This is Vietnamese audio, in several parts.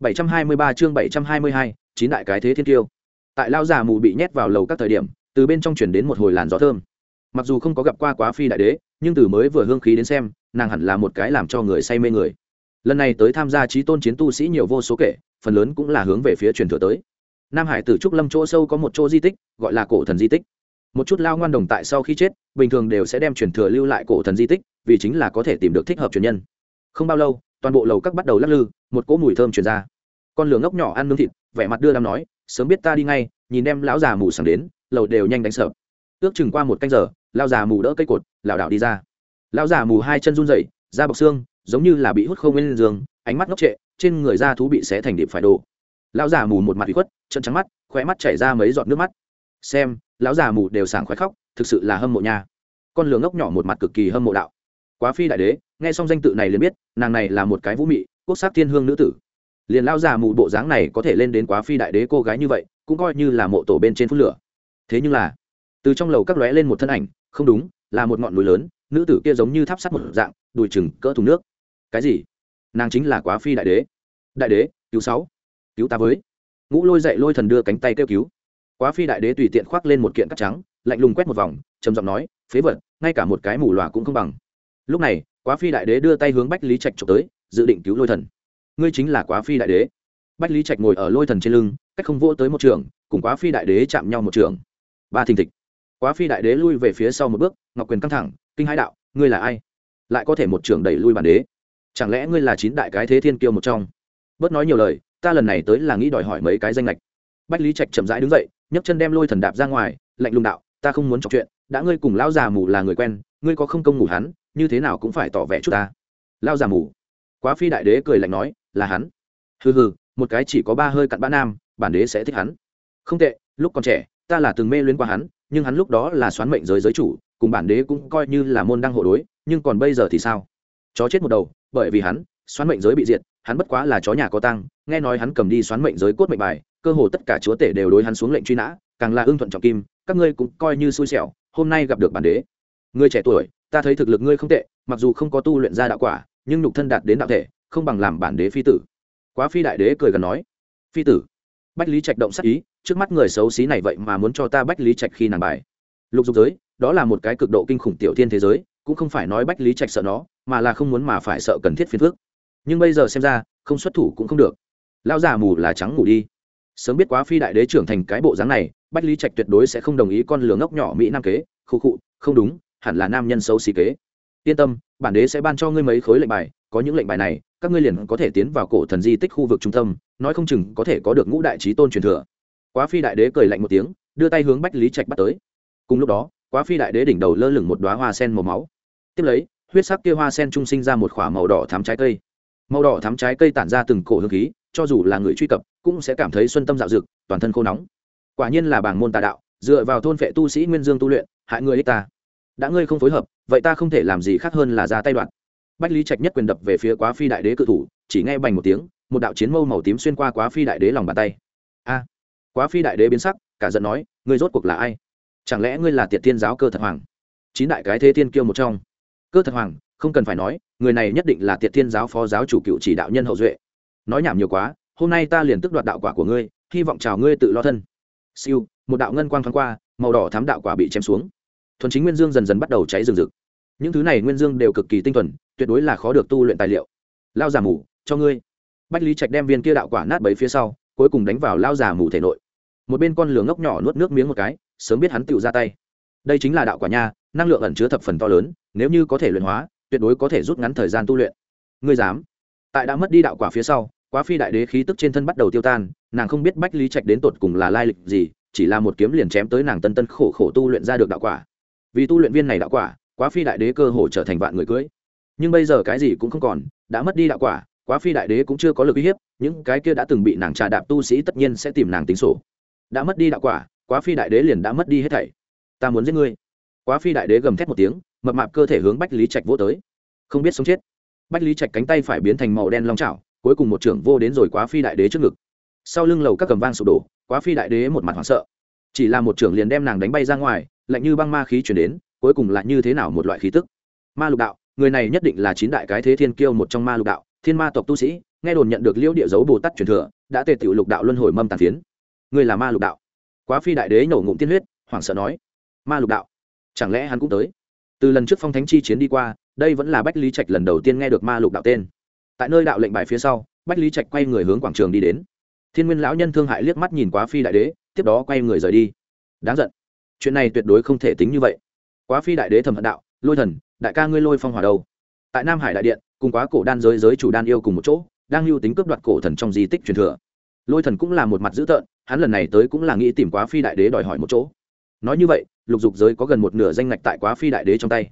723 chương 722, chín đại cái thế thiên kiêu. Tại lao giả mù bị nhét vào lầu các thời điểm, từ bên trong truyền đến một hồi làn gió thơm. Mặc dù không có gặp qua quá phi đại đế, nhưng từ mới vừa hương khí đến xem, nàng hẳn là một cái làm cho người say mê người. Lần này tới tham gia chí tôn chiến tu sĩ nhiều vô số kể, phần lớn cũng là hướng về phía truyền thừa tới. Nam Hải Tử trúc lâm chỗ sâu có một chỗ di tích, gọi là cổ thần di tích. Một chút lao ngoan đồng tại sau khi chết, bình thường đều sẽ đem truyền thừa lưu lại cổ thần di tích, vì chính là có thể tìm được thích hợp truyền nhân. Không bao lâu, toàn bộ lầu các bắt đầu lắc lư, một cỗ mùi thơm truyền ra. Con lửa ngốc nhỏ ăn nướng thịt vẻ mặt đưa đám nói sớm biết ta đi ngay nhìn đem lão già mù sẵn đến lầu đều nhanh đánh sợ. Ước chừng qua một canh giờ lão già mù đỡ cây cột lảo đảo đi ra. Lão già mù hai chân run rẩy da bọc xương giống như là bị hút không lên giường ánh mắt ngốc trệ trên người da thú bị xé thành điệp phải đổ lão già mù một mặt bị khuất chân trắng mắt khóe mắt chảy ra mấy giọt nước mắt. Xem lão già mù đều sảng khoái khóc thực sự là hâm mộ nha. Con lửa ngốc nhỏ một mặt cực kỳ hâm mộ đạo quá phi đại đế, nghe xong danh tự này liền biết, nàng này là một cái vũ mị, quốc sắc thiên hương nữ tử. Liền lao già mù bộ dáng này có thể lên đến quá phi đại đế cô gái như vậy, cũng coi như là mộ tổ bên trên phút lửa. Thế nhưng là, từ trong lầu các lóe lên một thân ảnh, không đúng, là một ngọn núi lớn, nữ tử kia giống như tháp sắt một dạng, đùi chừng cỡ thùng nước. Cái gì? Nàng chính là quá phi đại đế. Đại đế, cứu sáu, cứu ta với. Ngũ lôi dậy lôi thần đưa cánh tay kêu cứu. Quá phi đại đế tùy tiện khoác lên một kiện cắt trắng, lạnh lùng quét một vòng, trầm giọng nói, phế vật, ngay cả một cái mù lòa cũng không bằng lúc này, quá phi đại đế đưa tay hướng bách lý trạch trộm tới, dự định cứu lôi thần. Ngươi chính là quá phi đại đế. Bách lý trạch ngồi ở lôi thần trên lưng, cách không vỗ tới một trường, cùng quá phi đại đế chạm nhau một trường. Ba thình thịch. Quá phi đại đế lui về phía sau một bước, ngọc quyền căng thẳng, kinh hãi đạo, ngươi là ai? Lại có thể một trường đẩy lui bản đế? Chẳng lẽ ngươi là chín đại cái thế thiên kiêu một trong? Bớt nói nhiều lời, ta lần này tới là nghĩ đòi hỏi mấy cái danh lệch bách lý trạch chậm rãi đứng dậy, nhấc chân đem lôi thần đạp ra ngoài, lạnh lùng đạo, ta không muốn trò chuyện, đã ngươi cùng lão già mù là người quen ngươi có không công ngủ hắn, như thế nào cũng phải tỏ vẻ chút ta. Lao già mù. Quá phi đại đế cười lạnh nói, là hắn. Hừ hừ, một cái chỉ có ba hơi cặn bã nam, bản đế sẽ thích hắn. Không tệ, lúc còn trẻ, ta là từng mê luyến qua hắn, nhưng hắn lúc đó là xoán mệnh giới giới chủ, cùng bản đế cũng coi như là môn đăng hộ đối, nhưng còn bây giờ thì sao? Chó chết một đầu, bởi vì hắn, xoán mệnh giới bị diệt, hắn bất quá là chó nhà có tăng, nghe nói hắn cầm đi xoán mệnh giới cốt mệnh bài, cơ hồ tất cả chúa tể đều đối hắn xuống lệnh truy nã, càng là ưng thuận trọng kim, các ngươi cũng coi như xui xẻo, hôm nay gặp được bản đế ngươi trẻ tuổi, ta thấy thực lực ngươi không tệ, mặc dù không có tu luyện ra đạo quả, nhưng nhục thân đạt đến đạo thể, không bằng làm bản đế phi tử. Quá phi đại đế cười gần nói, phi tử. Bách lý trạch động sắc ý, trước mắt người xấu xí này vậy mà muốn cho ta bách lý trạch khi nàng bài. Lục dục giới, đó là một cái cực độ kinh khủng tiểu thiên thế giới, cũng không phải nói bách lý trạch sợ nó, mà là không muốn mà phải sợ cần thiết phiền phước nhưng bây giờ xem ra, không xuất thủ cũng không được. Lao già mù là trắng ngủ đi. Sớm biết quá phi đại đế trưởng thành cái bộ dáng này, bách lý trạch tuyệt đối sẽ không đồng ý con lửa ngốc nhỏ mỹ nam kế. Khu khụ, không đúng hẳn là nam nhân xấu xí kế. Yên tâm, bản đế sẽ ban cho ngươi mấy khối lệnh bài, có những lệnh bài này, các ngươi liền có thể tiến vào cổ thần di tích khu vực trung tâm, nói không chừng có thể có được ngũ đại trí tôn truyền thừa. Quá phi đại đế cười lạnh một tiếng, đưa tay hướng bách lý trạch bắt tới. Cùng lúc đó, quá phi đại đế đỉnh đầu lơ lửng một đoá hoa sen màu máu. Tiếp lấy, huyết sắc kia hoa sen trung sinh ra một k h ỏ a màu đỏ thám trái cây. Màu đỏ thám trái cây tản ra từng cổ hương khí, cho dù là người truy cập, cũng sẽ cảm thấy xuân tâm dạo dực, toàn thân khô nóng. Quả nhiên là bảng môn tà đạo, dựa vào thôn phệ tu sĩ nguyên dương tu luyện, hại người ích ta đã ngươi không phối hợp, vậy ta không thể làm gì khác hơn là ra tay đoạn. Bách lý trạch nhất quyền đập về phía quá phi đại đế cự thủ, chỉ nghe bành một tiếng, một đạo chiến mâu màu tím xuyên qua quá phi đại đế lòng bàn tay. A! Quá phi đại đế biến sắc, cả giận nói, ngươi rốt cuộc là ai? Chẳng lẽ ngươi là tiệt thiên giáo cơ thật hoàng? Chín đại cái thế thiên kiêu một trong. Cơ thật hoàng, không cần phải nói, người này nhất định là tiệt thiên giáo phó giáo chủ cựu chỉ đạo nhân hậu duệ. Nói nhảm nhiều quá, hôm nay ta liền tức đoạt đạo quả của ngươi, hy vọng chào ngươi tự lo thân. Siêu, một đạo ngân quang thoáng qua, màu đỏ thám đạo quả bị chém xuống thuần chính nguyên dương dần dần bắt đầu cháy rừng rực. Những thứ này nguyên dương đều cực kỳ tinh thuần, tuyệt đối là khó được tu luyện tài liệu. Lao giả mù, cho ngươi. Bách lý trạch đem viên kia đạo quả nát bấy phía sau, cuối cùng đánh vào lao giả mù thể nội. Một bên con lửa ngốc nhỏ nuốt nước miếng một cái, sớm biết hắn tựu ra tay. Đây chính là đạo quả nha, năng lượng ẩn chứa thập phần to lớn, nếu như có thể luyện hóa, tuyệt đối có thể rút ngắn thời gian tu luyện. Ngươi dám? Tại đã mất đi đạo quả phía sau, quá phi đại đế khí tức trên thân bắt đầu tiêu tan, nàng không biết bách lý trạch đến tột cùng là lai lịch gì, chỉ là một kiếm liền chém tới nàng tân tân khổ khổ tu luyện ra được đạo quả vì tu luyện viên này đạo quả, quá phi đại đế cơ hồ trở thành vạn người cưới. Nhưng bây giờ cái gì cũng không còn, đã mất đi đạo quả, quá phi đại đế cũng chưa có lực uy hiếp, những cái kia đã từng bị nàng trà đạp tu sĩ tất nhiên sẽ tìm nàng tính sổ. Đã mất đi đạo quả, quá phi đại đế liền đã mất đi hết thảy. Ta muốn giết ngươi. Quá phi đại đế gầm thét một tiếng, mập mạp cơ thể hướng bách lý trạch vô tới. Không biết sống chết. Bách lý trạch cánh tay phải biến thành màu đen long trào cuối cùng một trưởng vô đến rồi quá phi đại đế trước ngực. Sau lưng lầu các cầm vang sụp đổ, quá phi đại đế một mặt hoảng sợ chỉ là một trưởng liền đem nàng đánh bay ra ngoài, lạnh như băng ma khí chuyển đến, cuối cùng là như thế nào một loại khí tức? Ma lục đạo, người này nhất định là chín đại cái thế thiên kiêu một trong ma lục đạo, thiên ma tộc tu sĩ, nghe đồn nhận được liễu địa dấu bồ tát truyền thừa, đã tề tiểu lục đạo luân hồi mâm tàn phiến. Người là ma lục đạo. Quá phi đại đế nổ ngụm tiên huyết, hoảng sợ nói. Ma lục đạo, chẳng lẽ hắn cũng tới? Từ lần trước phong thánh chi chiến đi qua, đây vẫn là bách lý trạch lần đầu tiên nghe được ma lục đạo tên. Tại nơi đạo lệnh bài phía sau, bách lý trạch quay người hướng quảng trường đi đến. Thiên nguyên lão nhân thương hại liếc mắt nhìn quá phi đại đế tiếp đó quay người rời đi. Đáng giận. Chuyện này tuyệt đối không thể tính như vậy. Quá phi đại đế thầm hận đạo lôi thần đại ca ngươi lôi phong hỏa đâu? Tại nam hải đại điện cùng quá cổ đan giới giới chủ đan yêu cùng một chỗ đang lưu tính cướp đoạt cổ thần trong di tích truyền thừa. Lôi thần cũng là một mặt dữ tợn hắn lần này tới cũng là nghĩ tìm quá phi đại đế đòi hỏi một chỗ. Nói như vậy lục dục giới có gần một nửa danh ngạch tại quá phi đại đế trong tay.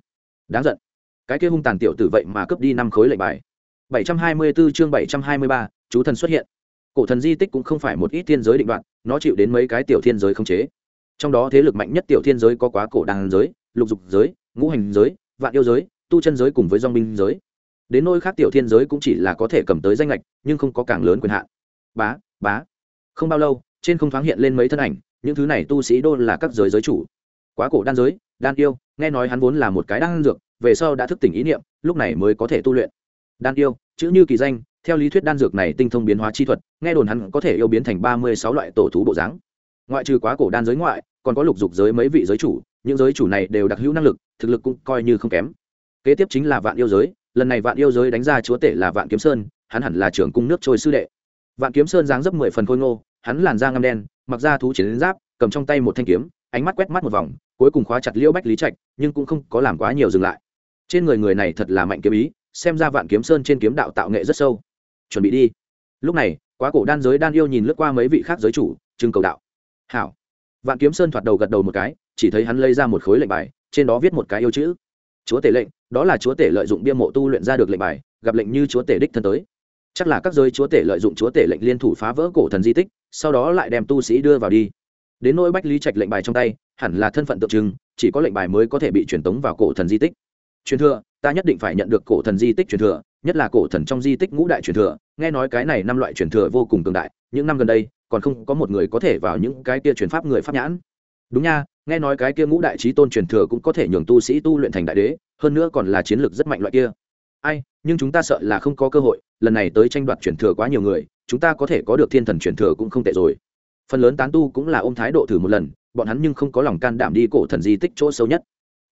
Đáng giận. Cái kia hung tàn tiểu tử vậy mà cướp đi năm khối lệnh bài. 724 chương 723, chú thần xuất hiện cổ thần di tích cũng không phải một ít thiên giới định đoạn, nó chịu đến mấy cái tiểu thiên giới không chế. Trong đó thế lực mạnh nhất tiểu thiên giới có quá cổ đàn giới, lục dục giới, ngũ hành giới, vạn yêu giới, tu chân giới cùng với dong binh giới. Đến nôi khác tiểu thiên giới cũng chỉ là có thể cầm tới danh lệch nhưng không có càng lớn quyền hạn. Bá bá. Không bao lâu, trên không thoáng hiện lên mấy thân ảnh, những thứ này tu sĩ đô là các giới giới chủ. Quá cổ đan giới, đan yêu, nghe nói hắn vốn là một cái đan dược, về sau đã thức tỉnh ý niệm, lúc này mới có thể tu luyện. Đan yêu, chữ như kỳ danh theo lý thuyết đan dược này tinh thông biến hóa chi thuật, nghe đồn hắn có thể yêu biến thành ba mươi sáu loại tổ thú bộ dáng. Ngoại trừ quá cổ đan giới ngoại, còn có lục dục giới mấy vị giới chủ, những giới chủ này đều đặc hữu năng lực, thực lực cũng coi như không kém. Kế tiếp chính là vạn yêu giới, lần này vạn yêu giới đánh ra chúa tể là vạn kiếm sơn, hắn hẳn là trưởng cung nước trôi sư đệ. Vạn kiếm sơn dáng dấp mười phần khôi ngô, hắn làn da ngâm đen, mặc ra thú chiến giáp, cầm trong tay một thanh kiếm, ánh mắt quét mắt một vòng, cuối cùng khóa chặt liễu bách lý trạch, nhưng cũng không có làm quá nhiều dừng lại. Trên người người này thật là mạnh kiếm ý, xem ra vạn kiếm sơn trên kiếm đạo tạo nghệ rất sâu chuẩn bị đi. Lúc này, quá cổ đan giới đan yêu nhìn lướt qua mấy vị khác giới chủ, trưng cầu đạo. Hảo. Vạn kiếm sơn thoạt đầu gật đầu một cái, chỉ thấy hắn lấy ra một khối lệnh bài, trên đó viết một cái yêu chữ. Chúa tể lệnh, đó là chúa tể lợi dụng bia mộ tu luyện ra được lệnh bài, gặp lệnh như chúa tể đích thân tới. Chắc là các giới chúa tể lợi dụng chúa tể lệnh liên thủ phá vỡ cổ thần di tích, sau đó lại đem tu sĩ đưa vào đi. Đến nỗi bách lý trạch lệnh bài trong tay, hẳn là thân phận tượng trưng, chỉ có lệnh bài mới có thể bị truyền tống vào cổ thần di tích. Truyền thừa, ta nhất định phải nhận được cổ thần di tích truyền thừa nhất là cổ thần trong di tích ngũ đại truyền thừa, nghe nói cái này năm loại truyền thừa vô cùng cường đại, những năm gần đây, còn không có một người có thể vào những cái kia truyền pháp người pháp nhãn. Đúng nha, nghe nói cái kia ngũ đại trí tôn truyền thừa cũng có thể nhường tu sĩ tu luyện thành đại đế, hơn nữa còn là chiến lược rất mạnh loại kia. Ai, nhưng chúng ta sợ là không có cơ hội, lần này tới tranh đoạt truyền thừa quá nhiều người, chúng ta có thể có được thiên thần truyền thừa cũng không tệ rồi. Phần lớn tán tu cũng là ôm thái độ thử một lần, bọn hắn nhưng không có lòng can đảm đi cổ thần di tích chỗ sâu nhất.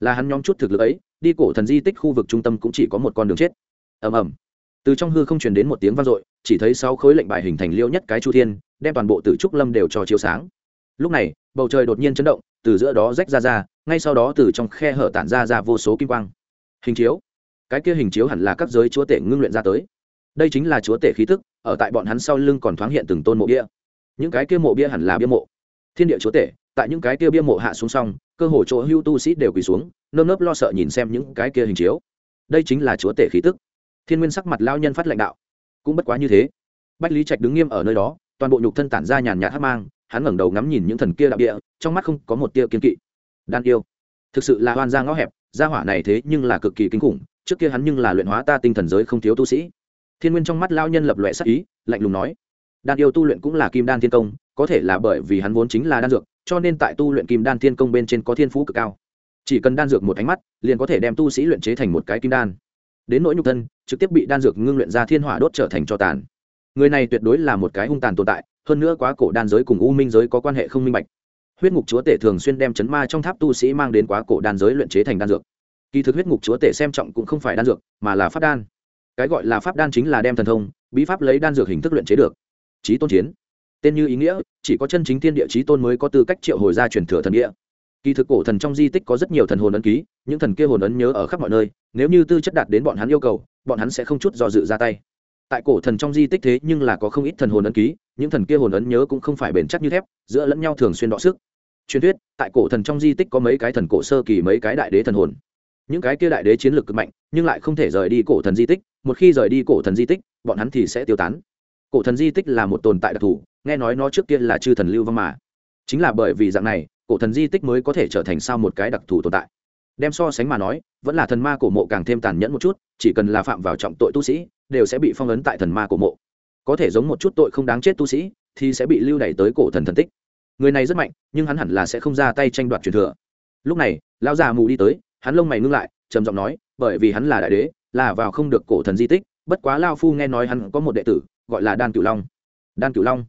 Là hắn nhóm chút thực lực ấy, đi cổ thần di tích khu vực trung tâm cũng chỉ có một con đường chết ầm ầm. Từ trong hư không truyền đến một tiếng vang dội, chỉ thấy sáu khối lệnh bài hình thành liêu nhất cái chu thiên, đem toàn bộ tử trúc lâm đều cho chiếu sáng. Lúc này, bầu trời đột nhiên chấn động, từ giữa đó rách ra ra, ngay sau đó từ trong khe hở tản ra ra vô số kim quang. Hình chiếu. Cái kia hình chiếu hẳn là các giới chúa tể ngưng luyện ra tới. Đây chính là chúa tể khí tức, ở tại bọn hắn sau lưng còn thoáng hiện từng tôn mộ bia. Những cái kia mộ bia hẳn là bia mộ. Thiên địa chúa tể, tại những cái kia bia mộ hạ xuống xong, cơ hồ chỗ hưu tu sĩ đều quỳ xuống, nơm nớp lo sợ nhìn xem những cái kia hình chiếu. Đây chính là chúa tể khí tức thiên nguyên sắc mặt lao nhân phát lãnh đạo. Cũng bất quá như thế. Bách lý trạch đứng nghiêm ở nơi đó, toàn bộ nhục thân tản ra nhàn nhạt hát mang, hắn ngẩng đầu ngắm nhìn những thần kia đạo địa, trong mắt không có một tia kiên kỵ. Đan yêu. Thực sự là hoan gia ngõ hẹp, gia hỏa này thế nhưng là cực kỳ kinh khủng, trước kia hắn nhưng là luyện hóa ta tinh thần giới không thiếu tu sĩ. Thiên nguyên trong mắt lao nhân lập loẹ sắc ý, lạnh lùng nói, đan yêu tu luyện cũng là kim đan thiên công, có thể là bởi vì hắn vốn chính là đan dược, cho nên tại tu luyện kim đan thiên công bên trên có thiên phú cực cao. Chỉ cần đan dược một ánh mắt, liền có thể đem tu sĩ luyện chế thành một cái kim đan đến nỗi nhục thân, trực tiếp bị đan dược ngưng luyện ra thiên hỏa đốt trở thành cho tàn. Người này tuyệt đối là một cái hung tàn tồn tại, hơn nữa quá cổ đan giới cùng u minh giới có quan hệ không minh bạch. Huyết ngục chúa tể thường xuyên đem chấn ma trong tháp tu sĩ mang đến quá cổ đan giới luyện chế thành đan dược. Kỳ thực huyết ngục chúa tể xem trọng cũng không phải đan dược, mà là pháp đan. Cái gọi là pháp đan chính là đem thần thông, bí pháp lấy đan dược hình thức luyện chế được. Trí tôn chiến. Tên như ý nghĩa, chỉ có chân chính thiên địa trí tôn mới có tư cách triệu hồi ra truyền thừa thần địa kỳ thực cổ thần trong di tích có rất nhiều thần hồn ấn ký, những thần kia hồn ấn nhớ ở khắp mọi nơi, nếu như tư chất đạt đến bọn hắn yêu cầu, bọn hắn sẽ không chút do dự ra tay. Tại cổ thần trong di tích thế nhưng là có không ít thần hồn ấn ký, những thần kia hồn ấn nhớ cũng không phải bền chắc như thép, giữa lẫn nhau thường xuyên đọ sức. Truyền thuyết, tại cổ thần trong di tích có mấy cái thần cổ sơ kỳ, mấy cái đại đế thần hồn. Những cái kia đại đế chiến lược cực mạnh, nhưng lại không thể rời đi cổ thần di tích, một khi rời đi cổ thần di tích, bọn hắn thì sẽ tiêu tán. Cổ thần di tích là một tồn tại đặc thù, nghe nói nó trước kia là chư thần lưu vong mà. Chính là bởi vì dạng này cổ thần di tích mới có thể trở thành sao một cái đặc thù tồn tại. Đem so sánh mà nói, vẫn là thần ma cổ mộ càng thêm tàn nhẫn một chút, chỉ cần là phạm vào trọng tội tu sĩ, đều sẽ bị phong ấn tại thần ma cổ mộ. Có thể giống một chút tội không đáng chết tu sĩ, thì sẽ bị lưu đẩy tới cổ thần thần tích. Người này rất mạnh, nhưng hắn hẳn là sẽ không ra tay tranh đoạt truyền thừa. Lúc này, lão già mù đi tới, hắn lông mày ngưng lại, trầm giọng nói, bởi vì hắn là đại đế, là vào không được cổ thần di tích, bất quá lao phu nghe nói hắn có một đệ tử, gọi là đan cửu long. Đan cửu long,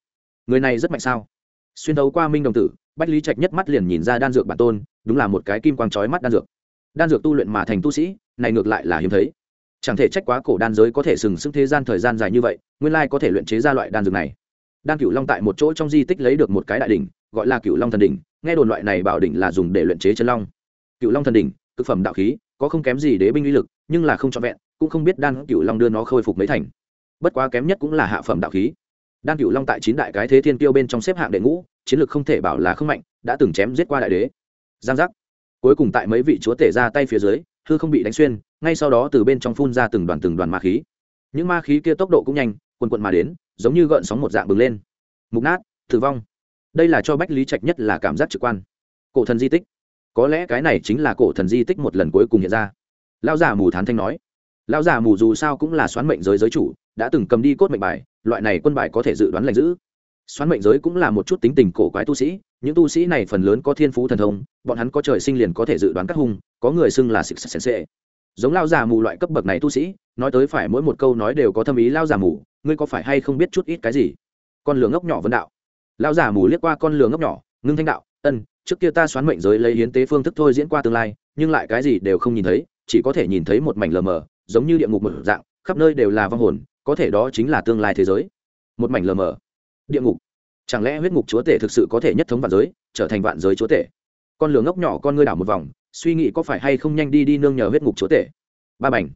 người này rất mạnh sao? Xuyên đấu qua minh đồng tử bách lý trạch nhất mắt liền nhìn ra đan dược bản tôn, đúng là một cái kim quang trói mắt đan dược. Đan dược tu luyện mà thành tu sĩ, này ngược lại là hiếm thấy. Chẳng thể trách quá cổ đan giới có thể sừng sững thế gian thời gian dài như vậy, nguyên lai có thể luyện chế ra loại đan dược này. Đan cửu long tại một chỗ trong di tích lấy được một cái đại đỉnh, gọi là cửu long thần đỉnh, nghe đồn loại này bảo đỉnh là dùng để luyện chế chân long. Cửu long thần đỉnh, cực phẩm đạo khí, có không kém gì đế binh uy lực, nhưng là không trọn vẹn, cũng không biết đan cửu long đưa nó khôi phục mấy thành. Bất quá kém nhất cũng là hạ phẩm đạo khí đan cựu long tại chín đại cái thế thiên tiêu bên trong xếp hạng đệ ngũ, chiến lược không thể bảo là không mạnh, đã từng chém giết qua đại đế. Giang giác. Cuối cùng tại mấy vị chúa tể ra tay phía dưới, hư không bị đánh xuyên, ngay sau đó từ bên trong phun ra từng đoàn từng đoàn ma khí. Những ma khí kia tốc độ cũng nhanh, quần quận mà đến, giống như gợn sóng một dạng bừng lên. Mục nát, tử vong. Đây là cho bách lý trạch nhất là cảm giác trực quan. Cổ thần di tích. Có lẽ cái này chính là cổ thần di tích một lần cuối cùng hiện ra. Lão già mù thán thanh nói. Lão già mù dù sao cũng là xoán mệnh giới giới chủ, đã từng cầm đi cốt mệnh bài loại này quân bài có thể dự đoán lành giữ xoắn mệnh giới cũng là một chút tính tình cổ quái tu sĩ, những tu sĩ này phần lớn có thiên phú thần thông, bọn hắn có trời sinh liền có thể dự đoán các hung, có người xưng là xịt sensei giống lao già mù loại cấp bậc này tu sĩ, nói tới phải mỗi một câu nói đều có thâm ý lao già mù, ngươi có phải hay không biết chút ít cái gì? Con lường ngốc nhỏ vân đạo. Lao già mù liếc qua con lường ngốc nhỏ, ngưng thanh đạo, ân, trước kia ta xoán mệnh giới lấy hiến tế phương thức thôi diễn qua tương lai, nhưng lại cái gì đều không nhìn thấy, chỉ có thể nhìn thấy một mảnh lờ mờ, giống như địa ngục một dạng, khắp nơi đều là vong hồn có thể đó chính là tương lai thế giới. Một mảnh lờ mờ. Địa ngục. Chẳng lẽ huyết ngục chúa tể thực sự có thể nhất thống vạn giới, trở thành vạn giới chúa tể? Con lửa ngốc nhỏ con ngươi đảo một vòng, suy nghĩ có phải hay không nhanh đi đi nương nhờ huyết ngục chúa tể. Ba mảnh.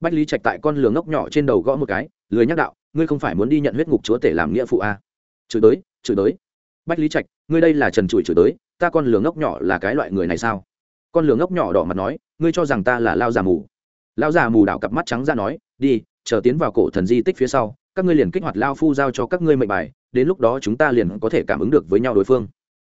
Bách lý trạch tại con lửa ngốc nhỏ trên đầu gõ một cái, lười nhắc đạo, ngươi không phải muốn đi nhận huyết ngục chúa tể làm nghĩa phụ a à? chửi tới chửi tới bách lý trạch, ngươi đây là trần trụi chửi tới ta con lửa ngốc nhỏ là cái loại người này sao? Con lửa ngốc nhỏ đỏ mặt nói, ngươi cho rằng ta là lao già mù? Lao già mù đảo cặp mắt trắng ra nói, đi chờ tiến vào cổ thần di tích phía sau, các ngươi liền kích hoạt lao phu giao cho các ngươi mệnh bài, đến lúc đó chúng ta liền có thể cảm ứng được với nhau đối phương.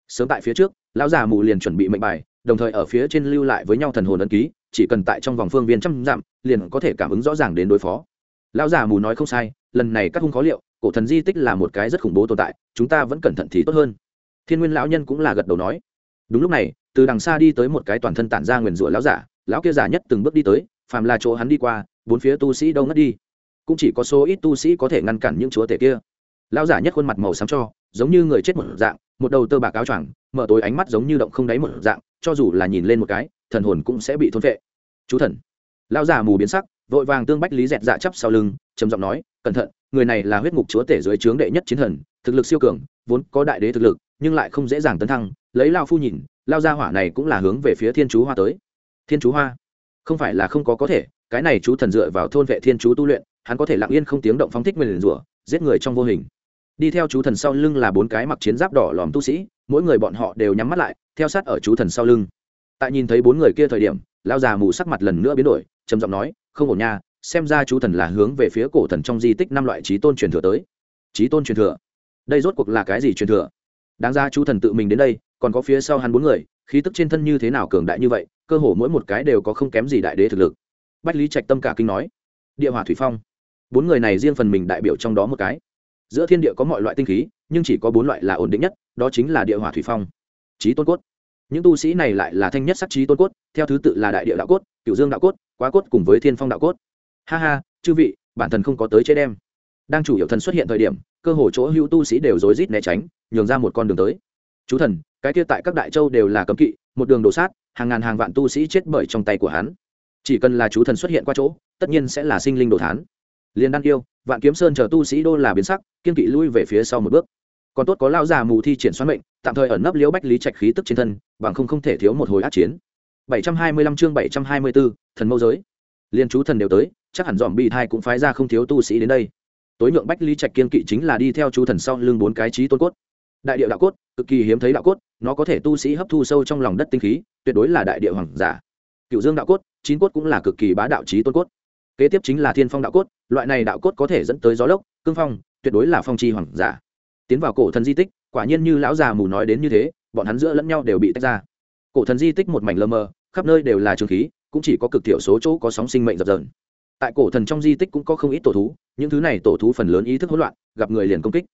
Sớm tại phía trước, lão già mù liền chuẩn bị mệnh bài, đồng thời ở phía trên lưu lại với nhau thần hồn ấn ký, chỉ cần tại trong vòng phương viên trăm dặm, liền có thể cảm ứng rõ ràng đến đối phó. Lão già mù nói không sai, lần này các hung khó liệu, cổ thần di tích là một cái rất khủng bố tồn tại, chúng ta vẫn cẩn thận thì tốt hơn. Thiên nguyên lão nhân cũng là gật đầu nói. Đúng lúc này, từ đằng xa đi tới một cái toàn thân tản ra nguyền rủa lão giả lão kia giả nhất từng bước đi tới, phàm là chỗ hắn đi qua bốn phía tu sĩ đâu ngất đi. Cũng chỉ có số ít tu sĩ có thể ngăn cản những chúa tể kia. Lão giả nhất khuôn mặt màu xám cho, giống như người chết một dạng, một đầu tơ bạc áo choàng, mở tối ánh mắt giống như động không đáy một dạng, cho dù là nhìn lên một cái, thần hồn cũng sẽ bị thôn vệ chú thần. Lão giả mù biến sắc, vội vàng tương bách lý dẹt dạ chắp sau lưng, trầm giọng nói, cẩn thận, người này là huyết ngục chúa tể dưới trướng đệ nhất chiến thần, thực lực siêu cường, vốn có đại đế thực lực, nhưng lại không dễ dàng tấn thăng, lấy lao phu nhìn lao gia hỏa này cũng là hướng về phía thiên chú hoa tới. Thiên chú hoa? Không phải là không có có thể cái này chú thần dựa vào thôn vệ thiên chú tu luyện, hắn có thể lặng yên không tiếng động phóng thích nguyền rủa, giết người trong vô hình. Đi theo chú thần sau lưng là bốn cái mặc chiến giáp đỏ lòm tu sĩ, mỗi người bọn họ đều nhắm mắt lại, theo sát ở chú thần sau lưng. Tại nhìn thấy bốn người kia thời điểm lao già mù sắc mặt lần nữa biến đổi, trầm giọng nói, không ổn nha, xem ra chú thần là hướng về phía cổ thần trong di tích năm loại trí tôn truyền thừa tới. Trí tôn truyền thừa? Đây rốt cuộc là cái gì truyền thừa? Đáng ra chú thần tự mình đến đây, còn có phía sau hắn bốn người, khí tức trên thân như thế nào cường đại như vậy, cơ hồ mỗi một cái đều có không kém gì đại đế thực lực bách lý trạch tâm cả kinh nói, địa hỏa thủy phong, bốn người này riêng phần mình đại biểu trong đó một cái. Giữa thiên địa có mọi loại tinh khí, nhưng chỉ có bốn loại là ổn định nhất, đó chính là địa hỏa thủy phong trí tôn cốt. Những tu sĩ này lại là thanh nhất sắc trí tôn cốt, theo thứ tự là đại địa đạo cốt cựu dương đạo cốt, quá cốt cùng với thiên phong đạo cốt. Ha ha, chư vị, bản thân không có tới chế đem đang chủ hiệu thần xuất hiện thời điểm, cơ hồ chỗ hữu tu sĩ đều rối rít né tránh, nhường ra một con đường tới. Chú thần, cái kia tại các đại châu đều là cấm kỵ, một đường đổ sát, hàng ngàn hàng vạn tu sĩ chết bởi trong tay của hắn chỉ cần là chú thần xuất hiện qua chỗ tất nhiên sẽ là sinh linh đồ thán. Liền đan yêu vạn kiếm sơn chờ tu sĩ đô là biến sắc kiên kỵ lui về phía sau một bước. Còn tốt có lao già mù thi triển xoắn mệnh tạm thời ẩn nấp liễu bách lý trạch khí tức trên thân bằng không không thể thiếu một hồi át chiến. 725 chương 724, thần mâu giới. Liên chú thần đều tới chắc hẳn dòm bị thai cũng phái ra không thiếu tu sĩ đến đây. Tối nhượng bách lý trạch kiên kỵ chính là đi theo chú thần sau lưng bốn cái trí tôn cốt. Đại địa đạo cốt cực kỳ hiếm thấy đạo cốt nó có thể tu sĩ hấp thu sâu trong lòng đất tinh khí tuyệt đối là đại địa hoàng giả. Cựu dương đạo cốt chín cốt cũng là cực kỳ bá đạo trí tôn cốt. Kế tiếp chính là thiên phong đạo cốt, loại này đạo cốt có thể dẫn tới gió lốc, cương phong, tuyệt đối là phong chi hoàng giả. Tiến vào cổ thần di tích, quả nhiên như lão già mù nói đến như thế, bọn hắn giữa lẫn nhau đều bị tách ra. Cổ thần di tích một mảnh lơ mơ khắp nơi đều là trường khí, cũng chỉ có cực thiểu số chỗ có sóng sinh mệnh dập dờn. Tại cổ thần trong di tích cũng có không ít tổ thú, những thứ này tổ thú phần lớn ý thức hỗn loạn, gặp người liền công kích.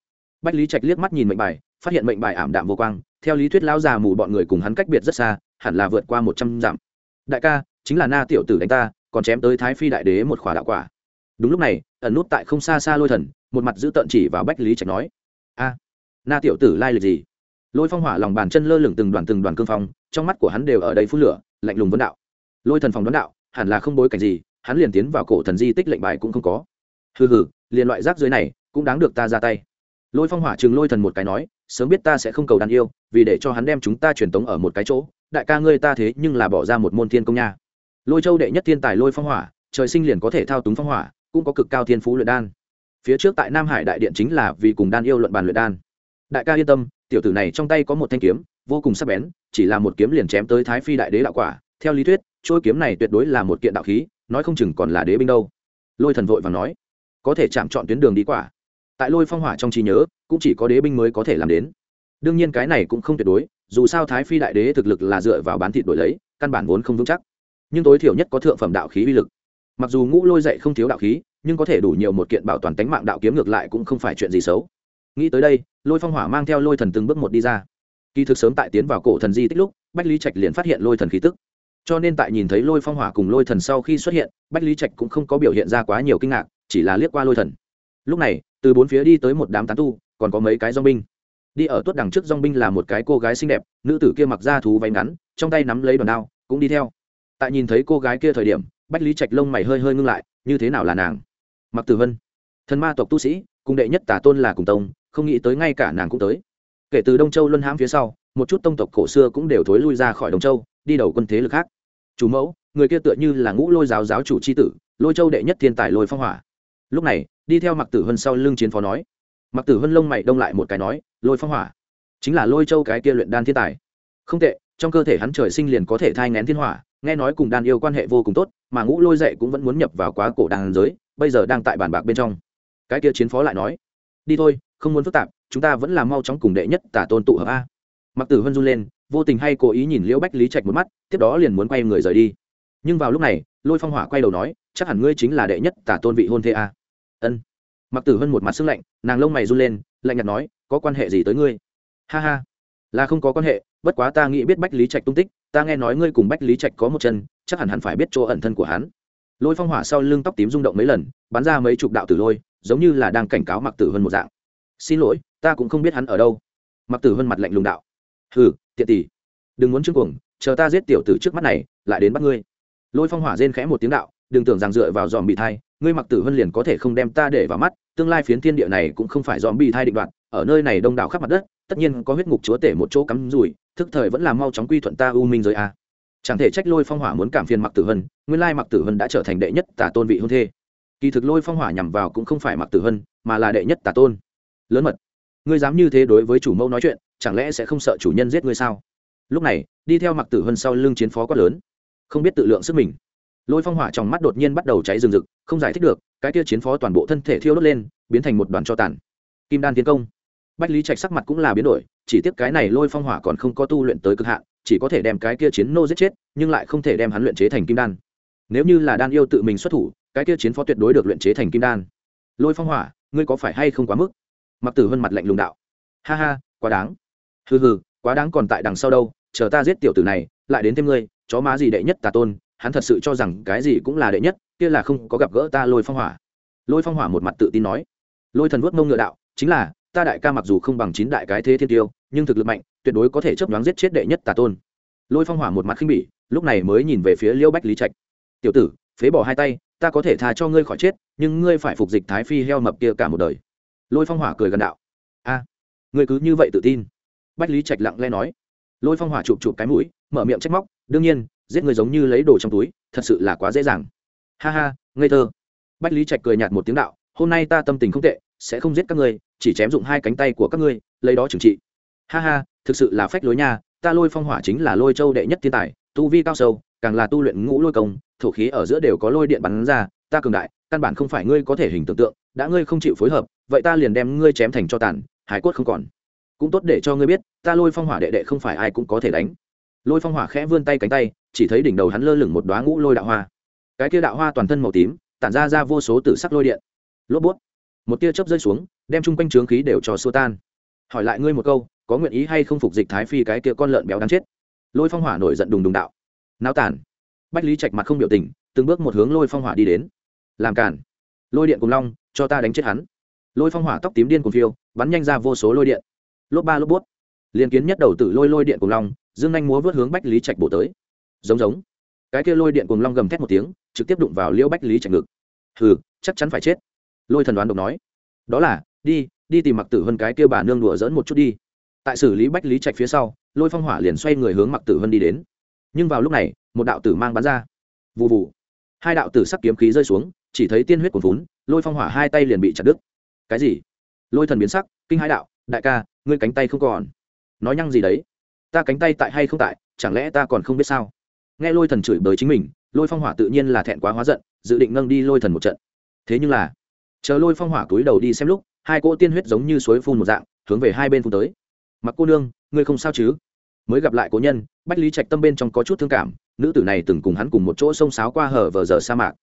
Bách lý trạch liếc mắt nhìn mệnh bài, phát hiện mệnh bài ảm đạm vô quang, theo lý thuyết lão già mù bọn người cùng hắn cách biệt rất xa, hẳn là vượt qua một trăm dặm. Đại ca chính là na tiểu tử đánh ta, còn chém tới thái phi đại đế một khỏa đạo quả. Đúng lúc này, ẩn nút tại không xa xa lôi thần, một mặt giữ tợn chỉ vào bách lý trạch nói, a, na tiểu tử lai lịch gì? Lôi phong hỏa lòng bàn chân lơ lửng từng đoàn từng đoàn cương phong, trong mắt của hắn đều ở đây phút lửa, lạnh lùng vấn đạo. Lôi thần phòng đón đạo, hẳn là không bối cảnh gì, hắn liền tiến vào cổ thần di tích lệnh bài cũng không có. Hừ hừ, liền loại rác dưới này, cũng đáng được ta ra tay. Lôi phong hỏa chừng lôi thần một cái nói, sớm biết ta sẽ không cầu đàn yêu, vì để cho hắn đem chúng ta truyền tống ở một cái chỗ, đại ca ngươi ta thế nhưng là bỏ ra một môn thiên công nha lôi châu đệ nhất thiên tài lôi phong hỏa, trời sinh liền có thể thao túng phong hỏa, cũng có cực cao thiên phú luyện đan. Phía trước tại nam hải đại điện chính là vì cùng đan yêu luận bàn luyện đan. Đại ca yên tâm, tiểu tử này trong tay có một thanh kiếm, vô cùng sắc bén, chỉ là một kiếm liền chém tới thái phi đại đế đạo quả. Theo lý thuyết trôi kiếm này tuyệt đối là một kiện đạo khí, nói không chừng còn là đế binh đâu. Lôi thần vội và nói, có thể chạm chọn tuyến đường đi quả. Tại lôi phong hỏa trong trí nhớ, cũng chỉ có đế binh mới có thể làm đến. Đương nhiên cái này cũng không tuyệt đối, dù sao thái phi đại đế thực lực là dựa vào bán thịt đổi lấy, căn bản vốn không vững chắc nhưng tối thiểu nhất có thượng phẩm đạo khí uy lực. Mặc dù ngũ lôi dạy không thiếu đạo khí, nhưng có thể đủ nhiều một kiện bảo toàn tánh mạng đạo kiếm ngược lại cũng không phải chuyện gì xấu. Nghĩ tới đây, lôi phong hỏa mang theo lôi thần từng bước một đi ra. Kỳ thực sớm tại tiến vào cổ thần di tích lúc, bách lý trạch liền phát hiện lôi thần khí tức. Cho nên tại nhìn thấy lôi phong hỏa cùng lôi thần sau khi xuất hiện, bách lý trạch cũng không có biểu hiện ra quá nhiều kinh ngạc, chỉ là liếc qua lôi thần. Lúc này, từ bốn phía đi tới một đám tán tu, còn có mấy cái dong binh. Đi ở tuốt đằng trước dong binh là một cái cô gái xinh đẹp, nữ tử kia mặc da thú váy ngắn, trong tay nắm lấy đòn đao, cũng đi theo tại nhìn thấy cô gái kia thời điểm, bách lý trạch lông mày hơi hơi ngưng lại, như thế nào là nàng? Mặc tử vân, thần ma tộc tu sĩ, cùng đệ nhất tả tôn là cùng tông, không nghĩ tới ngay cả nàng cũng tới. Kể từ đông châu luân hãm phía sau, một chút tông tộc cổ xưa cũng đều thối lui ra khỏi đông châu, đi đầu quân thế lực khác. Chủ mẫu, người kia tựa như là ngũ lôi giáo giáo chủ c h i tử, lôi châu đệ nhất thiên tài lôi phong hỏa. Lúc này, đi theo mặc tử hân sau lưng chiến phó nói. Mặc tử hân lông mày đông lại một cái nói, lôi phong hỏa, chính là lôi châu cái kia luyện đan thiên tài. Không tệ, trong cơ thể hắn trời sinh liền có thể thai ngén thiên hỏa nghe nói cùng đan yêu quan hệ vô cùng tốt, mà ngũ lôi dậy cũng vẫn muốn nhập vào quá cổ đàn giới, bây giờ đang tại bàn bạc bên trong. Cái kia chiến phó lại nói, đi thôi, không muốn phức tạp, chúng ta vẫn là mau chóng cùng đệ nhất tả tôn tụ hợp a. Mặc tử hân run lên, vô tình hay cố ý nhìn liễu bách lý trạch một mắt, tiếp đó liền muốn quay người rời đi. Nhưng vào lúc này, lôi phong hỏa quay đầu nói, chắc hẳn ngươi chính là đệ nhất tả tôn vị hôn thê a. Ân. Mặc tử hân một mặt sưng lạnh, nàng lông mày run lên, lạnh nhạt nói, có quan hệ gì tới ngươi? Ha ha, là không có quan hệ, bất quá ta nghĩ biết bách lý trạch tung tích ta nghe nói ngươi cùng bách lý trạch có một chân, chắc hẳn hẳn phải biết chỗ ẩn thân của hắn. Lôi phong hỏa sau lưng tóc tím rung động mấy lần, bắn ra mấy chục đạo tử lôi, giống như là đang cảnh cáo mặc tử hơn một dạng. Xin lỗi, ta cũng không biết hắn ở đâu. Mặc tử hơn mặt lạnh lùng đạo. Hừ, tiện tỷ, đừng muốn chương cuồng, chờ ta giết tiểu tử trước mắt này, lại đến bắt ngươi. Lôi phong hỏa rên khẽ một tiếng đạo, đừng tưởng rằng dựa vào dòm bị thai, ngươi mặc tử hơn liền có thể không đem ta để vào mắt, tương lai phiến thiên địa này cũng không phải dòm bị thai định đoạt ở nơi này đông đảo khắp mặt đất, tất nhiên có huyết ngục chúa tể một chỗ cắm rủi, thức thời vẫn là mau chóng quy thuận ta u minh giới a. Chẳng thể trách lôi phong hỏa muốn cảm phiền mặc tử hân, nguyên lai mặc tử hân đã trở thành đệ nhất tả tôn vị hôn thê. Kỳ thực lôi phong hỏa nhằm vào cũng không phải mặc tử hân, mà là đệ nhất tả tôn. Lớn mật, ngươi dám như thế đối với chủ mẫu nói chuyện, chẳng lẽ sẽ không sợ chủ nhân giết ngươi sao? Lúc này, đi theo mặc tử hân sau lưng chiến phó quát lớn. Không biết tự lượng sức mình. Lôi phong hỏa trong mắt đột nhiên bắt đầu cháy rừng rực, không giải thích được, cái kia chiến phó toàn bộ thân thể thiêu đốt lên, biến thành một đoàn cho tàn. Kim đan tiến công bách lý trạch sắc mặt cũng là biến đổi, chỉ tiếc cái này lôi phong hỏa còn không có tu luyện tới cực hạn, chỉ có thể đem cái kia chiến nô giết chết, nhưng lại không thể đem hắn luyện chế thành kim đan. Nếu như là đan yêu tự mình xuất thủ, cái kia chiến phó tuyệt đối được luyện chế thành kim đan. Lôi phong hỏa, ngươi có phải hay không quá mức? Mặc tử vân mặt lạnh lùng đạo. Ha ha, quá đáng. Hừ hừ, quá đáng còn tại đằng sau đâu, chờ ta giết tiểu tử này, lại đến thêm ngươi, chó má gì đệ nhất tà tôn, hắn thật sự cho rằng cái gì cũng là đệ nhất, kia là không có gặp gỡ ta lôi phong hỏa. Lôi phong hỏa một mặt tự tin nói. Lôi thần vuốt mông ngựa đạo, chính là ta đại ca mặc dù không bằng chín đại cái thế thiên tiêu, nhưng thực lực mạnh, tuyệt đối có thể chấp đoán giết chết đệ nhất tà tôn. Lôi phong hỏa một mặt khinh bỉ, lúc này mới nhìn về phía liêu bách lý trạch. Tiểu tử, phế bỏ hai tay, ta có thể tha cho ngươi khỏi chết, nhưng ngươi phải phục dịch thái phi heo mập kia cả một đời. Lôi phong hỏa cười gần đạo. A, ngươi cứ như vậy tự tin. Bách lý trạch lặng lẽ nói. Lôi phong hỏa chụp chụp cái mũi, mở miệng trách móc, đương nhiên, giết người giống như lấy đồ trong túi, thật sự là quá dễ dàng. Ha ha, ngây thơ. Bách lý trạch cười nhạt một tiếng đạo, hôm nay ta tâm tình không tệ, sẽ không giết các ngươi chỉ chém dụng hai cánh tay của các ngươi, lấy đó trừng trị. Ha ha, thực sự là phách lối nha, ta lôi phong hỏa chính là lôi châu đệ nhất thiên tài, tu vi cao sâu, càng là tu luyện ngũ lôi công, thổ khí ở giữa đều có lôi điện bắn ra, ta cường đại, căn bản không phải ngươi có thể hình tưởng tượng, đã ngươi không chịu phối hợp, vậy ta liền đem ngươi chém thành cho tàn, hải cốt không còn. Cũng tốt để cho ngươi biết, ta lôi phong hỏa đệ đệ không phải ai cũng có thể đánh. Lôi phong hỏa khẽ vươn tay cánh tay, chỉ thấy đỉnh đầu hắn lơ lửng một đoá ngũ lôi đạo hoa. Cái kia đạo hoa toàn thân màu tím, tản ra ra vô số tử sắc lôi điện. Lốp bút. Một tia chớp rơi xuống đem chung quanh trướng khí đều cho xua tan. Hỏi lại ngươi một câu, có nguyện ý hay không phục dịch thái phi cái kia con lợn béo đáng chết? Lôi phong hỏa nổi giận đùng đùng đạo. Náo tản. Bách lý trạch mặt không biểu tình, từng bước một hướng lôi phong hỏa đi đến. Làm cản. Lôi điện cùng long, cho ta đánh chết hắn. Lôi phong hỏa tóc tím điên cùng phiêu, bắn nhanh ra vô số lôi điện. Lốp ba lốp bút liền kiến nhất đầu tử lôi lôi điện cùng long, dương anh múa vớt hướng bách lý trạch bổ tới. Giống giống. Cái kia lôi điện cùng long gầm thét một tiếng, trực tiếp đụng vào liễu bách lý trạch ngực. Hừ, chắc chắn phải chết. Lôi thần đoán độc nói. Đó là đi đi tìm mặc tử hơn cái kia bà nương đùa dỡn một chút đi. Tại xử lý bách lý trạch phía sau, lôi phong hỏa liền xoay người hướng mặc tử hơn đi đến. Nhưng vào lúc này, một đạo tử mang bắn ra. Vụ vụ hai đạo tử sắc kiếm khí rơi xuống, chỉ thấy tiên huyết cuồn vốn lôi phong hỏa hai tay liền bị chặt đứt. Cái gì? Lôi thần biến sắc, kinh hai đạo, đại ca, ngươi cánh tay không còn. Nói nhăng gì đấy? Ta cánh tay tại hay không tại, chẳng lẽ ta còn không biết sao? Nghe lôi thần chửi bới chính mình, lôi phong hỏa tự nhiên là thẹn quá hóa giận, dự định nâng đi lôi thần một trận. Thế nhưng là, chờ lôi phong hỏa cúi đầu đi xem lúc hai cỗ tiên huyết giống như suối phun một dạng, hướng về hai bên phun tới. Mặc cô nương, ngươi không sao chứ? Mới gặp lại cố nhân, bách lý trạch tâm bên trong có chút thương cảm, nữ tử này từng cùng hắn cùng một chỗ xông sáo qua hở vờ giờ sa mạc.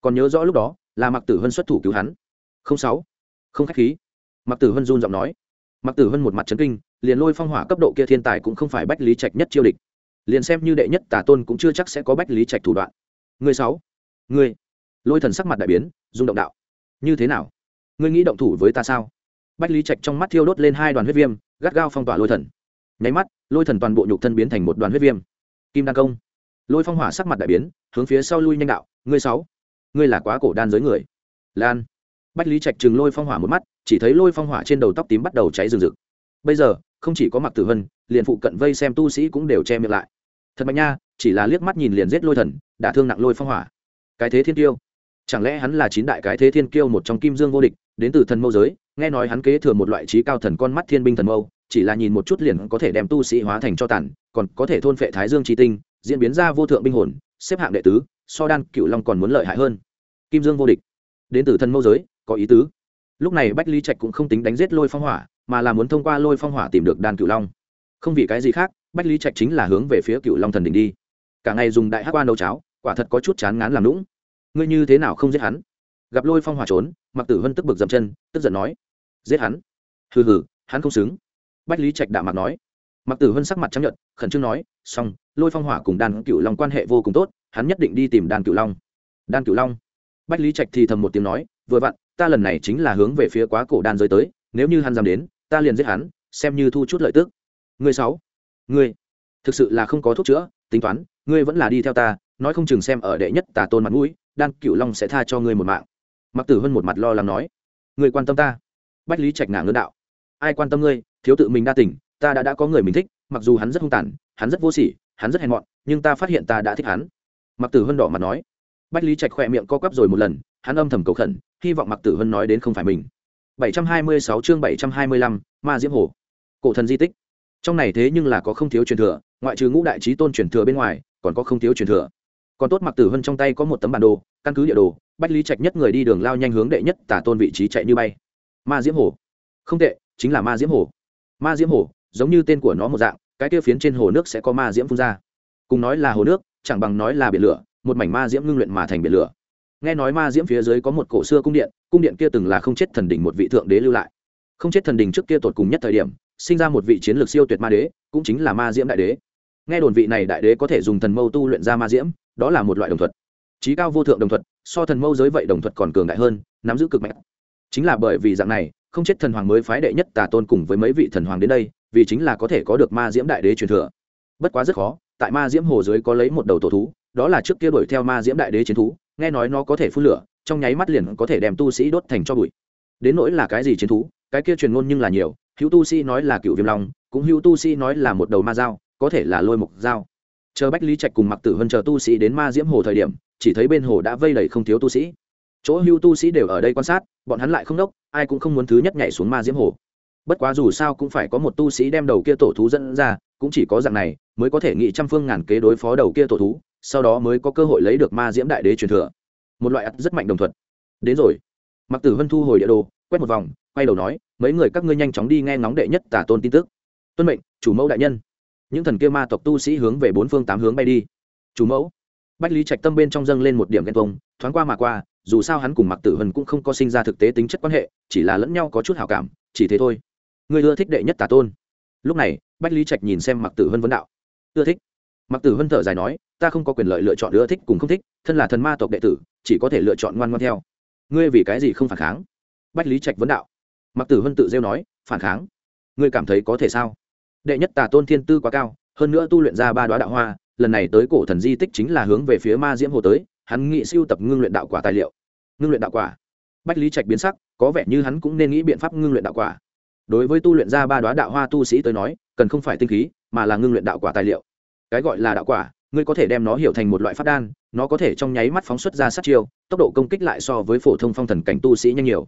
Còn nhớ rõ lúc đó, là mặc tử hân xuất thủ cứu hắn. Không sáu, không khách khí. Mặc tử hân run giọng nói. Mặc tử hân một mặt trấn kinh, liền lôi phong hỏa cấp độ kia thiên tài cũng không phải bách lý trạch nhất chiêu địch. Liền xem như đệ nhất tả tôn cũng chưa chắc sẽ có bách lý trạch thủ đoạn. Người sáu người lôi thần sắc mặt đại biến, rung động đạo. Như thế nào? Ngươi nghĩ động thủ với ta sao? Bách lý trạch trong mắt thiêu đốt lên hai đoàn huyết viêm, gắt gao phong tỏa lôi thần. Nháy mắt, lôi thần toàn bộ nhục thân biến thành một đoàn huyết viêm. Kim đan công. Lôi phong hỏa sắc mặt đại biến, hướng phía sau lui nhanh đạo, ngươi sáu, ngươi là quá cổ đan giới người. Lan. Bách lý trạch chừng lôi phong hỏa một mắt, chỉ thấy lôi phong hỏa trên đầu tóc tím bắt đầu cháy rừng rực. Bây giờ, không chỉ có mặc tử vân, liền phụ cận vây xem tu sĩ cũng đều che miệng lại. Thật mạnh nha, chỉ là liếc mắt nhìn liền giết lôi thần đả thương nặng lôi phong hỏa. Cái thế thiên tiêu chẳng lẽ hắn là chín đại cái thế thiên kiêu một trong kim dương vô địch đến từ thần mâu giới, nghe nói hắn kế thừa một loại trí cao thần con mắt thiên binh thần mâu chỉ là nhìn một chút liền có thể đem tu sĩ hóa thành cho tàn, còn có thể thôn phệ thái dương tri tinh, diễn biến ra vô thượng binh hồn, xếp hạng đệ tứ, so đan cựu long còn muốn lợi hại hơn. Kim dương vô địch. Đến từ thần mâu giới, có ý tứ. Lúc này bách lý trạch cũng không tính đánh giết lôi phong hỏa, mà là muốn thông qua lôi phong hỏa tìm được đan cựu long. Không vì cái gì khác, bách lý trạch chính là hướng về phía cựu long thần đỉnh đi. Cả ngày dùng đại hát quan đấu cháo, quả thật có chút chán ngán làm lũng ngươi như thế nào không giết hắn? Gặp lôi phong hỏa trốn mặc tử hân tức bực dậm chân, tức giận nói, giết hắn. Hừ hừ, hắn không xứng. Bách lý trạch đạ mặt nói. Mặc tử hân sắc mặt chấp nhận khẩn trương nói, xong, lôi phong hỏa cùng đan cựu long quan hệ vô cùng tốt, hắn nhất định đi tìm đan cựu long. Đan cựu long? Bách lý trạch thì thầm một tiếng nói, vừa vặn, ta lần này chính là hướng về phía quá cổ đan giới tới, nếu như hắn dám đến, ta liền giết hắn, xem như thu chút lợi tức. Người sáu, ngươi, thực sự là không có thuốc chữa, tính toán, ngươi vẫn là đi theo ta, nói không chừng xem ở đệ nhất tà tôn mặt mũi, đan cửu long sẽ tha cho ngươi một mạng mặc tử hơn một mặt lo lắng nói người quan tâm ta? Bách lý trạch ngả ngỡ đạo ai quan tâm ngươi? Thiếu tự mình đa tình ta đã đã có người mình thích mặc dù hắn rất hung tàn hắn rất vô sỉ hắn rất hèn mọn nhưng ta phát hiện ta đã thích hắn. Mặc tử hân đỏ mặt nói. Bách lý trạch khỏe miệng co quắp rồi một lần hắn âm thầm cầu khẩn hy vọng mặc tử hân nói đến không phải mình. 726 chương 725, ma diễm hồ. Cổ thần di tích. Trong này thế nhưng là có không thiếu truyền thừa ngoại trừ ngũ đại trí tôn truyền thừa bên ngoài còn có không thiếu truyền thừa còn tốt mặc tử hân trong tay có một tấm bản đồ, căn cứ địa đồ, bách lý trạch nhất người đi đường lao nhanh hướng đệ nhất tả tôn vị trí chạy như bay. Ma diễm hồ. Không tệ, chính là ma diễm hồ. Ma diễm hồ, giống như tên của nó một dạng, cái kia phiến trên hồ nước sẽ có ma diễm phun ra. Cùng nói là hồ nước, chẳng bằng nói là biển lửa, một mảnh ma diễm ngưng luyện mà thành biển lửa. Nghe nói ma diễm phía dưới có một cổ xưa cung điện cung điện kia từng là không chết thần đỉnh một vị thượng đế lưu lại. Không chết thần đỉnh trước kia tột cùng nhất thời điểm, sinh ra một vị chiến lược siêu tuyệt ma đế, cũng chính là ma diễm đại đế. Nghe đồn vị này đại đế có thể dùng thần mâu tu luyện ra ma diễm đó là một loại đồng thuật. Trí cao vô thượng đồng thuật, so thần mâu giới vậy đồng thuật còn cường đại hơn, nắm giữ cực mạnh. Chính là bởi vì dạng này, không chết thần hoàng mới phái đệ nhất tà tôn cùng với mấy vị thần hoàng đến đây, vì chính là có thể có được ma diễm đại đế truyền thừa. Bất quá rất khó, tại ma diễm hồ dưới có lấy một đầu tổ thú, đó là trước kia đuổi theo ma diễm đại đế chiến thú, nghe nói nó có thể phun lửa, trong nháy mắt liền có thể đem tu sĩ đốt thành cho bụi. Đến nỗi là cái gì chiến thú, cái kia truyền ngôn nhưng là nhiều, hữu tu sĩ nói là cựu viêm long, cũng hữu tu sĩ nói là một đầu ma dao, có thể là lôi mục dao chờ bách lý trạch cùng mặc tử vân chờ tu sĩ đến ma diễm hồ thời điểm, chỉ thấy bên hồ đã vây đầy không thiếu tu sĩ. Chỗ hưu tu sĩ đều ở đây quan sát, bọn hắn lại không đốc, ai cũng không muốn thứ nhất nhảy xuống ma diễm hồ. Bất quá dù sao cũng phải có một tu sĩ đem đầu kia tổ thú dẫn ra, cũng chỉ có dạng này mới có thể nghị trăm phương ngàn kế đối phó đầu kia tổ thú, sau đó mới có cơ hội lấy được ma diễm đại đế truyền thừa. Một loại ắt rất mạnh đồng thuận. Đến rồi. Mặc tử hân thu hồi địa đồ, quét một vòng, quay đầu nói, mấy người các ngươi nhanh chóng đi nghe ngóng đệ nhất tả tôn tin tức. Tuân mệnh, chủ mẫu đại nhân những thần kia ma tộc tu sĩ hướng về bốn phương tám hướng bay đi. Chủ mẫu, bách lý trạch tâm bên trong dâng lên một điểm ghen tuông, thoáng qua mà qua, dù sao hắn cùng mặc tử hân cũng không có sinh ra thực tế tính chất quan hệ, chỉ là lẫn nhau có chút hào cảm, chỉ thế thôi. Người ưa thích đệ nhất tà tôn. Lúc này, bách lý trạch nhìn xem mặc tử hân vấn đạo. Ưa thích? Mặc tử hân thở dài nói, ta không có quyền lợi lựa chọn ưa thích cùng không thích, thân là thần ma tộc đệ tử, chỉ có thể lựa chọn ngoan ngoan theo. Ngươi vì cái gì không phản kháng? Bách lý trạch vấn đạo. Mặc tử hân tự rêu nói, phản kháng? Ngươi cảm thấy có thể sao? Đệ nhất tà tôn thiên tư quá cao, hơn nữa tu luyện ra ba đoá đạo hoa, lần này tới cổ thần di tích chính là hướng về phía ma diễm hồ tới, hắn nghĩ siêu tập ngưng luyện đạo quả tài liệu. Ngưng luyện đạo quả. Bách lý trạch biến sắc, có vẻ như hắn cũng nên nghĩ biện pháp ngưng luyện đạo quả. Đối với tu luyện ra ba đoá đạo hoa tu sĩ tới nói, cần không phải tinh khí, mà là ngưng luyện đạo quả tài liệu. Cái gọi là đạo quả, ngươi có thể đem nó hiểu thành một loại phát đan, nó có thể trong nháy mắt phóng xuất ra sát chiêu, tốc độ công kích lại so với phổ thông phong thần cảnh tu sĩ nhanh nhiều.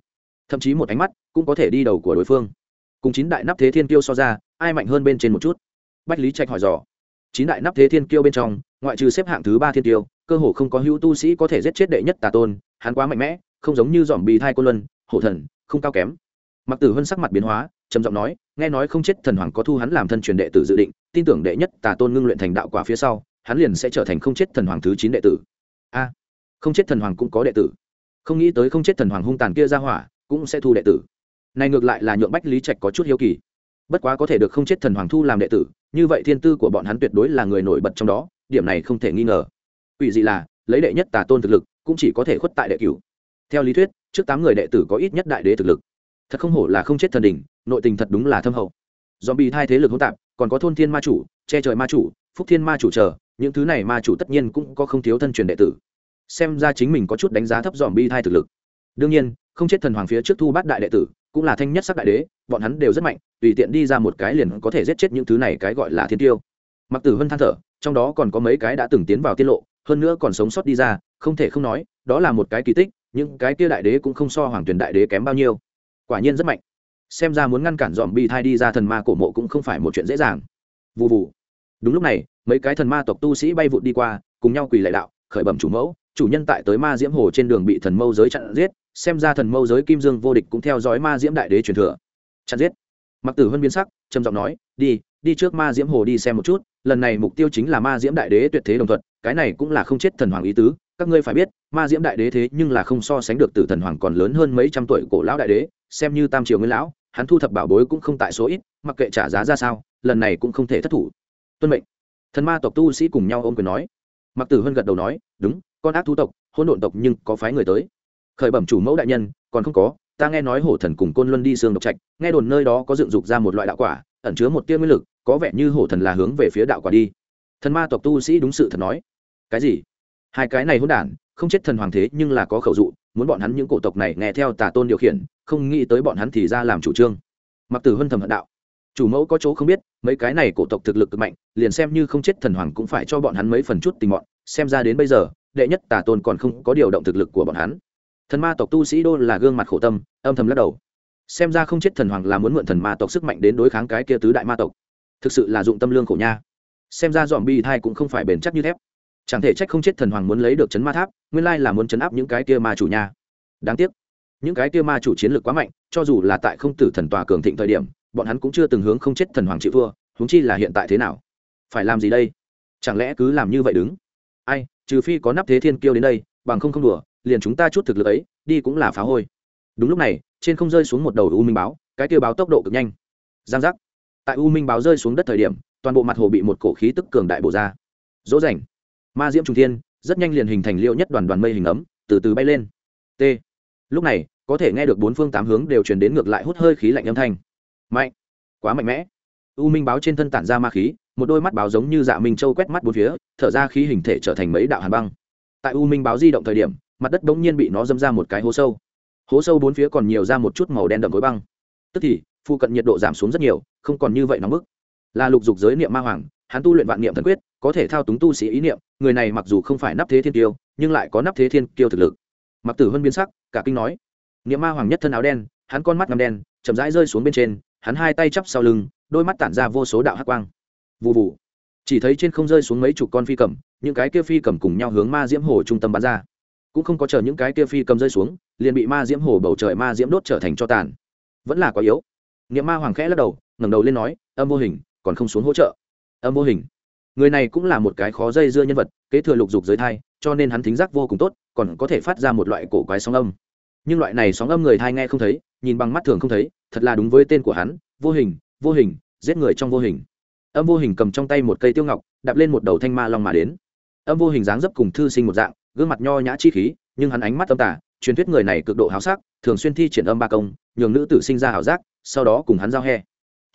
Thậm chí một ánh mắt cũng có thể đi đầu của đối phương cùng chín đại nắp thế thiên kiêu so ra, ai mạnh hơn bên trên một chút? Bách lý trạch hỏi dò. Chín đại nắp thế thiên kiêu bên trong, ngoại trừ xếp hạng thứ ba thiên kiêu, cơ hồ không có hữu tu sĩ có thể giết chết đệ nhất tà tôn, hắn quá mạnh mẽ, không giống như dòm bì thai cô luân, hổ thần, không cao kém. Mặc tử hơn sắc mặt biến hóa, trầm giọng nói, nghe nói không chết thần hoàng có thu hắn làm thân truyền đệ tử dự định, tin tưởng đệ nhất tà tôn ngưng luyện thành đạo quả phía sau, hắn liền sẽ trở thành không chết thần hoàng thứ chín đệ tử. A, không chết thần hoàng cũng có đệ tử. Không nghĩ tới không chết thần hoàng hung tàn kia ra hỏa, cũng sẽ thu đệ tử này ngược lại là nhượng bách lý trạch có chút hiếu kỳ. Bất quá có thể được không chết thần hoàng thu làm đệ tử, như vậy thiên tư của bọn hắn tuyệt đối là người nổi bật trong đó, điểm này không thể nghi ngờ. Ủy dị là, lấy đệ nhất tà tôn thực lực, cũng chỉ có thể khuất tại đệ cửu. Theo lý thuyết, trước tám người đệ tử có ít nhất đại đế thực lực. Thật không hổ là không chết thần đỉnh, nội tình thật đúng là thâm hậu. Do bị thay thế lực hỗn tạp, còn có thôn thiên ma chủ, che trời ma chủ, phúc thiên ma chủ chờ, những thứ này ma chủ tất nhiên cũng có không thiếu thân truyền đệ tử. Xem ra chính mình có chút đánh giá thấp dòm bi thai thực lực. Đương nhiên không chết thần hoàng phía trước thu bát đại đệ tử, cũng là thanh nhất sắc đại đế, bọn hắn đều rất mạnh, tùy tiện đi ra một cái liền có thể giết chết những thứ này cái gọi là thiên tiêu. Mặc tử vân than thở, trong đó còn có mấy cái đã từng tiến vào tiết lộ, hơn nữa còn sống sót đi ra, không thể không nói, đó là một cái kỳ tích, những cái kia đại đế cũng không so hoàng tuyển đại đế kém bao nhiêu. Quả nhiên rất mạnh. Xem ra muốn ngăn cản dòm bi thai đi ra thần ma cổ mộ cũng không phải một chuyện dễ dàng. Vụ vụ đúng lúc này, mấy cái thần ma tộc tu sĩ bay vụt đi qua, cùng nhau quỳ lại đạo, khởi bẩm chủ mẫu chủ nhân tại tới ma diễm hồ trên đường bị thần mâu giới chặn giết, xem ra thần mâu giới kim dương vô địch cũng theo dõi ma diễm đại đế truyền thừa. Chặn giết. Mặc tử hân biến sắc, trầm giọng nói, đi đi trước ma diễm hồ đi xem một chút, lần này mục tiêu chính là ma diễm đại đế tuyệt thế đồng thuận, cái này cũng là không chết thần hoàng ý tứ, các ngươi phải biết, ma diễm đại đế thế nhưng là không so sánh được tử thần hoàng còn lớn hơn mấy trăm tuổi cổ lão đại đế, xem như tam triều nguyên lão, hắn thu thập bảo bối cũng không tại số ít, mặc kệ trả giá ra sao, lần này cũng không thể thất thủ. Tuân mệnh. Thần ma tộc tu sĩ cùng nhau ôm quyền nói. Mặc tử hân gật đầu nói, đúng con ác thú tộc hôn độn tộc nhưng có phái người tới. Khởi bẩm chủ mẫu đại nhân, còn không có, ta nghe nói hổ thần cùng côn luân đi xương độc trạch, nghe đồn nơi đó có dựng dục ra một loại đạo quả, ẩn chứa một tia nguyên lực, có vẻ như hổ thần là hướng về phía đạo quả đi. Thần ma tộc tu sĩ đúng sự thật nói. Cái gì? Hai cái này hôn đản, không chết thần hoàng thế nhưng là có khẩu dụ, muốn bọn hắn những cổ tộc này nghe theo tà tôn điều khiển, không nghĩ tới bọn hắn thì ra làm chủ trương. Mặc tử hân thầm hận đạo. Chủ mẫu có chỗ không biết, mấy cái này cổ tộc thực lực cực mạnh, liền xem như không chết thần hoàng cũng phải cho bọn hắn mấy phần chút tình bọn xem ra đến bây giờ đệ nhất tà tôn còn không có điều động thực lực của bọn hắn. Thần ma tộc tu sĩ đô là gương mặt khổ tâm, âm thầm lắc đầu. Xem ra không chết thần hoàng là muốn mượn thần ma tộc sức mạnh đến đối kháng cái kia tứ đại ma tộc. Thực sự là dụng tâm lương khổ nha. Xem ra dòm bi thai cũng không phải bền chắc như thép. Chẳng thể trách không chết thần hoàng muốn lấy được chấn ma tháp, nguyên lai là muốn chấn áp những cái kia ma chủ nha. Đáng tiếc, những cái kia ma chủ chiến lược quá mạnh, cho dù là tại không tử thần tòa cường thịnh thời điểm, bọn hắn cũng chưa từng hướng không chết thần hoàng chịu thua, huống chi là hiện tại thế nào? Phải làm gì đây? Chẳng lẽ cứ làm như vậy đứng? Ai trừ phi có nắp thế thiên kiêu đến đây, bằng không không đùa, liền chúng ta chút thực lực ấy, đi cũng là phá hôi. Đúng lúc này, trên không rơi xuống một đầu u minh báo, cái kêu báo tốc độ cực nhanh. Giang giác. Tại u minh báo rơi xuống đất thời điểm, toàn bộ mặt hồ bị một cổ khí tức cường đại bổ ra. Dỗ rảnh. ma diễm trung thiên, rất nhanh liền hình thành liệu nhất đoàn đoàn mây hình ấm, từ từ bay lên. T. Lúc này, có thể nghe được bốn phương tám hướng đều truyền đến ngược lại hút hơi khí lạnh âm thanh. Mạnh. Quá mạnh mẽ. U minh báo trên thân tản ra ma khí một đôi mắt báo giống như dạ minh châu quét mắt bốn phía, thở ra khí hình thể trở thành mấy đạo hàn băng. Tại u minh báo di động thời điểm, mặt đất bỗng nhiên bị nó dâm ra một cái hố sâu. Hố sâu bốn phía còn nhiều ra một chút màu đen đậm khối băng. Tức thì phụ cận nhiệt độ giảm xuống rất nhiều, không còn như vậy nóng bức. Là lục dục giới niệm ma hoàng, hắn tu luyện vạn niệm thần quyết, có thể thao túng tu sĩ ý niệm, người này mặc dù không phải nắp thế thiên tiêu nhưng lại có nắp thế thiên kiêu thực lực. Mặc tử hân biến sắc, cả kinh nói, niệm ma hoàng nhất thân áo đen, hắn con mắt ngầm đen, chậm rãi rơi xuống bên trên, hắn hai tay chắp sau lưng, đôi mắt tản ra vô số đạo hắc quang vụ vụ chỉ thấy trên không rơi xuống mấy chục con phi cầm, những cái kia phi cầm cùng nhau hướng ma diễm hồ trung tâm bắn ra. Cũng không có chờ những cái kia phi cầm rơi xuống, liền bị ma diễm hồ bầu trời ma diễm đốt trở thành cho tàn. Vẫn là quá yếu. Niệm ma hoàng khẽ lắc đầu, ngẩng đầu lên nói, âm vô hình, còn không xuống hỗ trợ. Âm vô hình. Người này cũng là một cái khó dây dưa nhân vật, kế thừa lục dục giới thai, cho nên hắn thính giác vô cùng tốt, còn có thể phát ra một loại cổ quái sóng âm. Nhưng loại này sóng âm người thai nghe không thấy, nhìn bằng mắt thường không thấy, thật là đúng với tên của hắn, vô hình vô hình, giết người trong vô hình âm vô hình cầm trong tay một cây tiêu ngọc, đạp lên một đầu thanh ma long mà đến. Âm vô hình dáng dấp cùng thư sinh một dạng, gương mặt nho nhã chi khí, nhưng hắn ánh mắt âm tả truyền thuyết người này cực độ háo sắc, thường xuyên thi triển âm ba công, nhường nữ tử sinh ra ảo giác, sau đó cùng hắn giao he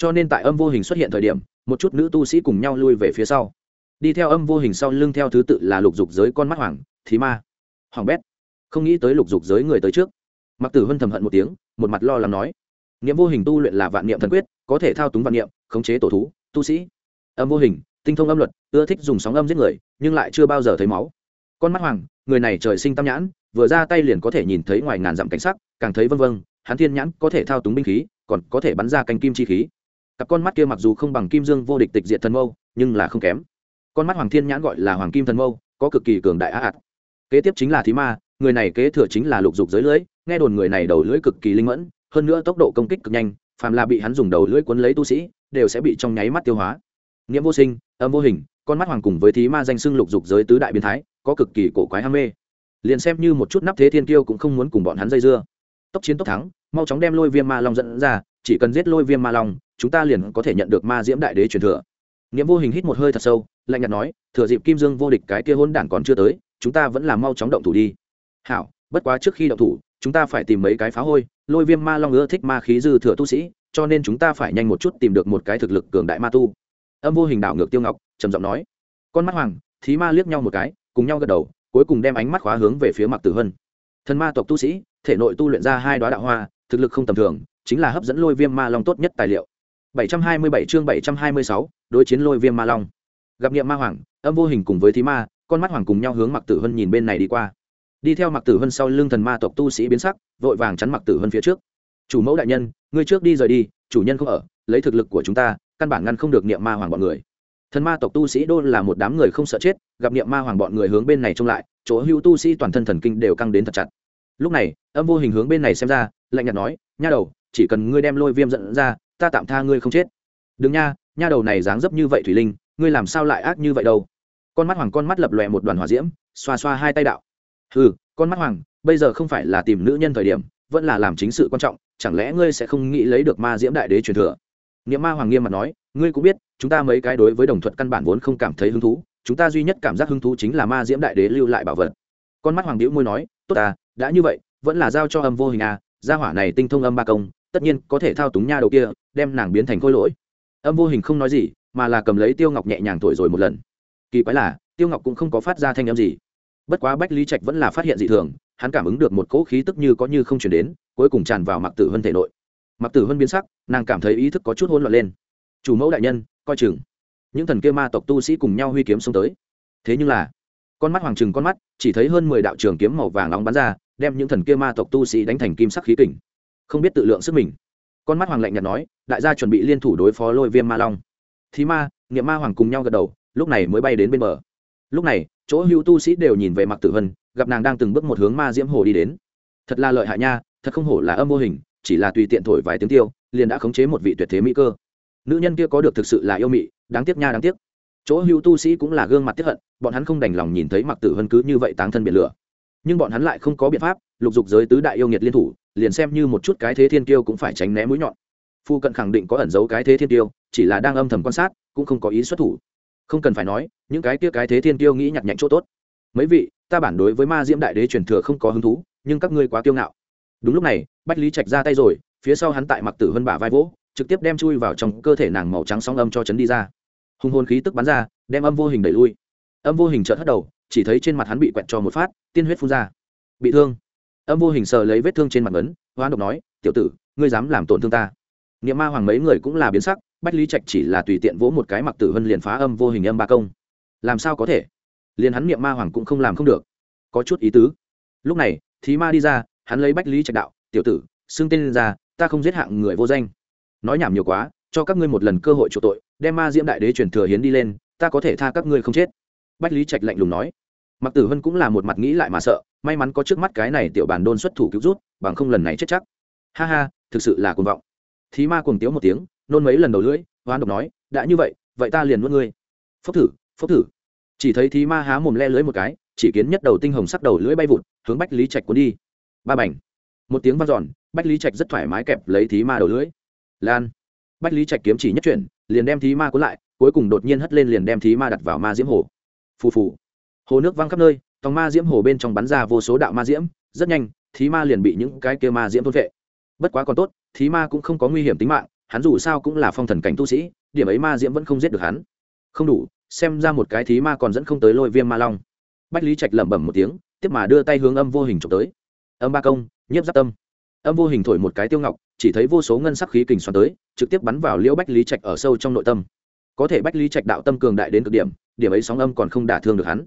cho nên tại âm vô hình xuất hiện thời điểm, một chút nữ tu sĩ cùng nhau lui về phía sau. Đi theo âm vô hình sau lưng theo thứ tự là lục dục giới con mắt hoàng, thí ma. Hoàng bét. Không nghĩ tới lục dục giới người tới trước. Mặc tử hân thầm hận một tiếng, một mặt lo lắng nói. Niệm vô hình tu luyện là vạn niệm thần quyết, có thể thao túng vạn niệm, khống chế tổ thú tu sĩ. Âm vô hình, tinh thông âm luật, ưa thích dùng sóng âm giết người, nhưng lại chưa bao giờ thấy máu. Con mắt hoàng, người này trời sinh tam nhãn, vừa ra tay liền có thể nhìn thấy ngoài ngàn dặm cảnh sắc, càng thấy vân vân, hắn thiên nhãn có thể thao túng binh khí, còn có thể bắn ra canh kim chi khí. Cặp con mắt kia mặc dù không bằng kim dương vô địch tịch diện thần mâu, nhưng là không kém. Con mắt hoàng thiên nhãn gọi là hoàng kim thần mâu, có cực kỳ cường đại á ạt kế tiếp chính là thí ma, người này kế thừa chính là lục dục giới lưỡi nghe đồn người này đầu lưỡi cực kỳ linh mẫn, hơn nữa tốc độ công kích cực nhanh phàm là bị hắn dùng đầu lưỡi cuốn lấy tu sĩ, đều sẽ bị trong nháy mắt tiêu hóa. Nghĩa vô sinh, âm vô hình, con mắt hoàng cùng với thí ma danh xưng lục dục giới tứ đại biến thái, có cực kỳ cổ quái ham mê. Liền xem như một chút nắp thế thiên kiêu cũng không muốn cùng bọn hắn dây dưa. Tốc chiến tốc thắng, mau chóng đem lôi viêm ma long dẫn ra, chỉ cần giết lôi viêm ma long, chúng ta liền có thể nhận được ma diễm đại đế truyền thừa. Nghĩa vô hình hít một hơi thật sâu, lạnh nhạt nói, thừa dịp kim dương vô địch cái kia hôn đản còn chưa tới, chúng ta vẫn là mau chóng động thủ đi. Hảo, bất quá trước khi động thủ, chúng ta phải tìm mấy cái phá hôi lôi viêm ma long ưa thích ma khí dư thừa tu sĩ cho nên chúng ta phải nhanh một chút tìm được một cái thực lực cường đại ma tu. Âm vô hình đảo ngược tiêu ngọc trầm giọng nói. Con mắt hoàng thí ma liếc nhau một cái cùng nhau gật đầu cuối cùng đem ánh mắt khóa hướng về phía mặc tử hân. Thần ma tộc tu sĩ thể nội tu luyện ra hai đoá đạo hoa thực lực không tầm thường chính là hấp dẫn lôi viêm ma long tốt nhất tài liệu. 727 chương 726, đối chiến lôi viêm ma long. Gặp nghiệm ma hoàng âm vô hình cùng với thí ma con mắt hoàng cùng nhau hướng mặc tử hân nhìn bên này đi qua đi theo mặc tử hân sau lưng thần ma tộc tu sĩ biến sắc, vội vàng chắn mặc tử hân phía trước. Chủ mẫu đại nhân, ngươi trước đi rời đi, chủ nhân không ở, lấy thực lực của chúng ta, căn bản ngăn không được niệm ma hoàng bọn người. Thần ma tộc tu sĩ đô là một đám người không sợ chết, gặp niệm ma hoàng bọn người hướng bên này trông lại, chỗ hữu tu sĩ toàn thân thần kinh đều căng đến thật chặt. Lúc này, âm vô hình hướng bên này xem ra, lạnh nhạt nói, nha đầu, chỉ cần ngươi đem lôi viêm dẫn ra, ta tạm tha ngươi không chết. Đừng nha nha đầu này dáng dấp như vậy thủy linh, ngươi làm sao lại ác như vậy đâu? Con mắt hoàng con mắt lập lòe một đoàn hỏa diễm, xoa xoa hai tay đạo ừ con mắt hoàng, bây giờ không phải là tìm nữ nhân thời điểm, vẫn là làm chính sự quan trọng, chẳng lẽ ngươi sẽ không nghĩ lấy được ma diễm đại đế truyền thừa? Niệm ma hoàng nghiêm mặt nói, ngươi cũng biết, chúng ta mấy cái đối với đồng thuận căn bản vốn không cảm thấy hứng thú, chúng ta duy nhất cảm giác hứng thú chính là ma diễm đại đế lưu lại bảo vật. Con mắt hoàng đĩu môi nói, tốt à đã như vậy, vẫn là giao cho âm vô hình à gia hỏa này tinh thông âm ba công, tất nhiên có thể thao túng nha đầu kia, đem nàng biến thành khôi lỗi. Âm vô hình không nói gì, mà là cầm lấy tiêu ngọc nhẹ nhàng thổi rồi một lần. Kỳ quái là, tiêu ngọc cũng không có phát ra thanh âm gì bất quá bách lý trạch vẫn là phát hiện dị thường, hắn cảm ứng được một cỗ khí tức như có như không chuyển đến, cuối cùng tràn vào mặc tử hân thể nội. Mặc tử hân biến sắc, nàng cảm thấy ý thức có chút hỗn loạn lên. Chủ mẫu đại nhân, coi chừng. Những thần kia ma tộc tu sĩ cùng nhau huy kiếm xông tới. Thế nhưng là, con mắt hoàng trừng con mắt, chỉ thấy hơn mười đạo trường kiếm màu vàng nóng bắn ra, đem những thần kia ma tộc tu sĩ đánh thành kim sắc khí kình. Không biết tự lượng sức mình. Con mắt hoàng lạnh nhạt nói, đại gia chuẩn bị liên thủ đối phó lôi viêm ma long. Thí ma nghiệm ma hoàng cùng nhau gật đầu, lúc này mới bay đến bên bờ lúc này, chỗ hữu tu sĩ đều nhìn về mặc tử vân, gặp nàng đang từng bước một hướng ma diễm hồ đi đến. Thật là lợi hại nha, thật không hổ là âm mô hình, chỉ là tùy tiện thổi vài tiếng tiêu, liền đã khống chế một vị tuyệt thế mỹ cơ. Nữ nhân kia có được thực sự là yêu mị, đáng tiếc nha, đáng tiếc. Chỗ hữu tu sĩ cũng là gương mặt tiếp hận, bọn hắn không đành lòng nhìn thấy mặc tử vân cứ như vậy táng thân biển lửa. Nhưng bọn hắn lại không có biện pháp, lục dục giới tứ đại yêu nghiệt liên thủ, liền xem như một chút cái thế thiên kiêu cũng phải tránh né mũi nhọn. Phu cận khẳng định có ẩn giấu cái thế thiên tiêu chỉ là đang âm thầm quan sát, cũng không có ý xuất thủ không cần phải nói, những cái kia cái thế thiên kiêu nghĩ nhặt nhạnh chỗ tốt. Mấy vị, ta bản đối với ma diễm đại đế truyền thừa không có hứng thú, nhưng các ngươi quá kiêu ngạo. Đúng lúc này, bách lý trạch ra tay rồi, phía sau hắn tại mặc tử vân bả vai vỗ, trực tiếp đem chui vào trong cơ thể nàng màu trắng sóng âm cho chấn đi ra. Hùng hồn khí tức bắn ra, đem âm vô hình đẩy lui. Âm vô hình chợt hất đầu, chỉ thấy trên mặt hắn bị quẹt cho một phát, tiên huyết phun ra. Bị thương. Âm vô hình sờ lấy vết thương trên mặt ấn, hoán độc nói, tiểu tử, ngươi dám làm tổn thương ta. Niệm ma hoàng mấy người cũng là biến sắc bách lý trạch chỉ là tùy tiện vỗ một cái mặc tử vân liền phá âm vô hình âm ba công. Làm sao có thể? Liền hắn niệm ma hoàng cũng không làm không được. Có chút ý tứ. Lúc này, thí ma đi ra, hắn lấy bách lý trạch đạo, tiểu tử, xưng tên lên ra, ta không giết hạng người vô danh. Nói nhảm nhiều quá, cho các ngươi một lần cơ hội chủ tội, đem ma diễm đại đế truyền thừa hiến đi lên, ta có thể tha các ngươi không chết. Bách lý trạch lạnh lùng nói. Mặc tử hân cũng là một mặt nghĩ lại mà sợ, may mắn có trước mắt cái này tiểu bản đôn xuất thủ cứu rút, bằng không lần này chết chắc. Ha ha, thực sự là cuồng vọng. Thí ma cuồng tiếu một tiếng nôn mấy lần đầu lưỡi, hoán độc nói, đã như vậy vậy ta liền nuốt ngươi. Phốc thử phốc thử. Chỉ thấy thí ma há mồm le lưới một cái, chỉ kiến nhất đầu tinh hồng sắc đầu lưỡi bay vụt, hướng bách lý trạch cuốn đi. Ba bảnh một tiếng vang giòn bách lý trạch rất thoải mái kẹp lấy thí ma đầu lưỡi. Lan. Bách lý trạch kiếm chỉ nhất chuyển, liền đem thí ma cuốn lại, cuối cùng đột nhiên hất lên liền đem thí ma đặt vào ma diễm hồ. Phù phù. Hồ nước văng khắp nơi, tòng ma diễm hồ bên trong bắn ra vô số đạo ma diễm, rất nhanh, thí ma liền bị những cái kia ma diễm thôn vệ bất quá còn tốt, thí ma cũng không có nguy hiểm tính mạng hắn dù sao cũng là phong thần cảnh tu sĩ, điểm ấy ma diễm vẫn không giết được hắn. Không đủ, xem ra một cái thí ma còn dẫn không tới lôi viêm ma long. Bách lý trạch lẩm bẩm một tiếng, tiếp mà đưa tay hướng âm vô hình trộm tới. Âm ba công, nhiếp giáp tâm. Âm vô hình thổi một cái tiêu ngọc, chỉ thấy vô số ngân sắc khí kình xoắn tới, trực tiếp bắn vào liễu bách lý trạch ở sâu trong nội tâm. Có thể bách lý trạch đạo tâm cường đại đến cực điểm điểm ấy sóng âm còn không đả thương được hắn.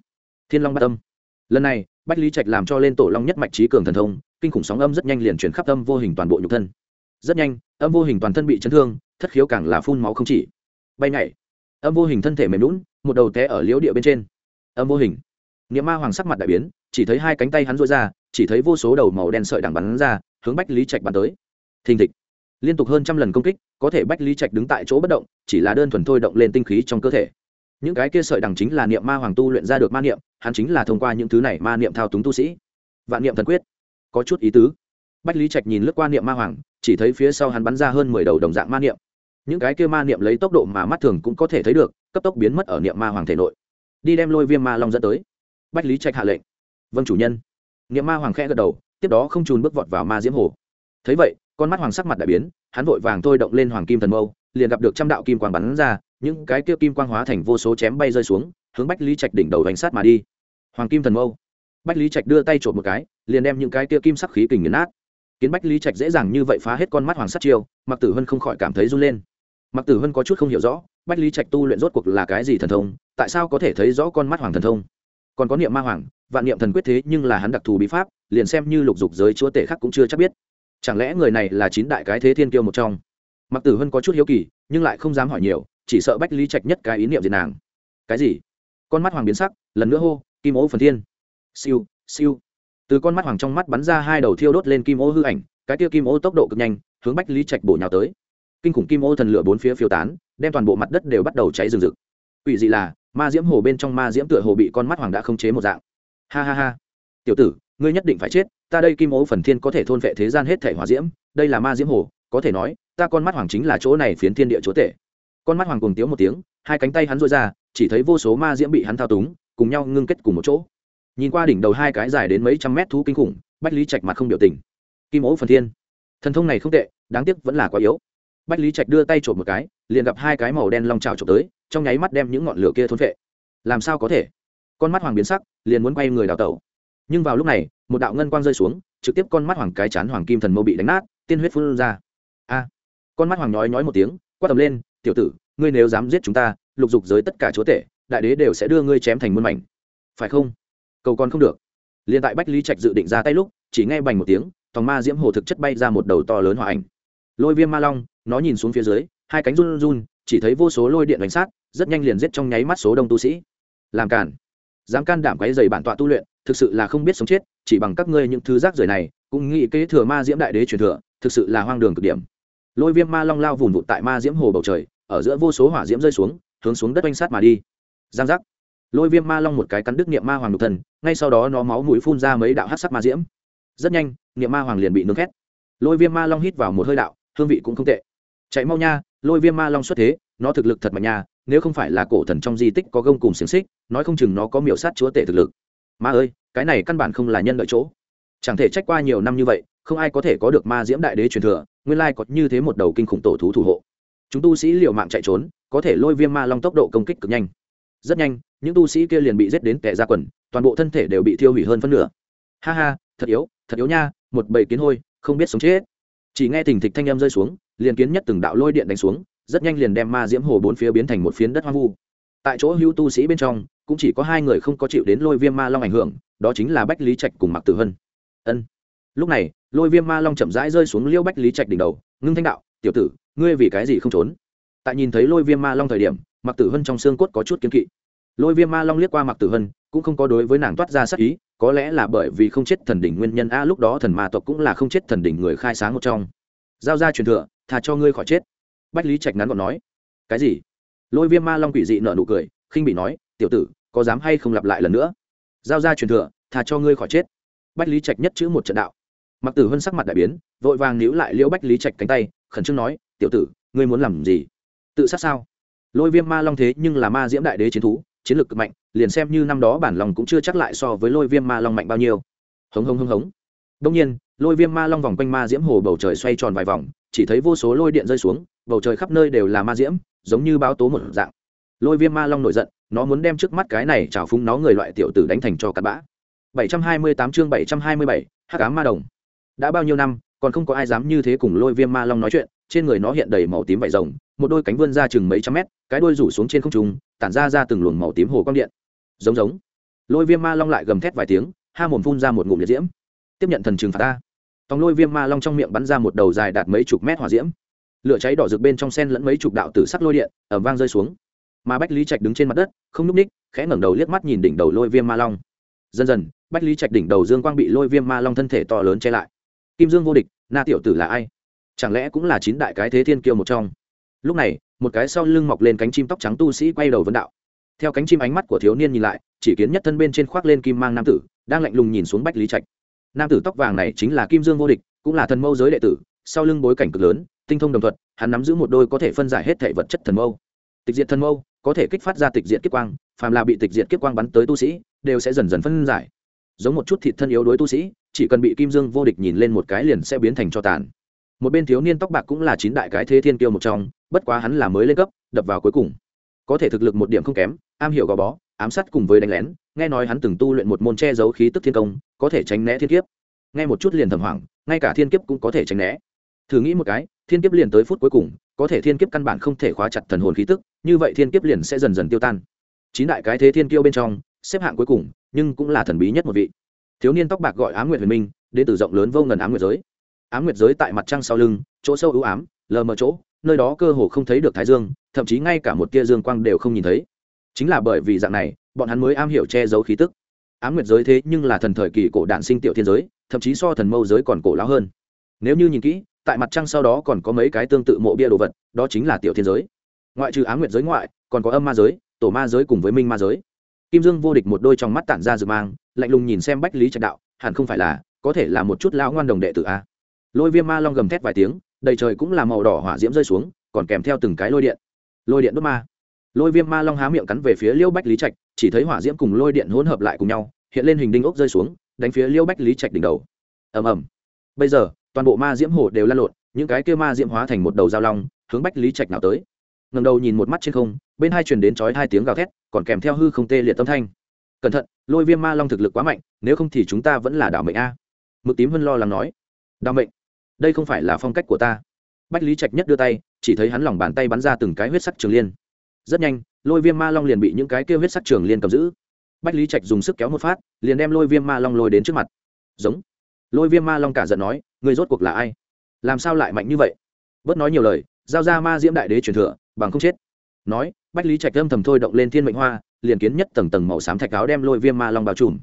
Thiên long bát tâm. lần này, bách lý trạch làm cho lên tổ long nhất mạch trí cường thần thông, kinh khủng sóng âm rất nhanh liền chuyển khắp âm vô hình toàn bộ nhục thân rất nhanh, âm vô hình toàn thân bị chấn thương, thất khiếu càng là phun máu không chỉ. Bay nhảy, âm vô hình thân thể mềm lún một đầu té ở liễu địa bên trên. Âm vô hình. Niệm ma hoàng sắc mặt đại biến, chỉ thấy hai cánh tay hắn rối ra, chỉ thấy vô số đầu màu đen sợi đằng bắn ra, hướng bách lý trạch bắn tới. Thình thịch. Liên tục hơn trăm lần công kích, có thể bách lý trạch đứng tại chỗ bất động, chỉ là đơn thuần thôi động lên tinh khí trong cơ thể. Những cái kia sợi đằng chính là niệm ma hoàng tu luyện ra được ma niệm, hắn chính là thông qua những thứ này ma niệm thao túng tu sĩ. Vạn niệm thần quyết. Có chút ý tứ bách lý trạch nhìn lướt qua niệm ma hoàng, chỉ thấy phía sau hắn bắn ra hơn mười đầu đồng dạng ma niệm. Những cái kia ma niệm lấy tốc độ mà mắt thường cũng có thể thấy được, cấp tốc biến mất ở niệm ma hoàng thể nội. Đi đem lôi viêm ma long dẫn tới. Bách lý trạch hạ lệnh. Vâng chủ nhân. Niệm ma hoàng khẽ gật đầu, tiếp đó không trùn bước vọt vào ma diễm hồ. Thấy vậy, con mắt hoàng sắc mặt đại biến, hắn vội vàng thôi động lên hoàng kim thần mâu, liền gặp được trăm đạo kim quang bắn ra, những cái kia kim quang hóa thành vô số chém bay rơi xuống, hướng bách lý trạch đỉnh đầu đánh sát mà đi. Hoàng kim thần mâu. Bách lý trạch đưa tay trộm một cái, liền đem những cái kia kim sắc khí kình nghiền nát kiến bách lý trạch dễ dàng như vậy phá hết con mắt hoàng sắt chiêu mặc tử hân không khỏi cảm thấy run lên. Mặc tử hân có chút không hiểu rõ, bách lý trạch tu luyện rốt cuộc là cái gì thần thông, tại sao có thể thấy rõ con mắt hoàng thần thông? Còn có niệm ma hoàng, vạn niệm thần quyết thế nhưng là hắn đặc thù bí pháp, liền xem như lục dục giới chúa tể khác cũng chưa chắc biết. Chẳng lẽ người này là chín đại cái thế thiên kiêu một trong? Mặc tử hân có chút hiếu kỳ, nhưng lại không dám hỏi nhiều, chỉ sợ bách lý trạch nhất cái ý niệm gì nàng? Cái gì? Con mắt hoàng biến sắc, lần nữa hô, kim ố phần thiên. Siêu siêu từ con mắt hoàng trong mắt bắn ra hai đầu thiêu đốt lên kim ô hư ảnh, cái tia kim ô tốc độ cực nhanh, hướng bách lý trạch bổ nhào tới. Kinh khủng kim ô thần lửa bốn phía phiêu tán, đem toàn bộ mặt đất đều bắt đầu cháy rừng rực. Ủy dị là, ma diễm hồ bên trong ma diễm tựa hồ bị con mắt hoàng đã không chế một dạng. Ha ha ha. Tiểu tử, ngươi nhất định phải chết, ta đây kim ô phần thiên có thể thôn vệ thế gian hết thể hỏa diễm, đây là ma diễm hồ, có thể nói, ta con mắt hoàng chính là chỗ này phiến thiên địa chúa tể. Con mắt hoàng cùng tiếu một tiếng, hai cánh tay hắn rối ra, chỉ thấy vô số ma diễm bị hắn thao túng, cùng nhau ngưng kết cùng một chỗ nhìn qua đỉnh đầu hai cái dài đến mấy trăm mét thú kinh khủng, bách lý trạch mặt không biểu tình. Kim ố phần thiên. Thần thông này không tệ, đáng tiếc vẫn là quá yếu. Bách lý trạch đưa tay trộm một cái, liền gặp hai cái màu đen long trào trộm tới, trong nháy mắt đem những ngọn lửa kia thôn vệ làm sao có thể? Con mắt hoàng biến sắc, liền muốn quay người đào tẩu. Nhưng vào lúc này, một đạo ngân quang rơi xuống, trực tiếp con mắt hoàng cái chán hoàng kim thần mâu bị đánh nát, tiên huyết phun ra. A! Con mắt hoàng nói nói một tiếng, quát tầm lên, tiểu tử, ngươi nếu dám giết chúng ta, lục dục giới tất cả chúa tể, đại đế đều sẽ đưa ngươi chém thành muôn mảnh. Phải không? Cầu còn không được. Liền tại bách lý trạch dự định ra tay lúc, chỉ nghe bành một tiếng, thòng ma diễm hồ thực chất bay ra một đầu to lớn hòa ảnh. Lôi viêm ma long, nó nhìn xuống phía dưới, hai cánh run run, chỉ thấy vô số lôi điện đánh sát, rất nhanh liền giết trong nháy mắt số đông tu sĩ. Làm cản dám can đảm quấy dày bản tọa tu luyện, thực sự là không biết sống chết, chỉ bằng các ngươi những thứ rác rưởi này, cũng nghĩ kế thừa ma diễm đại đế truyền thừa, thực sự là hoang đường cực điểm. Lôi viêm ma long lao vùn vụt tại ma diễm hồ bầu trời, ở giữa vô số hỏa diễm rơi xuống, hướng xuống đất oanh sát mà đi. Giang giác lôi viêm ma long một cái cắn đứt niệm ma hoàng nhục thần ngay sau đó nó máu mũi phun ra mấy đạo hát sắc ma diễm. Rất nhanh, niệm ma hoàng liền bị nướng khét. Lôi viêm ma long hít vào một hơi đạo, hương vị cũng không tệ. Chạy mau nha, lôi viêm ma long xuất thế, nó thực lực thật mạnh nha, nếu không phải là cổ thần trong di tích có gông cùng xiềng xích, nói không chừng nó có miểu sát chúa tể thực lực. Ma ơi, cái này căn bản không là nhân đợi chỗ. Chẳng thể trách qua nhiều năm như vậy, không ai có thể có được ma diễm đại đế truyền thừa, nguyên lai có như thế một đầu kinh khủng tổ thú thủ hộ. Chúng tu sĩ liều mạng chạy trốn, có thể lôi viêm ma long tốc độ công kích cực nhanh rất nhanh, những tu sĩ kia liền bị giết đến tệ ra quần, toàn bộ thân thể đều bị thiêu hủy hơn phân nửa. Ha ha, thật yếu thật yếu nha, một bầy kiến hôi, không biết sống chết. Chỉ nghe thình thịch thanh âm rơi xuống, liền kiến nhất từng đạo lôi điện đánh xuống, rất nhanh liền đem ma diễm hồ bốn phía biến thành một phiến đất hoang vu. Tại chỗ hữu tu sĩ bên trong, cũng chỉ có hai người không có chịu đến lôi viêm ma long ảnh hưởng, đó chính là bách lý trạch cùng mặc tử hân. Ân. Lúc này, lôi viêm ma long chậm rãi rơi xuống liêu bách lý trạch đỉnh đầu, ngưng thanh đạo, tiểu tử, ngươi vì cái gì không trốn? Tại nhìn thấy lôi viêm ma long thời điểm mặc tử hân trong xương cốt có chút kiên kỵ. Lôi viêm ma long liếc qua mặc tử hân, cũng không có đối với nàng toát ra sắc ý, có lẽ là bởi vì không chết thần đỉnh nguyên nhân a, lúc đó thần ma tộc cũng là không chết thần đỉnh người khai sáng một trong. Giao ra truyền thừa thà cho ngươi khỏi chết. Bách lý trạch ngắn gọn nói. Cái gì? Lôi viêm ma long quỷ dị nợ nụ cười, khinh bị nói, tiểu tử, có dám hay không lặp lại lần nữa? Giao ra truyền thừa thà cho ngươi khỏi chết. Bách lý trạch nhất chữ một trận đạo. Mặc tử hân sắc mặt đại biến, vội vàng níu lại liễu bách lý trạch cánh tay, khẩn trương nói, tiểu tử, ngươi muốn làm gì? Tự sát sao? Lôi viêm ma long thế nhưng là ma diễm đại đế chiến thú chiến lược cực mạnh liền xem như năm đó bản lòng cũng chưa chắc lại so với lôi viêm ma long mạnh bao nhiêu. Hống hống hống hống. Đông nhiên lôi viêm ma long vòng quanh ma diễm hồ bầu trời xoay tròn vài vòng chỉ thấy vô số lôi điện rơi xuống bầu trời khắp nơi đều là ma diễm giống như báo tố một dạng. Lôi viêm ma long nổi giận nó muốn đem trước mắt cái này trào phúng nó người loại tiểu tử đánh thành cho cặn bã. 728 chương 727, hắc ám ma đồng. Đã bao nhiêu năm còn không có ai dám như thế cùng lôi viêm ma long nói chuyện trên người nó hiện đầy màu tím vải rồng một đôi cánh vươn ra chừng mấy trăm mét, cái đôi rủ xuống trên không trung, tản ra ra từng luồng màu tím hồ quang điện. Giống giống. Lôi viêm ma long lại gầm thét vài tiếng, ha mồm phun ra một ngụm liệt diễm. Tiếp nhận thần trừng phạt ta. Tòng lôi viêm ma long trong miệng bắn ra một đầu dài đạt mấy chục mét hỏa diễm. Lửa cháy đỏ rực bên trong sen lẫn mấy chục đạo tử sắc lôi điện ẩm vang rơi xuống. Mà bách lý trạch đứng trên mặt đất, không núp ních, khẽ ngẩng đầu liếc mắt nhìn đỉnh đầu lôi viêm ma long. Dần dần, bách lý trạch đỉnh đầu dương quang bị lôi viêm ma long thân thể to lớn che lại. Kim dương vô địch, na tiểu tử là ai? Chẳng lẽ cũng là chín đại cái thế thiên kiêu một trong? Lúc này, một cái sau lưng mọc lên cánh chim tóc trắng tu sĩ quay đầu vấn đạo. Theo cánh chim ánh mắt của thiếu niên nhìn lại, chỉ kiến nhất thân bên trên khoác lên kim mang nam tử, đang lạnh lùng nhìn xuống bách lý trạch. Nam tử tóc vàng này chính là kim dương vô địch, cũng là thần mâu giới đệ tử, sau lưng bối cảnh cực lớn, tinh thông đồng thuật, hắn nắm giữ một đôi có thể phân giải hết thể vật chất thần mâu. Tịch diệt thần mâu, có thể kích phát ra tịch diệt kiếp quang, phàm là bị tịch diệt kiếp quang bắn tới tu sĩ, đều sẽ dần dần phân giải. Giống một chút thịt thân yếu đối tu sĩ, chỉ cần bị kim dương vô địch nhìn lên một cái liền sẽ biến thành cho tàn một bên thiếu niên tóc bạc cũng là chín đại cái thế thiên kiêu một trong, bất quá hắn là mới lên cấp, đập vào cuối cùng. Có thể thực lực một điểm không kém, am hiểu gò bó, ám sát cùng với đánh lén, nghe nói hắn từng tu luyện một môn che giấu khí tức thiên công, có thể tránh né thiên kiếp. Nghe một chút liền thầm hoảng, ngay cả thiên kiếp cũng có thể tránh né. Thử nghĩ một cái, thiên kiếp liền tới phút cuối cùng, có thể thiên kiếp căn bản không thể khóa chặt thần hồn khí tức, như vậy thiên kiếp liền sẽ dần dần tiêu tan. Chín đại cái thế thiên kiêu bên trong, xếp hạng cuối cùng, nhưng cũng là thần bí nhất một vị. Thiếu niên tóc bạc gọi á m nguyệt huyền minh đến từ rộng lớn vô ngần á m nguyệt giới á m nguyệt giới tại mặt trăng sau lưng, chỗ sâu ưu ám, lờ mờ chỗ, nơi đó cơ hồ không thấy được thái dương, thậm chí ngay cả một tia dương quang đều không nhìn thấy. Chính là bởi vì dạng này, bọn hắn mới am hiểu che giấu khí tức. Ám nguyệt giới thế nhưng là thần thời kỳ cổ đạn sinh tiểu thiên giới, thậm chí so thần mâu giới còn cổ lão hơn. Nếu như nhìn kỹ, tại mặt trăng sau đó còn có mấy cái tương tự mộ bia đồ vật, đó chính là tiểu thiên giới. Ngoại trừ ám nguyệt giới ngoại, còn có âm ma giới, tổ ma giới cùng với minh ma giới. Kim dương vô địch một đôi trong mắt tản ra rực mang, lạnh lùng nhìn xem bách lý trạch đạo, hẳn không phải là, có thể là một chút lão ngoan đồng đệ tử a lôi viêm ma long gầm thét vài tiếng, đầy trời cũng là màu đỏ hỏa diễm rơi xuống, còn kèm theo từng cái lôi điện. Lôi điện đốt ma. Lôi viêm ma long há miệng cắn về phía liêu bách lý trạch, chỉ thấy hỏa diễm cùng lôi điện hỗn hợp lại cùng nhau, hiện lên hình đinh ốc rơi xuống, đánh phía liêu bách lý trạch đỉnh đầu. Ầm ầm. Bây giờ, toàn bộ ma diễm hồ đều lan lộn, những cái kia ma diễm hóa thành một đầu dao long, hướng bách lý trạch nào tới. Ngầm đầu nhìn một mắt trên không, bên hai truyền đến chói hai tiếng gào thét, còn kèm theo hư không tê liệt tâm thanh. Cẩn thận, lôi viêm ma long thực lực quá mạnh, nếu không thì chúng ta vẫn là đảo mệnh a. Mực tím vân lo lắng nói. Đảo mệnh đây không phải là phong cách của ta. Bách lý trạch nhất đưa tay, chỉ thấy hắn lòng bàn tay bắn ra từng cái huyết sắc trường liên. Rất nhanh, lôi viêm ma long liền bị những cái kia huyết sắc trường liên cầm giữ. Bách lý trạch dùng sức kéo một phát, liền đem lôi viêm ma long lôi đến trước mặt. Giống. Lôi viêm ma long cả giận nói người rốt cuộc là ai? Làm sao lại mạnh như vậy? Bớt nói nhiều lời, giao ra ma diễm đại đế truyền thừa, bằng không chết. Nói, bách lý trạch âm thầm thôi động lên thiên mệnh hoa, liền kiến nhất tầng tầng màu xám thạch áo đem lôi viêm ma long bao trùm.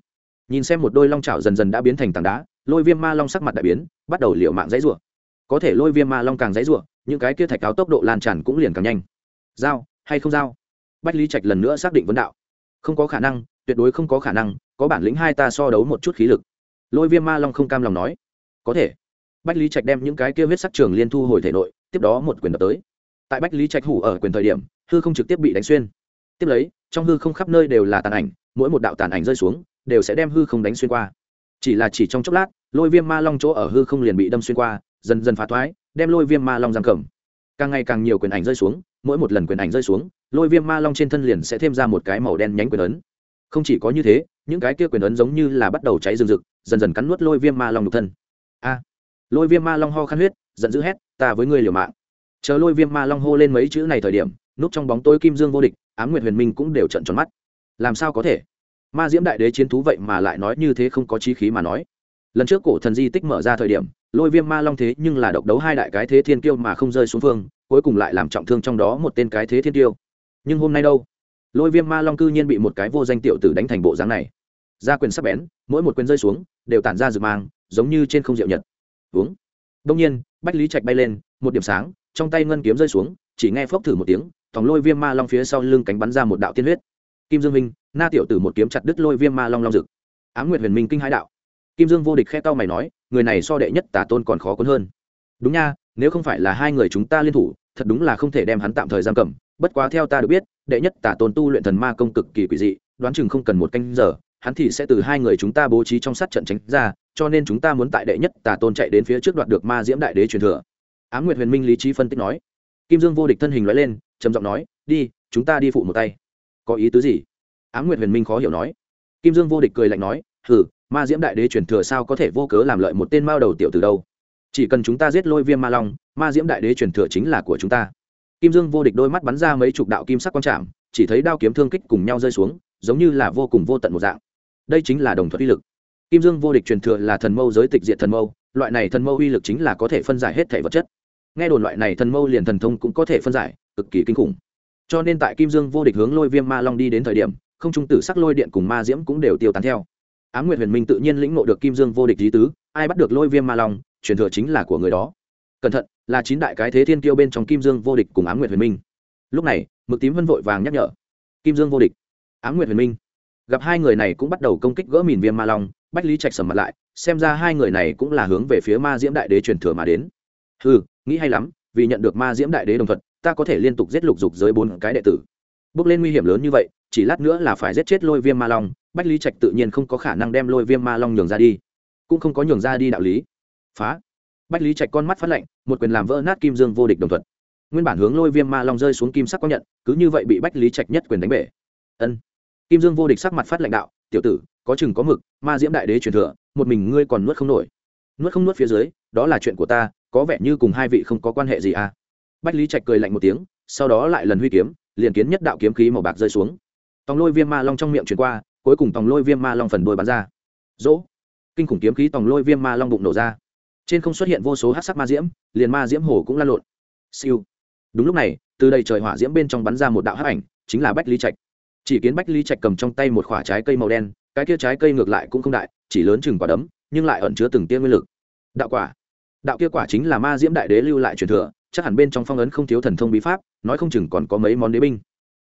Nhìn xem một đôi long trào dần dần đã biến thành tảng đá, lôi viêm ma long sắc mặt đại biến bắt đầu liệu mạng dãy rủa. Có thể lôi viêm ma long càng dãy rủa, những cái kia thạch áo tốc độ lan tràn cũng liền càng nhanh. Dao hay không dao bách lý trạch lần nữa xác định vấn đạo. Không có khả năng, tuyệt đối không có khả năng, có bản lĩnh hai ta so đấu một chút khí lực. Lôi viêm ma long không cam lòng nói. Có thể. Bách lý trạch đem những cái kia huyết sắc trường liên thu hồi thể nội, tiếp đó một quyền đập tới. Tại bách lý trạch hủ ở quyền thời điểm, hư không trực tiếp bị đánh xuyên. Tiếp lấy, trong hư không khắp nơi đều là tàn ảnh, mỗi một đạo tàn ảnh rơi xuống, đều sẽ đem hư không đánh xuyên qua. Chỉ là chỉ trong chốc lát lôi viêm ma long chỗ ở hư không liền bị đâm xuyên qua, dần dần phá thoái, đem lôi viêm ma long giam cầm. Càng ngày càng nhiều quyền ảnh rơi xuống, mỗi một lần quyền ảnh rơi xuống, lôi viêm ma long trên thân liền sẽ thêm ra một cái màu đen nhánh quyền ấn. Không chỉ có như thế, những cái kia quyền ấn giống như là bắt đầu cháy rừng rực, dần dần cắn nuốt lôi viêm ma long độc thân. A! Lôi viêm ma long ho khăn huyết, giận dữ hét, ta với ngươi liều mạng. Chờ lôi viêm ma long hô lên mấy chữ này thời điểm, núp trong bóng tối kim dương vô địch, ám nguyệt huyền minh cũng đều trận tròn mắt. Làm sao có thể? Ma diễm đại đế chiến thú vậy mà lại nói như thế không có trí khí mà nói lần trước cổ thần di tích mở ra thời điểm, lôi viêm ma long thế nhưng là độc đấu hai đại cái thế thiên kiêu mà không rơi xuống phương cuối cùng lại làm trọng thương trong đó một tên cái thế thiên kiêu. Nhưng hôm nay đâu? Lôi viêm ma long cư nhiên bị một cái vô danh tiểu tử đánh thành bộ dáng này. Ra quyền sắp bén, mỗi một quyền rơi xuống, đều tản ra rực mang, giống như trên không diệu nhật. Uống đông nhiên, bách lý trạch bay lên, một điểm sáng, trong tay ngân kiếm rơi xuống, chỉ nghe phốc thử một tiếng, thòng lôi viêm ma long phía sau lưng cánh bắn ra một đạo tiên huyết. Kim dương minh, na tiểu tử một kiếm chặt đứt lôi viêm ma long long rực. Á m nguyệt huyền minh kinh hai đạo kim dương vô địch khe tao mày nói, người này so đệ nhất tả tôn còn khó cuốn hơn. Đúng nha, nếu không phải là hai người chúng ta liên thủ, thật đúng là không thể đem hắn tạm thời giam cầm. Bất quá theo ta được biết, đệ nhất tả tôn tu luyện thần ma công cực kỳ quỷ dị, đoán chừng không cần một canh giờ, hắn thì sẽ từ hai người chúng ta bố trí trong sát trận tránh ra, cho nên chúng ta muốn tại đệ nhất tà tôn chạy đến phía trước đoạt được ma diễm đại đế truyền thừa. Á m nguyệt huyền minh lý trí phân tích nói. Kim dương vô địch thân hình nói lên, trầm giọng nói, đi, chúng ta đi phụ một tay. Có ý tứ gì? Á m nguyệt huyền minh khó hiểu nói. Kim dương vô địch cười lạnh nói hừ, ma diễm đại đế truyền thừa sao có thể vô cớ làm lợi một tên mao đầu tiểu từ đâu? Chỉ cần chúng ta giết lôi viêm ma long, ma diễm đại đế truyền thừa chính là của chúng ta. Kim dương vô địch đôi mắt bắn ra mấy chục đạo kim sắc quang trạm chỉ thấy đao kiếm thương kích cùng nhau rơi xuống, giống như là vô cùng vô tận một dạng. Đây chính là đồng thuật uy lực. Kim dương vô địch truyền thừa là thần mâu giới tịch diệt thần mâu, loại này thần mâu uy lực chính là có thể phân giải hết thể vật chất. Nghe đồn loại này thần mâu liền thần thông cũng có thể phân giải, cực kỳ kinh khủng. Cho nên tại kim dương vô địch hướng lôi viêm ma long đi đến thời điểm, không trung tử sắc lôi điện cùng ma diễm cũng đều tiêu tán theo á m nguyệt huyền minh tự nhiên lĩnh ngộ được kim dương vô địch lý tứ, ai bắt được lôi viêm ma long, truyền thừa chính là của người đó. Cẩn thận, là chín đại cái thế thiên kiêu bên trong kim dương vô địch cùng á m nguyệt huyền minh. Lúc này, mực tím vân vội vàng nhắc nhở. Kim dương vô địch á m nguyệt huyền minh. Gặp hai người này cũng bắt đầu công kích gỡ mìn viêm ma long, bách lý trạch sầm mặt lại, xem ra hai người này cũng là hướng về phía ma diễm đại đế truyền thừa mà đến. Ừ nghĩ hay lắm, vì nhận được ma diễm đại đế đồng thuận, ta có thể liên tục giết lục dục dưới bốn cái đệ tử. Bước lên nguy hiểm lớn như vậy, chỉ lát nữa là phải giết chết lôi viêm ma long bách lý trạch tự nhiên không có khả năng đem lôi viêm ma long nhường ra đi, cũng không có nhường ra đi đạo lý. Phá. Bách lý trạch con mắt phát lạnh, một quyền làm vỡ nát kim dương vô địch đồng thuận nguyên bản hướng lôi viêm ma long rơi xuống kim sắc quang nhận, cứ như vậy bị bách lý trạch nhất quyền đánh bể. Ân. Kim dương vô địch sắc mặt phát lãnh đạo, tiểu tử, có chừng có mực, ma diễm đại đế truyền thừa, một mình ngươi còn nuốt không nổi. Nuốt không nuốt phía dưới, đó là chuyện của ta, có vẻ như cùng hai vị không có quan hệ gì à. Bách lý trạch cười lạnh một tiếng, sau đó lại lần huy kiếm, liền kiến nhất đạo kiếm khí màu bạc rơi xuống. Tòng lôi viêm ma long trong miệng chuyển qua cuối cùng tòng lôi viêm ma long phần đôi bắn ra. Dỗ kinh khủng kiếm khí tòng lôi viêm ma long bụng nổ ra. Trên không xuất hiện vô số hát sắc ma diễm, liền ma diễm hồ cũng lan lộn. Siêu. Đúng lúc này, từ đầy trời hỏa diễm bên trong bắn ra một đạo hắc ảnh, chính là bách lý trạch. Chỉ kiến bách lý trạch cầm trong tay một khoả trái cây màu đen, cái kia trái cây ngược lại cũng không đại, chỉ lớn chừng quả đấm, nhưng lại ẩn chứa từng tia nguyên lực. Đạo quả. Đạo kia quả chính là ma diễm đại đế lưu lại truyền thừa, chắc hẳn bên trong phong ấn không thiếu thần thông bí pháp, nói không chừng còn có mấy món đế binh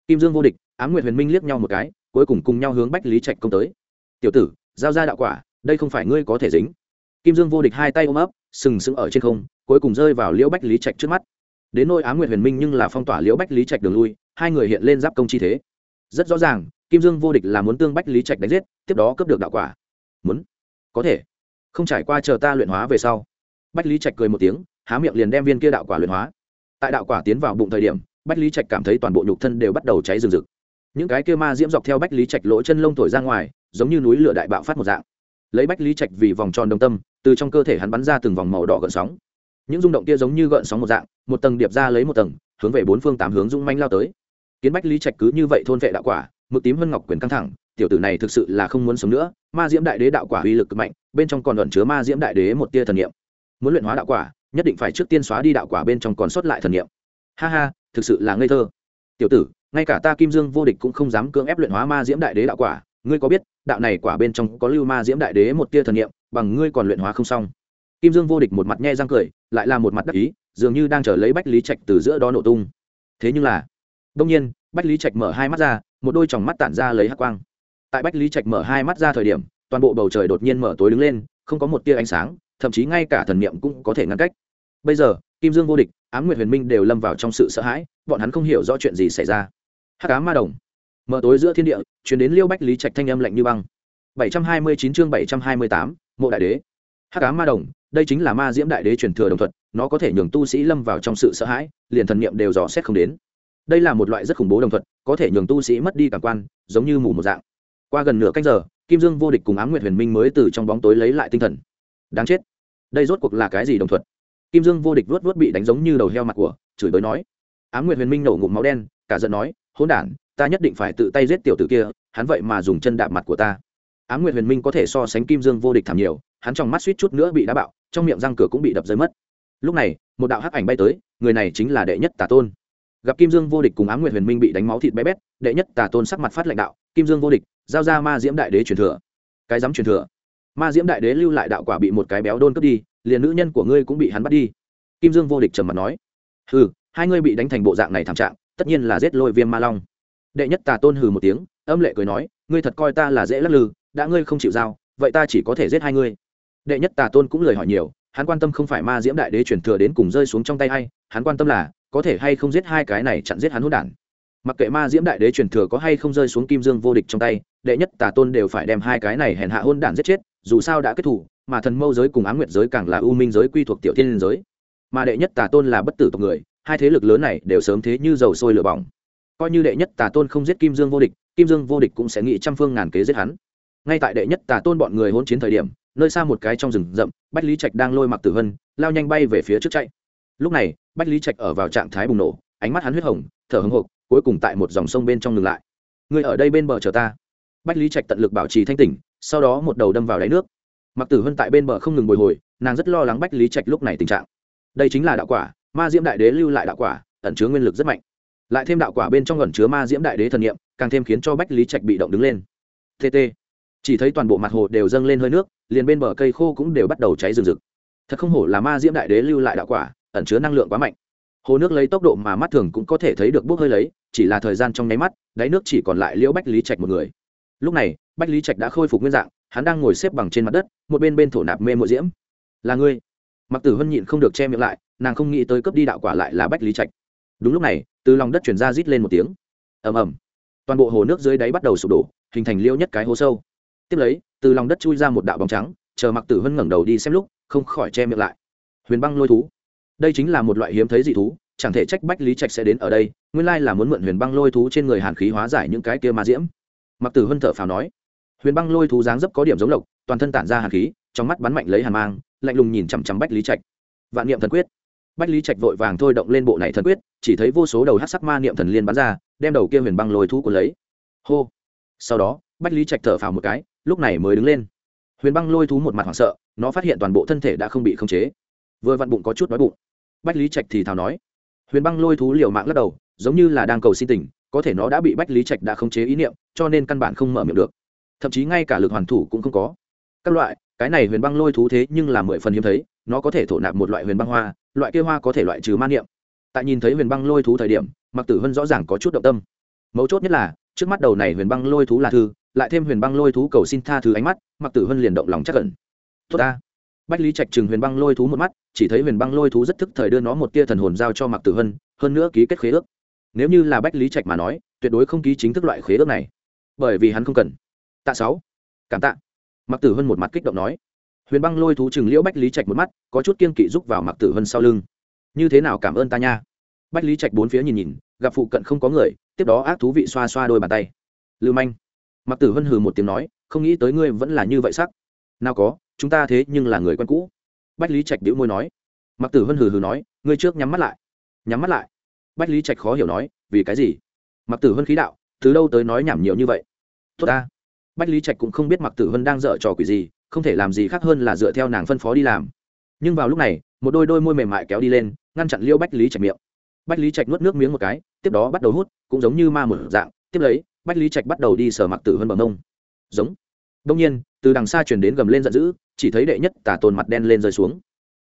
kim dương vô địch, Ám nguyệt huyền minh liếc nhau một cái, cuối cùng cùng nhau hướng bách lý trạch công tới. Tiểu tử, giao ra đạo quả, đây không phải ngươi có thể dính. Kim dương vô địch hai tay ôm ấp, sừng sững ở trên không, cuối cùng rơi vào liễu bách lý trạch trước mắt. Đến nôi Ám nguyệt huyền minh nhưng là phong tỏa liễu bách lý trạch đường lui, hai người hiện lên giáp công chi thế. Rất rõ ràng, kim dương vô địch là muốn tương bách lý trạch đánh giết, tiếp đó cướp được đạo quả. Muốn, có thể. Không trải qua chờ ta luyện hóa về sau. Bách lý trạch cười một tiếng, há miệng liền đem viên kia đạo quả luyện hóa. Tại đạo quả tiến vào bụng thời điểm bách lý trạch cảm thấy toàn bộ nhục thân đều bắt đầu cháy rừng rực. Những cái kia ma diễm dọc theo bách lý trạch lỗ chân lông thổi ra ngoài, giống như núi lửa đại bạo phát một dạng. Lấy bách lý trạch vì vòng tròn đồng tâm, từ trong cơ thể hắn bắn ra từng vòng màu đỏ gợn sóng. Những rung động kia giống như gợn sóng một dạng, một tầng điệp ra lấy một tầng, hướng về bốn phương tám hướng rung manh lao tới. Kiến bách lý trạch cứ như vậy thôn vệ đạo quả, mực tím vân ngọc quyền căng thẳng, tiểu tử này thực sự là không muốn sống nữa, ma diễm đại đế đạo quả uy lực mạnh, bên trong còn ẩn chứa ma diễm đại đế một tia thần niệm. Muốn luyện hóa đạo quả, nhất định phải trước tiên xóa đi đạo quả bên trong còn sót lại thần niệm. Ha ha thực sự là ngây thơ. Tiểu tử, ngay cả ta kim dương vô địch cũng không dám cưỡng ép luyện hóa ma diễm đại đế đạo quả, ngươi có biết, đạo này quả bên trong có lưu ma diễm đại đế một tia thần niệm, bằng ngươi còn luyện hóa không xong. Kim dương vô địch một mặt nhe răng cười, lại là một mặt đắc ý, dường như đang chờ lấy bách lý trạch từ giữa đó nổ tung. Thế nhưng là đông nhiên, bách lý trạch mở hai mắt ra, một đôi tròng mắt tản ra lấy hắc quang. Tại bách lý trạch mở hai mắt ra thời điểm, toàn bộ bầu trời đột nhiên mở tối đứng lên, không có một tia ánh sáng, thậm chí ngay cả thần niệm cũng có thể ngăn cách. Bây giờ, kim dương vô địch ám nguyệt huyền minh đều lâm vào trong sự sợ hãi bọn hắn không hiểu rõ chuyện gì xảy ra. Hắc ám ma đồng. Mở tối giữa thiên địa chuyển đến liêu bách lý trạch thanh âm lạnh như băng. 729 chương 728, mộ đại đế. Hắc ám ma đồng đây chính là ma diễm đại đế truyền thừa đồng thuật nó có thể nhường tu sĩ lâm vào trong sự sợ hãi liền thần niệm đều dò xét không đến. Đây là một loại rất khủng bố đồng thuật có thể nhường tu sĩ mất đi cảm quan giống như mù một dạng. Qua gần nửa canh giờ kim dương vô địch cùng ám nguyệt huyền minh mới từ trong bóng tối lấy lại tinh thần. Đáng chết. Đây rốt cuộc là cái gì đồng thuật? Kim dương vô địch vuốt vuốt bị đánh giống như đầu heo mặt của, chửi bới nói. Ám nguyệt huyền minh nổ ngụm máu đen, cả giận nói, hỗn đản, ta nhất định phải tự tay giết tiểu tử kia, hắn vậy mà dùng chân đạp mặt của ta. Ám nguyệt huyền minh có thể so sánh kim dương vô địch thảm nhiều, hắn trong mắt suýt chút nữa bị đá bạo, trong miệng răng cửa cũng bị đập rơi mất. Lúc này, một đạo hắc ảnh bay tới, người này chính là đệ nhất tà tôn. Gặp kim dương vô địch cùng ám nguyệt huyền minh bị đánh máu thịt bé bét, đệ nhất tà tôn sắc mặt phát lãnh đạo, kim dương vô địch, giao ra ma diễm đại đế truyền thừa. Cái dám truyền thừa? Ma diễm đại đế lưu lại đạo quả bị một cái béo đôn cướp đi liền nữ nhân của ngươi cũng bị hắn bắt đi. Kim dương vô địch trầm mặt nói, hừ, hai ngươi bị đánh thành bộ dạng này thảm trạng, tất nhiên là giết lôi viêm ma long. Đệ nhất tà tôn hừ một tiếng, âm lệ cười nói, ngươi thật coi ta là dễ lắc lư, đã ngươi không chịu giao, vậy ta chỉ có thể giết hai ngươi. Đệ nhất tà tôn cũng lời hỏi nhiều, hắn quan tâm không phải ma diễm đại đế chuyển thừa đến cùng rơi xuống trong tay hay hắn quan tâm là, có thể hay không giết hai cái này chặn giết hắn hỗn đản. Mặc kệ ma diễm đại đế truyền thừa có hay không rơi xuống kim dương vô địch trong tay, đệ nhất tà tôn đều phải đem hai cái này hèn hạ hôn đản giết chết, dù sao đã kết thủ mà thần mâu giới cùng á nguyệt giới càng là u minh giới quy thuộc tiểu thiên giới. Mà đệ nhất tà tôn là bất tử tộc người, hai thế lực lớn này đều sớm thế như dầu sôi lửa bỏng. Coi như đệ nhất tà tôn không giết kim dương vô địch, kim dương vô địch cũng sẽ nghĩ trăm phương ngàn kế giết hắn. Ngay tại đệ nhất tà tôn bọn người hôn chiến thời điểm, nơi xa một cái trong rừng rậm, bách lý trạch đang lôi mặc tử vân, lao nhanh bay về phía trước chạy. Lúc này, bách lý trạch ở vào trạng thái bùng nổ, ánh mắt hắn huyết hồng, thở hồng hộc, cuối cùng tại một dòng sông bên trong ngừng lại. Người ở đây bên bờ chờ ta. Bách lý trạch tận lực bảo trì thanh tỉnh, sau đó một đầu đâm vào đáy nước mặc tử Hân tại bên bờ không ngừng bồi hồi, nàng rất lo lắng bách lý trạch lúc này tình trạng. Đây chính là đạo quả, ma diễm đại đế lưu lại đạo quả, ẩn chứa nguyên lực rất mạnh. Lại thêm đạo quả bên trong ẩn chứa ma diễm đại đế thần nghiệm càng thêm khiến cho bách lý trạch bị động đứng lên. Tt chỉ thấy toàn bộ mặt hồ đều dâng lên hơi nước, liền bên bờ cây khô cũng đều bắt đầu cháy rừng rực. Thật không hổ là ma diễm đại đế lưu lại đạo quả, ẩn chứa năng lượng quá mạnh. Hồ nước lấy tốc độ mà mắt thường cũng có thể thấy được bốc hơi lấy, chỉ là thời gian trong nháy mắt, đáy nước chỉ còn lại liễu bách lý trạch một người. Lúc này, bách lý trạch đã khôi phục nguyên dạng hắn đang ngồi xếp bằng trên mặt đất, một bên bên thổ nạp mê mộ diễm. Là ngươi. Mặc tử hân nhịn không được che miệng lại, nàng không nghĩ tới cấp đi đạo quả lại là bách lý trạch. Đúng lúc này, từ lòng đất chuyển ra rít lên một tiếng. Ầm ầm. Toàn bộ hồ nước dưới đáy bắt đầu sụp đổ, hình thành liêu nhất cái hố sâu. Tiếp lấy, từ lòng đất chui ra một đạo bóng trắng, chờ mặc tử hân ngẩng đầu đi xem lúc, không khỏi che miệng lại. Huyền băng lôi thú. Đây chính là một loại hiếm thấy dị thú, chẳng thể trách bách lý trạch sẽ đến ở đây, nguyên lai là muốn mượn huyền băng lôi thú trên người hàn khí hóa giải những cái kia ma diễm. Mặc tử hân thở phào nói huyền băng lôi thú dáng dấp có điểm giống lộc, toàn thân tản ra hàn khí, trong mắt bắn mạnh lấy hàn mang, lạnh lùng nhìn chằm chằm bách lý trạch. Vạn niệm thần quyết. Bách lý trạch vội vàng thôi động lên bộ này thần quyết, chỉ thấy vô số đầu hát sắc ma niệm thần liên bắn ra, đem đầu kia huyền băng lôi thú của lấy. Hô. Sau đó, bách lý trạch thở phào một cái, lúc này mới đứng lên. Huyền băng lôi thú một mặt hoảng sợ, nó phát hiện toàn bộ thân thể đã không bị khống chế. Vừa vặn bụng có chút đói bụng. Bách lý trạch thì thào nói. Huyền băng lôi thú liều mạng lắc đầu, giống như là đang cầu xin tình, có thể nó đã bị bách lý trạch đã khống chế ý niệm, cho nên căn bản không mở miệng được thậm chí ngay cả lực hoàn thủ cũng không có. Các loại, cái này huyền băng lôi thú thế nhưng là mười phần hiếm thấy, nó có thể thổ nạp một loại huyền băng hoa, loại kia hoa có thể loại trừ man niệm. Tại nhìn thấy huyền băng lôi thú thời điểm mặc tử hân rõ ràng có chút động tâm. Mấu chốt nhất là, trước mắt đầu này huyền băng lôi thú là thư, lại thêm huyền băng lôi thú cầu xin tha thứ ánh mắt mặc tử hân liền động lòng chắc cẩn tốt ta. Bách lý trạch chừng huyền băng lôi thú một mắt, chỉ thấy huyền băng lôi thú rất thức thời đưa nó một tia thần hồn giao cho mặc tử hân hơn nữa ký kết khế ước. Nếu như là bách lý trạch mà nói, tuyệt đối không ký chính thức loại khế ước này, bởi vì hắn không cần tạ sáu. Cảm tạ. Mặc tử hân một mặt kích động nói. Huyền băng lôi thú chừng liễu bách lý trạch một mắt, có chút kiên kỵ rúc vào mặc tử hân sau lưng. Như thế nào cảm ơn ta nha? Bách lý trạch bốn phía nhìn nhìn, gặp phụ cận không có người, tiếp đó ác thú vị xoa xoa đôi bàn tay. Lưu manh. Mặc tử hân hừ một tiếng nói, không nghĩ tới ngươi vẫn là như vậy sắc. Nào có, chúng ta thế nhưng là người quen cũ. Bách lý trạch đĩu môi nói. Mặc tử hân hừ hừ nói, ngươi trước nhắm mắt lại. Nhắm mắt lại. Bách lý trạch khó hiểu nói, vì cái gì? Mặc tử hân khí đạo, từ đâu tới nói nhảm nhiều như vậy? Tốt ta bách lý trạch cũng không biết mặc tử hân đang dở trò quỷ gì, không thể làm gì khác hơn là dựa theo nàng phân phó đi làm. Nhưng vào lúc này, một đôi đôi môi mềm mại kéo đi lên, ngăn chặn liêu bách lý trạch miệng. Bách lý trạch nuốt nước miếng một cái, tiếp đó bắt đầu hút, cũng giống như ma mở dạng, tiếp lấy, bách lý trạch bắt đầu đi sờ mặc tử Hân bằng mông. Giống. Đông nhiên, từ đằng xa chuyển đến gầm lên giận dữ, chỉ thấy đệ nhất tà tôn mặt đen lên rơi xuống.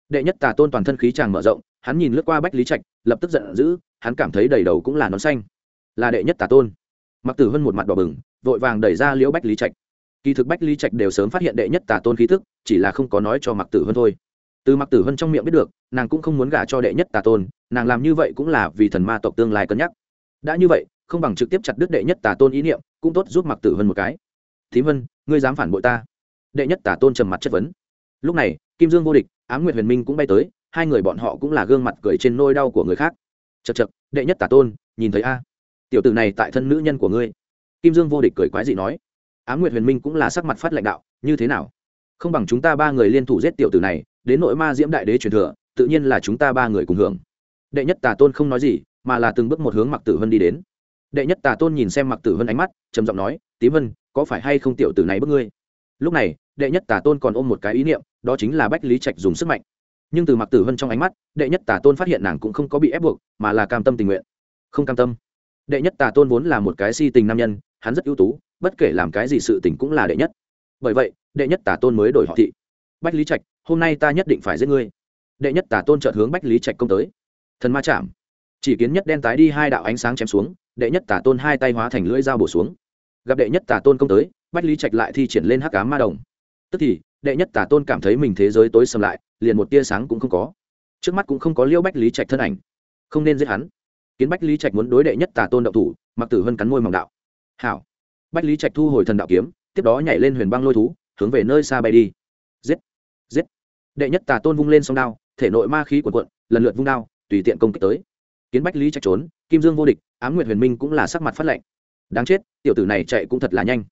Đệ nhất tà tôn toàn thân khí tràng mở rộng, hắn nhìn lướt qua bách lý trạch, lập tức giận dữ, hắn cảm thấy đầy đầu cũng là nón xanh. Là đệ nhất tà tôn. Mặc tử Hân một mặt đỏ bừng vội vàng đẩy ra liễu bách lý trạch. Kỳ thực bách lý trạch đều sớm phát hiện đệ nhất tà tôn khí thức, chỉ là không có nói cho mặc tử hơn thôi. Từ mặc tử hơn trong miệng biết được, nàng cũng không muốn gả cho đệ nhất tà tôn, nàng làm như vậy cũng là vì thần ma tộc tương lai cân nhắc. Đã như vậy, không bằng trực tiếp chặt đứt đệ nhất tà tôn ý niệm, cũng tốt giúp mặc tử hơn một cái. Thím vân, ngươi dám phản bội ta? Đệ nhất tà tôn trầm mặt chất vấn. Lúc này, kim dương vô địch, ám nguyệt huyền minh cũng bay tới, hai người bọn họ cũng là gương mặt cười trên nôi đau của người khác. Chật chật đệ nhất tà tôn, nhìn thấy a. Tiểu tử này tại thân nữ nhân của ngươi kim dương vô địch cười quái dị nói, ám nguyệt huyền minh cũng là sắc mặt phát lãnh đạo, như thế nào? Không bằng chúng ta ba người liên thủ giết tiểu tử này, đến nội ma diễm đại đế truyền thừa, tự nhiên là chúng ta ba người cùng hưởng. Đệ nhất tà tôn không nói gì, mà là từng bước một hướng mặc tử vân đi đến. Đệ nhất tà tôn nhìn xem mặc tử vân ánh mắt, trầm giọng nói, tím vân, có phải hay không tiểu tử này bước ngươi? Lúc này, đệ nhất tà tôn còn ôm một cái ý niệm, đó chính là bách lý trạch dùng sức mạnh. Nhưng từ mặc tử vân trong ánh mắt, đệ nhất tà tôn phát hiện nàng cũng không có bị ép buộc, mà là cam tâm tình nguyện. Không cam tâm đệ nhất tà tôn vốn là một cái si tình nam nhân, hắn rất ưu tú, bất kể làm cái gì sự tình cũng là đệ nhất. Bởi vậy, đệ nhất tà tôn mới đổi họ thị. Bách lý trạch, hôm nay ta nhất định phải giết ngươi. Đệ nhất tà tôn chợt hướng bách lý trạch công tới. Thần ma chạm. Chỉ kiến nhất đen tái đi hai đạo ánh sáng chém xuống, đệ nhất tà tôn hai tay hóa thành lưỡi dao bổ xuống. Gặp đệ nhất tà tôn công tới, bách lý trạch lại thi triển lên hắc cá ma đồng. Tức thì, đệ nhất tà tôn cảm thấy mình thế giới tối sầm lại, liền một tia sáng cũng không có. Trước mắt cũng không có liêu bách lý trạch thân ảnh. Không nên giết hắn kiến bách lý trạch muốn đối đệ nhất tà tôn động thủ mặc tử vân cắn môi mỏng đạo. Hảo. Bách lý trạch thu hồi thần đạo kiếm, tiếp đó nhảy lên huyền băng lôi thú, hướng về nơi xa bay đi. Giết! Giết! Đệ nhất tà tôn vung lên song đao, thể nội ma khí cuộn cuộn, lần lượt vung đao, tùy tiện công kích tới. Kiến bách lý trạch trốn, kim dương vô địch, ám nguyệt huyền minh cũng là sắc mặt phát lạnh. Đáng chết, tiểu tử này chạy cũng thật là nhanh.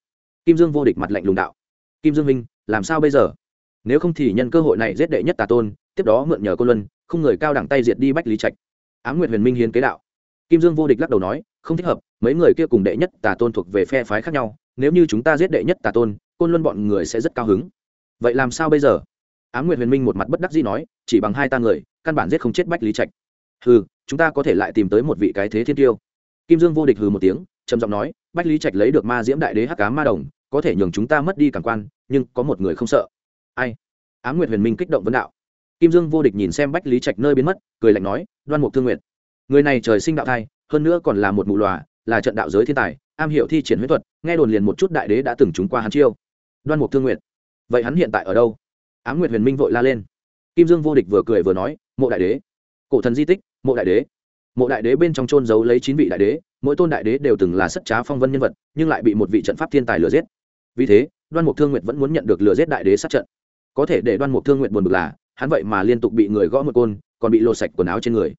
Kim dương vô địch mặt lạnh lùng đạo. Kim dương minh, làm sao bây giờ? Nếu không thì nhân cơ hội này giết đệ nhất tà tôn, tiếp đó mượn nhờ cô luân, không người cao đẳng tay diệt đi bách lý trạch. Ám nguyệt huyền minh hiến kế đạo kim dương vô địch lắc đầu nói, không thích hợp, mấy người kia cùng đệ nhất tà tôn thuộc về phe phái khác nhau, nếu như chúng ta giết đệ nhất tà tôn, côn luân bọn người sẽ rất cao hứng. Vậy làm sao bây giờ? Ám nguyệt huyền minh một mặt bất đắc dĩ nói, chỉ bằng hai ta người, căn bản giết không chết bách lý trạch. Hừ, chúng ta có thể lại tìm tới một vị cái thế thiên tiêu. Kim dương vô địch hừ một tiếng, trầm giọng nói, bách lý trạch lấy được ma diễm đại đế hắc cá ma đồng, có thể nhường chúng ta mất đi cảm quan, nhưng có một người không sợ. Ai? Ám nguyệt huyền minh kích động vấn đạo. Kim dương vô địch nhìn xem bách lý trạch nơi biến mất, cười lạnh nói, đoan mục thương nguyện người này trời sinh đạo thai, hơn nữa còn là một mù lòa, là trận đạo giới thiên tài, am hiểu thi triển huyết thuật, nghe đồn liền một chút đại đế đã từng trúng qua hắn chiêu. Đoan mục thương nguyện vậy hắn hiện tại ở đâu? Ám nguyệt huyền minh vội la lên. Kim dương vô địch vừa cười vừa nói, mộ đại đế. Cổ thần di tích, mộ đại đế. Mộ đại đế bên trong trôn giấu lấy chín vị đại đế, mỗi tôn đại đế đều từng là sất trá phong vân nhân vật, nhưng lại bị một vị trận pháp thiên tài lừa giết. Vì thế, đoan mục thương nguyệt vẫn muốn nhận được lừa giết đại đế sát trận. Có thể để đoan mục thương nguyệt buồn bực là, hắn vậy mà liên tục bị người gõ một côn, còn bị lột sạch quần áo trên người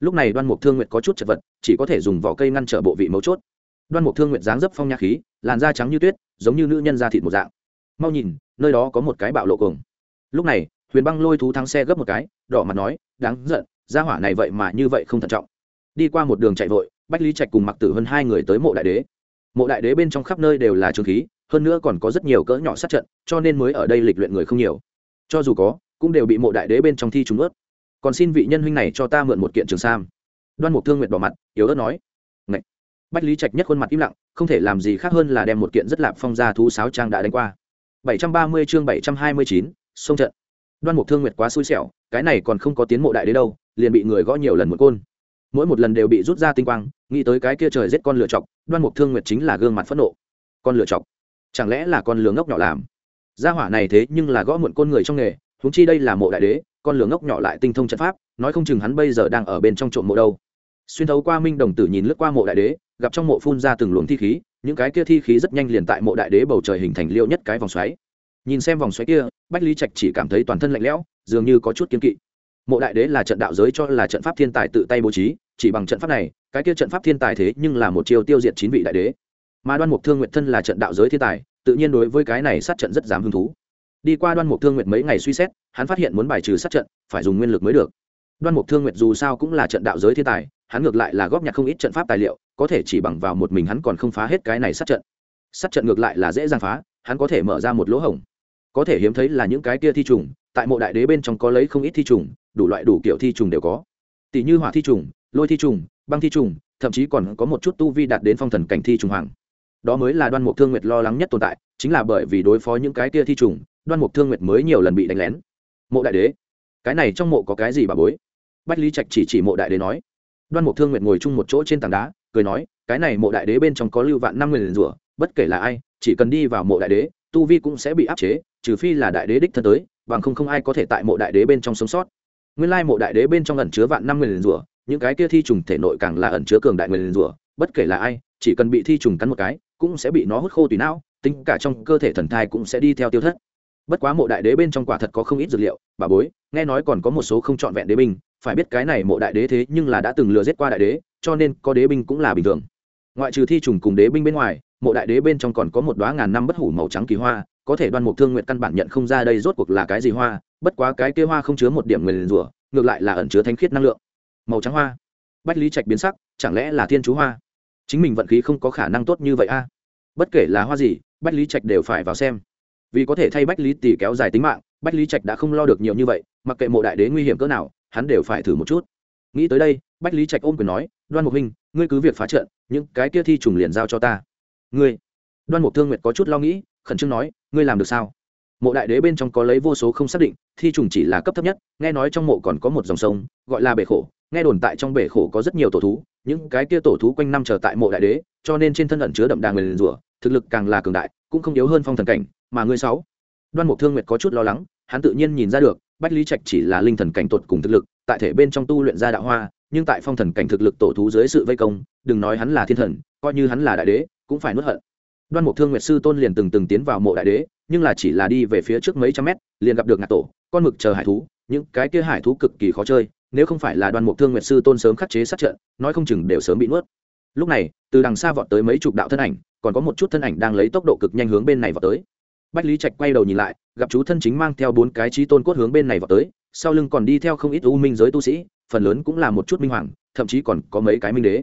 lúc này đoan mục thương nguyệt có chút chật vật, chỉ có thể dùng vỏ cây ngăn trở bộ vị mấu chốt. Đoan mục thương nguyệt dáng dấp phong nha khí, làn da trắng như tuyết, giống như nữ nhân da thịt một dạng. Mau nhìn, nơi đó có một cái bạo lộ cùng lúc này, huyền băng lôi thú thắng xe gấp một cái, đỏ mặt nói, đáng giận, gia hỏa này vậy mà như vậy không thận trọng. Đi qua một đường chạy vội, bách lý trạch cùng mặc tử hơn hai người tới mộ đại đế. Mộ đại đế bên trong khắp nơi đều là trường khí, hơn nữa còn có rất nhiều cỡ nhỏ sát trận, cho nên mới ở đây lịch luyện người không nhiều. Cho dù có, cũng đều bị mộ đại đế bên trong thi trúng ướt còn xin vị nhân huynh này cho ta mượn một kiện trường sam. Đoan mục thương nguyện bỏ mặt yếu ớt nói Ngậy. bách lý trạch nhất khuôn mặt im lặng không thể làm gì khác hơn là đem một kiện rất lạp phong ra thú sáo trang đã đánh qua. 730 chương 729, sông trận. Đoan mục thương nguyệt quá xui xẻo cái này còn không có tiến mộ đại đế đâu liền bị người gõ nhiều lần một côn. Mỗi một lần đều bị rút ra tinh quang nghĩ tới cái kia trời giết con lựa chọc đoan mục thương nguyệt chính là gương mặt phẫn nộ. Con lựa chọc? Chẳng lẽ là con lừa ngốc nhỏ làm? Gia hỏa này thế nhưng là gõ muộn côn người trong nghề huống chi đây là mộ đại đế con lửa ngốc nhỏ lại tinh thông trận pháp, nói không chừng hắn bây giờ đang ở bên trong trộm mộ đâu. Xuyên thấu qua minh đồng tử nhìn lướt qua mộ đại đế, gặp trong mộ phun ra từng luồng thi khí, những cái kia thi khí rất nhanh liền tại mộ đại đế bầu trời hình thành liêu nhất cái vòng xoáy. Nhìn xem vòng xoáy kia, bách lý trạch chỉ cảm thấy toàn thân lạnh lẽo, dường như có chút kiếm kỵ. Mộ đại đế là trận đạo giới cho là trận pháp thiên tài tự tay bố trí, chỉ bằng trận pháp này, cái kia trận pháp thiên tài thế nhưng là một chiêu tiêu diệt chín vị đại đế. Mà đoan mục thương nguyện thân là trận đạo giới thiên tài, tự nhiên đối với cái này sát trận rất dám hứng thú đi qua đoan mục thương Nguyệt mấy ngày suy xét, hắn phát hiện muốn bài trừ sát trận, phải dùng nguyên lực mới được. Đoan mục thương Nguyệt dù sao cũng là trận đạo giới thiên tài, hắn ngược lại là góp nhặt không ít trận pháp tài liệu, có thể chỉ bằng vào một mình hắn còn không phá hết cái này sát trận. Sát trận ngược lại là dễ dàng phá, hắn có thể mở ra một lỗ hổng. Có thể hiếm thấy là những cái kia thi trùng, tại mộ đại đế bên trong có lấy không ít thi trùng, đủ loại đủ kiểu thi trùng đều có. Tỷ như hỏa thi trùng, lôi thi trùng, băng thi trùng, thậm chí còn có một chút tu vi đạt đến phong thần cảnh thi trùng hoàng. Đó mới là đoan mục thương nguyệt lo lắng nhất tồn tại, chính là bởi vì đối phó những cái kia thi trùng đoan mục thương nguyệt mới nhiều lần bị đánh lén. Mộ đại đế, cái này trong mộ có cái gì bà bối? Bách lý trạch chỉ chỉ mộ đại đế nói. Đoan mục thương nguyệt ngồi chung một chỗ trên tảng đá, cười nói, cái này mộ đại đế bên trong có lưu vạn năm người liền rủa, bất kể là ai, chỉ cần đi vào mộ đại đế, tu vi cũng sẽ bị áp chế, trừ phi là đại đế đích thân tới, bằng không không ai có thể tại mộ đại đế bên trong sống sót. Nguyên lai mộ đại đế bên trong ẩn chứa vạn năm người liền rủa, những cái kia thi trùng thể nội càng là ẩn chứa cường đại người liền rủa, bất kể là ai, chỉ cần bị thi trùng cắn một cái, cũng sẽ bị nó hút khô tùy não, tính cả trong cơ thể thần thai cũng sẽ đi theo tiêu thất bất quá mộ đại đế bên trong quả thật có không ít dược liệu, bà bối, nghe nói còn có một số không trọn vẹn đế binh, phải biết cái này mộ đại đế thế nhưng là đã từng lừa giết qua đại đế, cho nên có đế binh cũng là bình thường. Ngoại trừ thi trùng cùng đế binh bên ngoài, mộ đại đế bên trong còn có một đoá ngàn năm bất hủ màu trắng kỳ hoa, có thể đoan mục thương nguyện căn bản nhận không ra đây rốt cuộc là cái gì hoa, bất quá cái kia hoa không chứa một điểm người rủa, ngược lại là ẩn chứa thanh khiết năng lượng. Màu trắng hoa. Bách lý trạch biến sắc, chẳng lẽ là thiên chú hoa? Chính mình vận khí không có khả năng tốt như vậy a? Bất kể là hoa gì, bách lý trạch đều phải vào xem vì có thể thay bách lý tỷ kéo dài tính mạng, bách lý trạch đã không lo được nhiều như vậy, mặc kệ mộ đại đế nguy hiểm cỡ nào, hắn đều phải thử một chút. Nghĩ tới đây, bách lý trạch ôm quyền nói, đoan mục huynh, ngươi cứ việc phá trận, những cái kia thi trùng liền giao cho ta. Ngươi? Đoan mục thương nguyệt có chút lo nghĩ, khẩn trương nói, ngươi làm được sao? Mộ đại đế bên trong có lấy vô số không xác định, thi trùng chỉ là cấp thấp nhất, nghe nói trong mộ còn có một dòng sông, gọi là bể khổ, nghe đồn tại trong bể khổ có rất nhiều tổ thú, những cái kia tổ thú quanh năm chờ tại mộ đại đế, cho nên trên thân ẩn chứa đậm đà người liền rủa, thực lực càng là cường đại, cũng không yếu hơn phong thần cảnh mà ngươi sáu. Đoan mục thương nguyệt có chút lo lắng, hắn tự nhiên nhìn ra được, bách lý trạch chỉ là linh thần cảnh tột cùng thực lực, tại thể bên trong tu luyện ra đạo hoa, nhưng tại phong thần cảnh thực lực tổ thú dưới sự vây công, đừng nói hắn là thiên thần, coi như hắn là đại đế, cũng phải nuốt hận. Đoan mục thương nguyệt sư tôn liền từng từng tiến vào mộ đại đế, nhưng là chỉ là đi về phía trước mấy trăm mét, liền gặp được ngạc tổ, con mực chờ hải thú, những cái kia hải thú cực kỳ khó chơi, nếu không phải là đoan mục thương nguyệt sư tôn sớm khắc chế sát trận, nói không chừng đều sớm bị nuốt. Lúc này, từ đằng xa vọt tới mấy chục đạo thân ảnh, còn có một chút thân ảnh đang lấy tốc độ cực nhanh hướng bên này vọt tới bách lý trạch quay đầu nhìn lại, gặp chú thân chính mang theo bốn cái trí tôn cốt hướng bên này vào tới, sau lưng còn đi theo không ít u minh giới tu sĩ, phần lớn cũng là một chút minh hoàng, thậm chí còn có mấy cái minh đế.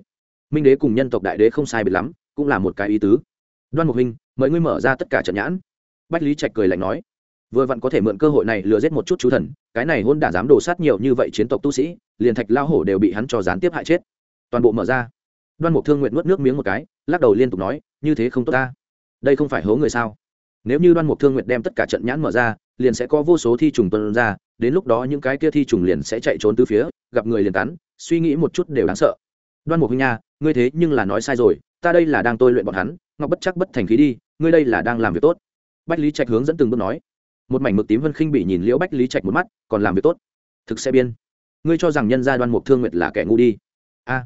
Minh đế cùng nhân tộc đại đế không sai biệt lắm, cũng là một cái ý tứ. Đoan mục huynh mời ngươi mở ra tất cả trận nhãn. Bách lý trạch cười lạnh nói, vừa vặn có thể mượn cơ hội này lừa giết một chút chú thần, cái này hôn đả dám đổ sát nhiều như vậy chiến tộc tu sĩ, liền thạch lao hổ đều bị hắn cho gián tiếp hại chết. Toàn bộ mở ra. Đoan mục thương nguyện nuốt nước miếng một cái, lắc đầu liên tục nói, như thế không tốt ta. Đây không phải hố người sao? Nếu như đoan mục thương nguyện đem tất cả trận nhãn mở ra, liền sẽ có vô số thi trùng tuân ra, đến lúc đó những cái kia thi trùng liền sẽ chạy trốn từ phía, gặp người liền cắn suy nghĩ một chút đều đáng sợ. Đoan mục huynh nha, ngươi thế nhưng là nói sai rồi, ta đây là đang tôi luyện bọn hắn, ngọc bất chắc bất thành khí đi, ngươi đây là đang làm việc tốt. Bách lý trạch hướng dẫn từng bước nói. Một mảnh mực tím vân khinh bị nhìn liễu bách lý trạch một mắt, còn làm việc tốt. Thực sẽ biên. Ngươi cho rằng nhân gia đoan mục thương nguyệt là kẻ ngu đi. A.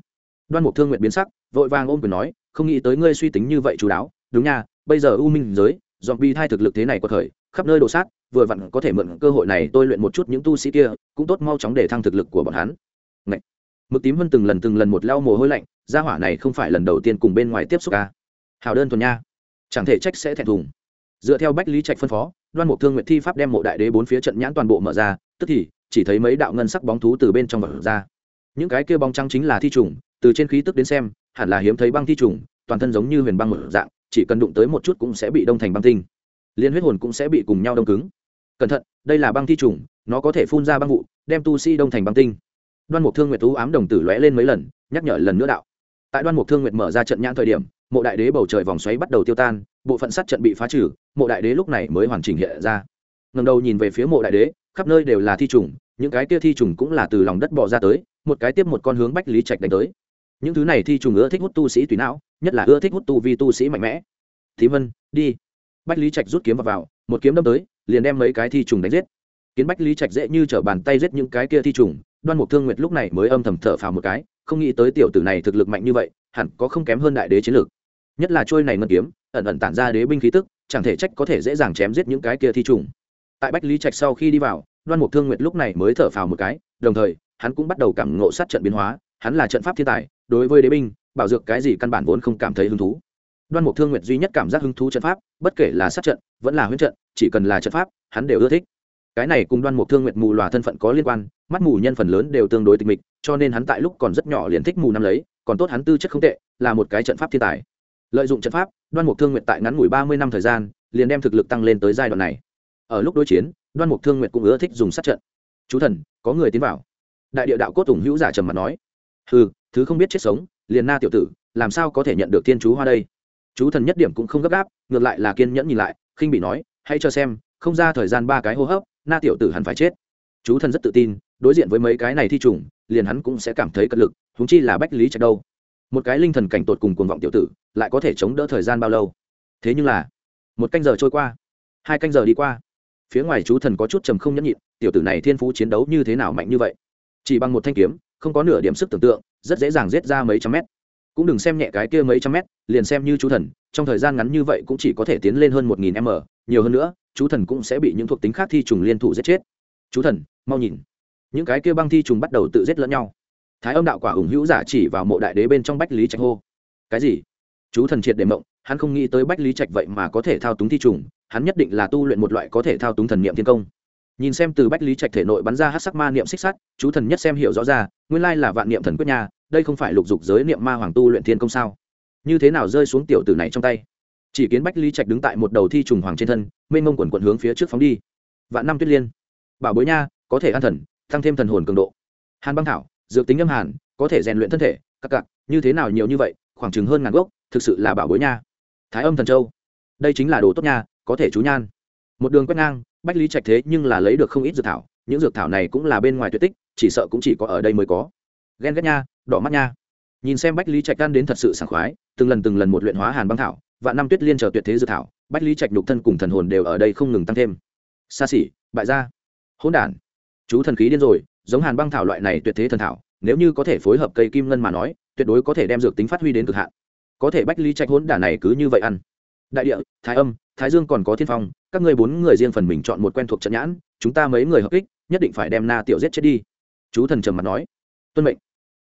Đoan mục thương nguyệt biến sắc, vội vàng ôm quyền nói, không nghĩ tới ngươi suy tính như vậy chú đáo. Đúng nha, bây giờ u minh giới dọn bi thai thực lực thế này có thời, khắp nơi đổ sát, vừa vặn có thể mượn cơ hội này tôi luyện một chút những tu sĩ kia, cũng tốt mau chóng để thăng thực lực của bọn hắn. Ngậy! mực tím vân từng lần từng lần một lau mồ hôi lạnh, gia hỏa này không phải lần đầu tiên cùng bên ngoài tiếp xúc ca hào đơn thuần nha. Chẳng thể trách sẽ thẹn thùng. Dựa theo bách lý trạch phân phó, đoan mục thương nguyện thi pháp đem mộ đại đế bốn phía trận nhãn toàn bộ mở ra, tức thì, chỉ thấy mấy đạo ngân sắc bóng thú từ bên trong vật ra. Những cái kia bóng trắng chính là thi trùng, từ trên khí tức đến xem, hẳn là hiếm thấy băng thi trùng, toàn thân giống như huyền băng một dạng chỉ cần đụng tới một chút cũng sẽ bị đông thành băng tinh. Liên huyết hồn cũng sẽ bị cùng nhau đông cứng. Cẩn thận, đây là băng thi trùng, nó có thể phun ra băng vụ, đem tu si đông thành băng tinh. Đoan mục thương nguyệt tú ám đồng tử lóe lên mấy lần, nhắc nhở lần nữa đạo. Tại đoan mục thương nguyệt mở ra trận nhãn thời điểm, mộ đại đế bầu trời vòng xoáy bắt đầu tiêu tan, bộ phận sắt trận bị phá trừ, mộ đại đế lúc này mới hoàn chỉnh hiện ra. Ngầm đầu nhìn về phía mộ đại đế, khắp nơi đều là thi trùng, những cái kia thi trùng cũng là từ lòng đất bỏ ra tới, một cái tiếp một con hướng bách lý trạch đánh tới những thứ này thi trùng ưa thích hút tu sĩ tùy não nhất là ưa thích hút tu vi tu sĩ mạnh mẽ. Thí vân đi. Bách lý trạch rút kiếm vào, vào một kiếm đâm tới liền đem mấy cái thi trùng đánh giết. Kiến bách lý trạch dễ như t bàn tay giết những cái kia thi trùng đoan mục thương nguyệt lúc này mới âm thầm thở phào một cái không nghĩ tới tiểu tử này thực lực mạnh như vậy hẳn có không kém hơn đại đế chiến lược. Nhất là trôi này ngân kiếm ẩn ẩn tản ra đế binh khí tức chẳng thể trách có thể dễ dàng chém giết những cái kia thi trùng. Tại bách lý trạch sau khi đi vào đoan mục thương nguyệt lúc này mới thở phào một cái đồng thời hắn cũng bắt đầu cảm ngộ sát trận biến hóa hắn là trận pháp thiên tài đối với đế binh, bảo dược cái gì căn bản vốn không cảm thấy hứng thú. Đoan mục thương nguyệt duy nhất cảm giác hứng thú trận pháp, bất kể là sát trận, vẫn là huyết trận, chỉ cần là trận pháp, hắn đều ưa thích. Cái này cùng đoan mục thương nguyệt mù lòa thân phận có liên quan, mắt mù nhân phần lớn đều tương đối tịch mịch, cho nên hắn tại lúc còn rất nhỏ liền thích mù năm lấy, còn tốt hắn tư chất không tệ, là một cái trận pháp thiên tài. Lợi dụng trận pháp, đoan mục thương nguyệt tại ngắn ngủi ba mươi năm thời gian, liền đem thực lực tăng lên tới giai đoạn này. Ở lúc đối chiến, đoan mục thương nguyệt cũng ưa thích dùng sát trận. Chú thần, có người tiến vào. Đại địa đạo cốt tùng hữu giả trầm mặt nói. Ừ thứ không biết chết sống, liền na tiểu tử, làm sao có thể nhận được thiên chú hoa đây? Chú thần nhất điểm cũng không gấp gáp, ngược lại là kiên nhẫn nhìn lại, khinh bị nói, hãy cho xem, không ra thời gian ba cái hô hấp, na tiểu tử hẳn phải chết. Chú thần rất tự tin, đối diện với mấy cái này thi trùng, liền hắn cũng sẽ cảm thấy cật lực húng chi là bách lý trạch đâu. Một cái linh thần cảnh tột cùng cuồng vọng tiểu tử, lại có thể chống đỡ thời gian bao lâu? Thế nhưng là, một canh giờ trôi qua, hai canh giờ đi qua, phía ngoài chú thần có chút trầm không nhẫn nhịn, tiểu tử này thiên phú chiến đấu như thế nào mạnh như vậy? Chỉ bằng một thanh kiếm không có nửa điểm sức tưởng tượng, rất dễ dàng giết ra mấy trăm mét. Cũng đừng xem nhẹ cái kia mấy trăm mét, liền xem như chú thần, trong thời gian ngắn như vậy cũng chỉ có thể tiến lên hơn một nghìn m, nhiều hơn nữa, chú thần cũng sẽ bị những thuộc tính khác thi trùng liên thủ giết chết. Chú thần, mau nhìn. Những cái kia băng thi trùng bắt đầu tự giết lẫn nhau. Thái âm đạo quả ủng hữu giả chỉ vào mộ đại đế bên trong bách lý trạch hô. Cái gì? Chú thần triệt để mộng, hắn không nghĩ tới bách lý trạch vậy mà có thể thao túng thi trùng, hắn nhất định là tu luyện một loại có thể thao túng thần niệm thiên công nhìn xem từ bách lý trạch thể nội bắn ra hát sắc ma niệm xích sắt, chú thần nhất xem hiểu rõ ra, nguyên lai là vạn niệm thần quyết nha, đây không phải lục dục giới niệm ma hoàng tu luyện thiên công sao? Như thế nào rơi xuống tiểu tử này trong tay? Chỉ kiến bách lý trạch đứng tại một đầu thi trùng hoàng trên thân, mênh mông quần quận hướng phía trước phóng đi. Vạn năm tuyết liên. Bảo bối nha, có thể an thần tăng thêm thần hồn cường độ. Hàn băng thảo, dược tính âm hàn, có thể rèn luyện thân thể, các cặp như thế nào nhiều như vậy, khoảng chừng hơn ngàn gốc, thực sự là bảo bối nha. Thái âm thần châu. Đây chính là đồ tốt nha, có thể chú nhan. Một đường quét ngang bách lý trạch thế nhưng là lấy được không ít dược thảo, những dược thảo này cũng là bên ngoài tuyệt tích, chỉ sợ cũng chỉ có ở đây mới có. Ghen ghét nha, đỏ mắt nha. Nhìn xem bách lý trạch gan đến thật sự sảng khoái, từng lần từng lần một luyện hóa hàn băng thảo và năm tuyết liên chờ tuyệt thế dược thảo, bách lý trạch nhục thân cùng thần hồn đều ở đây không ngừng tăng thêm. Xa xỉ, bại gia. Hỗn đản. Chú thần khí điên rồi, giống hàn băng thảo loại này tuyệt thế thần thảo, nếu như có thể phối hợp cây kim ngân mà nói, tuyệt đối có thể đem dược tính phát huy đến cực hạn. Có thể bách lý trạch hỗn đản này cứ như vậy ăn. Đại địa, thái âm, thái dương còn có thiên phong các ngươi bốn người riêng phần mình chọn một quen thuộc trận nhãn, chúng ta mấy người hợp kích, nhất định phải đem na tiểu giết chết đi. Chú thần trầm mặt nói. Tuân mệnh.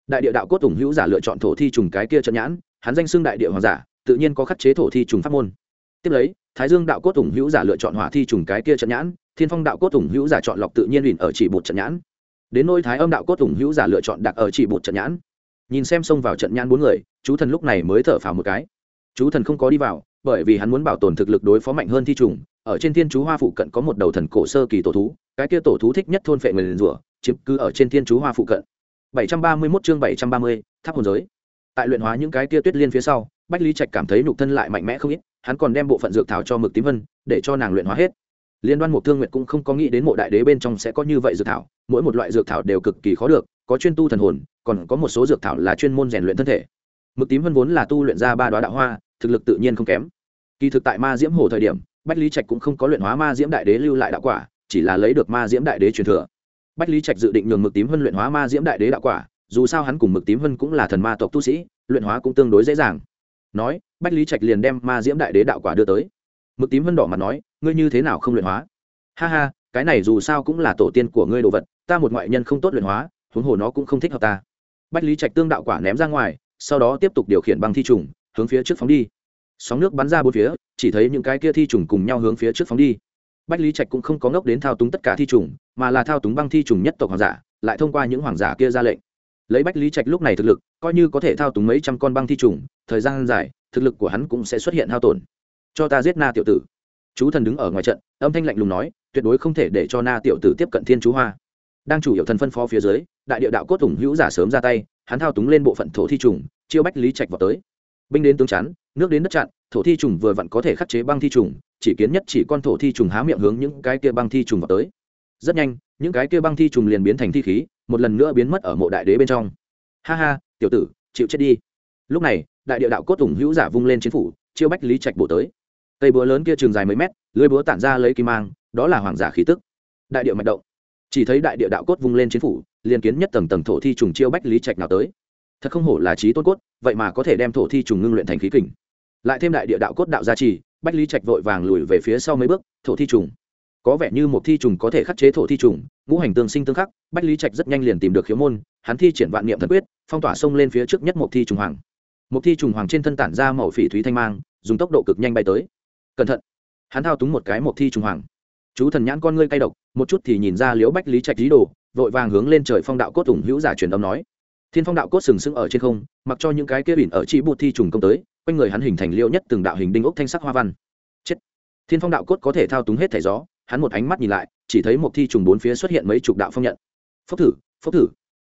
Đại địa đạo cốt ủng hữu giả lựa chọn thổ thi trùng cái kia trận nhãn, hắn danh xưng đại địa hoàng giả, tự nhiên có khắc chế thổ thi trùng pháp môn. Tiếp lấy, thái dương đạo cốt ủng hữu giả lựa chọn hỏa thi trùng cái kia trận nhãn, thiên phong đạo cốt ủng hữu giả chọn lọc tự nhiên ủy ở chỉ bột trận nhãn. Đến nôi thái âm đạo cốt ủng hữu giả lựa chọn đặc ở chỉ bột trận nhãn. Nhìn xem xông vào trận nhãn bốn người, chú thần lúc này mới thở phào một cái. Chú thần không có đi vào, bởi vì hắn muốn bảo tồn thực lực đối phó mạnh hơn thi trùng ở trên thiên chú hoa phụ cận có một đầu thần cổ sơ kỳ tổ thú cái kia tổ thú thích nhất thôn phệ người liền rủa chiếm cứ ở trên thiên chú hoa phụ cận. 731 chương 730, tháp hồn giới. Tại luyện hóa những cái kia tuyết liên phía sau bách lý trạch cảm thấy nhục thân lại mạnh mẽ không ít hắn còn đem bộ phận dược thảo cho mực tím vân để cho nàng luyện hóa hết. Liên đoan mục thương nguyệt cũng không có nghĩ đến mộ đại đế bên trong sẽ có như vậy dược thảo mỗi một loại dược thảo đều cực kỳ khó được có chuyên tu thần hồn còn có một số dược thảo là chuyên môn rèn luyện thân thể. Mực tím vân vốn là tu luyện ra ba đoá đạo hoa thực lực tự nhiên không kém. Kỳ thực tại ma diễm hồ thời điểm bách lý trạch cũng không có luyện hóa ma diễm đại đế lưu lại đạo quả, chỉ là lấy được ma diễm đại đế truyền thừa. Bách lý trạch dự định nhường mực tím vân luyện hóa ma diễm đại đế đạo quả, dù sao hắn cùng mực tím vân cũng là thần ma tộc tu sĩ, luyện hóa cũng tương đối dễ dàng. Nói, bách lý trạch liền đem ma diễm đại đế đạo quả đưa tới. Mực tím vân đỏ mặt nói, ngươi như thế nào không luyện hóa? Ha ha, cái này dù sao cũng là tổ tiên của ngươi đồ vật, ta một ngoại nhân không tốt luyện hóa, huống hồ nó cũng không thích hợp ta. Bách lý trạch tương đạo quả ném ra ngoài, sau đó tiếp tục điều khiển băng thi trùng, hướng phía trước phóng đi sóng nước bắn ra bốn phía, chỉ thấy những cái kia thi trùng cùng nhau hướng phía trước phóng đi. Bách lý trạch cũng không có ngốc đến thao túng tất cả thi trùng, mà là thao túng băng thi trùng nhất tộc hoàng giả, lại thông qua những hoàng giả kia ra lệnh. Lấy bách lý trạch lúc này thực lực, coi như có thể thao túng mấy trăm con băng thi trùng, thời gian dài, thực lực của hắn cũng sẽ xuất hiện hao tổn. Cho ta giết na tiểu tử. Chú thần đứng ở ngoài trận, âm thanh lạnh lùng nói, tuyệt đối không thể để cho na tiểu tử tiếp cận thiên chú hoa. Đang chủ yếu thần phân phó phía dưới, đại địa đạo cốt ủng hữu giả sớm ra tay, hắn thao túng lên bộ phận thổ thi trùng, chiêu bách lý trạch vào tới. Binh đến tướng chắn nước đến đất chặn, thổ thi trùng vừa vặn có thể khắc chế băng thi trùng, chỉ kiến nhất chỉ con thổ thi trùng há miệng hướng những cái kia băng thi trùng vào tới. Rất nhanh, những cái kia băng thi trùng liền biến thành thi khí, một lần nữa biến mất ở mộ đại đế bên trong. Ha ha, tiểu tử, chịu chết đi. Lúc này, đại địa đạo cốt ủng hữu giả vung lên chiến phủ, chiêu bách lý trạch bổ tới. Cây búa lớn kia trường dài mấy mét, lưới búa tản ra lấy kim mang, đó là hoàng giả khí tức. Đại địa mạch động. Chỉ thấy đại địa đạo cốt vung lên chiến phủ, liền kiến nhất tầng tầng thổ thi trùng chiêu bách lý trạch nào tới thật không hổ là trí tôn cốt, vậy mà có thể đem thổ thi trùng ngưng luyện thành khí kình. Lại thêm đại địa đạo cốt đạo gia trì, bách lý trạch vội vàng lùi về phía sau mấy bước, thổ thi trùng. Có vẻ như một thi trùng có thể khắc chế thổ thi trùng, ngũ hành tương sinh tương khắc, bách lý trạch rất nhanh liền tìm được khiếu môn, hắn thi triển vạn niệm thần quyết, phong tỏa sông lên phía trước nhất một thi trùng hoàng. Một thi trùng hoàng trên thân tản ra màu phỉ thúy thanh mang, dùng tốc độ cực nhanh bay tới. Cẩn thận! Hắn thao túng một cái một thi trùng hoàng. Chú thần nhãn con ngươi cay độc, một chút thì nhìn ra liễu bách lý trạch lý đồ, vội vàng hướng lên trời phong đạo cốt ủng hữu giả truyền âm nói thiên phong đạo cốt sừng sững ở trên không, mặc cho những cái kia bỉn ở chi bụt thi trùng công tới, quanh người hắn hình thành liêu nhất từng đạo hình đinh ốc thanh sắc hoa văn. Chết! Thiên phong đạo cốt có thể thao túng hết thẻ gió, hắn một ánh mắt nhìn lại, chỉ thấy một thi trùng bốn phía xuất hiện mấy chục đạo phong nhận. Phốc thử phốc thử!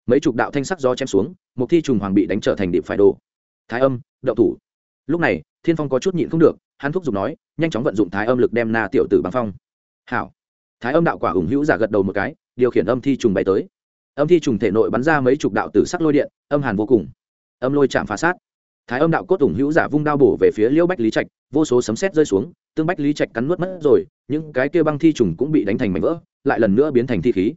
Mấy chục đạo thanh sắc gió chém xuống, một thi trùng hoàng bị đánh trở thành điệp phải đồ. Thái âm đậu thủ! Lúc này, thiên phong có chút nhịn không được, hắn thúc giục nói, nhanh chóng vận dụng thái âm lực đem na tiểu tử bằng phong. Hảo! Thái âm đạo quả hùng hữu giả gật đầu một cái, điều khiển âm thi trùng bay tới âm thi trùng thể nội bắn ra mấy chục đạo tử sắc lôi điện, âm hàn vô cùng. Âm lôi chạm phá sát. Thái âm đạo cốt ủng hữu giả vung đao bổ về phía liễu bách lý trạch, vô số sấm sét rơi xuống, tương bách lý trạch cắn nuốt mất rồi, những cái kia băng thi trùng cũng bị đánh thành mảnh vỡ, lại lần nữa biến thành thi khí.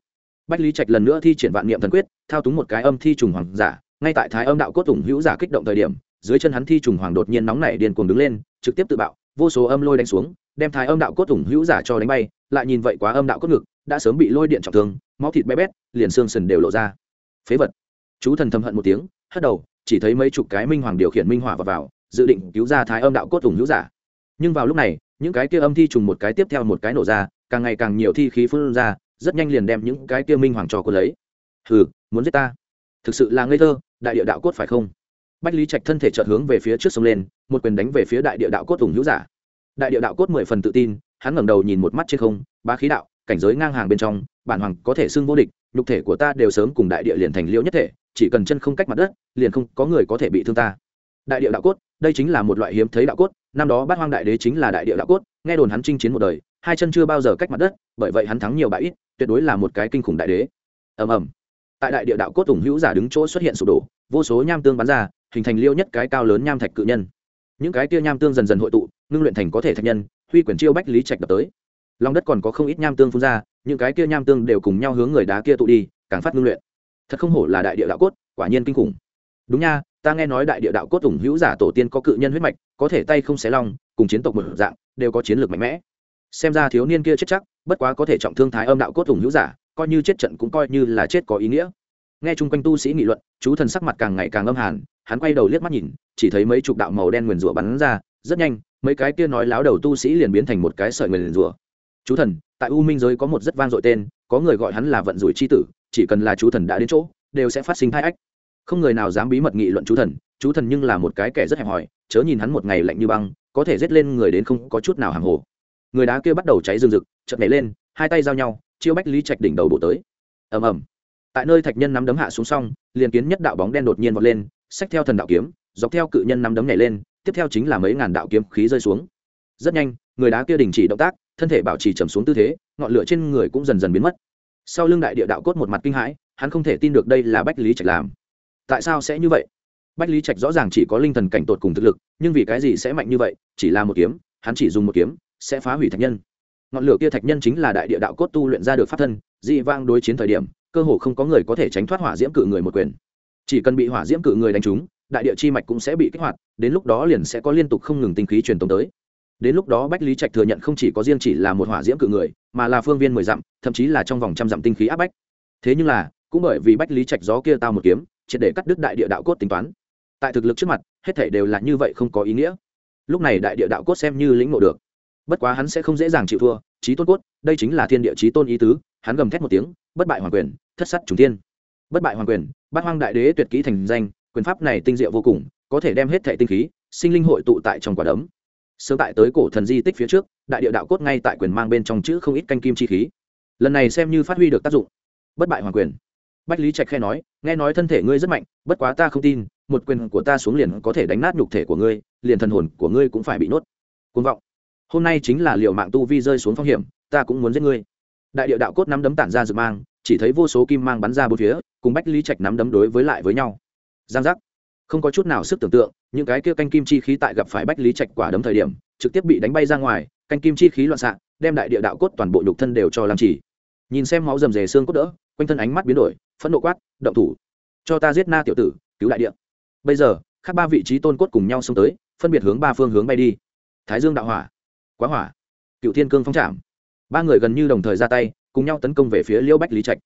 Bách lý trạch lần nữa thi triển vạn niệm thần quyết, thao túng một cái âm thi trùng hoàng giả, ngay tại thái âm đạo cốt ủng hữu giả kích động thời điểm, dưới chân hắn thi trùng hoàng đột nhiên nóng nảy điên cuồng đứng lên, trực tiếp tự bạo, vô số âm lôi đánh xuống, đem thái âm đạo cốt ủng hữu giả cho đánh bay, lại nhìn vậy quá âm đạo cốt ngực đã sớm bị lôi điện trọng thương máu thịt bé bét liền xương sần đều lộ ra. Phế vật. Chú thần thầm hận một tiếng hất đầu chỉ thấy mấy chục cái minh hoàng điều khiển minh hỏa vào, vào dự định cứu ra thái âm đạo cốt ủng hữu giả. Nhưng vào lúc này những cái kia âm thi trùng một cái tiếp theo một cái nổ ra càng ngày càng nhiều thi khí phun ra rất nhanh liền đem những cái kia minh hoàng trò quân lấy. Hừ muốn giết ta. Thực sự là ngây thơ đại địa đạo cốt phải không? Bách lý trạch thân thể chợt hướng về phía trước sông lên một quyền đánh về phía đại địa đạo cốt ủng hữu giả. Đại địa đạo cốt mười phần tự tin hắn ngẩng đầu nhìn một mắt trên không ba khí đạo cảnh giới ngang hàng bên trong, bản hoàng có thể xưng vô địch, nhục thể của ta đều sớm cùng đại địa liền thành liễu nhất thể, chỉ cần chân không cách mặt đất, liền không có người có thể bị thương ta. Đại địa đạo cốt, đây chính là một loại hiếm thấy đạo cốt, năm đó bát hoang đại đế chính là đại địa đạo cốt, nghe đồn hắn chinh chiến một đời, hai chân chưa bao giờ cách mặt đất, bởi vậy hắn thắng nhiều bại ít, tuyệt đối là một cái kinh khủng đại đế. Ầm ầm. Tại đại địa đạo cốt ủng hữu giả đứng chỗ xuất hiện sụp đổ, vô số nham tương bắn ra, hình thành liêu nhất cái cao lớn nham thạch cự nhân. Những cái kia nham tương dần dần hội tụ, ngưng luyện thành có thể thạch nhân, huy quyền chiêu bách lý trạch đập tới lòng đất còn có không ít nham tương phun ra, những cái kia nham tương đều cùng nhau hướng người đá kia tụ đi, càng phát ngưng luyện. Thật không hổ là đại địa đạo cốt, quả nhiên kinh khủng. Đúng nha, ta nghe nói đại địa đạo cốt ủng hữu giả tổ tiên có cự nhân huyết mạch, có thể tay không xé long, cùng chiến tộc một dạng, đều có chiến lược mạnh mẽ. Xem ra thiếu niên kia chết chắc, bất quá có thể trọng thương thái âm đạo cốt ủng hữu giả, coi như chết trận cũng coi như là chết có ý nghĩa. Nghe chung quanh tu sĩ nghị luận, chú thần sắc mặt càng ngày càng âm hàn, hắn quay đầu liếc mắt nhìn, chỉ thấy mấy chục đạo màu đen nguyền rủa bắn ra, rất nhanh, mấy cái kia nói láo đầu tu sĩ liền biến thành một cái sợi nguyền rủa chú thần, tại u minh giới có một rất vang dội tên, có người gọi hắn là vận rủi c h i tử, chỉ cần là chú thần đã đến chỗ, đều sẽ phát sinh thai ách. Không người nào dám bí mật nghị luận chú thần chú thần nhưng là một cái kẻ rất hẹp hòi, chớ nhìn hắn một ngày lạnh như băng, có thể giết lên người đến không có chút nào hàng hồ. Người đá kia bắt đầu cháy rừng rực, chợt nhảy lên, hai tay giao nhau, chiêu bách lý trạch đỉnh đầu bộ tới. Ầm ầm. Tại nơi thạch nhân nắm đấm hạ xuống xong, liền kiến nhất đạo bóng đen đột nhiên vọt lên, xách theo thần đạo kiếm, dọc theo cự nhân nắm đấm nhảy lên, tiếp theo chính là mấy ngàn đạo kiếm khí rơi xuống. Rất nhanh, người đá kia đình chỉ động tác thân thể bảo trì trầm xuống tư thế, ngọn lửa trên người cũng dần dần biến mất. Sau lưng đại địa đạo cốt một mặt kinh hãi, hắn không thể tin được đây là bách lý trạch làm. Tại sao sẽ như vậy? Bách lý trạch rõ ràng chỉ có linh thần cảnh tột cùng thực lực, nhưng vì cái gì sẽ mạnh như vậy? Chỉ là một kiếm, hắn chỉ dùng một kiếm, sẽ phá hủy thạch nhân. Ngọn lửa kia thạch nhân chính là đại địa đạo cốt tu luyện ra được pháp thân, dị vang đối chiến thời điểm, cơ hồ không có người có thể tránh thoát hỏa diễm cự người một quyền. Chỉ cần bị hỏa diễm cự người đánh trúng, đại địa chi mạch cũng sẽ bị kích hoạt, đến lúc đó liền sẽ có liên tục không ngừng tinh khí truyền tống tới đến lúc đó bách lý trạch thừa nhận không chỉ có riêng chỉ là một hỏa diễm cự người, mà là phương viên mười dặm, thậm chí là trong vòng trăm dặm tinh khí áp bách. Thế nhưng là, cũng bởi vì bách lý trạch gió kia tao một kiếm, triệt để cắt đứt đại địa đạo cốt tính toán. Tại thực lực trước mặt, hết thể đều là như vậy không có ý nghĩa. Lúc này đại địa đạo cốt xem như lĩnh ngộ được. Bất quá hắn sẽ không dễ dàng chịu thua trí tôn cốt, đây chính là thiên địa trí tôn ý tứ, hắn gầm thét một tiếng, bất bại hoàng quyền, thất sắt trùng tiên bất bại hoàng quyền, bát hoang đại đế tuyệt kỹ thành danh, quyền pháp này tinh diệu vô cùng, có thể đem hết thệ tinh khí, sinh linh hội tụ tại trong quả đấm sớm tại tới cổ thần di tích phía trước, đại địa đạo cốt ngay tại quyền mang bên trong chữ không ít canh kim chi khí. Lần này xem như phát huy được tác dụng. Bất bại hoàng quyền. Bách lý trạch khe nói, nghe nói thân thể ngươi rất mạnh, bất quá ta không tin, một quyền của ta xuống liền có thể đánh nát nhục thể của ngươi, liền thần hồn của ngươi cũng phải bị nuốt. Côn vọng. Hôm nay chính là liệu mạng tu vi rơi xuống phong hiểm, ta cũng muốn giết ngươi. Đại địa đạo cốt nắm đấm tản ra rực mang, chỉ thấy vô số kim mang bắn ra bốn phía, cùng bách lý trạch nắm đấm đối với lại với nhau. Giang giác không có chút nào sức tưởng tượng, những cái kia canh kim chi khí tại gặp phải bách lý trạch quả đấm thời điểm, trực tiếp bị đánh bay ra ngoài, canh kim chi khí loạn xạ, đem đại địa đạo cốt toàn bộ nhục thân đều cho làm chỉ nhìn xem máu rầm rề xương cốt đỡ, quanh thân ánh mắt biến đổi, phẫn nộ quát, động thủ! Cho ta giết na tiểu tử, cứu đại địa! Bây giờ các ba vị trí tôn cốt cùng nhau xông tới, phân biệt hướng ba phương hướng bay đi. Thái dương đạo hỏa, quá hỏa! Cựu thiên cương phong trảm! Ba người gần như đồng thời ra tay, cùng nhau tấn công về phía liễu bách lý trạch.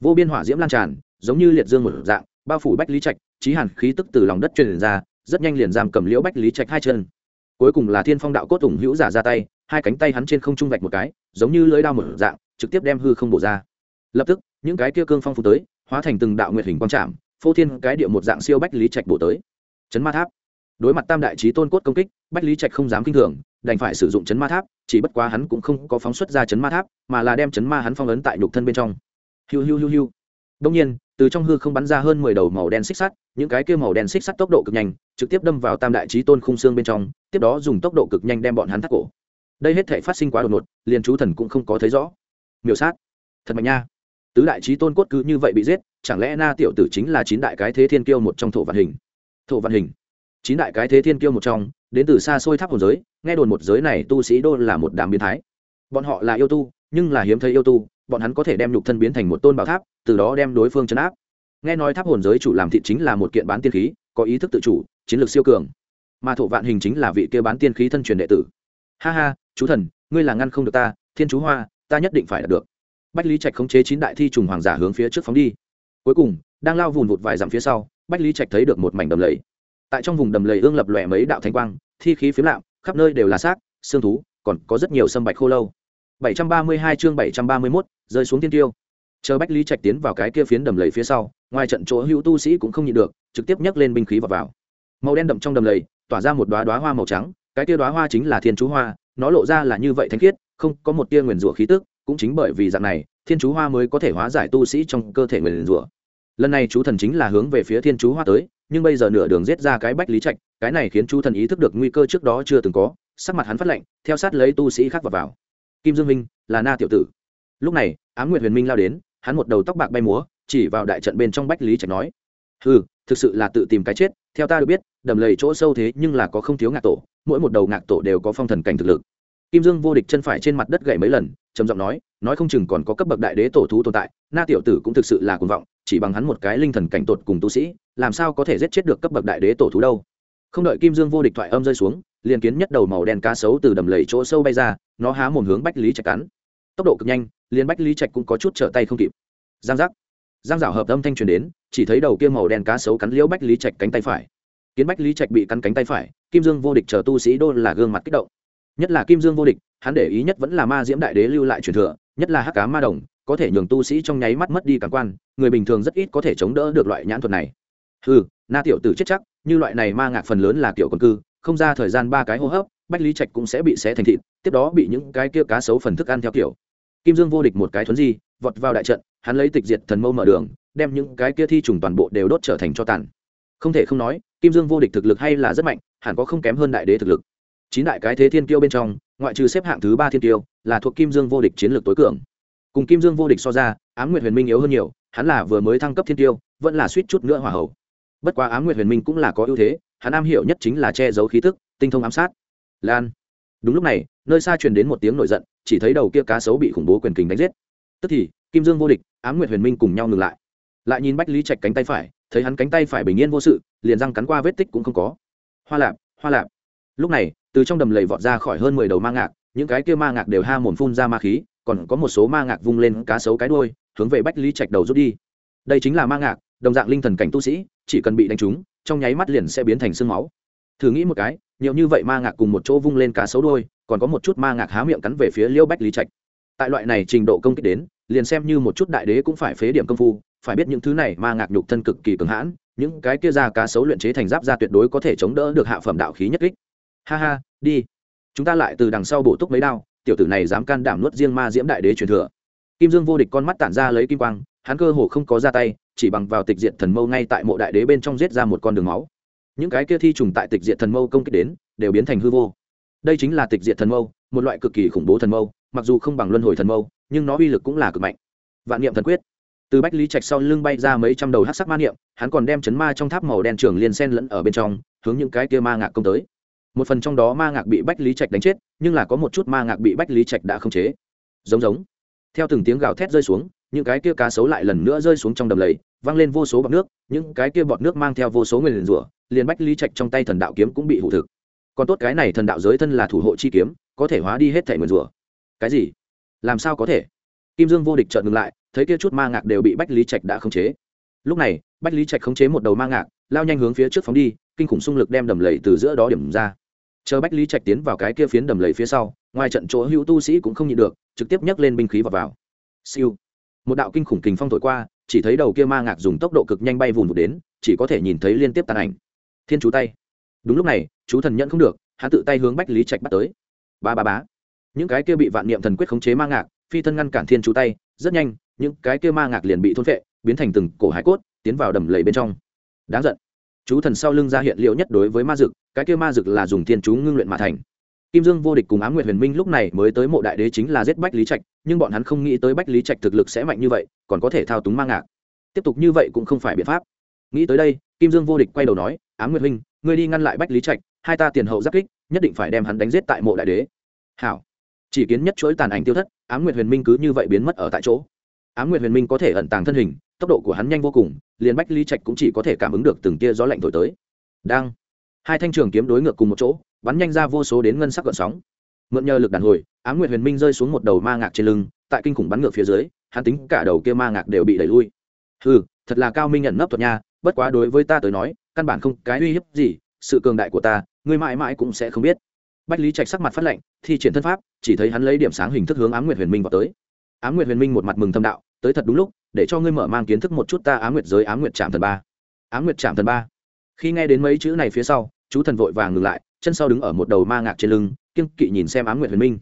Vô biên hỏa diễm lan tràn, giống như liệt dương một dạng bao phủ bách lý trạch trí hàn khí tức từ lòng đất truyền ra, rất nhanh liền giam cầm liễu bách lý trạch hai chân. Cuối cùng là thiên phong đạo cốt ủng hữu giả ra tay, hai cánh tay hắn trên không trung vạch một cái, giống như lưỡi đao một dạng, trực tiếp đem hư không bổ ra. Lập tức, những cái kia cương phong phụ tới, hóa thành từng đạo nguyệt hình quang trạm phô thiên cái địa một dạng siêu bách lý trạch bổ tới. Chấn ma tháp. Đối mặt tam đại trí tôn cốt công kích, bách lý trạch không dám kinh thường, đành phải sử dụng chấn ma tháp, chỉ bất quá hắn cũng không có phóng xuất ra chấn ma tháp, mà là đem chấn ma hắn phong ấn tại nhục thân bên trong. Hiu hiu hiu hiu. Đông nhiên từ trong hư không bắn ra hơn mười đầu màu đen xích sắt, những cái kia màu đen xích sắt tốc độ cực nhanh, trực tiếp đâm vào tam đại trí tôn khung xương bên trong, tiếp đó dùng tốc độ cực nhanh đem bọn hắn thắt cổ. Đây hết thể phát sinh quá đột ngột, liền chú thần cũng không có thấy rõ. Miểu sát. Thật mạnh nha. Tứ đại trí tôn cốt cứ như vậy bị giết, chẳng lẽ na tiểu tử chính là chín đại cái thế thiên kiêu một trong thổ vạn hình? Thổ vạn hình. Chín đại cái thế thiên kiêu một trong, đến từ xa xôi tháp hồn giới, nghe đồn một giới này tu sĩ đô là một đám biến thái. Bọn họ là yêu tu, nhưng là hiếm thấy yêu tu bọn hắn có thể đem nhục thân biến thành một tôn bảo tháp từ đó đem đối phương chấn áp. Nghe nói tháp hồn giới chủ làm thị chính là một kiện bán tiên khí có ý thức tự chủ chiến lược siêu cường. Mà thổ vạn hình chính là vị kia bán tiên khí thân truyền đệ tử. Ha ha chú thần ngươi là ngăn không được ta thiên chú hoa ta nhất định phải đạt được. Bách lý trạch khống chế chín đại thi trùng hoàng giả hướng phía trước phóng đi. Cuối cùng đang lao vùn vụt vài dặm phía sau bách lý trạch thấy được một mảnh đầm lầy. Tại trong vùng đầm lầy ương lập lòe mấy đạo thanh quang thi khí phiếm lạm khắp nơi đều là xác xương thú còn có rất nhiều sâm bạch khô lâu. 732 chương 731, rơi xuống tiên tiêu. Chờ bách lý trạch tiến vào cái kia phiến đầm lầy phía sau, ngoài trận chỗ hữu tu sĩ cũng không nhịn được, trực tiếp nhấc lên binh khí vào vào. Màu đen đậm trong đầm lầy, tỏa ra một đoá đoá hoa màu trắng, cái kia đoá hoa chính là thiên chú hoa, nó lộ ra là như vậy thanh khiết, không có một tia nguyền rủa khí tức, cũng chính bởi vì dạng này, thiên chú hoa mới có thể hóa giải tu sĩ trong cơ thể nguyền rủa. Lần này chú thần chính là hướng về phía thiên chú hoa tới, nhưng bây giờ nửa đường giết ra cái bách lý trạch, cái này khiến chú thần ý thức được nguy cơ trước đó chưa từng có, sắc mặt hắn phát lệnh theo sát lấy tu sĩ khác vào vào. Kim dương minh, là na tiểu tử lúc này ám nguyệt huyền minh lao đến, hắn một đầu tóc bạc bay múa, chỉ vào đại trận bên trong bách lý trạch nói ừ thực sự là tự tìm cái chết, theo ta được biết, đầm lầy chỗ sâu thế nhưng là có không thiếu ngạc tổ, mỗi một đầu ngạc tổ đều có phong thần cảnh thực lực. Kim dương vô địch chân phải trên mặt đất gậy mấy lần, trầm giọng nói nói không chừng còn có cấp bậc đại đế tổ thú tồn tại, na tiểu tử cũng thực sự là cuồng vọng, chỉ bằng hắn một cái linh thần cảnh tột cùng tu sĩ, làm sao có thể giết chết được cấp bậc đại đế tổ thú đâu? Không đợi kim dương vô địch thoại âm rơi xuống, liền kiến nhất đầu màu đen cá sấu từ đầm lầy chỗ sâu bay ra, nó há mồm hướng bách lý trạch cắn. Tốc độ cực nhanh liền bách lý trạch cũng có chút trở tay không kịp giang giác giang rào hợp âm thanh truyền đến chỉ thấy đầu kia màu đen cá sấu cắn liễu bách lý trạch cánh tay phải kiến bách lý trạch bị cắn cánh tay phải kim dương vô địch chờ tu sĩ đô là gương mặt kích động nhất là kim dương vô địch hắn để ý nhất vẫn là ma diễm đại đế lưu lại truyền thừa nhất là hắc cá ma đồng có thể nhường tu sĩ trong nháy mắt mất đi cảm quan người bình thường rất ít có thể chống đỡ được loại nhãn thuật này ừ na tiểu tử chết chắc như loại này ma ngạc phần lớn là kiểu quân cư không ra thời gian ba cái hô hấp bách lý trạch cũng sẽ bị xé thành thịt tiếp đó bị những cái kia cá sấu phần thức ăn theo kiểu kim dương vô địch một cái thuấn di, vọt vào đại trận, hắn lấy tịch diệt thần mâu mở đường, đem những cái kia thi trùng toàn bộ đều đốt trở thành cho tàn. Không thể không nói, kim dương vô địch thực lực hay là rất mạnh, hẳn có không kém hơn đại đế thực lực. Chín đại cái thế thiên kiêu bên trong, ngoại trừ xếp hạng thứ ba thiên kiêu, là thuộc kim dương vô địch chiến lược tối cường. Cùng kim dương vô địch so ra, ám nguyệt huyền minh yếu hơn nhiều, hắn là vừa mới thăng cấp thiên tiêu vẫn là suýt chút nữa hỏa hậu bất quá ám nguyệt huyền minh cũng là có ưu thế, hắn am hiểu nhất chính là che giấu khí tức, tinh thông ám sát. Lan đúng lúc này, nơi xa truyền đến một tiếng nổi giận, chỉ thấy đầu kia cá sấu bị khủng bố quyền kình đánh giết. Tức thì, kim dương vô địch, ám nguyệt huyền minh cùng nhau ngừng lại. Lại nhìn bách lý trạch cánh tay phải, thấy hắn cánh tay phải bình yên vô sự, liền răng cắn qua vết tích cũng không có. Hoa lạp hoa lạp. Lúc này, từ trong đầm lầy vọt ra khỏi hơn mười đầu ma ngạc, những cái kia ma ngạc đều ha mồm phun ra ma khí, còn có một số ma ngạc vung lên cá sấu cái đuôi, hướng về bách lý trạch đầu rút đi. Đây chính là ma ngạc, đồng dạng linh thần cảnh tu sĩ, chỉ cần bị đánh trúng, trong nháy mắt liền sẽ biến thành sương máu thử nghĩ một cái, nhiều như vậy ma ngạc cùng một chỗ vung lên cá sấu đôi còn có một chút ma ngạc há miệng cắn về phía liêu bách lý trạch. Tại loại này trình độ công kích đến, liền xem như một chút đại đế cũng phải phế điểm công phu, phải biết những thứ này ma ngạc nhục thân cực kỳ cường hãn, những cái kia ra cá sấu luyện chế thành giáp ra tuyệt đối có thể chống đỡ được hạ phẩm đạo khí nhất kích. Ha ha, đi. Chúng ta lại từ đằng sau bổ túc mấy đao, tiểu tử này dám can đảm nuốt riêng ma diễm đại đế truyền thừa. Kim dương vô địch con mắt tản ra lấy kim quang, hắn cơ hồ không có ra tay, chỉ bằng vào tịch diện thần mâu ngay tại mộ đại đế bên trong giết ra một con đường máu những cái kia thi trùng tại tịch diệt thần mâu công kích đến, đều biến thành hư vô. Đây chính là tịch diệt thần mâu, một loại cực kỳ khủng bố thần mâu, mặc dù không bằng luân hồi thần mâu, nhưng nó uy lực cũng là cực mạnh. Vạn niệm thần quyết. Từ bách lý trạch sau lưng bay ra mấy trăm đầu hát sắc ma niệm, hắn còn đem chấn ma trong tháp màu đen trường liên sen lẫn ở bên trong, hướng những cái kia ma ngạc công tới. Một phần trong đó ma ngạc bị bách lý trạch đánh chết, nhưng là có một chút ma ngạc bị bách lý trạch đã không chế. Giống giống. Theo từng tiếng gào thét rơi xuống, những cái kia cá sấu lại lần nữa rơi xuống trong đầm lầy văng lên vô số bọt nước, những cái kia bọt nước mang theo vô số người liền rủa liền bách lý trạch trong tay thần đạo kiếm cũng bị hủ thực. Còn tốt cái này thần đạo giới thân là thủ hộ chi kiếm, có thể hóa đi hết thẻ mượn rủa cái gì? Làm sao có thể? Kim dương vô địch trợn ngừng lại, thấy kia chút ma ngạc đều bị bách lý trạch đã khống chế. Lúc này, bách lý trạch khống chế một đầu ma ngạc, lao nhanh hướng phía trước phóng đi, kinh khủng xung lực đem đầm lầy từ giữa đó điểm ra. Chờ bách lý trạch tiến vào cái kia phiến đầm lầy phía sau, ngoài trận chỗ hữu tu sĩ cũng không nhịn được, trực tiếp nhấc lên binh khí vào vào. Siêu. Một đạo kinh khủng kình phong thổi qua, chỉ thấy đầu kia ma ngạc dùng tốc độ cực nhanh bay vùn vụt đến, chỉ có thể nhìn thấy liên tiếp tàn ảnh thiên chú tay. Đúng lúc này, chú thần nhận không được, hắn tự tay hướng bách lý trạch bắt tới. Ba ba bá những cái kia bị vạn niệm thần quyết khống chế ma ngạc, phi thân ngăn cản thiên chú tay, rất nhanh, những cái kia ma ngạc liền bị thôn vệ biến thành từng cổ hải cốt, tiến vào đầm lầy bên trong. Đáng giận. Chú thần sau lưng ra hiện liệu nhất đối với ma dực, cái kia ma dực là dùng thiên chú ngưng luyện mà thành. Kim dương vô địch cùng ám nguyệt huyền minh lúc này mới tới mộ đại đế chính là giết bách lý trạch, nhưng bọn hắn không nghĩ tới bách lý trạch thực lực sẽ mạnh như vậy, còn có thể thao túng ma ngạc. Tiếp tục như vậy cũng không phải biện pháp. Nghĩ tới đây kim dương vô địch quay đầu nói, ám nguyệt huynh, ngươi đi ngăn lại bách lý trạch, hai ta tiền hậu giáp kích, nhất định phải đem hắn đánh giết tại mộ đại đế. Hảo. Chỉ kiến nhất chuỗi tàn ảnh tiêu thất, ám nguyệt huyền minh cứ như vậy biến mất ở tại chỗ. Ám nguyệt huyền minh có thể ẩn tàng thân hình, tốc độ của hắn nhanh vô cùng, liền bách lý trạch cũng chỉ có thể cảm ứng được từng tia gió lạnh thổi tới. Đang, hai thanh trường kiếm đối ngược cùng một chỗ, bắn nhanh ra vô số đến ngân sắc gợn sóng. Mượn nhờ lực đàn hồi, ám nguyệt huyền minh rơi xuống một đầu ma ngạc trên lưng, tại kinh khủng bắn ngược phía dưới, hắn tính cả đầu kia ma ngạc đều bị đẩy lui. Ừ thật là cao minh nhận nấp thuật nha bất quá đối với ta tới nói, căn bản không cái uy hiếp gì, sự cường đại của ta, ngươi mãi mãi cũng sẽ không biết. Bách lý trạch sắc mặt phát lệnh thi triển thân pháp, chỉ thấy hắn lấy điểm sáng hình thức hướng ám nguyệt huyền minh vào tới. Ám nguyệt huyền minh một mặt mừng thâm đạo, tới thật đúng lúc, để cho ngươi mở mang kiến thức một chút ta ám nguyệt giới, ám nguyệt trạm thần ba. Ám nguyệt trạm thần ba. Khi nghe đến mấy chữ này phía sau, chú thần vội vàng ngừng lại, chân sau đứng ở một đầu ma ngạc trên lưng kiên kỵ nhìn xem ám nguyệt huyền minh.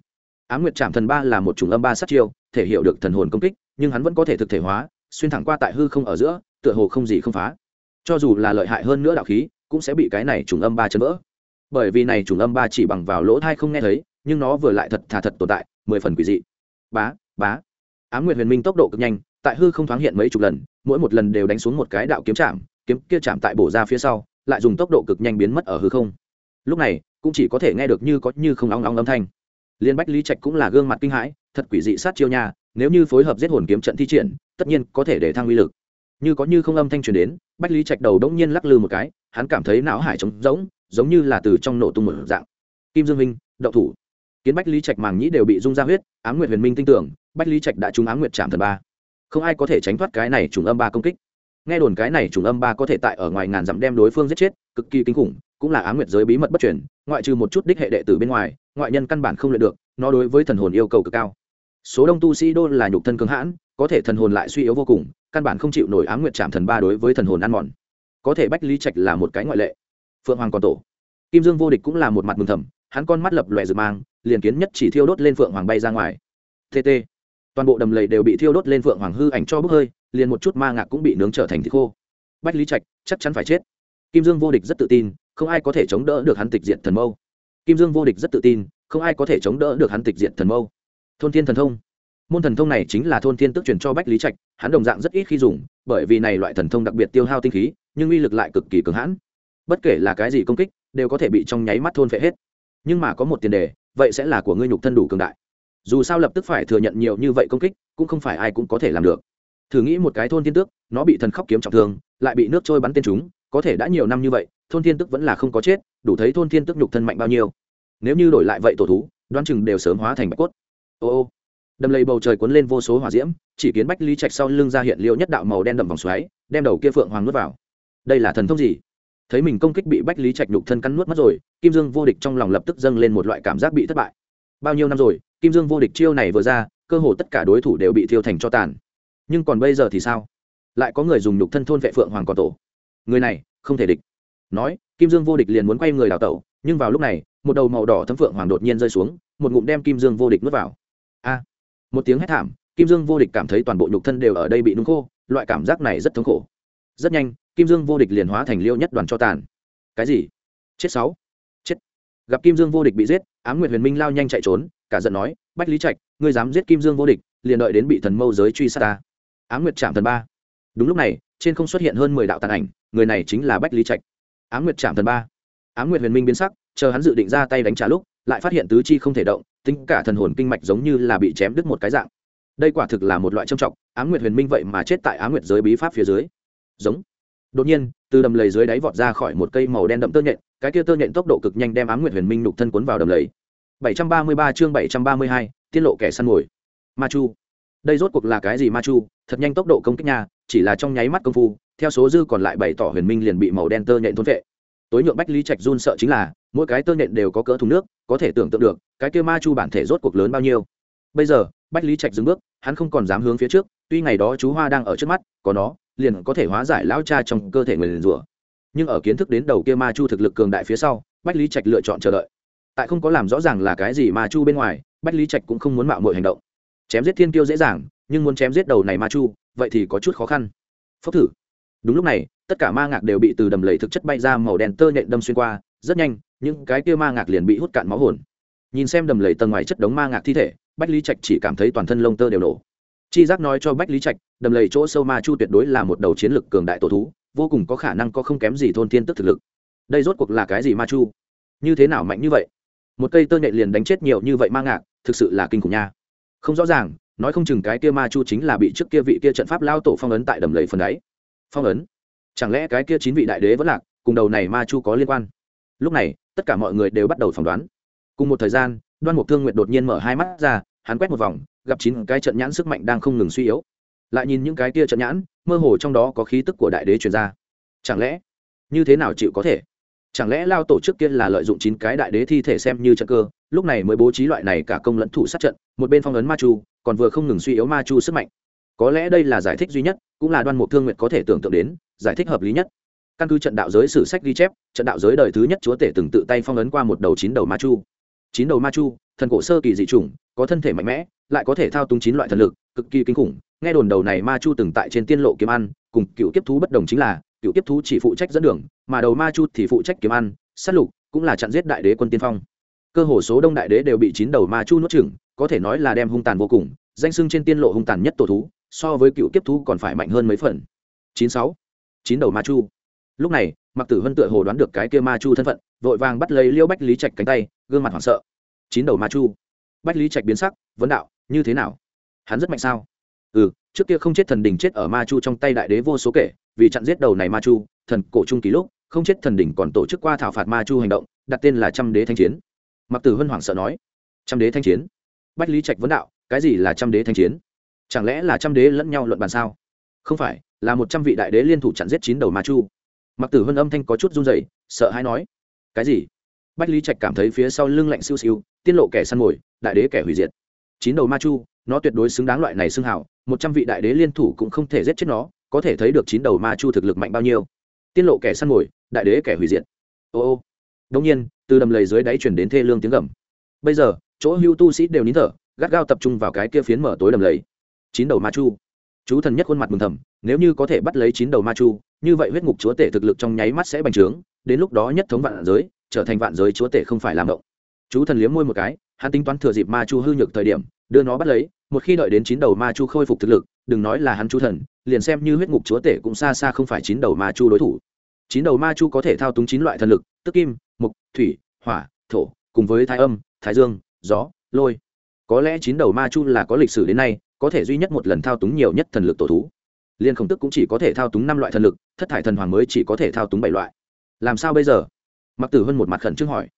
Ám nguyệt trạm thần ba là một chủng âm ba sát chiêu, thể hiểu được thần hồn công kích, nhưng hắn vẫn có thể thực thể hóa, xuyên thẳng qua tại hư không ở giữa, tựa hồ không gì không phá cho dù là lợi hại hơn nữa đạo khí, cũng sẽ bị cái này trùng âm ba chấn vỡ. Bởi vì này trùng âm ba chỉ bằng vào lỗ thai không nghe thấy, nhưng nó vừa lại thật thà thật tồn tại, mười phần quỷ dị. Bá bá. Ám nguyệt huyền minh tốc độ cực nhanh, tại hư không thoáng hiện mấy chục lần, mỗi một lần đều đánh xuống một cái đạo kiếm chạm, kiếm kia chạm tại bổ ra phía sau, lại dùng tốc độ cực nhanh biến mất ở hư không. Lúc này, cũng chỉ có thể nghe được như có như không nóng nóng âm thanh. Liên bách lý trạch cũng là gương mặt kinh hãi, thật quỷ dị sát chiêu nha, nếu như phối hợp giết hồn kiếm trận thi triển, tất nhiên có thể để thăng uy lực như có như không âm thanh truyền đến, bách lý trạch đầu đống nhiên lắc lư một cái, hắn cảm thấy não hải trống rỗng, giống như là từ trong nổ tung một dạng. Kim dương minh đậu thủ. Kiến bách lý trạch màng nhĩ đều bị rung ra huyết, ám nguyệt huyền minh tin tưởng, bách lý trạch đã trúng ám nguyệt chạm thần ba. Không ai có thể tránh thoát cái này trùng âm ba công kích. Nghe đồn cái này trùng âm ba có thể tại ở ngoài ngàn dặm đem đối phương giết chết, cực kỳ kinh khủng, cũng là ám nguyệt giới bí mật bất chuyển ngoại trừ một chút đích hệ đệ tử bên ngoài, ngoại nhân căn bản không luyện được, nó đối với thần hồn yêu cầu cực cao. Số đông tu sĩ đô là nhục thân cưng hãn có thể thần hồn lại suy yếu vô cùng, căn bản không chịu nổi ám nguyệt chạm thần ba đối với thần hồn ăn mòn. Có thể bách lý trạch là một cái ngoại lệ. Phượng hoàng còn tổ. Kim dương vô địch cũng là một mặt mừng thầm, hắn con mắt lập lòe rực mang, liền kiến nhất chỉ thiêu đốt lên phượng hoàng bay ra ngoài. Tt toàn bộ đầm lầy đều bị thiêu đốt lên phượng hoàng hư ảnh cho bốc hơi, liền một chút ma ngạc cũng bị nướng trở thành thịt khô. Bách lý trạch, chắc chắn phải chết. Kim dương vô địch rất tự tin, không ai có thể chống đỡ được hắn tịch diện thần mâu. Kim dương vô địch rất tự tin, không ai có thể chống đỡ được hắn tịch diện thần mâu. Thôn thiên thần thông môn thần thông này chính là thôn thiên tức truyền cho bách lý trạch, hắn đồng dạng rất ít khi dùng, bởi vì này loại thần thông đặc biệt tiêu hao tinh khí, nhưng uy lực lại cực kỳ cường hãn. Bất kể là cái gì công kích, đều có thể bị trong nháy mắt thôn phệ hết. Nhưng mà có một tiền đề, vậy sẽ là của ngươi nhục thân đủ cường đại. Dù sao lập tức phải thừa nhận nhiều như vậy công kích, cũng không phải ai cũng có thể làm được. Thử nghĩ một cái thôn thiên tước, nó bị thần khóc kiếm trọng thương, lại bị nước trôi bắn tên chúng, có thể đã nhiều năm như vậy, thôn thiên tức vẫn là không có chết, đủ thấy thôn thiên tức nhục thân mạnh bao nhiêu. Nếu như đổi lại vậy tổ thú, đoán chừng đều sớm hóa thành bạch cốt. Ô ô đầm lầy bầu trời cuốn lên vô số hỏa diễm, chỉ kiến bách lý trạch sau lưng ra hiện liệu nhất đạo màu đen đậm vòng xoáy, đem đầu kia phượng hoàng nuốt vào. Đây là thần thông gì? Thấy mình công kích bị bách lý trạch đục thân cắn nuốt mất rồi, kim dương vô địch trong lòng lập tức dâng lên một loại cảm giác bị thất bại. Bao nhiêu năm rồi, kim dương vô địch chiêu này vừa ra, cơ hồ tất cả đối thủ đều bị thiêu thành cho tàn. Nhưng còn bây giờ thì sao? Lại có người dùng đục thân thôn vệ phượng hoàng còn tổ. Người này, không thể địch. Nói, kim dương vô địch liền muốn quay người đào tẩu, nhưng vào lúc này, một đầu màu đỏ thấm phượng hoàng đột nhiên rơi xuống, một ngụm đem kim dương vô địch nuốt vào. A! Một tiếng hét thảm, kim dương vô địch cảm thấy toàn bộ nhục thân đều ở đây bị nung khô, loại cảm giác này rất thống khổ. Rất nhanh, kim dương vô địch liền hóa thành liêu nhất đoàn cho tàn. Cái gì? Chết sáu. Chết. Gặp kim dương vô địch bị giết, ám nguyệt huyền minh lao nhanh chạy trốn, cả giận nói, bách lý trạch, ngươi dám giết kim dương vô địch, liền đợi đến bị thần mâu giới truy sát ta. Ám nguyệt chạm thần ba. Đúng lúc này, trên không xuất hiện hơn mười đạo tàn ảnh, người này chính là bách lý trạch. Ám nguyệt chạm thần ba. Ám nguyệt huyền minh biến sắc, chờ hắn dự định ra tay đánh trả lúc, lại phát hiện tứ chi không thể động tính cả thần hồn kinh mạch giống như là bị chém đứt một cái dạng. Đây quả thực là một loại trầm trọng ám nguyệt huyền minh vậy mà chết tại ám nguyệt giới bí pháp phía dưới. Giống. Đột nhiên từ đầm lầy dưới đáy vọt ra khỏi một cây màu đen đậm tơ nhện cái kia tơ nhện tốc độ cực nhanh đem ám nguyệt huyền minh nục thân cuốn vào đầm lầy. 733 chương 732, tiết lộ kẻ săn mồi. Ma chu. Đây rốt cuộc là cái gì ma chu? Thật nhanh tốc độ công kích nha chỉ là trong nháy mắt công phu theo số dư còn lại bảy tỏ huyền minh liền bị màu đen tơ nhện thôn vệ tối nhượng bách lý trạch run sợ chính là, mỗi cái tơ nện đều có cỡ thùng nước, có thể tưởng tượng được, cái kia ma chu bản thể rốt cuộc lớn bao nhiêu. Bây giờ, bách lý trạch dừng bước, hắn không còn dám hướng phía trước, tuy ngày đó chú hoa đang ở trước mắt, có nó, liền có thể hóa giải lão cha trong cơ thể người liền rủa. Nhưng ở kiến thức đến đầu kia ma chu thực lực cường đại phía sau, bách lý trạch lựa chọn chờ đợi. Tại không có làm rõ ràng là cái gì ma chu bên ngoài, bách lý trạch cũng không muốn mạo mọi hành động. Chém giết thiên tiêu dễ dàng, nhưng muốn chém giết đầu này ma chu, vậy thì có chút khó khăn. Phốc thử. Đúng lúc này tất cả ma ngạc đều bị từ đầm lầy thực chất bay ra màu đen tơ nhện đâm xuyên qua, rất nhanh, những cái kia ma ngạc liền bị hút cạn máu hồn. Nhìn xem đầm lầy tầng ngoài chất đống ma ngạc thi thể, bách lý trạch chỉ cảm thấy toàn thân lông tơ đều nổ. Chi giác nói cho bách lý trạch, đầm lầy chỗ sâu ma chu tuyệt đối là một đầu chiến lực cường đại tổ thú, vô cùng có khả năng có không kém gì thôn thiên tức thực lực. Đây rốt cuộc là cái gì ma chu? Như thế nào mạnh như vậy? Một cây tơ nhện liền đánh chết nhiều như vậy ma ngạc, thực sự là kinh khủng nha. Không rõ ràng, nói không chừng cái kia ma chu chính là bị trước kia vị kia trận pháp lao tổ phong ấn tại đầm lầy phần đáy. Phong ấn? Chẳng lẽ cái kia chín vị đại đế vẫn lạc, cùng đầu này ma chu có liên quan? Lúc này, tất cả mọi người đều bắt đầu phỏng đoán. Cùng một thời gian, đoan mục thương nguyện đột nhiên mở hai mắt ra, hắn quét một vòng, gặp chín cái trận nhãn sức mạnh đang không ngừng suy yếu. Lại nhìn những cái kia trận nhãn, mơ hồ trong đó có khí tức của đại đế truyền ra. Chẳng lẽ, như thế nào chịu có thể? Chẳng lẽ lao tổ chức kia là lợi dụng chín cái đại đế thi thể xem như trận cơ, lúc này mới bố trí loại này cả công lẫn thủ sát trận, một bên phong ấn ma chu, còn vừa không ngừng suy yếu ma chu sức mạnh. Có lẽ đây là giải thích duy nhất, cũng là đoan mục thương nguyện có thể tưởng tượng đến giải thích hợp lý nhất. Căn cứ trận đạo giới sử sách ghi chép, trận đạo giới đời thứ nhất chúa tể từng tự tay phong ấn qua một đầu chín đầu ma chu. Chín đầu ma chu, thần cổ sơ kỳ dị chủng, có thân thể mạnh mẽ, lại có thể thao túng chín loại thần lực, cực kỳ kinh khủng. Nghe đồn đầu này ma chu từng tại trên tiên lộ kiếm ăn, cùng cựu kiếp thú bất đồng chính là, cựu kiếp thú chỉ phụ trách dẫn đường, mà đầu ma chu thì phụ trách kiếm ăn, sát lục cũng là chặn giết đại đế quân tiên phong. Cơ hồ số đông đại đế đều bị chín đầu ma chu nuốt chửng, có thể nói là đem hung tàn vô cùng, danh sưng trên tiên lộ hung tàn nhất tổ thú, so với cựu kiếp thú còn phải mạnh hơn mấy phần. Chín sáu chín đầu ma chu. Lúc này mặc tử hân tựa hồ đoán được cái kia ma chu thân phận, vội vàng bắt lấy liêu bách lý trạch cánh tay, gương mặt hoảng sợ. Chín đầu ma chu. Bách lý trạch biến sắc, vấn đạo, như thế nào? Hắn rất mạnh sao? Ừ trước kia không chết thần đỉnh chết ở ma chu trong tay đại đế vô số kể, vì chặn giết đầu này ma chu, thần cổ trung kỳ lúc, không chết thần đỉnh còn tổ chức qua thảo phạt ma chu hành động, đặt tên là trăm đế thanh chiến. Mặc tử hân hoảng sợ nói. Trăm đế thanh chiến? Bách lý trạch vấn đạo, cái gì là trăm đế thanh chiến? Chẳng lẽ là trăm đế lẫn nhau luận bàn sao? Không phải, là một trăm vị đại đế liên thủ chặn giết chín đầu ma chu. Mặc tử hân âm thanh có chút run rẩy, sợ hãi nói, cái gì? Bách lý trạch cảm thấy phía sau lưng lạnh siêu siêu tiên lộ kẻ săn mồi, đại đế kẻ hủy diệt. Chín đầu ma chu, nó tuyệt đối xứng đáng loại này xưng hảo một trăm vị đại đế liên thủ cũng không thể giết chết nó, có thể thấy được chín đầu ma chu thực lực mạnh bao nhiêu. Tiên lộ kẻ săn mồi, đại đế kẻ hủy diệt. Ô ô. Đông nhiên, từ đầm lầy dưới đáy chuyển đến thê lương tiếng gầm. Bây giờ, chỗ hưu tu sĩ đều nín thở, gắt gao tập trung vào cái kia phiến mở tối đầm lầy. Chín đầu ma chu chú thần nhất khuôn mặt mừng thầm, nếu như có thể bắt lấy chín đầu ma chu, như vậy huyết ngục chúa tể thực lực trong nháy mắt sẽ bành trướng, đến lúc đó nhất thống vạn giới, trở thành vạn giới chúa tể không phải làm động. Chú thần liếm môi một cái, hắn tính toán thừa dịp ma chu hư nhược thời điểm, đưa nó bắt lấy, một khi đợi đến chín đầu ma chu khôi phục thực lực, đừng nói là hắn chú thần, liền xem như huyết ngục chúa tể cũng xa xa không phải chín đầu ma chu đối thủ. Chín đầu ma chu có thể thao túng chín loại thần lực, tức kim, mục, thủy, hỏa, thổ, cùng với thái âm, thái dương, gió, lôi. Có lẽ chín đầu ma chu là có lịch sử đến nay có thể duy nhất một lần thao túng nhiều nhất thần lực tổ thú. Liên khổng tức cũng chỉ có thể thao túng năm loại thần lực, thất thải thần hoàng mới chỉ có thể thao túng bảy loại. Làm sao bây giờ? Mặc tử hơn một mặt khẩn trương hỏi.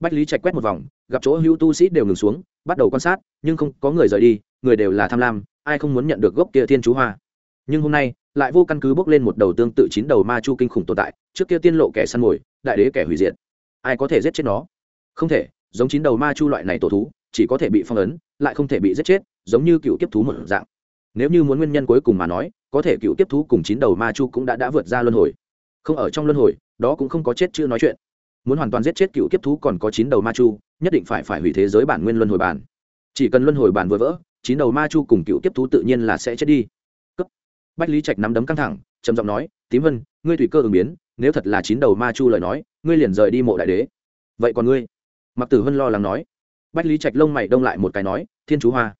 Bách lý trạch quét một vòng, gặp chỗ hữu tu sĩ đều ngừng xuống, bắt đầu quan sát, nhưng không có người rời đi, người đều là tham lam, ai không muốn nhận được gốc kia thiên chú hoa. Nhưng hôm nay, lại vô căn cứ bốc lên một đầu tương tự chín đầu ma chu kinh khủng tồn tại, trước kia tiên lộ kẻ săn mồi, đại đế kẻ hủy diệt. Ai có thể giết chết nó? Không thể, giống chín đầu ma chu loại này tổ thú chỉ có thể bị phong ấn, lại không thể bị giết chết, giống như cựu kiếp thú một dạng. Nếu như muốn nguyên nhân cuối cùng mà nói, có thể cựu kiếp thú cùng chín đầu ma chu cũng đã đã vượt ra luân hồi. Không ở trong luân hồi, đó cũng không có chết chưa nói chuyện. Muốn hoàn toàn giết chết cựu kiếp thú còn có chín đầu ma chu, nhất định phải phải hủy thế giới bản nguyên luân hồi bản. Chỉ cần luân hồi bản vừa vỡ, chín đầu ma chu cùng cựu kiếp thú tự nhiên là sẽ chết đi. Cấp. bách lý trạch nắm đấm căng thẳng, trầm giọng nói, tím vân, ngươi tùy cơ ứng biến, nếu thật là chín đầu ma chu lời nói, ngươi liền rời đi mộ đại đế. Vậy còn ngươi? Mặc tử vân lo lắng nói bách lý trạch lông mày đông lại một cái nói, thiên chú hoa,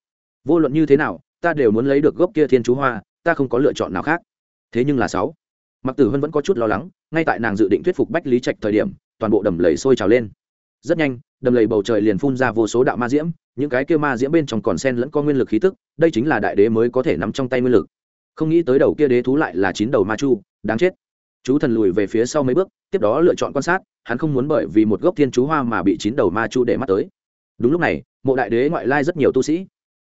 vô luận như thế nào, ta đều muốn lấy được gốc kia thiên chú hoa, ta không có lựa chọn nào khác. Thế nhưng là sáu mặc tử Hân vẫn có chút lo lắng, ngay tại nàng dự định thuyết phục bách lý trạch thời điểm, toàn bộ đầm lầy sôi trào lên. Rất nhanh, đầm lầy bầu trời liền phun ra vô số đạo ma diễm, những cái kia ma diễm bên trong còn sen lẫn có nguyên lực khí tức, đây chính là đại đế mới có thể nắm trong tay nguyên lực. Không nghĩ tới đầu kia đế thú lại là chín đầu ma chu, đáng chết. Chú thần lùi về phía sau mấy bước, tiếp đó lựa chọn quan sát, hắn không muốn bởi vì một gốc thiên chú hoa mà bị chín đầu ma chu để mắt tới đúng lúc này, mộ đại đế ngoại lai rất nhiều tu sĩ.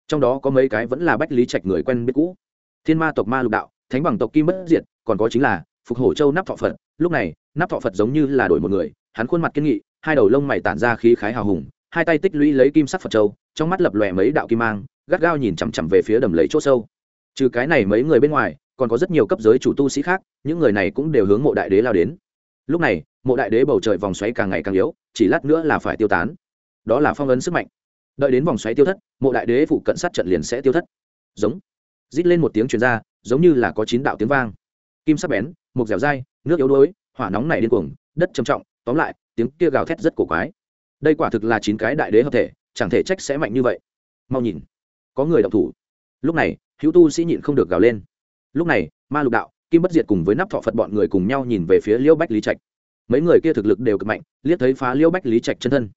Trong đó có mấy cái vẫn là bách lý trạch người quen biết cũ. Thiên ma tộc ma lục đạo, thánh bằng tộc kim bất diệt, còn có chính là phục hổ châu nắp thọ phật. Lúc này, nắp thọ phật giống như là đổi một người, hắn khuôn mặt kiên nghị, hai đầu lông mày tản ra khí khái hào hùng, hai tay tích lũy lấy kim sắc phật châu, trong mắt lập lòe mấy đạo kim mang, gắt gao nhìn chằm chằm về phía đầm lấy chỗ sâu. Trừ cái này mấy người bên ngoài, còn có rất nhiều cấp giới chủ tu sĩ khác, những người này cũng đều hướng mộ đại đế lao đến. Lúc này, mộ đại đế bầu trời vòng xoáy càng ngày càng yếu, chỉ lát nữa là phải tiêu tán đó là phong ấn sức mạnh. Đợi đến vòng xoáy tiêu thất, mộ đại đế phụ cận sát trận liền sẽ tiêu thất. Giống. Rít lên một tiếng truyền ra, giống như là có chín đạo tiếng vang. Kim sắc bén, mục dẻo dai, nước yếu đuối, hỏa nóng này điên cuồng, đất trầm trọng, tóm lại, tiếng kia gào thét rất cổ quái. Đây quả thực là chín cái đại đế hợp thể, chẳng thể trách sẽ mạnh như vậy. Mau nhìn. Có người động thủ. Lúc này, hữu tu sĩ nhịn không được gào lên. Lúc này, ma lục đạo, kim bất diệt cùng với nắp thọ phật bọn người cùng nhau nhìn về phía liễu bách lý trạch. Mấy người kia thực lực đều cực mạnh, liếc thấy phá liễu bách lý trạch chân thân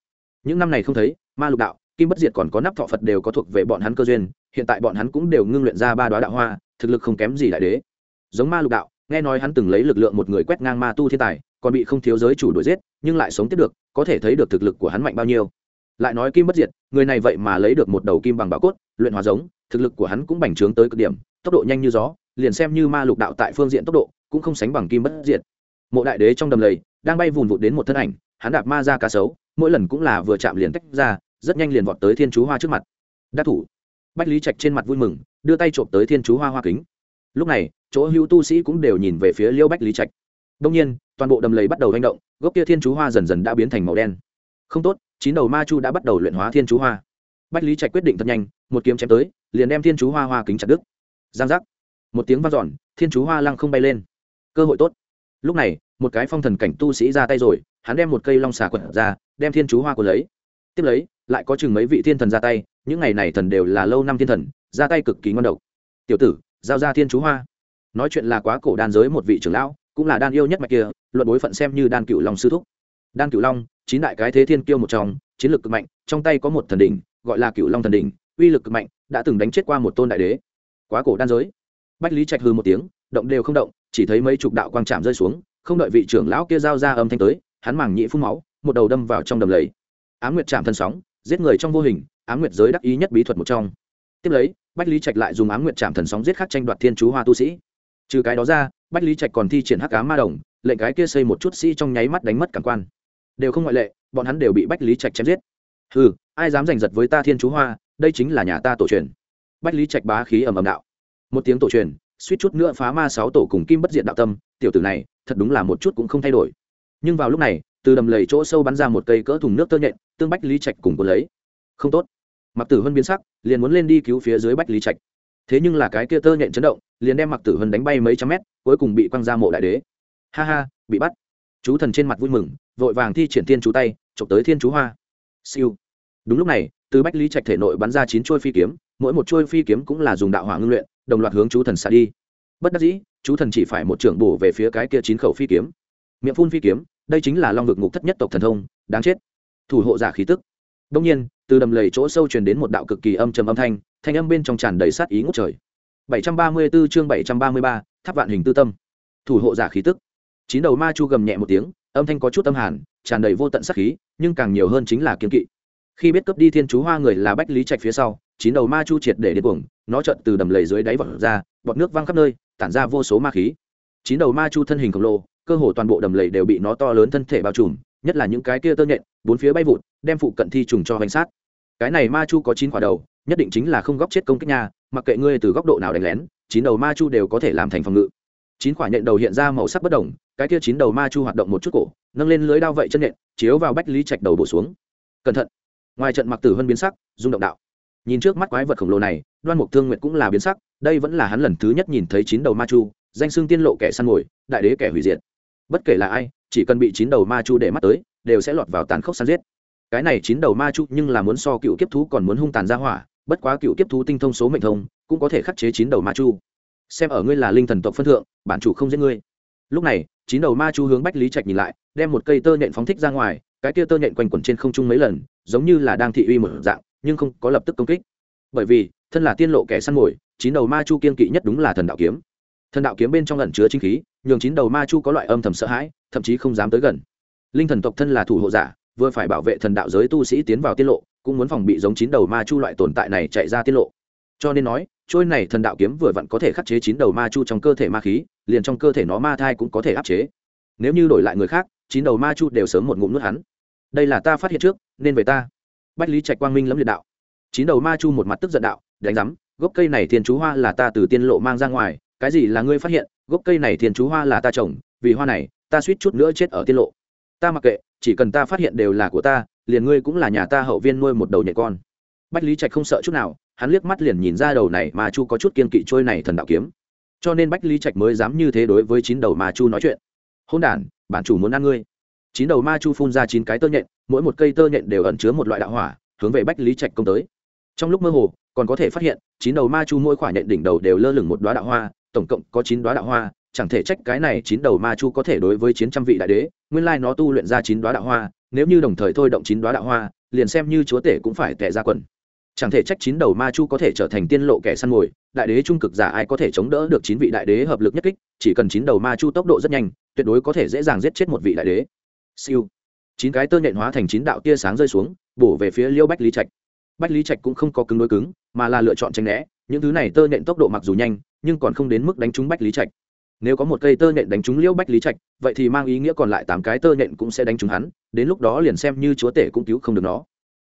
những năm này không thấy, ma lục đạo, kim bất diệt còn có nắp thọ phật đều có thuộc về bọn hắn cơ duyên, hiện tại bọn hắn cũng đều ngưng luyện ra ba đoá đạo hoa, thực lực không kém gì đại đế. Giống ma lục đạo, nghe nói hắn từng lấy lực lượng một người quét ngang ma tu thiên tài, còn bị không thiếu giới chủ đuổi giết, nhưng lại sống tiếp được, có thể thấy được thực lực của hắn mạnh bao nhiêu. Lại nói kim bất diệt, người này vậy mà lấy được một đầu kim bằng bảo cốt, luyện hóa giống, thực lực của hắn cũng bành trướng tới cực điểm, tốc độ nhanh như gió, liền xem như ma lục đạo tại phương diện tốc độ, cũng không sánh bằng kim bất diệt. Mộ đại đế trong đầm lầy, đang bay vùn vụt đến một thân ảnh hắn đạp ma ra cá sấu, mỗi lần cũng là vừa chạm liền tách ra, rất nhanh liền vọt tới thiên chú hoa trước mặt. Đắc thủ. Bách lý trạch trên mặt vui mừng, đưa tay trộm tới thiên chú hoa hoa kính. Lúc này, chỗ hữu tu sĩ cũng đều nhìn về phía liêu bách lý trạch. Đông nhiên, toàn bộ đầm lầy bắt đầu hành động, gốc kia thiên chú hoa dần dần đã biến thành màu đen. Không tốt, chín đầu ma chu đã bắt đầu luyện hóa thiên chú hoa. Bách lý trạch quyết định thật nhanh, một kiếm chém tới, liền đem thiên chú hoa hoa kính chặt đứt. Giang giác. Một tiếng v a n giòn thiên chú hoa lăng không bay lên. Cơ hội tốt. Lúc này, một cái phong thần cảnh tu sĩ ra tay rồi hắn đem một cây long xà quật ra, đem thiên chú hoa của lấy. Tiếp lấy, lại có chừng mấy vị thiên thần ra tay, những ngày này thần đều là lâu năm thiên thần, ra tay cực kỳ ngon độc. Tiểu tử, giao ra thiên chú hoa. Nói chuyện là quá cổ đan giới một vị trưởng lão, cũng là đan yêu nhất mạch kia, luận bối phận xem như đan cựu long sư thúc. Đan cựu long, chín đại cái thế thiên kiêu một trong, chiến lược cực mạnh, trong tay có một thần đỉnh, gọi là cựu long thần đỉnh, uy lực cực mạnh, đã từng đánh chết qua một tôn đại đế. Quá cổ đan giới. Bách lý trạch hư một tiếng, động đều không động, chỉ thấy mấy chục đạo quang trạm rơi xuống, không đợi vị trưởng lão kia giao ra âm thanh tới hắn màng nhĩ phun máu, một đầu đâm vào trong đầm lầy. Ám nguyệt chạm thân sóng, giết người trong vô hình ám nguyệt giới đắc ý nhất bí thuật một trong. Tiếp lấy, bách lý trạch lại dùng ám nguyệt chạm thần sóng giết khắc tranh đoạt thiên chú hoa tu sĩ. Trừ cái đó ra, bách lý trạch còn thi triển hắc ám ma đồng, lệnh cái kia xây một chút sĩ trong nháy mắt đánh mất cảm quan. Đều không ngoại lệ, bọn hắn đều bị bách lý trạch chém giết. Ừ ai dám giành giật với ta thiên chú hoa, đây chính là nhà ta tổ truyền. Bách lý trạch bá khí ầm ầm đạo. Một tiếng tổ truyền, suýt chút nữa phá ma sáu tổ cùng kim bất diện đạo tâm, tiểu tử này, thật đúng là một chút cũng không thay đổi nhưng vào lúc này, từ đầm lầy chỗ sâu bắn ra một cây cỡ thùng nước tơ nhện, tương bách lý trạch cùng cuốn lấy. Không tốt. Mặc tử hân biến sắc, liền muốn lên đi cứu phía dưới bách lý trạch. Thế nhưng là cái kia tơ nhện chấn động, liền đem mặc tử hân đánh bay mấy trăm mét, cuối cùng bị quăng ra mộ đại đế. Ha ha, bị bắt. Chú thần trên mặt vui mừng, vội vàng thi triển thiên chú tay, chụp tới thiên chú hoa. Siêu. Đúng lúc này, từ bách lý trạch thể nội bắn ra chín chuôi phi kiếm, mỗi một chuôi phi kiếm cũng là dùng đạo hỏa ngưng luyện, đồng loạt hướng chú thần xả đi. Bất đắc dĩ, chú thần chỉ phải một trưởng bổ về phía cái kia chín khẩu phi kiếm. Miệng phun phi kiếm đây chính là long vực ngục thất nhất tộc thần thông đáng chết. Thủ hộ giả khí tức. Đông nhiên từ đầm lầy chỗ sâu truyền đến một đạo cực kỳ âm trầm âm thanh thanh âm bên trong tràn đầy sát ý ngút trời. 734 chương 733, tháp vạn hình tư tâm. Thủ hộ giả khí tức. Chín đầu ma chu gầm nhẹ một tiếng âm thanh có chút âm hàn tràn đầy vô tận sát khí nhưng càng nhiều hơn chính là kiên kỵ. Khi biết cấp đi thiên chú hoa người là bách lý trạch phía sau chín đầu ma chu triệt để điên cuồng nó trợn từ đầm lầy dưới đáy vọt ra bọt nước văng khắp nơi tản ra vô số ma khí. Chín đầu ma chu thân hình khổng lồ cơ hồ toàn bộ đầm lầy đều bị nó to lớn thân thể bao trùm nhất là những cái kia tơ nhện bốn phía bay vụt đem phụ cận thi trùng cho hành sát. Cái này ma chu có chín quả đầu nhất định chính là không góc chết công kích nhà, mặc kệ ngươi từ góc độ nào đánh lén chín đầu ma chu đều có thể làm thành phòng ngự. Chín quả nhện đầu hiện ra màu sắc bất đồng cái kia chín đầu ma chu hoạt động một chút cổ nâng lên lưới đao vậy chân nhện chiếu vào bách lý trạch đầu bổ xuống. Cẩn thận. Ngoài trận mặc tử hân biến sắc rung động đạo. Nhìn trước mắt quái vật khổng lồ này đoan mục thương nguyện cũng là biến sắc đây vẫn là hắn lần thứ nhất nhìn thấy chín đầu ma chu danh xưng tiên lộ kẻ săn mồi đại đế kẻ hủy diệt bất kể là ai, chỉ cần bị chín đầu ma chu để mắt tới, đều sẽ lọt vào tàn khốc săn giết. Cái này chín đầu ma chu nhưng là muốn so cựu kiếp thú còn muốn hung tàn ra hỏa, bất quá cựu kiếp thú tinh thông số mệnh thông, cũng có thể khắc chế chín đầu ma chu. Xem ở ngươi là linh thần tộc phân thượng, bản chủ không giết ngươi. Lúc này, chín đầu ma chu hướng bách lý trạch nhìn lại, đem một cây tơ nhện phóng thích ra ngoài, cái kia tơ nhện quanh quẩn trên không trung mấy lần, giống như là đang thị uy một dạng, nhưng không có lập tức công kích. Bởi vì, thân là tiên lộ kẻ săn mồi, chín đầu ma chu kiên kỵ nhất đúng là thần đạo kiếm thần đạo kiếm bên trong ẩn chứa chính khí, nhường chín đầu ma chu có loại âm thầm sợ hãi, thậm chí không dám tới gần. Linh thần tộc thân là thủ hộ giả, vừa phải bảo vệ thần đạo giới tu sĩ tiến vào tiết lộ, cũng muốn phòng bị giống chín đầu ma chu loại tồn tại này chạy ra tiết lộ. Cho nên nói, trôi này thần đạo kiếm vừa vặn có thể khắc chế chín đầu ma chu trong cơ thể ma khí, liền trong cơ thể nó ma thai cũng có thể áp chế. Nếu như đổi lại người khác, chín đầu ma chu đều sớm một ngụm nuốt hắn. Đây là ta phát hiện trước, nên về ta. Bách lý trạch quang minh lẫm liệt đạo. Chín đầu ma chu một mặt tức giận đạo, đánh giám, gốc cây này thiên chú hoa là ta từ tiên lộ mang ra ngoài cái gì là ngươi phát hiện, gốc cây này thiên chú hoa là ta trồng, vì hoa này, ta suýt chút nữa chết ở tiên lộ. Ta mặc kệ, chỉ cần ta phát hiện đều là của ta, liền ngươi cũng là nhà ta hậu viên nuôi một đầu nhện con. Bách lý trạch không sợ chút nào, hắn liếc mắt liền nhìn ra đầu này mà chu có chút kiên kỵ trôi này thần đạo kiếm. Cho nên bách lý trạch mới dám như thế đối với chín đầu ma chu nói chuyện. Hôn đ bản chủ muốn ăn ngươi. Chín đầu ma chu phun ra chín cái tơ nhện, mỗi một cây tơ nhện đều ẩn chứa một loại đạo hỏa, hướng về bách lý trạch công tới. Trong lúc mơ hồ, còn có thể phát hiện, chín đầu ma chu mỗi khoả nhện đỉnh đầu đều lơ lửng một đoá đạo hoa tổng cộng có chín đoá đạo hoa, chẳng thể trách cái này chín đầu ma chu có thể đối với chiến trăm vị đại đế, nguyên lai nó tu luyện ra chín đoá đạo hoa, nếu như đồng thời thôi động chín đoá đạo hoa, liền xem như chúa tể cũng phải tệ ra quần. Chẳng thể trách chín đầu ma chu có thể trở thành tiên lộ kẻ săn mồi, đại đế trung cực giả ai có thể chống đỡ được chín vị đại đế hợp lực nhất kích, chỉ cần chín đầu ma chu tốc độ rất nhanh, tuyệt đối có thể dễ dàng giết chết một vị đại đế. Siêu. Chín cái tơ nhện hóa thành chín đạo tia sáng rơi xuống, bổ về phía liêu bách lý trạch. Bách lý trạch cũng không có cứng đối cứng, mà là lựa chọn tranh né, những thứ này tơ nhện tốc độ mặc dù nhanh nhưng còn không đến mức đánh trúng bách lý trạch. Nếu có một cây tơ nhện đánh trúng liêu bách lý trạch, vậy thì mang ý nghĩa còn lại tám cái tơ nhện cũng sẽ đánh trúng hắn, đến lúc đó liền xem như chúa tể cũng cứu không được nó.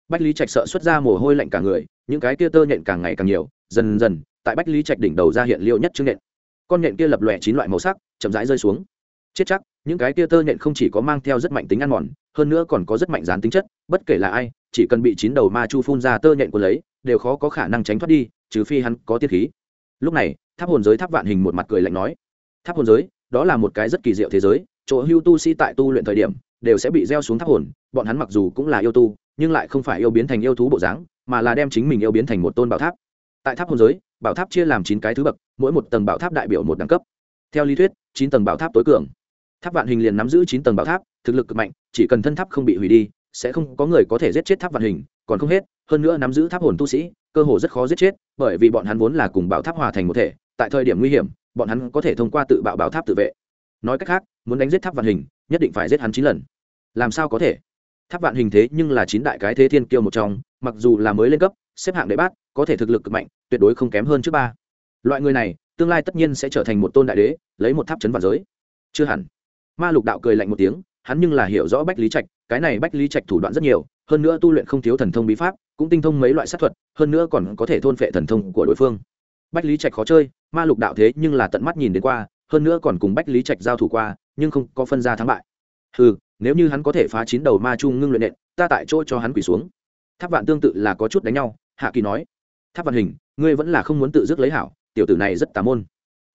Bách lý trạch sợ xuất ra mồ hôi lạnh cả người, những cái kia tơ nhện càng ngày càng nhiều, dần dần, tại bách lý trạch đỉnh đầu ra hiện liêu nhất chương nhện. Con nhện kia lập lòe chín loại màu sắc, chậm rãi rơi xuống. Chết chắc, những cái kia tơ nhện không chỉ có mang theo rất mạnh tính ăn mòn, hơn nữa còn có rất mạnh dán tính chất, bất kể là ai, chỉ cần bị chín đầu ma chu phun ra tơ nhện của lấy, đều khó có khả năng tránh thoát đi, trừ phi hắn có tiết khí. Lúc này tháp hồn giới tháp vạn hình một mặt cười lạnh nói, tháp hồn giới, đó là một cái rất kỳ diệu thế giới, chỗ hưu tu sĩ tại tu luyện thời điểm, đều sẽ bị gieo xuống tháp hồn, bọn hắn mặc dù cũng là yêu tu, nhưng lại không phải yêu biến thành yêu thú bộ dáng, mà là đem chính mình yêu biến thành một tôn bảo tháp. Tại tháp hồn giới, bảo tháp chia làm chín cái thứ bậc, mỗi một tầng bảo tháp đại biểu một đẳng cấp. Theo lý thuyết, chín tầng bảo tháp tối cường. Tháp vạn hình liền nắm giữ chín tầng bảo tháp, thực lực cực mạnh, chỉ cần thân tháp không bị hủy đi, sẽ không có người có thể giết chết tháp vạn hình, còn không hết, hơn nữa nắm giữ tháp hồn tu sĩ, cơ hồ rất khó giết chết, bởi vì bọn hắn vốn là cùng bảo tháp hòa thành một thể tại thời điểm nguy hiểm, bọn hắn có thể thông qua tự bạo bảo tháp tự vệ. Nói cách khác, muốn đánh giết tháp vạn hình, nhất định phải giết hắn chín lần. Làm sao có thể? Tháp vạn hình thế nhưng là chín đại cái thế thiên kiêu một trong, mặc dù là mới lên cấp, xếp hạng đệ bát, có thể thực lực cực mạnh, tuyệt đối không kém hơn trước ba. Loại người này, tương lai tất nhiên sẽ trở thành một tôn đại đế, lấy một tháp chấn vào giới. Chưa hẳn. Ma lục đạo cười lạnh một tiếng, hắn nhưng là hiểu rõ bách lý trạch, cái này bách lý trạch thủ đoạn rất nhiều, hơn nữa tu luyện không thiếu thần thông bí pháp, cũng tinh thông mấy loại sát thuật, hơn nữa còn có thể thôn phệ thần thông của đối phương bách lý trạch khó chơi, ma lục đạo thế nhưng là tận mắt nhìn đến qua, hơn nữa còn cùng bách lý trạch giao thủ qua, nhưng không có phân ra thắng bại. Ừ nếu như hắn có thể phá chín đầu ma trung ngưng luyện nện, ta tại chỗ cho hắn quỳ xuống. Tháp vạn tương tự là có chút đánh nhau, hạ kỳ nói, tháp vạn hình, ngươi vẫn là không muốn tự dứt lấy hảo, tiểu tử này rất tà môn.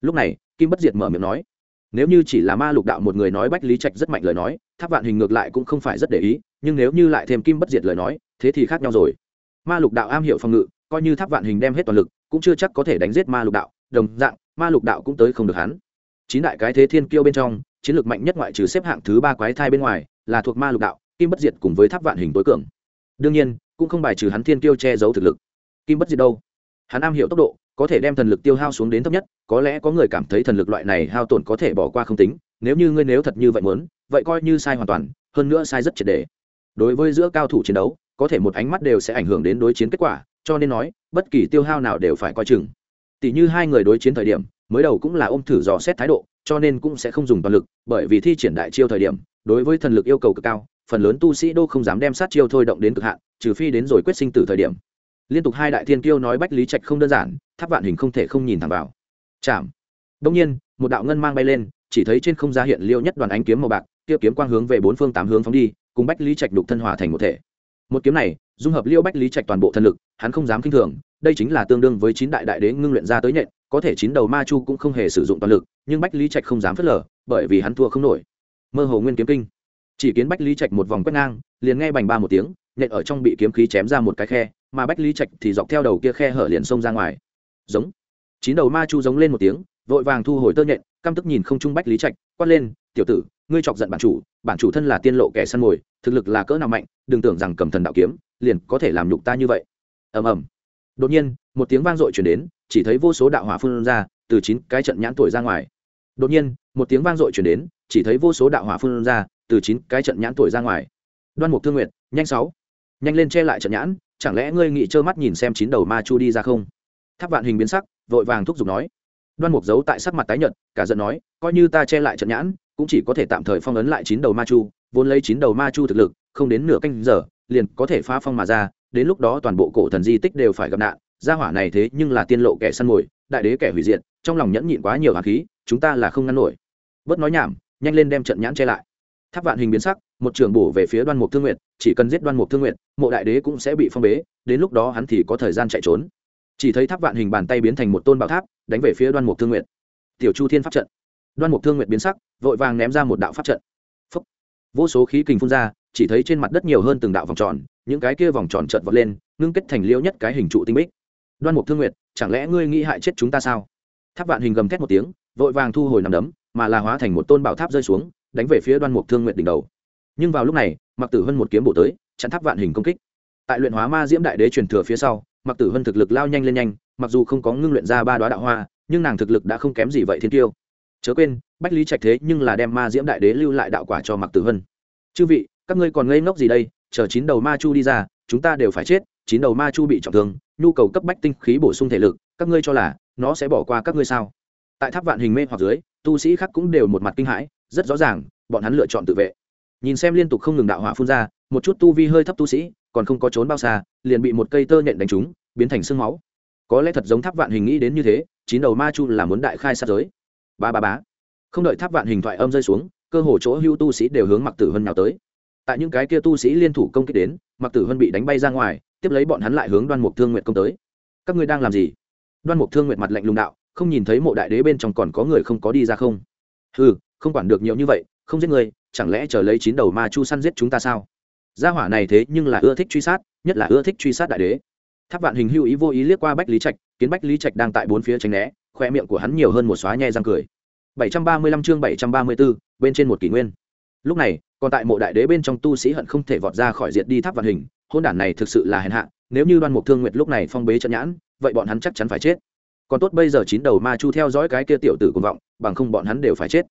Lúc này, kim bất diệt mở miệng nói, nếu như chỉ là ma lục đạo một người nói bách lý trạch rất mạnh lời nói, tháp vạn hình ngược lại cũng không phải rất để ý, nhưng nếu như lại thêm kim bất diệt lời nói, thế thì khác nhau rồi. Ma lục đạo am hiểu phòng ngự, coi như tháp vạn hình đem hết toàn lực cũng chưa chắc có thể đánh giết ma lục đạo, đồng dạng, ma lục đạo cũng tới không được hắn. Chín đại cái thế thiên kiêu bên trong, chiến lược mạnh nhất ngoại trừ xếp hạng thứ ba quái thai bên ngoài, là thuộc ma lục đạo, kim bất diệt cùng với tháp vạn hình tối cường. Đương nhiên, cũng không bài trừ hắn thiên kiêu che giấu thực lực. Kim bất diệt đâu? Hắn am hiểu tốc độ, có thể đem thần lực tiêu hao xuống đến thấp nhất, có lẽ có người cảm thấy thần lực loại này hao tổn có thể bỏ qua không tính, nếu như ngươi nếu thật như vậy muốn, vậy coi như sai hoàn toàn, hơn nữa sai rất triệt đề đối với giữa cao thủ chiến đấu, có thể một ánh mắt đều sẽ ảnh hưởng đến đối chiến kết quả cho nên nói, bất kỳ tiêu hao nào đều phải coi chừng. Tỷ như hai người đối chiến thời điểm, mới đầu cũng là ôm thử dò xét thái độ, cho nên cũng sẽ không dùng toàn lực, bởi vì thi triển đại chiêu thời điểm, đối với thần lực yêu cầu cực cao, phần lớn tu sĩ đô không dám đem sát chiêu thôi động đến cực hạn, trừ phi đến rồi quyết sinh tử thời điểm. Liên tục hai đại thiên kiêu nói bách lý trạch không đơn giản, tháp vạn hình không thể không nhìn thẳng vào. Chạm. Đông nhiên, một đạo ngân mang bay lên, chỉ thấy trên không ra hiện liêu nhất đoàn ánh kiếm màu bạc, kia kiếm quang hướng về bốn phương tám hướng phóng đi, cùng bách lý trạch đục thân hòa thành một thể. Một kiếm này dung hợp liêu bách lý trạch toàn bộ thân lực, hắn không dám kinh thường, đây chính là tương đương với chín đại đại đế ngưng luyện ra tới nhện, có thể chín đầu ma chu cũng không hề sử dụng toàn lực, nhưng bách lý trạch không dám phớt lờ, bởi vì hắn thua không nổi. Mơ hồ nguyên kiếm kinh. Chỉ kiến bách lý trạch một vòng quét ngang, liền nghe bành ba một tiếng, nhện ở trong bị kiếm khí chém ra một cái khe, mà bách lý trạch thì dọc theo đầu kia khe hở liền xông ra ngoài. Giống. Chín đầu ma chu giống lên một tiếng, vội vàng thu hồi tơ nhện, căm tức nhìn không trung bách lý trạch, quát lên, tiểu tử, ngươi chọc giận bản chủ bản chủ thân là tiên lộ kẻ săn mồi, thực lực là cỡ nào mạnh, đừng tưởng rằng cầm thần đạo kiếm liền có thể làm nhục ta như vậy. Ầm ầm. Đột nhiên, một tiếng vang dội chuyển đến, chỉ thấy vô số đạo hỏa phun ra, từ chín cái trận nhãn tuổi ra ngoài. Đột nhiên, một tiếng vang dội chuyển đến, chỉ thấy vô số đạo hỏa phun ra, từ chín cái trận nhãn tuổi ra ngoài. Đoan mục thương nguyện nhanh sáu. Nhanh lên che lại trận nhãn, chẳng lẽ ngươi nghĩ trơ mắt nhìn xem chín đầu ma chu đi ra không? Tháp vạn hình biến sắc, vội vàng thúc giục nói. Đoan mục giấu tại sắc mặt tái nhợt, cả giận nói, coi như ta che lại trận nhãn, cũng chỉ có thể tạm thời phong ấn lại chín đầu ma chu, vốn lấy chín đầu ma chu thực lực, không đến nửa canh giờ liền có thể phá phong mà ra, đến lúc đó toàn bộ cổ thần di tích đều phải gặp nạn, gia hỏa này thế nhưng là tiên lộ kẻ săn mồi, đại đế kẻ hủy diệt, trong lòng nhẫn nhịn quá nhiều hạt khí, chúng ta là không ngăn nổi. Bớt nói nhảm, nhanh lên đem trận nhãn che lại. Tháp vạn hình biến sắc, một trường bổ về phía đoan mục thương nguyện chỉ cần giết đoan mục thương nguyện mộ đại đế cũng sẽ bị phong bế, đến lúc đó hắn thì có thời gian chạy trốn. Chỉ thấy tháp vạn hình bàn tay biến thành một tôn bảo tháp, đánh về phía đoan mục thương nguyện tiểu chu thiên pháp trận. Đoan mục thương nguyện biến sắc, vội vàng ném ra một đạo pháp trận. Phúc. vô số khí kình phun ra chỉ thấy trên mặt đất nhiều hơn từng đạo vòng tròn, những cái kia vòng tròn chợt vọt lên, ngưng kết thành liễu nhất cái hình trụ tinh bích. Đoan mục thương nguyệt, chẳng lẽ ngươi nghĩ hại chết chúng ta sao? Tháp vạn hình gầm thét một tiếng, vội vàng thu hồi nằm đấm, mà là hóa thành một tôn bảo tháp rơi xuống, đánh về phía đoan mục thương nguyệt đỉnh đầu. Nhưng vào lúc này mặc tử hân một kiếm bổ tới, chặn tháp vạn hình công kích. Tại luyện hóa ma diễm đại đế truyền thừa phía sau mặc tử hân thực lực lao nhanh lên nhanh, mặc dù không có ngưng luyện ra ba đoá đạo hoa, nhưng nàng thực lực đã không kém gì vậy thiên tiêu. Chớ quên, bách lý trạch thế nhưng là đem ma diễm đại đế lưu lại đạo quả cho mặc tử hân. Chư vị các ngươi còn ngây ngốc gì đây, chờ chín đầu ma chu đi ra, chúng ta đều phải chết, chín đầu ma chu bị trọng thương, nhu cầu cấp bách tinh khí bổ sung thể lực, các ngươi cho là nó sẽ bỏ qua các ngươi sao? Tại tháp vạn hình mê hoặc dưới, tu sĩ khác cũng đều một mặt kinh hãi, rất rõ ràng, bọn hắn lựa chọn tự vệ. Nhìn xem liên tục không ngừng đạo hỏa phun ra, một chút tu vi hơi thấp tu sĩ, còn không có trốn bao xa, liền bị một cây tơ nhện đánh trúng, biến thành sương máu. Có lẽ thật giống tháp vạn hình nghĩ đến như thế, chín đầu ma chu là muốn đại khai sát giới. Ba ba bá không đợi tháp vạn hình thoại âm rơi xuống, cơ hồ chỗ hưu tu sĩ đều hướng mặc tử hân nào tới tại những cái kia tu sĩ liên thủ công kích đến mặc tử hân bị đánh bay ra ngoài tiếp lấy bọn hắn lại hướng đoan mục thương nguyện công tới. Các ngươi đang làm gì? Đoan mục thương nguyện mặt lạnh lùng đạo không nhìn thấy mộ đại đế bên trong còn có người không có đi ra không? Ừ không quản được nhiều như vậy không giết người chẳng lẽ chờ lấy chín đầu ma chu săn giết chúng ta sao? Gia hỏa này thế nhưng là ưa thích truy sát nhất là ưa thích truy sát đại đế. Tháp vạn hình hưu ý vô ý liếc qua bách lý trạch kiến bách lý trạch đang tại bốn phía tránh né khoe miệng của hắn nhiều hơn một xóa nhai răng cười. 735 chương 734, bên trên một kỷ nguyên. Lúc này còn tại mộ đại đế bên trong tu sĩ hận không thể vọt ra khỏi diệt đi tháp vạn hình, hôn đản này thực sự là hèn hạ, nếu như đoan mục thương nguyệt lúc này phong bế trận nhãn, vậy bọn hắn chắc chắn phải chết. Còn tốt bây giờ chín đầu ma chu theo dõi cái kia tiểu tử cùng vọng, bằng không bọn hắn đều phải chết.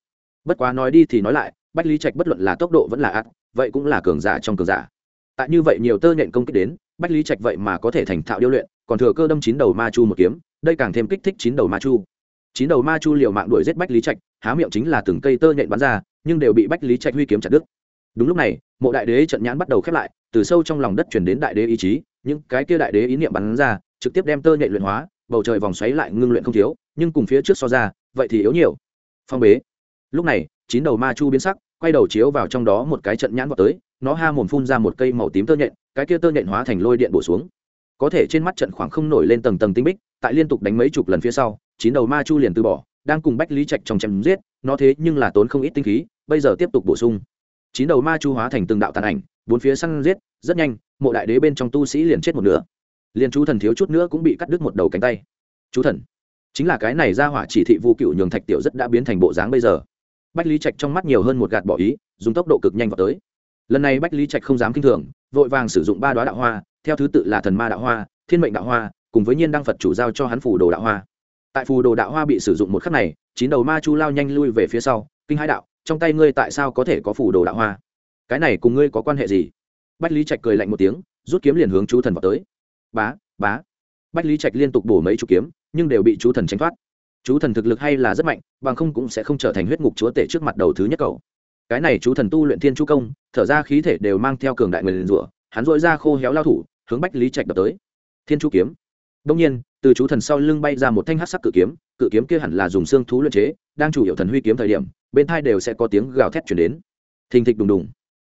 Bất quá nói đi thì nói lại, bách lý trạch bất luận là tốc độ vẫn là ác, vậy cũng là cường giả trong cường giả. Tại như vậy nhiều tơ nhện công kích đến, bách lý trạch vậy mà có thể thành thạo điêu luyện, còn thừa cơ đâm chín đầu ma chu một kiếm, đây càng thêm kích thích chín đầu ma chu. Chín đầu ma chu liều mạng đuổi giết bách lý trạch, há miệng chính là từng cây tơ nhện bắn ra, nhưng đều bị bách lý trạch huy kiếm chặt đứt đúng lúc này, mộ đại đế trận nhãn bắt đầu khép lại, từ sâu trong lòng đất chuyển đến đại đế ý chí, những cái kia đại đế ý niệm bắn ra, trực tiếp đem tơ nhện luyện hóa, bầu trời vòng xoáy lại ngưng luyện không thiếu, nhưng cùng phía trước so ra, vậy thì yếu nhiều. Phong bế. Lúc này, chín đầu ma chu biến sắc, quay đầu chiếu vào trong đó một cái trận nhãn vào tới, nó ha mồm phun ra một cây màu tím tơ nhện, cái kia tơ nhện hóa thành lôi điện bổ xuống. Có thể trên mắt trận khoảng không nổi lên tầng tầng tinh bích, tại liên tục đánh mấy chục lần phía sau, chín đầu ma chu liền từ bỏ, đang cùng bách lý trạch trong chém giết, nó thế nhưng là tốn không ít tinh khí, bây giờ tiếp tục bổ sung chín đầu ma chu hóa thành từng đạo tàn ảnh, bốn phía săn giết, rất nhanh, mộ đại đế bên trong tu sĩ liền chết một nửa. Liền chú thần thiếu chút nữa cũng bị cắt đứt một đầu cánh tay. Chú thần, chính là cái này ra hỏa chỉ thị Vu cựu nhường thạch tiểu rất đã biến thành bộ dáng bây giờ. Bách lý trạch trong mắt nhiều hơn một gạt bỏ ý, dùng tốc độ cực nhanh vào tới. Lần này bách lý trạch không dám k i n h thường, vội vàng sử dụng ba đoá đạo hoa, theo thứ tự là thần ma đạo hoa, thiên mệnh đạo hoa, cùng với nhiên đăng phật chủ giao cho hắn phủ đồ đạo hoa. Tại phù đồ đạo hoa bị sử dụng một khắc này, chín đầu ma chu lao nhanh lui về phía sau, kinh hai đạo trong tay ngươi tại sao có thể có phủ đồ đạo hoa? Cái này cùng ngươi có quan hệ gì? Bách lý trạch cười lạnh một tiếng, rút kiếm liền hướng chú thần vào tới. Bá bá. Bách lý trạch liên tục bổ mấy chục kiếm, nhưng đều bị chú thần tránh thoát. Chú thần thực lực hay là rất mạnh, bằng không cũng sẽ không trở thành huyết ngục chúa tể trước mặt đầu thứ nhất cầu. Cái này chú thần tu luyện thiên chú công, thở ra khí thể đều mang theo cường đại người liền rủa, hắn dội ra khô héo lao thủ, hướng bách lý trạch đập tới. Thiên chú kiếm. Đông nhiên, từ chú thần sau lưng bay ra một thanh hát sắc cự kiếm cự kiếm kia hẳn là dùng xương thú luyện chế đang chủ hiệu thần huy kiếm thời điểm, bên thai đều sẽ có tiếng gào thét chuyển đến. Thình thịch đùng đùng.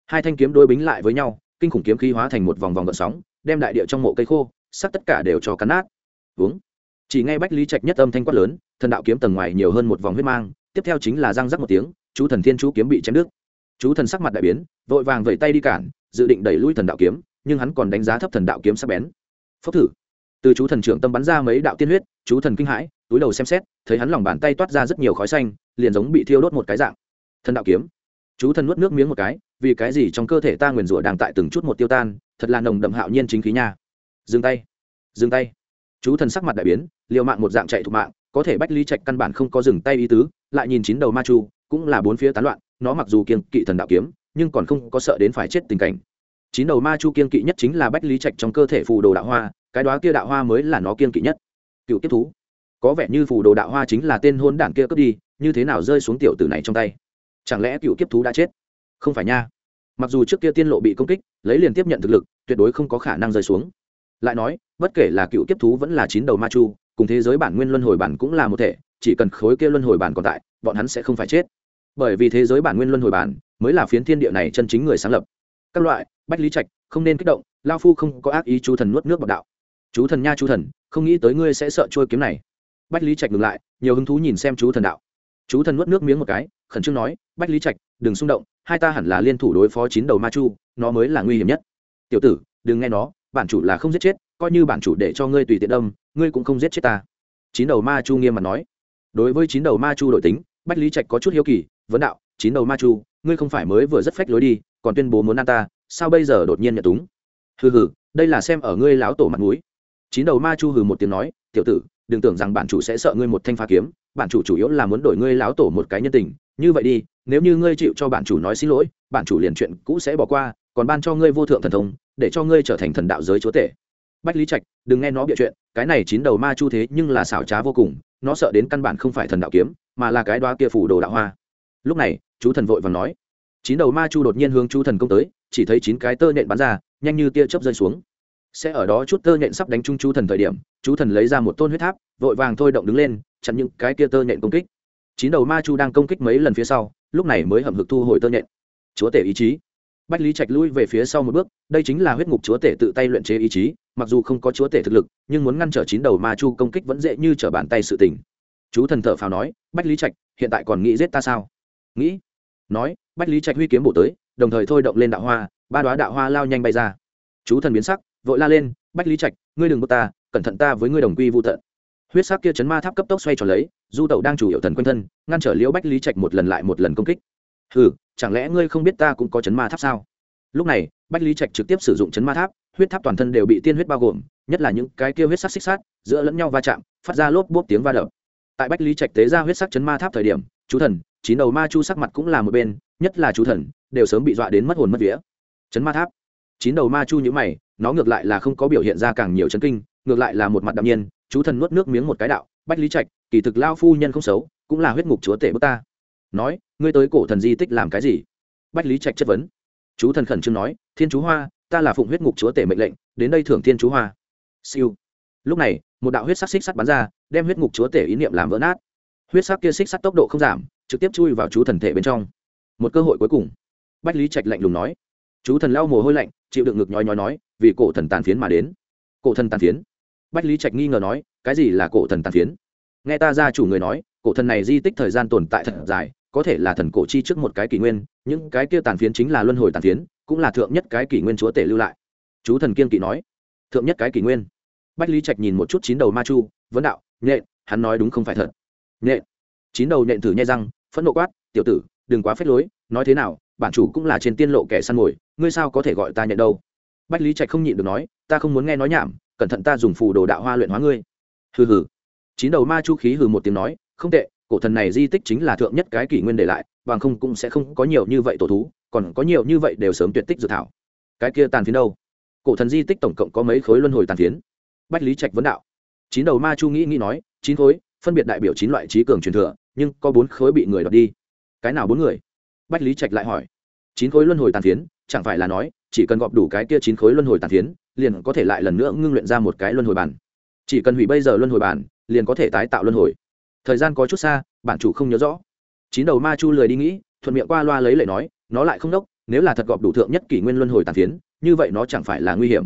Hai thanh kiếm đôi bính lại với nhau, kinh khủng kiếm khí hóa thành một vòng vòng gợn sóng, đem đại địa trong mộ cây khô, sắc tất cả đều cho cắn nát. Uống chỉ ngay bách lý trạch nhất âm thanh quát lớn, thần đạo kiếm tầng ngoài nhiều hơn một vòng huyết mang, tiếp theo chính là răng rắc một tiếng, chú thần thiên chú kiếm bị chém đứt. Chú thần sắc mặt đại biến, vội vàng vẩy tay đi cản, dự định đẩy lui thần đạo kiếm, nhưng hắn còn đánh giá thấp thần đạo kiếm sắc bén. Phốc thử. Từ chú thần trưởng tâm bắn ra mấy đạo tiên huyết, chú thần kinh hãi túi đầu xem xét, thấy hắn lòng bàn tay toát ra rất nhiều khói xanh, liền giống bị thiêu đốt một cái dạng. Thần đạo kiếm. Chú thần nuốt nước miếng một cái, vì cái gì trong cơ thể ta nguyền rủa đang tại từng chút một tiêu tan, thật là nồng đậm hạo nhiên chính khí nha. Dừng tay. Dừng tay. Chú thần sắc mặt đại biến, liều mạng một dạng chạy thục mạng, có thể bách lý trạch căn bản không có dừng tay ý tứ, lại nhìn chín đầu ma chu, cũng là bốn phía tán loạn, nó mặc dù kiên kỵ thần đạo kiếm, nhưng còn không có sợ đến phải chết tình cảnh. Chín đầu ma chu kiên kỵ nhất chính là bách lý trạch trong cơ thể phù đồ đạo hoa, cái đó kia đạo hoa mới là nó kiên kỵ nhất. Cựu tiếp thú có vẻ như phù đồ đạo hoa chính là tên hôn đảng kia cướp đi, như thế nào rơi xuống tiểu tử này trong tay? Chẳng lẽ cựu kiếp thú đã chết? Không phải nha. Mặc dù trước kia tiên lộ bị công kích, lấy liền tiếp nhận thực lực, tuyệt đối không có khả năng rơi xuống. Lại nói, bất kể là cựu kiếp thú vẫn là chín đầu ma chu, cùng thế giới bản nguyên luân hồi bản cũng là một thể, chỉ cần khối kia luân hồi bản còn tại, bọn hắn sẽ không phải chết. Bởi vì thế giới bản nguyên luân hồi bản mới là phiến thiên địa này chân chính người sáng lập. Các loại, bách lý trạch, không nên kích động, lao phu không có ác ý chú thần nuốt nước bọc đạo. Chú thần nha chú thần, không nghĩ tới ngươi sẽ sợ trôi kiếm này bách lý trạch ngừng lại, nhiều hứng thú nhìn xem chú thần đạo. Chú thần nuốt nước miếng một cái, khẩn trương nói, bách lý trạch, đừng xung động, hai ta hẳn là liên thủ đối phó chín đầu ma chu, nó mới là nguy hiểm nhất. Tiểu tử, đừng nghe nó, bản chủ là không giết chết, coi như bản chủ để cho ngươi tùy tiện đâm, ngươi cũng không giết chết ta. Chín đầu ma chu nghiêm mặt nói. Đối với chín đầu ma chu đội tính, bách lý trạch có chút hiếu kỳ, vấn đạo, chín đầu ma chu, ngươi không phải mới vừa rất phách lối đi, còn tuyên bố muốn ăn ta, sao bây giờ đột nhiên nhận túng? Hừ hừ, đây là xem ở ngươi láo tổ mặt mũi. chín đầu ma chu hừ một tiếng nói, tiểu tử đừng tưởng rằng bản chủ sẽ sợ ngươi một thanh pha kiếm, bản chủ chủ yếu là muốn đổi ngươi láo tổ một cái nhân tình. Như vậy đi, nếu như ngươi chịu cho bản chủ nói xin lỗi, bản chủ liền chuyện cũ sẽ bỏ qua, còn ban cho ngươi vô thượng thần thông, để cho ngươi trở thành thần đạo giới chúa tể. Bách lý trạch, đừng nghe nó bịa chuyện, cái này chín đầu ma chu thế nhưng là xảo trá vô cùng, nó sợ đến căn bản không phải thần đạo kiếm, mà là cái đoa kia phủ đồ đạo hoa. Lúc này, chú thần vội và nói, chín đầu ma chu đột nhiên hướng chú thần công tới, chỉ thấy chín cái tơ nện bắn ra, nhanh như tia chớp rơi xuống sẽ ở đó chút tơ nhện sắp đánh chung chú thần thời điểm, chú thần lấy ra một tôn huyết tháp, vội vàng thôi động đứng lên, chặn những cái kia tơ nhện công kích. Chín đầu ma chu đang công kích mấy lần phía sau, lúc này mới hầm hực thu hồi tơ nhện. Chúa tể ý chí. Bách lý trạch lui về phía sau một bước, đây chính là huyết ngục chúa tể tự tay luyện chế ý chí, mặc dù không có chúa tể thực lực, nhưng muốn ngăn trở chín đầu ma chu công kích vẫn dễ như trở bàn tay sự tình. Chú thần thở phào nói, bách lý trạch, hiện tại còn nghĩ giết ta sao? Nghĩ. Nói, bách lý trạch huy kiếm bổ tới, đồng thời thôi động lên đạo hoa, ba đoá đạo hoa lao nhanh bay ra. Chú thần biến sắc vội la lên, bách lý trạch, ngươi đừng bước ta, cẩn thận ta với ngươi đồng quy vô tận. Huyết sắc kia chấn ma tháp cấp tốc xoay tròn lấy, du tẩu đang chủ hiệu thần quanh thân, ngăn trở liễu bách lý trạch một lần lại một lần công kích. Ừ chẳng lẽ ngươi không biết ta cũng có chấn ma tháp sao? Lúc này, bách lý trạch trực tiếp sử dụng chấn ma tháp, huyết tháp toàn thân đều bị tiên huyết bao gồm, nhất là những cái kia huyết sắc xích sát giữa lẫn nhau va chạm, phát ra lốp bốp tiếng va đập. Tại bách lý trạch tế ra huyết sắc chấn ma tháp thời điểm, chú thần, chín đầu ma chu sắc mặt cũng là một bên, nhất là chú thần, đều sớm bị dọa đến mất hồn mất vía. Chấn ma tháp. Chín đầu ma chu nhữ mày nó ngược lại là không có biểu hiện ra càng nhiều chấn kinh, ngược lại là một mặt đạm nhiên, chú thần nuốt nước miếng một cái đạo, bách lý trạch, kỳ thực lao phu nhân không xấu, cũng là huyết ngục chúa tể bước ta. Nói, ngươi tới cổ thần di tích làm cái gì? Bách lý trạch chất vấn. Chú thần khẩn trương nói, thiên chú hoa, ta là phụng huyết ngục chúa tể mệnh lệnh, đến đây thưởng thiên chú hoa. Siêu. Lúc này, một đạo huyết sắc xích sắt bắn ra, đem huyết ngục chúa tể ý niệm làm vỡ nát. Huyết sắc kia xích sắt tốc độ không giảm, trực tiếp chui vào chú thần thể bên trong. Một cơ hội cuối cùng. Bách lý trạch lạnh lùng nói chú thần lau mồ hôi lạnh, chịu đựng ngực nhói nhói nói, vì cổ thần tàn phiến mà đến. Cổ thần tàn phiến? Bách lý trạch nghi ngờ nói, cái gì là cổ thần tàn phiến? Nghe ta ra chủ người nói, cổ thần này di tích thời gian tồn tại thật dài, có thể là thần cổ chi trước một cái kỷ nguyên, những cái kia tàn phiến chính là luân hồi tàn phiến, cũng là thượng nhất cái kỷ nguyên chúa tể lưu lại. Chú thần kiên kỵ nói, thượng nhất cái kỷ nguyên. Bách lý trạch nhìn một chút chín đầu ma chu, vấn đạo, nhện, hắn nói đúng không phải thật? Nhện. Chín đầu nhện thử nhai răng, phẫn nộ quát, tiểu tử, đừng quá phết lối, nói thế nào bản chủ cũng là trên tiên lộ kẻ săn mồi, ngươi sao có thể gọi ta nhận đâu? Bách lý trạch không nhịn được nói, ta không muốn nghe nói nhảm, cẩn thận ta dùng phù đồ đạo hoa luyện hóa ngươi. Hừ hừ. Chín đầu ma chu khí hừ một tiếng nói, không tệ, cổ thần này di tích chính là thượng nhất cái kỷ nguyên để lại, bằng không cũng sẽ không có nhiều như vậy tổ thú, còn có nhiều như vậy đều sớm tuyệt tích dự thảo. Cái kia tàn phiến đâu? Cổ thần di tích tổng cộng có mấy khối luân hồi tàn phiến? Bách lý trạch vấn đạo. Chín đầu ma chu nghĩ nghĩ nói, chín khối, phân biệt đại biểu chín loại trí cường truyền thừa, nhưng có bốn khối bị người đọc đi. Cái nào bốn người? Bách lý trạch lại hỏi. Chín khối luân hồi tàn phiến, chẳng phải là nói, chỉ cần gọp đủ cái kia chín khối luân hồi tàn phiến, liền có thể lại lần nữa ngưng luyện ra một cái luân hồi bản. Chỉ cần hủy bây giờ luân hồi bản, liền có thể tái tạo luân hồi. Thời gian có chút xa, bản chủ không nhớ rõ. Chín đầu ma chu lười đi nghĩ, thuận miệng qua loa lấy lệ nói, nó lại không đốc, nếu là thật gọp đủ thượng nhất kỷ nguyên luân hồi tàn phiến, như vậy nó chẳng phải là nguy hiểm.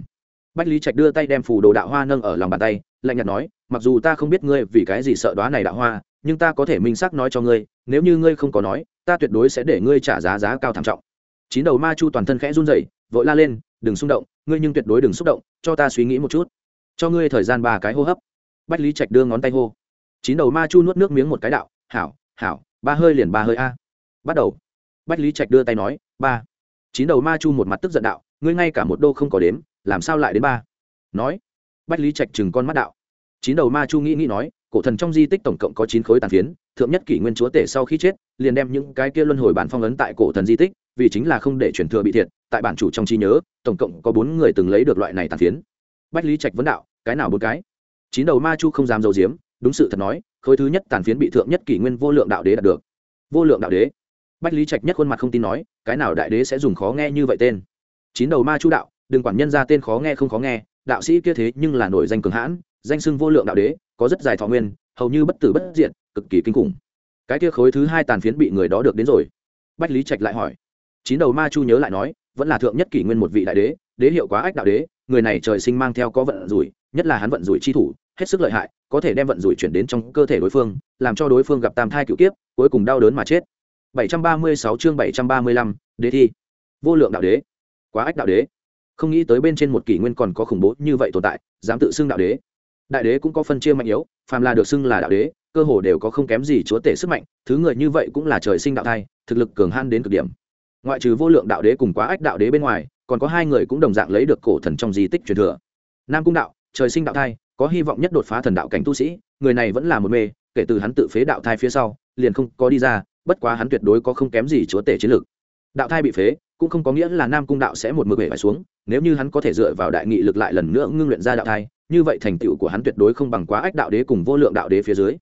Bách lý trạch đưa tay đem phù đồ đạo hoa nâng ở lòng bàn tay, lạnh nhạt nói, mặc dù ta không biết ngươi vì cái gì sợ đoá này đạo hoa nhưng ta có thể minh xác nói cho ngươi, nếu như ngươi không có nói, ta tuyệt đối sẽ để ngươi trả giá giá cao thảm trọng. Chín đầu ma chu toàn thân khẽ run rẩy, vội la lên, đừng xung động, ngươi nhưng tuyệt đối đừng xúc động, cho ta suy nghĩ một chút. Cho ngươi thời gian ba cái hô hấp. Bách lý trạch đưa ngón tay hô. Chín đầu ma chu nuốt nước miếng một cái đạo, hảo hảo, ba hơi liền ba hơi a. Bắt đầu. Bách lý trạch đưa tay nói, ba. Chín đầu ma chu một mặt tức giận đạo, ngươi ngay cả một đô không có đếm, làm sao lại đến ba? Nói. Bách lý trạch chừng con mắt đạo. Chín đầu ma chu nghĩ nghĩ nói cổ thần trong di tích tổng cộng có chín khối tàn phiến, thượng nhất kỷ nguyên chúa tể sau khi chết, liền đem những cái kia luân hồi bản phong ấn tại cổ thần di tích, vì chính là không để truyền thừa bị thiệt, tại bản chủ trong trí nhớ, tổng cộng có bốn người từng lấy được loại này tàn phiến. Bách lý trạch vấn đạo, cái nào bốn cái? Chín đầu ma chu không dám giấu giếm, đúng sự thật nói, khối thứ nhất tàn phiến bị thượng nhất kỷ nguyên vô lượng đạo đế đạt được. Vô lượng đạo đế. Bách lý trạch nhất khuôn mặt không tin nói, cái nào đại đế sẽ dùng khó nghe như vậy tên? Chín đầu ma chu đạo, đừng quản nhân ra tên khó nghe không khó nghe, đạo sĩ kia thế nhưng là nổi danh cường hãn danh xưng vô lượng đạo đế có rất dài thọ nguyên hầu như bất tử bất diện cực kỳ kinh khủng. Cái kia khối thứ hai tàn phiến bị người đó được đến rồi. Bách lý trạch lại hỏi. Chín đầu ma chu nhớ lại nói vẫn là thượng nhất kỷ nguyên một vị đại đế đế hiệu quá ách đạo đế người này trời sinh mang theo có vận rủi nhất là hắn vận rủi chi thủ hết sức lợi hại có thể đem vận rủi chuyển đến trong cơ thể đối phương làm cho đối phương gặp tam thai cựu kiếp cuối cùng đau đớn mà chết. 736 chương 735, đế thi. Vô lượng đạo đế. Quá ách đạo đế. Không nghĩ tới bên trên một kỷ nguyên còn có khủng bố như vậy tồn tại dám tự xưng đạo đế đại đế cũng có phân chia mạnh yếu, phàm là được xưng là đạo đế, cơ hồ đều có không kém gì chúa tể sức mạnh, thứ người như vậy cũng là trời sinh đạo thai, thực lực cường han đến cực điểm. Ngoại trừ vô lượng đạo đế cùng quá ách đạo đế bên ngoài, còn có hai người cũng đồng dạng lấy được cổ thần trong di tích truyền thừa. Nam cung đạo, trời sinh đạo thai, có hy vọng nhất đột phá thần đạo cảnh tu sĩ, người này vẫn là một mê, kể từ hắn tự phế đạo thai phía sau, liền không có đi ra, bất quá hắn tuyệt đối có không kém gì chúa tể chiến lược đạo thai bị phế, cũng không có nghĩa là nam cung đạo sẽ một mực bể phải xuống, nếu như hắn có thể dựa vào đại nghị lực lại lần nữa ngưng luyện ra đạo thai như vậy thành tựu của hắn tuyệt đối không bằng quá ách đạo đế cùng vô lượng đạo đế phía dưới.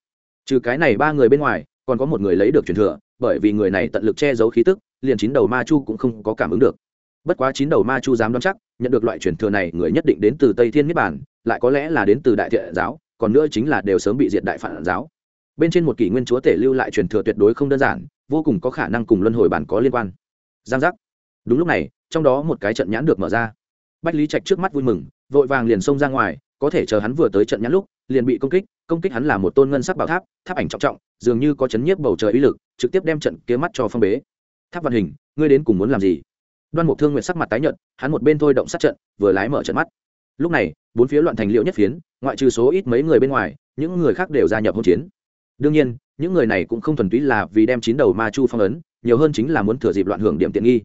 Trừ cái này ba người bên ngoài, còn có một người lấy được truyền thừa, bởi vì người này tận lực che giấu khí tức, liền chín đầu ma chu cũng không có cảm ứng được. Bất quá chín đầu ma chu dám đoán chắc, nhận được loại truyền thừa này, người nhất định đến từ tây thiên niết bản lại có lẽ là đến từ đại thiện giáo, còn nữa chính là đều sớm bị diệt đại phản giáo. Bên trên một kỷ nguyên chúa tể lưu lại truyền thừa tuyệt đối không đơn giản, vô cùng có khả năng cùng luân hồi bản có liên quan. Giang giác. Đúng lúc này, trong đó một cái trận nhãn được mở ra. Bách lý trạch trước mắt vui mừng, vội vàng liền xông ra ngoài có thể chờ hắn vừa tới trận nhãn lúc, liền bị công kích công kích hắn là một tôn ngân sắc bảo tháp tháp ảnh trọng trọng, dường như có chấn nhiếp bầu trời uy lực, trực tiếp đem trận kế mắt cho phong bế. Tháp văn hình, ngươi đến cùng muốn làm gì? Đoan mục thương nguyện sắc mặt tái nhợt, hắn một bên thôi động sát trận, vừa lái mở trận mắt. Lúc này, bốn phía loạn thành liệu nhất phiến, ngoại trừ số ít mấy người bên ngoài, những người khác đều gia nhập hỗn chiến. Đương nhiên, những người này cũng không thuần túy là vì đem chín đầu ma chu phong ấn, nhiều hơn chính là muốn thừa dịp loạn hưởng điểm tiện nghi.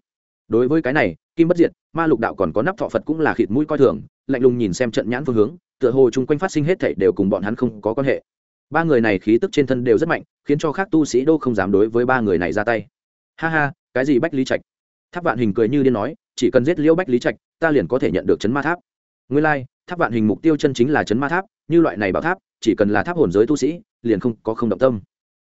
Đối với cái này, kim bất diệt, ma lục đạo còn có nắp thọ phật cũng là khịt mũi coi thường, lạnh lùng nhìn xem trận nhãn phương hướng tựa hồ chung quanh phát sinh hết thảy đều cùng bọn hắn không có quan hệ. Ba người này khí tức trên thân đều rất mạnh khiến cho khác tu sĩ đô không dám đối với ba người này ra tay. Ha ha cái gì bách lý trạch? Tháp vạn hình cười như điên nói chỉ cần giết liễu bách lý trạch ta liền có thể nhận được chấn ma tháp. Nguyên lai、like, tháp vạn hình mục tiêu chân chính là chấn ma tháp như loại này bảo tháp chỉ cần là tháp hồn giới tu sĩ liền không có không động tâm.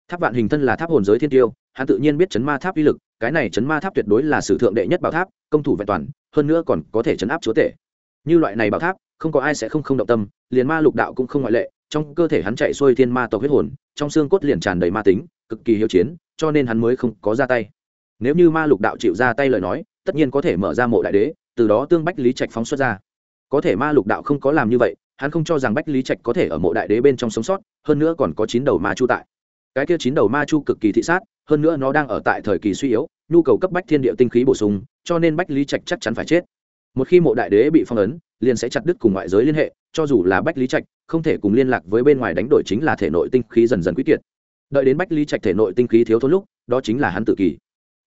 Tháp vạn hình thân là tháp hồn giới thiên tiêu hắn tự nhiên biết chấn ma tháp uy lực cái này chấn ma tháp tuyệt đối là sử thượng đệ nhất bảo tháp công thủ vẹn toàn hơn nữa còn có thể chấn áp chúa tể. Như loại này bảo tháp không có ai sẽ không không động tâm, liền ma lục đạo cũng không ngoại lệ, trong cơ thể hắn chạy xuôi thiên ma tộc huyết hồn, trong xương cốt liền tràn đầy ma tính, cực kỳ hiếu chiến, cho nên hắn mới không có ra tay. Nếu như ma lục đạo chịu ra tay lời nói, tất nhiên có thể mở ra mộ đại đế, từ đó tương bách lý trạch phóng xuất ra. Có thể ma lục đạo không có làm như vậy, hắn không cho rằng bách lý trạch có thể ở mộ đại đế bên trong sống sót, hơn nữa còn có chín đầu ma chu tại. Cái kia chín đầu ma chu cực kỳ thị sát, hơn nữa nó đang ở tại thời kỳ suy yếu, nhu cầu cấp bách thiên địa tinh khí bổ sung, cho nên bách lý trạch chắc chắn phải chết một khi mộ đại đế bị phong ấn, liền sẽ chặt đứt cùng ngoại giới liên hệ, cho dù là bách lý trạch, không thể cùng liên lạc với bên ngoài đánh đổi chính là thể nội tinh khí dần dần quyết kiệt. Đợi đến bách lý trạch thể nội tinh khí thiếu thốn lúc, đó chính là hắn tự kỷ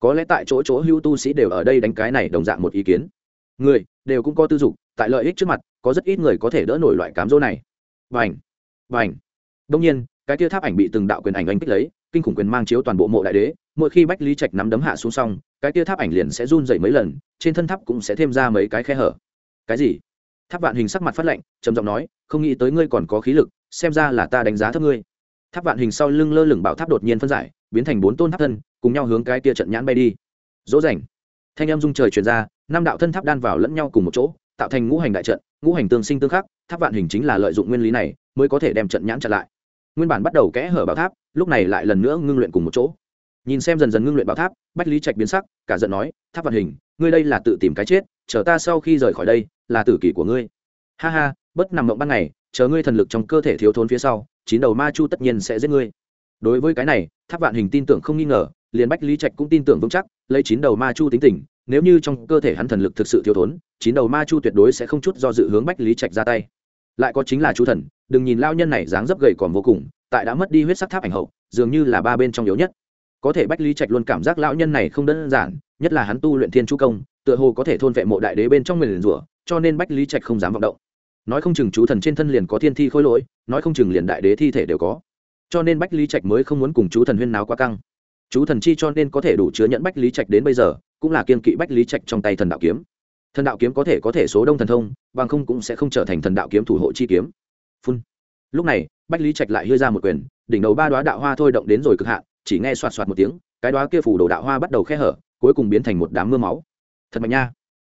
có lẽ tại chỗ chỗ hưu tu sĩ đều ở đây đánh cái này đồng dạng một ý kiến. Người, đều cũng có tư dục, tại lợi ích trước mặt, có rất ít người có thể đỡ nổi loại cám dỗ này. Vành vành. Đông nhiên, cái kia tháp ảnh bị từng đạo quyền ảnh anh kích lấy, kinh khủng quyền mang chiếu toàn bộ mộ đại đế mỗi khi bách lý trạch nắm đấm hạ xuống xong, cái kia tháp ảnh liền sẽ run dậy mấy lần, trên thân tháp cũng sẽ thêm ra mấy cái khe hở. Cái gì? Tháp vạn hình sắc mặt phát lạnh, trầm giọng nói, không nghĩ tới ngươi còn có khí lực, xem ra là ta đánh giá thấp ngươi. Tháp vạn hình sau lưng lơ lửng bảo tháp đột nhiên phân giải, biến thành bốn tôn tháp thân, cùng nhau hướng cái kia trận nhãn bay đi. Dỗ dành thanh em dung trời truyền ra, năm đạo thân tháp đan vào lẫn nhau cùng một chỗ, tạo thành ngũ hành đại trận, ngũ hành tương sinh tương khắc, tháp vạn hình chính là lợi dụng nguyên lý này, mới có thể đem trận nhãn chặn lại. Nguyên bản bắt đầu kẽ hở bảo tháp, lúc này lại lần nữa ngưng luyện cùng một chỗ nhìn xem dần dần ngưng luyện bảo tháp, bách lý trạch biến sắc, cả giận nói, tháp vạn hình, ngươi đây là tự tìm cái chết, chờ ta sau khi rời khỏi đây, là tử kỷ của ngươi. Ha ha, bất nằm mộng ban ngày, chờ ngươi thần lực trong cơ thể thiếu thốn phía sau, chín đầu ma chu tất nhiên sẽ giết ngươi. Đối với cái này, tháp vạn hình tin tưởng không nghi ngờ, liền bách lý trạch cũng tin tưởng vững chắc, lấy chín đầu ma chu tính tình, nếu như trong cơ thể hắn thần lực thực sự thiếu thốn, chín đầu ma chu tuyệt đối sẽ không chút do dự hướng bách lý trạch ra tay. Lại có chính là chú thần, đừng nhìn lao nhân này dáng dấp gầy còn vô cùng, tại đã mất đi huyết sắc tháp ảnh hậu, dường như là ba bên trong yếu nhất có thể bách lý trạch luôn cảm giác lão nhân này không đơn giản, nhất là hắn tu luyện thiên chú công, tựa hồ có thể thôn vệ mộ đại đế bên trong mình liền rủa, cho nên bách lý trạch không dám vọng động. Nói không chừng chú thần trên thân liền có thiên thi khôi lỗi, nói không chừng liền đại đế thi thể đều có. Cho nên bách lý trạch mới không muốn cùng chú thần huyên náo quá căng. Chú thần chi cho nên có thể đủ chứa nhận bách lý trạch đến bây giờ, cũng là kiên kỵ bách lý trạch trong tay thần đạo kiếm. Thần đạo kiếm có thể có thể số đông thần thông, bằng không cũng sẽ không trở thành thần đạo kiếm thủ hộ chi kiếm. Phun. Lúc này, bách lý trạch lại hơi ra một quyền, đỉnh đầu ba đoá đạo hoa thôi động đến rồi cực hạn chỉ nghe xoạt xoạt một tiếng, cái đó kia phủ đồ đạo hoa bắt đầu khe hở, cuối cùng biến thành một đám mưa máu. Thật mạnh nha.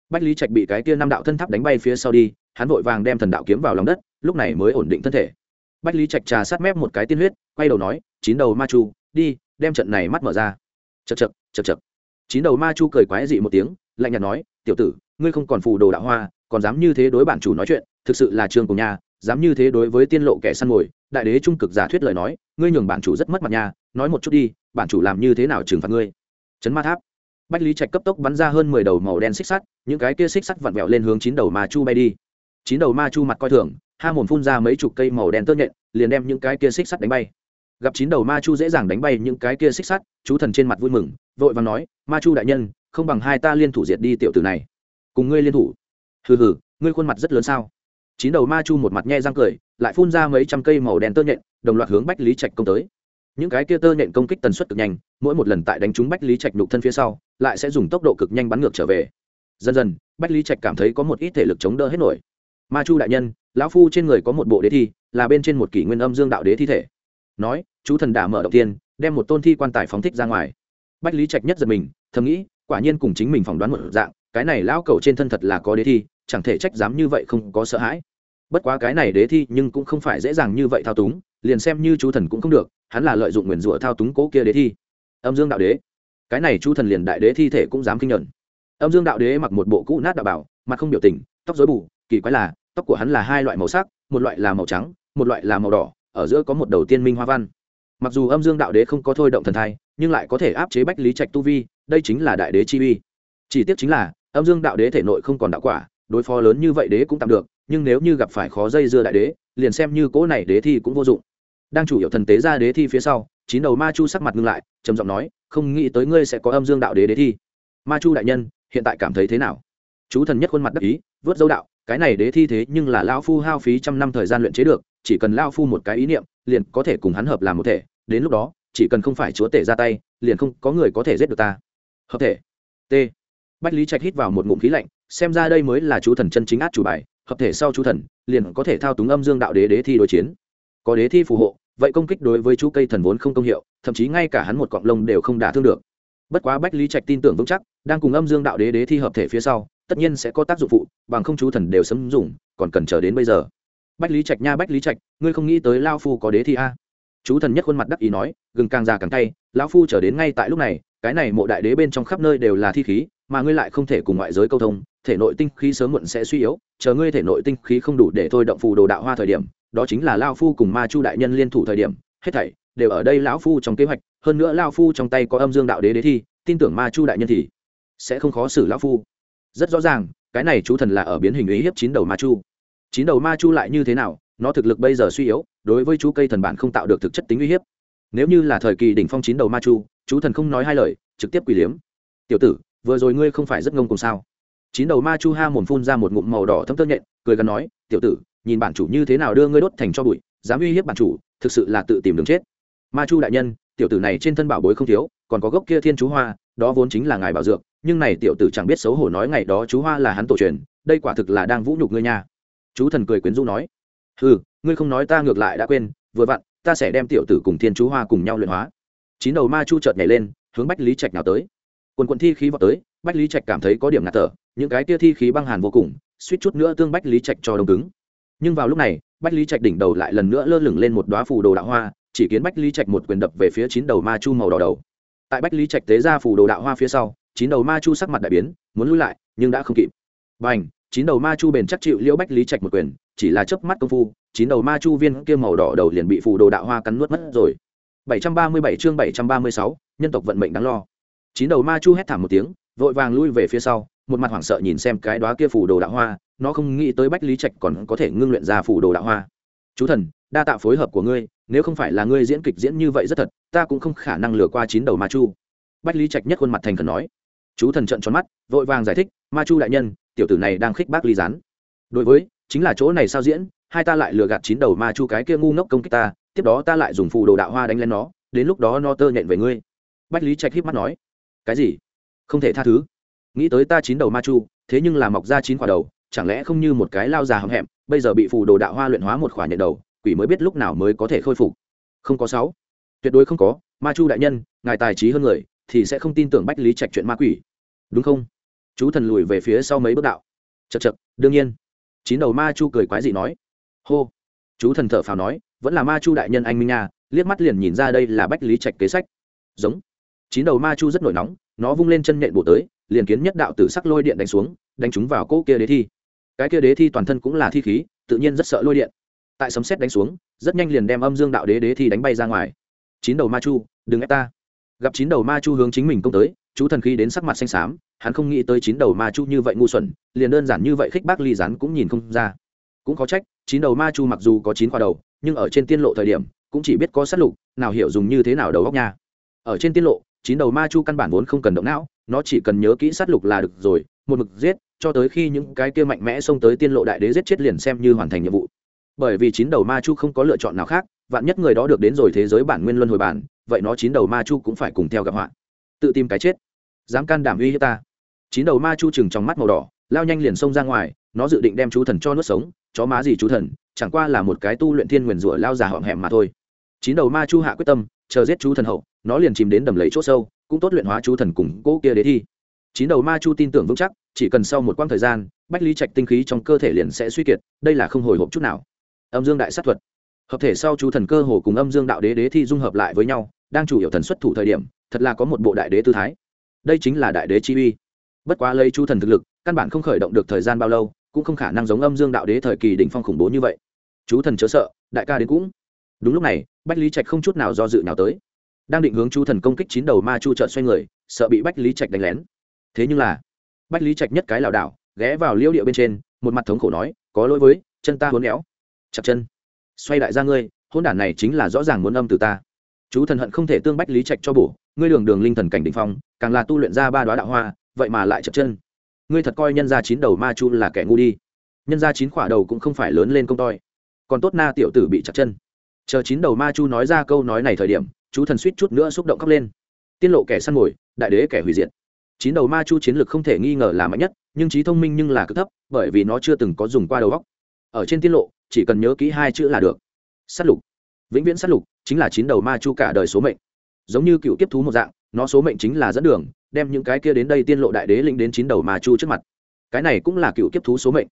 Bách lý trạch bị cái kia năm đạo thân tháp đánh bay phía sau đi, hắn vội vàng đem thần đạo kiếm vào lòng đất, lúc này mới ổn định thân thể. Bách lý trạch trà sát mép một cái tiên huyết, quay đầu nói, chín đầu ma chu, đi, đem trận này mắt mở ra. Chật chật chật chật chín đầu ma chu cười quái dị một tiếng, lạnh nhạt nói, tiểu tử, ngươi không còn phù đồ đạo hoa, còn dám như thế đối bản chủ nói chuyện, thực sự là trường của nhà, dám như thế đối với tiên lộ kẻ săn mồi, đại đế trung cực giả thuyết lời nói, ngươi nhường bản chủ rất mất mặt nhà nói một chút đi, bản chủ làm như thế nào trừng phạt ngươi? Chấn ma tháp. Bách lý trạch cấp tốc bắn ra hơn mười đầu màu đen xích sắt, những cái kia xích sắt vặn vẹo lên hướng chín đầu ma chu bay đi. Chín đầu ma chu mặt coi thường, ha mồm phun ra mấy chục cây màu đen tơ nhện, liền đem những cái kia xích sắt đánh bay. Gặp chín đầu ma chu dễ dàng đánh bay những cái kia xích sắt, chú thần trên mặt vui mừng, vội vàng nói, ma chu đại nhân, không bằng hai ta liên thủ diệt đi tiểu tử này. Cùng ngươi liên thủ. Hừ hừ, ngươi khuôn mặt rất lớn sao? Chín đầu ma chu một mặt nhe răng cười, lại phun ra mấy trăm cây màu đen tơ nhện, đồng loạt hướng bách lý trạch công tới những cái kia tơ nện công kích tần suất cực nhanh, mỗi một lần tại đánh trúng bách lý trạch nhục thân phía sau, lại sẽ dùng tốc độ cực nhanh bắn ngược trở về. Dần dần, bách lý trạch cảm thấy có một ít thể lực chống đỡ hết nổi. Ma chu đại nhân, lão phu trên người có một bộ đế thi, là bên trên một kỷ nguyên âm dương đạo đế thi thể. Nói, chú thần đả mở đầu tiên, đem một tôn thi quan tài phóng thích ra ngoài. Bách lý trạch nhất giật mình, thầm nghĩ, quả nhiên cùng chính mình phỏng đoán một dạng, cái này lão cầu trên thân thật là có đế thi, chẳng thể trách dám như vậy không có sợ hãi bất quá cái này đế thi nhưng cũng không phải dễ dàng như vậy thao túng, liền xem như chú thần cũng không được, hắn là lợi dụng nguyền rủa thao túng cố kia đế thi. Âm dương đạo đế. Cái này chú thần liền đại đế thi thể cũng dám kinh nhận âm dương đạo đế mặc một bộ cũ nát đạo bảo, mặt không biểu tình, tóc dối bù, kỳ quái là, tóc của hắn là hai loại màu sắc, một loại là màu trắng, một loại là màu đỏ, ở giữa có một đầu tiên minh hoa văn. Mặc dù âm dương đạo đế không có thôi động thần thai, nhưng lại có thể áp chế bách lý trạch tu vi, đây chính là đại đế chi uy. Chỉ tiếc chính là, âm dương đạo đế thể nội không còn đạo quả, đối phó lớn như vậy đế cũng tạm được nhưng nếu như gặp phải khó dây dưa đại đế, liền xem như cỗ này đế thi cũng vô dụng. Đang chủ yếu thần tế ra đế thi phía sau, chín đầu ma chu sắc mặt ngưng lại, trầm giọng nói, không nghĩ tới ngươi sẽ có âm dương đạo đế đế thi. Ma chu đại nhân, hiện tại cảm thấy thế nào? Chú thần nhất khuôn mặt đắc ý, vớt dấu đạo, cái này đế thi thế nhưng là lao phu hao phí trăm năm thời gian luyện chế được, chỉ cần lao phu một cái ý niệm, liền có thể cùng hắn hợp làm một thể, đến lúc đó, chỉ cần không phải chúa tể ra tay, liền không có người có thể giết được ta. Hợp thể. T. Bách lý trạch hít vào một ngụm khí lạnh, xem ra đây mới là chú thần chân chính át chủ bài hợp thể sau chú thần, liền có thể thao túng âm dương đạo đế đế thi đối chiến. Có đế thi phù hộ, vậy công kích đối với chú cây thần vốn không công hiệu, thậm chí ngay cả hắn một cọng lông đều không đả thương được. Bất quá bách lý trạch tin tưởng vững chắc, đang cùng âm dương đạo đế đế thi hợp thể phía sau, tất nhiên sẽ có tác dụng phụ, bằng không chú thần đều sấm dùng, còn cần chờ đến bây giờ. Bách lý trạch nha bách lý trạch, ngươi không nghĩ tới lao phu có đế thi a? Chú thần nhất khuôn mặt đắc ý nói, gừng càng già càng tay lão phu trở đến ngay tại lúc này, cái này mộ đại đế bên trong khắp nơi đều là thi khí mà ngươi lại không thể cùng ngoại giới câu thông, thể nội tinh khí sớm muộn sẽ suy yếu, chờ ngươi thể nội tinh khí không đủ để thôi động phù đồ đạo hoa thời điểm, đó chính là lao phu cùng ma chu đại nhân liên thủ thời điểm, hết thảy đều ở đây lão phu trong kế hoạch, hơn nữa lao phu trong tay có âm dương đạo đế đế thi, tin tưởng ma chu đại nhân thì sẽ không khó xử lão phu. Rất rõ ràng, cái này chú thần là ở biến hình ý hiếp chín đầu ma chu. Chín đầu ma chu lại như thế nào, nó thực lực bây giờ suy yếu, đối với chú cây thần bản không tạo được thực chất tính uy hiếp. Nếu như là thời kỳ đỉnh phong chín đầu ma chu, chú thần không nói hai lời, trực tiếp quỳ liếm. Tiểu tử vừa rồi ngươi không phải rất ngông cùng sao? Chín đầu ma chu ha mồm phun ra một ngụm màu đỏ thâm tơ nhện, cười gần nói, tiểu tử, nhìn bản chủ như thế nào đưa ngươi đốt thành cho bụi, dám uy hiếp bản chủ, thực sự là tự tìm đường chết. Ma chu đại nhân, tiểu tử này trên thân bảo bối không thiếu, còn có gốc kia thiên chú hoa, đó vốn chính là ngài bảo dược, nhưng này tiểu tử chẳng biết xấu hổ nói ngày đó chú hoa là hắn tổ truyền, đây quả thực là đang vũ nhục ngươi nha. Chú thần cười quyến rũ nói ừ ngươi không nói ta ngược lại đã quên, vừa vặn, ta sẽ đem tiểu tử cùng thiên chú hoa cùng nhau luyện hóa. Chín đầu ma chu chợt nhảy lên, hướng bách lý trạch nào tới quần quần thi khí vào tới bách lý trạch cảm thấy có điểm ngạt thở những cái tia thi khí băng hàn vô cùng suýt chút nữa tương bách lý trạch cho đông cứng. Nhưng vào lúc này bách lý trạch đỉnh đầu lại lần nữa lơ lửng lên một đoá phù đồ đạo hoa chỉ kiến bách lý trạch một quyền đập về phía chín đầu ma chu màu đỏ đầu. Tại bách lý trạch tế ra phù đồ đạo hoa phía sau chín đầu ma chu sắc mặt đại biến muốn lui lại nhưng đã không kịp. B à n h chín đầu ma chu bền chắc chịu liễu bách lý trạch một quyền chỉ là chớp mắt công phu chín đầu ma chu viên kia màu đỏ đầu liền bị phù đồ đạo hoa cắn nuốt mất rồi. 737 chương 736, nhân tộc vận mệnh đáng lo chín đầu ma chu hét thảm một tiếng, vội vàng lui về phía sau, một mặt hoảng sợ nhìn xem cái đó kia phủ đồ đạo hoa, nó không nghĩ tới bách lý trạch còn có thể ngưng luyện ra phủ đồ đạo hoa. Chú thần, đa tạ phối hợp của ngươi, nếu không phải là ngươi diễn kịch diễn như vậy rất thật, ta cũng không khả năng lừa qua chín đầu ma chu. Bách lý trạch nhất khuôn mặt thành khẩn nói. Chú thần trận tròn mắt, vội vàng giải thích, ma chu đại nhân, tiểu tử này đang khích bác ly gián. Đối với, chính là chỗ này sao diễn, hai ta lại lừa gạt chín đầu ma chu cái kia ngu ngốc công kích ta, tiếp đó ta lại dùng phù đồ đạo hoa đánh lên nó, đến lúc đó nó tơ nhện về ngươi. Bách lý trạch híp mắt nói cái gì? Không thể tha thứ. Nghĩ tới ta chín đầu ma chu, thế nhưng là mọc ra chín quả đầu, chẳng lẽ không như một cái lao già hầm hẹm, bây giờ bị phù đồ đạo hoa luyện hóa một khoả nhện đầu, quỷ mới biết lúc nào mới có thể khôi phục. Không có sáu. Tuyệt đối không có. Ma chu đại nhân, ngài tài trí hơn người, thì sẽ không tin tưởng bách lý trạch chuyện ma quỷ. Đúng không? Chú thần lùi về phía sau mấy bước đạo. Chật chật đương nhiên. Chín đầu ma chu cười quái dị nói. Hô. Chú thần thở phào nói, vẫn là ma chu đại nhân anh minh nha, liếc mắt liền nhìn ra đây là bách lý trạch kế sách. Giống chín đầu ma chu rất nổi nóng, nó vung lên chân nhện bổ tới, liền kiến nhất đạo tử sắc lôi điện đánh xuống, đánh chúng vào cỗ kia đế thi. Cái kia đế thi toàn thân cũng là thi khí, tự nhiên rất sợ lôi điện. Tại sấm xét đánh xuống, rất nhanh liền đem âm dương đạo đế đế thi đánh bay ra ngoài. Chín đầu ma chu, đừng ép ta. Gặp chín đầu ma chu hướng chính mình công tới, chú thần khí đến sắc mặt xanh xám, hắn không nghĩ tới chín đầu ma chu như vậy ngu xuẩn, liền đơn giản như vậy khích bác ly rắn cũng nhìn không ra. Cũng có trách, chín đầu ma chu mặc dù có chín khoa đầu, nhưng ở trên tiên lộ thời điểm, cũng chỉ biết có sát lục, nào hiểu dùng như thế nào đầu góc nha. Ở trên tiên lộ chín đầu ma chu căn bản vốn không cần động não, nó chỉ cần nhớ kỹ sát lục là được rồi, một mực giết, cho tới khi những cái kia mạnh mẽ xông tới tiên lộ đại đế giết chết liền xem như hoàn thành nhiệm vụ. Bởi vì chín đầu ma chu không có lựa chọn nào khác, vạn nhất người đó được đến rồi thế giới bản nguyên luân hồi bản, vậy nó chín đầu ma chu cũng phải cùng theo gặp họa. Tự tìm cái chết. Dám can đảm uy hiếp ta. Chín đầu ma chu chừng trong mắt màu đỏ, lao nhanh liền xông ra ngoài, nó dự định đem chú thần cho nuốt sống, chó má gì chú thần, chẳng qua là một cái tu luyện thiên nguyền rủa lao già họng hẹm mà thôi. Chín đầu ma chu hạ quyết tâm, chờ giết chú thần hậu nó liền chìm đến đầm lấy chỗ sâu, cũng tốt luyện hóa chú thần cùng cỗ kia đế thi. Chín đầu ma chu tin tưởng vững chắc, chỉ cần sau một quãng thời gian, bách lý trạch tinh khí trong cơ thể liền sẽ suy kiệt, đây là không hồi hộp chút nào. Âm dương đại sát thuật. Hợp thể sau chú thần cơ hồ cùng âm dương đạo đế đế thi dung hợp lại với nhau, đang chủ yếu thần xuất thủ thời điểm, thật là có một bộ đại đế tư thái. Đây chính là đại đế chi uy. Bất quá lấy chú thần thực lực, căn bản không khởi động được thời gian bao lâu, cũng không khả năng giống âm dương đạo đế thời kỳ đỉnh phong khủng bố như vậy. Chú thần chớ sợ, đại ca đến cũng. Đúng lúc này, bách lý trạch không chút nào do dự nào tới đang định hướng chu thần công kích chín đầu ma chu trợn xoay người, sợ bị bách lý trạch đánh lén. Thế nhưng là, bách lý trạch nhất cái lảo đảo, ghé vào liêu địa bên trên, một mặt thống khổ nói, có lỗi với, chân ta hốn éo. Chặt chân. Xoay đại ra ngươi hôn đản này chính là rõ ràng muốn âm từ ta. Chú thần hận không thể tương bách lý trạch cho bổ, ngươi đường đường linh thần cảnh đình phong, càng là tu luyện ra ba đoá đạo hoa, vậy mà lại chật chân. Ngươi thật coi nhân gia chín đầu ma chu là kẻ ngu đi. Nhân gia chín khỏa đầu cũng không phải lớn lên công toi, còn tốt na tiểu tử bị chặt chân. Chờ chín đầu ma chu nói ra câu nói này thời điểm chú thần suýt chút nữa xúc động khóc lên. Tiên lộ kẻ săn mồi, đại đế kẻ hủy diệt. Chín đầu ma chu chiến lược không thể nghi ngờ là mạnh nhất, nhưng trí thông minh nhưng là cực thấp, bởi vì nó chưa từng có dùng qua đầu góc ở trên tiên lộ, chỉ cần nhớ kỹ hai chữ là được. S á t lục. Vĩnh viễn s á t lục chính là chín đầu ma chu cả đời số mệnh. Giống như cựu kiếp thú một dạng, nó số mệnh chính là dẫn đường, đem những cái kia đến đây tiên lộ đại đế lĩnh đến chín đầu ma chu trước mặt. Cái này cũng là cựu kiếp thú số mệnh.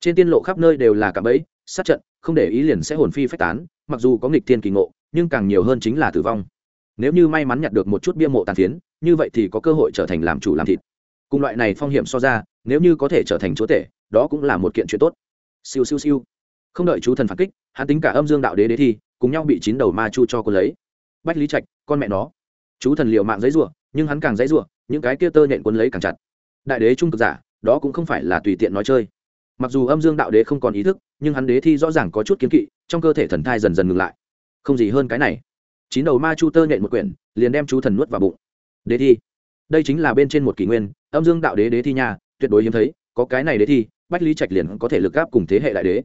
Trên tiên lộ khắp nơi đều là cả bẫy, sát trận, không để ý liền sẽ hồn phi phách tán, mặc dù có nghịch thiên kỳ ngộ nhưng càng nhiều hơn chính là tử vong. Nếu như may mắn nhặt được một chút bia mộ tàn phiến, như vậy thì có cơ hội trở thành làm chủ làm thịt. Cùng loại này phong hiểm so ra, nếu như có thể trở thành chúa tể, đó cũng là một kiện chuyện tốt. Siêu siêu siêu. Không đợi chú thần phản kích, hắn tính cả âm dương đạo đế đế thi, cùng nhau bị chín đầu ma chu cho cô lấy. Bách lý trạch, con mẹ nó. Chú thần liệu mạng giấy rủa, nhưng hắn càng giấy rủa, những cái kia tơ nhện quấn lấy càng chặt. Đại đế trung cực giả, đó cũng không phải là tùy tiện nói chơi. Mặc dù âm dương đạo đế không còn ý thức, nhưng hắn đế thi rõ ràng có chút kiến kỵ, trong cơ thể thần thai dần dần ngừng lại không gì hơn cái này. Chín đầu ma chu tơ nhện một quyển, liền đem chú thần nuốt vào bụng. Đế thi. Đây chính là bên trên một kỷ nguyên, âm dương đạo đế đế thi nhà tuyệt đối hiếm thấy, có cái này đế thi, bách lý trạch liền có thể lực gáp cùng thế hệ đại đế.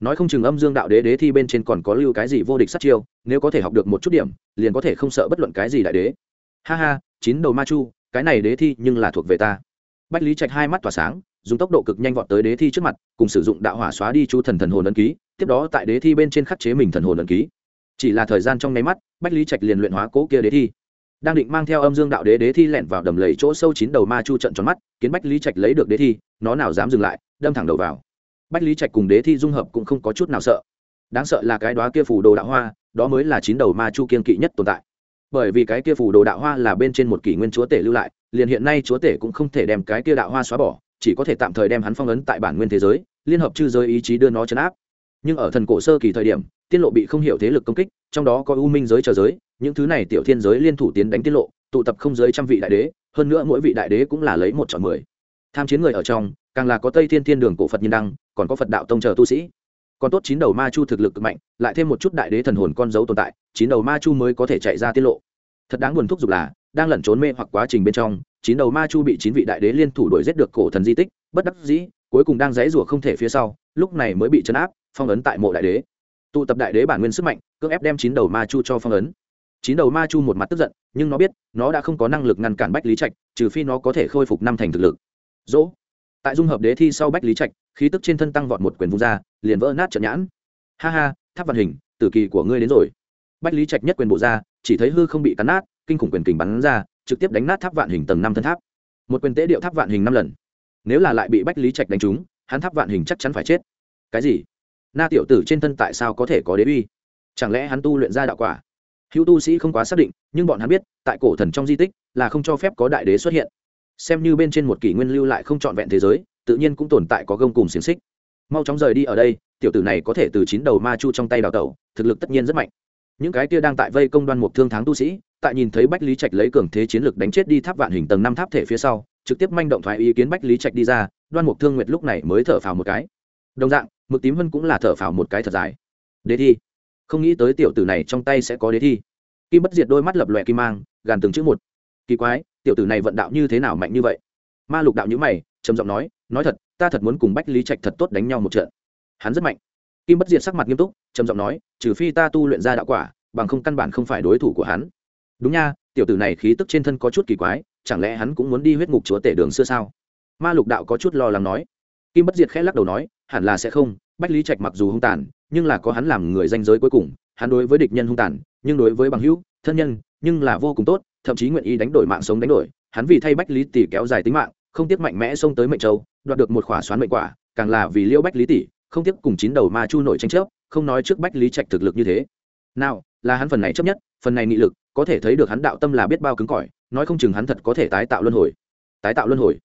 Nói không chừng âm dương đạo đế đế thi bên trên còn có lưu cái gì vô địch sát chiêu, nếu có thể học được một chút điểm, liền có thể không sợ bất luận cái gì đại đế. Ha ha, chín đầu ma chu, cái này đế thi nhưng là thuộc về ta. Bách lý trạch hai mắt tỏa sáng, dùng tốc độ cực nhanh vọt tới đế thi trước mặt, cùng sử dụng đạo hỏa xóa đi chú thần thần hồn ấn ký, tiếp đó tại đế thi bên trên khắc chế mình thần hồn ấn ký chỉ là thời gian trong nháy mắt, bách lý trạch liền luyện hóa cố kia đế thi. Đang định mang theo âm dương đạo đế đế thi lẹn vào đầm lầy chỗ sâu chín đầu ma chu trận tròn mắt, kiến bách lý trạch lấy được đế thi, nó nào dám dừng lại, đâm thẳng đầu vào. Bách lý trạch cùng đế thi dung hợp cũng không có chút nào sợ. Đáng sợ là cái đó kia phủ đồ đạo hoa, đó mới là chín đầu ma chu kiên kỵ nhất tồn tại. Bởi vì cái kia phủ đồ đạo hoa là bên trên một kỷ nguyên chúa tể lưu lại, liền hiện nay chúa tể cũng không thể đem cái kia đạo hoa xóa bỏ, chỉ có thể tạm thời đem hắn phong ấn tại bản nguyên thế giới, liên hợp chư giới ý chí đưa nó chấn áp. Nhưng ở thần cổ sơ kỳ thời điểm tiên lộ bị không hiểu thế lực công kích, trong đó có u minh giới chờ giới, những thứ này tiểu thiên giới liên thủ tiến đánh tiết lộ, tụ tập không giới trăm vị đại đế, hơn nữa mỗi vị đại đế cũng là lấy một chọn mười. Tham chiến người ở trong, càng là có tây thiên thiên đường cổ phật nhân đăng, còn có phật đạo tông chờ tu sĩ. Còn tốt chín đầu ma chu thực lực cực mạnh, lại thêm một chút đại đế thần hồn con dấu tồn tại, chín đầu ma chu mới có thể chạy ra tiết lộ. Thật đáng buồn thúc giục là, đang lẩn trốn mê hoặc quá trình bên trong, chín đầu ma chu bị chín vị đại đế liên thủ đuổi giết được cổ thần di tích, bất đắc dĩ, cuối cùng đang dãy rủa không thể phía sau, lúc này mới bị chấn áp, phong ấn tại mộ đại đế tụ tập đại đế bản nguyên sức mạnh, cưỡng ép đem chín đầu ma chu cho phong ấn. Chín đầu ma chu một mặt tức giận, nhưng nó biết, nó đã không có năng lực ngăn cản bách lý trạch, trừ phi nó có thể khôi phục năm thành thực lực. Dỗ. Tại dung hợp đế thi sau bách lý trạch, khí tức trên thân tăng vọt một quyền vung ra, liền vỡ nát trận nhãn. Ha ha, tháp vạn hình, tử kỳ của ngươi đến rồi. Bách lý trạch nhất quyền bộ ra, chỉ thấy hư không bị cắn nát, kinh khủng quyền kình bắn ra, trực tiếp đánh nát tháp vạn hình tầng năm thân tháp. Một quyền tế điệu tháp vạn hình năm lần. Nếu là lại bị bách lý trạch đánh trúng, hắn tháp vạn hình chắc chắn phải chết. Cái gì? Na tiểu tử trên thân tại sao có thể có đế uy? Chẳng lẽ hắn tu luyện ra đạo quả? Hữu tu sĩ không quá xác định, nhưng bọn hắn biết, tại cổ thần trong di tích là không cho phép có đại đế xuất hiện. Xem như bên trên một kỷ nguyên lưu lại không trọn vẹn thế giới, tự nhiên cũng tồn tại có gông cùng xiềng xích. Mau chóng rời đi ở đây, tiểu tử này có thể từ chín đầu ma chu trong tay đào tẩu, thực lực tất nhiên rất mạnh. Những cái kia đang tại vây công đoan mục thương thắng tu sĩ, tại nhìn thấy bách lý trạch lấy cường thế chiến lực đánh chết đi tháp vạn hình tầng năm tháp thể phía sau, trực tiếp manh động thoái ý kiến bách lý trạch đi ra, đoan mục thương nguyệt lúc này mới thở phào một cái. Đồng dạng mực tím vân cũng là thở phào một cái thật dài. Đế thi. Không nghĩ tới tiểu tử này trong tay sẽ có đế thi. Kim bất diệt đôi mắt lập lòe kim mang, gàn từng chữ một. Kỳ quái, tiểu tử này vận đạo như thế nào mạnh như vậy? Ma lục đạo nhữ mày, trầm giọng nói nói thật, ta thật muốn cùng bách lý trạch thật tốt đánh nhau một trận. Hắn rất mạnh. Kim bất diệt sắc mặt nghiêm túc, trầm giọng nói, trừ phi ta tu luyện ra đạo quả, bằng không căn bản không phải đối thủ của hắn. Đúng nha, tiểu tử này khí tức trên thân có chút kỳ quái, chẳng lẽ hắn cũng muốn đi huyết ngục chúa tể đường xưa sao? Ma lục đạo có chút lo lắng nói. Kim bất diệt khẽ lắc đầu nói hẳn là sẽ không, bách lý trạch mặc dù hung tàn, nhưng là có hắn làm người danh giới cuối cùng, hắn đối với địch nhân hung tàn, nhưng đối với bằng hữu, thân nhân, nhưng là vô cùng tốt, thậm chí nguyện ý đánh đổi mạng sống đánh đổi. Hắn vì thay bách lý tỷ kéo dài tính mạng, không tiếc mạnh mẽ xông tới mệnh châu, đoạt được một khỏa xoán mệnh quả, càng là vì liêu bách lý tỷ, không tiếc cùng chín đầu ma chu nổi tranh chấp, không nói trước bách lý trạch thực lực như thế. Nào, là hắn phần này chấp nhất, phần này nghị lực, có thể thấy được hắn đạo tâm là biết bao cứng cỏi, nói không chừng hắn thật có thể tái tạo luân hồi. Tái tạo luân hồi.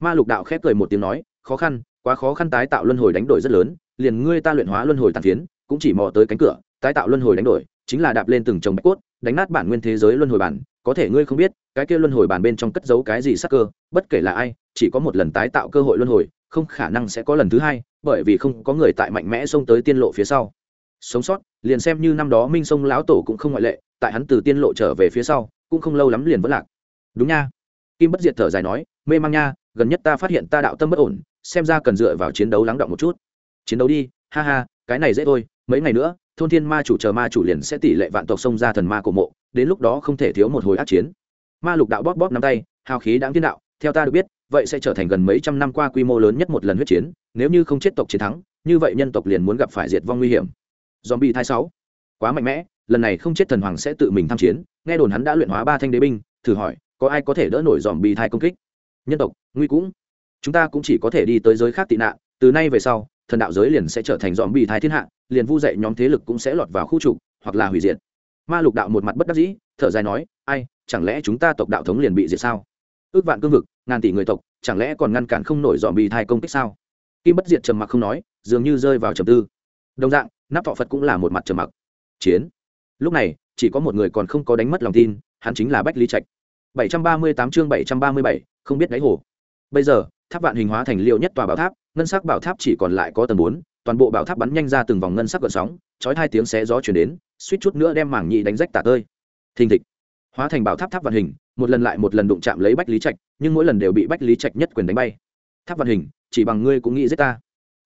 Ma lục đạo khép cười một tiếng nói, khó khăn quá khó khăn tái tạo luân hồi đánh đổi rất lớn, liền ngươi ta luyện hóa luân hồi tàn phiến, cũng chỉ mò tới cánh cửa, tái tạo luân hồi đánh đổi, chính là đạp lên từng chồng bạch cốt, đánh nát bản nguyên thế giới luân hồi bản, có thể ngươi không biết, cái kia luân hồi bản bên trong cất giấu cái gì sắc cơ, bất kể là ai, chỉ có một lần tái tạo cơ hội luân hồi, không khả năng sẽ có lần thứ hai, bởi vì không có người tại mạnh mẽ xông tới tiên lộ phía sau. Sống sót, liền xem như năm đó minh sông lão tổ cũng không ngoại lệ, tại hắn từ tiên lộ trở về phía sau, cũng không lâu lắm liền vẫn lạc. Đúng nha. Kim bất diệt thở dài nói, mê mang nha, gần nhất ta phát hiện ta đạo tâm bất ổn xem ra cần dựa vào chiến đấu lắng động một chút. Chiến đấu đi, ha ha, cái này dễ thôi, mấy ngày nữa, thôn thiên ma chủ chờ ma chủ liền sẽ tỷ lệ vạn tộc xông ra thần ma cổ mộ, đến lúc đó không thể thiếu một hồi ác chiến. Ma lục đạo bóp bóp nắm tay, hào khí đáng thiên đạo, theo ta được biết, vậy sẽ trở thành gần mấy trăm năm qua quy mô lớn nhất một lần huyết chiến, nếu như không chết tộc chiến thắng, như vậy nhân tộc liền muốn gặp phải diệt vong nguy hiểm. Zombie thai sáu, quá mạnh mẽ, lần này không chết thần hoàng sẽ tự mình tham chiến, nghe đồn hắn đã luyện hóa ba thanh đế binh, thử hỏi, có ai có thể đỡ nổi dòm bì thai công kích? Nhân tộc, nguy cũng chúng ta cũng chỉ có thể đi tới giới khác tị nạn từ nay về sau thần đạo giới liền sẽ trở thành dòm bị thái thiên hạ liền vu dậy nhóm thế lực cũng sẽ lọt vào khu trục hoặc là hủy diệt. Ma lục đạo một mặt bất đắc dĩ thở dài nói ai chẳng lẽ chúng ta tộc đạo thống liền bị diệt sao? Ước vạn cương vực ngàn tỷ người tộc chẳng lẽ còn ngăn cản không nổi dòm bị thai công kích sao? Kim bất diệt trầm mặc không nói dường như rơi vào trầm tư. Đồng dạng nắp thọ phật cũng là một mặt trầm mặc. Chiến. Lúc này chỉ có một người còn không có đánh mất lòng tin hắn chính là bách lý trạch. 738 chương 737, không biết đáy hồ bây giờ, tháp vạn hình hóa thành liệu nhất tòa bảo tháp, ngân sắc bảo tháp chỉ còn lại có tầng bốn, toàn bộ bảo tháp bắn nhanh ra từng vòng ngân sắc gợn sóng, chói hai tiếng xé gió chuyển đến, suýt chút nữa đem mảng nhị đánh rách tả tơi. Thình thịch. Hóa thành bảo tháp tháp vạn hình, một lần lại một lần đụng chạm lấy bách lý trạch, nhưng mỗi lần đều bị bách lý trạch nhất quyền đánh bay. Tháp vạn hình, chỉ bằng ngươi cũng nghĩ giết ta.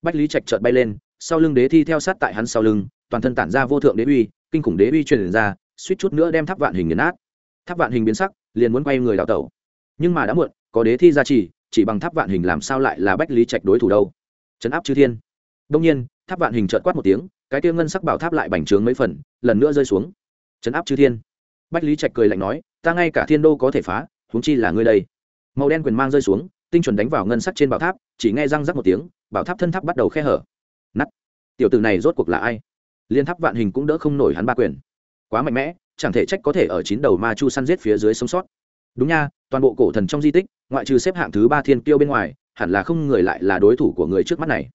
Bách lý trạch trợt bay lên, sau lưng đế thi theo sát tại hắn sau lưng, toàn thân tản ra vô thượng đế uy, kinh khủng đế uy truyền ra, suýt chút nữa đem tháp vạn hình nghiền nát. Tháp vạn hình biến sắc, liền muốn quay người đào tẩu. Nhưng mà đã muộn, có đế thi ra chỉ chỉ bằng tháp vạn hình làm sao lại là bách lý trạch đối thủ đâu? Trấn áp chư thiên. Đông nhiên, tháp vạn hình trợt quát một tiếng, cái tiêu ngân sắc bảo tháp lại bành trướng mấy phần, lần nữa rơi xuống. Trấn áp chư thiên. Bách lý trạch cười lạnh nói, ta ngay cả thiên đô có thể phá, huống chi là ngươi đây. Màu đen quyền mang rơi xuống, tinh chuẩn đánh vào ngân sắc trên bảo tháp, chỉ nghe răng rắc một tiếng, bảo tháp thân tháp bắt đầu khe hở. Nắt tiểu tử này rốt cuộc là ai? Liên tháp vạn hình cũng đỡ không nổi hắn ba quyền. Quá mạnh mẽ, chẳng thể trách có thể ở chín đầu ma chu săn giết phía dưới sống sót. Đúng nha toàn bộ cổ thần trong di tích, ngoại trừ xếp hạng thứ ba thiên kiêu bên ngoài, hẳn là không người lại là đối thủ của người trước mắt này.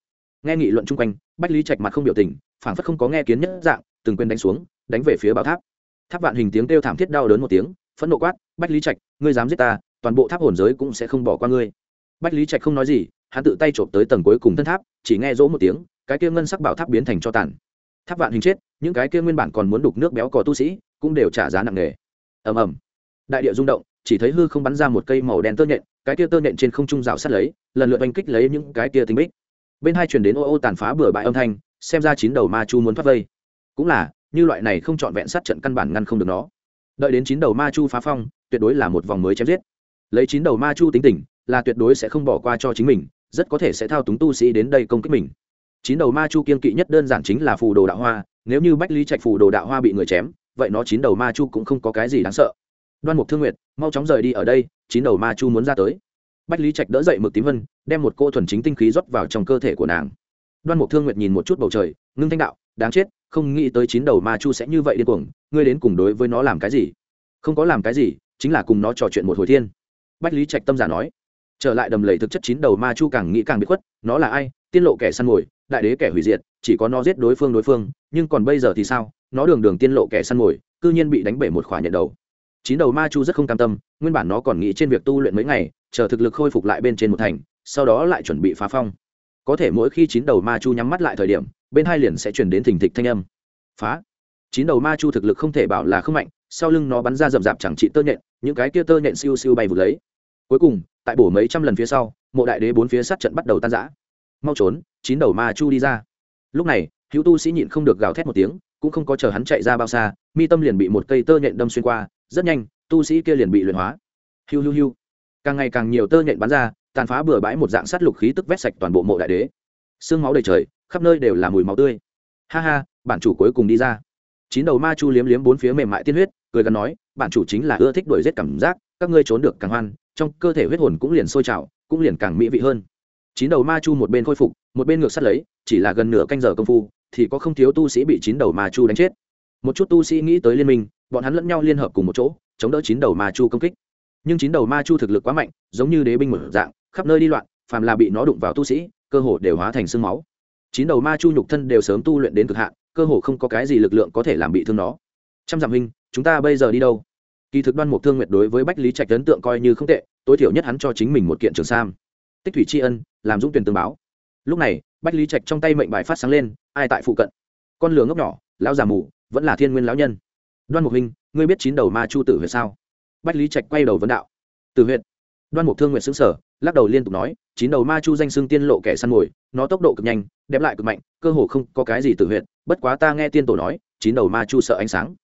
Nghe nghị luận chung quanh, bách lý trạch mặt không biểu tình, phảng phất không có nghe kiến nhất dạng, từng quên đánh xuống, đánh về phía bảo tháp. Tháp vạn hình tiếng kêu thảm thiết đau đớn một tiếng, phẫn nộ quát, bách lý trạch, ngươi dám giết ta, toàn bộ tháp hồn giới cũng sẽ không bỏ qua ngươi. Bách lý trạch không nói gì, hắn tự tay trộm tới tầng cuối cùng thân tháp, chỉ nghe rỗ một tiếng, cái kia ngân sắc bảo tháp biến thành cho tàn. Tháp vạn hình chết, những cái kia nguyên bản còn muốn đục nước béo cò tu sĩ, cũng đều trả giá nặng nề. Ầm ầm. Đại địa rung động chỉ thấy hư không bắn ra một cây màu đen tơ nhện, cái kia tơ nhện trên không trung rào sát lấy, lần lượt oanh kích lấy những cái kia tinh bích. Bên hai truyền đến ô ô tàn phá bừa bãi âm thanh, xem ra chín đầu ma chu muốn thoát vây. Cũng là, như loại này không trọn vẹn sát trận căn bản ngăn không được nó. Đợi đến chín đầu ma chu phá phong, tuyệt đối là một vòng mới chém giết. Lấy chín đầu ma chu tính tình, là tuyệt đối sẽ không bỏ qua cho chính mình, rất có thể sẽ thao túng tu sĩ đến đây công kích mình. Chín đầu ma chu kiên kỵ nhất đơn giản chính là phù đồ đạo hoa, nếu như bách lý trạch phù đồ đạo hoa bị người chém, vậy nó chín đầu ma chu cũng không có cái gì đáng sợ đoan mục thương nguyệt, mau chóng rời đi ở đây, chín đầu ma chu muốn ra tới. Bách lý trạch đỡ dậy mực tím vân, đem một cô thuần chính tinh khí rót vào trong cơ thể của nàng. Đoan mục thương nguyệt nhìn một chút bầu trời, ngưng thanh đạo, đáng chết, không nghĩ tới chín đầu ma chu sẽ như vậy điên cuồng, ngươi đến cùng đối với nó làm cái gì? Không có làm cái gì, chính là cùng nó trò chuyện một hồi thiên. Bách lý trạch tâm giả nói. Trở lại đầm lầy thực chất chín đầu ma chu càng nghĩ càng bị khuất, nó là ai? Tiên lộ kẻ săn mồi, đại đế kẻ hủy diệt, chỉ có nó giết đối phương đối phương, nhưng còn bây giờ thì sao? Nó đường đường tiên lộ kẻ săn mồi, cư nhiên bị đánh bể một khỏa nhận đầu chín đầu ma chu rất không cam tâm, nguyên bản nó còn nghĩ trên việc tu luyện mấy ngày, chờ thực lực khôi phục lại bên trên một thành, sau đó lại chuẩn bị phá phong. Có thể mỗi khi chín đầu ma chu nhắm mắt lại thời điểm, bên hai liền sẽ chuyển đến thình thịch thanh âm. Phá. Chín đầu ma chu thực lực không thể bảo là không mạnh, sau lưng nó bắn ra rậm rạp chẳng trị tơ nhện, những cái kia tơ nhện siêu siêu bay vụt lấy. Cuối cùng, tại bổ mấy trăm lần phía sau, mộ đại đế bốn phía sát trận bắt đầu tan rã. Mau trốn, chín đầu ma chu đi ra. Lúc này, hữu tu sĩ nhịn không được gào thét một tiếng, cũng không có chờ hắn chạy ra bao xa, mi tâm liền bị một cây tơ nhện đâm xuyên qua rất nhanh, tu sĩ kia liền bị luyện hóa. Hiu hiu hiu. Càng ngày càng nhiều tơ nhện bắn ra, tàn phá bừa bãi một dạng sát lục khí tức vét sạch toàn bộ mộ đại đế. Xương máu đầy trời, khắp nơi đều là mùi máu tươi. Ha ha, bản chủ cuối cùng đi ra. Chín đầu ma chu liếm liếm bốn phía mềm mại tiên huyết, cười gắn nói, bản chủ chính là ưa thích đuổi giết cảm giác, các ngươi trốn được càng hoan, trong cơ thể huyết hồn cũng liền sôi trào, cũng liền càng mỹ vị hơn. Chín đầu ma chu một bên khôi phục, một bên ngược sắt lấy, chỉ là gần nửa canh giờ công phu, thì có không thiếu tu sĩ bị chín đầu ma chu đánh chết. Một chút tu sĩ nghĩ tới liên minh bọn hắn lẫn nhau liên hợp cùng một chỗ, chống đỡ chín đầu ma chu công kích. Nhưng chín đầu ma chu thực lực quá mạnh, giống như đế binh một dạng, khắp nơi đi loạn, phàm là bị nó đụng vào tu sĩ, cơ hồ đều hóa thành sương máu. Chín đầu ma chu nhục thân đều sớm tu luyện đến cực hạn, cơ hồ không có cái gì lực lượng có thể làm bị thương nó. Trăm dặm hình chúng ta bây giờ đi đâu? Kỳ thực đoan mục thương nguyệt đối với bách lý trạch ấn tượng coi như không tệ, tối thiểu nhất hắn cho chính mình một kiện trường sam. Tích thủy tri ân, làm dũng tuyển tương báo. Lúc này, bách lý trạch trong tay mệnh bài phát sáng lên, ai tại phụ cận? Con lửa ngốc nhỏ, lão già mù, vẫn là thiên nguyên lão nhân đoan mục huynh ngươi biết chín đầu ma chu tử huyệt sao? Bách lý trạch quay đầu vấn đạo. Tử huyệt. Đoan mục thương nguyện xứng sở lắc đầu liên tục nói, chín đầu ma chu danh xưng tiên lộ kẻ săn mồi, nó tốc độ cực nhanh, đẹp lại cực mạnh, cơ hồ không có cái gì Tử Huyệt. bất quá ta nghe tiên tổ nói, chín đầu ma chu sợ ánh sáng.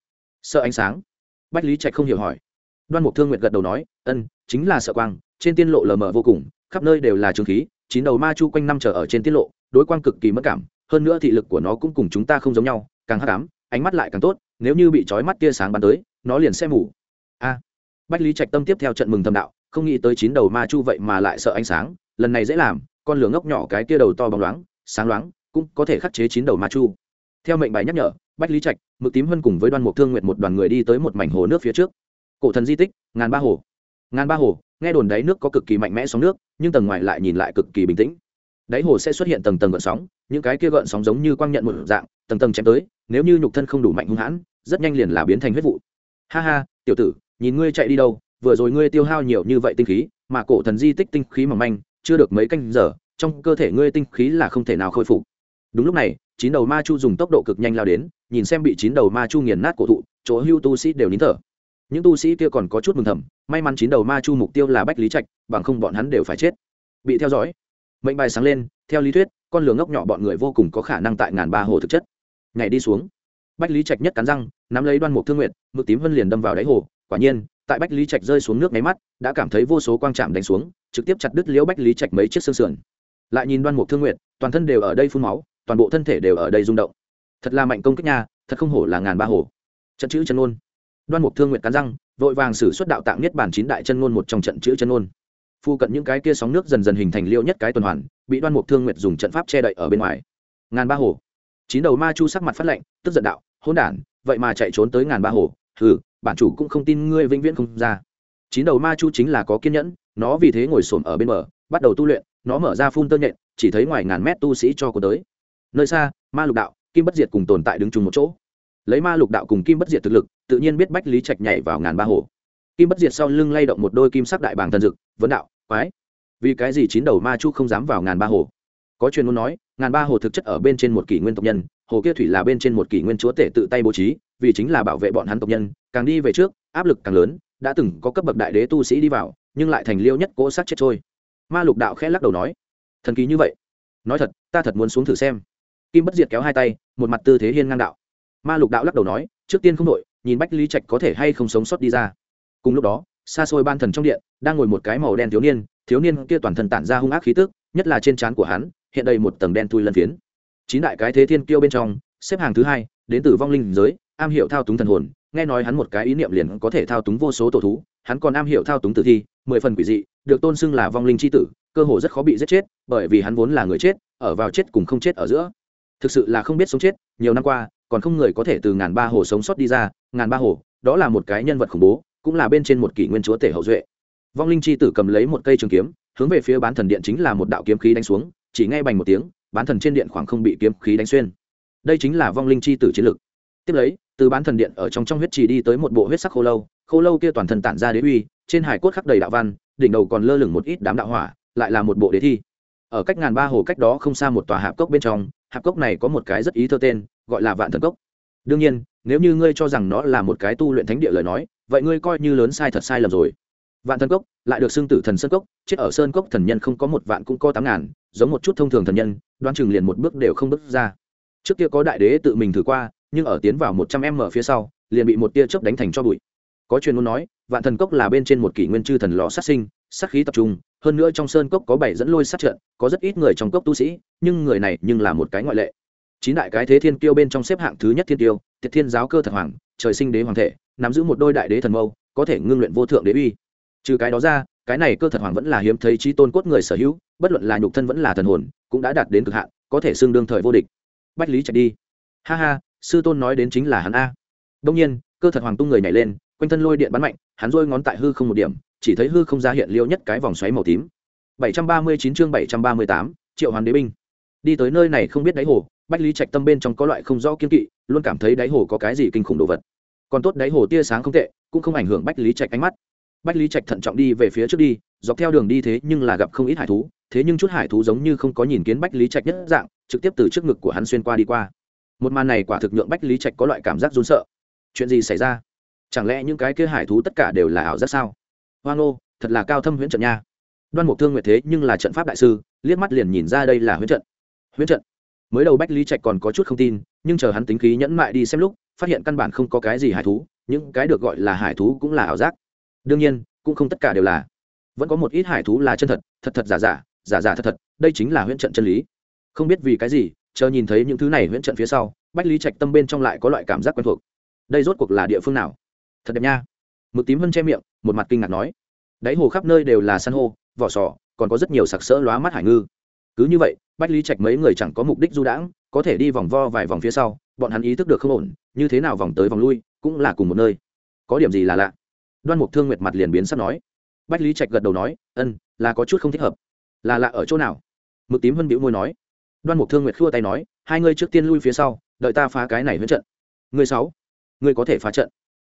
Sợ ánh sáng? Bách lý trạch không hiểu hỏi. Đoan mục thương nguyện gật đầu nói, ân, chính là sợ quang, trên tiên lộ lờ mờ vô cùng, khắp nơi đều là trường khí, chín đầu ma chu quanh năm chờ ở trên tiên lộ, đối quang cực kỳ mất cảm, hơn nữa thị lực của nó cũng cùng chúng ta không giống nhau, càng hắc ám, ánh mắt lại càng tốt nếu như bị trói mắt tia sáng bắn tới, nó liền sẽ mù. A. Bách lý trạch tâm tiếp theo trận mừng thầm đạo, không nghĩ tới chín đầu ma chu vậy mà lại sợ ánh sáng, lần này dễ làm, con lửa ngốc nhỏ cái kia đầu to bóng loáng, sáng loáng, cũng có thể khắc chế chín đầu ma chu. Theo mệnh bài nhắc nhở, bách lý trạch, mực tím hơn cùng với đoan mục thương nguyệt một đoàn người đi tới một mảnh hồ nước phía trước. Cổ thần di tích, ngàn ba hồ. Ngàn ba hồ, nghe đồn đáy nước có cực kỳ mạnh mẽ sóng nước, nhưng tầng ngoài lại nhìn lại cực kỳ bình tĩnh đáy hồ sẽ xuất hiện tầng tầng gợn sóng, những cái kia gợn sóng giống như quang nhận một dạng, tầng tầng chém tới, nếu như nhục thân không đủ mạnh hung hãn, rất nhanh liền là biến thành huyết vụ. Ha ha, tiểu tử, nhìn ngươi chạy đi đâu, vừa rồi ngươi tiêu hao nhiều như vậy tinh khí, mà cổ thần di tích tinh khí mỏng manh, chưa được mấy canh giờ, trong cơ thể ngươi tinh khí là không thể nào khôi phục. Đúng lúc này, chín đầu ma chu dùng tốc độ cực nhanh lao đến, nhìn xem bị chín đầu ma chu nghiền nát cổ thụ, chỗ hưu tu sĩ đều nín thở. Những tu sĩ kia còn có chút mừng thầm, may mắn chín đầu ma chu mục tiêu là bách lý trạch, bằng không bọn hắn đều phải chết. Bị theo dõi mệnh bài sáng lên theo lý thuyết con lửa ngốc nhỏ bọn người vô cùng có khả năng tại ngàn ba hồ thực chất. Nhảy đi xuống. Bách lý trạch nhất cắn răng nắm lấy đoan mục thương nguyện mực tím vân liền đâm vào đáy hồ. Quả nhiên tại bách lý trạch rơi xuống nước máy mắt đã cảm thấy vô số quang trạm đánh xuống trực tiếp chặt đứt liễu bách lý trạch mấy chiếc xương sườn. Lại nhìn đoan mục thương nguyện toàn thân đều ở đây phun máu toàn bộ thân thể đều ở đây rung động. Thật là mạnh công kích nhà, thật không hổ là ngàn ba hồ. Trận chữ chân ôn đoan mục thương nguyện cắn răng vội vàng xử suất đạo tạng niết bản chín đại chân ngôn một trong trận chữ chân ngôn phu cận những cái kia sóng nước dần dần hình thành liêu nhất cái tuần hoàn, bị đoan mục thương nguyệt dùng trận pháp che đậy ở bên ngoài. Ngàn ba hồ. Chín đầu ma chu sắc mặt phát lệnh tức giận đạo, hỗn đản, vậy mà chạy trốn tới ngàn ba hồ. Hừ, bản chủ cũng không tin ngươi vĩnh viễn không ra. Chín đầu ma chu chính là có kiên nhẫn, nó vì thế ngồi xổm ở bên bờ, bắt đầu tu luyện, nó mở ra phun tơ nhện, chỉ thấy ngoài ngàn mét tu sĩ cho cô tới. Nơi xa, ma lục đạo, kim bất diệt cùng tồn tại đứng chung một chỗ. Lấy ma lục đạo cùng kim bất diệt thực lực, tự nhiên biết bách lý trạch nhảy vào ngàn ba hồ kim bất diệt sau lưng lay động một đôi kim sắc đại bàng thần dực, vấn đạo, quái, vì cái gì chín đầu ma chu không dám vào ngàn ba hồ? Có chuyên muốn nói, ngàn ba hồ thực chất ở bên trên một kỷ nguyên tộc nhân, hồ kia thủy là bên trên một kỷ nguyên chúa tể tự tay bố trí, vì chính là bảo vệ bọn hắn tộc nhân, càng đi về trước, áp lực càng lớn, đã từng có cấp bậc đại đế tu sĩ đi vào, nhưng lại thành liêu nhất cỗ sát chết trôi. Ma lục đạo khẽ lắc đầu nói, thần kỳ như vậy? Nói thật, ta thật muốn xuống thử xem. Kim bất diệt kéo hai tay, một mặt tư thế hiên ngang đạo. Ma lục đạo lắc đầu nói, trước tiên không đội nhìn bách lý trạch có thể hay không sống sót đi ra cùng lúc đó, xa xôi ban thần trong điện, đang ngồi một cái màu đen thiếu niên thiếu niên kia toàn thân tản ra hung ác khí tức, nhất là trên trán của hắn, hiện đầy một tầng đen thui lân phiến. Chín đại cái thế thiên kiêu bên trong, xếp hàng thứ hai, đến từ vong linh giới, am hiểu thao túng thần hồn, nghe nói hắn một cái ý niệm liền có thể thao túng vô số tổ thú, hắn còn am hiểu thao túng tử thi, mười phần quỷ dị, được tôn xưng là vong linh c h i tử, cơ hồ rất khó bị giết chết, bởi vì hắn vốn là người chết, ở vào chết cùng không chết ở giữa. Thực sự là không biết sống chết, nhiều năm qua, còn không người có thể từ ngàn ba hồ sống sót đi ra, ngàn ba hồ, đó là một cái nhân vật khủng bố cũng là bên trên một kỷ nguyên chúa tể hậu duệ. Vong linh c h i tử cầm lấy một cây trường kiếm, hướng về phía bán thần điện chính là một đạo kiếm khí đánh xuống, chỉ ngay bành một tiếng, bán thần trên điện khoảng không bị kiếm khí đánh xuyên. Đây chính là vong linh c h i tử chiến lực. Tiếp lấy, từ bán thần điện ở trong trong huyết trì đi tới một bộ huyết sắc khô lâu khô lâu kia toàn thân tản ra đế uy, trên hải cốt khắc đầy đạo văn, đỉnh đầu còn lơ lửng một ít đám đạo hỏa, lại là một bộ đế thi. Ở cách ngàn ba hồ cách đó không xa một tòa hạp cốc bên trong, hạp cốc này có một cái rất ý thơ tên, gọi là vạn thần cốc. Đương nhiên nếu như ngươi cho rằng nó là một cái tu luyện thánh địa lời nói, vậy ngươi coi như lớn sai thật sai lầm rồi. Vạn thần cốc lại được xưng tử thần sơn cốc, chết ở sơn cốc thần nhân không có một vạn cũng có tám ngàn, giống một chút thông thường thần nhân đoan chừng liền một bước đều không bước ra. Trước kia có đại đế tự mình thử qua, nhưng ở tiến vào một trăm em mở phía sau, liền bị một tia chớp đánh thành cho bụi. Có truyền muốn nói, vạn thần cốc là bên trên một kỷ nguyên chư thần lò sát sinh, sát khí tập trung, hơn nữa trong sơn cốc có bảy dẫn lôi sát trận, có rất ít người trong cốc tu sĩ, nhưng người này nhưng là một cái ngoại lệ. Chín đại cái thế thiên kiêu bên trong xếp hạng thứ nhất thiên tiêu tiệt thiên giáo cơ thật hoàng trời sinh đế hoàng thể nắm giữ một đôi đại đế thần mâu có thể ngưng luyện vô thượng đế uy. Trừ cái đó ra cái này cơ thật hoàng vẫn là hiếm thấy trí tôn cốt người sở hữu bất luận là nhục thân vẫn là thần hồn cũng đã đạt đến cực hạn có thể xưng đương thời vô địch. Bách lý chạy đi. Ha ha sư tôn nói đến chính là hắn a. Đông nhiên cơ thật hoàng tung người nhảy lên quanh thân lôi điện bắn mạnh hắn rôi ngón tại hư không một điểm chỉ thấy hư không ra hiện liêu nhất cái vòng xoáy màu tím. 739 chương 738, triệu hoàn đế binh. Đi tới nơi này không biết đáy hồ bách lý trạch tâm bên trong có loại không rõ kiên kỵ luôn cảm thấy đáy hồ có cái gì kinh khủng đồ vật. Còn tốt đáy hồ tia sáng không tệ cũng không ảnh hưởng bách lý trạch ánh mắt. Bách lý trạch thận trọng đi về phía trước đi dọc theo đường đi thế nhưng là gặp không ít hải thú thế nhưng chút hải thú giống như không có nhìn kiến bách lý trạch nhất dạng trực tiếp từ trước ngực của hắn xuyên qua đi qua. Một màn này quả thực nhượng bách lý trạch có loại cảm giác run sợ. Chuyện gì xảy ra? Chẳng lẽ những cái kia hải thú tất cả đều là ảo giác sao? Hoang ô, thật là cao thâm huyễn trận nha. Đoan mục thương nguyệt thế nhưng là trận pháp đại sư liếc mắt liền nhìn ra đây là huyễn trận. Huyễn trận? Mới đầu bách lý trạch còn có chút không tin, nhưng chờ hắn tính khí nhẫn mại đi xem lúc, phát hiện căn bản không có cái gì hải thú, những cái được gọi là hải thú cũng là ảo giác. Đương nhiên, cũng không tất cả đều là. Vẫn có một ít hải thú là chân thật thật thật giả giả giả giả thật thật, đây chính là huyễn trận chân lý. Không biết vì cái gì, chờ nhìn thấy những thứ này huyễn trận phía sau, bách lý trạch tâm bên trong lại có loại cảm giác quen thuộc. Đây rốt cuộc là địa phương nào? Thật đẹp nha. Mực tím vân che miệng, một mặt kinh ngạc nói. Đáy hồ khắp nơi đều là san hô, vỏ sò, còn có rất nhiều sặc sỡ lóa mắt hải ngư cứ như vậy, bách lý trạch mấy người chẳng có mục đích du đãng, có thể đi vòng vo vài vòng phía sau, bọn hắn ý thức được không ổn, như thế nào vòng tới vòng lui, cũng là cùng một nơi. Có điểm gì là lạ? Đoan mục thương nguyệt mặt liền biến sắp nói. Bách lý trạch gật đầu nói, ân, là có chút không thích hợp. Là lạ ở chỗ nào? Mực tím vân bĩu môi nói. Đoan mục thương nguyệt khua tay nói, hai ngươi trước tiên lui phía sau, đợi ta phá cái này huyễn trận. Người sáu, người có thể phá trận.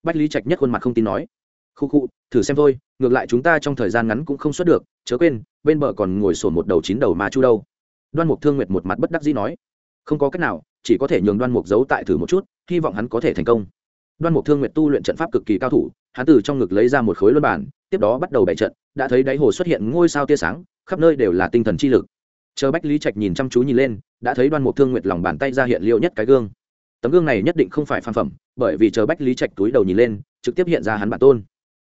Bách lý trạch nhất khuôn mặt không tin nói khu khu, thử xem thôi, ngược lại chúng ta trong thời gian ngắn cũng không xuất được, chớ quên, bên bờ còn ngồi sổn một đầu chín đầu ma chu đâu. Đoan mục thương nguyệt một mặt bất đắc dĩ nói. Không có cách nào, chỉ có thể nhường đoan mục giấu tại thử một chút, hy vọng hắn có thể thành công. Đoan mục thương nguyệt tu luyện trận pháp cực kỳ cao thủ, hắn từ trong ngực lấy ra một khối luân bản, tiếp đó bắt đầu bày trận, đã thấy đáy hồ xuất hiện ngôi sao tia sáng, khắp nơi đều là tinh thần chi lực. Chờ bách lý trạch nhìn chăm chú nhìn lên, đã thấy đoan mục thương nguyệt lòng bàn tay ra hiện liệu nhất cái gương. Tấm gương này nhất định không phải phan phẩm, bởi vì chờ bách lý trạch túi đầu nhìn lên, trực tiếp hiện ra hắn bản tôn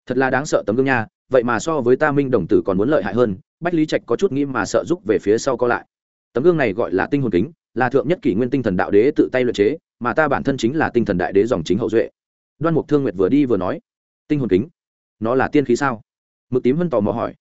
thật là đáng sợ tấm gương nha, vậy mà so với ta minh đồng tử còn muốn lợi hại hơn, bách lý trạch có chút nghĩ mà sợ giúp về phía sau co lại. Tấm gương này gọi là tinh hồn kính, là thượng nhất kỷ nguyên tinh thần đạo đế tự tay luyện chế, mà ta bản thân chính là tinh thần đại đế dòng chính hậu duệ. Đoan mục thương nguyệt vừa đi vừa nói, tinh hồn kính, nó là tiên khí sao? Mực tím vân tò mò hỏi.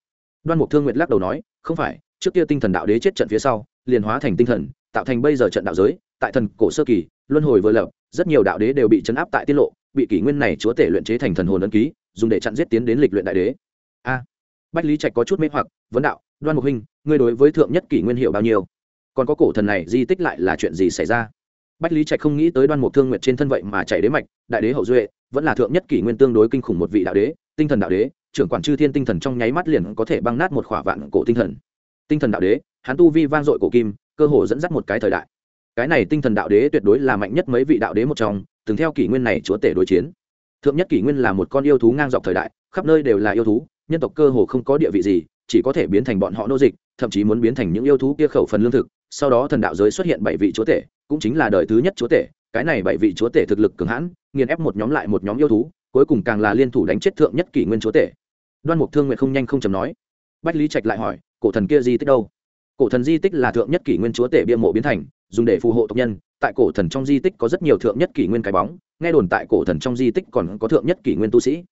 Đoan mục thương nguyệt lắc đầu nói, không phải, trước kia tinh thần đạo đế chết trận phía sau, liền hóa thành tinh thần, tạo thành bây giờ trận đạo giới, tại thần cổ sơ kỳ, luân hồi vừa lập, rất nhiều đạo đế đều bị chấn áp tại tiết lộ, bị kỷ nguyên này chúa tể luyện chế thành thần hồn ấn ký dùng để chặn giết tiến đến lịch luyện đại đế. A, bách lý trạch có chút mê hoặc, vấn đạo, đoan mục huynh, ngươi đối với thượng nhất kỷ nguyên hiệu bao nhiêu? Còn có cổ thần này di tích lại là chuyện gì xảy ra? Bách lý trạch không nghĩ tới đoan mục thương nguyện trên thân vậy mà chạy đế mạch, đại đế hậu duệ, vẫn là thượng nhất kỷ nguyên tương đối kinh khủng một vị đạo đế, tinh thần đạo đế, trưởng quản chư thiên tinh thần trong nháy mắt liền có thể băng nát một khỏa vạn cổ tinh thần. Tinh thần đạo đế, hắn tu vi vang dội cổ kim, cơ hồ dẫn dắt một cái thời đại. Cái này tinh thần đạo đế tuyệt đối là mạnh nhất mấy vị đạo đế một trong, từng theo kỷ nguyên này chúa tể đối chiến thượng nhất kỷ nguyên là một con yêu thú ngang dọc thời đại, khắp nơi đều là yêu thú, nhân tộc cơ hồ không có địa vị gì, chỉ có thể biến thành bọn họ nô dịch, thậm chí muốn biến thành những yêu thú kia khẩu phần lương thực. Sau đó thần đạo giới xuất hiện bảy vị chúa tể, cũng chính là đời thứ nhất chúa tể, cái này bảy vị chúa tể thực lực cường hãn, nghiền ép một nhóm lại một nhóm yêu thú, cuối cùng càng là liên thủ đánh chết thượng nhất kỷ nguyên chúa tể. Đoan mục thương nguyện không nhanh không chầm nói. Bách lý trạch lại hỏi, cổ thần kia di tích đâu? Cổ thần di tích là thượng nhất kỷ nguyên chúa tể bia mộ biến thành, dùng để phù hộ tộc nhân, tại cổ thần trong di tích có rất nhiều thượng nhất kỷ nguyên cái bóng nghe đồn tại cổ thần trong di tích còn có thượng nhất kỷ nguyên tu sĩ.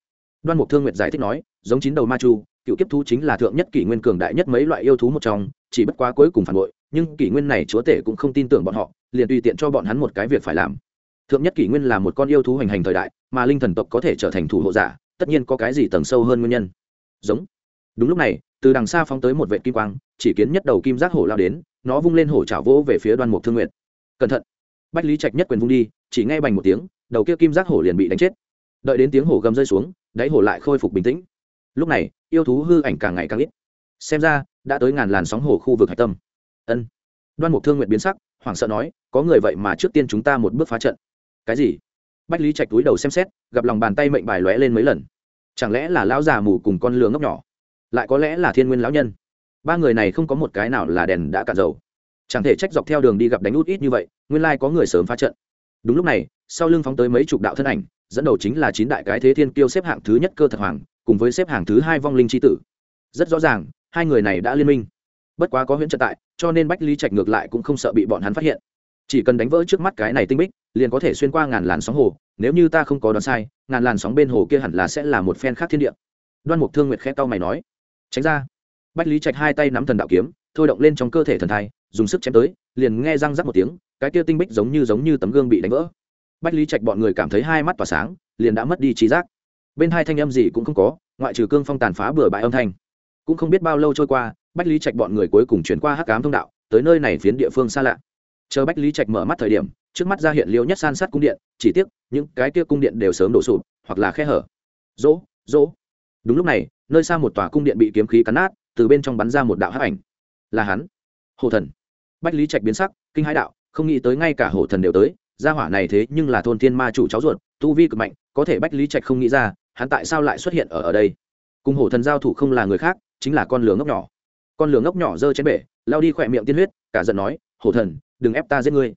Đoan mục thương nguyệt giải thích nói, giống chín đầu ma chu, cựu kiếp thú chính là thượng nhất kỷ nguyên cường đại nhất mấy loại yêu thú một trong, chỉ bất quá cuối cùng phản bội, nhưng kỷ nguyên này chúa tể cũng không tin tưởng bọn họ, liền tùy tiện cho bọn hắn một cái việc phải làm. Thượng nhất kỷ nguyên là một con yêu thú hành hành thời đại, mà linh thần tộc có thể trở thành thủ hộ giả, tất nhiên có cái gì tầng sâu hơn nguyên nhân. Giống. Đúng lúc này, từ đằng xa phóng tới một vệ kim quang, chỉ kiến nhất đầu kim giác hổ lao đến, nó vung lên hổ chảo vỗ về phía đoan mục thương nguyệt. Cẩn thận bách lý trạch nhất quyền vung đi, chỉ nghe bành một tiếng, đầu kia kim giác hổ liền bị đánh chết. Đợi đến tiếng hổ gầm rơi xuống, đáy hổ lại khôi phục bình tĩnh. Lúc này, yêu thú hư ảnh càng ngày càng ít. Xem ra, đã tới ngàn làn sóng hổ khu vực hạch tâm. Ân. Đoan mục thương nguyện biến sắc, hoảng sợ nói, có người vậy mà trước tiên chúng ta một bước phá trận. Cái gì? Bách lý trạch túi đầu xem xét, gặp lòng bàn tay mệnh bài lóe lên mấy lần. Chẳng lẽ là lão già mù cùng con lừa ngốc nhỏ? Lại có lẽ là thiên nguyên lão nhân? Ba người này không có một cái nào là đèn đã cạn dầu chẳng thể trách dọc theo đường đi gặp đánh út ít như vậy, nguyên lai có người sớm phá trận. Đúng lúc này, sau lưng phóng tới mấy chục đạo thân ảnh, dẫn đầu chính là chín đại cái thế thiên kiêu xếp hạng thứ nhất cơ thật hoàng, cùng với xếp hạng thứ hai vong linh c tử. Rất rõ ràng, hai người này đã liên minh. Bất quá có huyễn trận tại, cho nên bách lý trạch ngược lại cũng không sợ bị bọn hắn phát hiện. Chỉ cần đánh vỡ trước mắt cái này tinh bích, liền có thể xuyên qua ngàn làn sóng hồ, nếu như ta không có đoán sai, ngàn làn sóng bên hồ kia hẳn là sẽ là một phen khác thiên địa. Đoan mục thương nguyệt khẽ tao mày nói. Tránh ra. Bách lý trạch hai tay nắm thần đạo kiếm, thôi động lên trong cơ thể thần thai dùng sức chém tới, liền nghe răng rắc một tiếng, cái kia tinh bích giống như giống như tấm gương bị đánh vỡ. Bách lý trạch bọn người cảm thấy hai mắt tỏa sáng, liền đã mất đi trí giác. Bên hai thanh âm gì cũng không có, ngoại trừ cương phong tàn phá bừa bãi âm thanh. Cũng không biết bao lâu trôi qua, bách lý trạch bọn người cuối cùng chuyển qua hắc cám thông đạo, tới nơi này phiến địa phương xa lạ. Chờ bách lý trạch mở mắt thời điểm, trước mắt ra hiện liêu nhất san sát cung điện, chỉ tiếc, những cái kia cung điện đều sớm đổ sụp, hoặc là khe hở. Dỗ dỗ đúng lúc này, nơi xa một tòa cung điện bị kiếm khí cắn nát, từ bên trong bắn ra một đạo hắc ảnh. Là hắn. Hồ thần bách lý trạch biến sắc, kinh hãi đạo, không nghĩ tới ngay cả Hổ thần đều tới, gia hỏa này thế nhưng là thôn thiên ma chủ cháu ruột, tu vi cực mạnh, có thể bách lý trạch không nghĩ ra, hắn tại sao lại xuất hiện ở ở đây? Cùng hổ thần giao thủ không là người khác, chính là con lửa ngốc nhỏ. Con lửa ngốc nhỏ giơ chén bể, lao đi khỏe miệng tiên huyết, cả giận nói, hổ thần, đừng ép ta giết ngươi.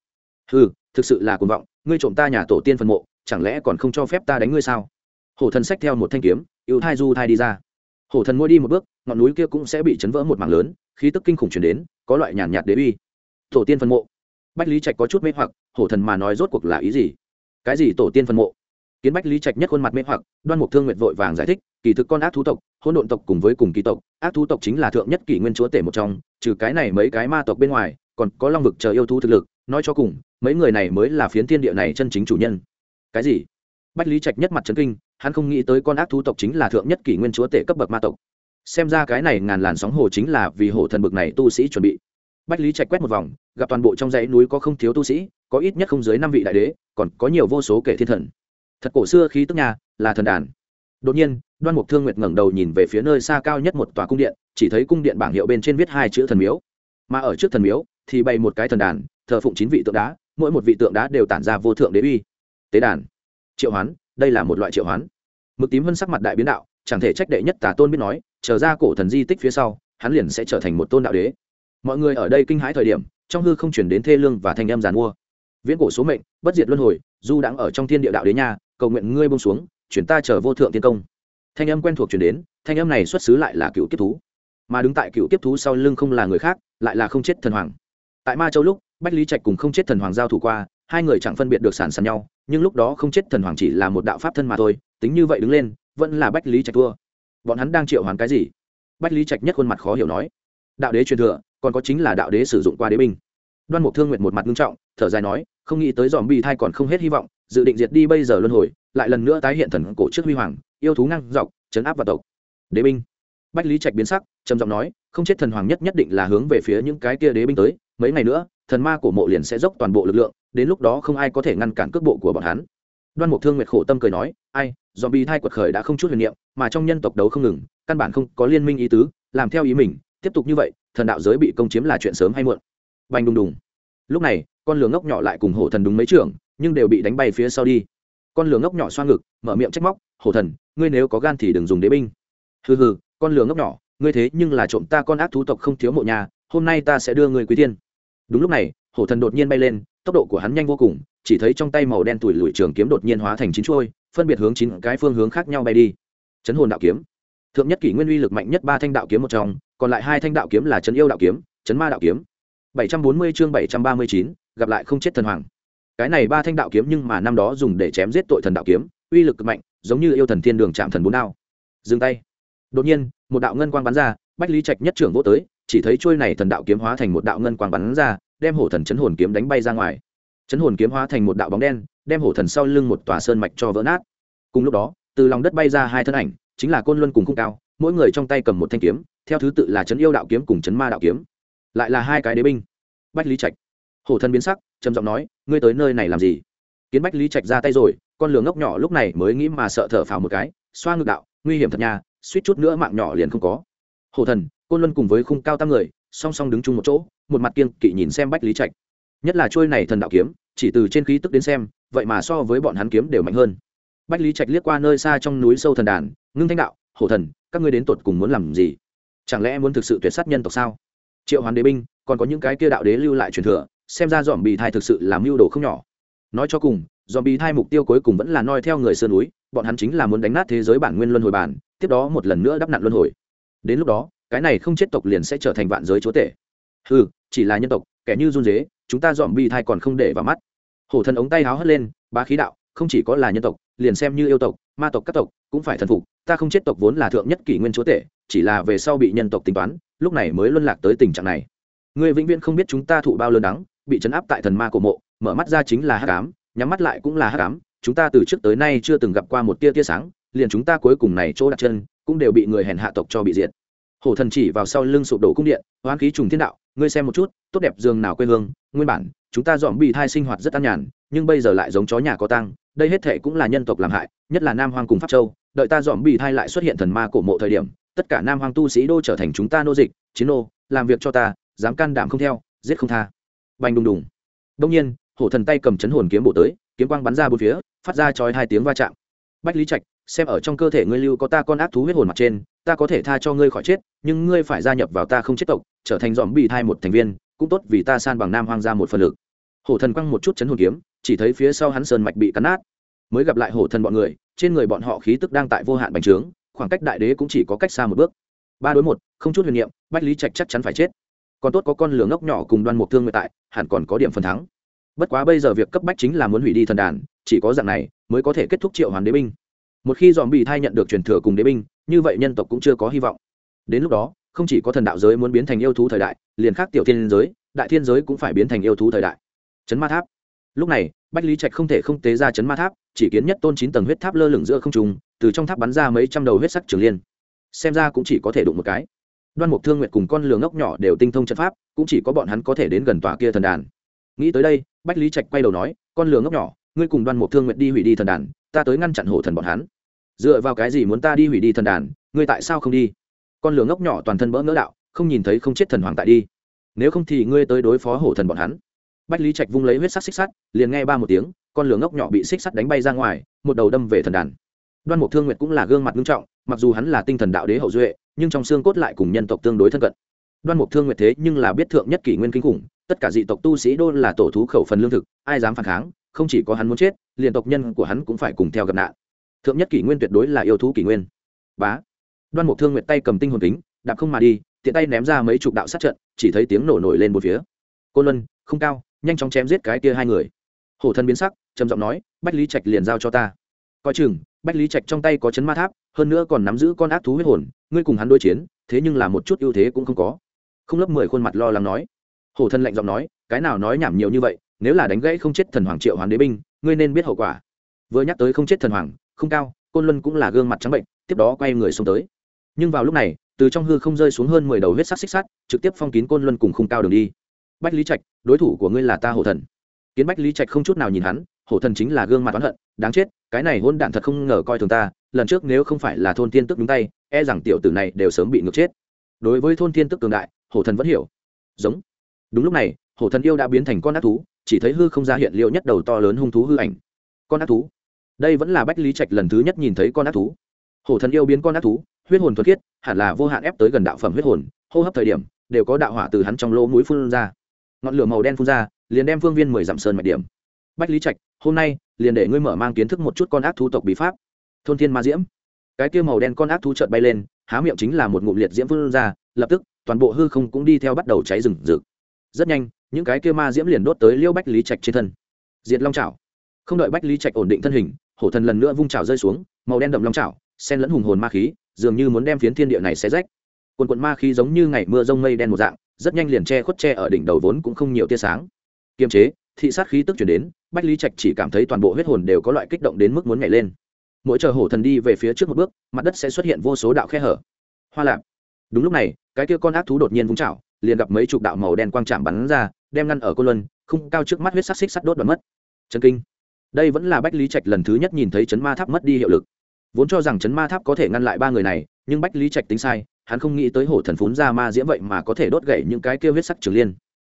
Ừ thực sự là cuồng vọng, ngươi trộm ta nhà tổ tiên phần mộ, chẳng lẽ còn không cho phép ta đánh ngươi sao? Hổ thần xách theo một thanh kiếm yêu thai du thai đi ra. Hổ thần mỗi đi một bước, ngọn núi kia cũng sẽ bị chấn vỡ một mảng lớn, khí tức kinh khủng chuyển đến, có loại nhàn nhạt đế uy tổ tiên phân mộ. Bách lý trạch có chút mê hoặc, hổ thần mà nói rốt cuộc là ý gì? Cái gì tổ tiên phân mộ? Kiến bách lý trạch nhất khuôn mặt mê hoặc, đoan mục thương nguyện vội vàng giải thích, kỳ thực con ác thú tộc, hỗn độn tộc cùng với cùng kỳ tộc, ác thú tộc chính là thượng nhất kỷ nguyên chúa tể một trong, trừ cái này mấy cái ma tộc bên ngoài, còn có long vực chờ yêu thú thực lực, nói cho cùng, mấy người này mới là phiến thiên địa này chân chính chủ nhân. Cái gì? Bách lý trạch nhất mặt trấn kinh, hắn không nghĩ tới con ác thú tộc chính là thượng nhất kỷ nguyên chúa tể cấp bậc ma tộc. Xem ra cái này ngàn làn sóng hồ chính là vì hổ thần bực này tu sĩ chuẩn bị bách lý trạch quét một vòng, gặp toàn bộ trong dãy núi có không thiếu tu sĩ, có ít nhất không dưới năm vị đại đế, còn có nhiều vô số kể thiên thần. Thật cổ xưa khí tức nhà là thần đàn. Đột nhiên, đoan mục thương nguyệt ngẩng đầu nhìn về phía nơi xa cao nhất một tòa cung điện, chỉ thấy cung điện bảng hiệu bên trên viết hai chữ thần miếu. Mà ở trước thần miếu, thì bày một cái thần đàn, thờ phụng chín vị tượng đá, mỗi một vị tượng đá đều tản ra vô thượng đế uy. Tế đàn. Triệu hoán, đây là một loại triệu hoán. Mực tím vân sắc mặt đại biến đạo, chẳng thể trách đệ nhất tà tôn biết nói trở ra cổ thần di tích phía sau, hắn liền sẽ trở thành một tôn đạo đế mọi người ở đây kinh hãi thời điểm trong hư không chuyển đến thê lương và thanh âm giàn mua. Viễn cổ số mệnh bất diệt luân hồi du đang ở trong thiên địa đạo đế nhà, cầu nguyện ngươi bông xuống chuyển ta chờ vô thượng tiên công. Thanh âm quen thuộc chuyển đến thanh âm này xuất xứ lại là cựu kiếp thú. Mà đứng tại cựu kiếp thú sau lưng không là người khác lại là không chết thần hoàng. Tại ma châu lúc bách lý trạch cùng không chết thần hoàng giao thủ qua hai người chẳng phân biệt được sản sàn nhau nhưng lúc đó không chết thần hoàng chỉ là một đạo pháp thân mà thôi tính như vậy đứng lên vẫn là bách lý trạch thua. Bọn hắn đang triệu hoàn cái gì? Bách lý trạch nhất khuôn mặt khó hiểu nói. Đạo đế truyền thừa còn có chính là đạo đế sử dụng qua đế binh. Đoan mục thương nguyện một mặt nghiêm trọng, thở dài nói, không nghĩ tới dòm bi thai còn không hết hy vọng, dự định diệt đi bây giờ luân hồi, lại lần nữa tái hiện thần cổ trước huy hoàng, yêu thú ngang dọc, chấn áp và tộc. Đế binh. Bách lý trạch biến sắc, trầm giọng nói, không chết thần hoàng nhất nhất định là hướng về phía những cái kia đế binh tới, mấy ngày nữa, thần ma của mộ liền sẽ dốc toàn bộ lực lượng, đến lúc đó không ai có thể ngăn cản cước bộ của bọn hắn. Đoan mục thương nguyệt khổ tâm cười nói, ai dòm bi thai quật khởi đã không chút huyền niệm, mà trong nhân tộc đấu không ngừng, căn bản không có liên minh ý tứ, làm theo ý mình, tiếp tục như vậy thần đạo giới bị công chiếm là chuyện sớm hay muộn. Bành đùng đùng. Lúc này, con lường ngốc nhỏ lại cùng hổ thần đúng mấy trưởng, nhưng đều bị đánh bay phía sau đi. Con lường ngốc nhỏ xoa ngực, mở miệng trách móc, hổ thần, ngươi nếu có gan thì đừng dùng đế binh. Hừ hừ, con lường ngốc nhỏ, ngươi thế nhưng là trộm ta con ác thú tộc không thiếu mộ nhà, hôm nay ta sẽ đưa ngươi quý tiên đúng lúc này, hổ thần đột nhiên bay lên, tốc độ của hắn nhanh vô cùng, chỉ thấy trong tay màu đen tủi lùi trường kiếm đột nhiên hóa thành chín chuôi, phân biệt hướng chín cái phương hướng khác nhau bay đi. Chấn hồn đạo kiếm thượng nhất kỷ nguyên uy lực mạnh nhất ba thanh đạo kiếm một trong còn lại hai thanh đạo kiếm là trấn yêu đạo kiếm trấn ma đạo kiếm. 740 chương 739, gặp lại không chết thần hoàng. Cái này ba thanh đạo kiếm nhưng mà năm đó dùng để chém giết tội thần đạo kiếm uy lực cực mạnh giống như yêu thần thiên đường chạm thần bốn đao. Dừng tay. Đột nhiên một đạo ngân quang bắn ra bách lý trạch nhất trưởng vô tới chỉ thấy chuôi này thần đạo kiếm hóa thành một đạo ngân quang bắn ra đem hổ thần chấn hồn kiếm đánh bay ra ngoài. Chấn hồn kiếm hóa thành một đạo bóng đen đem hổ thần sau lưng một tòa sơn mạch cho vỡ nát. Cùng lúc đó từ lòng đất bay ra hai thân ảnh chính là côn luân cùng khung cao, mỗi người trong tay cầm một thanh kiếm, theo thứ tự là chấn yêu đạo kiếm cùng chấn ma đạo kiếm. Lại là hai cái đế binh. Bách lý trạch. Hổ thần biến sắc, trầm giọng nói, ngươi tới nơi này làm gì? Kiến bách lý trạch ra tay rồi, con lửa ngốc nhỏ lúc này mới nghĩ mà sợ thở phào một cái, xoa ngực đạo, nguy hiểm thật nhà suýt chút nữa mạng nhỏ liền không có. Hổ thần, côn luân cùng với khung cao tam người, song song đứng chung một chỗ, một mặt kiên kỵ nhìn xem bách lý trạch. Nhất là trôi này thần đạo kiếm, chỉ từ trên khí tức đến xem, vậy mà so với bọn hắn kiếm đều mạnh hơn. Bách lý trạch liếc qua nơi xa trong núi sâu thần đàn ngưng thanh đạo, hổ thần, các ngươi đến tột cùng muốn làm gì? Chẳng lẽ muốn thực sự tuyệt sát nhân tộc sao? Triệu hoàn đế binh, còn có những cái kia đạo đế lưu lại truyền thừa, xem ra dòm bì thai thực sự làm mưu đồ không nhỏ. Nói cho cùng, dòm bì thai mục tiêu cuối cùng vẫn là noi theo người sơn núi, bọn hắn chính là muốn đánh nát thế giới bản nguyên luân hồi bản, tiếp đó một lần nữa đắp nặn luân hồi. Đến lúc đó, cái này không chết tộc liền sẽ trở thành vạn giới chúa tể. Ừ chỉ là nhân tộc, kẻ như run dế chúng ta dòm bì thai còn không để vào mắt. Hổ thần ống tay háo hất lên, bá khí đạo, không chỉ có là nhân tộc, liền xem như yêu tộc ma tộc các tộc cũng phải thần phục, ta không chết tộc vốn là thượng nhất kỷ nguyên chúa tể, chỉ là về sau bị nhân tộc tính toán, lúc này mới luân lạc tới tình trạng này. Người vĩnh viễn không biết chúng ta thụ bao lớn đắng, bị chấn áp tại thần ma cổ mộ, mở mắt ra chính là hắc ám, nhắm mắt lại cũng là hắc ám, chúng ta từ trước tới nay chưa từng gặp qua một tia tia sáng, liền chúng ta cuối cùng này chỗ đặt chân, cũng đều bị người hèn hạ tộc cho bị diệt. Hổ thần chỉ vào sau lưng sụp đổ cung điện hoán khí trùng thiên đạo ngươi xem một chút, tốt đẹp giường nào quê hương, nguyên bản, chúng ta dọn bị thai sinh hoạt rất an nhàn, nhưng bây giờ lại giống chó nhà có tăng đây hết thệ cũng là nhân tộc làm hại, nhất là nam hoang cùng pháp châu, đợi ta dọn bị thai lại xuất hiện thần ma cổ mộ thời điểm, tất cả nam hoang tu sĩ đô trở thành chúng ta nô dịch, chiến nô, làm việc cho ta, dám can đảm không theo, giết không tha. Bành đùng đùng. Đông nhiên, hổ thần tay cầm chấn hồn kiếm bộ tới, kiếm quang bắn ra bốn phía, phát ra chói hai tiếng va chạm bách lý trạch, xem ở trong cơ thể ngươi lưu có ta con ác thú huyết hồn mặt trên, ta có thể tha cho ngươi khỏi chết, nhưng ngươi phải gia nhập vào ta không chết tộc, trở thành dòm bị thai một thành viên, cũng tốt vì ta san bằng nam hoang ra một phần lực. Hổ thần quăng một chút chấn hồn kiếm, chỉ thấy phía sau hắn sơn mạch bị cắn nát. Mới gặp lại hổ thần bọn người, trên người bọn họ khí tức đang tại vô hạn bành trướng, khoảng cách đại đế cũng chỉ có cách xa một bước. Ba đối một, không chút huyền niệm, bách lý trạch chắc chắn phải chết. Còn tốt có con lửa ngốc nhỏ cùng đoan mục thương nguyện tại, hẳn còn có điểm phần thắng. Bất quá bây giờ việc cấp bách chính là muốn hủy đi thần đàn chỉ có dạng này mới có thể kết thúc triệu hoàn đế binh. Một khi dòm bị thai nhận được truyền thừa cùng đế binh, như vậy nhân tộc cũng chưa có hy vọng. Đến lúc đó, không chỉ có thần đạo giới muốn biến thành yêu thú thời đại, liền khác tiểu thiên giới, đại thiên giới cũng phải biến thành yêu thú thời đại. Chấn ma tháp. Lúc này, bách lý trạch không thể không tế ra chấn ma tháp, chỉ kiến nhất tôn chín tầng huyết tháp lơ lửng giữa không trùng từ trong tháp bắn ra mấy trăm đầu huyết sắc trường liên. Xem ra cũng chỉ có thể đụng một cái. Đoan mục thương nguyệt cùng con lường ngốc nhỏ đều tinh thông trận pháp, cũng chỉ có bọn hắn có thể đến gần tòa kia thần đàn. Nghĩ tới đây, bách lý trạch quay đầu nói, con lường ngốc nhỏ ngươi cùng đoan mục thương nguyệt đi hủy đi thần đàn, ta tới ngăn chặn hổ thần bọn hắn. Dựa vào cái gì muốn ta đi hủy đi thần đàn, ngươi tại sao không đi? Con lửa ngốc nhỏ toàn thân bỡ ngỡ đạo, không nhìn thấy không chết thần hoàng tại đi. Nếu không thì ngươi tới đối phó hổ thần bọn hắn. Bách lý trạch vung lấy huyết sắc xích sắt, liền nghe ba một tiếng, con lửa ngốc nhỏ bị xích sắt đánh bay ra ngoài, một đầu đâm về thần đàn. Đoan mục thương nguyệt cũng là gương mặt nghiêm trọng, mặc dù hắn là tinh thần đạo đế hậu duệ, nhưng trong xương cốt lại cùng nhân tộc tương đối thân cận. Đoan mục thương nguyệt thế nhưng là biết thượng nhất kỷ nguyên kinh khủng, tất cả dị tộc tu sĩ đô là tổ thú khẩu phần lương thực, ai dám phản kháng không chỉ có hắn muốn chết, liền tộc nhân của hắn cũng phải cùng theo gặp nạn. Thượng nhất kỷ nguyên tuyệt đối là yêu thú kỷ nguyên. Bá. Đoan mục thương nguyệt tay cầm tinh hồn kính, đạp không mà đi, tiện tay ném ra mấy chục đạo sát trận, chỉ thấy tiếng nổ nổi lên một phía. Côn luân, không cao, nhanh chóng chém giết cái kia hai người. Hổ thân biến sắc, trầm giọng nói, bách lý trạch liền giao cho ta. Coi chừng, bách lý trạch trong tay có chấn ma tháp, hơn nữa còn nắm giữ con ác thú huyết hồn, ngươi cùng hắn đối chiến, thế nhưng là một chút ưu thế cũng không có. Không lớp mười khuôn mặt lo lắng nói. Hổ thân lạnh giọng nói, cái nào nói nhảm nhiều như vậy nếu là đánh gãy không chết thần hoàng triệu hoàng đế binh, ngươi nên biết hậu quả. Vừa nhắc tới không chết thần hoàng, không cao, côn luân cũng là gương mặt trắng bệnh, tiếp đó quay người xuống tới. Nhưng vào lúc này, từ trong hư không rơi xuống hơn mười đầu huyết sắc xích sắt, trực tiếp phong kín côn luân cùng khung cao đường đi. Bách lý trạch, đối thủ của ngươi là ta hổ thần. Kiến bách lý trạch không chút nào nhìn hắn, hổ thần chính là gương mặt oán hận, đáng chết, cái này hôn đạn thật không ngờ coi thường ta, lần trước nếu không phải là thôn thiên tức đúng tay e rằng tiểu tử này đều sớm bị ngược chết. Đối với thôn thiên tức cường đại, hổ thần vẫn hiểu. Giống. Đúng lúc này hổ thần yêu đã biến thành con ác thú, chỉ thấy hư không ra hiện liệu nhất đầu to lớn hung thú hư ảnh. Con ác thú. Đây vẫn là bách lý trạch lần thứ nhất nhìn thấy con ác thú. Hổ thần yêu biến con ác thú, huyết hồn thuật khiết, hẳn là vô hạn ép tới gần đạo phẩm huyết hồn, hô hấp thời điểm, đều có đạo hỏa từ hắn trong lỗ mũi phun ra. Ngọn lửa màu đen phun ra, liền đem phương viên mười dặm sơn mạch điểm. Bách lý trạch, hôm nay, liền để ngươi mở mang kiến thức một chút con ác thú tộc bí pháp. Thôn thiên ma diễm. Cái kia màu đen con ác thú chợt bay lên, há miệng chính là một ngụm liệt diễm phun ra, lập tức, toàn bộ hư không cũng đi theo bắt đầu cháy rừng rực. Rất nhanh những cái kia ma diễm liền đốt tới liêu bách lý trạch trên thân. Diệt long trào không đợi bách lý trạch ổn định thân hình, hổ thần lần nữa vung trào rơi xuống, màu đen đậm long trào sen lẫn hùng hồn ma khí, dường như muốn đem phiến thiên địa này xé rách. Quần quận ma khí giống như ngày mưa rông mây đen một dạng, rất nhanh liền che khuất che ở đỉnh đầu vốn cũng không nhiều tia sáng. Kiềm chế, thị sát khí tức chuyển đến, bách lý trạch chỉ cảm thấy toàn bộ huyết hồn đều có loại kích động đến mức muốn nhảy lên. Mỗi chờ hổ thần đi về phía trước một bước, mặt đất sẽ xuất hiện vô số đạo khe hở. Hoa lạp. Đúng lúc này, cái kia con ác thú đột nhiên vung chảo liền gặp mấy chục đạo màu đen quang trạm bắn ra, đem ngăn ở cô luân, không cao trước mắt huyết sắc xích sắt đốt đoạn mất. Chân kinh. Đây vẫn là bách lý trạch lần thứ nhất nhìn thấy chấn ma tháp mất đi hiệu lực. Vốn cho rằng chấn ma tháp có thể ngăn lại ba người này, nhưng bách lý trạch tính sai, hắn không nghĩ tới hổ thần phún ra ma diễm vậy mà có thể đốt gậy những cái kêu huyết sắc trường liên.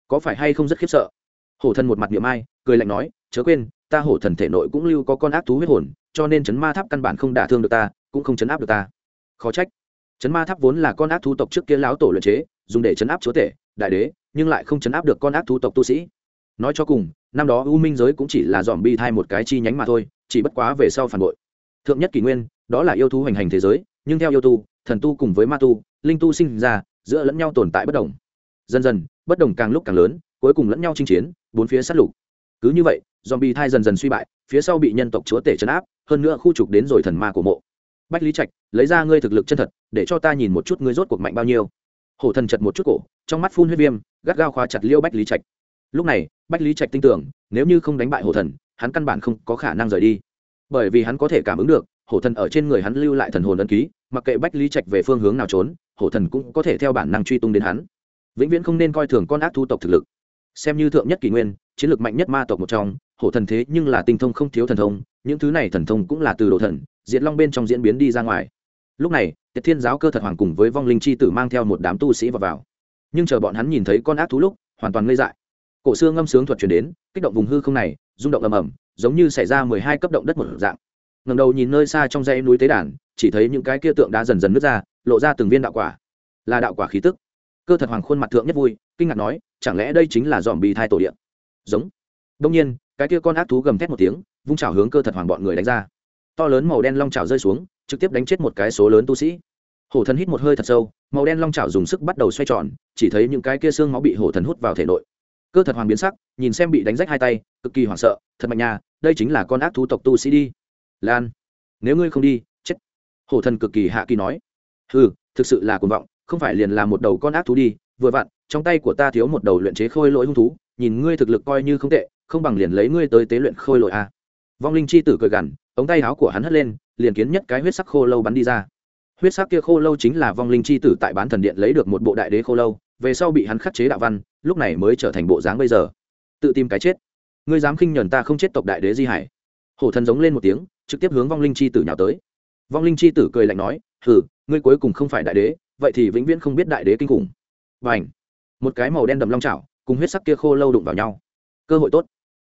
Có phải hay không rất khiếp sợ? Hổ thần một mặt niệm ai, cười lạnh nói, chớ quên, ta hổ thần thể nội cũng lưu có con ác thú huyết hồn, cho nên chấn ma tháp căn bản không đả thương được ta, cũng không chấn áp được ta. Khó trách chấn ma tháp vốn là con ác thu tộc trước kia lão tổ luyện chế, dùng để chấn áp chúa tể, đại đế, nhưng lại không chấn áp được con ác thu tộc tu sĩ. Nói cho cùng, năm đó u minh giới cũng chỉ là dòm bi thai một cái chi nhánh mà thôi, chỉ bất quá về sau phản bội. Thượng nhất kỷ nguyên, đó là yêu thú hoành hành thế giới, nhưng theo yêu tu, thần tu cùng với ma tu, linh tu sinh ra, giữa lẫn nhau tồn tại bất đồng. Dần dần, bất đồng càng lúc càng lớn, cuối cùng lẫn nhau chinh chiến, bốn phía sát lục. Cứ như vậy, dòm bi thai dần dần suy bại, phía sau bị nhân tộc chúa tể chấn áp, hơn nữa khu trục đến rồi thần ma của mộ bách lý trạch, lấy ra ngươi thực lực chân thật, để cho ta nhìn một chút ngươi rốt cuộc mạnh bao nhiêu. Hổ thần chật một chút cổ, trong mắt phun huyết viêm, gắt gao khóa chặt liêu bách lý trạch. Lúc này, bách lý trạch tin tưởng, nếu như không đánh bại hổ thần, hắn căn bản không có khả năng rời đi. Bởi vì hắn có thể cảm ứng được, hổ thần ở trên người hắn lưu lại thần hồn ân ký, mặc kệ bách lý trạch về phương hướng nào trốn, hổ thần cũng có thể theo bản năng truy tung đến hắn. Vĩnh viễn không nên coi thường con ác thu tộc thực lực. Xem như thượng nhất kỷ nguyên, chiến lược mạnh nhất ma tộc một trong hổ thần thế nhưng là tinh thông không thiếu thần thông, những thứ này thần thông cũng là từ đồ thần, diệt long bên trong diễn biến đi ra ngoài. Lúc này, tiệt thiên giáo cơ thật hoàng cùng với vong linh chi tử mang theo một đám tu sĩ vào vào. Nhưng chờ bọn hắn nhìn thấy con ác thú lúc, hoàn toàn ngây dại. Cổ xưa ngâm sướng thuật chuyển đến, kích động vùng hư không này, rung động ầm ầm, giống như xảy ra mười hai cấp động đất một dạng. Ngầm đầu nhìn nơi xa trong dãy núi tế đàn, chỉ thấy những cái kia tượng đá dần dần nứt ra, lộ ra từng viên đạo quả. Là đạo quả khí tức. Cơ thật hoàng khuôn mặt thượng nhất vui, kinh ngạc nói, chẳng lẽ đây chính là dòm bì thai tổ điện giống. Đông nhiên cái kia con ác thú gầm thét một tiếng, vung trào hướng cơ thật hoàng bọn người đánh ra. To lớn màu đen long trào rơi xuống, trực tiếp đánh chết một cái số lớn tu sĩ. Hổ thần hít một hơi thật sâu, màu đen long trào dùng sức bắt đầu xoay tròn, chỉ thấy những cái kia xương máu bị hổ thần hút vào thể nội. Cơ thật hoàng biến sắc, nhìn xem bị đánh rách hai tay, cực kỳ hoảng sợ, thật mạnh nha, đây chính là con ác thú tộc tu sĩ đi. Lan, nếu ngươi không đi, chết. Hổ thần cực kỳ hạ kỳ nói. Ừ thực sự là cuồng vọng, không phải liền là một đầu con ác thú đi, vừa vặn, trong tay của ta thiếu một đầu luyện chế khôi lỗi hung thú, nhìn ngươi thực lực coi như không tệ không bằng liền lấy ngươi tới tế luyện khôi lỗi a. À. vong linh chi tử cười gằn, ống tay áo của hắn hất lên, liền kiến nhất cái huyết sắc khô lâu bắn đi ra. Huyết sắc kia khô lâu chính là vong linh chi tử tại bán thần điện lấy được một bộ đại đế khô lâu, về sau bị hắn khắc chế đạo văn, lúc này mới trở thành bộ dáng bây giờ. Tự tìm cái chết. Ngươi dám khinh nhẫn ta không chết tộc đại đế di hải. Hổ thần giống lên một tiếng, trực tiếp hướng vong linh chi tử nhào tới. Vong linh chi tử cười lạnh nói, hừ, ngươi cuối cùng không phải đại đế, vậy thì vĩnh viễn không biết đại đế kinh khủng. Và ảnh một cái màu đen đậm long chảo cùng huyết sắc kia khô lâu đụng vào nhau. Cơ hội tốt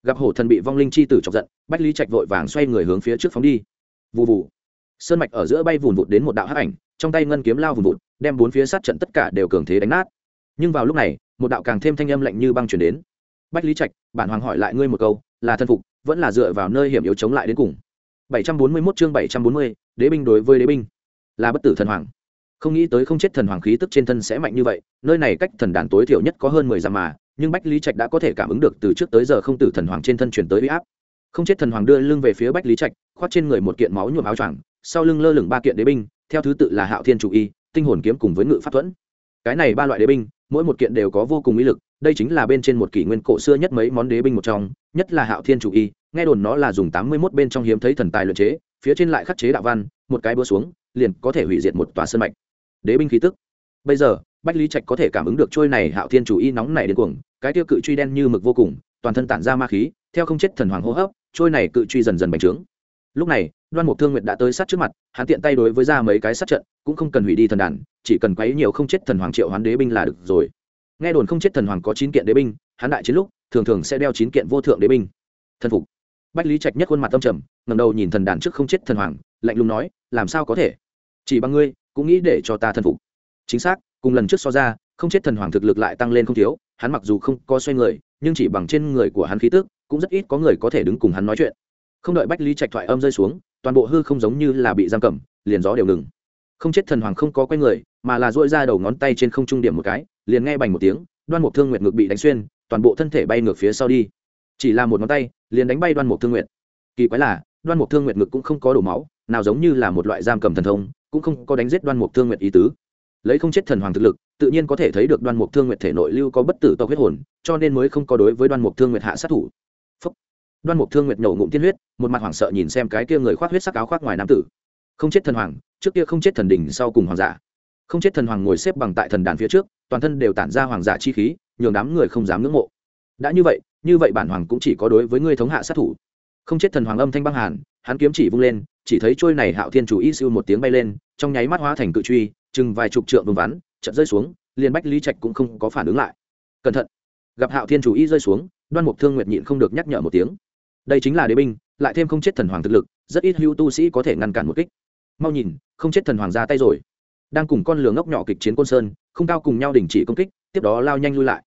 gặp hổ thần bị vong linh chi tử chọc giận bách lý trạch vội vàng xoay người hướng phía trước phóng đi. Vụ vụ sơn mạch ở giữa bay vùn vụt đến một đạo hắc ảnh trong tay ngân kiếm lao vùn vụt đem bốn phía sát trận tất cả đều cường thế đánh nát. Nhưng vào lúc này một đạo càng thêm thanh âm lạnh như băng chuyển đến. Bách lý trạch bản hoàng hỏi lại ngươi một câu là thân phục vẫn là dựa vào nơi hiểm yếu chống lại đến cùng? 741 chương 740, đế binh đối với đế binh. Là bất tử thần hoàng. Không nghĩ tới không chết thần hoàng khí tức trên thân sẽ mạnh như vậy nơi này cách thần đàn tối thiểu nhất có hơn mười dặm mà nhưng bách lý trạch đã có thể cảm ứng được từ trước tới giờ không tử thần hoàng trên thân chuyển tới huy áp. Không chết thần hoàng đưa lưng về phía bách lý trạch, khoác trên người một kiện máu nhuộm áo choàng, sau lưng lơ lửng ba kiện đế binh, theo thứ tự là hạo thiên chủ y, tinh hồn kiếm cùng với ngự pháp thuẫn. Cái này ba loại đế binh, mỗi một kiện đều có vô cùng ý lực, đây chính là bên trên một kỷ nguyên cổ xưa nhất mấy món đế binh một trong, nhất là hạo thiên chủ y, nghe đồn nó là dùng tám mươi mốt bên trong hiếm thấy thần tài luyện chế, phía trên lại khắc chế đạo văn, một cái búa xuống, liền có thể hủy diệt một tòa sân mạch. Đế binh khí tức. Bây giờ bách lý trạch có thể cảm ứng được trôi này hạo thiên chủ y nóng này đến cuồng, cái tiêu cự truy đen như mực vô cùng, toàn thân tản ra ma khí, theo không chết thần hoàng hô hấp, trôi này cự truy dần dần bành trướng. Lúc này, đoan mục thương nguyện đã tới sát trước mặt, hắn tiện tay đối với ra mấy cái sát trận, cũng không cần hủy đi thần đàn, chỉ cần quấy nhiều không chết thần hoàng triệu hoán đế binh là được rồi. Nghe đồn không chết thần hoàng có chín kiện đế binh, hắn đại chiến lúc, thường thường sẽ đeo chín kiện vô thượng đế binh. Thần phục. Bách lý trạch nhất khuôn mặt tâm trầm ngầm đầu nhìn thần đàn trước không chết thần hoàng, lạnh lùng nói, làm sao có thể? Chỉ bằng ngươi, cũng nghĩ để cho ta thần phục. Chính xác cùng lần trước so ra, không chết thần hoàng thực lực lại tăng lên không thiếu, hắn mặc dù không có xoay người, nhưng chỉ bằng trên người của hắn khí tức, cũng rất ít có người có thể đứng cùng hắn nói chuyện. Không đợi bách lý trạch thoại âm rơi xuống, toàn bộ hư không giống như là bị giam cầm, liền gió đều ngừng. Không chết thần hoàng không có quay người, mà là dội ra đầu ngón tay trên không trung điểm một cái, liền nghe bành một tiếng, đoan mục thương nguyệt ngực bị đánh xuyên, toàn bộ thân thể bay ngược phía sau đi. Chỉ là một ngón tay, liền đánh bay đoan mục thương nguyệt. Kỳ quái là, đoan mục thương nguyệt ngực cũng không có đổ máu, nào giống như là một loại giam cầm thần thông, cũng không có đánh giết đoan mục thương nguyệt ý tứ lấy không chết thần hoàng thực lực, tự nhiên có thể thấy được đoan mục thương nguyệt thể nội lưu có bất tử tộc huyết hồn, cho nên mới không có đối với đoan mục thương nguyệt hạ sát thủ. Đoan mục thương nguyệt nổ ngụm tiên huyết, một mặt hoảng sợ nhìn xem cái kia người khoác huyết sắc áo khoác ngoài nam tử. Không chết thần hoàng, trước kia không chết thần đình sau cùng hoàng giả. Không chết thần hoàng ngồi xếp bằng tại thần đàn phía trước, toàn thân đều tản ra hoàng giả chi khí, nhường đám người không dám ngưỡng mộ. Đã như vậy như vậy bản hoàng cũng chỉ có đối với ngươi thống hạ sát thủ. Không chết thần hoàng âm thanh băng hàn, hắn kiếm chỉ vung lên, chỉ thấy trôi này hạo thiên chủ y siêu một tiếng bay lên, trong nháy mắt hóa thành cự truy chừng vài chục trượng vương vắn, chợt rơi xuống, liền bách lý trạch cũng không có phản ứng lại. Cẩn thận. Gặp hạo thiên chủ y rơi xuống, đoan mục thương nguyệt nhịn không được nhắc nhở một tiếng. Đây chính là đế binh, lại thêm không chết thần hoàng thực lực, rất ít hữu tu sĩ có thể ngăn cản một kích. Mau nhìn, không chết thần hoàng ra tay rồi. Đang cùng con lửa ngốc nhỏ kịch chiến côn sơn, không cao cùng nhau đình chỉ công kích, tiếp đó lao nhanh lui lại.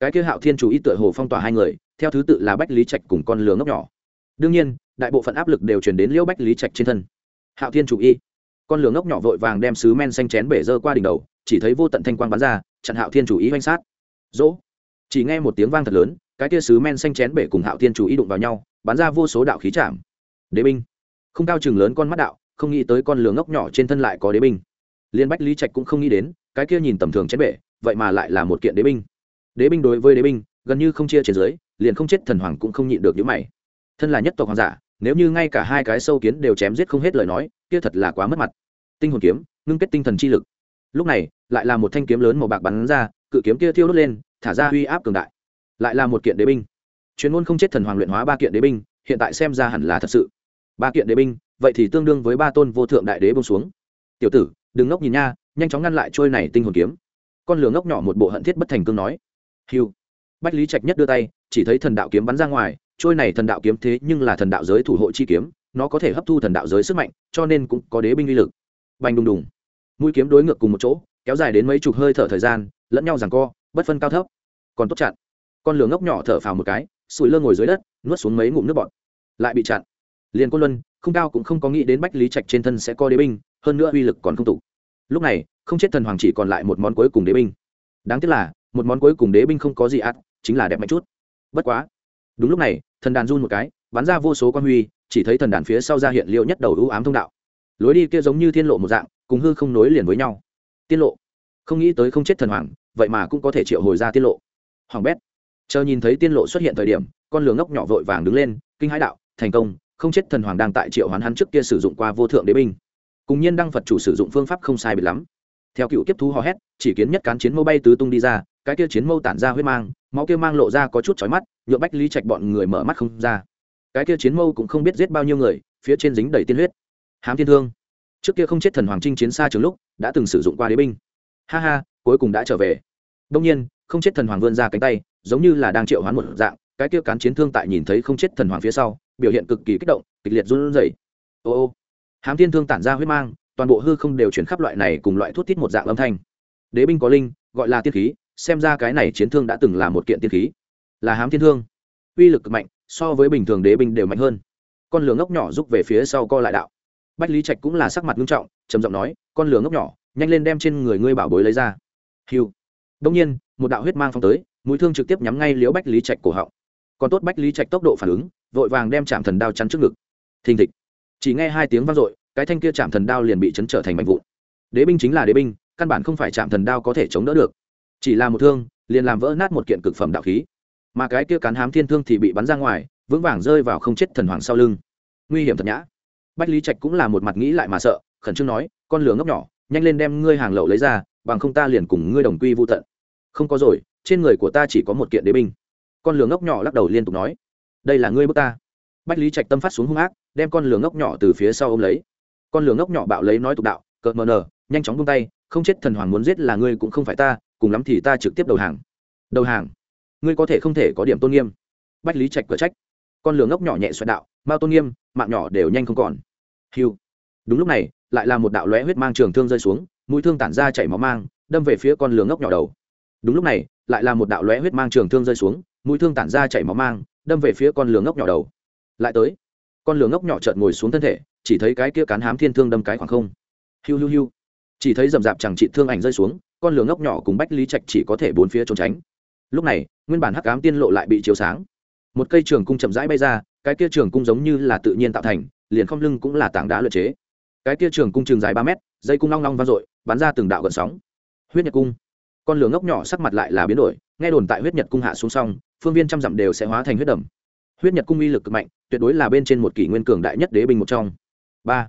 Cái kia hạo thiên chủ y tựa hồ phong tỏa hai người, theo thứ tự là bách lý trạch cùng con lửa ngốc nhỏ. Đương nhiên, đại bộ phận áp lực đều chuyển đến liễu bách lý trạch trên thân. Hạo thiên chủ y con lửa ngốc nhỏ vội vàng đem sứ men xanh chén bể dơ qua đỉnh đầu, chỉ thấy vô tận thanh quang bắn ra, chặn hạo thiên chủ ý oanh sát. Dỗ. Chỉ nghe một tiếng vang thật lớn, cái kia sứ men xanh chén bể cùng hạo thiên chủ ý đụng vào nhau, bắn ra vô số đạo khí chạm. Đế binh. Không cao chừng lớn con mắt đạo, không nghĩ tới con lửa ngốc nhỏ trên thân lại có đế binh. Liên bách lý trạch cũng không nghĩ đến, cái kia nhìn tầm thường chén bể, vậy mà lại là một kiện đế binh. Đế binh đối với đế binh, gần như không chia trên dưới, liền không chết thần hoàng cũng không nhịn được những mày. Thân là nhất tộc hoàng giả nếu như ngay cả hai cái sâu kiến đều chém giết không hết lời nói, kia thật là quá mất mặt. Tinh hồn kiếm, ngưng kết tinh thần chi lực. Lúc này, lại là một thanh kiếm lớn màu bạc bắn ra, cự kiếm kia thiêu đốt lên, thả ra uy áp cường đại. Lại là một kiện đế binh. Chuyên môn không chết thần hoàng luyện hóa ba kiện đế binh, hiện tại xem ra hẳn là thật sự. Ba kiện đế binh, vậy thì tương đương với ba tôn vô thượng đại đế bông xuống. Tiểu tử, đừng ngốc nhìn nha, nhanh chóng ngăn lại trôi này tinh hồn kiếm. Con lửa ngốc nhỏ một bộ hận thiết bất thành cương nói. Hiu bách lý trạch nhất đưa tay, chỉ thấy thần đạo kiếm bắn ra ngoài trôi này thần đạo kiếm thế nhưng là thần đạo giới thủ hộ chi kiếm, nó có thể hấp thu thần đạo giới sức mạnh, cho nên cũng có đế binh uy lực. Bành đùng đùng. Mũi kiếm đối ngược cùng một chỗ, kéo dài đến mấy chục hơi thở thời gian, lẫn nhau rằng co, bất phân cao thấp. Còn tốt chặn. Con lửa ngốc nhỏ thở phào một cái, sủi lơ ngồi dưới đất, nuốt xuống mấy ngụm nước bọt. Lại bị chặn. Liền côn luân, không cao cũng không có nghĩ đến bách lý trạch trên thân sẽ có đế binh, hơn nữa uy lực còn không tụ. Lúc này, không chết thần hoàng chỉ còn lại một món cuối cùng đế binh. Đáng tiếc là, một món cuối cùng đế binh không có gì ác, chính là đẹp mạnh chút. Bất quá đúng lúc này, thần đàn run một cái, bắn ra vô số quan huy, chỉ thấy thần đàn phía sau ra hiện liệu nhất đầu ưu ám thông đạo. Lối đi kia giống như thiên lộ một dạng, cùng hư không nối liền với nhau. Tiên lộ. Không nghĩ tới không chết thần hoàng, vậy mà cũng có thể triệu hồi ra tiên lộ. Hoàng bét. Chờ nhìn thấy tiên lộ xuất hiện thời điểm, con lường ngốc nhỏ vội vàng đứng lên, kinh hãi đạo, thành công, không chết thần hoàng đang tại triệu hoán hắn trước kia sử dụng qua vô thượng đế binh. Cùng nhiên đăng phật chủ sử dụng phương pháp không sai biệt lắm. Theo cựu kiếp thú hò hét, chỉ kiến nhất cán chiến mâu bay tứ tung đi ra, cái kia chiến mâu tản ra huyết mang máu kia mang lộ ra có chút chói mắt nhựa bách lý trạch bọn người mở mắt không ra. Cái kia chiến mâu cũng không biết giết bao nhiêu người, phía trên dính đầy tiên huyết. Hám thiên thương. Trước kia không chết thần hoàng trinh chiến xa trường lúc, đã từng sử dụng qua đế binh. Ha ha, cuối cùng đã trở về. Đông nhiên, không chết thần hoàng vươn ra cánh tay, giống như là đang triệu hoán một dạng, cái kia cán chiến thương tại nhìn thấy không chết thần hoàng phía sau, biểu hiện cực kỳ kích động, kịch liệt run rẩy. Ô ô. Hám thiên thương tản ra huyết mang, toàn bộ hư không đều chuyển khắp loại này cùng loại thuốc tít một dạng âm thanh. Đế binh có linh, gọi là tiên khí xem ra cái này chiến thương đã từng là một kiện tiên khí. Là hám thiên thương. Uy lực mạnh, so với bình thường đế binh đều mạnh hơn. Con lửa ngốc nhỏ rút về phía sau co lại đạo. Bách lý trạch cũng là sắc mặt nghiêm trọng, trầm giọng nói, con lửa ngốc nhỏ, nhanh lên đem trên người ngươi bảo bối lấy ra. Hiu đông nhiên, một đạo huyết mang phong tới, mũi thương trực tiếp nhắm ngay liễu bách lý trạch cổ họng. Còn tốt bách lý trạch tốc độ phản ứng, vội vàng đem chạm thần đao chắn trước ngực. Thình thịch. Chỉ nghe hai tiếng vang dội, cái thanh kia chạm thần đao liền bị chấn trở thành mảnh vụn. Đế binh chính là đế binh, căn bản không phải chạm thần đao có thể chống đỡ được chỉ là một thương, liền làm vỡ nát một kiện cực phẩm đạo khí. Mà cái kia cán hám thiên thương thì bị bắn ra ngoài, vững vàng rơi vào không chết thần hoàng sau lưng. Nguy hiểm thật nhã. Bách lý trạch cũng là một mặt nghĩ lại mà sợ, khẩn trương nói, con lửa ngốc nhỏ, nhanh lên đem ngươi hàng lậu lấy ra, bằng không ta liền cùng ngươi đồng quy vô tận. Không có rồi, trên người của ta chỉ có một kiện đế binh. Con lửa ngốc nhỏ lắc đầu liên tục nói, đây là ngươi bước ta. Bách lý trạch tâm phát xuống hung ác, đem con lửa ngốc nhỏ từ phía sau ôm lấy. Con lửa ngốc nhỏ bạo lấy nói tục đạo, cợt mờ nờ nhanh chóng bung tay, không chết thần hoàng muốn giết là ngươi cũng không phải ta cùng lắm thì ta trực tiếp đầu hàng. Đầu hàng? Ngươi có thể không thể có điểm tôn nghiêm. Bách lý trạch cửa trách. Con lửa ngốc nhỏ nhẹ xoẹt đạo, mao tôn nghiêm, mạng nhỏ đều nhanh không còn. Hiu đúng lúc này, lại là một đạo lóe huyết mang trường thương rơi xuống, mũi thương tản ra chảy máu mang, đâm về phía con lửa ngốc nhỏ đầu. Đúng lúc này, lại là một đạo lóe huyết mang trường thương rơi xuống, mũi thương tản ra chảy máu mang, đâm về phía con lửa ngốc nhỏ đầu. Lại tới, con lửa ngốc nhỏ chợt ngồi xuống thân thể, chỉ thấy cái kia cán hám thiên thương đâm cái khoảng không. Hiu hiu hiu. Chỉ thấy rầm rạp chẳng trị thương ảnh rơi xuống con lường ngốc nhỏ cùng bách lý trạch chỉ có thể bốn phía trốn tránh. Lúc này, nguyên bản hắc ám tiên lộ lại bị chiếu sáng. Một cây trường cung chậm rãi bay ra, cái kia trường cung giống như là tự nhiên tạo thành, liền không lưng cũng là tảng đá luyện chế. Cái kia trường cung trường dài ba mét, dây cung long long vang dội, bắn ra từng đạo gần sóng. Huyết nhật cung. Con lửa ngốc nhỏ sắc mặt lại là biến đổi, nghe đồn tại huyết nhật cung hạ xuống xong, phương viên trăm dặm đều sẽ hóa thành huyết đầm. Huyết nhật cung uy lực cực mạnh, tuyệt đối là bên trên một kỷ nguyên cường đại nhất đế binh một trong. Ba.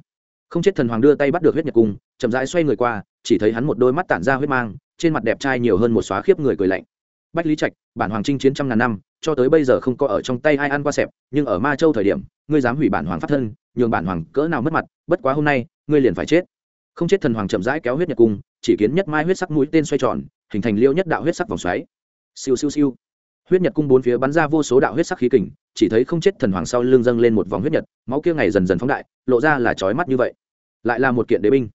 Không chết thần hoàng đưa tay bắt được huyết nhật cung, chậm rãi xoay người qua chỉ thấy hắn một đôi mắt tản ra huyết mang trên mặt đẹp trai nhiều hơn một xóa khiếp người cười lạnh. Bách lý trạch bản hoàng trinh chiến trăm ngàn năm cho tới bây giờ không có ở trong tay ai ăn qua sẹp, nhưng ở ma châu thời điểm ngươi dám hủy bản hoàng phát thân nhường bản hoàng cỡ nào mất mặt bất quá hôm nay ngươi liền phải chết. Không chết thần hoàng chậm rãi kéo huyết nhật cung chỉ kiến nhất mai huyết sắc mũi tên xoay tròn hình thành liêu nhất đạo huyết sắc vòng xoáy. Siêu siêu siêu. Huyết nhật cung bốn phía bắn ra vô số đạo huyết sắc khí kình chỉ thấy không chết thần hoàng sau lưng dâng lên một vòng huyết nhật máu kia ngày dần dần phóng đại lộ ra là trói mắt như vậy. Lại là một kiện đế binh.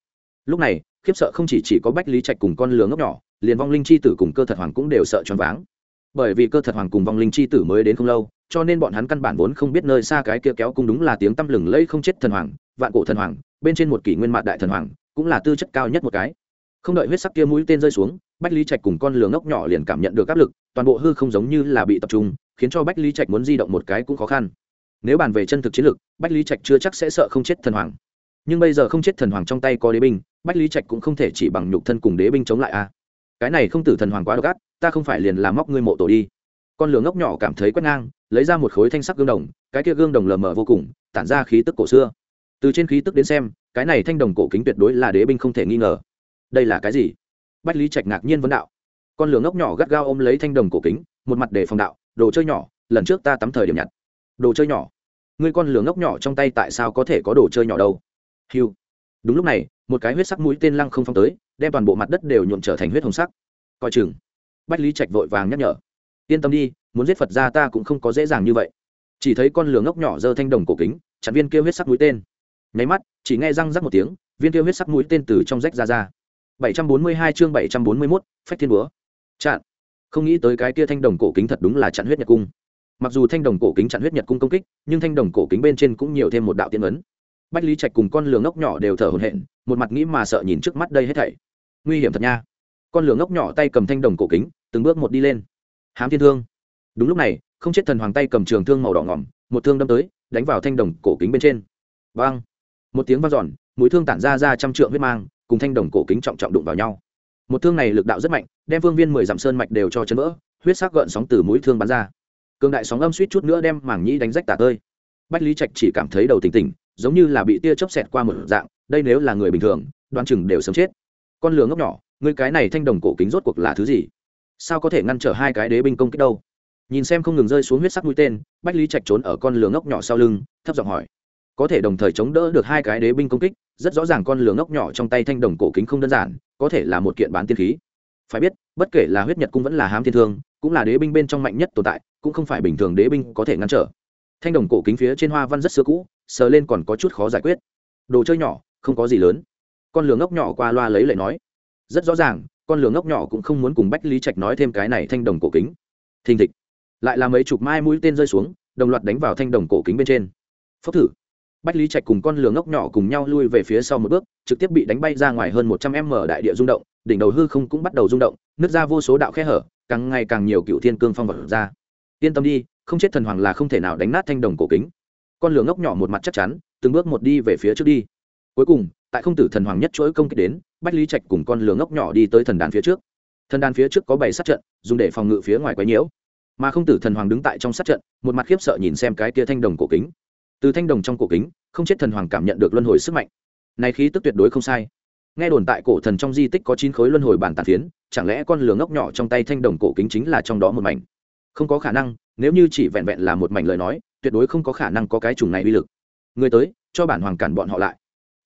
Lúc này khiếp sợ không chỉ chỉ có bách lý trạch cùng con lứa ngốc nhỏ, liền vong linh c h i tử cùng cơ thật hoàng cũng đều sợ choáng váng. Bởi vì cơ thật hoàng cùng vong linh c h i tử mới đến không lâu, cho nên bọn hắn căn bản vốn không biết nơi xa cái kia kéo cung đúng là tiếng tăm lừng lẫy không chết thần hoàng, vạn cổ thần hoàng, bên trên một kỷ nguyên mạt đại thần hoàng, cũng là tư chất cao nhất một cái. Không đợi huyết sắc kia mũi tên rơi xuống, bách lý trạch cùng con lửa ngốc nhỏ liền cảm nhận được áp lực, toàn bộ hư không giống như là bị tập trung, khiến cho bách lý trạch muốn di động một cái cũng khó khăn. Nếu bàn về chân thực chiến lực bách lý trạch chưa chắc sẽ sợ không chết thần hoàng. Nhưng bây giờ không chết thần hoàng trong tay có đế binh bách lý trạch cũng không thể chỉ bằng nhục thân cùng đế binh chống lại a. Cái này không tử thần hoàng quá độc ác, ta không phải liền làm móc ngươi mộ tổ đi. Con lửa ngốc nhỏ cảm thấy quét ngang, lấy ra một khối thanh sắc gương đồng, cái kia gương đồng lờ mờ vô cùng, tản ra khí tức cổ xưa. Từ trên khí tức đến xem, cái này thanh đồng cổ kính tuyệt đối là đế binh không thể nghi ngờ. Đây là cái gì? Bách lý trạch ngạc nhiên vấn đạo. Con lửa ngốc nhỏ gắt gao ôm lấy thanh đồng cổ kính, một mặt để phòng đạo, đồ chơi nhỏ, lần trước ta tắm thời điểm nhặt. Đồ chơi nhỏ? Ngươi con lửa ngốc nhỏ trong tay tại sao có thể có đồ chơi nhỏ đâu? Hiu đúng lúc này một cái huyết sắc mũi tên lăng không phong tới đem toàn bộ mặt đất đều nhuộm trở thành huyết hồng sắc. Coi chừng. Bách lý trạch vội vàng nhắc nhở. Yên tâm đi muốn giết phật ra ta cũng không có dễ dàng như vậy. Chỉ thấy con lửa ngốc nhỏ giơ thanh đồng cổ kính chặn viên kia huyết sắc mũi tên. Nháy mắt chỉ nghe răng rắc một tiếng viên kia huyết sắc mũi tên từ trong rách ra ra. 742 chương 741, phách thiên búa. Chặn. Không nghĩ tới cái kia thanh đồng cổ kính thật đúng là chặn huyết nhật cung. Mặc dù thanh đồng cổ kính chặn huyết nhật cung công kích nhưng thanh đồng cổ kính bên trên cũng nhiều thêm một đạo tiên ấn bách lý trạch cùng con lường ngốc nhỏ đều thở hổn hển, một mặt nghĩ mà sợ nhìn trước mắt đây hết thảy. Nguy hiểm thật nha. Con lường ngốc nhỏ tay cầm thanh đồng cổ kính, từng bước một đi lên. Hám thiên thương. Đúng lúc này, không chết thần hoàng tay cầm trường thương màu đỏ ngỏm, một thương đâm tới, đánh vào thanh đồng cổ kính bên trên. Vang một tiếng vang giòn mũi thương tản ra ra trăm trượng huyết mang, cùng thanh đồng cổ kính trọng trọng đụng vào nhau. Một thương này lực đạo rất mạnh, đem phương viên mười dặm sơn mạch đều cho chấn vỡ, huyết sắc gợn sóng từ mũi thương bắn ra. Cường đại sóng âm suýt chút nữa đem mảng nhĩ đánh rách tả tơi. Bách lý trạch chỉ cảm thấy đầu tỉnh tỉnh giống như là bị tia chớp xẹt qua một dạng, đây nếu là người bình thường đoan chừng đều sớm chết. Con lừa ngốc nhỏ người cái này thanh đồng cổ kính rốt cuộc là thứ gì? Sao có thể ngăn trở hai cái đế binh công kích đâu? Nhìn xem không ngừng rơi xuống huyết sắc mũi tên, bách lý trạch trốn ở con lừa ngốc nhỏ sau lưng, thấp giọng hỏi. Có thể đồng thời chống đỡ được hai cái đế binh công kích, rất rõ ràng con lừa ngốc nhỏ trong tay thanh đồng cổ kính không đơn giản, có thể là một kiện bán tiên khí. Phải biết, bất kể là huyết nhật cung vẫn là hám thiên thương, cũng là đế binh bên trong mạnh nhất tồn tại, cũng không phải bình thường đế binh có thể ngăn trở thanh đồng cổ kính phía trên hoa văn rất xưa cũ, sờ lên còn có chút khó giải quyết. Đồ chơi nhỏ, không có gì lớn. Con lửa ngốc nhỏ qua loa lấy lệ nói. Rất rõ ràng, con lửa ngốc nhỏ cũng không muốn cùng bách lý trạch nói thêm cái này thanh đồng cổ kính. Thình thịch. Lại là mấy chục mai mũi tên rơi xuống, đồng loạt đánh vào thanh đồng cổ kính bên trên. Phốc thử. Bách lý trạch cùng con lửa ngốc nhỏ cùng nhau lui về phía sau một bước, trực tiếp bị đánh bay ra ngoài hơn một trăm m đại địa rung động, đỉnh đầu hư không cũng bắt đầu rung động, nứt ra vô số đạo khe hở, càng ngày càng nhiều cựu thiên cương phong vật ra. Yên tâm đi không chết thần hoàng là không thể nào đánh nát thanh đồng cổ kính. Con lửa ngốc nhỏ một mặt chắc chắn, từng bước một đi về phía trước đi. Cuối cùng, tại không tử thần hoàng nhất chuỗi công kích đến, bách lý trạch cùng con lửa ngốc nhỏ đi tới thần đàn phía trước. Thần đàn phía trước có bảy sát trận, dùng để phòng ngự phía ngoài quấy nhiễu. Mà không tử thần hoàng đứng tại trong sát trận, một mặt khiếp sợ nhìn xem cái kia thanh đồng cổ kính. Từ thanh đồng trong cổ kính, không chết thần hoàng cảm nhận được luân hồi sức mạnh. Này khí tức tuyệt đối không sai. Nghe đồn tại cổ thần trong di tích có chín khối luân hồi bản tàn phiến, chẳng lẽ con lửa ngốc nhỏ trong tay thanh đồng cổ kính chính là trong đó một mảnh? Không có khả năng nếu như chỉ vẹn vẹn là một mảnh lời nói, tuyệt đối không có khả năng có cái trùng này uy lực. Người tới, cho bản hoàng cản bọn họ lại.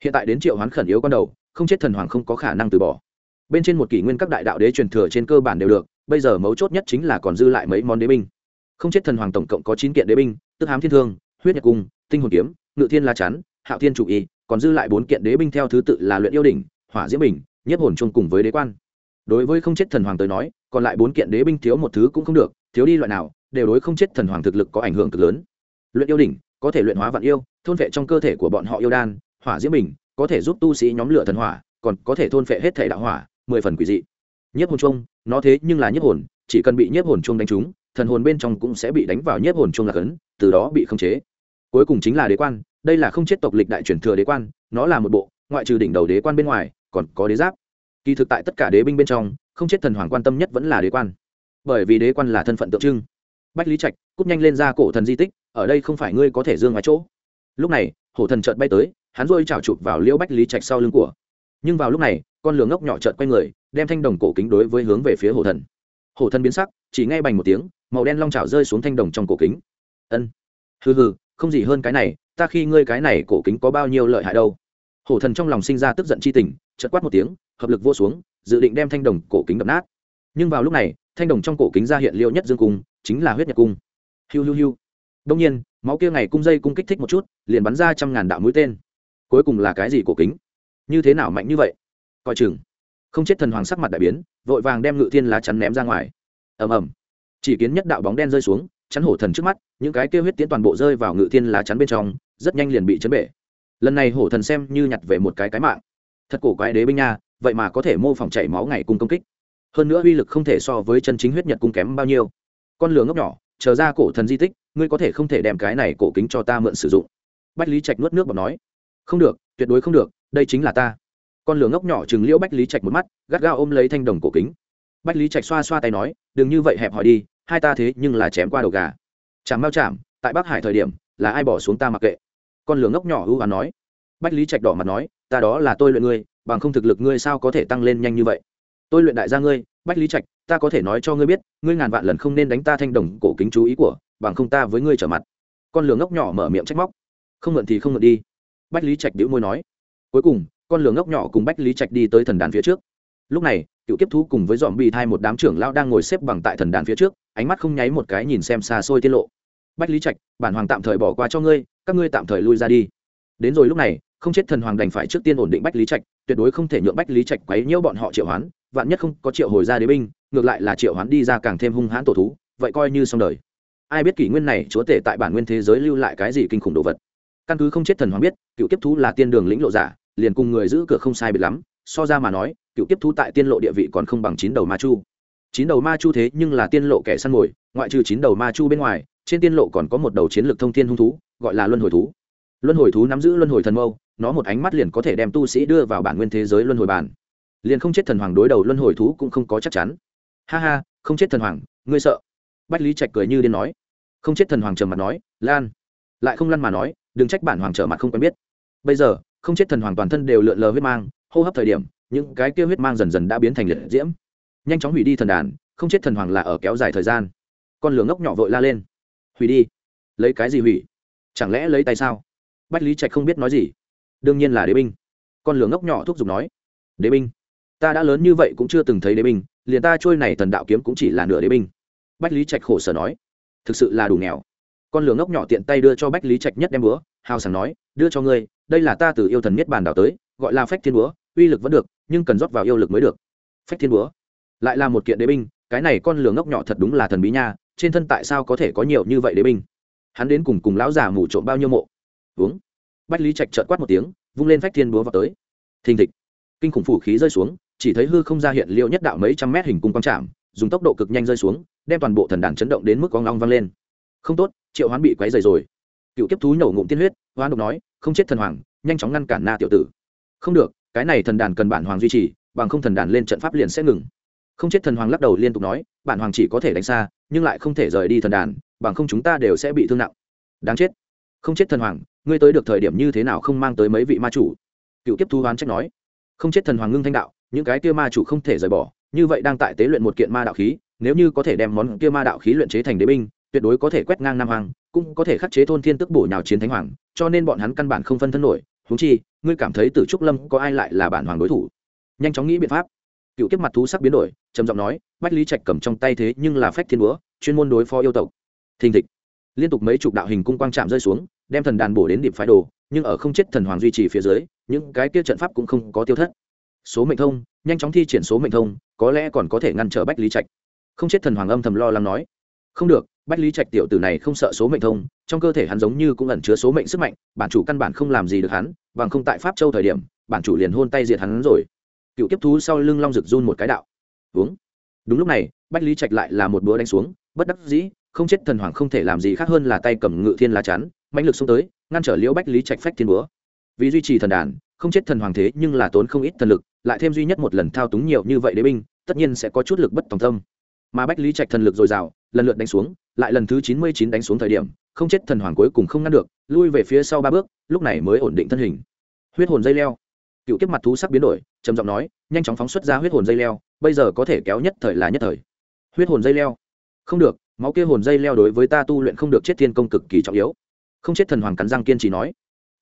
Hiện tại đến triệu hoán khẩn yếu con đầu, không chết thần hoàng không có khả năng từ bỏ. Bên trên một kỷ nguyên các đại đạo đế truyền thừa trên cơ bản đều được, bây giờ mấu chốt nhất chính là còn dư lại mấy món đế binh. Không chết thần hoàng tổng cộng có chín kiện đế binh, tức hám thiên thương, huyết nhật cung, tinh hồn kiếm, ngự thiên la chắn, hạo thiên chủ y, còn dư lại bốn kiện đế binh theo thứ tự là luyện yêu đỉnh, hỏa diễm bình, nhất hồn chung cùng với đế quan. Đối với không chết thần hoàng tới nói, còn lại bốn kiện đế binh thiếu một thứ cũng không được, thiếu đi loại nào đều đối không chết thần hoàng thực lực có ảnh hưởng cực lớn. Luyện yêu đỉnh, có thể luyện hóa vạn yêu, thôn vệ trong cơ thể của bọn họ yêu đan, hỏa diễm bình, có thể giúp tu sĩ nhóm lửa thần hỏa, còn có thể thôn vệ hết thể đạo hỏa, mười phần quỷ dị. Nhiếp hồn chung nó thế nhưng là nhiếp hồn, chỉ cần bị nhiếp hồn chung đánh trúng, thần hồn bên trong cũng sẽ bị đánh vào nhiếp hồn chung là cấn, từ đó bị khống chế. Cuối cùng chính là đế quan, đây là không chết tộc lịch đại truyền thừa đế quan, nó là một bộ, ngoại trừ đỉnh đầu đế quan bên ngoài, còn có đế giáp. Kỳ thực tại tất cả đế binh bên trong, không chết thần hoàng quan tâm nhất vẫn là đế quan. Bởi vì đế quan là thân phận tượng trưng bách lý trạch cúp nhanh lên ra cổ thần di tích, ở đây không phải ngươi có thể dương ngoài chỗ. Lúc này, hổ thần chợt bay tới, hắn rôi trào chụp vào liễu bách lý trạch sau lưng của. Nhưng vào lúc này, con lường ngốc nhỏ chợt quay người, đem thanh đồng cổ kính đối với hướng về phía hổ thần. Hổ thần biến sắc, chỉ nghe bành một tiếng, màu đen long trào rơi xuống thanh đồng trong cổ kính. Ân. Hừ hừ, không gì hơn cái này, ta khi ngươi cái này cổ kính có bao nhiêu lợi hại đâu. Hổ thần trong lòng sinh ra tức giận chi tình, chợt quát một tiếng, hợp lực vô xuống, dự định đem thanh đồng cổ kính đập nát. Nhưng vào lúc này thanh đồng trong cổ kính ra hiện liêu nhất dương cung, chính là huyết nhật cung. Hiu hiu hiu. Đông nhiên, máu kia ngày cung dây cung kích thích một chút, liền bắn ra trăm ngàn đạo mũi tên. Cuối cùng là cái gì cổ kính? Như thế nào mạnh như vậy? Coi chừng. Không chết thần hoàng sắc mặt đại biến, vội vàng đem ngự thiên lá chắn ném ra ngoài. Ầm ầm. Chỉ kiến nhất đạo bóng đen rơi xuống, chắn hổ thần trước mắt, những cái kêu huyết tiến toàn bộ rơi vào ngự thiên lá chắn bên trong, rất nhanh liền bị chấn bể. Lần này hổ thần xem như nhặt về một cái cái mạng. Thật cổ quái đế binh nha, vậy mà có thể mô phỏng chảy máu ngày cung công kích hơn nữa uy lực không thể so với chân chính huyết nhật cung kém bao nhiêu. Con lửa ngốc nhỏ, chờ ra cổ thần di tích, ngươi có thể không thể đem cái này cổ kính cho ta mượn sử dụng. Bách lý trạch nuốt nước bọt nói. Không được, tuyệt đối không được, đây chính là ta. Con lửa ngốc nhỏ chừng liễu bách lý trạch một mắt, gắt gao ôm lấy thanh đồng cổ kính. Bách lý trạch xoa xoa tay nói, đừng như vậy hẹp hỏi đi, hai ta thế nhưng là chém qua đầu gà. Chạm bao chạm tại bắc hải thời điểm, là ai bỏ xuống ta mặc kệ. Con lửa ngốc nhỏ ưu hoán nói. Bách lý trạch đỏ mặt nói, ta đó là tôi luyện ngươi, bằng không thực lực ngươi sao có thể tăng lên nhanh như vậy? Tôi luyện đại gia ngươi, bách lý trạch, ta có thể nói cho ngươi biết, ngươi ngàn vạn lần không nên đánh ta thanh đồng cổ kính chú ý của, bằng không ta với ngươi trở mặt. Con lửa ngốc nhỏ mở miệng trách móc. Không mượn thì không mượn đi. Bách lý trạch đĩu môi nói. Cuối cùng, con lửa ngốc nhỏ cùng bách lý trạch đi tới thần đàn phía trước. Lúc này, cựu kiếp thú cùng với dòm bị thai một đám trưởng lao đang ngồi xếp bằng tại thần đàn phía trước, ánh mắt không nháy một cái nhìn xem xa xôi tiết lộ. Bách lý trạch, bản hoàng tạm thời bỏ qua cho ngươi, các ngươi tạm thời lui ra đi. Đến rồi lúc này, không chết thần hoàng đành phải trước tiên ổn định bách lý trạch, tuyệt đối không thể nhượng bách lý trạch quấy nhiễu bọn họ triệu hoán vạn nhất không có triệu hồi ra đế binh, ngược lại là triệu hoán đi ra càng thêm hung hãn tổ thú, vậy coi như xong đời. Ai biết kỷ nguyên này chúa tể tại bản nguyên thế giới lưu lại cái gì kinh khủng đồ vật. Căn cứ không chết thần hoàng biết, cựu kiếp thú là tiên đường lĩnh lộ giả, liền cùng người giữ cửa không sai biệt lắm, so ra mà nói, cựu kiếp thú tại tiên lộ địa vị còn không bằng chín đầu ma chu. Chín đầu ma chu thế nhưng là tiên lộ kẻ săn mồi, ngoại trừ chín đầu ma chu bên ngoài, trên tiên lộ còn có một đầu chiến lược thông thiên hung thú, gọi là luân hồi thú. Luân hồi thú nắm giữ luân hồi thần mâu, nó một ánh mắt liền có thể đem tu sĩ đưa vào bản nguyên thế giới luân hồi bản liền không chết thần hoàng đối đầu luân hồi thú cũng không có chắc chắn. Ha ha, không chết thần hoàng, ngươi sợ. Bách lý trạch cười như điên nói. Không chết thần hoàng trở mặt nói, lan. Lại không lăn mà nói, đừng trách bản hoàng trở mặt không quen biết. Bây giờ, không chết thần hoàng toàn thân đều lượn lờ huyết mang, hô hấp thời điểm, những cái kia huyết mang dần dần đã biến thành liệt diễm. Nhanh chóng hủy đi thần đàn, không chết thần hoàng là ở kéo dài thời gian. Con lửa ngốc nhỏ vội la lên. Hủy đi. Lấy cái gì hủy? Chẳng lẽ lấy tay sao? Bách lý trạch không biết nói gì. Đương nhiên là đế binh. Con lửa ngốc nhỏ thúc giục nói. Đế binh ta đã lớn như vậy cũng chưa từng thấy đế binh, liền ta trôi này thần đạo kiếm cũng chỉ là nửa đế binh. Bách lý trạch khổ sở nói. Thực sự là đủ nghèo. Con lửa ngốc nhỏ tiện tay đưa cho bách lý trạch nhất đem búa, hào sảng nói, đưa cho ngươi, đây là ta từ yêu thần miết bàn đảo tới, gọi là phách thiên búa, uy lực vẫn được, nhưng cần rót vào yêu lực mới được. Phách thiên búa. Lại là một kiện đế binh, cái này con lửa ngốc nhỏ thật đúng là thần bí nha, trên thân tại sao có thể có nhiều như vậy đế binh? Hắn đến cùng cùng lão già mù trộm bao nhiêu mộ? Uống. Bách lý trạch trợt quát một tiếng, vung lên phách thiên búa vào tới. Thình thịch. Kinh khủng phủ khí rơi xuống chỉ thấy hư không ra hiện liệu nhất đạo mấy trăm mét hình cung quang trạm dùng tốc độ cực nhanh rơi xuống, đem toàn bộ thần đàn chấn động đến mức con long vang lên. Không tốt, triệu hoán bị quấy dày rồi. Cựu kiếp thú nổ ngụm tiên huyết, hoán độc nói, không chết thần hoàng, nhanh chóng ngăn cản na tiểu tử. Không được, cái này thần đàn cần bản hoàng duy trì, bằng không thần đàn lên trận pháp liền sẽ ngừng. Không chết thần hoàng lắc đầu liên tục nói, bản hoàng chỉ có thể đánh xa, nhưng lại không thể rời đi thần đàn, bằng không chúng ta đều sẽ bị thương nặng. Đáng chết. Không chết thần hoàng, ngươi tới được thời điểm như thế nào không mang tới mấy vị ma chủ? Cựu kiếp thu hoán trách nói. Không chết thần hoàng ngưng thanh đạo những cái kia ma chủ không thể rời bỏ, như vậy đang tại tế luyện một kiện ma đạo khí, nếu như có thể đem món kia ma đạo khí luyện chế thành đế binh, tuyệt đối có thể quét ngang nam hoàng cũng có thể khắc chế thôn thiên tức bổ nhào chiến thánh hoàng, cho nên bọn hắn căn bản không phân thân nổi. Húng chi, ngươi cảm thấy từ trúc lâm có ai lại là bản hoàng đối thủ? Nhanh chóng nghĩ biện pháp. Cựu kiếp mặt thú sắc biến đổi, trầm giọng nói, bách lý trạch cầm trong tay thế nhưng là phách thiên búa, chuyên môn đối phó yêu tộc. Thình thịch. Liên tục mấy chục đạo hình cung quang chạm rơi xuống, đem thần đàn bổ đến điểm phái đồ, nhưng ở không chết thần hoàng duy trì phía dưới, những cái kia trận pháp cũng không có tiêu thất số mệnh thông, nhanh chóng thi triển số mệnh thông, có lẽ còn có thể ngăn trở bách lý trạch. Không chết thần hoàng âm thầm lo lắng nói. Không được, bách lý trạch tiểu tử này không sợ số mệnh thông, trong cơ thể hắn giống như cũng ẩn chứa số mệnh sức mạnh, bản chủ căn bản không làm gì được hắn, bằng không tại pháp châu thời điểm, bản chủ liền hôn tay diệt hắn rồi. Cựu tiếp thú sau lưng long rực run một cái đạo. Uống. Đúng lúc này, bách lý trạch lại là một búa đánh xuống, bất đắc dĩ, không chết thần hoàng không thể làm gì khác hơn là tay cầm ngự thiên lá chắn mạnh lực xông tới, ngăn trở liễu bách lý trạch phách thiên búa. Vì duy trì thần đàn, không chết thần hoàng thế nhưng là tốn không ít thần lực lại thêm duy nhất một lần thao túng nhiều như vậy đế binh, tất nhiên sẽ có chút lực bất tòng tâm. Mà bách lý trạch thần lực dồi dào, lần lượt đánh xuống, lại lần thứ chín mươi chín đánh xuống thời điểm, không chết thần hoàng cuối cùng không ngăn được, lui về phía sau ba bước, lúc này mới ổn định thân hình. Huyết hồn dây leo. Cựu kiếp mặt thú sắc biến đổi, trầm giọng nói, nhanh chóng phóng xuất ra huyết hồn dây leo, bây giờ có thể kéo nhất thời là nhất thời. Huyết hồn dây leo. Không được, máu kia hồn dây leo đối với ta tu luyện không được chết thiên công cực kỳ trọng yếu. Không chết thần hoàng cắn răng kiên trì nói.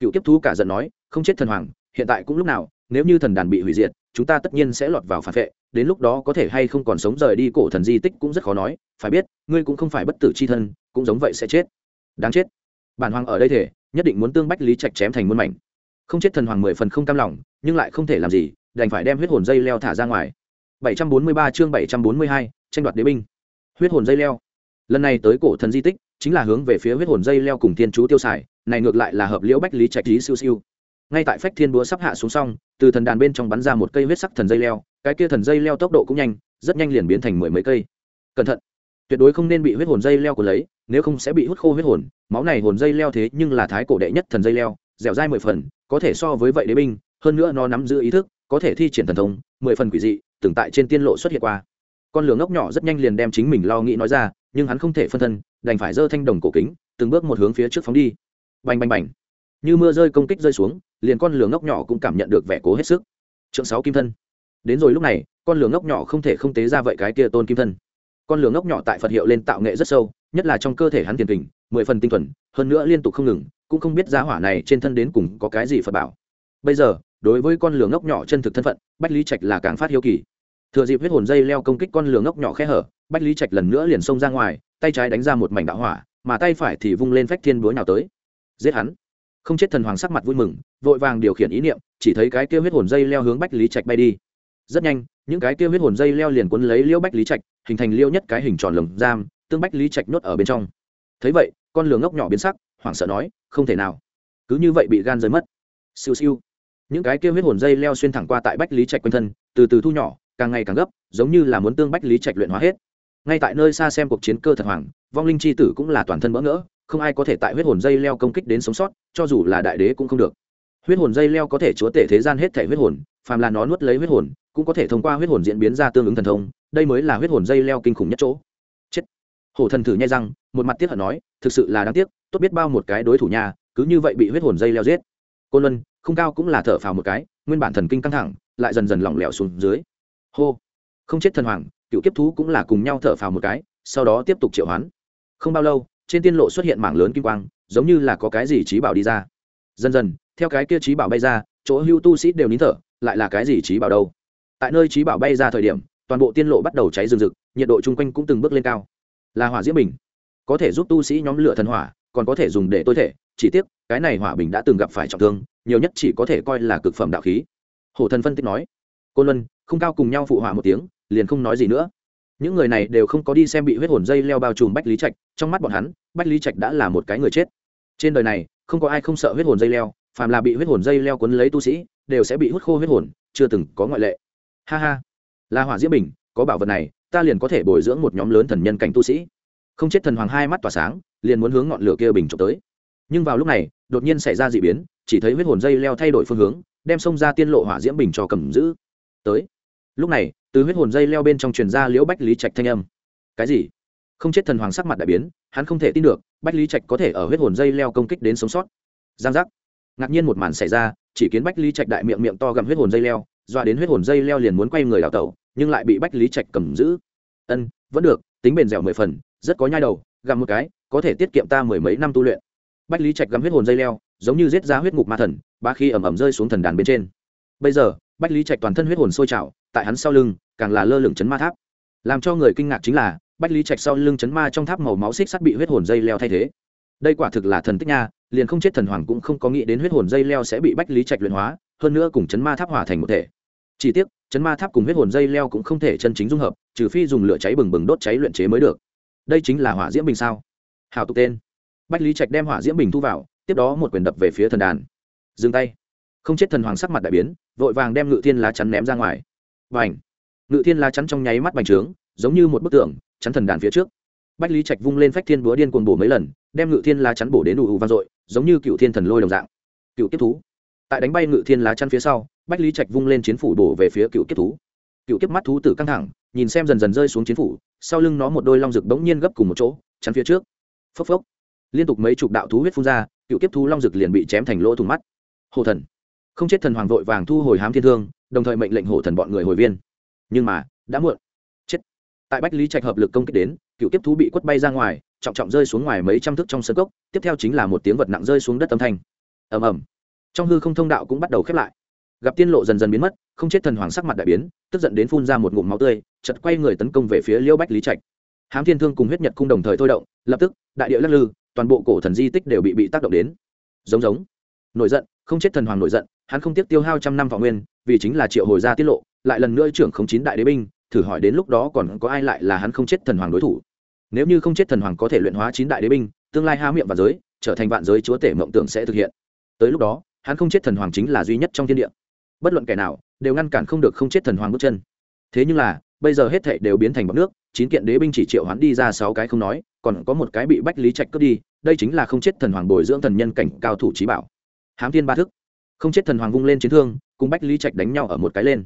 Cựu kiếp thú cả giận nói, không chết thần hoàng, hiện tại cũng lúc nào nếu như thần đàn bị hủy diệt chúng ta tất nhiên sẽ lọt vào phản vệ đến lúc đó có thể hay không còn sống rời đi cổ thần di tích cũng rất khó nói phải biết ngươi cũng không phải bất tử c h i thân cũng giống vậy sẽ chết. Đáng chết. Bản hoàng ở đây thể nhất định muốn tương bách lý trạch chém thành muôn mảnh. Không chết thần hoàng mười phần không cam lòng nhưng lại không thể làm gì đành phải đem huyết hồn dây leo thả ra ngoài. 743 chương 742, tranh đoạt đế binh. Huyết hồn dây leo. Lần này tới cổ thần di tích chính là hướng về phía huyết hồn dây leo cùng thiên chú tiêu xài này ngược lại là hợp liễu bách lý trạch lý siêu siêu ngay tại phách thiên búa sắp hạ xuống xong, từ thần đàn bên trong bắn ra một cây huyết sắc thần dây leo, cái kia thần dây leo tốc độ cũng nhanh, rất nhanh liền biến thành mười mấy cây. Cẩn thận, tuyệt đối không nên bị huyết hồn dây leo của lấy, nếu không sẽ bị hút khô huyết hồn. Máu này hồn dây leo thế nhưng là thái cổ đệ nhất thần dây leo, dẻo dai mười phần, có thể so với vậy đế binh, hơn nữa nó nắm giữ ý thức, có thể thi triển thần thông, mười phần quỷ dị tưởng tại trên tiên lộ xuất hiện qua. Con lửa ngốc nhỏ rất nhanh liền đem chính mình lo nghĩ nói ra, nhưng hắn không thể phân thân, đành phải giơ thanh đồng cổ kính, từng bước một hướng phía trước phóng đi. Bành bành bành. Như mưa rơi công kích rơi xuống liền con lửa ngốc nhỏ cũng cảm nhận được vẻ cố hết sức. Trượng sáu kim thân. Đến rồi lúc này, con lửa ngốc nhỏ không thể không tế ra vậy cái kia tôn kim thân. Con lửa ngốc nhỏ tại phật hiệu lên tạo nghệ rất sâu, nhất là trong cơ thể hắn tiền tình mười phần tinh thuần, hơn nữa liên tục không ngừng, cũng không biết giá hỏa này trên thân đến cùng có cái gì phật bảo. Bây giờ, đối với con lửa ngốc nhỏ chân thực thân phận, bách lý trạch là càng phát hiếu kỳ. Thừa dịp huyết hồn dây leo công kích con lửa ngốc nhỏ khe hở, bách lý trạch lần nữa liền xông ra ngoài, tay trái đánh ra một mảnh đạo hỏa, mà tay phải thì vung lên phách thiên búa nhào tới. Giết hắn không chết thần hoàng sắc mặt vui mừng, vội vàng điều khiển ý niệm, chỉ thấy cái kia huyết hồn dây leo hướng bách lý trạch bay đi. Rất nhanh, những cái kia huyết hồn dây leo liền cuốn lấy liêu bách lý trạch, hình thành liêu nhất cái hình tròn lồng giam, tương bách lý trạch nuốt ở bên trong. Thấy vậy, con lửa ngốc nhỏ biến sắc, hoảng sợ nói, không thể nào. Cứ như vậy bị gan rơi mất. Siêu siêu. Những cái kia huyết hồn dây leo xuyên thẳng qua tại bách lý trạch quanh thân, từ từ thu nhỏ, càng ngày càng gấp, giống như là muốn tương bách lý trạch luyện hóa hết. Ngay tại nơi xa xem cuộc chiến cơ thật hoàng vong linh c h i tử cũng là toàn thân bỡ ngỡ không ai có thể tại huyết hồn dây leo công kích đến sống sót, cho dù là đại đế cũng không được. Huyết hồn dây leo có thể chúa tể thế gian hết thể huyết hồn, phàm là nó nuốt lấy huyết hồn, cũng có thể thông qua huyết hồn diễn biến ra tương ứng thần thông, đây mới là huyết hồn dây leo kinh khủng nhất chỗ. Chết. Hổ thần thử nhai răng, một mặt tiếc hận nói, thực sự là đáng tiếc, tốt biết bao một cái đối thủ nhà, cứ như vậy bị huyết hồn dây leo giết. Cô luân, không cao cũng là thở phào một cái, nguyên bản thần kinh căng thẳng, lại dần dần lỏng lẻo xuống dưới. Hô. Không chết thần hoàng, cựu kiếp thú cũng là cùng nhau thở phào một cái, sau đó tiếp tục triệu hoán. Không bao lâu trên tiên lộ xuất hiện mảng lớn kim quang, giống như là có cái gì trí bảo đi ra. Dần dần, theo cái kia trí bảo bay ra, chỗ hưu tu sĩ đều nín thở, lại là cái gì trí bảo đâu? Tại nơi trí bảo bay ra thời điểm, toàn bộ tiên lộ bắt đầu cháy rừng rực, nhiệt độ chung quanh cũng từng bước lên cao. Là hỏa diễm bình. Có thể giúp tu sĩ nhóm lửa thần hỏa, còn có thể dùng để tôi thể, chỉ tiếc, cái này hỏa bình đã từng gặp phải trọng thương, nhiều nhất chỉ có thể coi là cực phẩm đạo khí. Hổ thần phân tích nói cô luân, không cao cùng nhau phụ hỏa một tiếng, liền không nói gì nữa những người này đều không có đi xem bị huyết hồn dây leo bao trùm bách lý trạch, trong mắt bọn hắn, bách lý trạch đã là một cái người chết. Trên đời này, không có ai không sợ huyết hồn dây leo, phàm là bị huyết hồn dây leo cuốn lấy tu sĩ, đều sẽ bị hút khô huyết hồn, chưa từng có ngoại lệ. Ha ha. Là hỏa diễm bình, có bảo vật này, ta liền có thể bồi dưỡng một nhóm lớn thần nhân cảnh tu sĩ. Không chết thần hoàng hai mắt tỏa sáng, liền muốn hướng ngọn lửa kia bình trộm tới. Nhưng vào lúc này, đột nhiên xảy ra d ị biến, chỉ thấy huyết hồn dây leo thay đổi phương hướng, đem xông ra tiên lộ hỏa diễm bình cho cầm giữ. Tới lúc này, từ huyết hồn dây leo bên trong truyền ra liễu bách lý trạch thanh âm. Cái gì? Không chết thần hoàng sắc mặt đại biến, hắn không thể tin được, bách lý trạch có thể ở huyết hồn dây leo công kích đến sống sót. Giang giác. Ngạc nhiên một màn xảy ra, chỉ kiến bách lý trạch đại miệng miệng to gặm huyết hồn dây leo dọa đến huyết hồn dây leo liền muốn quay người đào tẩu, nhưng lại bị bách lý trạch cầm giữ. Ân, vẫn được, tính bền dẻo mười phần, rất có nhai đầu, gặm một cái, có thể tiết kiệm ta mười mấy năm tu luyện. Bách lý trạch gặm huyết hồn dây leo, giống như giết ra huyết ngục ma thần, ba khi ẩm ẩm rơi xuống thần đàn bên trên. Bây giờ bách lý trạch toàn thân huyết hồn sôi trào, tại hắn sau lưng, càng là lơ lửng chấn ma tháp. Làm cho người kinh ngạc chính là, bách lý trạch sau lưng chấn ma trong tháp màu máu xích sắt bị huyết hồn dây leo thay thế. Đây quả thực là thần tích nha, liền không chết thần hoàng cũng không có nghĩ đến huyết hồn dây leo sẽ bị bách lý trạch luyện hóa, hơn nữa cùng chấn ma tháp hòa thành một thể. Chỉ tiếc, chấn ma tháp cùng huyết hồn dây leo cũng không thể chân chính dung hợp, trừ phi dùng lửa cháy bừng bừng đốt cháy luyện chế mới được. Đây chính là hỏa diễm bình sao? Hào tục tên. Bách lý trạch đem hỏa diễm bình thu vào, tiếp đó một quyền đập về phía thần đàn. Dừng tay không chết thần hoàng sắc mặt đại biến, vội vàng đem ngự thiên lá chắn ném ra ngoài. Và ảnh ngự thiên lá chắn trong nháy mắt bành trướng, giống như một bức tượng, chắn thần đàn phía trước. Bách lý trạch vung lên phách thiên búa điên cuồng bổ mấy lần, đem ngự thiên lá chắn bổ đến đủ vang dội, giống như cựu thiên thần lôi đồng dạng. Cựu kiếp thú. Tại đánh bay ngự thiên lá chắn phía sau, bách lý trạch vung lên chiến phủ bổ về phía cựu kiếp thú. Cựu kiếp mắt thú tử căng thẳng, nhìn xem dần dần rơi xuống chiến phủ, sau lưng nó một đôi long rực bỗng nhiên gấp cùng một chỗ, chắn phía trước. Phốc phốc. Liên tục mấy chục đạo thú huyết phun ra, cựu kiếp thú long rực liền bị chém thành lỗ thủng mắt. Hồ thần không chết thần hoàng vội vàng thu hồi hám thiên thương, đồng thời mệnh lệnh hổ thần bọn người hồi viên. Nhưng mà, đã muộn. Chết. Tại bách lý trạch hợp lực công kích đến, cựu kiếp thú bị quất bay ra ngoài, trọng trọng rơi xuống ngoài mấy trăm thước trong sân cốc, tiếp theo chính là một tiếng vật nặng rơi xuống đất âm thanh. Ầm ầm. Trong hư không thông đạo cũng bắt đầu khép lại. Gặp tiên lộ dần dần biến mất, không chết thần hoàng sắc mặt đại biến, tức giận đến phun ra một ngụm máu tươi chật quay người tấn công về phía liêu bách lý trạch. Hám thiên thương cùng huyết nhật cung đồng thời thôi động, lập tức, đại địa lắc lư, toàn bộ cổ thần di tích đều bị bị tác động đến. Giống giống. Nổi giận, không chết thần hoàng nổi giận hắn không tiếc tiêu hao trăm năm võ nguyên, vì chính là triệu hồi ra tiết lộ, lại lần nữa trưởng không chín đại đế binh, thử hỏi đến lúc đó còn có ai lại là hắn không chết thần hoàng đối thủ. Nếu như không chết thần hoàng có thể luyện hóa chín đại đế binh, tương lai há miệng và giới, trở thành vạn giới chúa tể mộng tưởng sẽ thực hiện. Tới lúc đó, hắn không chết thần hoàng chính là duy nhất trong thiên địa. Bất luận kẻ nào, đều ngăn cản không được không chết thần hoàng bước chân. Thế nhưng là, bây giờ hết thảy đều biến thành bọc nước, chín kiện đế binh chỉ triệu hắn đi ra sáu cái không nói, còn có một cái bị bách lý trạch cướp đi, đây chính là không chết thần hoàng bồi dưỡng thần nhân cảnh cao thủ trí bảo. Hám thiên ba thức không chết thần hoàng vung lên chiến thương, cùng bách lý trạch đánh nhau ở một cái lên.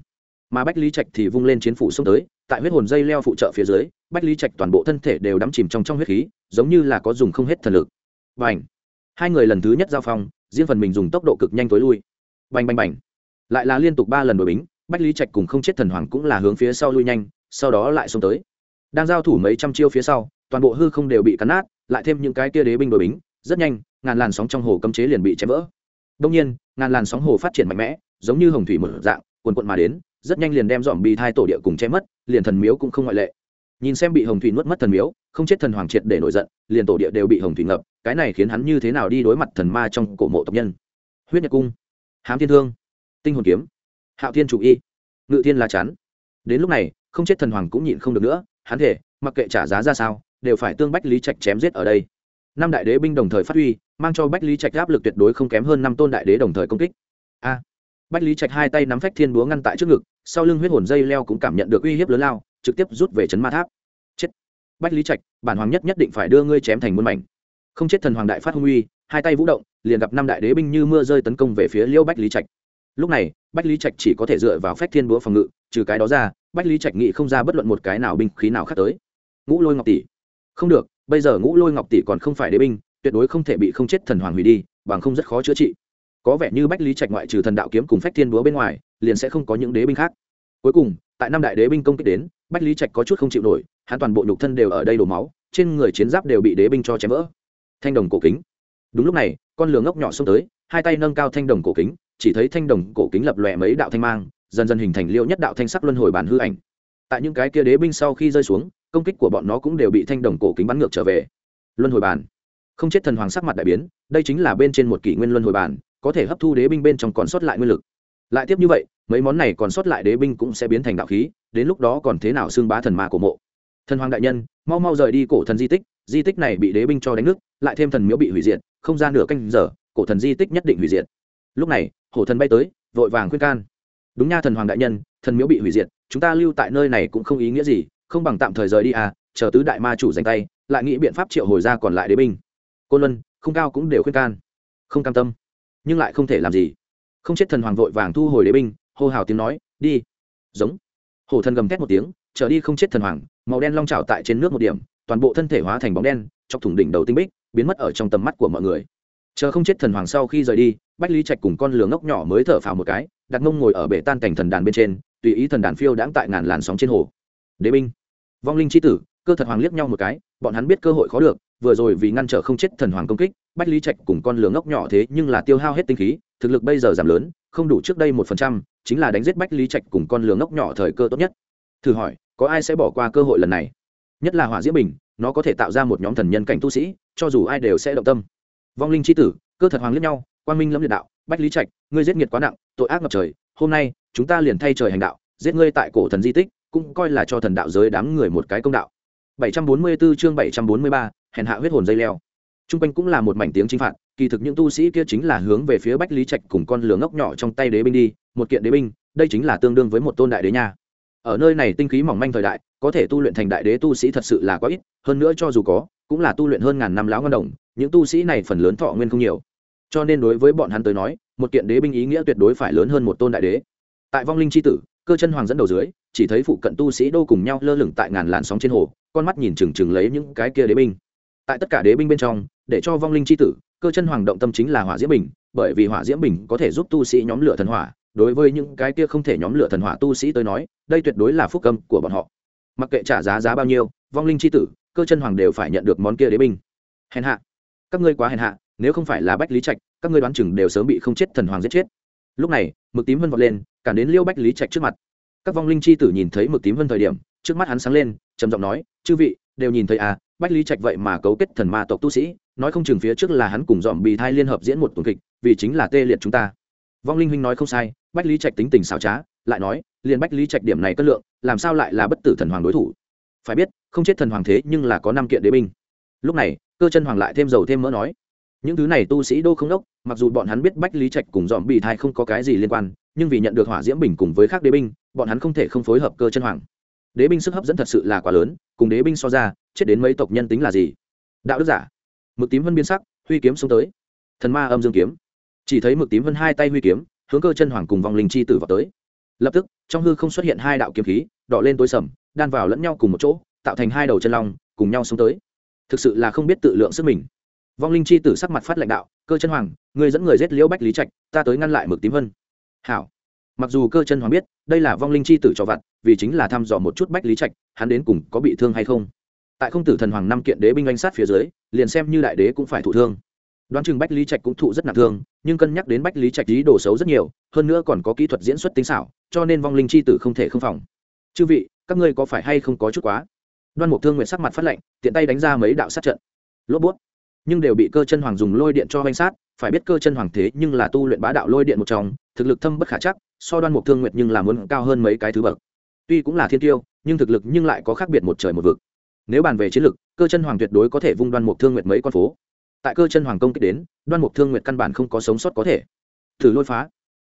Mà bách lý trạch thì vung lên chiến phủ xông tới, tại huyết hồn dây leo phụ trợ phía dưới, bách lý trạch toàn bộ thân thể đều đắm chìm trong trong huyết khí, giống như là có dùng không hết thần lực. Và ảnh hai người lần thứ nhất giao phong, riêng phần mình dùng tốc độ cực nhanh tối lui. Bành bành bành! Lại là liên tục ba lần đổi bính, bách lý trạch cùng không chết thần hoàng cũng là hướng phía sau lui nhanh, sau đó lại xông tới. Đang giao thủ mấy trăm chiêu phía sau, toàn bộ hư không đều bị cắn nát, lại thêm những cái kia đế binh đổi bính, rất nhanh, ngàn làn sóng trong hồ cấm chế liền bị chém vỡ đông nhiên, ngàn làn sóng hồ phát triển mạnh mẽ, giống như hồng thủy một dạng quần quận mà đến, rất nhanh liền đem dòm bị thai tổ địa cùng che mất, liền thần miếu cũng không ngoại lệ. Nhìn xem bị hồng thủy nuốt mất thần miếu, không chết thần hoàng triệt để nổi giận, liền tổ địa đều bị hồng thủy ngập, cái này khiến hắn như thế nào đi đối mặt thần ma trong cổ mộ tộc nhân? Huyết nhật cung, hám thiên thương, tinh hồn kiếm, hạo thiên chủ y, ngự thiên la chắn đến lúc này, không chết thần hoàng cũng nhịn không được nữa, hắn thể, mặc kệ trả giá ra sao, đều phải tương bách lý trạch chém giết ở đây năm đại đế binh đồng thời phát huy, mang cho bách lý trạch áp lực tuyệt đối không kém hơn năm tôn đại đế đồng thời công kích. A. Bách lý trạch hai tay nắm phách thiên búa ngăn tại trước ngực, sau lưng huyết hồn dây leo cũng cảm nhận được uy hiếp lớn lao, trực tiếp rút về chấn ma tháp. Chết. Bách lý trạch, bản hoàng nhất nhất định phải đưa ngươi chém thành muôn mảnh. Không chết thần hoàng đại phát hung uy, hai tay vũ động, liền gặp năm đại đế binh như mưa rơi tấn công về phía liêu bách lý trạch. Lúc này, bách lý trạch chỉ có thể dựa vào phách thiên búa phòng ngự, trừ cái đó ra, bách lý trạch nghĩ không ra bất luận một cái nào binh khí nào khác tới. Ngũ lôi ngọc tỷ. Không được bây giờ ngũ lôi ngọc tỷ còn không phải đế binh, tuyệt đối không thể bị không chết thần hoàng hủy đi, bằng không rất khó chữa trị. Có vẻ như bách lý trạch ngoại trừ thần đạo kiếm cùng phách thiên búa bên ngoài, liền sẽ không có những đế binh khác. Cuối cùng, tại năm đại đế binh công kích đến, bách lý trạch có chút không chịu nổi, hắn toàn bộ nhục thân đều ở đây đổ máu, trên người chiến giáp đều bị đế binh cho chém vỡ. Thanh đồng cổ kính. Đúng lúc này, con lửa ngốc nhỏ xông tới, hai tay nâng cao thanh đồng cổ kính, chỉ thấy thanh đồng cổ kính lập lòe mấy đạo thanh mang, dần dần hình thành liêu nhất đạo thanh sắc luân hồi bản hư ảnh. Tại những cái kia đế binh sau khi rơi xuống công kích của bọn nó cũng đều bị thanh đồng cổ kính bắn ngược trở về. Luân hồi bàn. Không chết thần hoàng sắc mặt đại biến, đây chính là bên trên một kỷ nguyên luân hồi bàn, có thể hấp thu đế binh bên trong còn sót lại nguyên lực. Lại tiếp như vậy, mấy món này còn sót lại đế binh cũng sẽ biến thành đạo khí, đến lúc đó còn thế nào xương bá thần ma cổ mộ? Thần hoàng đại nhân, mau mau rời đi cổ thần di tích di tích này bị đế binh cho đánh nước lại thêm thần miếu bị hủy diệt, không ra nửa canh giờ, cổ thần di tích nhất định hủy diệt. Lúc này, hổ thần bay tới, vội vàng khuyên can. Đúng nha thần hoàng đại nhân, thần miếu bị hủy diệt, chúng ta lưu tại nơi này cũng không ý nghĩa gì không bằng tạm thời rời đi à chờ tứ đại ma chủ giành tay, lại nghĩ biện pháp triệu hồi ra còn lại đế binh. Côn luân, không cao cũng đều khuyên can. Không cam tâm, nhưng lại không thể làm gì. Không chết thần hoàng vội vàng thu hồi đế binh, hô hào tiếng nói, đi. Giống. Hổ thần gầm thét một tiếng, trở đi không chết thần hoàng, màu đen long trào tại trên nước một điểm, toàn bộ thân thể hóa thành bóng đen, chọc thủng đỉnh đầu tinh bích, biến mất ở trong tầm mắt của mọi người. Chờ không chết thần hoàng sau khi rời đi, bách lý trạch cùng con lửa ngốc nhỏ mới thở phào một cái, đặt mông ngồi ở bể tan cảnh thần đàn bên trên, tùy ý thần đàn phiêu đãng tại ngàn làn sóng trên hồ đế binh. Vong linh c h i tử, cơ thật hoàng liếc nhau một cái, bọn hắn biết cơ hội khó được, vừa rồi vì ngăn trở không chết thần hoàng công kích, bách lý trạch cùng con lửa ngốc nhỏ thế nhưng là tiêu hao hết tinh khí, thực lực bây giờ giảm lớn, không đủ trước đây một phần trăm, chính là đánh giết bách lý trạch cùng con lửa ngốc nhỏ thời cơ tốt nhất. Thử hỏi, có ai sẽ bỏ qua cơ hội lần này? Nhất là hỏa diễm bình, nó có thể tạo ra một nhóm thần nhân cảnh tu sĩ, cho dù ai đều sẽ động tâm. Vong linh c h i tử, cơ thật hoàng liếc nhau, quang minh lâm liệt đạo, bách lý trạch, ngươi giết nghiệt quá nặng, tội ác ngập trời, hôm nay, chúng ta liền thay trời hành đạo, giết ngươi tại cổ thần di tích cũng coi là cho thần đạo giới đám người một cái công đạo 744 chương 743, hèn hạ huyết hồn dây leo Trung quanh cũng là một mảnh tiếng chinh phạt, kỳ thực những tu sĩ kia chính là hướng về phía Bách Lý Trạch cùng con lửa ngốc nhỏ trong tay đế binh đi, một kiện đế binh, đây chính là tương đương với một tôn đại đế nha. Ở nơi này tinh khí mỏng manh thời đại, có thể tu luyện thành đại đế tu sĩ thật sự là quá ít, hơn nữa cho dù có, cũng là tu luyện hơn ngàn năm lão ngân đồng, những tu sĩ này phần lớn thọ nguyên không nhiều. Cho nên đối với bọn hắn tới nói, một kiện đế binh ý nghĩa tuyệt đối phải lớn hơn một tôn đại đế. Tại vong linh chi tử, cơ chân hoàng dẫn đầu dưới, chỉ thấy phụ cận tu sĩ đô cùng nhau lơ lửng tại ngàn làn sóng trên hồ, con mắt nhìn chừng chừng lấy những cái kia đế binh. Tại tất cả đế binh bên trong để cho vong linh c h i tử cơ chân hoàng động tâm chính là hỏa diễm bình bởi vì hỏa diễm bình có thể giúp tu sĩ nhóm lửa thần hỏa đối với những cái kia không thể nhóm lửa thần hỏa tu sĩ tới nói đây tuyệt đối là phúc âm của bọn họ. Mặc kệ trả giá giá bao nhiêu vong linh c h i tử cơ chân hoàng đều phải nhận được món kia đế binh. Hèn hạ. Các ngươi quá hèn hạ nếu không phải là bách lý trạch các ngươi đoán chừng đều sớm bị không chết thần hoàng giết chết lúc này, mực tím vân vọt lên, cản đến liêu bách lý trạch trước mặt. Các vong linh c h i tử nhìn thấy mực tím vân thời điểm, trước mắt hắn sáng lên, trầm giọng nói, chư vị, đều nhìn thấy à bách lý trạch vậy mà cấu kết thần ma tộc tu sĩ, nói không chừng phía trước là hắn cùng dòm bì thai liên hợp diễn một tuần kịch, vì chính là tê liệt chúng ta. Vong linh huynh nói không sai, bách lý trạch tính tình xảo trá, lại nói, liền bách lý trạch điểm này cất lượng, làm sao lại là bất tử thần hoàng đối thủ? Phải biết, không chết thần hoàng thế nhưng là có năm kiện đế binh. Lúc này, cơ chân hoàng lại thêm dầu thêm mỡ nói những thứ này tu sĩ đô không đốc, mặc dù bọn hắn biết bách lý trạch cùng dòm bị thai không có cái gì liên quan, nhưng vì nhận được hỏa diễm bình cùng với các đế binh, bọn hắn không thể không phối hợp cơ chân hoàng. Đế binh sức hấp dẫn thật sự là quá lớn, cùng đế binh so ra, chết đến mấy tộc nhân tính là gì? Đạo đức giả. Mực tím vân biên sắc, huy kiếm xông tới. Thần ma âm dương kiếm. Chỉ thấy mực tím vân hai tay huy kiếm, hướng cơ chân hoàng cùng vòng linh chi tử vào tới. Lập tức, trong hư không xuất hiện hai đạo kiếm khí, đỏ lên tối sầm, đan vào lẫn nhau cùng một chỗ, tạo thành hai đầu chân long, cùng nhau xông tới. Thực sự là không biết tự lượng sức mình vong linh chi tử sắc mặt phát lãnh đạo cơ chân hoàng người dẫn người giết liễu bách lý trạch ta tới ngăn lại mực tím vân. Hảo. Mặc dù cơ chân hoàng biết đây là vong linh chi tử cho vặt vì chính là thăm dò một chút bách lý trạch hắn đến cùng có bị thương hay không. Tại không tử thần hoàng năm kiện đế binh anh sát phía dưới liền xem như đại đế cũng phải thụ thương. Đoán chừng bách lý trạch cũng thụ rất nặng thương nhưng cân nhắc đến bách lý trạch lý đồ xấu rất nhiều hơn nữa còn có kỹ thuật diễn xuất tinh xảo cho nên vong linh Chi tử không thể không phòng. Chư vị các ngươi có phải hay không có chút quá? Đoan mục thương nguyện sắc mặt phát lệnh, tiện tay đánh ra mấy đạo sát trận. Lốp bút nhưng đều bị cơ chân hoàng dùng lôi điện cho oanh sát, phải biết cơ chân hoàng thế nhưng là tu luyện bá đạo lôi điện một trong, thực lực thâm bất khả chắc, so đoan mục thương nguyệt nhưng là muốn cao hơn mấy cái thứ bậc. Tuy cũng là thiên tiêu, nhưng thực lực nhưng lại có khác biệt một trời một vực. Nếu bàn về chiến lực, cơ chân hoàng tuyệt đối có thể vung đoan mục thương nguyệt mấy con phố. Tại cơ chân hoàng công kích đến, đoan mục thương nguyệt căn bản không có sống sót có thể. Thử lôi phá.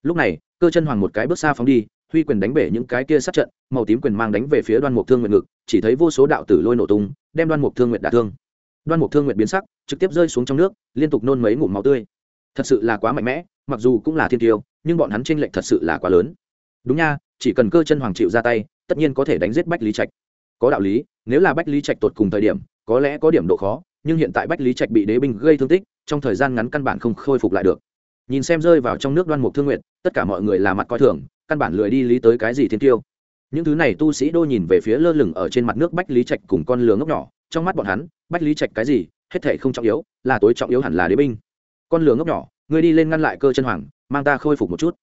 Lúc này, cơ chân hoàng một cái bước xa phóng đi, huy quyền đánh bể những cái kia sát trận, màu tím quyền mang đánh về phía đoan mục thương nguyệt ngực, chỉ thấy vô số đạo tử lôi nổ tung, đem đoan mục thương nguyệt đả thương đoan mục thương nguyệt biến sắc, trực tiếp rơi xuống trong nước, liên tục nôn mấy ngụm máu tươi. Thật sự là quá mạnh mẽ, mặc dù cũng là thiên tiêu, nhưng bọn hắn tranh lệch thật sự là quá lớn. Đúng nha, chỉ cần cơ chân hoàng chịu ra tay, tất nhiên có thể đánh giết bách lý trạch. Có đạo lý, nếu là bách lý trạch tột cùng thời điểm, có lẽ có điểm độ khó, nhưng hiện tại bách lý trạch bị đế binh gây thương tích, trong thời gian ngắn căn bản không khôi phục lại được. Nhìn xem rơi vào trong nước đoan mục thương nguyện, tất cả mọi người là mặt coi thường, căn bản lười đi lý tới cái gì thiên tiêu những thứ này tu sĩ đô nhìn về phía lơ lửng ở trên mặt nước bách lý trạch cùng con lừa ngốc nhỏ. Trong mắt bọn hắn, bách lý trạch cái gì? Hết thể không trọng yếu, là tối trọng yếu hẳn là đế binh. Con lừa ngốc nhỏ, ngươi đi lên ngăn lại cơ chân hoàng, mang ta khôi phục một chút.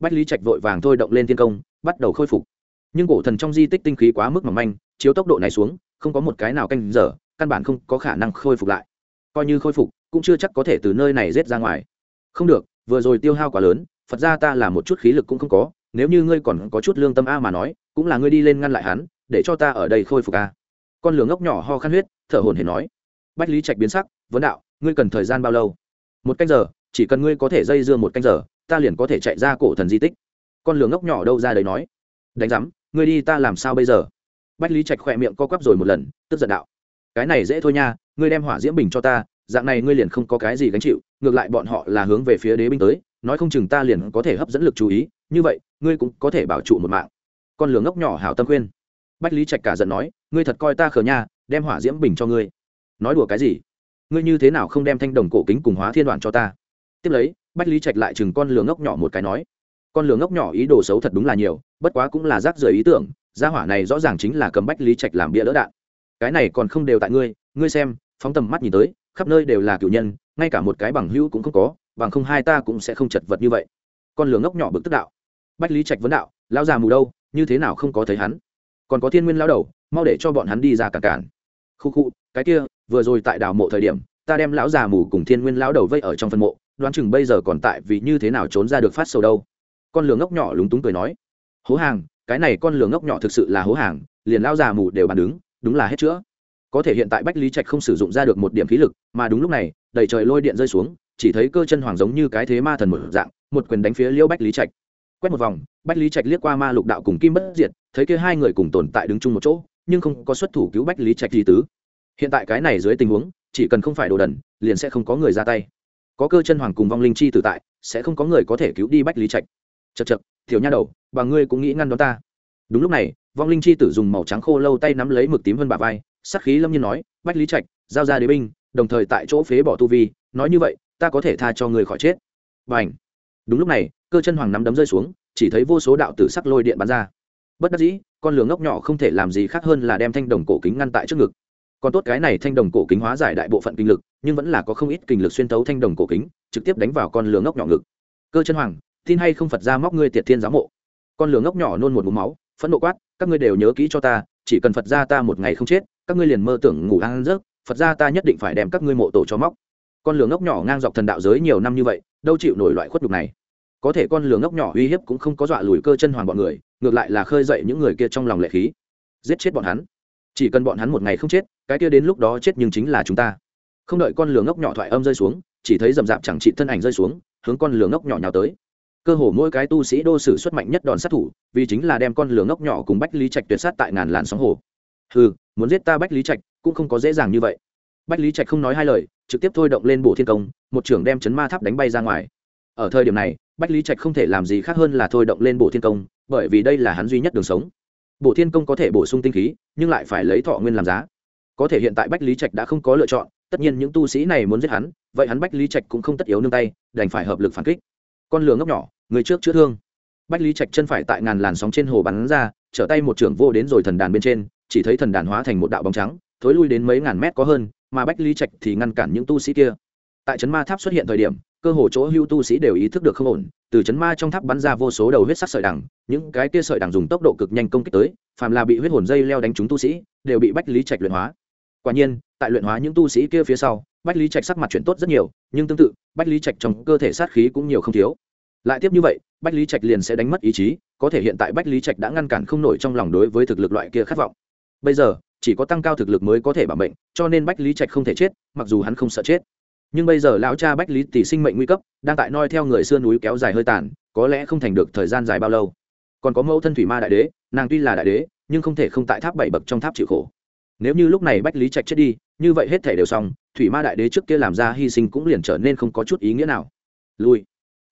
Bách lý trạch vội vàng thôi động lên thiên công, bắt đầu khôi phục. Nhưng cổ thần trong di tích tinh khí quá mức mỏng manh, chiếu tốc độ này xuống, không có một cái nào canh dở căn bản không có khả năng khôi phục lại. Coi như khôi phục, cũng chưa chắc có thể từ nơi này rết ra ngoài. Không được, vừa rồi tiêu hao quá lớn, phật ra ta là một chút khí lực cũng không có nếu như ngươi còn có chút lương tâm a mà nói, cũng là ngươi đi lên ngăn lại hắn, để cho ta ở đây khôi phục a. Con lửa ngốc nhỏ ho khăn huyết, thở hồn hển nói. Bách lý trạch biến sắc, vấn đạo, ngươi cần thời gian bao lâu? Một canh giờ, chỉ cần ngươi có thể dây dưa một canh giờ, ta liền có thể chạy ra cổ thần di tích. Con lửa ngốc nhỏ đâu ra đấy nói. Đánh giám, ngươi đi ta làm sao bây giờ? Bách lý trạch khỏe miệng co quắp rồi một lần, tức giận đạo. Cái này dễ thôi nha, ngươi đem hỏa diễm bình cho ta, dạng này ngươi liền không có cái gì gánh chịu, ngược lại bọn họ là hướng về phía đế binh tới, nói không chừng ta liền có thể hấp dẫn lực chú ý như vậy, ngươi cũng có thể bảo trụ một mạng. Con lửa ngốc nhỏ hảo tâm khuyên. Bách lý trạch cả giận nói, ngươi thật coi ta khờ nha, đem hỏa diễm bình cho ngươi. Nói đùa cái gì? Ngươi như thế nào không đem thanh đồng cổ kính cùng hóa thiên đoàn cho ta? Tiếp lấy, bách lý trạch lại chừng con lửa ngốc nhỏ một cái nói, con lửa ngốc nhỏ ý đồ xấu thật đúng là nhiều, bất quá cũng là rác rời ý tưởng, gia hỏa này rõ ràng chính là cầm bách lý trạch làm bia đỡ đạn. Cái này còn không đều tại ngươi ngươi xem, phóng tầm mắt nhìn tới, khắp nơi đều là cựu nhân, ngay cả một cái bằng hữu cũng không có, bằng không hai ta cũng sẽ không chật vật như vậy. Con lửa ngốc nhỏ bực tức đạo bách lý trạch vấn đạo, lão già mù đâu, như thế nào không có thấy hắn? Còn có thiên nguyên lão đầu, mau để cho bọn hắn đi ra cản cản. Khu khu, cái kia, vừa rồi tại đào mộ thời điểm, ta đem lão già mù cùng thiên nguyên lão đầu vây ở trong phân mộ, đoán chừng bây giờ còn tại vì như thế nào trốn ra được phát sầu đâu. Con lường ngốc nhỏ lúng túng cười nói, hố hàng, cái này con lường ngốc nhỏ thực sự là hố hàng, liền lão già mù đều bàn đứng, đúng là hết chữa. Có thể hiện tại bách lý trạch không sử dụng ra được một điểm khí lực, mà đúng lúc này, đầy trời lôi điện rơi xuống, chỉ thấy cơ chân hoàng giống như cái thế ma thần một dạng, một quyền đánh phía liễu bách lý trạch quét một vòng, bách lý trạch liếc qua ma lục đạo cùng kim bất diệt, thấy kia hai người cùng tồn tại đứng chung một chỗ, nhưng không có xuất thủ cứu bách lý trạch gì tứ. Hiện tại cái này dưới tình huống, chỉ cần không phải đồ đần, liền sẽ không có người ra tay. Có cơ chân hoàng cùng vong linh chi tử tại, sẽ không có người có thể cứu đi bách lý trạch. Chật chật thiểu nha đầu và ngươi cũng nghĩ ngăn đón ta. Đúng lúc này, vong linh chi tử dùng màu trắng khô lâu tay nắm lấy mực tím hơn bà vai, sắc khí lâm nhiên nói, bách lý trạch, giao ra đế binh, đồng thời tại chỗ phế bỏ tu vi, nói như vậy, ta có thể tha cho người khỏi chết. Và ảnh đúng lúc này, cơ chân hoàng nắm đấm rơi xuống, chỉ thấy vô số đạo tử sắc lôi điện bắn ra. Bất đắc dĩ, con lửa ngốc nhỏ không thể làm gì khác hơn là đem thanh đồng cổ kính ngăn tại trước ngực. Còn tốt cái này thanh đồng cổ kính hóa giải đại bộ phận kinh lực, nhưng vẫn là có không ít kinh lực xuyên tấu thanh đồng cổ kính, trực tiếp đánh vào con lửa ngốc nhỏ ngực. Cơ chân hoàng, tin hay không phật ra móc ngươi tiệt thiên giáo mộ? Con lửa ngốc nhỏ nôn một mũ máu, phẫn nộ quát, các ngươi đều nhớ kỹ cho ta, chỉ cần phật ra ta một ngày không chết, các ngươi liền mơ tưởng ngủ ăn giấc, phật ra ta nhất định phải đem các ngươi mộ tổ cho móc. Con lửa ngốc nhỏ ngang dọc thần đạo giới nhiều năm như vậy đâu chịu nổi loại khuất đục này. Có thể con lường ngốc nhỏ uy hiếp cũng không có dọa lùi cơ chân hoàng bọn người, ngược lại là khơi dậy những người kia trong lòng lệ khí. Giết chết bọn hắn. Chỉ cần bọn hắn một ngày không chết, cái kia đến lúc đó chết nhưng chính là chúng ta. Không đợi con lường ngốc nhỏ thoại âm rơi xuống, chỉ thấy rầm rạp chẳng trị thân ảnh rơi xuống, hướng con lường ngốc nhỏ nhào tới. Cơ hồ mỗi cái tu sĩ đô sử xuất mạnh nhất đòn sát thủ, vì chính là đem con lường ngốc nhỏ cùng bách lý trạch tuyệt sát tại ngàn làn sóng hồ. Ừ muốn giết ta bách lý trạch cũng không có dễ dàng như vậy bách lý trạch không nói hai lời, trực tiếp thôi động lên bổ thiên công, một trưởng đem chấn ma tháp đánh bay ra ngoài. Ở thời điểm này, bách lý trạch không thể làm gì khác hơn là thôi động lên bổ thiên công, bởi vì đây là hắn duy nhất đường sống. Bổ thiên công có thể bổ sung tinh khí, nhưng lại phải lấy thọ nguyên làm giá. Có thể hiện tại bách lý trạch đã không có lựa chọn, tất nhiên những tu sĩ này muốn giết hắn, vậy hắn bách lý trạch cũng không tất yếu nương tay, đành phải hợp lực phản kích. Con lửa ngốc nhỏ, người trước chữa thương. Bách lý trạch chân phải tại ngàn làn sóng trên hồ bắn ra, trở tay một trưởng vô đến rồi thần đàn bên trên, chỉ thấy thần đàn hóa thành một đạo bóng trắng, thối lui đến mấy ngàn mét có hơn mà bách lý trạch thì ngăn cản những tu sĩ kia. Tại trấn ma tháp xuất hiện thời điểm, cơ hồ chỗ hưu tu sĩ đều ý thức được không ổn, từ chấn ma trong tháp bắn ra vô số đầu huyết sắc sợi đằng, những cái kia sợi đằng dùng tốc độ cực nhanh công kích tới, phàm là bị huyết hồn dây leo đánh trúng tu sĩ, đều bị bách lý trạch luyện hóa. Quả nhiên, tại luyện hóa những tu sĩ kia phía sau, bách lý trạch sắc mặt chuyển tốt rất nhiều, nhưng tương tự, bách lý trạch trong cơ thể sát khí cũng nhiều không thiếu. Lại tiếp như vậy, bách lý trạch liền sẽ đánh mất ý chí, có thể hiện tại bách lý trạch đã ngăn cản không nổi trong lòng đối với thực lực loại kia khát vọng. Bây giờ chỉ có tăng cao thực lực mới có thể bảo mệnh, cho nên bách lý trạch không thể chết, mặc dù hắn không sợ chết. Nhưng bây giờ lão cha bách lý tỷ sinh mệnh nguy cấp, đang tại noi theo người xưa núi kéo dài hơi tàn, có lẽ không thành được thời gian dài bao lâu. Còn có mẫu thân thủy ma đại đế, nàng tuy là đại đế, nhưng không thể không tại tháp bảy bậc trong tháp chịu khổ. Nếu như lúc này bách lý trạch chết đi, như vậy hết thể đều xong, thủy ma đại đế trước kia làm ra hy sinh cũng liền trở nên không có chút ý nghĩa nào. Lui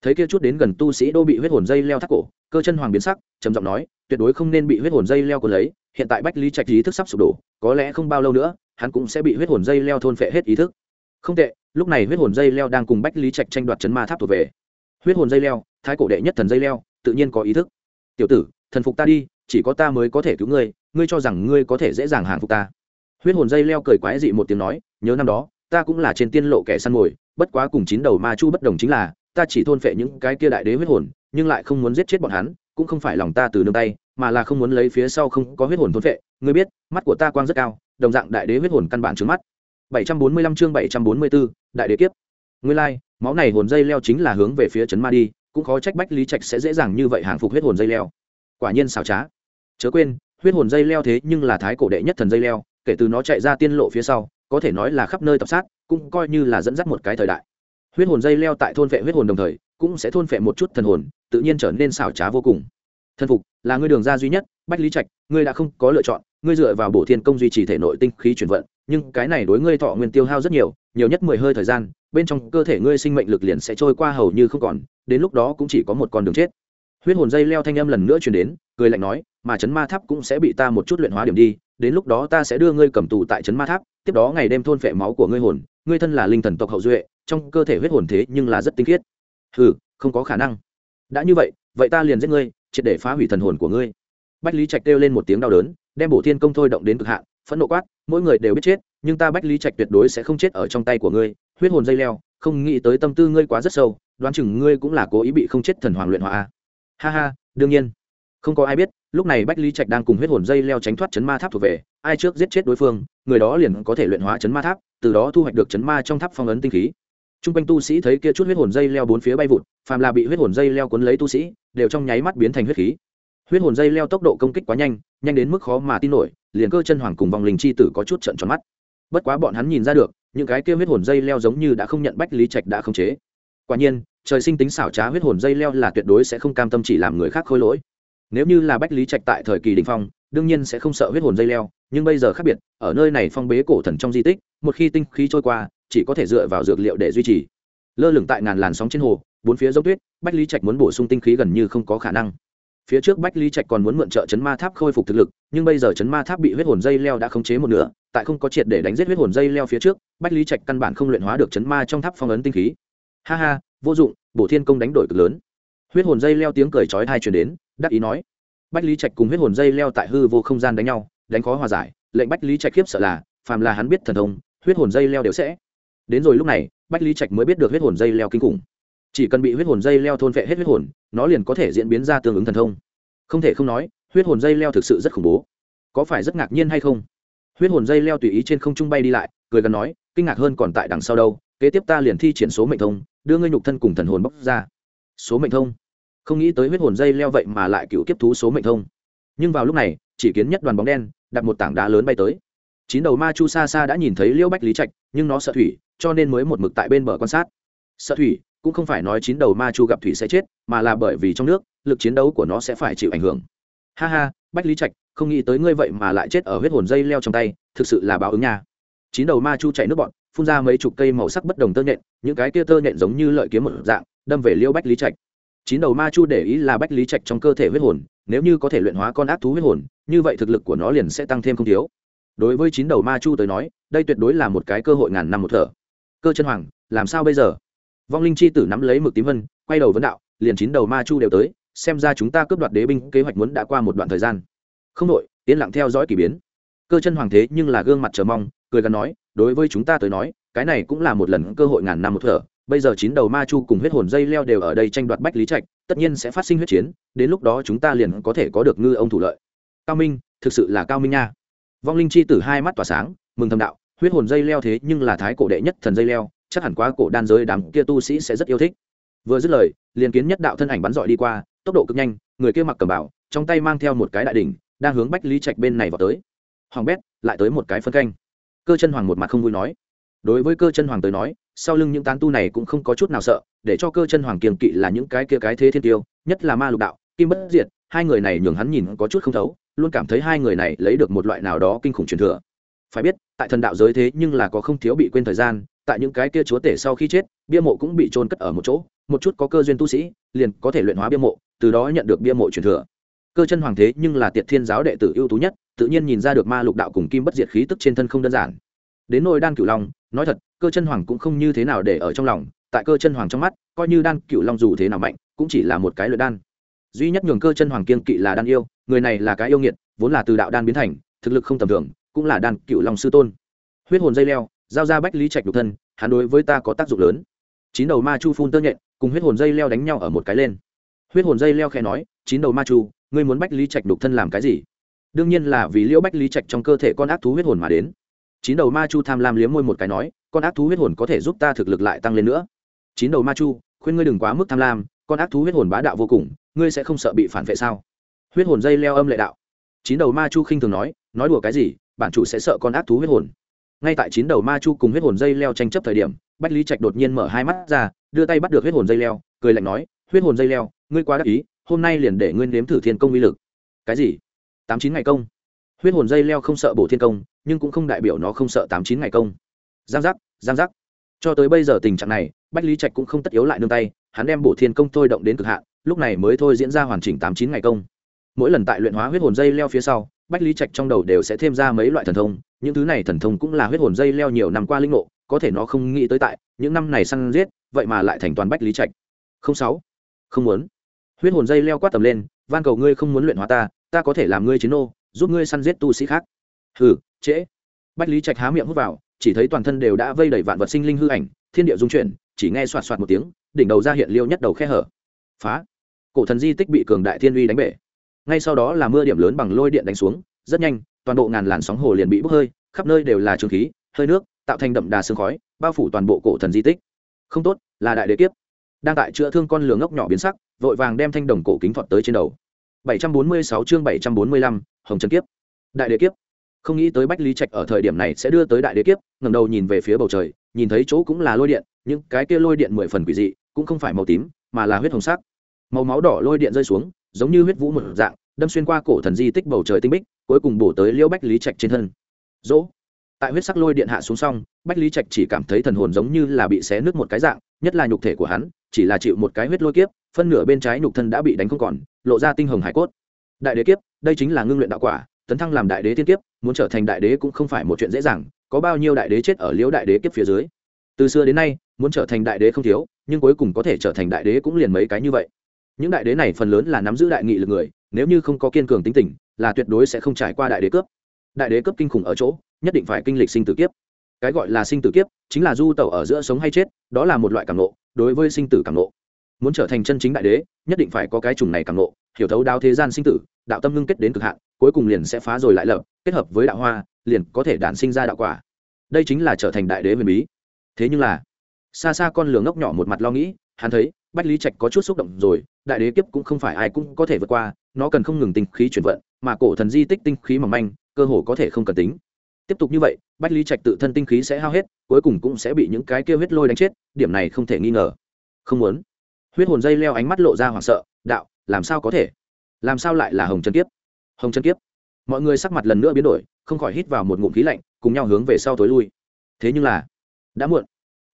thấy kia chút đến gần tu sĩ đô bị huyết hồn dây leo thắt cổ, cơ chân hoàng biến sắc, trầm giọng nói, tuyệt đối không nên bị huyết hồn dây leo cuốn lấy, hiện tại bách lý trạch ý thức sắp sụp đổ, có lẽ không bao lâu nữa, hắn cũng sẽ bị huyết hồn dây leo thôn phệ hết ý thức. Không tệ, lúc này huyết hồn dây leo đang cùng bách lý trạch tranh đoạt chấn ma tháp thuộc về. Huyết hồn dây leo, thái cổ đệ nhất thần dây leo, tự nhiên có ý thức. Tiểu tử, thần phục ta đi, chỉ có ta mới có thể cứu ngươi ngươi cho rằng ngươi có thể dễ dàng hàng phục ta. Huyết hồn dây leo cười quái dị một tiếng nói, nhớ năm đó, ta cũng là trên tiên lộ kẻ săn mồi, bất quá cùng chín đầu ma chu bất đồng chính là ta chỉ thôn phệ những cái kia đại đế huyết hồn nhưng lại không muốn giết chết bọn hắn cũng không phải lòng ta từ nương tay mà là không muốn lấy phía sau không có huyết hồn thôn phệ. Ngươi biết mắt của ta quang rất cao đồng dạng đại đế huyết hồn căn bản trước mắt. 745 chương 744, đại đế kiếp. Nguyên lai like, máu này hồn dây leo chính là hướng về phía chấn ma đi cũng khó trách bách lý trạch sẽ dễ dàng như vậy hàng phục huyết hồn dây leo. Quả nhiên xảo trá. Chớ quên huyết hồn dây leo thế nhưng là thái cổ đệ nhất thần dây leo kể từ nó chạy ra tiên lộ phía sau có thể nói là khắp nơi tập sát cũng coi như là dẫn dắt một cái thời đại huyết hồn dây leo tại thôn vệ huyết hồn đồng thời, cũng sẽ thôn vệ một chút thần hồn, tự nhiên trở nên xảo trá vô cùng. Thân phục là ngươi đường ra duy nhất, bách lý trạch, ngươi đã không có lựa chọn, ngươi dựa vào bổ thiên công duy trì thể nội tinh khí chuyển vận, nhưng cái này đối ngươi thọ nguyên tiêu hao rất nhiều nhiều nhất mười hơi thời gian, bên trong cơ thể ngươi sinh mệnh lực liền sẽ trôi qua hầu như không còn, đến lúc đó cũng chỉ có một con đường chết. Huyết hồn dây leo thanh âm lần nữa truyền đến, cười lạnh nói, mà chấn ma tháp cũng sẽ bị ta một chút luyện hóa điểm đi, đến lúc đó ta sẽ đưa ngươi cầm tù tại chấn ma tháp, tiếp đó ngày đêm thôn phệ máu của ngươi hồn, ngươi thân là linh thần tộc hậu duệ trong cơ thể huyết hồn thế nhưng là rất tinh khiết. Hừ, không có khả năng. Đã như vậy vậy ta liền giết ngươi, triệt để phá hủy thần hồn của ngươi. Bách lý trạch kêu lên một tiếng đau đớn, đem bổ thiên công thôi động đến cực hạn, phẫn nộ quát, mỗi người đều biết chết, nhưng ta bách lý trạch tuyệt đối sẽ không chết ở trong tay của ngươi, huyết hồn dây leo, không nghĩ tới tâm tư ngươi quá rất sâu, đoán chừng ngươi cũng là cố ý bị không chết thần hoàng luyện hóa ha ha, đương nhiên. Không có ai biết, lúc này bách lý trạch đang cùng huyết hồn dây leo tránh thoát chấn ma tháp thuộc về, ai trước giết chết đối phương, người đó liền có thể luyện hóa chấn ma tháp, từ đó thu hoạch được chấn ma trong tháp phong ấn tinh khí t r u n g quanh tu sĩ thấy kia chút huyết hồn dây leo bốn phía bay vụt, phàm là bị huyết hồn dây leo cuốn lấy tu sĩ, đều trong nháy mắt biến thành huyết khí. Huyết hồn dây leo tốc độ công kích quá nhanh nhanh đến mức khó mà tin nổi, liền cơ chân hoàng cùng vòng linh chi tử có chút trận tròn mắt. Bất quá bọn hắn nhìn ra được, những cái kia huyết hồn dây leo giống như đã không nhận bách lý trạch đã không chế. Quả nhiên, trời sinh tính xảo trá huyết hồn dây leo là tuyệt đối sẽ không cam tâm chỉ làm người khác khôi lỗi. Nếu như là bách lý trạch tại thời kỳ đình phong, đương nhiên sẽ không sợ huyết hồn dây leo, nhưng bây giờ khác biệt, ở nơi này phong bế cổ thần trong di tích, một khi tinh khí trôi qua chỉ có thể dựa vào dược liệu để duy trì. Lơ lửng tại ngàn làn sóng trên hồ, bốn phía dốc tuyết, bách lý trạch muốn bổ sung tinh khí gần như không có khả năng. Phía trước bách lý trạch còn muốn mượn trợ chấn ma tháp khôi phục thực lực, nhưng bây giờ chấn ma tháp bị huyết hồn dây leo đã khống chế một nửa, tại không có triệt để đánh giết huyết hồn dây leo phía trước, bách lý trạch căn bản không luyện hóa được chấn ma trong tháp phong ấn tinh khí. Ha ha, vô dụng, bổ thiên công đánh đổi cực lớn. Huyết hồn dây leo tiếng cười chói tai truyền đến, đắc ý nói. Bách lý trạch cùng huyết hồn dây leo tại hư vô không gian đánh nhau, đánh khó hòa giải, lệnh bách lý trạch khiếp sợ là, phàm là hắn biết thần thông, huyết hồn dây leo đều sẽ đến rồi lúc này, bách lý trạch mới biết được huyết hồn dây leo kinh khủng. Chỉ cần bị huyết hồn dây leo thôn vệ hết huyết hồn, nó liền có thể diễn biến ra tương ứng thần thông. Không thể không nói, huyết hồn dây leo thực sự rất khủng bố. Có phải rất ngạc nhiên hay không? Huyết hồn dây leo tùy ý trên không trung bay đi lại, cười gần nói, kinh ngạc hơn còn tại đằng sau đâu, kế tiếp ta liền thi triển số mệnh thông, đưa ngươi nhục thân cùng thần hồn bóc ra. Số mệnh thông? Không nghĩ tới huyết hồn dây leo vậy mà lại cựu kiếp thú số mệnh thông. Nhưng vào lúc này, chỉ kiến nhất đoàn bóng đen, đặt một tảng đá lớn bay tới. Chín đầu ma chu xa xa đã nhìn thấy liêu bách lý trạch, nhưng nó sợ thủy cho nên mới một mực tại bên bờ quan sát. Sợ thủy, cũng không phải nói chín đầu ma chu gặp thủy sẽ chết, mà là bởi vì trong nước, lực chiến đấu của nó sẽ phải chịu ảnh hưởng. Ha ha, bách lý trạch, không nghĩ tới ngươi vậy mà lại chết ở huyết hồn dây leo trong tay, thực sự là báo ứng nha. Chín đầu ma chu chạy nước bọn phun ra mấy chục cây màu sắc bất đồng tơ nhện, những cái kia tơ nhện giống như lợi kiếm một dạng, đâm về liêu bách lý trạch. Chín đầu ma chu để ý là bách lý trạch trong cơ thể huyết hồn, nếu như có thể luyện hóa con ác thú huyết hồn, như vậy thực lực của nó liền sẽ tăng thêm không thiếu. Đối với chín đầu ma chu tới nói, đây tuyệt đối là một cái cơ hội ngàn năm một thở cơ chân hoàng, làm sao bây giờ? Vong linh chi tử nắm lấy mực tím vân, quay đầu vấn đạo, liền chín đầu ma chu đều tới, xem ra chúng ta cướp đoạt đế binh kế hoạch muốn đã qua một đoạn thời gian. Không đội yên lặng theo dõi k ỳ biến. Cơ chân hoàng thế nhưng là gương mặt chờ mong, cười gắn nói, đối với chúng ta tới nói, cái này cũng là một lần cơ hội ngàn năm một thở. Bây giờ chín đầu ma chu cùng huyết hồn dây leo đều ở đây tranh đoạt bách lý trạch, tất nhiên sẽ phát sinh huyết chiến, đến lúc đó chúng ta liền có thể có được ngư ông thủ lợi. Cao minh, thực sự là cao minh nha. Vong linh chi tử hai mắt tỏa sáng, mừng thầm đạo huyết hồn dây leo thế nhưng là thái cổ đệ nhất thần dây leo, chắc hẳn quá cổ đan giới đám kia tu sĩ sẽ rất yêu thích. Vừa dứt lời, liền kiến nhất đạo thân ảnh bắn dọi đi qua, tốc độ cực nhanh, người kia mặc cầm bảo, trong tay mang theo một cái đại đỉnh, đang hướng bách lý trạch bên này vào tới. Hoàng bét, lại tới một cái phân canh. Cơ chân hoàng một mặt không vui nói. Đối với cơ chân hoàng tới nói, sau lưng những tán tu này cũng không có chút nào sợ, để cho cơ chân hoàng kiềm kỵ là những cái kia cái thế thiên tiêu, nhất là ma lục đạo, kim bất diệt, hai người này nhường hắn nhìn có chút không thấu, luôn cảm thấy hai người này lấy được một loại nào đó kinh khủng truyền thừa phải biết, tại thần đạo giới thế nhưng là có không thiếu bị quên thời gian, tại những cái kia chúa tể sau khi chết, bia mộ cũng bị trôn cất ở một chỗ, một chút có cơ duyên tu sĩ, liền có thể luyện hóa bia mộ, từ đó nhận được bia mộ truyền thừa. Cơ chân hoàng thế nhưng là tiệt thiên giáo đệ tử ưu tú nhất, tự nhiên nhìn ra được ma lục đạo cùng kim bất diệt khí tức trên thân không đơn giản. Đến nôi đan cửu long, nói thật, cơ chân hoàng cũng không như thế nào để ở trong lòng, tại cơ chân hoàng trong mắt, coi như đan cửu long dù thế nào mạnh, cũng chỉ là một cái luyện đan. Duy nhất nhường cơ chân hoàng kiên kỵ là đan yêu, người này là cái yêu nghiệt, vốn là từ đạo đan biến thành, thực lực không tầm thường cũng là đàn cựu long sư tôn. Huyết hồn dây leo, giao ra bách lý trạch đục thân, hắn đối với ta có tác dụng lớn. Chín đầu ma chu phun tơ nhện, cùng huyết hồn dây leo đánh nhau ở một cái lên. Huyết hồn dây leo khẽ nói, chín đầu ma chu, ngươi muốn bách lý trạch đục thân làm cái gì? Đương nhiên là vì liễu bách lý trạch trong cơ thể con ác thú huyết hồn mà đến. Chín đầu ma chu tham lam liếm môi một cái nói, con ác thú huyết hồn có thể giúp ta thực lực lại tăng lên nữa. Chín đầu ma chu, khuyên ngươi đừng quá mức tham lam, con ác thú huyết hồn bá đạo vô cùng, ngươi sẽ không sợ bị phản vệ sao? Huyết hồn dây leo âm lệ đạo. Chín đầu ma chu khinh thường nói nói đùa cái gì? Bản chủ sẽ sợ con ác thú huyết hồn. Ngay tại chín đầu ma chu cùng huyết hồn dây leo tranh chấp thời điểm, bách lý trạch đột nhiên mở hai mắt ra, đưa tay bắt được huyết hồn dây leo, cười lạnh nói, huyết hồn dây leo, ngươi quá đắc ý, hôm nay liền để ngươi nếm thử thiên công uy lực. Cái gì? Tám chín ngày công? Huyết hồn dây leo không sợ bổ thiên công, nhưng cũng không đại biểu nó không sợ tám chín ngày công. Giang giác giang giác. Cho tới bây giờ tình trạng này, bách lý trạch cũng không tất yếu lại nương tay, hắn đem bổ thiên công thôi động đến cực hạn, lúc này mới thôi diễn ra hoàn chỉnh tám chín ngày công. Mỗi lần tại luyện hóa huyết hồn dây leo phía sau bách lý trạch trong đầu đều sẽ thêm ra mấy loại thần thông, những thứ này thần thông cũng là huyết hồn dây leo nhiều năm qua linh ngộ, có thể nó không nghĩ tới tại những năm này săn giết, vậy mà lại thành toàn bách lý trạch. Không sáu, không muốn. Huyết hồn dây leo quát tầm lên, van cầu ngươi không muốn luyện hóa ta ta có thể làm ngươi chiến ô giúp ngươi săn giết tu sĩ khác. Hừ, trễ. Bách lý trạch há miệng hút vào, chỉ thấy toàn thân đều đã vây đầy vạn vật sinh linh hư ảnh, thiên địa dung chuyển, chỉ nghe soạt soạt một tiếng, đỉnh đầu ra hiện liêu nhất đầu khe hở. Phá. Cổ thần di tích bị cường đại thiên uy đánh bể ngay sau đó là mưa điểm lớn bằng lôi điện đánh xuống rất nhanh toàn bộ ngàn làn sóng hồ liền bị bốc hơi khắp nơi đều là trường khí hơi nước tạo thành đậm đà sương khói bao phủ toàn bộ cổ thần di tích. Không tốt là đại đế kiếp. Đang tại chữa thương con lường ngốc nhỏ biến sắc vội vàng đem thanh đồng cổ kính thọt tới trên đầu. 746 chương 745, hồng trần kiếp. Đại đế kiếp. Không nghĩ tới bách lý trạch ở thời điểm này sẽ đưa tới đại đế kiếp ngẩng đầu nhìn về phía bầu trời nhìn thấy chỗ cũng là lôi điện nhưng cái kia lôi điện mười phần quỷ dị cũng không phải màu tím mà là huyết hồng sắc. Màu máu đỏ lôi điện rơi xuống giống như huyết vũ một dạng, đâm xuyên qua cổ thần di tích bầu trời tinh bích, cuối cùng bổ tới liễu bách lý trạch trên thân. Dỗ. Tại huyết sắc lôi điện hạ xuống xong, bách lý trạch chỉ cảm thấy thần hồn giống như là bị xé nứt một cái dạng, nhất là nhục thể của hắn, chỉ là chịu một cái huyết lôi kiếp, phân nửa bên trái nhục thân đã bị đánh không còn, lộ ra tinh hồng hải cốt. Đại đế kiếp, đây chính là ngưng luyện đạo quả, tấn thăng làm đại đế tiên kiếp, muốn trở thành đại đế cũng không phải một chuyện dễ dàng, có bao nhiêu đại đế chết ở liễu đại đế kiếp phía dưới. Từ xưa đến nay, muốn trở thành đại đế không thiếu, nhưng cuối cùng có thể trở thành đại đế cũng liền mấy cái như vậy những đại đế này phần lớn là nắm giữ đại nghị lực người, nếu như không có kiên cường tính tình, là tuyệt đối sẽ không trải qua đại đế cướp. Đại đế cướp kinh khủng ở chỗ, nhất định phải kinh lịch sinh tử kiếp. Cái gọi là sinh tử kiếp, chính là du tẩu ở giữa sống hay chết, đó là một loại cảm nộ đối với sinh tử cảm nộ muốn trở thành chân chính đại đế, nhất định phải có cái chủng này cảm nộ hiểu thấu đáo thế gian sinh tử, đạo tâm ngưng kết đến cực hạn, cuối cùng liền sẽ phá rồi lại lập, kết hợp với đạo hoa, liền có thể đản sinh ra đạo quả. Đây chính là trở thành đại đế huyền bí. Thế nhưng là, xa xa con lửa ngốc nhỏ một mặt lo nghĩ, hắn thấy, bách lý trạch có chút xúc động rồi đại đế kiếp cũng không phải ai cũng có thể vượt qua, nó cần không ngừng tinh khí chuyển vận, mà cổ thần di tích tinh khí mỏng manh, cơ hồ có thể không cần tính. Tiếp tục như vậy, bách lý trạch tự thân tinh khí sẽ hao hết, cuối cùng cũng sẽ bị những cái kêu huyết lôi đánh chết, điểm này không thể nghi ngờ. Không muốn. Huyết hồn dây leo ánh mắt lộ ra hoảng sợ, đạo, làm sao có thể? Làm sao lại là hồng chân kiếp? Hồng chân kiếp. Mọi người sắc mặt lần nữa biến đổi, không khỏi hít vào một ngụm khí lạnh, cùng nhau hướng về sau tối lui. Thế nhưng là, đã muộn.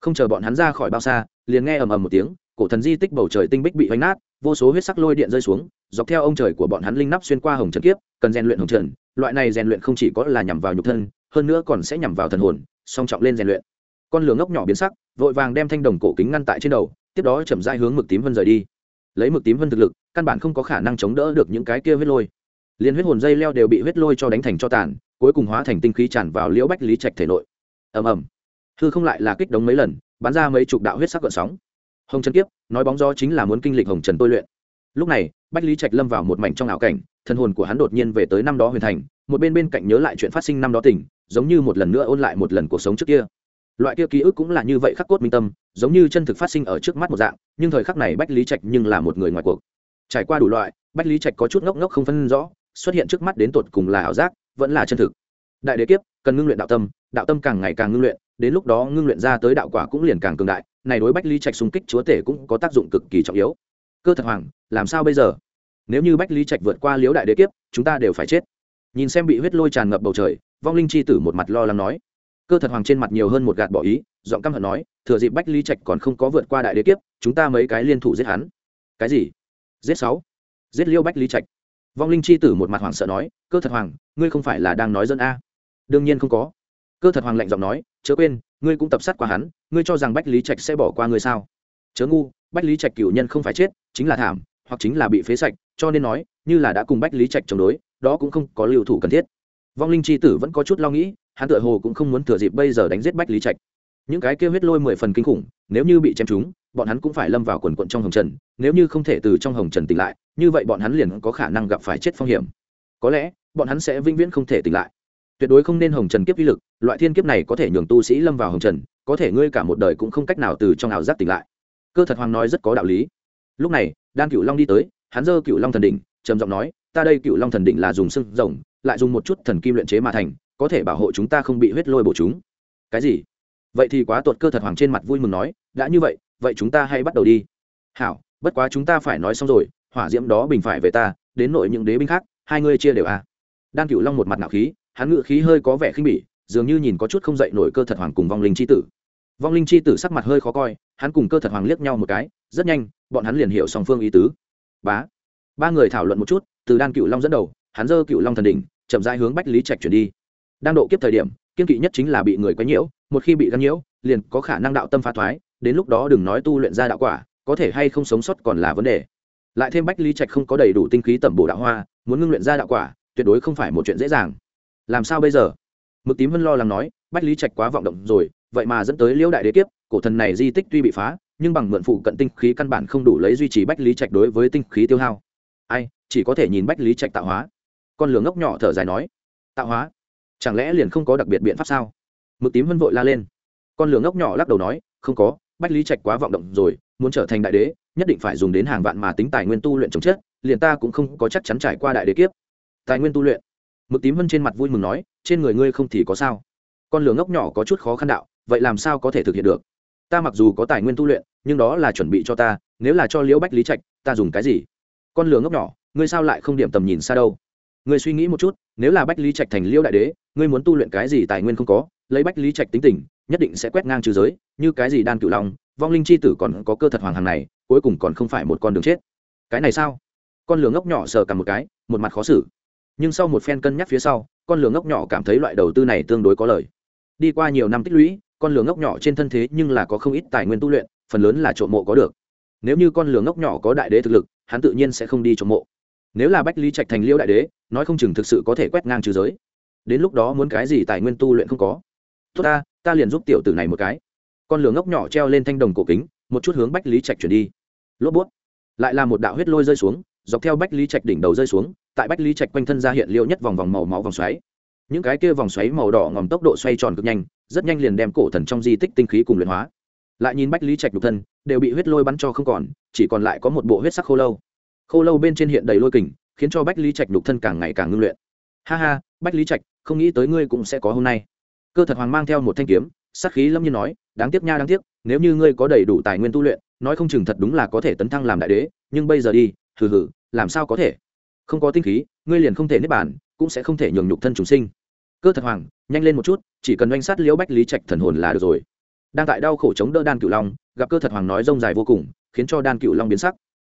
Không chờ bọn hắn ra khỏi bao xa, liền nghe ầm ầm một tiếng cổ thần di tích bầu trời tinh bích bị vánh nát, vô số huyết sắc lôi điện rơi xuống, dọc theo ông trời của bọn hắn linh nắp xuyên qua hồng trần kiếp, cần rèn luyện hồng trần, loại này rèn luyện không chỉ có là nhằm vào nhục thân, hơn nữa còn sẽ nhằm vào thần hồn, song trọng lên rèn luyện. Con lửa ngốc nhỏ biến sắc, vội vàng đem thanh đồng cổ kính ngăn tại trên đầu, tiếp đó chậm dai hướng mực tím vân rời đi. Lấy mực tím vân thực lực, căn bản không có khả năng chống đỡ được những cái kia huyết lôi. Liên huyết hồn dây leo đều bị huyết lôi cho đánh thành cho tàn, cuối cùng hóa thành tinh khí tràn vào liễu bách lý trạch thể nội. Ầm ầm. Hư không lại là kích đống mấy lần, bắn ra mấy chục đạo huyết sắc gợn sóng hồng trần kiếp, nói bóng gió chính là muốn kinh lịch hồng trần tôi luyện. Lúc này, bách lý trạch lâm vào một mảnh trong ảo cảnh thân hồn của hắn đột nhiên về tới năm đó huyền thành, một bên bên cạnh nhớ lại chuyện phát sinh năm đó tỉnh giống như một lần nữa ôn lại một lần cuộc sống trước kia. Loại kia ký ức cũng là như vậy khắc cốt minh tâm, giống như chân thực phát sinh ở trước mắt một dạng, nhưng thời khắc này bách lý trạch nhưng là một người ngoài cuộc. Trải qua đủ loại, bách lý trạch có chút ngốc ngốc không phân rõ, xuất hiện trước mắt đến tột cùng là ảo giác, vẫn là chân thực. Đại đế kiếp, cần ngưng luyện đạo tâm đạo tâm càng ngày càng ngưng luyện, đến lúc đó ngưng luyện ra tới đạo quả cũng liền càng cường đại này đối bách lý trạch xung kích chúa tể cũng có tác dụng cực kỳ trọng yếu. Cơ thật hoàng, làm sao bây giờ? Nếu như bách lý trạch vượt qua liếu đại đế kiếp, chúng ta đều phải chết. Nhìn xem bị huyết lôi tràn ngập bầu trời, vong linh c h i tử một mặt lo lắng nói. Cơ thật hoàng trên mặt nhiều hơn một gạt bỏ ý, giọng căm hận nói, thừa dịp bách lý trạch còn không có vượt qua đại đế kiếp, chúng ta mấy cái liên thủ giết hắn. Cái gì? Giết sáu? Giết liêu bách lý trạch. Vong linh c h i tử một mặt hoàng sợ nói, cơ thật hoàng, ngươi không phải là đang nói dân a. Đương nhiên không có cơ thật hoàng lạnh giọng nói, chớ quên, ngươi cũng tập sát qua hắn, ngươi cho rằng bách lý trạch sẽ bỏ qua ngươi sao? Chớ ngu, bách lý trạch cựu nhân không phải chết, chính là thảm, hoặc chính là bị phế sạch, cho nên nói, như là đã cùng bách lý trạch chống đối, đó cũng không có lưu thủ cần thiết. Vong linh c h i tử vẫn có chút lo nghĩ, hắn tựa hồ cũng không muốn thừa dịp bây giờ đánh giết bách lý trạch. Những cái kêu huyết lôi mười phần kinh khủng, nếu như bị chém trúng, bọn hắn cũng phải lâm vào quần quận trong hồng trần, nếu như không thể từ trong hồng trần tỉnh lại, như vậy bọn hắn liền có khả năng gặp phải chết phong hiểm. Có lẽ, bọn hắn sẽ vĩnh viễn không thể tỉnh lại tuyệt đối không nên hồng trần kiếp uy lực, loại thiên kiếp này có thể nhường tu sĩ lâm vào hồng trần, có thể ngươi cả một đời cũng không cách nào từ trong ảo giác tỉnh lại. Cơ thật hoàng nói rất có đạo lý. Lúc này, đan cựu long đi tới, hắn dơ cựu long thần đỉnh, trầm giọng nói, ta đây cựu long thần đỉnh là dùng sưng rồng, lại dùng một chút thần kim luyện chế mà thành, có thể bảo hộ chúng ta không bị huyết lôi bổ chúng. Cái gì? Vậy thì quá tuột cơ thật hoàng trên mặt vui mừng nói, đã như vậy vậy chúng ta hãy bắt đầu đi. Hảo, bất quá chúng ta phải nói xong rồi, hỏa diễm đó bình phải về ta, đến nội những đế binh khác, hai ngươi chia đều à. đan cửu long một mặt nạo khí hắn ngự khí hơi có vẻ khinh bỉ, dường như nhìn có chút không dậy nổi cơ thật hoàng cùng vong linh c h i tử. Vong linh c h i tử sắc mặt hơi khó coi, hắn cùng cơ thật hoàng liếc nhau một cái, rất nhanh, bọn hắn liền hiểu song phương ý tứ. Bá. Ba người thảo luận một chút, từ đan cửu long dẫn đầu, hắn dơ cửu long thần đỉnh, chậm rãi hướng bách lý trạch chuyển đi. Đang độ kiếp thời điểm, kiên kỵ nhất chính là bị người quấy nhiễu, một khi bị gắn nhiễu, liền có khả năng đạo tâm phá thoái, đến lúc đó đừng nói tu luyện ra đạo quả, có thể hay không sống sót còn là vấn đề. Lại thêm bách lý trạch không có đầy đủ tinh khí tẩm bổ đạo hoa, muốn ngưng luyện ra đạo quả, tuyệt đối không phải một chuyện dễ dàng làm sao bây giờ? Mực tím vân lo lắng nói, bách lý trạch quá vọng động rồi, vậy mà dẫn tới liễu đại đế kiếp, cổ thần này di tích tuy bị phá, nhưng bằng mượn phụ cận tinh khí căn bản không đủ lấy duy trì bách lý trạch đối với tinh khí tiêu hao. Ai, chỉ có thể nhìn bách lý trạch tạo hóa. Con lửa ngốc nhỏ thở dài nói, tạo hóa? Chẳng lẽ liền không có đặc biệt biện pháp sao? Mực tím vân vội la lên. Con lửa ngốc nhỏ lắc đầu nói, không có, bách lý trạch quá vọng động rồi, muốn trở thành đại đế, nhất định phải dùng đến hàng vạn mà tính tài nguyên tu luyện chống chết, liền ta cũng không có chắc chắn trải qua đại đế kiếp. Tài nguyên tu luyện mực tím vân trên mặt vui mừng nói, trên người ngươi không thì có sao? Con lửa ngốc nhỏ có chút khó khăn đạo, vậy làm sao có thể thực hiện được? Ta mặc dù có tài nguyên tu luyện, nhưng đó là chuẩn bị cho ta, nếu là cho liễu bách lý trạch, ta dùng cái gì? Con lửa ngốc nhỏ, ngươi sao lại không điểm tầm nhìn xa đâu? Ngươi suy nghĩ một chút, nếu là bách lý trạch thành liễu đại đế, ngươi muốn tu luyện cái gì tài nguyên không có, lấy bách lý trạch tính tình, nhất định sẽ quét ngang trừ giới, như cái gì đan cựu long, vong linh c h i tử còn có cơ thật hoàng hàng này, cuối cùng còn không phải một con đường chết. Cái này sao? Con lửa ngốc nhỏ sờ cả một cái, một mặt khó xử nhưng sau một phen cân nhắc phía sau, con lửa ngốc nhỏ cảm thấy loại đầu tư này tương đối có lời. Đi qua nhiều năm tích lũy, con lửa ngốc nhỏ trên thân thế nhưng là có không ít tài nguyên tu luyện, phần lớn là trộm mộ có được. Nếu như con lửa ngốc nhỏ có đại đế thực lực, hắn tự nhiên sẽ không đi trộm mộ. Nếu là bách lý trạch thành liêu đại đế, nói không chừng thực sự có thể quét ngang trừ giới. Đến lúc đó muốn cái gì tài nguyên tu luyện không có. Tốt ta ta liền giúp tiểu tử này một cái. Con lửa ngốc nhỏ treo lên thanh đồng cổ kính, một chút hướng bách lý trạch chuyển đi. Lốp bút. Lại là một đạo huyết lôi rơi xuống, dọc theo bách lý trạch đỉnh đầu rơi xuống tại bách lý trạch quanh thân ra hiện liệu nhất vòng vòng màu máu vòng xoáy. Những cái kia vòng xoáy màu đỏ ngòm tốc độ xoay tròn cực nhanh, rất nhanh liền đem cổ thần trong di tích tinh khí cùng luyện hóa. Lại nhìn bách lý trạch đục thân, đều bị huyết lôi bắn cho không còn, chỉ còn lại có một bộ huyết sắc khô lâu. Khô lâu bên trên hiện đầy lôi kình, khiến cho bách lý trạch đục thân càng ngày càng ngưng luyện. Ha ha, bách lý trạch, không nghĩ tới ngươi cũng sẽ có hôm nay. Cơ thật hoàng mang theo một thanh kiếm, sát khí lâm nhiên nói, đáng tiếc nha, đáng tiếc, nếu như ngươi có đầy đủ tài nguyên tu luyện, nói không chừng thật đúng là có thể tấn thăng làm đại đế, nhưng bây giờ đi, hừ hừ, làm sao có thể? Không có tinh khí, ngươi liền không thể nếp bản cũng sẽ không thể nhường nhục thân chúng sinh. Cơ thật hoàng, nhanh lên một chút, chỉ cần oanh sát liễu bách lý trạch thần hồn là được rồi. Đang tại đau khổ chống đỡ đan cựu long, gặp cơ thật hoàng nói rông dài vô cùng, khiến cho đan cựu long biến sắc.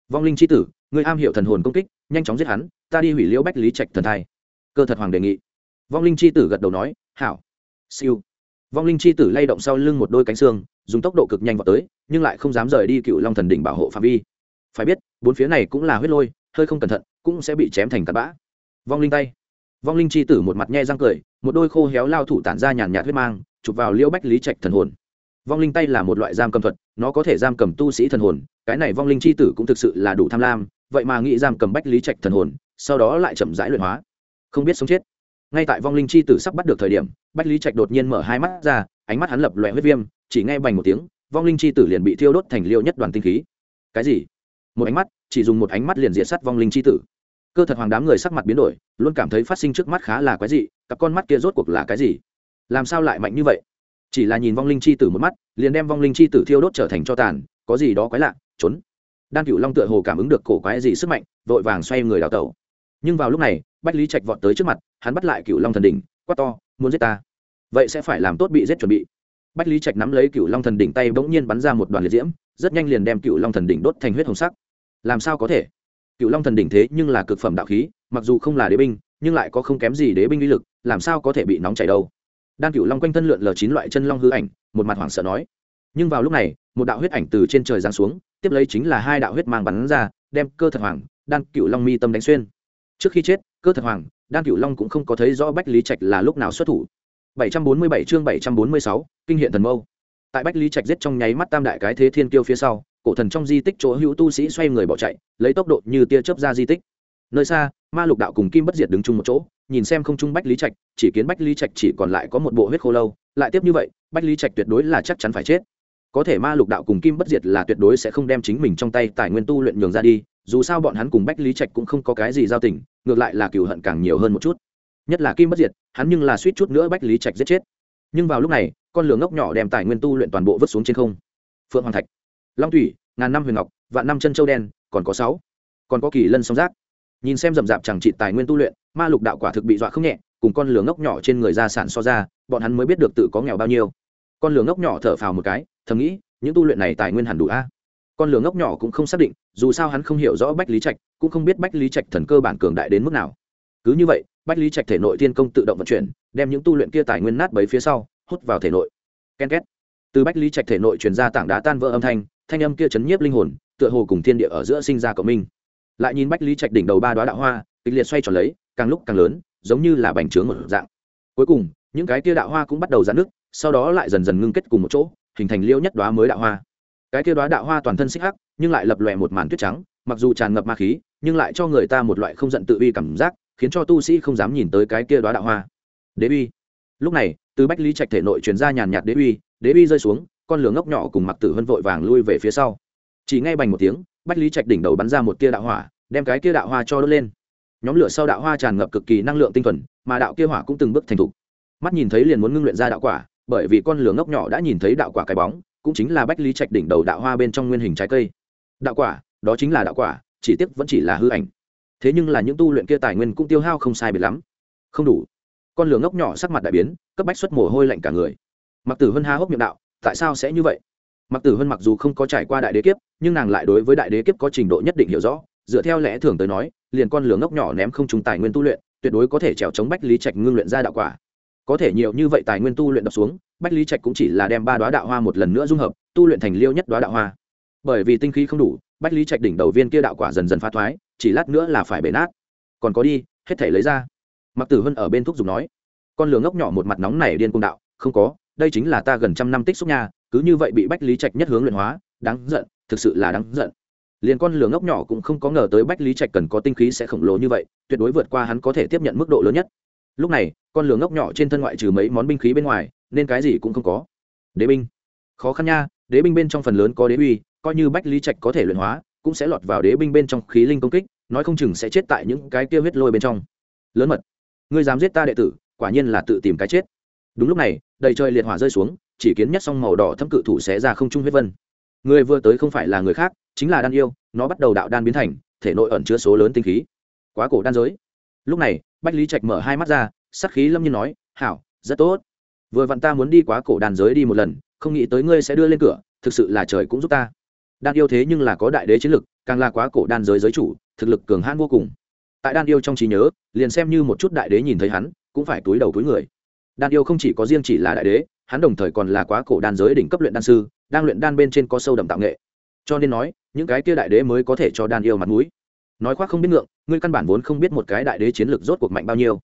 Vong linh c h i tử, ngươi am hiểu thần hồn công kích, nhanh chóng giết hắn, ta đi hủy liễu bách lý trạch thần thai. Cơ thật hoàng đề nghị. Vong linh c h i tử gật đầu nói, hảo. Siêu. Vong linh c h i tử lay động sau lưng một đôi cánh xương, dùng tốc độ cực nhanh vào tới, nhưng lại không dám rời đi cựu long thần đỉnh bảo hộ phạm vi. Phải biết, bốn phía này cũng là huyết lôi hơi không cẩn thận, cũng sẽ bị chém thành tạt bã. Vong linh tay. Vong linh c h i tử một mặt nhe răng cười, một đôi khô héo lao thủ tản ra nhàn nhạt huyết mang, chụp vào liễu bách lý trạch thần hồn. Vong linh tay là một loại giam cầm thuật, nó có thể giam cầm tu sĩ thần hồn, cái này vong linh c h i tử cũng thực sự là đủ tham lam, vậy mà nghĩ giam cầm bách lý trạch thần hồn, sau đó lại chậm rãi luyện hóa. Không biết sống chết. Ngay tại vong linh c h i tử sắp bắt được thời điểm, bách lý trạch đột nhiên mở hai mắt ra, ánh mắt hắn lập loẹ huyết viêm, chỉ nghe bành một tiếng, vong linh c h i tử liền bị thiêu đốt thành liêu nhất đoàn tinh khí. Cái gì? Một ánh mắt chỉ dùng một ánh mắt liền diệt sát vong linh c h i tử. Cơ thật hoàng đám người sắc mặt biến đổi, luôn cảm thấy phát sinh trước mắt khá là quái dị, cặp con mắt kia rốt cuộc là cái gì? Làm sao lại mạnh như vậy? Chỉ là nhìn vong linh chi tử một mắt, liền đem vong linh chi tử thiêu đốt trở thành cho tàn, có gì đó quái lạ, trốn. Đan cựu long tựa hồ cảm ứng được cổ quái gì sức mạnh, vội vàng xoay người đào tẩu. Nhưng vào lúc này, bách lý trạch vọt tới trước mặt, hắn bắt lại cựu long thần đỉnh, quát to, muốn giết ta? Vậy sẽ phải làm tốt bị giết chuẩn bị. Bách lý trạch nắm lấy cựu long thần đỉnh tay bỗng nhiên bắn ra một đoàn liệt diễm, rất nhanh liền đem cựu long thần đỉnh đốt thành huyết hồng sắc làm sao có thể? Cựu long thần đỉnh thế nhưng là cực phẩm đạo khí mặc dù không là đế binh nhưng lại có không kém gì đế binh uy lực làm sao có thể bị nóng chảy đâu? Đan cựu long quanh thân lượn lờ chín loại chân long hư ảnh một mặt hoảng sợ nói. Nhưng vào lúc này một đạo huyết ảnh từ trên trời giáng xuống tiếp lấy chính là hai đạo huyết mang bắn ra đem cơ thật hoàng đan cựu long mi tâm đánh xuyên. Trước khi chết cơ thật hoàng đan cựu long cũng không có thấy rõ bách lý trạch là lúc nào xuất thủ. 747 chương 746, kinh hiện thần mâu. Tại bách lý trạch giết trong nháy mắt tam đại cái thế thiên kiêu phía sau cổ thần trong di tích chỗ hữu tu sĩ xoay người bỏ chạy, lấy tốc độ như tia chớp ra di tích. Nơi xa, ma lục đạo cùng kim bất diệt đứng chung một chỗ, nhìn xem không chung bách lý trạch, chỉ kiến bách lý trạch chỉ còn lại có một bộ huyết khô lâu, lại tiếp như vậy, bách lý trạch tuyệt đối là chắc chắn phải chết. Có thể ma lục đạo cùng kim bất diệt là tuyệt đối sẽ không đem chính mình trong tay tài nguyên tu luyện nhường ra đi, dù sao bọn hắn cùng bách lý trạch cũng không có cái gì giao tình, ngược lại là cừu hận càng nhiều hơn một chút. Nhất là kim bất diệt, hắn nhưng là suýt chút nữa bách lý trạch giết chết. Nhưng vào lúc này, con lửa ngốc nhỏ đem tài nguyên tu luyện toàn bộ vứt xuống trên không. Phượng hoàng thạch long thủy, ngàn năm huyền ngọc, vạn năm chân châu đen, còn có sáu, còn có kỳ lân song giác. Nhìn xem rậm rạp chẳng trị tài nguyên tu luyện, ma lục đạo quả thực bị dọa không nhẹ, cùng con lửa ngốc nhỏ trên người ra sản so ra, bọn hắn mới biết được tự có nghèo bao nhiêu. Con lửa ngốc nhỏ thở phào một cái, thầm nghĩ, những tu luyện này tài nguyên hẳn đủ a. Con lửa ngốc nhỏ cũng không xác định, dù sao hắn không hiểu rõ bách lý trạch, cũng không biết bách lý trạch thần cơ bản cường đại đến mức nào. Cứ như vậy, bách lý trạch thể nội thiên công tự động vận chuyển, đem những tu luyện kia tài nguyên nát bấy phía sau, hút vào thể nội. Ken két. Từ bách lý trạch thể nội truyền ra tảng đá tan vỡ âm thanh thanh âm kia chấn nhiếp linh hồn, tựa hồ cùng thiên địa ở giữa sinh ra cộng minh. Lại nhìn bách lý trạch đỉnh đầu ba đoá đạo hoa, kịch liệt xoay tròn lấy, càng lúc càng lớn, giống như là bành trướng một dạng. Cuối cùng, những cái kia đạo hoa cũng bắt đầu giãn nước sau đó lại dần dần ngưng kết cùng một chỗ, hình thành liêu nhất đoá mới đạo hoa. Cái kia đoá đạo hoa toàn thân xích hắc, nhưng lại lập lòe một màn tuyết trắng, mặc dù tràn ngập ma khí, nhưng lại cho người ta một loại không giận tự uy cảm giác, khiến cho tu sĩ không dám nhìn tới cái kia đoá đạo hoa. Đế uy. Lúc này, từ bách lý trạch thể nội truyền ra nhàn nhạt đế uy đế uy rơi xuống con lửa ngốc nhỏ cùng mặc tử hân vội vàng lui về phía sau. Chỉ ngay bành một tiếng, bách lý trạch đỉnh đầu bắn ra một tia đạo hỏa, đem cái kia đạo hoa cho đốt lên. Nhóm lửa sau đạo hoa tràn ngập cực kỳ năng lượng tinh thuần, mà đạo kia hỏa cũng từng bước thành thục. Mắt nhìn thấy liền muốn ngưng luyện ra đạo quả, bởi vì con lửa ngốc nhỏ đã nhìn thấy đạo quả cái bóng, cũng chính là bách lý trạch đỉnh đầu đạo hoa bên trong nguyên hình trái cây. Đạo quả, đó chính là đạo quả, chỉ tiếc vẫn chỉ là hư ảnh. Thế nhưng là những tu luyện kia tài nguyên cũng tiêu hao không sai biệt lắm. Không đủ. Con lửa ngốc nhỏ sắc mặt đại biến, cấp bách xuất mồ hôi lạnh cả người. Mặc tử hân ha hốc miệng đạo tại sao sẽ như vậy? Mặc tử hơn mặc dù không có trải qua đại đế kiếp, nhưng nàng lại đối với đại đế kiếp có trình độ nhất định hiểu rõ. Dựa theo lẽ thường tới nói, liền con lửa ngốc nhỏ ném không trùng tài nguyên tu luyện, tuyệt đối có thể trèo chống bách lý trạch ngưng luyện ra đạo quả. Có thể nhiều như vậy tài nguyên tu luyện đập xuống, bách lý trạch cũng chỉ là đem ba đoá đạo hoa một lần nữa dung hợp, tu luyện thành liêu nhất đoá đạo hoa. Bởi vì tinh khí không đủ, bách lý trạch đỉnh đầu viên kia đạo quả dần dần phá thoái, chỉ lát nữa là phải bể nát. Còn có đi, hết thể lấy ra. Mặc tử hân ở bên thuốc dùng nói, con lửa ngốc nhỏ một mặt nóng này điên cung đạo, không có đây chính là ta gần trăm năm tích xúc nha, cứ như vậy bị bách lý trạch nhất hướng luyện hóa, đáng giận, thực sự là đáng giận. Liền con lửa ngốc nhỏ cũng không có ngờ tới bách lý trạch cần có tinh khí sẽ khổng lồ như vậy, tuyệt đối vượt qua hắn có thể tiếp nhận mức độ lớn nhất. Lúc này, con lửa ngốc nhỏ trên thân ngoại trừ mấy món binh khí bên ngoài, nên cái gì cũng không có. Đế binh. Khó khăn nha, đế binh bên trong phần lớn có đế uy, coi như bách lý trạch có thể luyện hóa, cũng sẽ lọt vào đế binh bên trong khí linh công kích, nói không chừng sẽ chết tại những cái kia huyết lôi bên trong. Lớn mật. Ngươi dám giết ta đệ tử, quả nhiên là tự tìm cái chết đúng lúc này, đầy trời liệt hỏa rơi xuống, chỉ kiến nhất song màu đỏ thâm cự thủ xé ra không trung huyết vân. Người vừa tới không phải là người khác, chính là đan yêu, nó bắt đầu đạo đan biến thành, thể nội ẩn chứa số lớn tinh khí. Quá cổ đan giới. Lúc này, bách lý trạch mở hai mắt ra, sắc khí lâm nhiên nói, hảo, rất tốt. Vừa vặn ta muốn đi quá cổ đan giới đi một lần, không nghĩ tới ngươi sẽ đưa lên cửa, thực sự là trời cũng giúp ta. Đan yêu thế nhưng là có đại đế chiến lực, càng là quá cổ đan giới giới chủ, thực lực cường hãn vô cùng. Tại đan yêu trong trí nhớ, liền xem như một chút đại đế nhìn thấy hắn, cũng phải túi đầu túi người đan yêu không chỉ có riêng chỉ là đại đế, hắn đồng thời còn là quá cổ đan giới đỉnh cấp luyện đan sư, đang luyện đan bên trên có sâu đậm tạo nghệ. Cho nên nói, những cái kia đại đế mới có thể cho đan yêu mặt mũi. Nói khoác không biết ngượng, ngươi căn bản vốn không biết một cái đại đế chiến lược rốt cuộc mạnh bao nhiêu.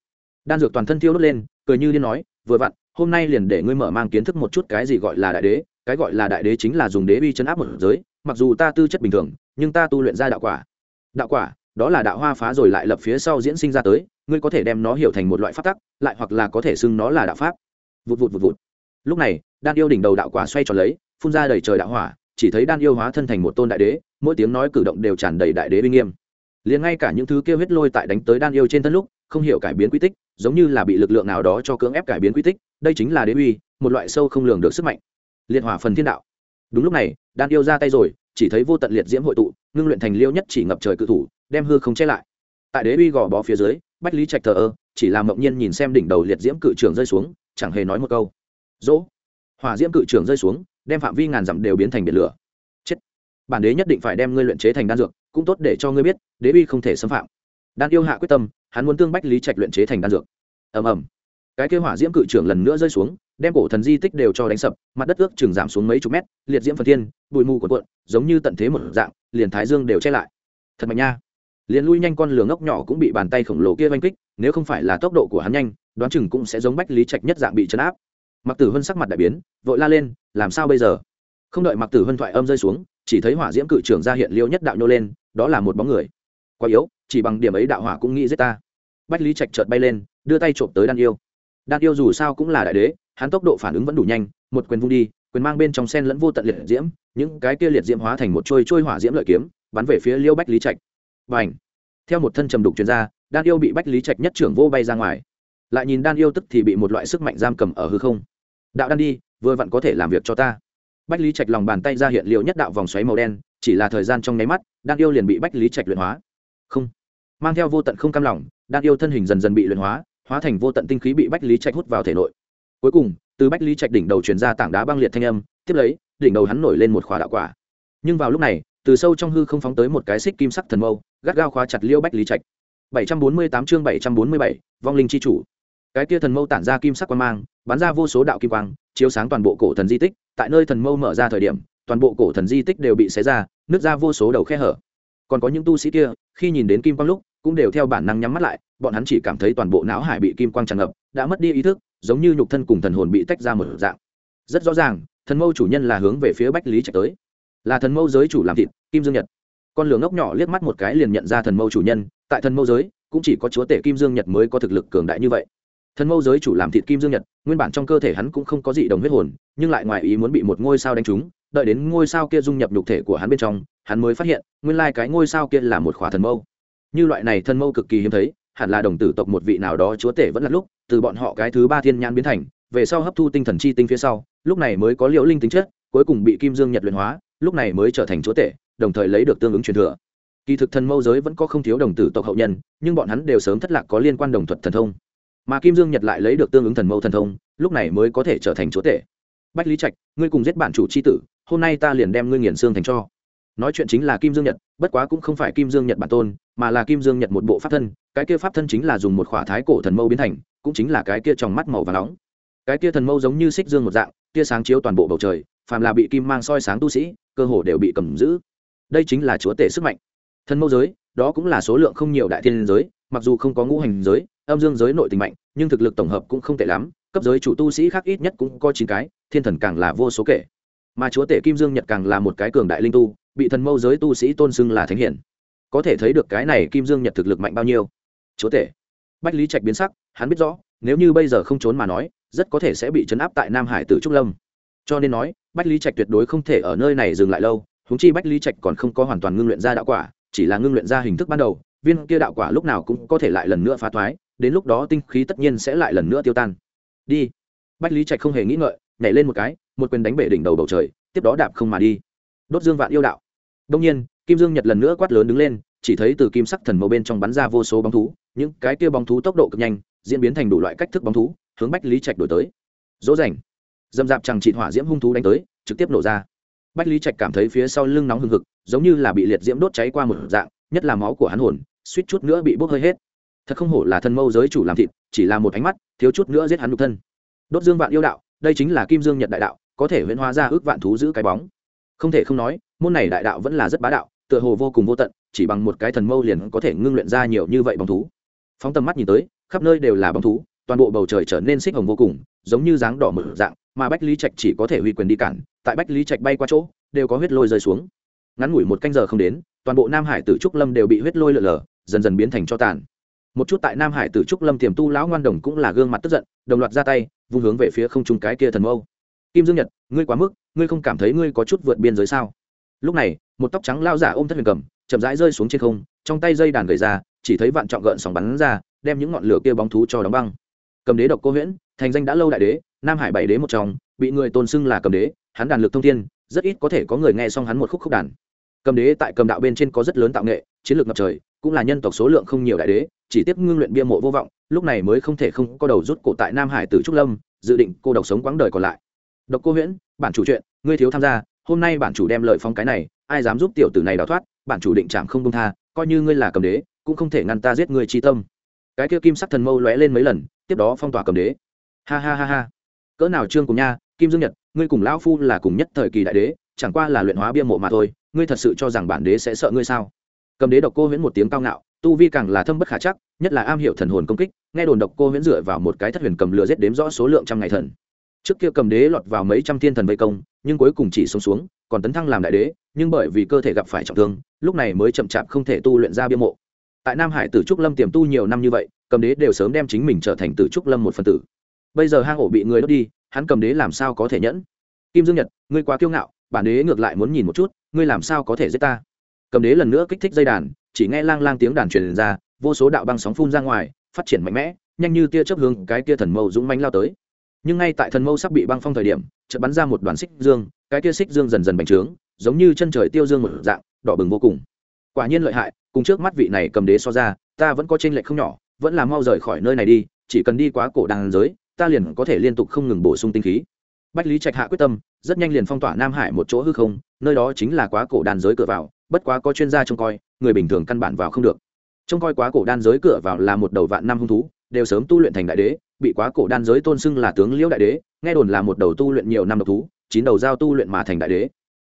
Đan dược toàn thân thiêu đốt lên, cười như liên nói, vừa vặn, hôm nay liền để ngươi mở mang kiến thức một chút cái gì gọi là đại đế, cái gọi là đại đế chính là dùng đế uy chấn áp một giới, mặc dù ta tư chất bình thường, nhưng ta tu luyện ra đạo quả. Đạo quả? Đó là đạo hoa phá rồi lại lập phía sau diễn sinh ra tới, ngươi có thể đem nó hiểu thành một loại pháp tắc, lại hoặc là có thể xưng nó là đạo pháp. Vụt vụt vụt vụt. Lúc này, đan yêu đỉnh đầu đạo quả xoay tròn lấy, phun ra đầy trời đạo hỏa, chỉ thấy đan yêu hóa thân thành một tôn đại đế, mỗi tiếng nói cử động đều tràn đầy đại đế uy nghiêm. Liền ngay cả những thứ kêu huyết lôi tại đánh tới đan yêu trên thân lúc, không hiểu cải biến quy tích, giống như là bị lực lượng nào đó cho cưỡng ép cải biến quy tích, đây chính là đế uy, một loại sâu không lường được sức mạnh. Liệt hỏa phần thiên đạo. Đúng lúc này, đan yêu ra tay rồi, chỉ thấy vô tận liệt diễm hội tụ ngưng luyện thành liêu nhất chỉ ngập trời cự thủ, đem hư không che lại. Tại đế uy gò bó phía dưới, bách lý trạch thờ ơ, chỉ làm mộng nhiên nhìn xem đỉnh đầu liệt diễm cự trường rơi xuống, chẳng hề nói một câu. Dỗ. Hỏa diễm cự trường rơi xuống, đem phạm vi ngàn dặm đều biến thành biển lửa. Chết. Bản đế nhất định phải đem ngươi luyện chế thành đan dược, cũng tốt để cho ngươi biết, đế uy không thể xâm phạm. Đan yêu hạ quyết tâm, hắn muốn tương bách lý trạch luyện chế thành đan dược. Ầm ầm. Cái kêu hỏa diễm cự trưởng lần nữa rơi xuống, đem cổ thần di tích đều cho đánh sập, mặt đất ước chừng giảm xuống mấy chục mét, liệt diễm phần thiên, bụi mù quần cuộn, giống như tận thế một dạng liền thái dương đều che lại. Thật mạnh nha. Liền lui nhanh con lửa ngốc nhỏ cũng bị bàn tay khổng lồ kia vanh kích, nếu không phải là tốc độ của hắn nhanh, đoán chừng cũng sẽ giống bách lý trạch nhất dạng bị chấn áp. Mặc tử hân sắc mặt đại biến, vội la lên, làm sao bây giờ? Không đợi mặc tử hân thoại âm rơi xuống, chỉ thấy hỏa diễm cự trưởng ra hiện liêu nhất đạo nhô lên, đó là một bóng người. Quá yếu, chỉ bằng điểm ấy đạo hỏa cũng nghĩ giết ta. Bách lý trạch chợt bay lên, đưa tay trộm tới đan yêu. Đan yêu dù sao cũng là đại đế, hắn tốc độ phản ứng vẫn đủ nhanh, một quyền vung đi quyền mang bên trong sen lẫn vô tận liệt diễm, những cái kia liệt diễm hóa thành một trôi trôi hỏa diễm lợi kiếm, bắn về phía liêu bách lý trạch. Và theo một thân trầm đục chuyên gia đan yêu bị bách lý trạch nhất trưởng vô bay ra ngoài. Lại nhìn đan yêu tức thì bị một loại sức mạnh giam cầm ở hư không. Đạo đan đi, vừa vặn có thể làm việc cho ta. Bách lý trạch lòng bàn tay ra hiện liệu nhất đạo vòng xoáy màu đen, chỉ là thời gian trong nháy mắt, đan yêu liền bị bách lý trạch luyện hóa. Không! Mang theo vô tận không cam lòng, đan yêu thân hình dần dần bị luyện hóa hóa thành vô tận tinh khí bị bách lý trạch hút vào thể nội. Cuối cùng từ bách lý trạch đỉnh đầu truyền ra tảng đá băng liệt thanh âm tiếp lấy đỉnh đầu hắn nổi lên một khóa đạo quả. Nhưng vào lúc này từ sâu trong hư không phóng tới một cái xích kim sắc thần mâu gắt gao khóa chặt liêu bách lý trạch. 748 chương 747, vong linh chi chủ. Cái kia thần mâu tản ra kim sắc quang mang bắn ra vô số đạo kim quang chiếu sáng toàn bộ cổ thần di tích. Tại nơi thần mâu mở ra thời điểm toàn bộ cổ thần di tích đều bị xé ra nứt ra vô số đầu khe hở. Còn có những tu sĩ kia khi nhìn đến kim quang lúc cũng đều theo bản năng nhắm mắt lại bọn hắn chỉ cảm thấy toàn bộ não hải bị kim quang tràn ngập đã mất đi ý thức giống như nhục thân cùng thần hồn bị tách ra một dạng. Rất rõ ràng, thần mâu chủ nhân là hướng về phía bách lý trạch tới. Là thần mâu giới chủ làm thịt, kim dương nhật. Con lửa ngốc nhỏ liếc mắt một cái liền nhận ra thần mâu chủ nhân, tại thần mâu giới, cũng chỉ có chúa tể kim dương nhật mới có thực lực cường đại như vậy. Thần mâu giới chủ làm thịt kim dương nhật, nguyên bản trong cơ thể hắn cũng không có gì đồng huyết hồn, nhưng lại ngoài ý muốn bị một ngôi sao đánh trúng, đợi đến ngôi sao kia dung nhập nhục thể của hắn bên trong, hắn mới phát hiện, nguyên lai cái ngôi sao kia là một khỏa thần mâu. Như loại này thần mâu cực kỳ hiếm thấy hẳn là đồng tử tộc một vị nào đó chúa tể vẫn là lúc, từ bọn họ cái thứ ba thiên nhãn biến thành, về sau hấp thu tinh thần chi tinh phía sau, lúc này mới có liễu linh tính chất, cuối cùng bị kim dương nhật luyện hóa, lúc này mới trở thành chúa tể, đồng thời lấy được tương ứng truyền thừa. Kỳ thực thần mâu giới vẫn có không thiếu đồng tử tộc hậu nhân, nhưng bọn hắn đều sớm thất lạc có liên quan đồng thuật thần thông. Mà kim dương nhật lại lấy được tương ứng thần mâu thần thông, lúc này mới có thể trở thành chúa tể. Bách lý trạch, ngươi cùng giết bản chủ c h i tử, hôm nay ta liền đem ngươi nghiền xương thành cho. Nói chuyện chính là kim dương nhật, bất quá cũng không phải kim dương nhật bản tôn mà là kim dương nhật một bộ pháp thân, cái kia pháp thân chính là dùng một khỏa thái cổ thần mâu biến thành, cũng chính là cái kia trong mắt màu và nóng. Cái kia thần mâu giống như xích dương một dạng, tia sáng chiếu toàn bộ bầu trời, phàm là bị kim mang soi sáng tu sĩ, cơ hồ đều bị cầm giữ. Đây chính là chúa tể sức mạnh. Thần mâu giới, đó cũng là số lượng không nhiều đại thiên giới, mặc dù không có ngũ hành giới, âm dương giới nội tình mạnh, nhưng thực lực tổng hợp cũng không tệ lắm, cấp giới chủ tu sĩ khác ít nhất cũng có chín cái, thiên thần càng là vô số kể. Mà chúa tể kim dương nhật càng là một cái cường đại linh tu, bị thần mâu giới tu sĩ tôn xưng là thánh hiển có thể thấy được cái này kim dương nhật thực lực mạnh bao nhiêu. Chúa tể. Bách lý trạch biến sắc, hắn biết rõ, nếu như bây giờ không trốn mà nói, rất có thể sẽ bị chấn áp tại nam hải tử trúc lâm. Cho nên nói, bách lý trạch tuyệt đối không thể ở nơi này dừng lại lâu húng chi bách lý trạch còn không có hoàn toàn ngưng luyện ra đạo quả, chỉ là ngưng luyện ra hình thức ban đầu, viên kia đạo quả lúc nào cũng có thể lại lần nữa phá thoái, đến lúc đó tinh khí tất nhiên sẽ lại lần nữa tiêu tan. Đi. Bách lý trạch không hề nghĩ ngợi, nhảy lên một cái, một quyền đánh bể đỉnh đầu bầu trời, tiếp đó đạp không mà đi. Đốt dương vạn yêu đạo. Đông nhiên kim dương nhật lần nữa quát lớn đứng lên, chỉ thấy từ kim sắc thần màu bên trong bắn ra vô số bóng thú, những cái kia bóng thú tốc độ cực nhanh, diễn biến thành đủ loại cách thức bóng thú, hướng bách lý trạch đổi tới. Dỗ dành dâm dạp chẳng trị hỏa diễm hung thú đánh tới, trực tiếp nổ ra. Bách lý trạch cảm thấy phía sau lưng nóng hừng hực, giống như là bị liệt diễm đốt cháy qua một dạng, nhất là máu của hắn hồn, suýt chút nữa bị bốc hơi hết. Thật không hổ là thân mâu giới chủ làm thịt, chỉ là một ánh mắt, thiếu chút nữa giết hắn nhục thân. Đốt dương vạn yêu đạo, đây chính là kim dương nhật đại đạo, có thể huyễn hóa ra ước vạn thú giữ cái bóng. Không thể không nói, môn này đại đạo vẫn là rất bá đạo tựa hồ vô cùng vô tận, chỉ bằng một cái thần mâu liền có thể ngưng luyện ra nhiều như vậy bóng thú. Phóng tầm mắt nhìn tới, khắp nơi đều là bóng thú, toàn bộ bầu trời trở nên xích hồng vô cùng, giống như dáng đỏ mở dạng, mà bách lý trạch chỉ có thể huy quyền đi cản, tại bách lý trạch bay qua chỗ, đều có huyết lôi rơi xuống. Ngắn ngủi một canh giờ không đến, toàn bộ nam hải tử trúc lâm đều bị huyết lôi lở lở, dần dần biến thành cho tàn. Một chút tại nam hải tử trúc lâm tiềm tu lão ngoan đồng cũng là gương mặt tức giận, đồng loạt ra tay, vung hướng về phía không trung cái kia thần mâu. Kim dương nhật, ngươi quá mức, ngươi không cảm thấy ngươi có chút vượt biên giới sao? Lúc này, một tóc trắng lao giả ôm thất huyền cầm, chậm rãi rơi xuống trên không, trong tay dây đàn gầy ra, chỉ thấy vạn trọng gợn sóng bắn ra, đem những ngọn lửa kia bóng thú cho đóng băng. Cầm đế độc cô huyễn, thành danh đã lâu đại đế, nam hải bảy đế một trong, bị người tôn xưng là cầm đế, hắn đàn lực thông thiên, rất ít có thể có người nghe xong hắn một khúc khúc đàn. Cầm đế tại cầm đạo bên trên có rất lớn tạo nghệ, chiến lược ngập trời, cũng là nhân tộc số lượng không nhiều đại đế, chỉ tiếp ngưng luyện bia mộ vô vọng, lúc này mới không thể không có đầu rút cổ tại nam hải tử trúc lâm, dự định cô độc sống quãng đời còn lại. Độc cô huyễn, bản chủ chuyện ngươi thiếu tham gia hôm nay bản chủ đem lợi phong cái này, ai dám giúp tiểu tử này đào thoát, bản chủ định chạm không công tha, coi như ngươi là cầm đế, cũng không thể ngăn ta giết ngươi chi tâm. Cái kia kim sắc thần mâu lóe lên mấy lần, tiếp đó phong tỏa cầm đế. Ha ha ha ha. Cỡ nào trương cùng nha, kim dương nhật, ngươi cùng lão phu là cùng nhất thời kỳ đại đế, chẳng qua là luyện hóa bia mộ mà thôi, ngươi thật sự cho rằng bản đế sẽ sợ ngươi sao? Cầm đế độc cô huyễn một tiếng cao ngạo, tu vi càng là thâm bất khả chắc, nhất là am hiểu thần hồn công kích, nghe đồn độc cô huyễn dựa vào một cái thất huyền cầm lừa giết đếm rõ số lượng trăm ngày thần trước kia cầm đế lọt vào mấy trăm thiên thần vây công, nhưng cuối cùng chỉ sống xuống, còn tấn thăng làm đại đế, nhưng bởi vì cơ thể gặp phải trọng thương, lúc này mới chậm chạp không thể tu luyện ra bia mộ. Tại nam hải tử trúc lâm tiềm tu nhiều năm như vậy, cầm đế đều sớm đem chính mình trở thành tử trúc lâm một phần tử. Bây giờ hang ổ bị người đốt đi, hắn cầm đế làm sao có thể nhẫn? Kim dương nhật, ngươi quá kiêu ngạo, bản đế ngược lại muốn nhìn một chút, ngươi làm sao có thể giết ta? Cầm đế lần nữa kích thích dây đàn, chỉ nghe lang lang tiếng đàn truyền ra, vô số đạo băng sóng phun ra ngoài, phát triển mạnh mẽ, nhanh như tia chớp hướng cái tia thần mâu dũng manh lao tới nhưng ngay tại thần mâu sắp bị băng phong thời điểm, chợt bắn ra một đoàn xích dương, cái kia xích dương dần dần bành trướng, giống như chân trời tiêu dương một dạng, đỏ bừng vô cùng. Quả nhiên lợi hại, cùng trước mắt vị này cầm đế so ra, ta vẫn có t r ê n lệch không nhỏ, vẫn là mau rời khỏi nơi này đi, chỉ cần đi quá cổ đàn giới, ta liền có thể liên tục không ngừng bổ sung tinh khí. Bách lý trạch hạ quyết tâm, rất nhanh liền phong tỏa nam hải một chỗ hư không, nơi đó chính là quá cổ đàn giới cửa vào, bất quá có chuyên gia trông coi, người bình thường căn bản vào không được. Trông coi quá cổ đan giới cửa vào là một đầu vạn năm hung thú đều sớm tu luyện thành đại đế, bị quá cổ đan giới tôn xưng là tướng liễu đại đế, nghe đồn là một đầu tu luyện nhiều năm độc thú, chín đầu giao tu luyện mà thành đại đế.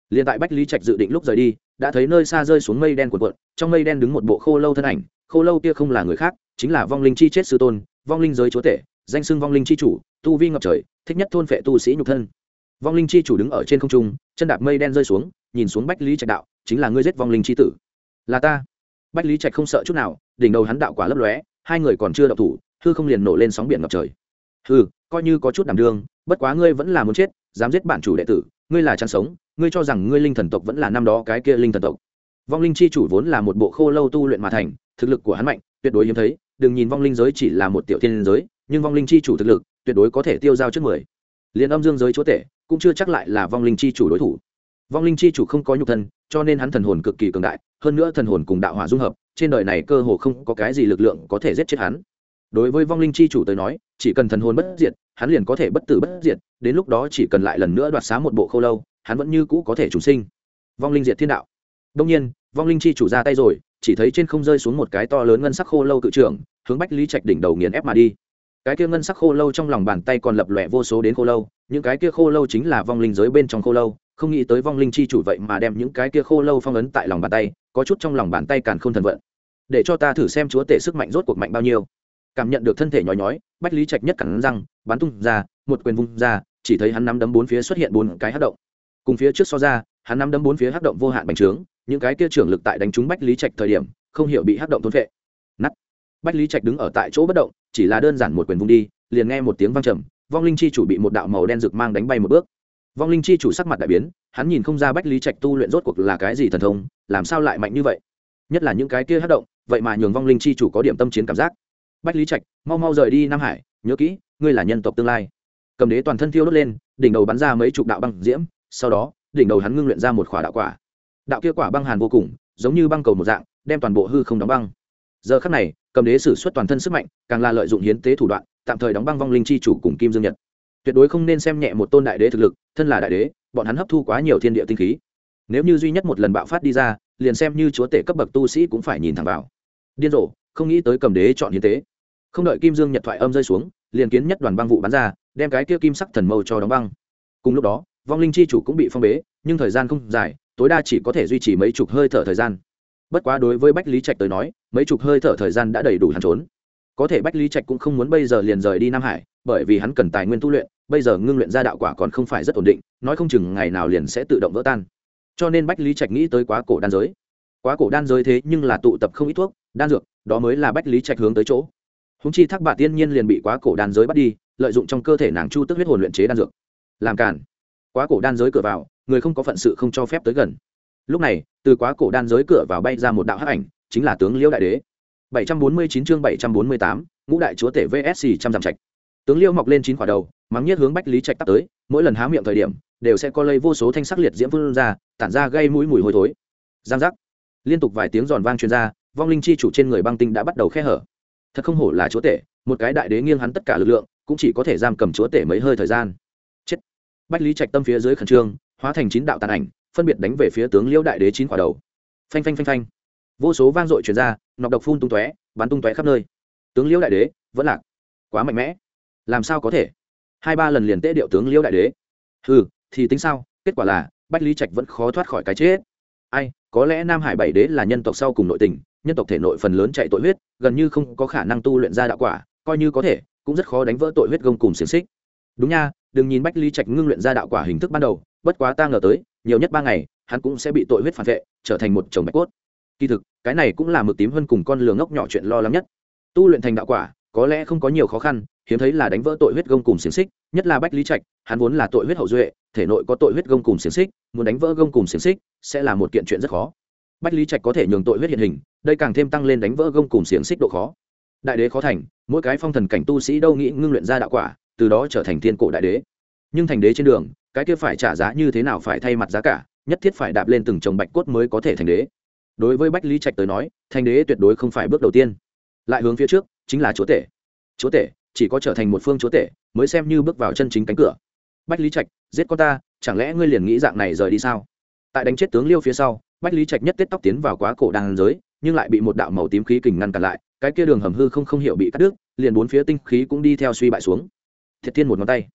Liền tại bách lý trạch dự định lúc rời đi, đã thấy nơi xa rơi xuống mây đen cuộn cuộn, trong mây đen đứng một bộ khô lâu thân ảnh, khô lâu kia không là người khác, chính là vong linh chi chết sư tôn, vong linh giới chúa tể, danh xưng vong linh chi chủ, tu vi ngập trời, thích nhất thôn phệ tu sĩ nhục thân. Vong linh chi chủ đứng ở trên không trung, chân đạp mây đen rơi xuống, nhìn xuống bách lý trạch đạo, chính là ngươi giết vong linh chi tử. Là ta. Bách lý trạch không sợ chút nào, đỉnh đầu hắn đạo quả lấp lóe, hai người còn chưa đậu thủ hư không liền nổ lên sóng biển ngập trời. Hư coi như có chút đảm đương, bất quá ngươi vẫn là muốn chết, dám giết bản chủ đệ tử, ngươi là chăn sống, ngươi cho rằng ngươi linh thần tộc vẫn là năm đó cái kia linh thần tộc. Vong linh chi chủ vốn là một bộ khô lâu tu luyện mà thành, thực lực của hắn mạnh, tuyệt đối hiếm thấy, đừng nhìn vong linh giới chỉ là một tiểu thiên giới, nhưng vong linh chi chủ thực lực, tuyệt đối có thể tiêu giao trước mười. Liền âm dương giới chúa tể, cũng chưa chắc lại là vong linh chi chủ đối thủ. Vong linh chi chủ không có nhục thân, cho nên hắn thần hồn cực kỳ cường đại, hơn nữa thần hồn cùng đạo hỏa dung hợp, trên đời này cơ hồ không có cái gì lực lượng có thể giết chết hắn đối với vong linh chi chủ tới nói, chỉ cần thần hồn bất diệt, hắn liền có thể bất tử bất diệt, đến lúc đó chỉ cần lại lần nữa đoạt xá một bộ khâu lâu, hắn vẫn như cũ có thể chủ sinh. Vong linh diệt thiên đạo. Đông nhiên, vong linh chi chủ ra tay rồi, chỉ thấy trên không rơi xuống một cái to lớn ngân sắc khô lâu cự trưởng, hướng bách lý trạch đỉnh đầu nghiền ép mà đi. Cái kia ngân sắc khô lâu trong lòng bàn tay còn lập lòe vô số đến khô lâu, những cái kia khô lâu chính là vong linh giới bên trong khô lâu, không nghĩ tới vong linh chi chủ vậy mà đem những cái kia khô lâu phong ấn tại lòng bàn tay, có chút trong lòng bàn tay càn không thần vận. Để cho ta thử xem chúa tể sức mạnh rốt cuộc mạnh bao nhiêu cảm nhận được thân thể nhói nhói, bách lý trạch nhất cẳng răng, bắn tung ra, một quyền vung ra, chỉ thấy hắn nắm đấm bốn phía xuất hiện bốn cái hát động. Cùng phía trước so ra, hắn nắm đấm bốn phía hát động vô hạn bành trướng, những cái kia trưởng lực tại đánh trúng bách lý trạch thời điểm, không hiểu bị hát động thôn vệ nắt bách lý trạch đứng ở tại chỗ bất động, chỉ là đơn giản một quyền vung đi, liền nghe một tiếng vang trầm, vong linh chi chủ bị một đạo màu đen rực mang đánh bay một bước. Vong linh chi chủ sắc mặt đại biến, hắn nhìn không ra bách lý trạch tu luyện rốt cuộc là cái gì thần thông, làm sao lại mạnh như vậy? Nhất là những cái kia hát động, vậy mà nhường vong linh chi chủ có điểm tâm chiến cảm giác bách lý trạch, mau mau rời đi nam hải, nhớ kỹ, ngươi là nhân tộc tương lai. Cầm đế toàn thân thiêu đốt lên, đỉnh đầu bắn ra mấy chục đạo băng diễm, sau đó, đỉnh đầu hắn ngưng luyện ra một khỏa đạo quả. Đạo kia quả băng hàn vô cùng, giống như băng cầu một dạng, đem toàn bộ hư không đóng băng. Giờ khắc này, cầm đế sử xuất toàn thân sức mạnh, càng là lợi dụng hiến tế thủ đoạn, tạm thời đóng băng vong linh chi chủ cùng kim dương nhật. Tuyệt đối không nên xem nhẹ một tôn đại đế thực lực, thân là đại đế, bọn hắn hấp thu quá nhiều thiên địa tinh khí. Nếu như duy nhất một lần bạo phát đi ra, liền xem như chúa tể cấp bậc tu sĩ cũng phải nhìn thẳng vào. Điên rồ, không nghĩ tới cầm đế chọn hiến tế không đợi kim dương nhật thoại âm rơi xuống, liền kiến nhất đoàn băng vụ bắn ra, đem cái kia kim sắc thần mâu cho đóng băng. Cùng lúc đó, vong linh chi chủ cũng bị phong bế, nhưng thời gian không dài, tối đa chỉ có thể duy trì mấy chục hơi thở thời gian. Bất quá đối với bách lý trạch tới nói, mấy chục hơi thở thời gian đã đầy đủ hắn trốn. Có thể bách lý trạch cũng không muốn bây giờ liền rời đi nam hải, bởi vì hắn cần tài nguyên tu luyện, bây giờ ngưng luyện ra đạo quả còn không phải rất ổn định, nói không chừng ngày nào liền sẽ tự động vỡ tan. Cho nên bách lý trạch nghĩ tới quá cổ đan giới. Quá cổ đan giới thế nhưng là tụ tập không ít thuốc, đan dược, đó mới là bách lý trạch hướng tới chỗ húng chi thác bà tiên nhiên liền bị quá cổ đan giới bắt đi lợi dụng trong cơ thể nàng chu tức huyết hồn luyện chế đan dược. Làm cản quá cổ đan giới cửa vào người không có phận sự không cho phép tới gần. Lúc này từ quá cổ đan giới cửa vào bay ra một đạo hắc ảnh chính là tướng liễu đại đế. 749 chương 748, ngũ đại chúa tể vsc trăm dặm trạch. Tướng liễu mọc lên chín quả đầu mắng nhất hướng bách lý trạch tắt tới mỗi lần há miệng thời điểm đều sẽ có lây vô số thanh sắc liệt diễm vươn ra tản ra gây mũi mùi hôi thối. Giang giác. Liên tục vài tiếng giòn vang truyền ra vong linh chi chủ trên người băng tinh đã bắt đầu khe hở thật không hổ là chúa tể, một cái đại đế nghiêng hắn tất cả lực lượng, cũng chỉ có thể giam cầm chúa tể mấy hơi thời gian. Chết. Bách lý trạch tâm phía dưới khẩn trương, hóa thành chín đạo tàn ảnh, phân biệt đánh về phía tướng liễu đại đế chín quả đầu. Phanh phanh phanh phanh. Vô số vang dội truyền ra, nọc độc phun tung tóe, bắn tung tóe khắp nơi. Tướng liễu đại đế, vẫn lạc. Quá mạnh mẽ. Làm sao có thể? Hai ba lần liền tế điệu tướng liễu đại đế. Ừ thì tính sao? Kết quả là, bách lý trạch vẫn khó thoát khỏi cái chết. Ai, có lẽ nam hải bảy đế là nhân tộc sau cùng nội tình, nhân tộc thể nội phần lớn chạy tội huyết gần như không có khả năng tu luyện ra đạo quả, coi như có thể, cũng rất khó đánh vỡ tội huyết gông cùng xiềng xích. Đúng nha, đừng nhìn bách lý trạch ngưng luyện ra đạo quả hình thức ban đầu, bất quá ta ngờ tới, nhiều nhất ba ngày, hắn cũng sẽ bị tội huyết phản vệ, trở thành một chồng bạch cốt. Kỳ thực, cái này cũng là mực tím hơn cùng con lừa ngốc nhỏ chuyện lo lắng nhất. Tu luyện thành đạo quả, có lẽ không có nhiều khó khăn, hiếm thấy là đánh vỡ tội huyết gông cùng xiềng xích, nhất là bách lý trạch, hắn vốn là tội huyết hậu duệ, thể nội có tội huyết gông cùng xiềng xích, muốn đánh vỡ gông cùng xiềng xích sẽ là một kiện chuyện rất khó bách lý trạch có thể nhường tội huyết hiện hình, đây càng thêm tăng lên đánh vỡ gông cùng xiềng xích độ khó. Đại đế khó thành, mỗi cái phong thần cảnh tu sĩ đâu nghĩ ngưng luyện ra đạo quả, từ đó trở thành thiên cổ đại đế. Nhưng thành đế trên đường, cái kia phải trả giá như thế nào phải thay mặt giá cả, nhất thiết phải đạp lên từng chồng bạch cốt mới có thể thành đế. Đối với bách lý trạch tới nói, thành đế tuyệt đối không phải bước đầu tiên. Lại hướng phía trước, chính là chúa tể. Chúa tể, chỉ có trở thành một phương chúa tể, mới xem như bước vào chân chính cánh cửa. Bách lý trạch, giết con ta, chẳng lẽ ngươi liền nghĩ dạng này rời đi sao? Tại đánh chết tướng liêu phía sau bách lý trạch nhất tết tóc tiến vào quá cổ đan giới, nhưng lại bị một đạo màu tím khí kình ngăn cản lại, cái kia đường hầm hư không không hiểu bị cắt đứt, liền bốn phía tinh khí cũng đi theo suy bại xuống. Thiệt thiên một ngón tay.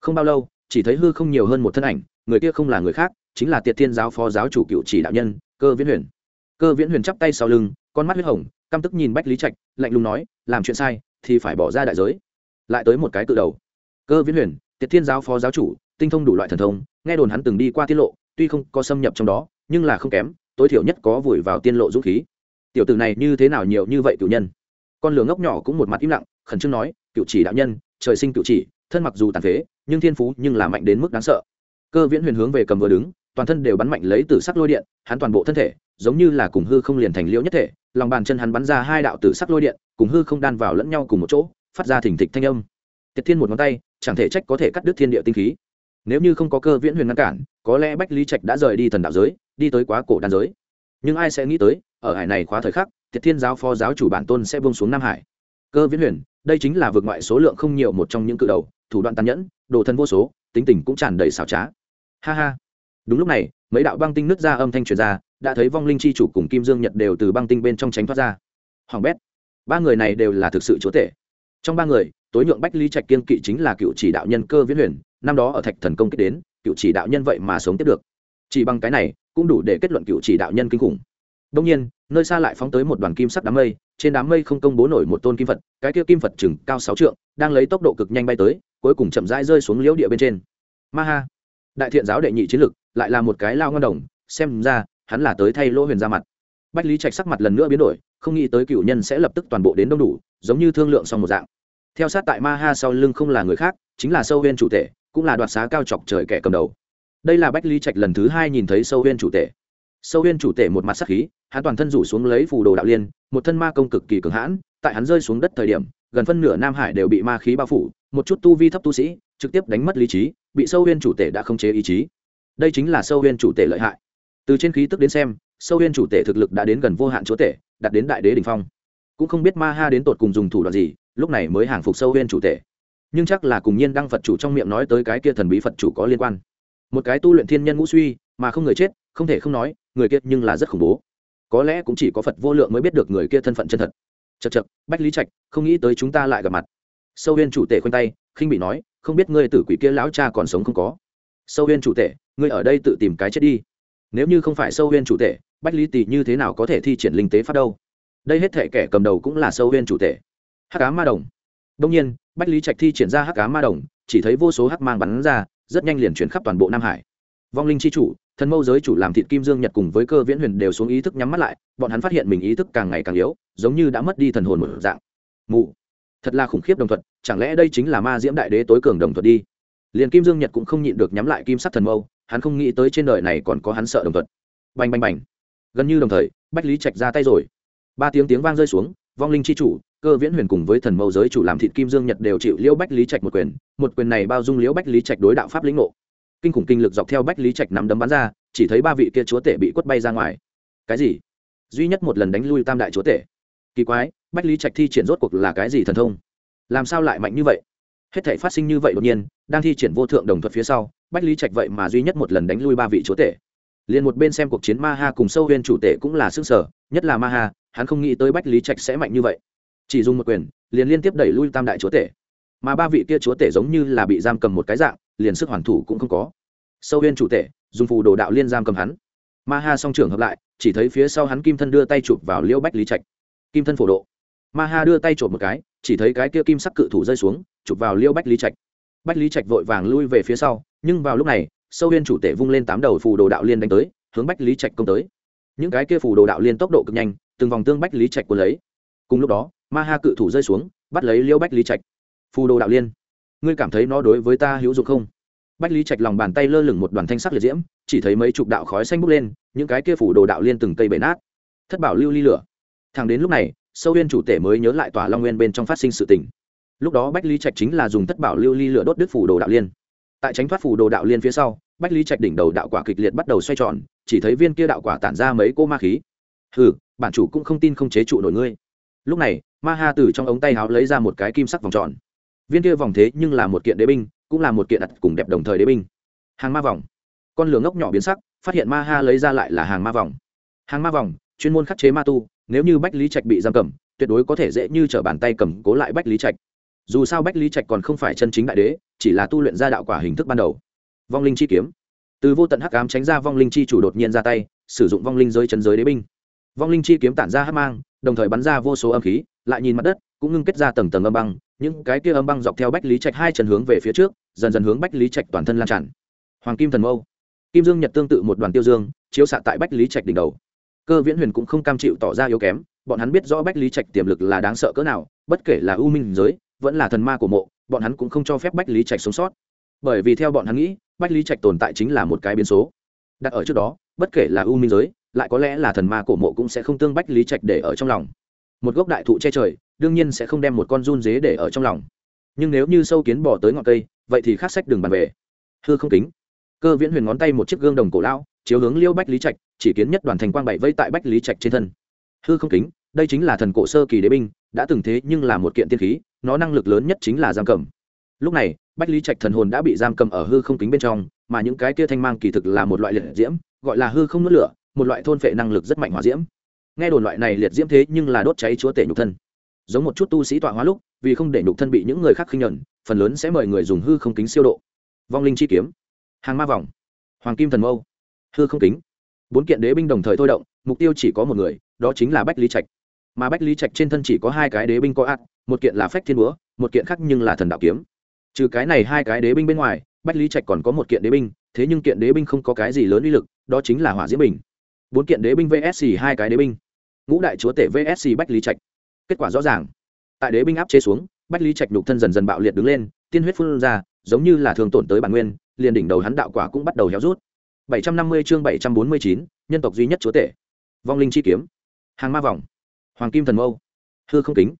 Không bao lâu, chỉ thấy hư không nhiều hơn một thân ảnh, người kia không là người khác, chính là tiệt thiên giáo phó giáo chủ cựu chỉ đạo nhân, cơ viễn huyền. Cơ viễn huyền chắp tay sau lưng, con mắt huyết hồng, căm tức nhìn bách lý trạch, lạnh lùng nói, làm chuyện sai, thì phải bỏ ra đại giới. Lại tới một cái cự đầu. Cơ viễn huyền, tiệt thiên giáo phó giáo chủ, tinh thông đủ loại thần thông, nghe đồn hắn từng đi qua tiết lộ, tuy không có xâm nhập trong đó nhưng là không kém, tối thiểu nhất có vùi vào tiên lộ dũng khí. Tiểu tử này như thế nào nhiều như vậy cựu nhân? Con lửa ngốc nhỏ cũng một mặt im lặng, khẩn trương nói cựu chỉ đạo nhân, trời sinh cựu chỉ, thân mặc dù tàn phế, nhưng thiên phú nhưng là mạnh đến mức đáng sợ. Cơ viễn huyền hướng về cầm vừa đứng, toàn thân đều bắn mạnh lấy từ sắc lôi điện, hắn toàn bộ thân thể, giống như là cùng hư không liền thành liễu nhất thể, lòng bàn chân hắn bắn ra hai đạo tử sắc lôi điện, cùng hư không đan vào lẫn nhau cùng một chỗ, phát ra thỉnh thịch thanh âm. Tiệt thiên một ngón tay, chẳng thể trách có thể cắt đứt thiên địa tinh khí. Nếu như không có cơ viễn huyền ngăn cản, có lẽ bách lý trạch đã rời đi thần đạo giới đi tới quá cổ đan giới. Nhưng ai sẽ nghĩ tới, ở hải này khóa thời khắc thiệt thiên giáo phó giáo chủ bản tôn sẽ buông xuống nam hải. Cơ viễn huyền, đây chính là vượt ngoại số lượng không nhiều một trong những cự đầu, thủ đoạn tàn nhẫn, đồ thân vô số, tính tình cũng tràn đầy xảo trá. Ha ha. Đúng lúc này, mấy đạo băng tinh nứt ra âm thanh truyền ra, đã thấy vong linh chi chủ cùng kim dương nhật đều từ băng tinh bên trong tránh thoát ra. Hoàng bét, ba người này đều là thực sự chúa tể. Trong ba người, tối nhượng bách lý trạch kiên kỵ chính là cựu chỉ đạo nhân cơ viễn huyền, năm đó ở thạch thần công kích đến, cựu chỉ đạo nhân vậy mà sống tiếp được. Chỉ bằng cái này cũng đủ để kết luận cựu chỉ đạo nhân kinh khủng. Đông nhiên nơi xa lại phóng tới một đoàn kim sắc đám mây trên đám mây không công bố nổi một tôn kim phật cái kia kim phật chừng cao sáu trượng đang lấy tốc độ cực nhanh bay tới cuối cùng chậm rãi rơi xuống liễu địa bên trên. Ma ha! Đại thiện giáo đệ nhị chiến lực lại là một cái lao ngân đồng xem ra hắn là tới thay lỗ huyền ra mặt. Bách lý trạch sắc mặt lần nữa biến đổi không nghĩ tới cựu nhân sẽ lập tức toàn bộ đến đông đủ giống như thương lượng xong một dạng. Theo sát tại ma ha sau lưng không là người khác chính là sâu huyên chủ thể, cũng là đoạt xá cao chọc trời kẻ cầm đầu đây là bách lý trạch lần thứ hai nhìn thấy sâu huyên chủ tể. Sâu huyên chủ tể một mặt sắc khí, hắn toàn thân rủ xuống lấy phù đồ đạo liên, một thân ma công cực kỳ cường hãn, tại hắn rơi xuống đất thời điểm, gần phân nửa nam hải đều bị ma khí bao phủ, một chút tu vi thấp tu sĩ, trực tiếp đánh mất lý trí, bị sâu huyên chủ tể đã không chế ý chí. Đây chính là sâu huyên chủ tể lợi hại. Từ trên khí tức đến xem, sâu huyên chủ tể thực lực đã đến gần vô hạn chúa tể, đạt đến đại đế đình phong. Cũng không biết ma ha đến tột cùng dùng thủ đoạn gì, lúc này mới hàng phục sâu huyên chủ tể. Nhưng chắc là cùng nhiên đăng phật chủ trong miệng nói tới cái kia thần bí phật chủ có liên quan một cái tu luyện thiên nhân ngũ suy, mà không người chết, không thể không nói, người kia nhưng là rất khủng bố. Có lẽ cũng chỉ có phật vô lượng mới biết được người kia thân phận chân thật. Chật chật bách lý trạch, không nghĩ tới chúng ta lại gặp mặt. Sâu huyên chủ tể khoanh tay, khinh bị nói, không biết ngươi tử quỷ kia lão cha còn sống không có. Sâu huyên chủ tể, ngươi ở đây tự tìm cái chết đi. Nếu như không phải sâu huyên chủ tể, bách lý tỷ như thế nào có thể thi triển linh tế phát đâu? Đây hết thể kẻ cầm đầu cũng là sâu huyên chủ tể. Hắc cá ma đồng. Đông nhiên, bách lý trạch thi triển ra hắc cá ma đồng, chỉ thấy vô số hắc mang bắn ra rất nhanh liền chuyển khắp toàn bộ nam hải. Vong linh c h i chủ, thần mâu giới chủ làm thịt kim dương nhật cùng với cơ viễn huyền đều xuống ý thức nhắm mắt lại, bọn hắn phát hiện mình ý thức càng ngày càng yếu, giống như đã mất đi thần hồn một dạng. Mụ, thật là khủng khiếp đồng thuật, chẳng lẽ đây chính là ma diễm đại đế tối cường đồng thuật đi? Liền kim dương nhật cũng không nhịn được nhắm lại kim sắc thần mâu, hắn không nghĩ tới trên đời này còn có hắn sợ đồng thuật. Bành bành bành. Gần như đồng thời, bách lý trạch ra tay rồi. Ba tiếng tiếng vang rơi xuống, vong linh c h i chủ cơ viễn huyền cùng với thần mâu giới chủ làm thịt kim dương nhật đều chịu liễu bách lý trạch một quyền một quyền này bao dung liễu bách lý trạch đối đạo pháp lĩnh ngộ. Kinh khủng kinh lực dọc theo bách lý trạch nắm đấm bắn ra, chỉ thấy ba vị kia chúa tể bị quất bay ra ngoài. Cái gì? Duy nhất một lần đánh lui tam đại chúa tể. Kỳ quái, bách lý trạch thi triển rốt cuộc là cái gì thần thông? Làm sao lại mạnh như vậy? Hết thể phát sinh như vậy đột nhiên, đang thi triển vô thượng đồng thuật phía sau, bách lý trạch vậy mà duy nhất một lần đánh lui ba vị chúa tể. Liền một bên xem cuộc chiến ma ha cùng sâu huyên chủ tể cũng là xương sở, nhất là ma ha, hắn không nghĩ tới bách lý trạch sẽ mạnh như vậy chỉ dùng một quyền, liền liên tiếp đẩy lui tam đại chúa tể. Mà ba vị kia chúa tể giống như là bị giam cầm một cái dạng, liền sức hoàn thủ cũng không có. Sâu huyên chủ tể, dùng phù đồ đạo liên giam cầm hắn. Ma ha song trưởng hợp lại, chỉ thấy phía sau hắn kim thân đưa tay chụp vào liễu bách lý trạch. Kim thân phổ độ. Ma ha đưa tay chụp một cái, chỉ thấy cái kia kim sắc cự thủ rơi xuống, chụp vào liễu bách lý trạch. Bách lý trạch vội vàng lui về phía sau, nhưng vào lúc này, sâu huyên chủ tể vung lên tám đầu phù đồ đạo liên đánh tới, hướng bách lý trạch công tới. Những cái kia phù đồ đạo liên tốc độ cực nhanh, từng vòng tương bách lý trạch quân lấy. Cùng lúc đó ma ha cự thủ rơi xuống, bắt lấy liêu bách lý trạch. Phù đồ đạo liên, ngươi cảm thấy nó đối với ta hữu dụng không? Bách lý trạch lòng bàn tay lơ lửng một đoàn thanh sắc liệt diễm, chỉ thấy mấy chục đạo khói xanh bốc lên, những cái kia phủ đồ đạo liên từng cây bể nát. Thất bảo lưu ly lửa. Thằng đến lúc này, sâu huyên chủ tể mới nhớ lại tòa long nguyên bên trong phát sinh sự tình. Lúc đó bách lý trạch chính là dùng thất bảo lưu ly lửa đốt đứt phủ đồ đạo liên. Tại tránh thoát phủ đồ đạo liên phía sau, bách lý trạch đỉnh đầu đạo quả kịch liệt bắt đầu xoay tròn, chỉ thấy viên kia đạo quả tản ra mấy cô ma khí. Hừ, bản chủ cũng không tin không chế trụ nổi ngươi. Lúc này ma ha từ trong ống tay háo lấy ra một cái kim sắc vòng tròn. Viên kia vòng thế nhưng là một kiện đế binh, cũng là một kiện đặt cùng đẹp đồng thời đế binh. Hàng ma vòng. Con lửa ngốc nhỏ biến sắc, phát hiện ma ha lấy ra lại là hàng ma vòng. Hàng ma vòng, chuyên môn khắc chế ma tu, nếu như bách lý trạch bị giam cầm, tuyệt đối có thể dễ như t r ở bàn tay cầm cố lại bách lý trạch. Dù sao bách lý trạch còn không phải chân chính đại đế, chỉ là tu luyện ra đạo quả hình thức ban đầu. Vong linh chi kiếm. Từ vô tận hắc ám tránh ra vong linh chi chủ đột nhiên ra tay, sử dụng vong linh giới chân giới đế binh vong linh chi kiếm tản ra hắc mang, đồng thời bắn ra vô số âm khí, lại nhìn mặt đất, cũng ngưng kết ra tầng tầng âm băng. Những cái kia âm băng dọc theo bách lý trạch hai chân hướng về phía trước, dần dần hướng bách lý trạch toàn thân lan tràn. Hoàng kim thần mâu, kim dương nhật tương tự một đoàn tiêu dương, chiếu xạ tại bách lý trạch đỉnh đầu. Cơ viễn huyền cũng không cam chịu tỏ ra yếu kém, bọn hắn biết rõ bách lý trạch tiềm lực là đáng sợ cỡ nào, bất kể là u minh giới, vẫn là thần ma của mộ, bọn hắn cũng không cho phép bách lý trạch sống sót. Bởi vì theo bọn hắn nghĩ, bách lý trạch tồn tại chính là một cái biến số. Đặt ở trước đó, bất kể là u minh giới lại có lẽ là thần ma cổ mộ cũng sẽ không tương bách lý trạch để ở trong lòng. Một gốc đại thụ che trời, đương nhiên sẽ không đem một con run dế để ở trong lòng. Nhưng nếu như sâu kiến bỏ tới ngọn cây, vậy thì khắc sách đường bàn về. Hư không kính. Cơ viễn huyền ngón tay một chiếc gương đồng cổ lão, chiếu hướng liêu bách lý trạch, chỉ kiến nhất đoàn thành quang bảy vây tại bách lý trạch trên thân. Hư không kính, đây chính là thần cổ sơ kỳ đế binh, đã từng thế nhưng là một kiện tiên khí, nó năng lực lớn nhất chính là giam cầm. Lúc này, bách lý trạch thần hồn đã bị giam cầm ở hư không kính bên trong, mà những cái kia thanh mang kỳ thực là một loại liệt diễm, gọi là hư không nuốt lửa một loại thôn phệ năng lực rất mạnh hỏa diễm. Nghe đồn loại này liệt diễm thế nhưng là đốt cháy chúa tể nhục thân. Giống một chút tu sĩ tọa hóa lúc, vì không để nhục thân bị những người khác khinh nhẫn, phần lớn sẽ mời người dùng hư không kính siêu độ. Vong linh chi kiếm. Hàng ma vòng. Hoàng kim thần mâu. Hư không kính. Bốn kiện đế binh đồng thời thôi động, mục tiêu chỉ có một người, đó chính là bách lý trạch. Mà bách lý trạch trên thân chỉ có hai cái đế binh có ác, một kiện là phách thiên búa, một kiện khác nhưng là thần đạo kiếm. Trừ cái này hai cái đế binh bên ngoài, bách lý trạch còn có một kiện đế binh, thế nhưng kiện đế binh không có cái gì lớn uy lực, đó chính là hỏa diễm bình bốn kiện đế binh vsc hai cái đế binh. Ngũ đại chúa tể vsc bách lý trạch. Kết quả rõ ràng. Tại đế binh áp chế xuống bách lý trạch nhục thân dần dần bạo liệt đứng lên tiên huyết phun ra giống như là thường tổn tới bản nguyên liền đỉnh đầu hắn đạo quả cũng bắt đầu héo rút. 750 chương 749, nhân tộc duy nhất chúa tể. Vong linh chi kiếm. Hàng ma vòng. Hoàng kim thần mâu. Hư không kính.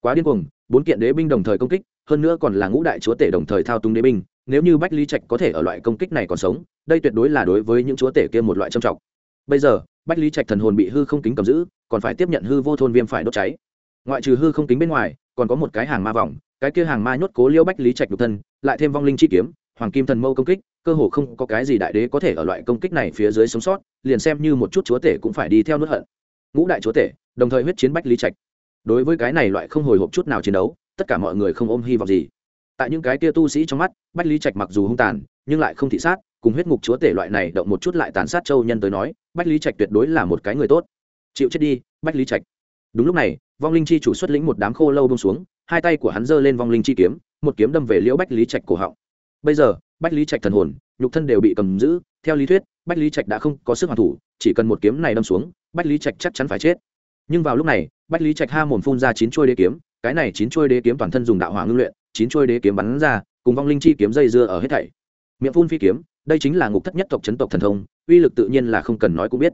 Quá điên cuồng bốn kiện đế binh đồng thời công kích hơn nữa còn là ngũ đại chúa tể đồng thời thao túng đế binh nếu như bách lý trạch có thể ở loại công kích này còn sống đây tuyệt đối là đối với những chúa tể kia một loại trầm trọng bây giờ, bách lý trạch thần hồn bị hư không kính cầm giữ, còn phải tiếp nhận hư vô thôn viêm phải đốt cháy. Ngoại trừ hư không kính bên ngoài, còn có một cái hàng ma vòng, cái kia hàng ma nhốt cố liêu bách lý trạch độc thân, lại thêm vong linh chi kiếm, hoàng kim thần mâu công kích, cơ hồ không có cái gì đại đế có thể ở loại công kích này phía dưới sống sót, liền xem như một chút chúa tể cũng phải đi theo nước hận. Ngũ đại chúa tể, đồng thời huyết chiến bách lý trạch. Đối với cái này loại không hồi hộp chút nào chiến đấu, tất cả mọi người không ôm hy vọng gì. Tại những cái kia tu sĩ trong mắt, bách lý trạch mặc dù hung tàn, nhưng lại không thị sát cùng huyết ngục chúa tể loại này động một chút lại tàn sát châu nhân tới nói, bách lý trạch tuyệt đối là một cái người tốt. Chịu chết đi, bách lý trạch. Đúng lúc này, vong linh chi chủ xuất lĩnh một đám khô lâu bông xuống, hai tay của hắn giơ lên vong linh chi kiếm, một kiếm đâm về liễu bách lý trạch cổ họng. Bây giờ, bách lý trạch thần hồn, nhục thân đều bị cầm giữ, theo lý thuyết, bách lý trạch đã không có sức hoàn thủ, chỉ cần một kiếm này đâm xuống, bách lý trạch chắc chắn phải chết. Nhưng vào lúc này, bách lý trạch ha mồm phun ra chín chuôi đế kiếm, cái này chín chuôi đế kiếm toàn thân dùng đạo hỏa ngưng luyện, chín chuôi đế kiếm bắn ra, cùng vong linh chi kiếm dây dưa ở hết thảy. Miệng phun phi kiếm đây chính là ngục thất nhất tộc chấn tộc thần thông, uy lực tự nhiên là không cần nói cũng biết.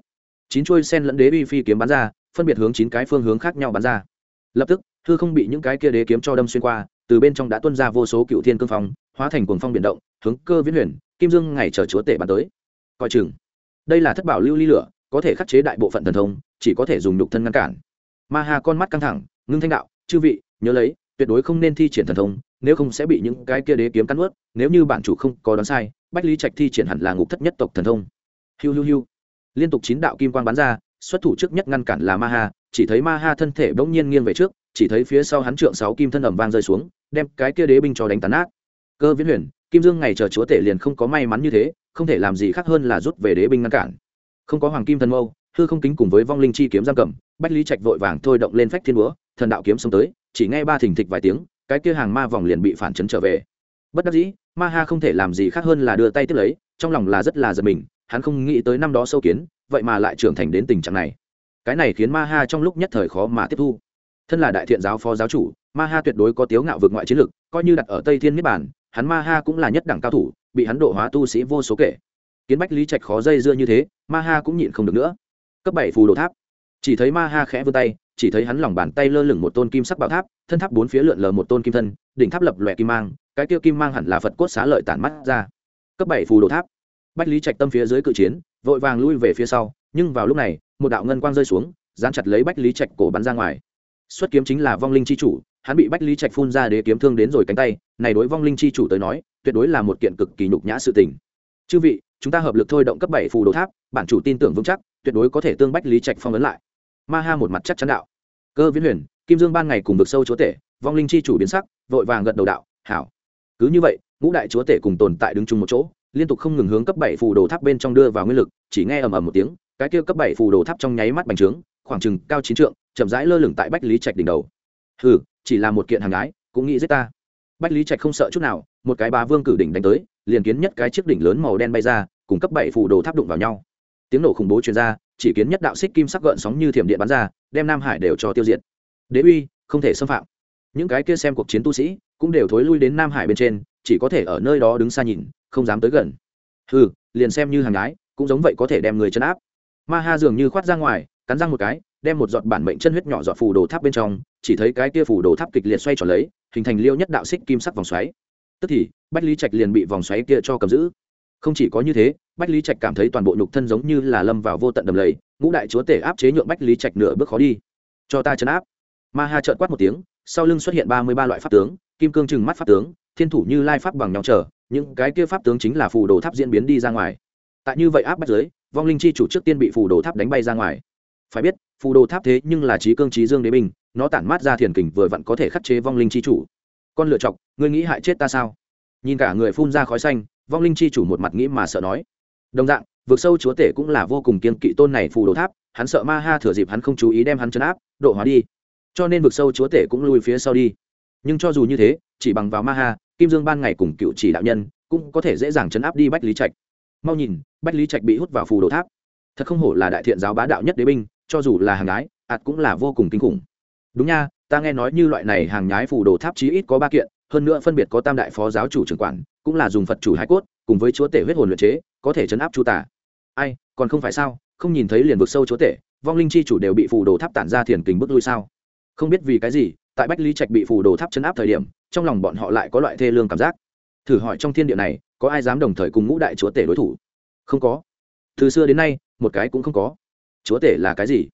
Chín chuôi sen lẫn đế uy phi kiếm bắn ra, phân biệt hướng chín cái phương hướng khác nhau bắn ra. Lập tức thư không bị những cái kia đế kiếm cho đâm xuyên qua, từ bên trong đã tuân ra vô số cựu thiên cương phong, hóa thành cuồng phong biển động, hướng cơ viễn huyền, kim dương ngày chờ chúa tể bắn tới. Coi chừng, đây là thất bảo lưu ly lửa, có thể khắc chế đại bộ phận thần thông, chỉ có thể dùng nhục thân ngăn cản. Ma hà con mắt căng thẳng, ngưng thanh đạo, chư vị, nhớ lấy, tuyệt đối không nên thi triển thần thông, nếu không sẽ bị những cái kia đế kiếm cắn ướt nếu như bản chủ không có đoán sai bách lý trạch thi triển hẳn là ngục thất nhất tộc thần thông. Hiu hiu hiu. Liên tục chín đạo kim quang bắn ra, xuất thủ trước nhất ngăn cản là ma ha, chỉ thấy ma ha thân thể bỗng nhiên nghiêng về trước, chỉ thấy phía sau hắn trượng sáu kim thân ẩm vang rơi xuống, đem cái kia đế binh cho đánh tàn ác cơ viễn huyền, kim dương ngày chờ chúa tể liền không có may mắn như thế, không thể làm gì khác hơn là rút về đế binh ngăn cản. Không có hoàng kim thần mâu, hư không kính cùng với vong linh chi kiếm giam cầm, bách lý trạch vội vàng thôi động lên phách thiên búa, thần đạo kiếm xông tới, chỉ nghe ba thình thịch vài tiếng, cái kia hàng ma vòng liền bị phản chấn trở về. Bất đắc dĩ ma ha không thể làm gì khác hơn là đưa tay tiếp lấy, trong lòng là rất là giật mình, hắn không nghĩ tới năm đó sâu kiến, vậy mà lại trưởng thành đến tình trạng này. Cái này khiến ma ha trong lúc nhất thời khó mà tiếp thu. Thân là đại thiện giáo phó giáo chủ, ma ha tuyệt đối có tiếu ngạo vượt ngoại chiến lực, coi như đặt ở tây thiên niết bản hắn ma ha cũng là nhất đẳng cao thủ, bị hắn độ hóa tu sĩ vô số kể. Kiến bách lý trạch khó dây dưa như thế, ma ha cũng nhịn không được nữa. Cấp bảy phù đồ tháp. Chỉ thấy ma ha khẽ vươn tay, chỉ thấy hắn lòng bàn tay lơ lửng một tôn kim sắc bảo tháp, thân tháp bốn phía lượn lờ một tôn kim thân, đỉnh tháp lập lòe kim mang cái kia kim mang hẳn là phật cốt xá lợi tản mắt ra cấp bảy phù đồ tháp bách lý trạch tâm phía dưới cự chiến vội vàng lui về phía sau nhưng vào lúc này một đạo ngân quang rơi xuống dán chặt lấy bách lý trạch cổ bắn ra ngoài xuất kiếm chính là vong linh chi chủ hắn bị bách lý trạch phun ra để kiếm thương đến rồi cánh tay này đối vong linh chi chủ tới nói tuyệt đối là một kiện cực kỳ nhục nhã sự tình chư vị chúng ta hợp lực thôi động cấp bảy phù đồ tháp bản chủ tin tưởng vững chắc tuyệt đối có thể tương bách lý trạch phong ấn lại ma ha một mặt chắc chắn đạo cơ viễn huyền kim dương ban ngày cùng vực sâu chúa tể vong linh chi chủ biến sắc vội vàng gật đầu đạo hảo cứ như vậy, ngũ đại chúa tể cùng tồn tại đứng chung một chỗ, liên tục không ngừng hướng cấp bảy phù đồ tháp bên trong đưa vào nguyên lực, chỉ nghe ầm ầm một tiếng, cái kia cấp bảy phù đồ tháp trong nháy mắt bành trướng, khoảng chừng cao chín trượng, chậm rãi lơ lửng tại bách lý trạch đỉnh đầu. Hừ, chỉ là một kiện hàng ái cũng nghĩ giết ta. Bách lý trạch không sợ chút nào, một cái bá vương cử đỉnh đánh tới, liền kiến nhất cái chiếc đỉnh lớn màu đen bay ra, cùng cấp bảy phù đồ tháp đụng vào nhau. Tiếng nổ khủng bố truyền ra, chỉ kiến nhất đạo xích kim sắc gợn sóng như thiểm điện bắn ra, đem nam hải đều cho tiêu diệt. Đế uy, không thể xâm phạm. Những cái kia xem cuộc chiến tu sĩ cũng đều thối lui đến nam hải bên trên, chỉ có thể ở nơi đó đứng xa nhìn, không dám tới gần. Ừ liền xem như hàng gái cũng giống vậy có thể đem người chân áp. Ma ha dường như khoát ra ngoài, cắn răng một cái, đem một giọt bản mệnh chân huyết nhỏ giọt phù đồ tháp bên trong, chỉ thấy cái kia phù đồ tháp kịch liệt xoay tròn lấy, hình thành liêu nhất đạo xích kim sắc vòng xoáy. Tức thì, bách lý trạch liền bị vòng xoáy kia cho cầm giữ. Không chỉ có như thế, bách lý trạch cảm thấy toàn bộ nhục thân giống như là lâm vào vô tận đầm lầy, ngũ đại chúa tể áp chế nhượng bách lý trạch nửa bước khó đi. Cho ta chấn áp ma ha trợn quát một tiếng, sau lưng xuất hiện ba mươi ba loại pháp tướng, kim cương trừng mắt pháp tướng, thiên thủ như lai pháp bằng nhau trở những cái kia pháp tướng chính là phù đồ tháp diễn biến đi ra ngoài. Tại như vậy áp bắt giới vong linh chi chủ trước tiên bị phù đồ tháp đánh bay ra ngoài. Phải biết, phù đồ tháp thế nhưng là trí cương trí dương đế binh, nó tản mát ra thiền kình vừa vặn có thể khắc chế vong linh chi chủ. Con lựa chọc, ngươi nghĩ hại chết ta sao? Nhìn cả người phun ra khói xanh, vong linh chi chủ một mặt nghĩ mà sợ nói. Đồng dạng vượt sâu chúa tể cũng là vô cùng kiên kỵ tôn này phù đồ tháp, hắn sợ ma ha thừa dịp hắn không chú ý đem hắn chấn áp, độ hóa đi cho nên vực sâu chúa tể cũng lùi phía sau đi. Nhưng cho dù như thế, chỉ bằng vào ma ha, kim dương ban ngày cùng cựu chỉ đạo nhân cũng có thể dễ dàng chấn áp đi bách lý trạch. Mau nhìn, bách lý trạch bị hút vào phù đồ tháp. Thật không hổ là đại thiện giáo bá đạo nhất đế binh, cho dù là hàng gái ạt cũng là vô cùng kinh khủng. Đúng nha, ta nghe nói như loại này hàng nhái phù đồ tháp chí ít có ba kiện, hơn nữa phân biệt có tam đại phó giáo chủ trưởng quản, cũng là dùng phật chủ hai cốt, cùng với chúa tể huyết hồn luyện chế, có thể chấn áp chu tả ai, còn không phải sao? Không nhìn thấy liền vực sâu chúa tể, vong linh chi chủ đều bị phù đồ tháp tản ra thiền kình bước lui sao? Không biết vì cái gì, tại bách lý trạch bị phù đồ tháp chấn áp thời điểm, trong lòng bọn họ lại có loại thê lương cảm giác. Thử hỏi trong thiên địa này, có ai dám đồng thời cùng ngũ đại chúa tể đối thủ? Không có. Từ xưa đến nay, một cái cũng không có. Chúa tể là cái gì?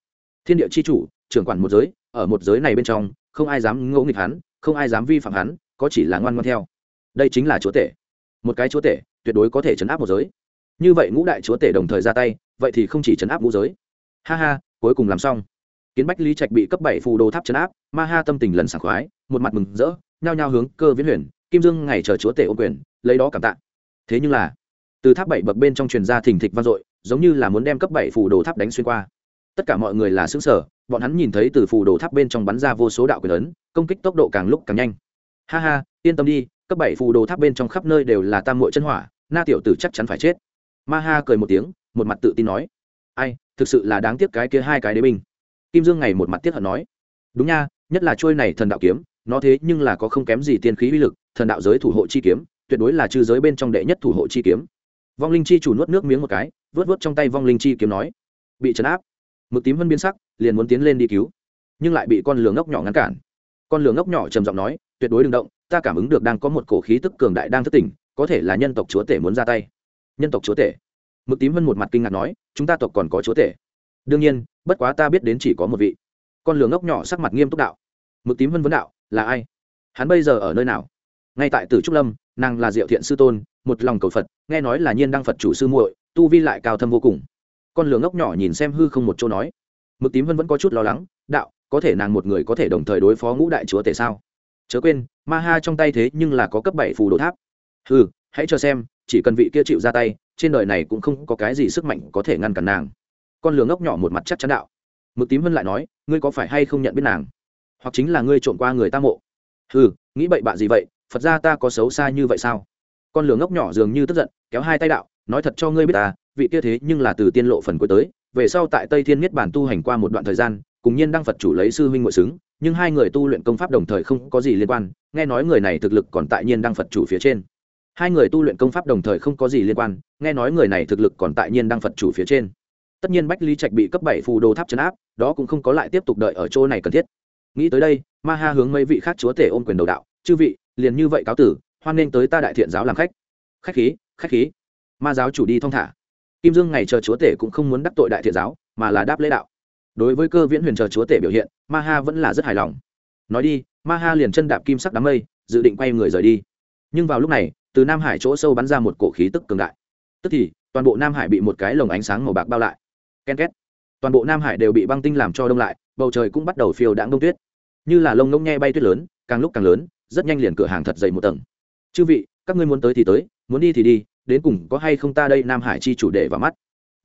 Thiên địa c h i chủ, trưởng quản một giới, ở một giới này bên trong, không ai dám ngẫu nghịch hắn, không ai dám vi phạm hắn, có chỉ là ngoan ngoan theo. Đây chính là chúa tể. Một cái chúa tể, tuyệt đối có thể chấn áp một giới. Như vậy ngũ đại chúa tể đồng thời ra tay, vậy thì không chỉ chấn áp ngũ giới. Ha ha, cuối cùng làm xong kiến bách lý trạch bị cấp bảy phù đồ tháp chấn áp, ma ha tâm tình lần sảng khoái, một mặt mừng rỡ, nhao nhao hướng cơ viễn huyền, kim dương ngày chờ chúa tể ô quyền, lấy đó cảm tạ. Thế nhưng là, từ tháp bảy bậc bên trong truyền ra thình thịch vang dội, giống như là muốn đem cấp bảy phù đồ tháp đánh xuyên qua. Tất cả mọi người là xứng sở bọn hắn nhìn thấy từ phù đồ tháp bên trong bắn ra vô số đạo quyền ấn, công kích tốc độ càng lúc càng nhanh. Ha ha, yên tâm đi, cấp bảy phù đồ tháp bên trong khắp nơi đều là tam muội chân hỏa, na tiểu tử chắc chắn phải chết. Ma ha cười một tiếng, một mặt tự tin nói. Ai, thực sự là đáng tiếc cái kia hai cái đế binh kim dương ngày một mặt tiếc hận nói, đúng nha, nhất là trôi này thần đạo kiếm, nó thế nhưng là có không kém gì tiên khí uy lực, thần đạo giới thủ hộ chi kiếm, tuyệt đối là chư giới bên trong đệ nhất thủ hộ chi kiếm. Vong linh chi chủ nuốt nước miếng một cái, vớt vớt trong tay vong linh chi kiếm nói, bị trấn áp. Mực tím Vân biến sắc, liền muốn tiến lên đi cứu, nhưng lại bị con lường ngốc nhỏ ngăn cản. Con lường ngốc nhỏ trầm giọng nói, tuyệt đối đừng động, ta cảm ứng được đang có một cổ khí tức cường đại đang thất tỉnh, có thể là nhân tộc chúa tể muốn ra tay. Nhân tộc chúa tể? Mực tím Vân một mặt kinh ngạc nói, chúng ta tộc còn có chúa tể. Đương nhiên bất quá ta biết đến chỉ có một vị. Con lường ngốc nhỏ sắc mặt nghiêm túc đạo. Mực tím vân vấn đạo, là ai? Hắn bây giờ ở nơi nào? Ngay tại tử trúc lâm, nàng là diệu thiện sư tôn, một lòng cầu phật, nghe nói là nhiên đăng phật chủ sư muội, tu vi lại cao thâm vô cùng. Con lửa ngốc nhỏ nhìn xem hư không một chỗ nói. Mực tím vân vẫn có chút lo lắng, đạo, có thể nàng một người có thể đồng thời đối phó ngũ đại chúa tể sao? Chớ quên, ma ha trong tay thế nhưng là có cấp bảy phù đồ tháp. Hư hãy cho xem, chỉ cần vị kia chịu ra tay, trên đời này cũng không có cái gì sức mạnh có thể ngăn cản nàng con lường ngốc nhỏ một mặt chắc chắn đạo. Mực tím vân lại nói, ngươi có phải hay không nhận biết nàng? Hoặc chính là ngươi trộm qua người ta mộ? Ừ nghĩ bậy bạ gì vậy? Phật ra ta có xấu xa như vậy sao? Con lường ngốc nhỏ dường như tức giận, kéo hai tay đạo, nói thật cho ngươi biết ta, vị kia thế nhưng là từ tiên lộ phần cuối tới, về sau tại tây thiên miết bản tu hành qua một đoạn thời gian, cùng nhiên đăng phật chủ lấy sư huynh ngội xứng, nhưng hai người tu luyện công pháp đồng thời không có gì liên quan, nghe nói người này thực lực còn tại nhiên đăng phật chủ phía trên. Hai người tu luyện công pháp đồng thời không có gì liên quan, nghe nói người này thực lực còn tại nhiên đăng phật chủ phía trên tất nhiên bách lý trạch bị cấp bảy phù đồ tháp chấn áp, đó cũng không có lại tiếp tục đợi ở chỗ này cần thiết. Nghĩ tới đây, ma ha hướng mấy vị khác chúa tể ôm quyền đầu đạo, chư vị, liền như vậy cáo tử, hoan nghênh tới ta đại thiện giáo làm khách. Khách khí khách khí. Ma giáo chủ đi thong thả. Kim dương ngày chờ chúa tể cũng không muốn đắc tội đại thiện giáo, mà là đáp lễ đạo. Đối với cơ viễn huyền chờ chúa tể biểu hiện, ma ha vẫn là rất hài lòng. Nói đi, ma ha liền chân đạp kim sắc đám mây, dự định quay người rời đi. Nhưng vào lúc này, từ nam hải chỗ sâu bắn ra một cổ khí tức cường đại. Tức thì, toàn bộ nam hải bị một cái lồng ánh sáng màu bạc bao lại ken két. Toàn bộ nam hải đều bị băng tinh làm cho đông lại bầu trời cũng bắt đầu phiêu đãng đông tuyết. Như là lông ngông nhe bay tuyết lớn càng lúc càng lớn rất nhanh liền cửa hàng thật dày một tầng. Chư vị các ngươi muốn tới thì tới muốn đi thì đi đến cùng có hay không ta đây? Nam hải chi chủ đề vào mắt.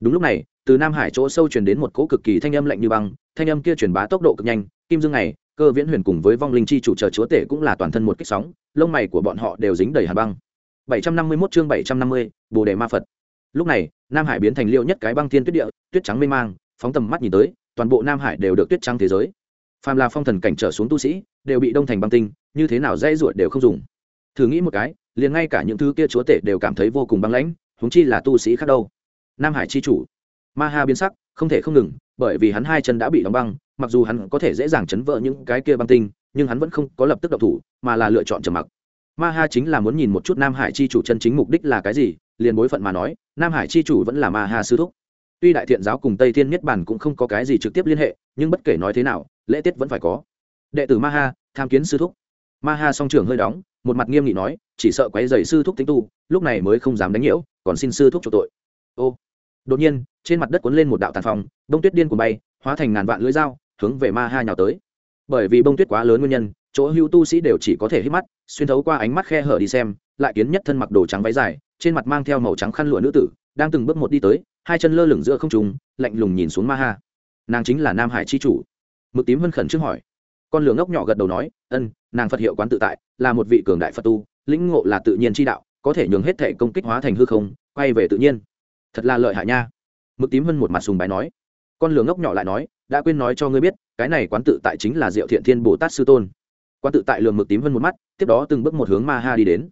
Đúng lúc này từ nam hải chỗ sâu truyền đến một cỗ cực kỳ thanh âm lạnh như băng thanh âm kia truyền bá tốc độ cực nhanh kim dương này cơ viễn huyền cùng với vong linh chi chủ chờ chúa tể cũng là toàn thân một kích sóng lông mày của bọn họ đều dính đầy hàn băng. 751 chương 750, bồ đề ma phật. Lúc này nam hải biến thành liêu nhất cái băng thiên tuyết địa, tuyết trắng mê mang, phóng tầm mắt nhìn tới, toàn bộ nam hải đều được tuyết trắng thế giới. Phàm là phong thần cảnh trở xuống tu sĩ, đều bị đông thành băng tinh, như thế nào dây ruột đều không dùng. Thử nghĩ một cái, liền ngay cả những thứ kia chúa tể đều cảm thấy vô cùng băng lãnh húng chi là tu sĩ khác đâu. Nam hải chi chủ. Ma ha biến sắc, không thể không ngừng, bởi vì hắn hai chân đã bị đóng băng, mặc dù hắn có thể dễ dàng chấn vỡ những cái kia băng tinh, nhưng hắn vẫn không có lập tức độc thủ, mà là lựa chọn trầm mặc. Ma ha chính là muốn nhìn một chút nam hải chi chủ chân chính mục đích là cái gì liền bối phận mà nói, nam hải chi chủ vẫn là ma ha sư thúc. Tuy đại thiện giáo cùng tây thiên niết bản cũng không có cái gì trực tiếp liên hệ, nhưng bất kể nói thế nào, lễ tiết vẫn phải có. Đệ tử ma ha, tham kiến sư thúc. Ma ha song trường hơi đóng, một mặt nghiêm nghị nói, chỉ sợ quấy dày sư thúc tính tu, lúc này mới không dám đánh nhiễu, còn xin sư thúc cho tội. Ô. Đột nhiên, trên mặt đất cuốn lên một đạo tàn phong đông tuyết điên cuồng bay, hóa thành ngàn vạn lưỡi dao, hướng về ma ha nhào tới. Bởi vì bông tuyết quá lớn nguyên nhân, chỗ hưu tu sĩ đều chỉ có thể hít mắt, xuyên thấu qua ánh mắt khe hở đi xem, lại kiến nhất thân mặc đồ trắng váy dài trên mặt mang theo màu trắng khăn lụa nữ tử, đang từng bước một đi tới, hai chân lơ lửng giữa không trùng lạnh lùng nhìn xuống ma ha. Nàng chính là nam hải chi chủ. Mực tím vân khẩn trước hỏi. Con lửa ngốc nhỏ gật đầu nói, ân, nàng phật hiệu quán tự tại, là một vị cường đại phật tu, lĩnh ngộ là tự nhiên chi đạo, có thể nhường hết thể công kích hóa thành hư không, quay về tự nhiên. Thật là lợi hại nha. Mực tím vân một mặt sùng bài nói. Con lửa ngốc nhỏ lại nói, đã quên nói cho ngươi biết, cái này quán tự tại chính là diệu thiện thiên bồ tát sư tôn. Quán tự tại lường mực tím vân một mắt, tiếp đó từng bước một hướng ma ha đi đến.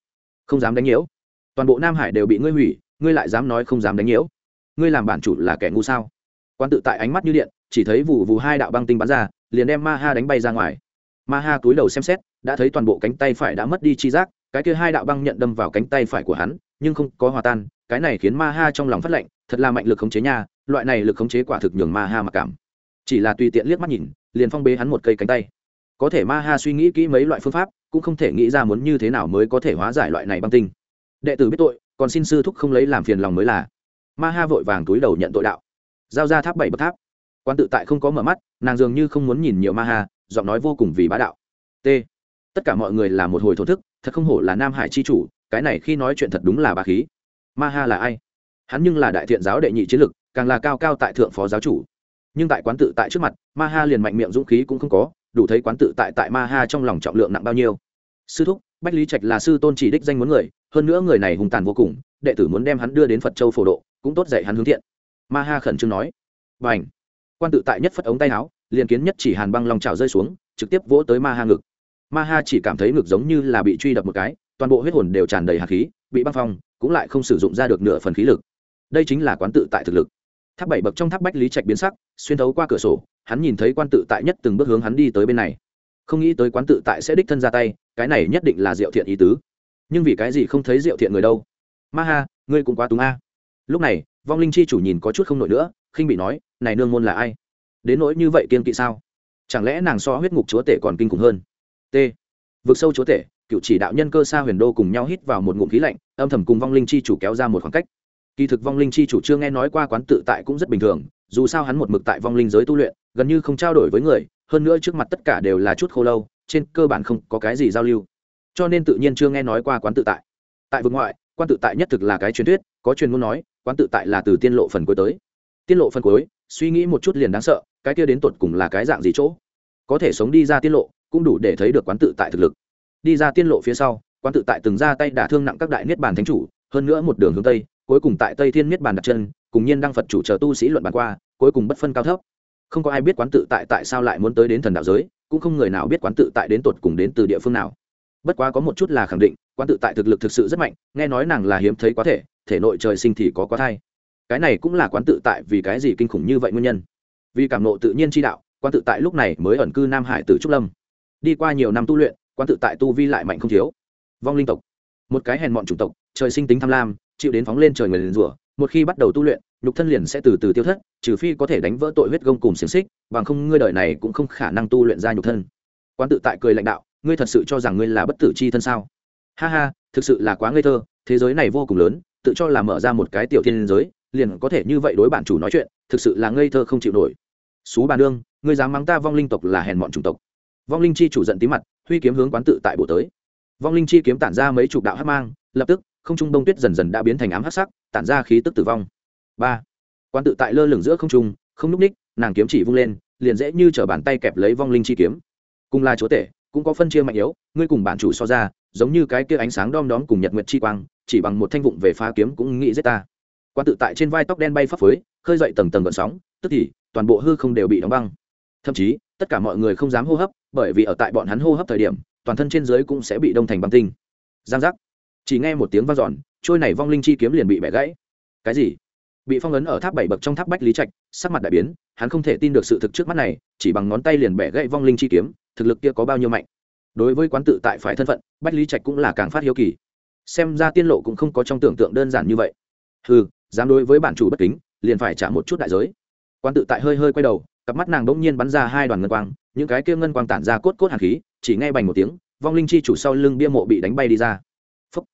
Không dám đánh nhiễu toàn bộ nam hải đều bị ngươi hủy, ngươi lại dám nói không dám đánh nhiễu. Ngươi làm bản chủ là kẻ ngu sao? Quan tự tại ánh mắt như điện, chỉ thấy vụ vụ hai đạo băng tinh bắn ra, liền đem ma ha đánh bay ra ngoài. Ma ha cúi đầu xem xét, đã thấy toàn bộ cánh tay phải đã mất đi chi giác, cái kia hai đạo băng nhận đâm vào cánh tay phải của hắn, nhưng không có hòa tan, cái này khiến ma ha trong lòng phát lệnh, thật là mạnh lực khống chế nha, loại này lực khống chế quả thực nhường ma ha mặc cảm. Chỉ là tùy tiện liếc mắt nhìn, liền phong bế hắn một cây cánh tay. Có thể ma ha suy nghĩ kỹ mấy loại phương pháp, cũng không thể nghĩ ra muốn như thế nào mới có thể hóa giải loại này băng tinh đệ tử biết tội, còn xin sư thúc không lấy làm phiền lòng mới là. Ma ha vội vàng túi đầu nhận tội đạo. Giao ra tháp bảy bậc tháp. Quan tự tại không có mở mắt, nàng dường như không muốn nhìn nhiều ma ha, giọng nói vô cùng vì bá đạo. T. Tất cả mọi người là một hồi thổ thức, thật không hổ là nam hải c h i chủ, cái này khi nói chuyện thật đúng là bà khí. Ma ha là ai? Hắn nhưng là đại thiện giáo đệ nhị chiến lực, càng là cao cao tại thượng phó giáo chủ. Nhưng tại quán tự tại trước mặt, ma ha liền mạnh miệng dũng khí cũng không có, đủ thấy quán tự tại tại ma ha trong lòng trọng lượng nặng bao nhiêu. Sư thúc, bách lý trạch là sư tôn chỉ đích danh muốn người hơn nữa người này hùng tàn vô cùng, đệ tử muốn đem hắn đưa đến phật châu phổ độ, cũng tốt dạy hắn hướng thiện. Ma ha khẩn trương nói. Và ảnh quan tự tại nhất phất ống tay áo, liền kiến nhất chỉ hàn băng lòng trào rơi xuống, trực tiếp vỗ tới ma ha ngực. Ma ha chỉ cảm thấy ngực giống như là bị truy đập một cái, toàn bộ huyết hồn đều tràn đầy hạt khí, bị băng phong, cũng lại không sử dụng ra được nửa phần khí lực. Đây chính là quán tự tại thực lực. Tháp bảy bậc trong tháp bách lý trạch biến sắc, xuyên thấu qua cửa sổ, hắn nhìn thấy quan tự tại nhất từng bước hướng hắn đi tới bên này. Không nghĩ tới quán tự tại sẽ đích thân ra tay, cái này nhất định là diệu thiện ý tứ nhưng vì cái gì không thấy diệu thiện người đâu? Ma ha, ngươi cũng quá túng a. Lúc này, vong linh chi chủ nhìn có chút không nổi nữa, khinh bị nói, này nương môn là ai? Đến nỗi như vậy kiên kỵ sao? Chẳng lẽ nàng so huyết ngục chúa tể còn kinh khủng hơn? T. Vực sâu chúa tể, cựu chỉ đạo nhân cơ xa huyền đô cùng nhau hít vào một ngụm khí lạnh, âm thầm cùng vong linh chi chủ kéo ra một khoảng cách. Kỳ thực vong linh chi chủ chưa nghe nói qua quán tự tại cũng rất bình thường, dù sao hắn một mực tại vong linh giới tu luyện, gần như không trao đổi với người, hơn nữa trước mặt tất cả đều là chút khô lâu, trên cơ bản không có cái gì giao lưu cho nên tự nhiên chưa nghe nói qua quán tự tại. Tại vực ngoại quan tự tại nhất thực là cái truyền thuyết, có truyền ngôn nói, quán tự tại là từ tiên lộ phần cuối tới. Tiên lộ phần cuối, suy nghĩ một chút liền đáng sợ, cái kia đến tột cùng là cái dạng gì chỗ? Có thể sống đi ra tiên lộ, cũng đủ để thấy được quán tự tại thực lực. Đi ra tiên lộ phía sau, quán tự tại từng ra tay đả thương nặng các đại niết bàn thánh chủ, hơn nữa một đường hướng tây, cuối cùng tại tây thiên niết bàn đặt chân, cùng nhiên đăng phật chủ chờ tu sĩ luận bàn qua, cuối cùng bất phân cao thấp. Không có ai biết quán tự tại tại sao lại muốn tới đến thần đạo giới, cũng không người nào biết quán tự tại đến tột cùng đến từ địa phương nào bất quá có một chút là khẳng định, quan tự tại thực lực thực sự rất mạnh, nghe nói nàng là hiếm thấy quá thể thể nội trời sinh thì có quá thai. Cái này cũng là quán tự tại vì cái gì kinh khủng như vậy nguyên nhân? Vì cảm nộ tự nhiên chi đạo quán tự tại lúc này mới ẩn cư nam hải từ trúc lâm. Đi qua nhiều năm tu luyện quán tự tại tu vi lại mạnh không thiếu. Vong linh tộc. Một cái hèn mọn chủng tộc, trời sinh tính tham lam, chịu đến phóng lên trời người liền rủa, một khi bắt đầu tu luyện, nhục thân liền sẽ từ từ tiêu thất, trừ phi có thể đánh vỡ tội huyết gông cùng xiềng xích, bằng không ngươi đời này cũng không khả năng tu luyện ra nhục thân. Quán tự tại cười lãnh đạo ngươi thật sự cho rằng ngươi là bất tử chi thân sao? Ha ha, thực sự là quá ngây thơ, thế giới này vô cùng lớn, tự cho là mở ra một cái tiểu thiên giới, liền có thể như vậy đối bản chủ nói chuyện, thực sự là ngây thơ không chịu nổi. Xú bà nương, ngươi dám mắng ta vong linh tộc là hèn mọn chủng tộc. Vong linh chi chủ giận tí mặt, huy kiếm hướng quán tự tại bộ tới. Vong linh chi kiếm tản ra mấy chục đạo hát mang, lập tức, không trung đông tuyết dần dần đã biến thành ám hát sắc, tản ra khí tức tử vong. Ba. Quán tự tại lơ lửng giữa không trung, không n ú c ních, nàng kiếm chỉ vung lên, liền dễ như t bàn tay kẹp lấy vong linh chi kiếm. Cùng là chúa tể cũng có phân chia mạnh yếu, ngươi cùng bản chủ so ra, giống như cái kia ánh sáng đom đóm cùng nhật nguyệt chi quang, chỉ bằng một thanh vụng về phá kiếm cũng nghĩ giết ta. Quan tự tại trên vai tóc đen bay phấp phới, khơi dậy tầng tầng gợn sóng, tức thì, toàn bộ hư không đều bị đóng băng. Thậm chí, tất cả mọi người không dám hô hấp, bởi vì ở tại bọn hắn hô hấp thời điểm, toàn thân trên dưới cũng sẽ bị đông thành băng tinh. Giang giác. Chỉ nghe một tiếng vang dọn, trôi này vong linh chi kiếm liền bị bẻ gãy. Cái gì? Bị phong ấn ở tháp bảy bậc trong tháp bách lý trạch, sắc mặt đại biến, hắn không thể tin được sự thực trước mắt này, chỉ bằng ngón tay liền bẻ gãy vong linh chi kiếm, thực lực kia có bao nhiêu mạnh. Đối với quán tự tại phải thân phận, bách lý trạch cũng là càng phát hiếu kỳ. Xem ra tiên lộ cũng không có trong tưởng tượng đơn giản như vậy. Ừ dám đối với bản chủ bất kính, liền phải trả một chút đại giới. Quan tự tại hơi hơi quay đầu, cặp mắt nàng đ ỗ n g nhiên bắn ra hai đoàn ngân quang, những cái kia ngân quang tản ra cốt cốt hạt khí, chỉ ngay bành một tiếng, vong linh chi chủ sau lưng bia mộ bị đánh bay đi ra. Phúc.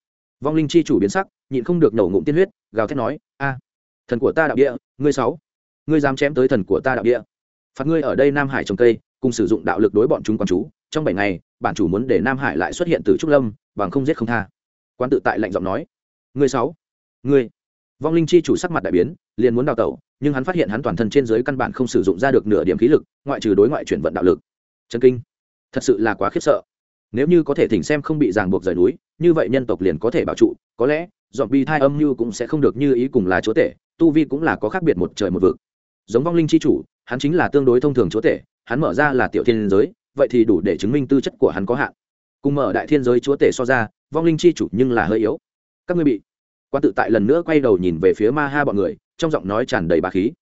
vong linh chi chủ biến sắc, nhịn không được nổ ngụm tiên huyết, gào thét nói, a thần của ta đạo địa, ngươi sáu. Ngươi dám chém tới thần của ta đạo địa. Phạt ngươi ở đây nam hải trồng cây, cùng sử dụng đạo lực đối bọn chúng quán chú. Trong bảy ngày, bản chủ muốn để nam hải lại xuất hiện từ trúc lâm, bằng không giết không tha. Quan tự tại lạnh giọng nói. Ngươi sáu. Ngươi. Vong linh chi chủ sắc mặt đại biến, liền muốn đào tẩu, nhưng hắn phát hiện hắn toàn thân trên dưới căn bản không sử dụng ra được nửa điểm khí lực, ngoại trừ đối ngoại chuyển vận đạo lực. Chân kinh. Thật sự là quá khiếp sợ. Nếu như có thể thỉnh xem không bị ràng buộc rời núi, như vậy nhân tộc liền có thể bảo trụ, có lẽ dọn bi thai âm mưu cũng sẽ không được như ý cùng là chúa tể, tu vi cũng là có khác biệt một trời một vực. Giống vong linh chi chủ, hắn chính là tương đối thông thường chúa tể, hắn mở ra là tiểu thiên giới, vậy thì đủ để chứng minh tư chất của hắn có hạn. Cùng mở đại thiên giới chúa tể so ra, vong linh chi chủ nhưng là hơi yếu. Các ngươi bị quan tự tại lần nữa quay đầu nhìn về phía ma ha bọn người, trong giọng nói tràn đầy bà khí.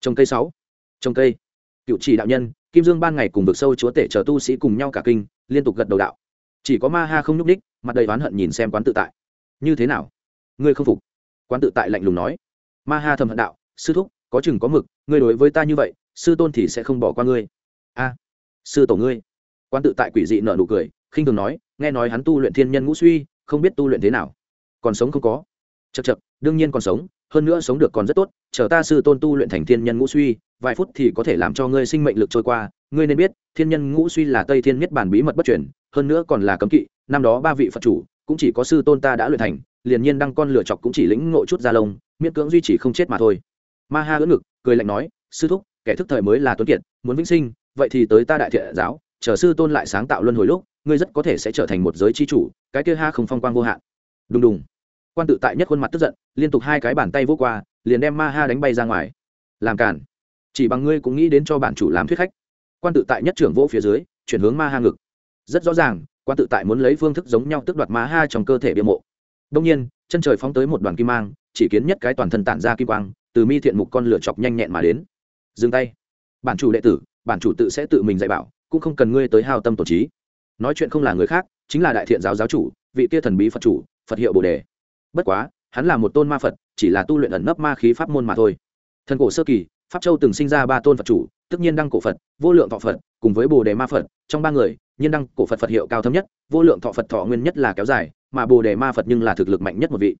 Trồng cây sáu. Trồng cây. Cựu chỉ đạo nhân, kim dương ban ngày cùng vực sâu chúa tể chờ tu sĩ cùng nhau cả kinh, liên tục gật đầu đạo. Chỉ có ma ha không nhúc ních mặt đầy oán hận nhìn xem quán tự tại. Như thế nào? Ngươi không phục. Quán tự tại lạnh lùng nói. Ma ha thầm hận đạo sư thúc có chừng có mực ngươi đối với ta như vậy sư tôn thì sẽ không bỏ qua ngươi. A sư tổ ngươi. Quan tự tại quỷ dị nợ nụ cười khinh thường nói nghe nói hắn tu luyện thiên nhân ngũ suy không biết tu luyện thế nào. Còn sống không có. Chật chật đương nhiên còn sống hơn nữa sống được còn rất tốt chờ ta sư tôn tu luyện thành thiên nhân ngũ suy vài phút thì có thể làm cho ngươi sinh mệnh lực trôi qua. Ngươi nên biết thiên nhân ngũ suy là tây thiên miết bản bí mật bất truyền, hơn nữa còn là cấm kỵ năm đó ba vị phật chủ cũng chỉ có sư tôn ta đã luyện thành liền nhiên đăng con lửa chọc cũng chỉ lĩnh ngộ chút ra lông, miễn cưỡng duy trì không chết mà thôi. Ma ha ưỡn ngực, cười lạnh nói, sư thúc, kẻ thức thời mới là tuấn kiệt, muốn vĩnh sinh, vậy thì tới ta đại thiện giáo, chờ sư tôn lại sáng tạo luân hồi lúc, ngươi rất có thể sẽ trở thành một giới chi chủ, cái kia ha không phong quang vô hạn. Đùng đùng. Quan tự tại nhất khuôn mặt tức giận, liên tục hai cái bàn tay vô qua, liền đem ma ha đánh bay ra ngoài. Làm cản chỉ bằng ngươi cũng nghĩ đến cho bản chủ làm thuyết khách. Quan tự tại nhất trưởng vỗ phía dưới, chuyển hướng ma ha ngực. Rất rõ ràng, quan tự tại muốn lấy phương thức giống nhau tước đoạt ma ha trong cơ thể bia mộ đông nhiên, chân trời phóng tới một đoàn kim mang, chỉ kiến nhất cái toàn thân tản ra kim quang, từ mi thiện mục con lửa chọc nhanh nhẹn mà đến. Dừng tay. Bản chủ đệ tử, bản chủ tự sẽ tự mình dạy bảo, cũng không cần ngươi tới hào tâm tổ trí. Nói chuyện không là người khác, chính là đại thiện giáo giáo chủ, vị kia thần bí phật chủ, phật hiệu bồ đề. Bất quá, hắn là một tôn ma phật, chỉ là tu luyện ẩn nấp ma khí pháp môn mà thôi. Thần cổ sơ kỳ, pháp châu từng sinh ra ba tôn phật chủ, tức nhiên đăng cổ phật, vô lượng thọ phật, cùng với bồ đề ma phật, trong ba người, nhiên đăng cổ phật phật hiệu cao thâm nhất, vô lượng thọ phật thọ nguyên nhất là kéo dài mà bồ đề ma phật nhưng là thực lực mạnh nhất một vị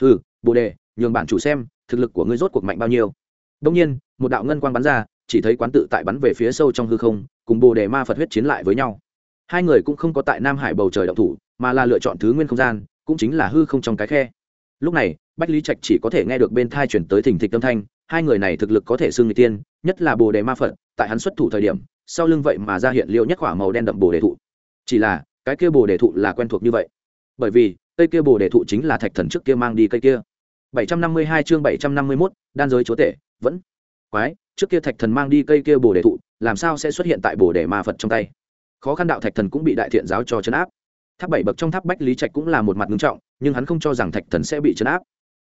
ừ bồ đề nhường bản chủ xem thực lực của ngươi rốt cuộc mạnh bao nhiêu đông nhiên một đạo ngân quang bắn ra chỉ thấy quán tự tại bắn về phía sâu trong hư không cùng bồ đề ma phật huyết chiến lại với nhau hai người cũng không có tại nam hải bầu trời động thủ mà là lựa chọn thứ nguyên không gian cũng chính là hư không trong cái khe lúc này bách lý trạch chỉ có thể nghe được bên thai chuyển tới thỉnh thịch âm thanh hai người này thực lực có thể xưng người tiên nhất là bồ đề ma phật tại hắn xuất thủ thời điểm sau lưng vậy mà ra hiện liệu nhất quả màu đen đậm bồ đề thụ chỉ là cái kia bồ đề thụ là quen thuộc như vậy bởi vì cây kia bồ đề thụ chính là thạch thần trước kia mang đi cây kia. 752 chương 751, đan giới chúa tể vẫn quái trước kia thạch thần mang đi cây kia bồ đề thụ làm sao sẽ xuất hiện tại bồ đề ma phật trong tay? Khó khăn đạo thạch thần cũng bị đại thiện giáo cho chấn áp. Tháp bảy bậc trong tháp bách lý trạch cũng là một mặt ngưng trọng nhưng hắn không cho rằng thạch thần sẽ bị chấn áp.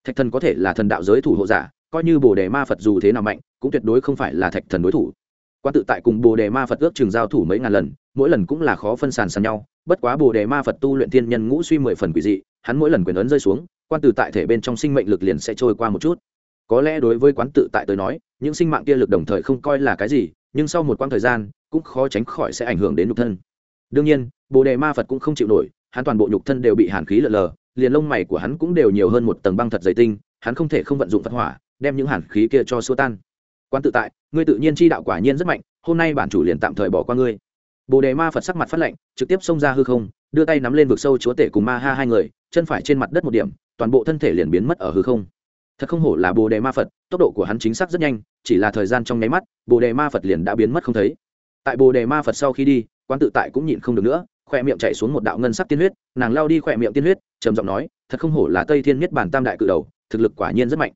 Thạch thần có thể là thần đạo giới thủ hộ giả coi như bồ đề ma phật dù thế nào mạnh cũng tuyệt đối không phải là thạch thần đối thủ. Quan tự tại cùng bồ đề ma phật ước trường giao thủ mấy ngàn lần mỗi lần cũng là khó phân sàn sàn nhau bất quá bồ đề ma phật tu luyện thiên nhân ngũ suy mười phần quỷ dị, hắn mỗi lần quyền ấn rơi xuống, quan tự tại thể bên trong sinh mệnh lực liền sẽ trôi qua một chút. Có lẽ đối với quán tự tại tới nói, những sinh mạng kia lực đồng thời không coi là cái gì, nhưng sau một quãng thời gian, cũng khó tránh khỏi sẽ ảnh hưởng đến nhục thân. Đương nhiên, bồ đề ma phật cũng không chịu nổi, hắn toàn bộ nhục thân đều bị hàn khí lợ lờ, liền lông mày của hắn cũng đều nhiều hơn một tầng băng thật dày tinh, hắn không thể không vận dụng phật hỏa, đem những hàn khí kia cho xua tan. Quan tự tại, ngươi tự nhiên chi đạo quả nhiên rất mạnh, hôm nay bản chủ liền tạm thời bỏ qua ngươi bồ đề ma phật sắc mặt phát lệnh trực tiếp xông ra hư không, đưa tay nắm lên vực sâu chúa tể cùng ma ha hai người, chân phải trên mặt đất một điểm, toàn bộ thân thể liền biến mất ở hư không. Thật không hổ là bồ đề ma phật, tốc độ của hắn chính xác rất nhanh, chỉ là thời gian trong nháy mắt, bồ đề ma phật liền đã biến mất không thấy. Tại bồ đề ma phật sau khi đi quan tự tại cũng nhịn không được nữa khoe miệng chạy xuống một đạo ngân sắc tiên huyết, nàng lao đi khoe miệng tiên huyết, trầm giọng nói, thật không hổ là tây thiên nhất bản tam đại cự đầu, thực lực quả nhiên rất mạnh.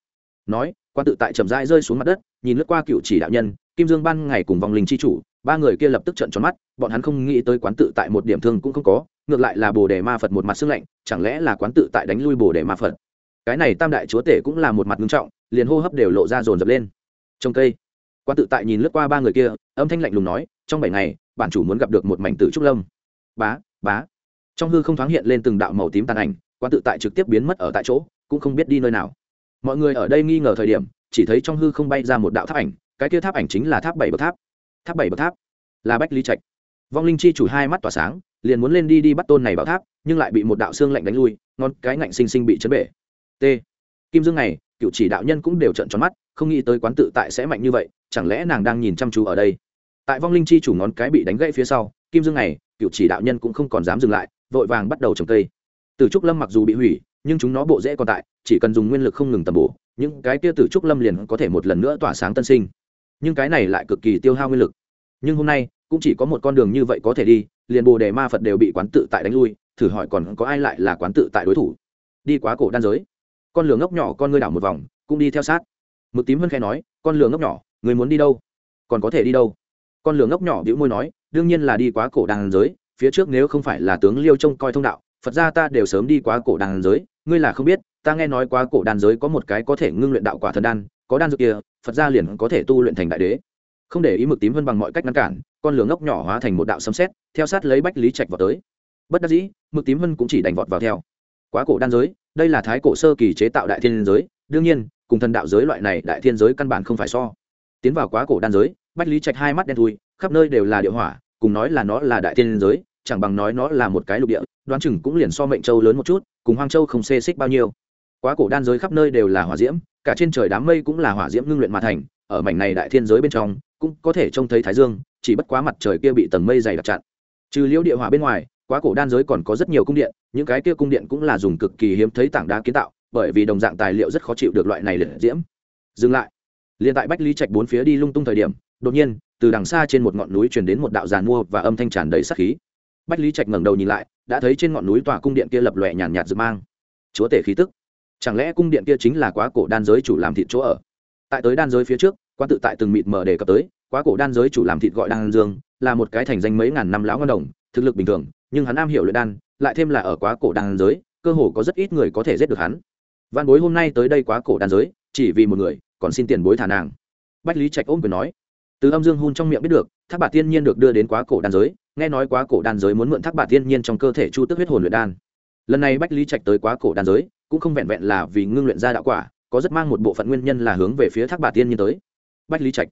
Nói quan tự tại chậm rãi rơi xuống mặt đất, nhìn lướt qua cựu chỉ đạo nhân, kim dương ban ngày cùng vòng linh chi chủ ba người kia lập tức trợn tròn mắt, bọn hắn không nghĩ tới quán tự tại một điểm thương cũng không có, ngược lại là bồ đề ma phật một mặt xương lạnh, chẳng lẽ là quán tự tại đánh lui bồ đề ma phật? Cái này tam đại chúa tể cũng là một mặt ngưng trọng, liền hô hấp đều lộ ra dồn dập lên. Trồng cây. Quan tự tại nhìn lướt qua ba người kia, âm thanh lạnh lùng nói, trong bảy ngày, bản chủ muốn gặp được một mảnh tử trúc lâm. Bá bá. Trong hư không thoáng hiện lên từng đạo màu tím tàn ảnh quan tự tại trực tiếp biến mất ở tại chỗ, cũng không biết đi nơi nào. Mọi người ở đây nghi ngờ thời điểm, chỉ thấy trong hư không bay ra một đạo tháp ảnh, cái kia tháp ảnh chính là tháp bảy bậc tháp tháp bảy bậc tháp. Là bách lý trạch. Vong linh chi chủ hai mắt tỏa sáng, liền muốn lên đi đi bắt tôn này bảo tháp, nhưng lại bị một đạo xương lạnh đánh lui ngon cái ngạnh sinh sinh bị chấn bể. T. Kim dương này, cựu chỉ đạo nhân cũng đều trận tròn mắt, không nghĩ tới quán tự tại sẽ mạnh như vậy, chẳng lẽ nàng đang nhìn chăm chú ở đây? Tại vong linh chi chủ ngón cái bị đánh gãy phía sau, kim dương này, cựu chỉ đạo nhân cũng không còn dám dừng lại, vội vàng bắt đầu trồng cây. Từ trúc lâm mặc dù bị hủy, nhưng chúng nó bộ dễ còn tại, chỉ cần dùng nguyên lực không ngừng tầm bổ, những cái kia từ trúc lâm liền có thể một lần nữa tỏa sáng tân sinh nhưng cái này lại cực kỳ tiêu hao nguyên lực. Nhưng hôm nay, cũng chỉ có một con đường như vậy có thể đi, liền bồ đề ma phật đều bị quán tự tại đánh lui, thử hỏi còn có ai lại là quán tự tại đối thủ? Đi quá cổ đan giới. Con lửa ngốc nhỏ con ngươi đảo một vòng, cũng đi theo sát. Mực tím vân khẽ nói, con lửa ngốc nhỏ, người muốn đi đâu? Còn có thể đi đâu? Con lửa ngốc nhỏ bĩu môi nói, đương nhiên là đi quá cổ đan giới, phía trước nếu không phải là tướng liêu trông coi thông đạo, phật gia ta đều sớm đi quá cổ đan giới, ngươi là không biết, ta nghe nói quá cổ đan giới có một cái có thể ngưng luyện đạo quả thần đan, có đan dược kia phật gia liền có thể tu luyện thành đại đế. Không để ý mực tím vân bằng mọi cách ngăn cản, con lửa ngốc nhỏ hóa thành một đạo sấm xét theo sát lấy bách lý trạch vào tới. Bất đắc dĩ, mực tím vân cũng chỉ đành vọt vào theo. Quá cổ đan giới, đây là thái cổ sơ kỳ chế tạo đại thiên giới, đương nhiên, cùng thần đạo giới loại này đại thiên giới căn bản không phải so. Tiến vào quá cổ đan giới, bách lý trạch hai mắt đen thui, khắp nơi đều là địa hỏa, cùng nói là nó là đại thiên giới, chẳng bằng nói nó là một cái lục địa, đoán chừng cũng liền so mệnh châu lớn một chút, cùng hoang châu không xê xích bao nhiêu quá cổ đan giới khắp nơi đều là hỏa diễm, cả trên trời đám mây cũng là hỏa diễm ngưng luyện mà thành, ở mảnh này đại thiên giới bên trong, cũng có thể trông thấy thái dương, chỉ bất quá mặt trời kia bị tầng mây dày đặc chặn. Trừ liễu địa hỏa bên ngoài, quá cổ đan giới còn có rất nhiều cung điện, những cái kia cung điện cũng là dùng cực kỳ hiếm thấy tảng đá kiến tạo, bởi vì đồng dạng tài liệu rất khó chịu được loại này liệt diễm. Dừng lại. Liền tại bách lý trạch bốn phía đi lung tung thời điểm, đột nhiên, từ đằng xa trên một ngọn núi truyền đến một đạo giàn mua và âm thanh tràn đầy sắc khí. Bách lý trạch ngẩng đầu nhìn lại, đã thấy trên ngọn núi tòa cung điện kia lập lòe nhàn nhạt rực mang. Chúa tể khí tức chẳng lẽ cung điện kia chính là quá cổ đan giới chủ làm thịt chỗ ở? Tại tới đan giới phía trước quan tự tại từng mịt mờ đề cập tới, quá cổ đan giới chủ làm thịt gọi đan dương, là một cái thành danh mấy ngàn năm lão ngân đồng, thực lực bình thường, nhưng hắn am hiểu luyện đan, lại thêm là ở quá cổ đan giới, cơ hồ có rất ít người có thể giết được hắn. Văn bối hôm nay tới đây quá cổ đan giới, chỉ vì một người, còn xin tiền bối thả nàng. Bách lý trạch ôm quyền nói. Từ âm dương hun trong miệng biết được, thác bạc tiên nhiên được đưa đến quá cổ đan giới, nghe nói quá cổ đan giới muốn mượn thác bạc tiên nhiên trong cơ thể chu tức huyết hồn luyện đan. Lần này bách lý trạch tới quá cổ đan giới cũng không vẹn vẹn là vì ngưng luyện ra đạo quả, có rất mang một bộ phận nguyên nhân là hướng về phía thác bà tiên nhiên tới. Bách lý trạch.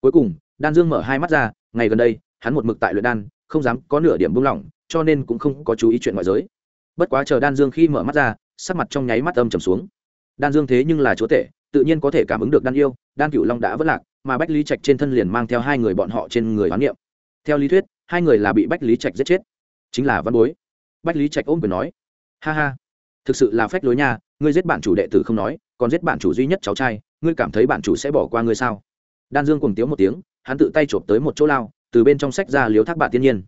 Cuối cùng, đan dương mở hai mắt ra, ngày gần đây, hắn một mực tại luyện đan, không dám có nửa điểm buông lỏng, cho nên cũng không có chú ý chuyện ngoại giới. Bất quá chờ đan dương khi mở mắt ra, sắc mặt trong nháy mắt âm trầm xuống. Đan dương thế nhưng là chúa tể, tự nhiên có thể cảm ứng được đan yêu, đan cựu long đã vất lạc, mà bách lý trạch trên thân liền mang theo hai người bọn họ trên người hoán niệm. Theo lý thuyết, hai người là bị bách lý trạch giết chết. Chính là văn bối. Bách lý trạch ôm quyền nói, ha ha thực sự là phách lối nha, ngươi giết bạn chủ đệ tử không nói, còn giết bạn chủ duy nhất cháu trai, ngươi cảm thấy bạn chủ sẽ bỏ qua ngươi sao? Đan dương cùng tiếng một tiếng, hắn tự tay chộp tới một chỗ lao, từ bên trong sách ra liếu thác bạn tiên nhiên.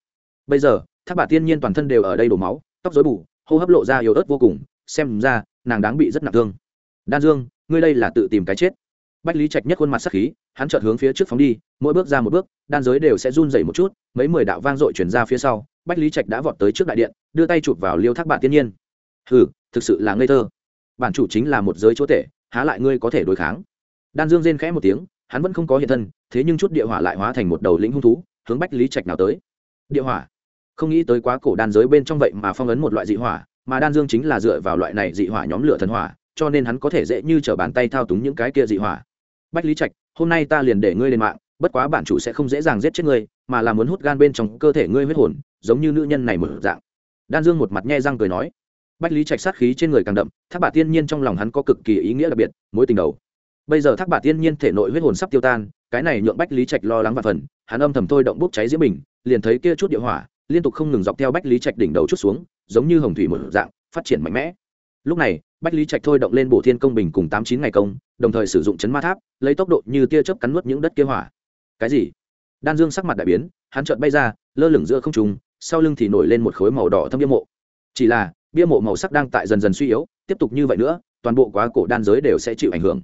Bây giờ, thác bạn tiên nhiên toàn thân đều ở đây đổ máu, tóc dối bù, hô hấp lộ ra yếu ớt vô cùng, xem ra, nàng đáng bị rất nặng thương. Đan dương, ngươi đây là tự tìm cái chết. Bách lý trạch nhất khuôn mặt sắc khí, hắn chợt hướng phía trước phóng đi, mỗi bước ra một bước, đan giới đều sẽ run dày một chút, mấy mười đạo vang dội chuyển ra phía sau, bách lý trạch đã vọt tới trước đại điện, đưa tay chụp vào liêu thác bạn tiên nhiên. Hừ thực sự là ngây thơ. Bản chủ chính là một giới chúa tể, há lại ngươi có thể đối kháng? Đan dương rên khẽ một tiếng, hắn vẫn không có hiện thân, thế nhưng chút địa hỏa lại hóa thành một đầu lĩnh hung thú, hướng bách lý trạch nào tới. Địa hỏa? Không nghĩ tới quá cổ đan giới bên trong vậy mà phong ấn một loại dị hỏa, mà đan dương chính là dựa vào loại này dị hỏa nhóm lửa thần hỏa, cho nên hắn có thể dễ như t r ở bàn tay thao túng những cái kia dị hỏa. Bách lý trạch, hôm nay ta liền để ngươi lên mạng, bất quá bản chủ sẽ không dễ dàng giết chết ngươi, mà là muốn hút gan bên trong cơ thể ngươi huyết hồn, giống như nữ nhân này mở dạng. Đan dương một mặt nhe răng cười nói bách lý trạch sát khí trên người càng đậm, thác bà tiên nhiên trong lòng hắn có cực kỳ ý nghĩa đặc biệt, mối tình đầu. Bây giờ thác bà tiên nhiên thể nội huyết hồn sắp tiêu tan, cái này nhượng bách lý trạch lo lắng và phần, hắn âm thầm thôi động bốc cháy diễm bình, liền thấy kia chút địa hỏa, liên tục không ngừng dọc theo bách lý trạch đỉnh đầu chút xuống, giống như hồng thủy một dạng, phát triển mạnh mẽ. Lúc này, bách lý trạch thôi động lên bổ thiên công bình cùng tám chín ngày công, đồng thời sử dụng chấn ma tháp, lấy tốc độ như tia chớp cắn nuốt những đất kia hỏa. Cái gì? Đan dương sắc mặt đại biến, hắn trợn bay ra, lơ lửng giữa không trùng sau lưng thì nổi lên một khối màu đỏ thâm bia mộ. Chỉ là bia mộ màu sắc đang tại dần dần suy yếu, tiếp tục như vậy nữa, toàn bộ quá cổ đan giới đều sẽ chịu ảnh hưởng.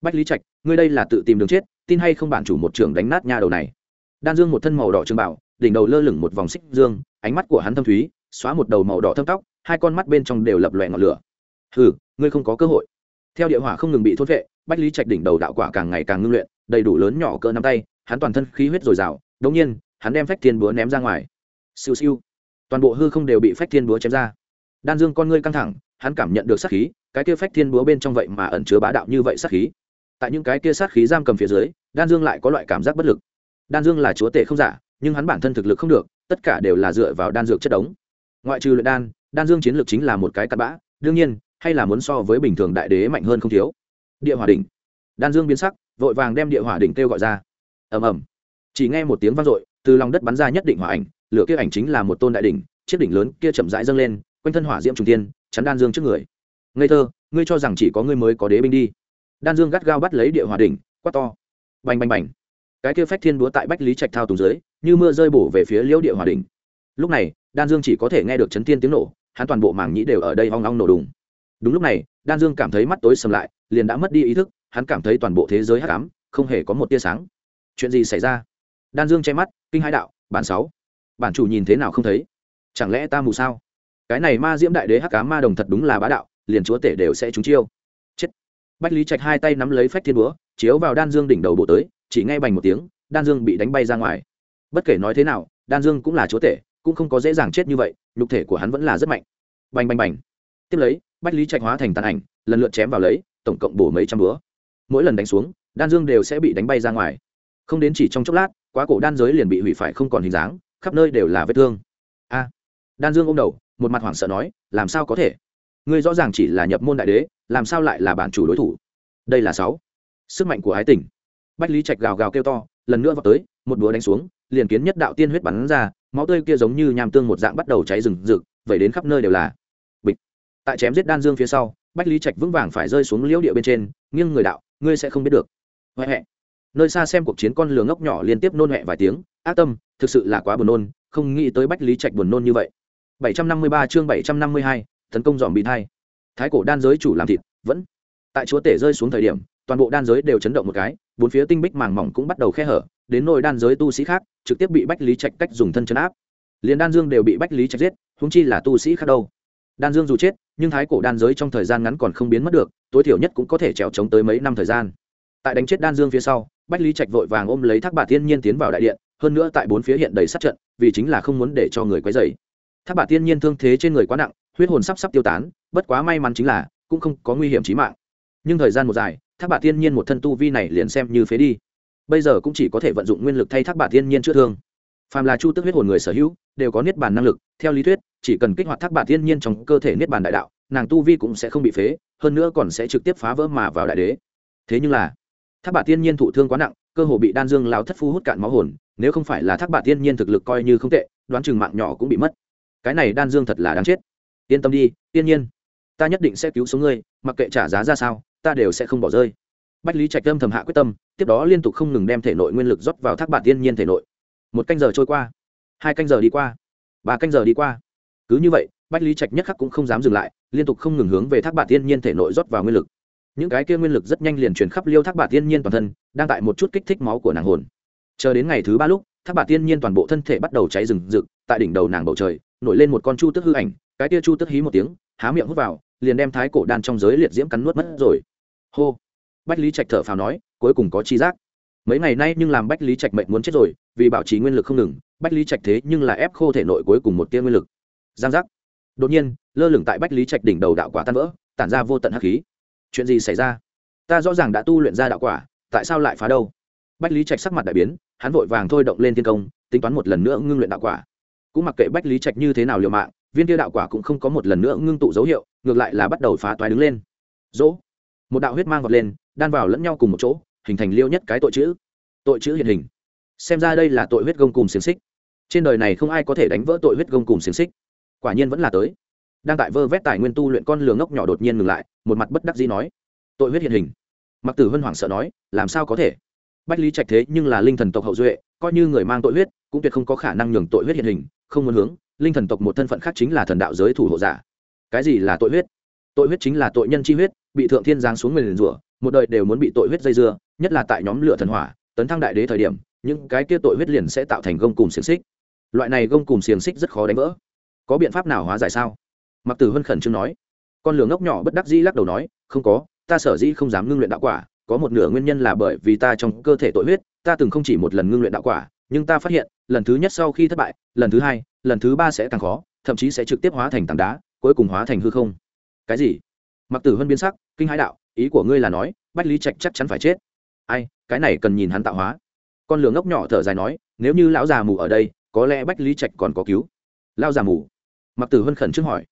Bách lý trạch, ngươi đây là tự tìm đường chết, tin hay không bản chủ một trường đánh nát nha đầu này. Đan dương một thân màu đỏ trường bảo, đỉnh đầu lơ lửng một vòng xích dương, ánh mắt của hắn thâm thúy, xóa một đầu màu đỏ thâm tóc, hai con mắt bên trong đều lập lòe ngọn lửa. Hừ, ngươi không có cơ hội. Theo địa hỏa không ngừng bị thốt vệ, bách lý trạch đỉnh đầu đạo quả càng ngày càng ngưng luyện, đầy đủ lớn nhỏ cỡ nắm tay, hắn toàn thân khí huyết dồi dào đống nhiên, hắn đem phách thiên búa ném ra ngoài. Siêu siêu. Toàn bộ hư không đều bị phách thiên búa chém ra đan dương con ngươi căng thẳng, hắn cảm nhận được sát khí, cái kia phách thiên búa bên trong vậy mà ẩn chứa bá đạo như vậy sát khí. Tại những cái kia sát khí giam cầm phía dưới, đan dương lại có loại cảm giác bất lực. Đan dương là chúa tể không giả, nhưng hắn bản thân thực lực không được, tất cả đều là dựa vào đan dược chất đống. Ngoại trừ luyện đan đan dương chiến lược chính là một cái cặn bã, đương nhiên, hay là muốn so với bình thường đại đế mạnh hơn không thiếu. Địa hỏa đỉnh. Đan dương biến sắc, vội vàng đem địa hỏa đỉnh kêu gọi ra. Ầm ầm. Chỉ nghe một tiếng vang dội, từ lòng đất bắn ra nhất định hỏa ảnh, lửa kia ảnh chính là một tôn đại đỉnh, chiếc đỉnh lớn kia chậm rãi dâng lên quanh thân hỏa diễm trùng tiên, chắn đan dương trước người. Ngây thơ, ngươi cho rằng chỉ có ngươi mới có đế binh đi. Đan dương gắt gao bắt lấy địa hỏa đỉnh, quát to. Bành bành bành. Cái kia phách thiên búa tại bách lý trạch thao tùng dưới, như mưa rơi bổ về phía liễu địa hỏa đỉnh. Lúc này, đan dương chỉ có thể nghe được chấn tiên tiếng nổ, hắn toàn bộ mảng nhĩ đều ở đây hoang long nổ đùng. Đúng lúc này, đan dương cảm thấy mắt tối sầm lại, liền đã mất đi ý thức, hắn cảm thấy toàn bộ thế giới hắc ám, không hề có một tia sáng. Chuyện gì xảy ra? Đan dương che mắt, kinh hai đạo, bản sáu. Bản chủ nhìn thế nào không thấy? Chẳng lẽ ta mù sao? Cái này ma diễm đại đế hắc cá ma đồng thật đúng là bá đạo, liền chúa tể đều sẽ trúng chiêu. Chết. Bách lý trạch hai tay nắm lấy phách thiên búa, chiếu vào đan dương đỉnh đầu bộ tới, chỉ ngay bành một tiếng, đan dương bị đánh bay ra ngoài. Bất kể nói thế nào, đan dương cũng là chúa tể, cũng không có dễ dàng chết như vậy, nhục thể của hắn vẫn là rất mạnh. Bành bành bành. Tiếp lấy, bách lý trạch hóa thành tàn ảnh, lần lượt chém vào lấy, tổng cộng bổ mấy trăm búa. Mỗi lần đánh xuống, đan dương đều sẽ bị đánh bay ra ngoài. Không đến chỉ trong chốc lát, quá cổ đan giới liền bị hủy phải không còn hình dáng, khắp nơi đều là vết thương. A. Đan dương ôm đầu một mặt hoảng sợ nói, làm sao có thể? Ngươi rõ ràng chỉ là nhập môn đại đế, làm sao lại là bản chủ đối thủ? Đây là sáu. Sức mạnh của ái tình. Bách lý trạch gào gào kêu to, lần nữa vào tới, một búa đánh xuống, liền kiến nhất đạo tiên huyết bắn ra, máu tươi kia giống như nham tương một dạng bắt đầu cháy rừng rực vậy đến khắp nơi đều là. Bịch. Tại chém giết đan dương phía sau, bách lý trạch vững vàng phải rơi xuống liễu địa bên trên, nghiêng người đạo, ngươi sẽ không biết được. Huệ huệ nơi xa xem cuộc chiến con lừa ngốc nhỏ liên tiếp nôn huệ vài tiếng, ác tâm, thực sự là quá buồn nôn, không nghĩ tới bách lý trạch buồn nôn như vậy. 753 chương 752, tấn công dòm bị thai thái cổ đan giới chủ làm thịt vẫn. Tại chúa tể rơi xuống thời điểm toàn bộ đan giới đều chấn động một cái bốn phía tinh bích màng mỏng cũng bắt đầu khe hở đến nỗi đan giới tu sĩ khác trực tiếp bị bách lý trạch cách dùng thân chấn áp. Liền đan dương đều bị bách lý trạch giết huống chi là tu sĩ khác đâu. Đan dương dù chết nhưng thái cổ đan giới trong thời gian ngắn còn không biến mất được tối thiểu nhất cũng có thể trèo trống tới mấy năm thời gian. Tại đánh chết đan dương phía sau bách lý trạch vội vàng ôm lấy thác bà tiên nhiên tiến vào đại điện hơn nữa tại bốn phía hiện đầy sát trận vì chính là không muốn để cho người quấy rầy. Tháp bà tiên nhiên thương thế trên người quá nặng, huyết hồn sắp sắp tiêu tán, bất quá may mắn chính là, cũng không có nguy hiểm trí mạng. Nhưng thời gian một dài Tháp bà tiên nhiên một thân tu vi này liền xem như phế đi. Bây giờ cũng chỉ có thể vận dụng nguyên lực thay thác bà tiên nhiên chữa thương. Phàm là chu tức huyết hồn người sở hữu, đều có niết bàn năng lực, theo lý thuyết, chỉ cần kích hoạt thác bà tiên nhiên trong cơ thể niết bàn đại đạo, nàng tu vi cũng sẽ không bị phế, hơn nữa còn sẽ trực tiếp phá vỡ mà vào đại đế. Thế nhưng là, thác bà tiên nhiên thụ thương quá nặng, cơ hồ bị đan dương lao thất phu hút cạn máu hồn, nếu không phải là thác bà tiên nhiên thực lực coi như không tệ, đoán chừng mạng nhỏ cũng bị mất cái này đan dương thật là đáng chết. Yên tâm đi, yên nhiên. Ta nhất định sẽ cứu sống ngươi, mặc kệ trả giá ra sao, ta đều sẽ không bỏ rơi. Bách lý trạch tâm thầm hạ quyết tâm, tiếp đó liên tục không ngừng đem thể nội nguyên lực rót vào thác bản tiên nhiên thể nội. Một canh giờ trôi qua, hai canh giờ đi qua, ba canh giờ đi qua. Cứ như vậy, bách lý trạch nhất khắc cũng không dám dừng lại, liên tục không ngừng hướng về thác bản tiên nhiên thể nội rót vào nguyên lực. Những cái kia nguyên lực rất nhanh liền chuyển khắp liêu thác bản tiên nhiên toàn thân, đang tại một chút kích thích máu của nàng hồn. Chờ đến ngày thứ ba lúc, thác bản tiên nhiên toàn bộ thân thể bắt đầu cháy rừng rực, tại đỉnh đầu nàng bầu trời nổi lên một con chu tức hư ảnh, cái tia chu tức hí một tiếng, há miệng hút vào, liền đem thái cổ đan trong giới liệt diễm cắn nuốt mất rồi. Hô. Bách lý trạch thở phào nói, cuối cùng có chi giác. Mấy ngày nay nhưng làm bách lý trạch mệnh muốn chết rồi, vì bảo trì nguyên lực không ngừng, bách lý trạch thế nhưng là ép khô thể nội cuối cùng một tia nguyên lực. Giang giác. Đột nhiên, lơ lửng tại bách lý trạch đỉnh đầu đạo quả tan vỡ, tản ra vô tận hắc khí. Chuyện gì xảy ra? Ta rõ ràng đã tu luyện ra đạo quả, tại sao lại phá đâu? Bách lý trạch sắc mặt đại biến, hắn vội vàng thôi động lên thiên công, tính toán một lần nữa ngưng luyện đạo quả cũng mặc kệ bách lý trạch như thế nào liều mạng, viên tiêu đạo quả cũng không có một lần nữa ngưng tụ dấu hiệu, ngược lại là bắt đầu phá toái đứng lên. Dỗ. Một đạo huyết mang vọt lên, đan vào lẫn nhau cùng một chỗ, hình thành liêu nhất cái tội chữ. Tội chữ hiện hình. Xem ra đây là tội huyết gông cùng xiềng xích. Trên đời này không ai có thể đánh vỡ tội huyết gông cùng xiềng xích. Quả nhiên vẫn là tới. Đang tại vơ vét tài nguyên tu luyện con lường ngốc nhỏ đột nhiên ngừng lại, một mặt bất đắc dĩ nói. Tội huyết hiện hình. Mặc tử hân hoảng sợ nói, làm sao có thể? Bách lý trạch thế nhưng là linh thần tộc hậu duệ, coi như người mang tội huyết, cũng tuyệt không có khả năng nhường tội huyết hiện hình không muốn hướng, linh thần tộc một thân phận khác chính là thần đạo giới thủ hộ giả. Cái gì là tội huyết? Tội huyết chính là tội nhân chi huyết, bị thượng thiên giáng xuống nguyền rủa, một đời đều muốn bị tội huyết dây dưa, nhất là tại nhóm lửa thần hỏa, tấn thăng đại đế thời điểm, những cái kia tội huyết liền sẽ tạo thành gông cùng xiềng xích. Loại này gông cùng xiềng xích rất khó đánh vỡ. Có biện pháp nào hóa giải sao? Mặc tử hân khẩn trương nói. Con lửa ngốc nhỏ bất đắc dĩ lắc đầu nói, không có, ta sở dĩ không dám ngưng luyện đạo quả, có một nửa nguyên nhân là bởi vì ta trong cơ thể tội huyết, ta từng không chỉ một lần ngưng luyện đạo quả nhưng ta phát hiện, lần thứ nhất sau khi thất bại, lần thứ hai, lần thứ ba sẽ càng khó, thậm chí sẽ trực tiếp hóa thành tảng đá, cuối cùng hóa thành hư không. Cái gì? Mặc tử hân biến sắc, kinh hãi đạo, ý của ngươi là nói, bách lý trạch chắc chắn phải chết. Ai, cái này cần nhìn hắn tạo hóa. Con lửa ngốc nhỏ thở dài nói, nếu như lão già mù ở đây, có lẽ bách lý trạch còn có cứu. Lao già mù? Mặc tử hân khẩn trước hỏi.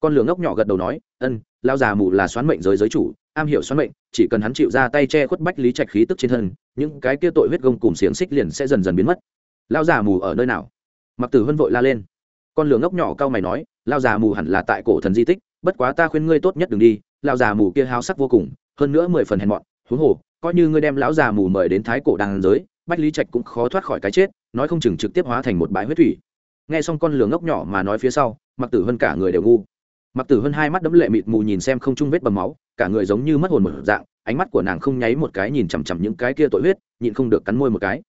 Con lửa ngốc nhỏ gật đầu nói ân lao già mù là xoán mệnh giới giới chủ am hiểu xoắn mệnh, chỉ cần hắn chịu ra tay che khuất bách lý trạch khí tức trên thân, những cái kia tội huyết gông cùng xiềng xích liền sẽ dần dần biến mất. Lao già mù ở nơi nào? Mặc tử hân vội la lên. Con lửa ngốc nhỏ cao mày nói lao già mù hẳn là tại cổ thần di tích, bất quá ta khuyên ngươi tốt nhất đừng đi lao già mù kia hao sắc vô cùng, hơn nữa mười phần hèn mọn, huống hồ, coi như ngươi đem lão già mù mời đến thái cổ đàn giới, bách lý trạch cũng khó thoát khỏi cái chết, nói không chừng trực tiếp hóa thành một bãi huyết thủy. Nghe xong con lửa ngốc nhỏ mà nói phía sau, mặc tử hơn cả người đều ngu. Mặc tử hơn hai mắt đấm lệ mịt mù nhìn xem không trung vết bầm máu cả người giống như mất hồn một dạng, ánh mắt của nàng không nháy một cái nhìn chằm chằm những cái kia tội huyết, nhịn không được cắn môi một cái.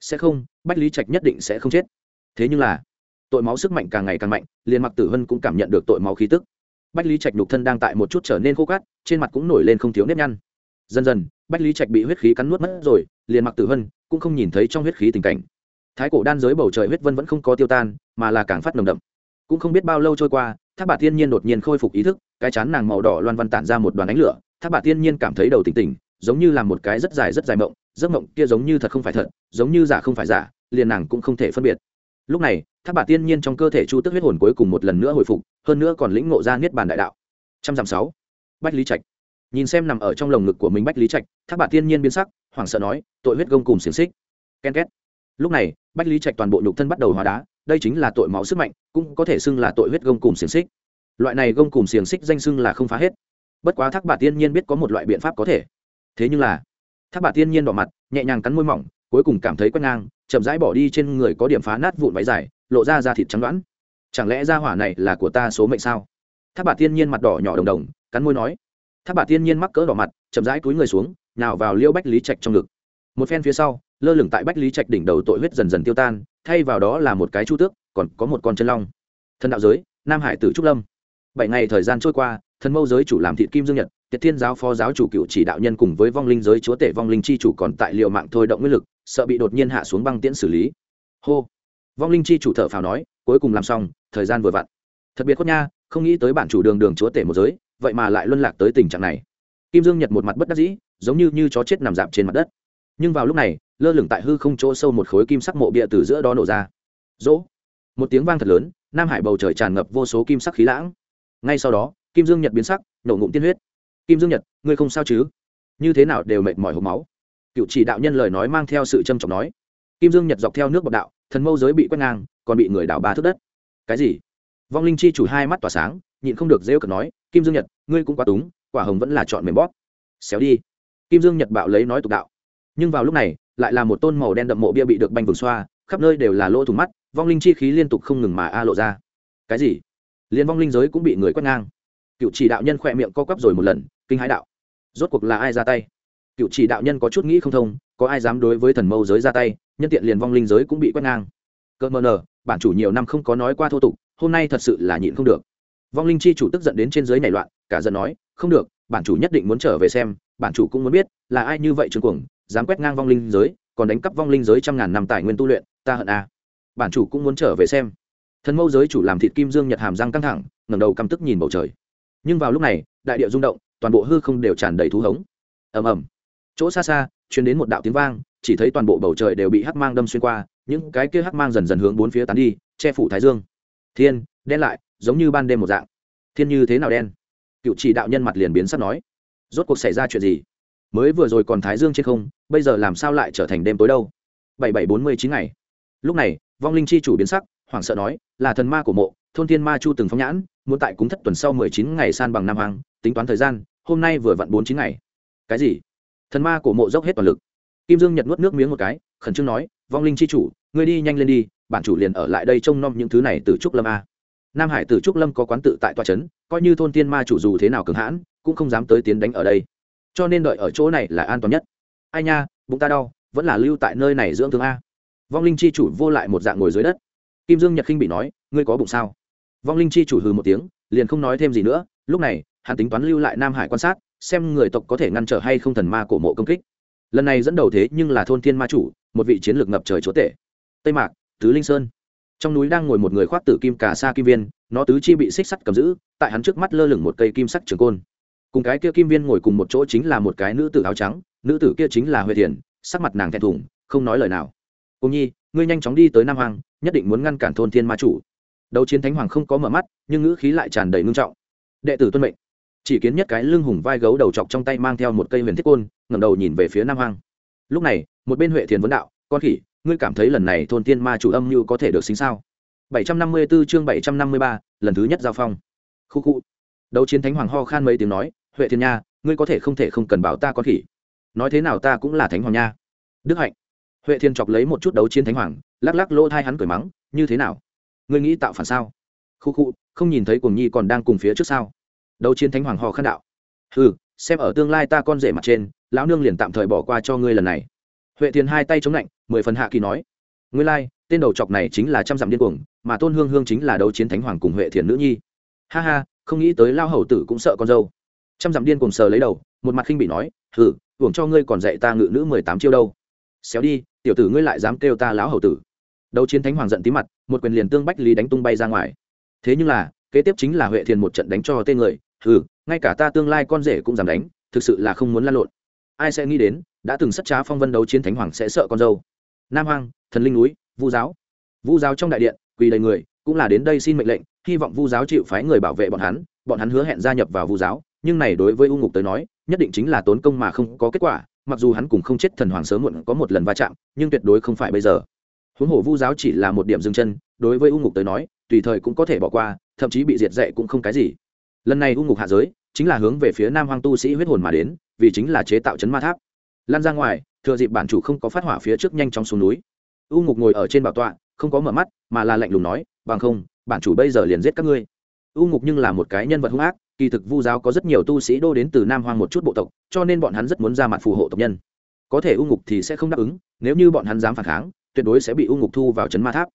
Sẽ không, bách lý trạch nhất định sẽ không chết. Thế nhưng là, tội máu sức mạnh càng ngày càng mạnh, liền mặc tử hân cũng cảm nhận được tội máu khí tức. Bách lý trạch nhục thân đang tại một chút trở nên khô cát, trên mặt cũng nổi lên không thiếu nếp nhăn. Dần dần, bách lý trạch bị huyết khí cắn nuốt mất rồi, liền mặc tử hân cũng không nhìn thấy trong huyết khí tình cảnh. Thái cổ đan giới bầu trời huyết vân vẫn không có tiêu tan, mà là càng phát nồng đậm. Cũng không biết bao lâu trôi qua thác bà thiên nhiên đột nhiên khôi phục ý thức, cái chán nàng màu đỏ loan văn tản ra một đoàn ánh lửa, thác bà thiên nhiên cảm thấy đầu tỉnh tỉnh, giống như là một cái rất dài rất dài mộng, giấc mộng kia giống như thật không phải thật, giống như giả không phải giả, liền nàng cũng không thể phân biệt. Lúc này, thác bà tiên nhiên trong cơ thể chu tức huyết hồn cuối cùng một lần nữa hồi phục, hơn nữa còn lĩnh ngộ ra niết bàn đại đạo. Trăm dặm sáu, bách lý trạch. Nhìn xem nằm ở trong lồng ngực của mình bách lý trạch, thác bà tiên nhiên biến sắc, hoảng sợ nói, tội huyết gông cùng xiềng xích. Ken két. Lúc này, bách lý trạch toàn bộ nhục thân bắt đầu hóa đá đây chính là tội máu sức mạnh, cũng có thể xưng là tội huyết gông cùng xiềng xích. Loại này gông cùng xiềng xích danh xưng là không phá hết. Bất quá thác bà tiên nhiên biết có một loại biện pháp có thể. Thế nhưng là, thác bà tiên nhiên đỏ mặt, nhẹ nhàng cắn môi mỏng, cuối cùng cảm thấy quét ngang, chậm rãi bỏ đi trên người có điểm phá nát vụn váy dài, lộ ra da thịt trắng đoãn. Chẳng lẽ ra hỏa này là của ta số mệnh sao? Thác bà tiên nhiên mặt đỏ nhỏ đồng đồng, cắn môi nói. Thác bà tiên nhiên mắc cỡ đỏ mặt, chậm rãi cúi người xuống nào vào liêu bách lý trạch trong ngực. Một phen phía sau, lơ lửng tại bách lý trạch đỉnh đầu tội huyết dần dần tiêu tan thay vào đó là một cái chu tước, còn có một con chân long. Thần đạo giới, nam hải tử trúc lâm. Bảy ngày thời gian trôi qua, thần mâu giới chủ làm thị kim dương nhật, tiệt thiên giáo phó giáo chủ cựu chỉ đạo nhân cùng với vong linh giới chúa tể vong linh chi chủ còn tại liệu mạng thôi động nguyên lực, sợ bị đột nhiên hạ xuống băng tiễn xử lý. Hô. Vong linh chi chủ thở phào nói, cuối cùng làm xong, thời gian vừa vặn. Thật biệt khuất nha, không nghĩ tới bản chủ đường đường chúa tể một giới, vậy mà lại luân lạc tới tình trạng này. Kim dương nhật một mặt bất đắc dĩ, giống như như chó chết nằm dạp trên mặt đất. Nhưng vào lúc này lơ lửng tại hư không chỗ sâu một khối kim sắc mộ bia từ giữa đó nổ ra. Dỗ một tiếng vang thật lớn, nam hải bầu trời tràn ngập vô số kim sắc khí lãng. Ngay sau đó, kim dương nhật biến sắc, nổ ngụm tiên huyết. Kim dương nhật, ngươi không sao chứ? Như thế nào đều mệt mỏi hộp máu. Cựu chỉ đạo nhân lời nói mang theo sự trâm trọng nói. Kim dương nhật dọc theo nước bọc đạo, thần mâu giới bị quét ngang, còn bị người đảo ba thước đất. Cái gì? Vong linh chi chủ hai mắt tỏa sáng, nhịn không được rêu cực nói, kim dương nhật, ngươi cũng quá túng, quả hồng vẫn là chọn mềm bóp. Xéo đi. Kim dương nhật bạo lấy nói tục đạo. Nhưng vào lúc này lại là một tôn màu đen đậm mộ bia bị được banh vừng xoa, khắp nơi đều là lỗ thủng mắt, vong linh chi khí liên tục không ngừng mà a lộ ra. Cái gì? Liên vong linh giới cũng bị người quét ngang. Cựu chỉ đạo nhân khỏe miệng co quắp rồi một lần, kinh hãi đạo. Rốt cuộc là ai ra tay? Cựu chỉ đạo nhân có chút nghĩ không thông, có ai dám đối với thần mâu giới ra tay, nhân tiện liền vong linh giới cũng bị quét ngang. Cơ mờ nờ, bản chủ nhiều năm không có nói qua thô tục, hôm nay thật sự là nhịn không được. Vong linh chi chủ tức giận đến trên giới nảy loạn, cả giận nói, không được, bản chủ nhất định muốn trở về xem, bản chủ cũng muốn biết, là ai như vậy trương cuồng dám quét ngang vong linh giới, còn đánh cắp vong linh giới trăm ngàn năm tài nguyên tu luyện, ta hận a. Bản chủ cũng muốn trở về xem. Thần mâu giới chủ làm thịt kim dương nhật hàm răng căng thẳng, ngẩng đầu căm tức nhìn bầu trời. Nhưng vào lúc này, đại địa rung động, toàn bộ hư không đều tràn đầy thú hống. Ầm ầm. Chỗ xa xa, truyền đến một đạo tiếng vang, chỉ thấy toàn bộ bầu trời đều bị hắc mang đâm xuyên qua, những cái kia hắc mang dần dần hướng bốn phía tán đi, che phủ thái dương. Thiên, đen lại, giống như ban đêm một dạng. Thiên như thế nào đen? Cựu chỉ đạo nhân mặt liền biến sắp nói. Rốt cuộc xảy ra chuyện gì? Mới vừa rồi còn thái dương trên không, bây giờ làm sao lại trở thành đêm tối đâu? Bảy bảy bốn mươi chín ngày. Lúc này, vong linh chi chủ biến sắc, hoảng sợ nói, là thần ma của mộ, thôn thiên ma chu từng phóng nhãn, muốn tại cúng thất tuần sau mười chín ngày san bằng nam hoàng tính toán thời gian, hôm nay vừa vặn bốn chín ngày. Cái gì? Thần ma của mộ dốc hết toàn lực. Kim dương nhật nuốt nước miếng một cái, khẩn trương nói, vong linh chi chủ, ngươi đi nhanh lên đi, bản chủ liền ở lại đây trông nom những thứ này từ trúc lâm a. Nam hải từ trúc lâm có quán tự tại toa trấn coi như thôn tiên ma chủ dù thế nào cường hãn, cũng không dám tới tiến đánh ở đây cho nên đợi ở chỗ này là an toàn nhất. Ai nha, bụng ta đau, vẫn là lưu tại nơi này dưỡng thương a. Vong linh chi chủ vô lại một dạng ngồi dưới đất. Kim dương nhật khinh bị nói, ngươi có bụng sao? Vong linh chi chủ hừ một tiếng, liền không nói thêm gì nữa, lúc này, hắn tính toán lưu lại nam hải quan sát, xem người tộc có thể ngăn trở hay không thần ma cổ mộ công kích. Lần này dẫn đầu thế nhưng là thôn thiên ma chủ, một vị chiến lược ngập trời chúa tể. Tây mạc, tứ linh sơn. Trong núi đang ngồi một người khoác tử kim cà sa kim viên, nó tứ chi bị xích sắt cầm giữ, tại hắn trước mắt lơ lửng một cây kim sắc trường côn cùng cái kia kim viên ngồi cùng một chỗ chính là một cái nữ tử áo trắng nữ tử kia chính là huệ thiền sắc mặt nàng thẹn thùng không nói lời nào. Cô nhi ngươi nhanh chóng đi tới nam hoàng nhất định muốn ngăn cản thôn thiên ma chủ. Đấu chiến thánh hoàng không có mở mắt nhưng ngữ khí lại tràn đầy ngưng trọng. Đệ tử tuân mệnh. Chỉ kiến nhất cái lưng hùng vai gấu đầu chọc trong tay mang theo một cây huyền thiết côn ngẩng đầu nhìn về phía nam hoàng lúc này một bên huệ thiền vấn đạo con khỉ ngươi cảm thấy lần này thôn thiên ma chủ âm như có thể được xính sao? 754 chương 753, lần thứ nhất giao phong. Khu khu đấu chiến thánh hoàng ho khan mấy tiếng nói huệ thiên nha ngươi có thể không thể không cần bảo ta con khỉ. Nói thế nào ta cũng là thánh hoàng nha. Đức hạnh. Huệ thiên chọc lấy một chút đấu chiến thánh hoàng lắc lắc lỗ thai hắn cười mắng như thế nào? Ngươi nghĩ tạo phản sao? Khu khu không nhìn thấy cuồng nhi còn đang cùng phía trước sao? Đấu chiến thánh hoàng ho khan đạo ừ xem ở tương lai ta con rể mặt trên lão nương liền tạm thời bỏ qua cho ngươi lần này. Huệ thiên hai tay chống lạnh mười phần hạ kỳ nói ngươi lai、like, tên đầu chọc này chính là trăm dặm điên cuồng mà tôn hương hương chính là đấu chiến thánh hoàng cùng huệ thiền nữ nhi. Ha ha không nghĩ tới lao hầu tử cũng sợ con dâu. Trăm dặm điên cuồng sờ lấy đầu, một mặt khinh bị nói hử hưởng cho ngươi còn dạy ta ngự nữ mười tám chiêu đâu. Xéo đi, tiểu tử ngươi lại dám kêu ta lão hầu tử. Đấu chiến thánh hoàng giận tí mặt, một quyền liền tương bách lý đánh tung bay ra ngoài. Thế nhưng là, kế tiếp chính là huệ thiền một trận đánh cho tên người, hừ, ngay cả ta tương lai con rể cũng dám đánh, thực sự là không muốn lan lộn. Ai sẽ nghĩ đến, đã từng sắt trá phong vân đấu chiến thánh hoàng sẽ sợ con dâu. Nam hoàng thần linh núi, vu giáo. Vu giáo trong đại điện, quỳ đầy người cũng là đến đây xin mệnh lệnh, hy vọng vu giáo chịu phái người bảo vệ bọn hắn bọn hắn hứa hẹn gia nhập vào vu giáo, nhưng này đối với u ngục tới nói, nhất định chính là tốn công mà không có kết quả, mặc dù hắn cùng không chết thần hoàng sớm muộn có một lần va chạm, nhưng tuyệt đối không phải bây giờ. Huống hồ vu giáo chỉ là một điểm dừng chân, đối với u ngục tới nói, tùy thời cũng có thể bỏ qua, thậm chí bị diệt dạy cũng không cái gì. Lần này u ngục hạ giới, chính là hướng về phía nam hoang tu sĩ huyết hồn mà đến, vì chính là chế tạo chấn ma tháp. Lan ra ngoài, thừa dịp bản chủ không có phát hỏa phía trước nhanh chóng xuống núi. U ngục ngồi ở trên bảo tọa không có mở mắt, mà là lạnh lùng nói, bằng không, bản chủ bây giờ liền giết các ngươi. U ngục nhưng là một cái nhân vật hung ác, kỳ thực vu giáo có rất nhiều tu sĩ đô đến từ nam hoang một chút bộ tộc, cho nên bọn hắn rất muốn ra mặt phù hộ tộc nhân. Có thể u ngục thì sẽ không đáp ứng, nếu như bọn hắn dám phản kháng, tuyệt đối sẽ bị u ngục thu vào c ma tháp.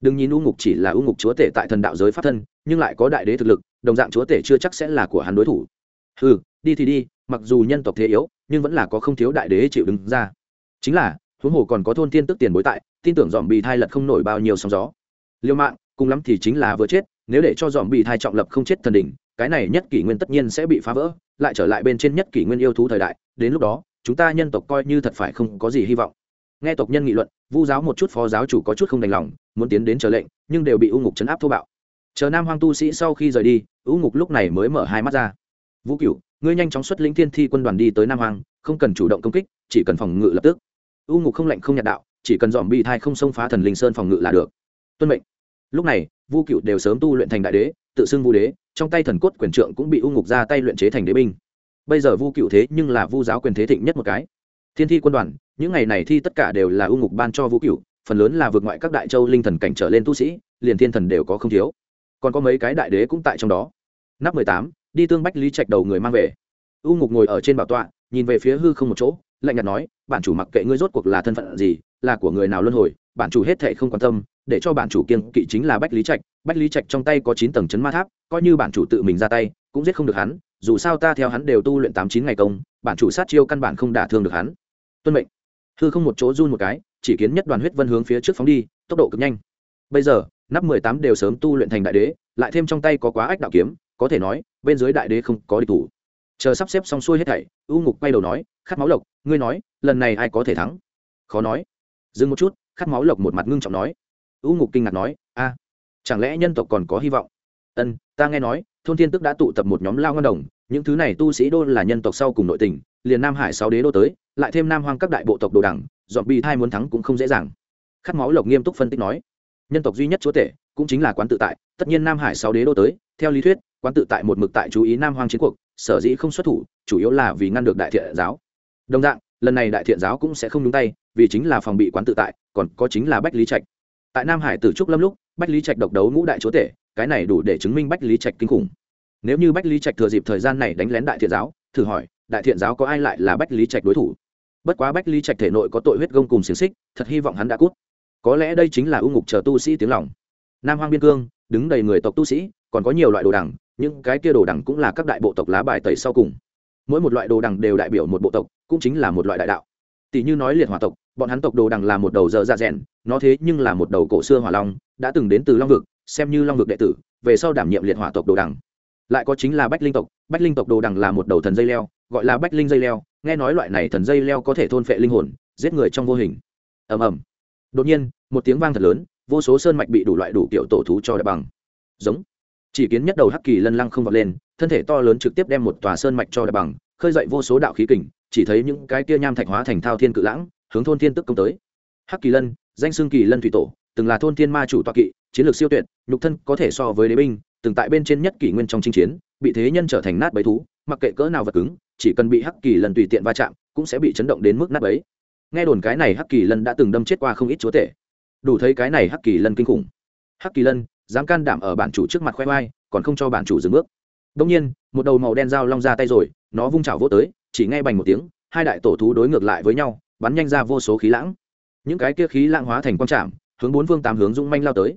Đừng nhìn u ngục chỉ là u ngục chúa tể tại thần đạo giới pháp thân, nhưng lại có đại đế thực lực, đồng dạng chúa tể chưa chắc sẽ là của hắn đối thủ. Ừ đi thì đi, mặc dù nhân tộc thế yếu, nhưng vẫn là có không thiếu đại đế chịu đứng ra. Chính là, huống hồ còn có thôn tiên tức tiền bối tại tin tưởng dòm bị thai lật không nổi bao nhiêu sóng gió. Liêu mạng, cùng lắm thì chính là vừa chết, nếu để cho dòm bị thai trọng lập không chết thần đỉnh, cái này nhất kỷ nguyên tất nhiên sẽ bị phá vỡ, lại trở lại bên trên nhất kỷ nguyên yêu thú thời đại, đến lúc đó, chúng ta nhân tộc coi như thật phải không có gì hy vọng. Nghe tộc nhân nghị luận, vu giáo một chút phó giáo chủ có chút không đành lòng, muốn tiến đến chờ lệnh, nhưng đều bị u ngục chấn áp thô bạo. Chờ nam hoang tu sĩ sau khi rời đi, u ngục lúc này mới mở hai mắt ra. Vũ cửu, ngươi nhanh chóng xuất lĩnh thiên thi quân đoàn đi tới nam hoang, không cần chủ động công kích, chỉ cần phòng ngự lập tức. U ngục không lạnh không nhạt đạo chỉ cần dòm bị thai không xông phá thần linh sơn phòng ngự là được. Tuân mệnh. Lúc này, vu cựu đều sớm tu luyện thành đại đế, tự xưng vu đế, trong tay thần cốt quyền trượng cũng bị u ngục ra tay luyện chế thành đế binh. Bây giờ vu cựu thế nhưng là vu giáo quyền thế thịnh nhất một cái. Thiên thi quân đoàn, những ngày này thi tất cả đều là u ngục ban cho vu cựu phần lớn là vượt ngoại các đại châu linh thần cảnh trở lên tu sĩ, liền thiên thần đều có không thiếu. Còn có mấy cái đại đế cũng tại trong đó. Nắp mười tám, đi tương bách lý trạch đầu người mang về. U ngục ngồi ở trên bảo tọa, nhìn về phía hư không một chỗ, lạnh nhạt nói bản chủ mặc kệ ngươi rốt cuộc là thân phận gì là của người nào luân hồi, bản chủ hết thệ không quan tâm, để cho bản chủ kiên kỵ chính là bách lý trạch. Bách lý trạch trong tay có chín tầng chấn ma tháp, coi như bản chủ tự mình ra tay, cũng giết không được hắn, dù sao ta theo hắn đều tu luyện tám chín ngày công, bản chủ sát chiêu căn bản không đả thương được hắn. Tuân mệnh. Hư không một chỗ run một cái, chỉ kiến nhất đoàn huyết vân hướng phía trước phóng đi, tốc độ cực nhanh. Bây giờ, nắp mười tám đều sớm tu luyện thành đại đế, lại thêm trong tay có quá ách đạo kiếm, có thể nói, bên dưới đại đế không có địch thủ. Chờ sắp xếp xong xuôi hết thảy, u ngục quay đầu nói, khát máu lộc, ngươi nói, lần này ai có thể thắng? Khó nói dừng một chút, khát máu lộc một mặt ngưng trọng nói. U ngục kinh ngạc nói, a, chẳng lẽ nhân tộc còn có hy vọng? Ân ta nghe nói, thôn thiên tức đã tụ tập một nhóm lao ngân đồng, những thứ này tu sĩ đô là nhân tộc sau cùng nội tình, liền nam hải sáu đế đô tới, lại thêm nam hoang các đại bộ tộc đồ đẳng, dọn bị thai muốn thắng cũng không dễ dàng. Khát máu lộc nghiêm túc phân tích nói. Nhân tộc duy nhất chúa tể, cũng chính là quán tự tại, tất nhiên nam hải sáu đế đô tới, theo lý thuyết, quán tự tại một mực tại chú ý nam hoang chiến cuộc, sở dĩ không xuất thủ, chủ yếu là vì ngăn được đại thiện giáo. Đồng dạng, lần này đại thiện giáo cũng sẽ không đúng tay vì chính là phòng bị quán tự tại, còn có chính là bách lý trạch. Tại nam hải tử trúc lâm lúc, bách lý trạch độc đấu ngũ đại chúa tể, cái này đủ để chứng minh bách lý trạch kinh khủng. Nếu như bách lý trạch thừa dịp thời gian này đánh lén đại thiện giáo, thử hỏi, đại thiện giáo có ai lại là bách lý trạch đối thủ? Bất quá bách lý trạch thể nội có tội huyết gông cùng xiềng xích, thật hy vọng hắn đã cút. Có lẽ đây chính là ưu ngục chờ tu sĩ tiếng lòng. Nam hoang biên cương, đứng đầy người tộc tu sĩ, còn có nhiều loại đồ đằng, những cái kia đồ đằng cũng là các đại bộ tộc lá bài tẩy sau cùng. Mỗi một loại đồ đằng đều đại biểu một bộ tộc, cũng chính là một loại đại đạo. Tỷ như nói liệt hỏa tộc bọn hắn tộc đồ đằng là một đầu dơ dạ rèn, nó thế nhưng là một đầu cổ xưa hỏa long, đã từng đến từ long vực, xem như long vực đệ tử, về sau đảm nhiệm liệt hỏa tộc đồ đằng. Lại có chính là bách linh tộc, bách linh tộc đồ đằng là một đầu thần dây leo, gọi là bách linh dây leo, nghe nói loại này thần dây leo có thể thôn phệ linh hồn, giết người trong vô hình. Ầm ầm. Đột nhiên, một tiếng vang thật lớn, vô số sơn mạch bị đủ loại đủ kiểu tổ thú cho đại bằng. Giống. Chỉ kiến nhất đầu hắc kỳ lân lăng không vọt lên, thân thể to lớn trực tiếp đem một tòa sơn mạch cho đại bằng, khơi dậy vô số đạo khí kình, chỉ thấy những cái kia nham thạch hóa thành thao thiên cự lãng hướng thôn thiên tức công tới. Hắc kỳ lân, danh xương kỳ lân thủy tổ, từng là thôn thiên ma chủ toa kỵ, chiến lược siêu tuyệt, nhục thân có thể so với đế binh, từng tại bên trên nhất kỷ nguyên trong chinh chiến, bị thế nhân trở thành nát bấy thú, mặc kệ cỡ nào vật cứng, chỉ cần bị hắc kỳ lân tùy tiện va chạm, cũng sẽ bị chấn động đến mức nát bấy. Nghe đồn cái này hắc kỳ lân đã từng đâm chết qua không ít chúa tể. Đủ thấy cái này hắc kỳ lân kinh khủng. Hắc kỳ lân, dám can đảm ở bản chủ trước mặt khoe khoai còn không cho bản chủ dừng bước. Đông nhiên, một đầu màu đen dao long ra tay rồi, nó vung chảo vô tới, chỉ nghe bành một tiếng, hai đại tổ thú đối ngược lại với nhau bắn nhanh ra vô số khí lãng. Những cái kia khí lãng hóa thành quang trạm, hướng bốn phương tám hướng dũng manh lao tới.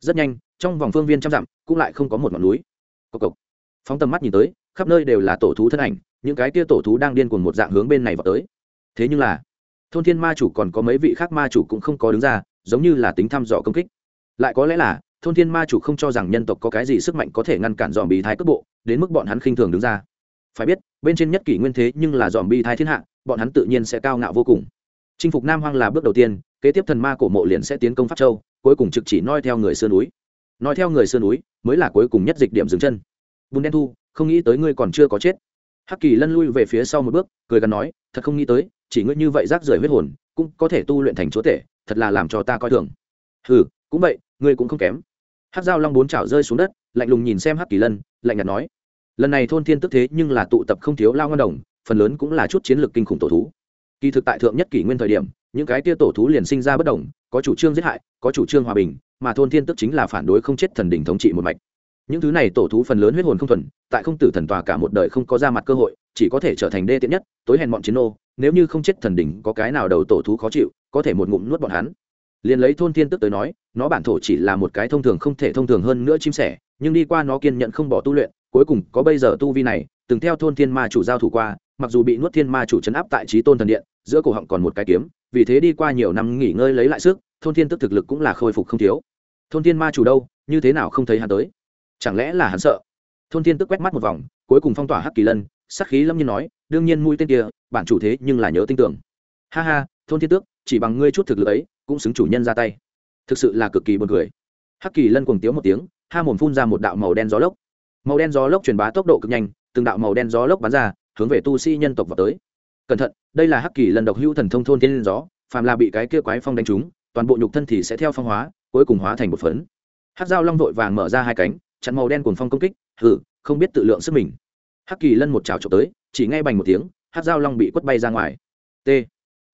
Rất nhanh, trong vòng phương viên trăm dặm, cũng lại không có một ngọn núi. Cộc cộc. Phóng tầm mắt nhìn tới, khắp nơi đều là tổ thú thân ảnh, những cái kia tổ thú đang điên cuồng một dạng hướng bên này vào tới. Thế nhưng là, thôn thiên ma chủ còn có mấy vị khác ma chủ cũng không có đứng ra, giống như là tính thăm dò công kích. Lại có lẽ là, thôn thiên ma chủ không cho rằng nhân tộc có cái gì sức mạnh có thể ngăn cản dòm bi thái cước bộ, đến mức bọn hắn khinh thường đứng ra. Phải biết, bên trên nhất kỷ nguyên thế nhưng là dòm bi thái thiên hạ bọn hắn tự nhiên sẽ cao ngạo vô cùng. Chinh phục nam hoang là bước đầu tiên, kế tiếp thần ma cổ mộ liền sẽ tiến công pháp châu, cuối cùng trực chỉ noi theo người sơn núi. Nói theo người sơn núi mới là cuối cùng nhất dịch điểm dừng chân. Bùn đen thu, không nghĩ tới ngươi còn chưa có chết. Hắc kỳ lân lui về phía sau một bước, cười gắn nói, thật không nghĩ tới, chỉ ngươi như vậy rác rưởi huyết hồn, cũng có thể tu luyện thành chúa tể, thật là làm cho ta coi thường. Ừ cũng vậy, ngươi cũng không kém. Hắc dao long bốn chảo rơi xuống đất, lạnh lùng nhìn xem hắc kỳ lân, lạnh nhạt nói, lần này thôn thiên tức thế nhưng là tụ tập không thiếu lao ngon đồng phần lớn cũng là chút chiến lược kinh khủng tổ thú. Kỳ thực tại thượng nhất kỷ nguyên thời điểm, những cái tia tổ thú liền sinh ra bất đồng, có chủ trương giết hại, có chủ trương hòa bình, mà thôn thiên tức chính là phản đối không chết thần đỉnh thống trị một mạch. Những thứ này tổ thú phần lớn huyết hồn không thuần, tại không tử thần tòa cả một đời không có ra mặt cơ hội, chỉ có thể trở thành đê tiện nhất, tối hèn bọn chiến ô nếu như không chết thần đỉnh có cái nào đầu tổ thú khó chịu, có thể một ngụm nuốt bọn hắn. Liền lấy thôn thiên tức tới nói, nó bản thổ chỉ là một cái thông thường không thể thông thường hơn nữa chim sẻ, nhưng đi qua nó kiên nhẫn không bỏ tu luyện, cuối cùng có bây giờ tu vi này, từng theo thôn thiên ma chủ giao thủ qua mặc dù bị nuốt thiên ma chủ chấn áp tại trí tôn thần điện, giữa cổ họng còn một cái kiếm, vì thế đi qua nhiều năm nghỉ ngơi lấy lại sức, thôn thiên tức thực lực cũng là khôi phục không thiếu. Thôn thiên ma chủ đâu, như thế nào không thấy hắn tới? Chẳng lẽ là hắn sợ? Thôn thiên tức quét mắt một vòng, cuối cùng phong tỏa hắc kỳ lân, sắc khí lâm nhiên nói, đương nhiên mũi tên kia, bản chủ thế nhưng là nhớ tin tưởng. Ha ha, thôn thiên tước, chỉ bằng ngươi chút thực lực ấy, cũng xứng chủ nhân ra tay. Thực sự là cực kỳ buồn cười. Hắc kỳ lân cuồng tiếu một tiếng, ha mồm phun ra một đạo màu đen gió lốc. Màu đen gió lốc truyền bá tốc độ cực nhanh, từng đạo màu đen gió lốc bắn ra hướng về tu sĩ nhân tộc vào tới. Cẩn thận, đây là hắc kỳ lần độc hữu thần thông thôn thiên gió, phàm là bị cái kia quái phong đánh trúng, toàn bộ nhục thân thì sẽ theo phong hóa, cuối cùng hóa thành một phấn. Hắc dao long vội vàng mở ra hai cánh, chặn màu đen cuồng phong công kích, hừ, không biết tự lượng sức mình. Hắc kỳ lân một trào trộm tới, chỉ ngay bành một tiếng, hắc dao long bị quất bay ra ngoài. T.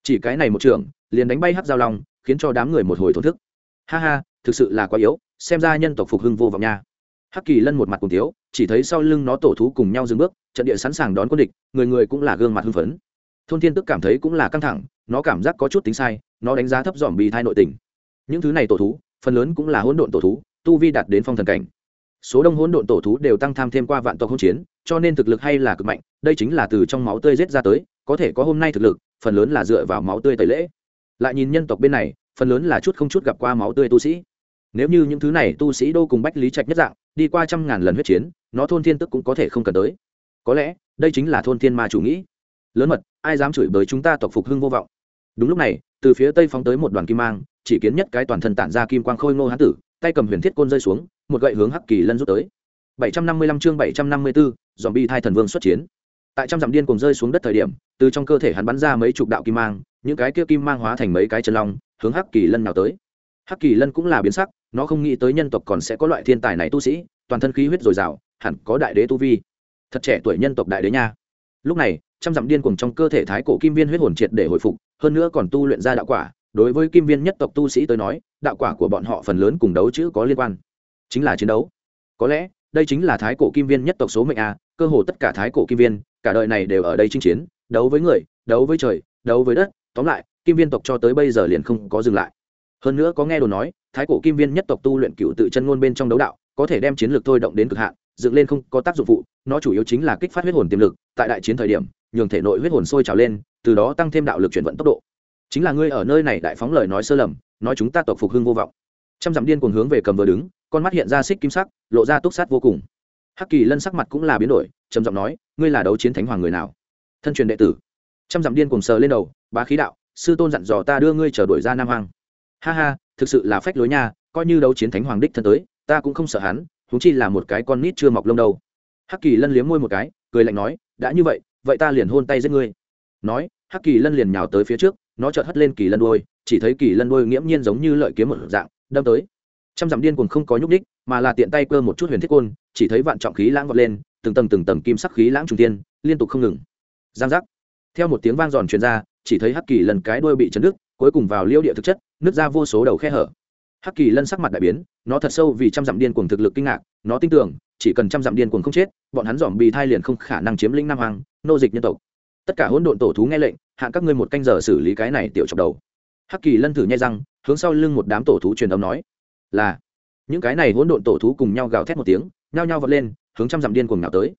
Chỉ cái này một trường, liền đánh bay hắc dao long, khiến cho đám người một hồi thổn thức. Ha ha, thực sự là quá yếu, xem ra nhân tộc phục hưng vô vọng nha hắc kỳ lân một mặt cùng tiếu, chỉ thấy sau lưng nó tổ thú cùng nhau dừng bước, trận địa sẵn sàng đón quân địch, người người cũng là gương mặt hưng phấn. Thôn thiên tức cảm thấy cũng là căng thẳng, nó cảm giác có chút tính sai, nó đánh giá thấp dòm bì thai nội tình. Những thứ này tổ thú, phần lớn cũng là hỗn độn tổ thú, tu vi đạt đến phong thần cảnh. Số đông hỗn độn tổ thú đều tăng tham thêm qua vạn tộc hỗn chiến, cho nên thực lực hay là cực mạnh, đây chính là từ trong máu tươi rết ra tới, có thể có hôm nay thực lực, phần lớn là dựa vào máu tươi tẩy lễ. Lại nhìn nhân tộc bên này, phần lớn là chút không chút gặp qua máu tươi tu sĩ. Nếu như những thứ này tu sĩ đô cùng bách lý trạch nhất dạng đi qua trăm ngàn lần huyết chiến nó thôn thiên tức cũng có thể không cần tới. Có lẽ đây chính là thôn thiên ma chủ nghĩ. Lớn mật ai dám chửi bới chúng ta tộc phục hưng vô vọng? Đúng lúc này từ phía tây phóng tới một đoàn kim mang chỉ kiến nhất cái toàn thân tản ra kim quang khôi ngô hán tử tay cầm huyền thiết côn rơi xuống một gậy hướng hắc kỳ lân rút tới. 755 chương 754, dòm bi thai thần vương xuất chiến. Tại trăm dặm điên cùng rơi xuống đất thời điểm từ trong cơ thể hắn bắn ra mấy chục đạo kim mang những cái kia kim mang hóa thành mấy cái chân long hướng hắc kỳ lân nào tới hắc kỳ lân cũng là biến sắc, nó không nghĩ tới nhân tộc còn sẽ có loại thiên tài này tu sĩ, toàn thân khí huyết dồi dào, hẳn có đại đế tu vi. Thật trẻ tuổi nhân tộc đại đế nha. Lúc này, trăm dặm điên cùng trong cơ thể thái cổ kim viên huyết hồn triệt để hồi phục, hơn nữa còn tu luyện ra đạo quả, đối với kim viên nhất tộc tu sĩ tới nói, đạo quả của bọn họ phần lớn cùng đấu chữ có liên quan. Chính là chiến đấu. Có lẽ, đây chính là thái cổ kim viên nhất tộc số mệnh a, cơ hồ tất cả thái cổ kim viên, cả đời này đều ở đây chinh chiến, đấu với người, đấu với trời, đấu với đất. Tóm lại, kim viên tộc cho tới bây giờ liền không có dừng lại hơn nữa có nghe đồn nói, thái cổ kim viên nhất tộc tu luyện cựu tự chân ngôn bên trong đấu đạo, có thể đem chiến lược thôi động đến cực hạn, dựng lên không có tác dụng phụ, nó chủ yếu chính là kích phát huyết hồn tiềm lực, tại đại chiến thời điểm, nhường thể nội huyết hồn sôi trào lên, từ đó tăng thêm đạo lực chuyển vận tốc độ. Chính là ngươi ở nơi này đại phóng lời nói sơ lầm, nói chúng ta tộc phục hưng vô vọng. Trăm dặm điên cuồng hướng về cầm vừa đứng, con mắt hiện ra xích kim sắc, lộ ra túc sát vô cùng. Hắc kỳ lân sắc mặt cũng là biến đổi, trầm giọng nói, ngươi là đấu chiến thánh hoàng người nào? Thân truyền đệ tử. Trăm dặm điên cuồng sờ lên đầu, bá khí đạo, sư tôn dặn dò ta đưa ngươi trở đuổi ra nam hoàng ha ha, thực sự là phách lối nha, coi như đấu chiến thánh hoàng đích thân tới, ta cũng không sợ hắn húng chi là một cái con nít chưa mọc lông đâu. Hắc kỳ lân liếm môi một cái, cười lạnh nói, đã như vậy vậy ta liền hôn tay giết ngươi. Nói, hắc kỳ lân liền nhào tới phía trước, nó chợt hất lên kỳ lân đôi chỉ thấy kỳ lân đôi nghiễm nhiên giống như lợi kiếm một dạng, đâm tới. Trăm dặm điên cuồng không có nhúc đích mà là tiện tay cơ một chút huyền thiết côn, chỉ thấy vạn trọng khí lãng vọt lên, từng tầng từng tầng kim sắc khí lãng trung tiên liên tục không ngừng. Giang giác. Theo một tiếng vang giòn truyền ra, chỉ thấy hắc kỳ lần cái đuôi bị chấn đứt, cuối cùng vào liêu địa thực chất nứt ra vô số đầu khe hở. Hắc kỳ lân sắc mặt đại biến, nó thật sâu vì trăm dặm điên cuồng thực lực kinh ngạc, nó tin tưởng, chỉ cần trăm dặm điên cuồng không chết, bọn hắn dòm bì thai liền không khả năng chiếm lĩnh nam hoàng nô dịch nhân tộc. Tất cả hỗn độn tổ thú nghe lệnh hạn các ngươi một canh giờ xử lý cái này tiểu chọc đầu. Hắc kỳ lân thử nhai răng, hướng sau lưng một đám tổ thú truyền âm nói, là. Những cái này hỗn độn tổ thú cùng nhau gào thét một tiếng, nhao nhao vọt lên, hướng trăm dặm điên cuồng nào tới.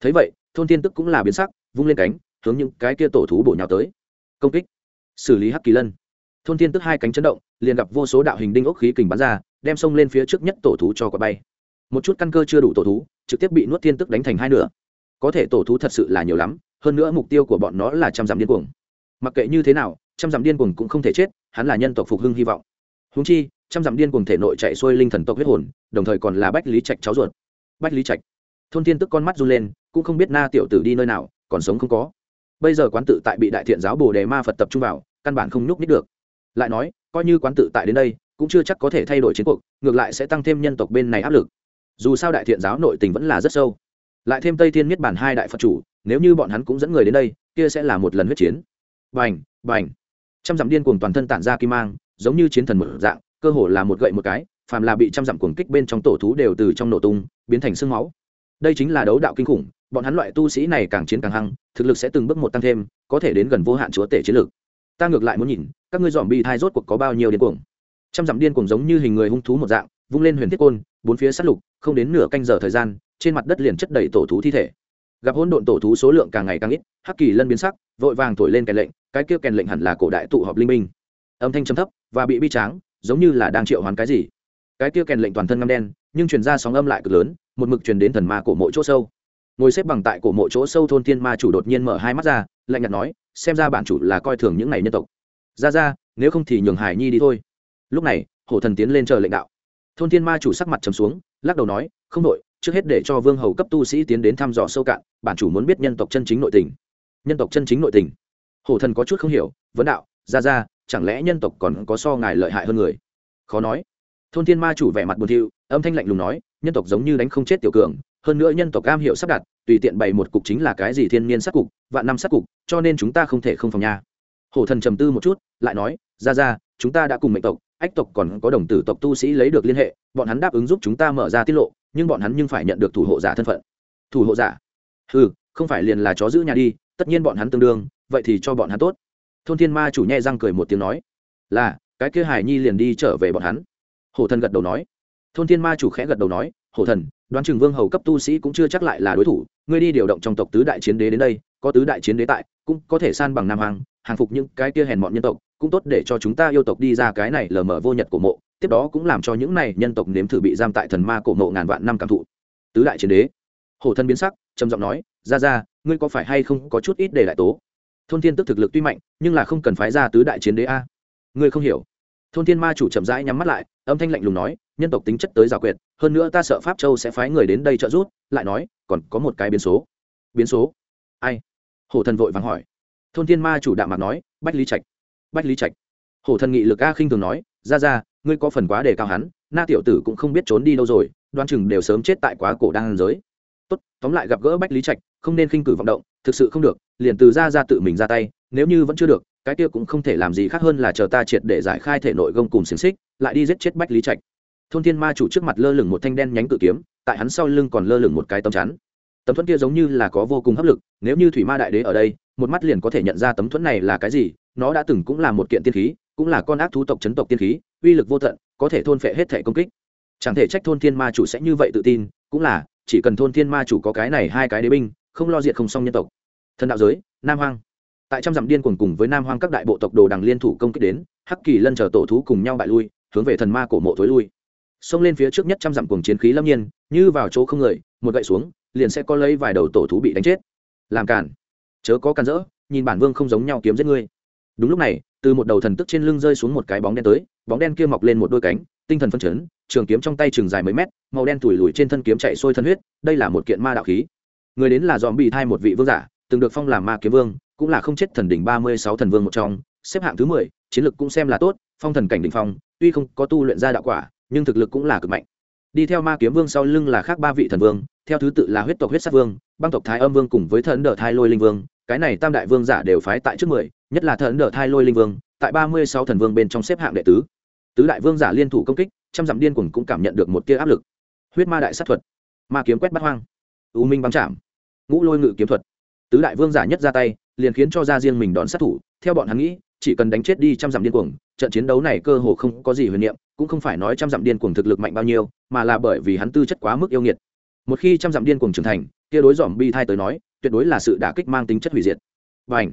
Thấy vậy, thôn tiên tức cũng là biến sắc, vung lên cánh, hướng những cái kia tổ thú bổ nhào tới. Công kích. Xử lý hắc kỳ lân thôn Thiên tức hai cánh chấn động, liền gặp vô số đạo hình đinh ốc khí kình bắn ra, đem xông lên phía trước nhất tổ thú cho quả bay. Một chút căn cơ chưa đủ tổ thú, trực tiếp bị nuốt Thiên tức đánh thành hai nửa. Có thể tổ thú thật sự là nhiều lắm, hơn nữa mục tiêu của bọn nó là trăm dặm điên cuồng. Mặc kệ như thế nào, trăm dặm điên cuồng cũng không thể chết, hắn là nhân tộc phục hưng hy vọng. Húng chi, trăm dặm điên cuồng thể nội chạy xuôi linh thần tộc huyết hồn, đồng thời còn là bách lý trạch cháu ruột. Bách lý trạch. Thôn Thiên tức con mắt run lên, cũng không biết na tiểu tử đi nơi nào, còn sống không có. Bây giờ quán tự tại bị đại thiện giáo bồ đề ma phật tập trung vào, căn bản không nhúc nít được lại nói, coi như quán tự tại đến đây, cũng chưa chắc có thể thay đổi chiến cuộc, ngược lại sẽ tăng thêm nhân tộc bên này áp lực. Dù sao đại thiện giáo nội tình vẫn là rất sâu. Lại thêm tây thiên miết bản hai đại phật chủ, nếu như bọn hắn cũng dẫn người đến đây, kia sẽ là một lần huyết chiến. Bành bành. Trăm dặm điên cuồng toàn thân tản ra kim mang, giống như chiến thần một dạng, cơ hồ là một gậy một cái, phàm là bị trăm dặm cuồng kích bên trong tổ thú đều từ trong nổ tung, biến thành sương máu. Đây chính là đấu đạo kinh khủng, bọn hắn loại tu sĩ này càng chiến càng hăng, thực lực sẽ từng bước một tăng thêm, có thể đến gần vô hạn chúa tể chiến lược ta ngược lại muốn nhìn, các ngươi dòm bi thai rốt cuộc có bao nhiêu điên cuồng. Trăm dặm điên cuồng giống như hình người hung thú một dạng, vung lên huyền thiết côn, bốn phía sát lục, không đến nửa canh giờ thời gian, trên mặt đất liền chất đầy tổ thú thi thể. Gặp hỗn độn tổ thú số lượng càng ngày càng ít, hắc kỳ lân biến sắc, vội vàng thổi lên kèn lệnh, cái kia kèn lệnh hẳn là cổ đại tụ họp linh minh âm thanh trầm thấp và bị bi tráng, giống như là đang triệu hoán cái gì. Cái kia kèn lệnh toàn thân ngâm đen, nhưng truyền ra sóng âm lại cực lớn, một mực truyền đến thần ma cổ mộ chỗ sâu. Ngồi xếp bằng tại cổ mộ chỗ sâu thôn thiên ma chủ đột nhiên mở hai mắt ra, lạnh nhạt nói xem ra bản chủ là coi thường những này nhân tộc. Ra ra, nếu không thì nhường hải nhi đi thôi. Lúc này, hổ thần tiến lên chờ lệnh đạo. Thôn thiên ma chủ sắc mặt trầm xuống, lắc đầu nói, không đội trước hết để cho vương hầu cấp tu sĩ tiến đến thăm dò sâu cạn, bản chủ muốn biết nhân tộc chân chính nội tình. Nhân tộc chân chính nội tình? Hổ thần có chút không hiểu, vấn đạo, ra ra, chẳng lẽ nhân tộc còn có so ngài lợi hại hơn người? Khó nói. Thôn thiên ma chủ vẻ mặt buồn thiu, âm thanh lạnh lùng nói, nhân tộc giống như đánh không chết tiểu cường hơn nữa nhân tộc cam hiệu sắp đặt, tùy tiện bày một cục chính là cái gì thiên niên sát cục, vạn năm sát cục, cho nên chúng ta không thể không phòng nha. Hổ thần trầm tư một chút, lại nói, ra ra, chúng ta đã cùng mệnh tộc, ách tộc còn có đồng tử tộc tu sĩ lấy được liên hệ, bọn hắn đáp ứng giúp chúng ta mở ra tiết lộ, nhưng bọn hắn nhưng phải nhận được thủ hộ giả thân phận. Thủ hộ giả? Ừ không phải liền là chó giữ nhà đi, tất nhiên bọn hắn tương đương, vậy thì cho bọn hắn tốt. Thôn thiên ma chủ nhẹ răng cười một tiếng nói, là, cái kia hải nhi liền đi trở về bọn hắn. Hổ thần gật đầu nói. Thôn thiên ma chủ khẽ gật đầu nói hổ thần, đoán chừng vương hầu cấp tu sĩ cũng chưa chắc lại là đối thủ, ngươi đi điều động trong tộc tứ đại chiến đế đến đây, có tứ đại chiến đế tại, cũng có thể san bằng nam hoàng hàng phục những cái kia hèn mọn nhân tộc, cũng tốt để cho chúng ta yêu tộc đi ra cái này lờ mờ vô nhật của mộ, tiếp đó cũng làm cho những này nhân tộc nếm thử bị giam tại thần ma cổ mộ ngàn vạn năm cảm thụ. Tứ đại chiến đế. Hổ thân biến sắc, trầm giọng nói, ra ra, ngươi có phải hay không có chút ít để lại tố? Thôn thiên tức thực lực tuy mạnh, nhưng là không cần phái ra tứ đại chiến đế a. Ngươi không hiểu. Thôn thiên ma chủ chậm rãi nhắm mắt lại, âm thanh lạnh lùng nói, nhân tộc tính chất tới giả quyệt hơn nữa ta sợ pháp châu sẽ phái người đến đây trợ giúp, lại nói, còn có một cái biến số. Biến số? Ai? Hổ thần vội vàng hỏi. Thôn thiên ma chủ đạm mặt nói, bách lý trạch. Bách lý trạch. Hổ thần nghị lực a khinh thường nói, ra ra, ngươi có phần quá đề cao hắn, na tiểu tử cũng không biết trốn đi đâu rồi đoan chừng đều sớm chết tại quá cổ đang giới. Tốt, tóm lại gặp gỡ bách lý trạch, không nên khinh cử vọng động, thực sự không được, liền từ ra ra tự mình ra tay, nếu như vẫn chưa được, cái kia cũng không thể làm gì khác hơn là chờ ta triệt để giải khai thể nội gông cùng xiềng xích, lại đi giết chết bách lý trạch thôn thiên ma chủ trước mặt lơ lửng một thanh đen nhánh cự kiếm, tại hắn sau lưng còn lơ lửng một cái tấm chắn. Tấm thuẫn kia giống như là có vô cùng hấp lực, nếu như thủy ma đại đế ở đây, một mắt liền có thể nhận ra tấm thuẫn này là cái gì, nó đã từng cũng là một kiện tiên khí, cũng là con ác thú tộc chấn tộc tiên khí, uy lực vô tận, có thể thôn phệ hết thể công kích. Chẳng thể trách thôn thiên ma chủ sẽ như vậy tự tin, cũng là, chỉ cần thôn thiên ma chủ có cái này hai cái đế binh, không lo diện không xong nhân tộc. Thần đạo giới, nam hoang. Tại trăm dặm điên cuồng cùng với nam hoang các đại bộ tộc đồ đằng liên thủ công kích đến, hắc kỳ lân chờ tổ thú cùng nhau bại lui, hướng về thần ma cổ mộ thối lui xông lên phía trước nhất trăm dặm cuồng chiến khí lâm nhiên, như vào chỗ không người, một gậy xuống, liền sẽ có lấy vài đầu tổ thú bị đánh chết. Làm cản chớ có cản rỡ, nhìn bản vương không giống nhau kiếm giết ngươi. Đúng lúc này, từ một đầu thần tức trên lưng rơi xuống một cái bóng đen tới, bóng đen kia mọc lên một đôi cánh, tinh thần phân chấn, trường kiếm trong tay trường dài mấy mét, màu đen tủi lùi trên thân kiếm chạy sôi thân huyết, đây là một kiện ma đạo khí. Người đến là dòm bị thai một vị vương giả, từng được phong làm ma kiếm vương, cũng là không chết thần đỉnh ba mươi sáu thần vương một trong, xếp hạng thứ mười, chiến lực cũng xem là tốt, phong thần cảnh đỉnh phong, tuy không có tu luyện ra đạo quả nhưng thực lực cũng là cực mạnh. Đi theo ma kiếm vương sau lưng là khác ba vị thần vương, theo thứ tự là huyết tộc huyết sát vương, băng tộc thái âm vương cùng với thần đờ thai lôi linh vương, cái này tam đại vương giả đều phái tại trước mười, nhất là thần đờ thai lôi linh vương, tại ba mươi sáu thần vương bên trong xếp hạng đệ tứ. Tứ đại vương giả liên thủ công kích, trăm dặm điên cuồng cũng cảm nhận được một tia áp lực. Huyết ma đại sát thuật. Ma kiếm quét bắt hoang. U minh băng chạm ngũ lôi ngự kiếm thuật. Tứ đại vương giả nhất ra tay, liền khiến cho ra riêng mình đón sát thủ, theo bọn hắn nghĩ, chỉ cần đánh chết đi trăm dặm điên cuồng trận chiến đấu này cơ hồ không có gì huyền niệm, cũng không phải nói trăm dặm điên cuồng thực lực mạnh bao nhiêu, mà là bởi vì hắn tư chất quá mức yêu nghiệt. Một khi trăm dặm điên cuồng trưởng thành, kia đối giòm bi thai tới nói, tuyệt đối là sự đả kích mang tính chất hủy diệt. Bành!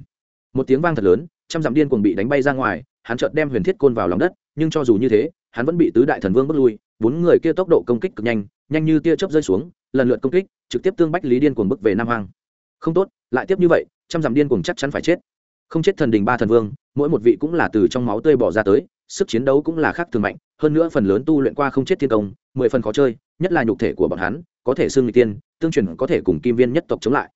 Một tiếng vang thật lớn, trăm dặm điên cuồng bị đánh bay ra ngoài, hắn chợt đem huyền thiết côn vào lòng đất, nhưng cho dù như thế, hắn vẫn bị tứ đại thần vương bước lui, bốn người kia tốc độ công kích cực nhanh nhanh như tia chớp rơi xuống, lần lượt công kích, trực tiếp tương bách lý điên cuồng bức về nam hoàng không tốt, lại tiếp như vậy, trăm dặm điên cuồng chắc chắn phải chết không chết thần đình ba thần vương, mỗi một vị cũng là từ trong máu tươi bỏ ra tới, sức chiến đấu cũng là khác thường mạnh, hơn nữa phần lớn tu luyện qua không chết thiên công, mười phần khó chơi, nhất là nhục thể của bọn hắn, có thể xương người tiên, tương truyền có thể cùng kim viên nhất tộc chống lại.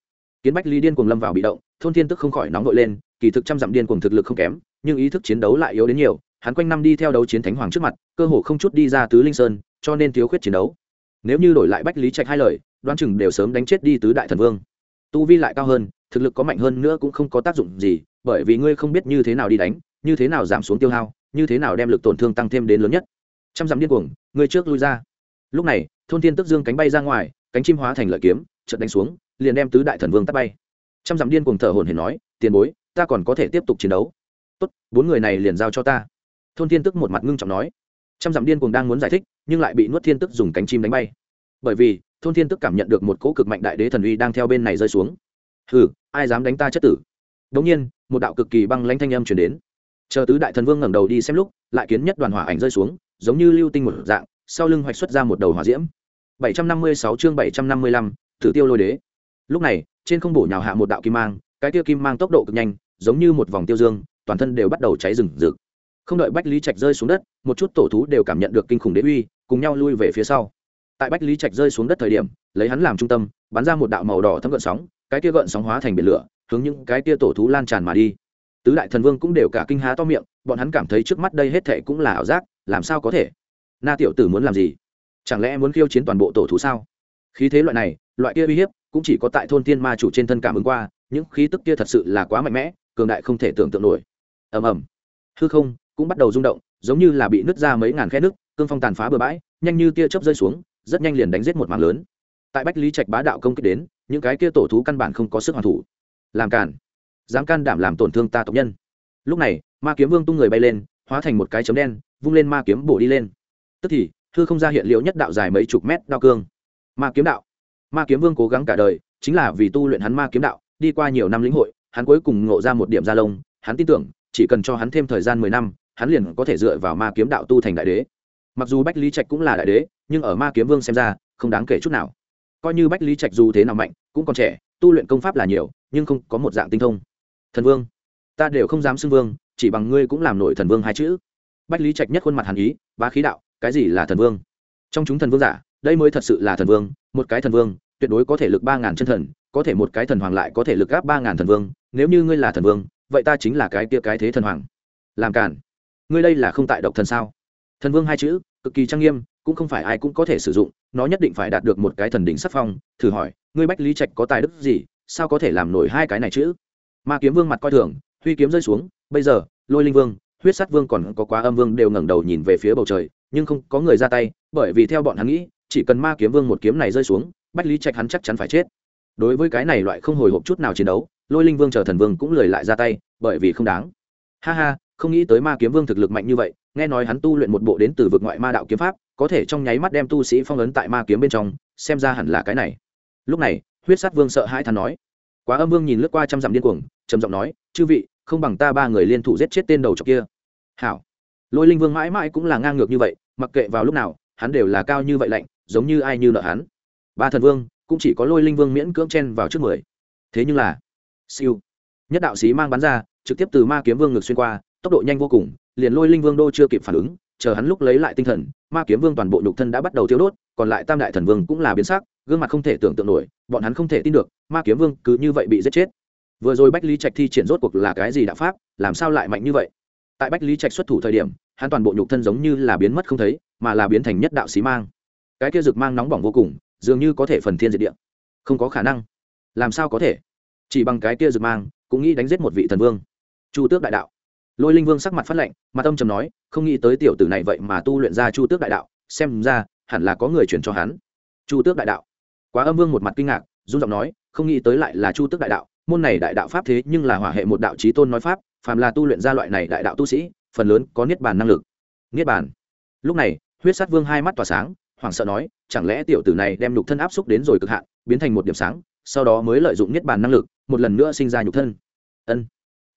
Kiến bách lý điên cuồng lâm vào bị động, thôn thiên tức không khỏi nóng nổi lên, kỳ thực trăm dặm điên cuồng thực lực không kém, nhưng ý thức chiến đấu lại yếu đến nhiều, hắn quanh năm đi theo đấu chiến thánh hoàng trước mặt, cơ hồ không chút đi ra tứ linh sơn, cho nên thiếu khuyết chiến đấu. Nếu như đổi lại bách lý trạch hai lời, đoán chừng đều sớm đánh chết đi tứ đại thần vương. Tu vi lại cao hơn thực lực có mạnh hơn nữa cũng không có tác dụng gì, bởi vì ngươi không biết như thế nào đi đánh, như thế nào giảm xuống tiêu hao, như thế nào đem lực tổn thương tăng thêm đến lớn nhất. Trăm dặm điên cuồng, ngươi trước lui ra. Lúc này, thôn thiên tức dương cánh bay ra ngoài, cánh chim hóa thành lợi kiếm, chợt đánh xuống, liền đem tứ đại thần vương tắt bay. Trăm dặm điên cuồng thở hồn hển nói, tiền bối, ta còn có thể tiếp tục chiến đấu. Tốt, bốn người này liền giao cho ta. Thôn thiên tức một mặt ngưng trọng nói. Trăm dặm điên cuồng đang muốn giải thích, nhưng lại bị nuốt thiên tức dùng cánh chim đánh bay. Bởi vì, thôn thiên tức cảm nhận được một cỗ cực mạnh đại đế thần uy đang theo bên này rơi xuống hừ ai dám đánh ta chất tử? Đống nhiên một đạo cực kỳ băng lãnh thanh âm truyền đến. Chờ tứ đại thần vương ngẩng đầu đi xem lúc lại kiến nhất đoàn hỏa ảnh rơi xuống giống như lưu tinh một dạng sau lưng hoạch xuất ra một đầu hỏa diễm. 756 chương 755, thử tiêu lôi đế. Lúc này trên không bổ nhào hạ một đạo kim mang cái tiêu kim mang tốc độ cực nhanh giống như một vòng tiêu dương toàn thân đều bắt đầu cháy rừng rực. Không đợi bách lý trạch rơi xuống đất một chút tổ thú đều cảm nhận được kinh khủng đế uy cùng nhau lui về phía sau. Tại bách lý trạch rơi xuống đất thời điểm lấy hắn làm trung tâm bắn ra một đạo màu đỏ thấm gợn sóng, cái kia gợn sóng hóa thành biển lửa, hướng những cái kia tổ thú lan tràn mà đi. Tứ đại thần vương cũng đều cả kinh há to miệng, bọn hắn cảm thấy trước mắt đây hết thệ cũng là ảo giác, làm sao có thể? Na tiểu tử muốn làm gì? Chẳng lẽ muốn khiêu chiến toàn bộ tổ thú sao? Khí thế loại này, loại kia uy hiếp cũng chỉ có tại thôn tiên ma chủ trên thân cảm ứng qua, những khí tức kia thật sự là quá mạnh mẽ, cường đại không thể tưởng tượng nổi. Ầm ầm. Hư không cũng bắt đầu rung động, giống như là bị nứt ra mấy ngàn khe nước cương phong tàn phá bừa bãi, nhanh như tia chớp rơi xuống, rất nhanh liền đánh giết một mảng lớn tại bách lý trạch bá đạo công kích đến, những cái kia tổ thú căn bản không có sức hoàn thủ. Làm cản dám can đảm làm tổn thương ta tộc nhân. Lúc này, ma kiếm vương tung người bay lên, hóa thành một cái chấm đen, vung lên ma kiếm bổ đi lên. Tức thì thư không ra hiện liệu nhất đạo dài mấy chục mét đao cương. Ma kiếm đạo. Ma kiếm vương cố gắng cả đời, chính là vì tu luyện hắn ma kiếm đạo, đi qua nhiều năm lĩnh hội, hắn cuối cùng ngộ ra một điểm gia lông, hắn tin tưởng, chỉ cần cho hắn thêm thời gian mười năm, hắn liền có thể dựa vào ma kiếm đạo tu thành đại đế. Mặc dù bách lý trạch cũng là đại đế, nhưng ở ma kiếm vương xem ra, không đáng kể chút nào coi như bách lý trạch dù thế nào mạnh, cũng còn trẻ, tu luyện công pháp là nhiều, nhưng không có một dạng tinh thông. Thần vương, ta đều không dám xưng vương, chỉ bằng ngươi cũng làm nổi thần vương hai chữ. Bách lý trạch nhất khuôn mặt hàn ý ba khí đạo, cái gì là thần vương? Trong chúng thần vương giả, đây mới thật sự là thần vương, một cái thần vương, tuyệt đối có thể lực ba ngàn chân thần, có thể một cái thần hoàng lại có thể lực gáp ba ngàn thần vương, nếu như ngươi là thần vương, vậy ta chính là cái kia cái thế thần hoàng. Làm cản ngươi đây là không tại độc thần sao? Thần vương hai chữ cực kỳ trang nghiêm, cũng không phải ai cũng có thể sử dụng, nó nhất định phải đạt được một cái thần đỉnh sắc phong, thử hỏi, ngươi bách lý trạch có tài đức gì, sao có thể làm nổi hai cái này chứ? ma kiếm vương mặt coi thường, huy kiếm rơi xuống, bây giờ, lôi linh vương, huyết sát vương còn có quá âm vương đều ngẩng đầu nhìn về phía bầu trời, nhưng không có người ra tay, bởi vì theo bọn hắn nghĩ, chỉ cần ma kiếm vương một kiếm này rơi xuống, bách lý trạch hắn chắc chắn phải chết đối với cái này loại không hồi hộp chút nào chiến đấu, lôi linh vương chờ thần vương cũng lười lại ra tay, bởi vì không đáng ha ha, không nghĩ tới ma kiếm vương thực lực mạnh như vậy nghe nói hắn tu luyện một bộ đến từ vực ngoại ma đạo kiếm pháp, có thể trong nháy mắt đem tu sĩ phong ấn tại ma kiếm bên trong, xem ra hẳn là cái này. Lúc này, huyết sát vương sợ hãi thán nói. Quá âm vương nhìn lướt qua trăm dặm điên cuồng, trầm giọng nói, chư vị, không bằng ta ba người liên thủ giết chết tên đầu trọc kia. Hảo. Lôi linh vương mãi mãi cũng là ngang ngược như vậy, mặc kệ vào lúc nào, hắn đều là cao như vậy lạnh, giống như ai như nợ hắn. Ba thần vương, cũng chỉ có lôi linh vương miễn cưỡng chen vào trước mười. Thế nhưng là, siêu. Nhất đạo sĩ mang bắn ra, trực tiếp từ ma kiếm vương ngược xuyên qua, tốc độ nhanh vô cùng liền lôi linh vương đô chưa kịp phản ứng, chờ hắn lúc lấy lại tinh thần, ma kiếm vương toàn bộ nhục thân đã bắt đầu thiếu đốt, còn lại tam đại thần vương cũng là biến sắc, gương mặt không thể tưởng tượng nổi, bọn hắn không thể tin được, ma kiếm vương cứ như vậy bị giết chết. Vừa rồi bách lý trạch thi triển rốt cuộc là cái gì đạo pháp, làm sao lại mạnh như vậy? Tại bách lý trạch xuất thủ thời điểm, hắn toàn bộ nhục thân giống như là biến mất không thấy, mà là biến thành nhất đạo xí mang. Cái kia rực mang nóng bỏng vô cùng, dường như có thể phần thiên diệt địa. Không có khả năng. Làm sao có thể? Chỉ bằng cái kia rực mang, cũng nghĩ đánh giết một vị thần vương. Chu tước đại đạo lôi linh vương sắc mặt phát lệnh mà Tâm trầm nói, không nghĩ tới tiểu tử này vậy mà tu luyện ra chu tước đại đạo, xem ra, hẳn là có người chuyển cho hắn. Chu tước đại đạo. Quá âm vương một mặt kinh ngạc dung giọng nói, không nghĩ tới lại là chu tước đại đạo, môn này đại đạo pháp thế nhưng là hỏa hệ một đạo trí tôn nói pháp, phàm là tu luyện ra loại này đại đạo tu sĩ, phần lớn có niết bàn năng lực. Niết bàn. Lúc này, huyết sát vương hai mắt tỏa sáng, hoảng sợ nói, chẳng lẽ tiểu tử này đem nhục thân áp xúc đến rồi cực hạn, biến thành một điểm sáng, sau đó mới lợi dụng niết bàn năng lực, một lần nữa sinh ra nhục thân? Ân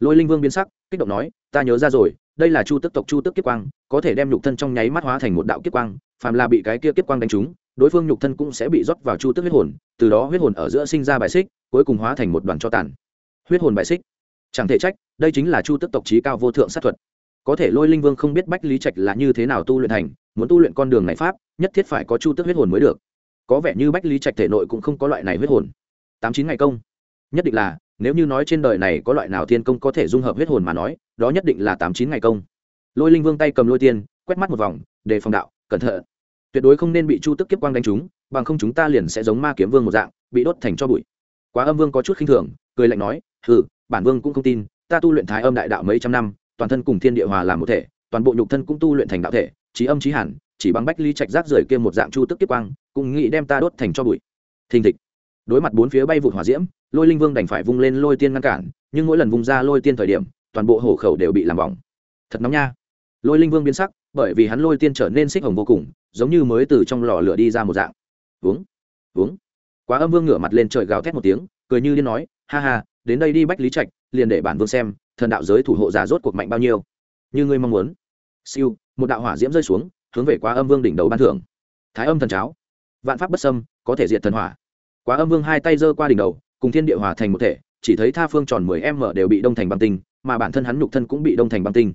lôi linh vương biến sắc, kích động nói, ta nhớ ra rồi, đây là chu tức tộc chu tức kiếp quang, có thể đem nhục thân trong nháy mắt hóa thành một đạo kiếp quang, phàm là bị cái kia kiếp quang đánh trúng, đối phương nhục thân cũng sẽ bị rót vào chu tức huyết hồn, từ đó huyết hồn ở giữa sinh ra bài xích, cuối cùng hóa thành một đoàn cho tàn. Huyết hồn bài xích? Chẳng thể trách, đây chính là chu tức tộc trí cao vô thượng sát thuật. Có thể lôi linh vương không biết bách lý trạch là như thế nào tu luyện thành, muốn tu luyện con đường này pháp, nhất thiết phải có chu tức huyết hồn mới được. Có vẻ như bách lý trạch thể nội cũng không có loại này huyết hồn. Tám chín ngày công. Nhất định là nếu như nói trên đời này có loại nào thiên công có thể dung hợp huyết hồn mà nói, đó nhất định là tám chín ngày công. Lôi linh vương tay cầm lôi tiên, quét mắt một vòng để phòng đạo, cẩn thận, tuyệt đối không nên bị chu tức kiếp quang đánh trúng, bằng không chúng ta liền sẽ giống ma kiếm vương một dạng, bị đốt thành cho bụi. Quá âm vương có chút khinh thường, cười lạnh nói, hừ, bản vương cũng không tin, ta tu luyện thái âm đại đạo mấy trăm năm, toàn thân cùng thiên địa hòa làm một thể, toàn bộ nhục thân cũng tu luyện thành đạo thể, trí âm trí hẳn, chỉ bằng bách ly trạch rác rưởi kia một dạng chu tức kiếp quang, cũng nghĩ đem ta đốt thành cho bụi. Thình thịch đối mặt bốn phía bay vụt hỏa diễm, lôi linh vương đành phải vung lên lôi tiên ngăn cản, nhưng mỗi lần vung ra lôi tiên thời điểm, toàn bộ hổ khẩu đều bị làm bỏng. Thật nóng nha. Lôi linh vương biến sắc, bởi vì hắn lôi tiên trở nên xích hồng vô cùng, giống như mới từ trong lò lửa đi ra một dạng. Uống uống quá âm vương ngửa mặt lên trời gào thét một tiếng, cười như điên nói, ha ha, đến đây đi bách lý trạch, liền để bản vương xem, thần đạo giới thủ hộ giả rốt cuộc mạnh bao nhiêu. Như ngươi mong muốn. Siêu, một đạo hỏa diễm rơi xuống, hướng về quá âm vương đỉnh đầu ban thưởng. Thái âm thần cháo. Vạn pháp bất sâm có thể diệt thần hỏa quá âm vương hai tay giơ qua đỉnh đầu, cùng thiên địa hòa thành một thể, chỉ thấy tha phương tròn mười m đều bị đông thành băng tinh, mà bản thân hắn nhục thân cũng bị đông thành băng tinh.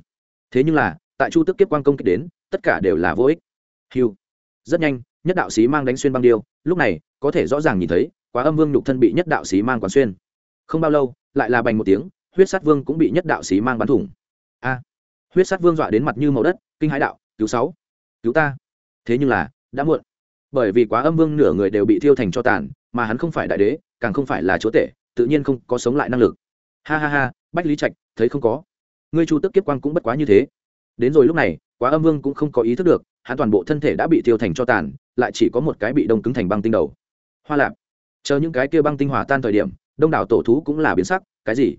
Thế nhưng là, tại chu tức kiếp quang công kích đến, tất cả đều là vô ích. Hiu rất nhanh, nhất đạo sĩ mang đánh xuyên băng điêu, lúc này, có thể rõ ràng nhìn thấy, quá âm vương nhục thân bị nhất đạo sĩ mang quán xuyên. Không bao lâu, lại là bành một tiếng, huyết sát vương cũng bị nhất đạo sĩ mang bắn thủng. A. Huyết sát vương dọa đến mặt như màu đất, kinh hãi đạo, cứu sáu, cứu ta. Thế nhưng là, đã muộn. Bởi vì quá âm vương nửa người đều bị thiêu thành cho tàn mà hắn không phải đại đế, càng không phải là chúa tể, tự nhiên không có sống lại năng lực. Ha ha ha, bách lý trạch, thấy không có? Ngươi chu tức kiếp quang cũng bất quá như thế. Đến rồi lúc này, quá âm vương cũng không có ý thức được, hắn toàn bộ thân thể đã bị tiêu thành cho tàn, lại chỉ có một cái bị đông cứng thành băng tinh đầu. Hoa lạp, chờ những cái kia băng tinh hòa tan thời điểm, đông đảo tổ thú cũng là biến sắc, cái gì?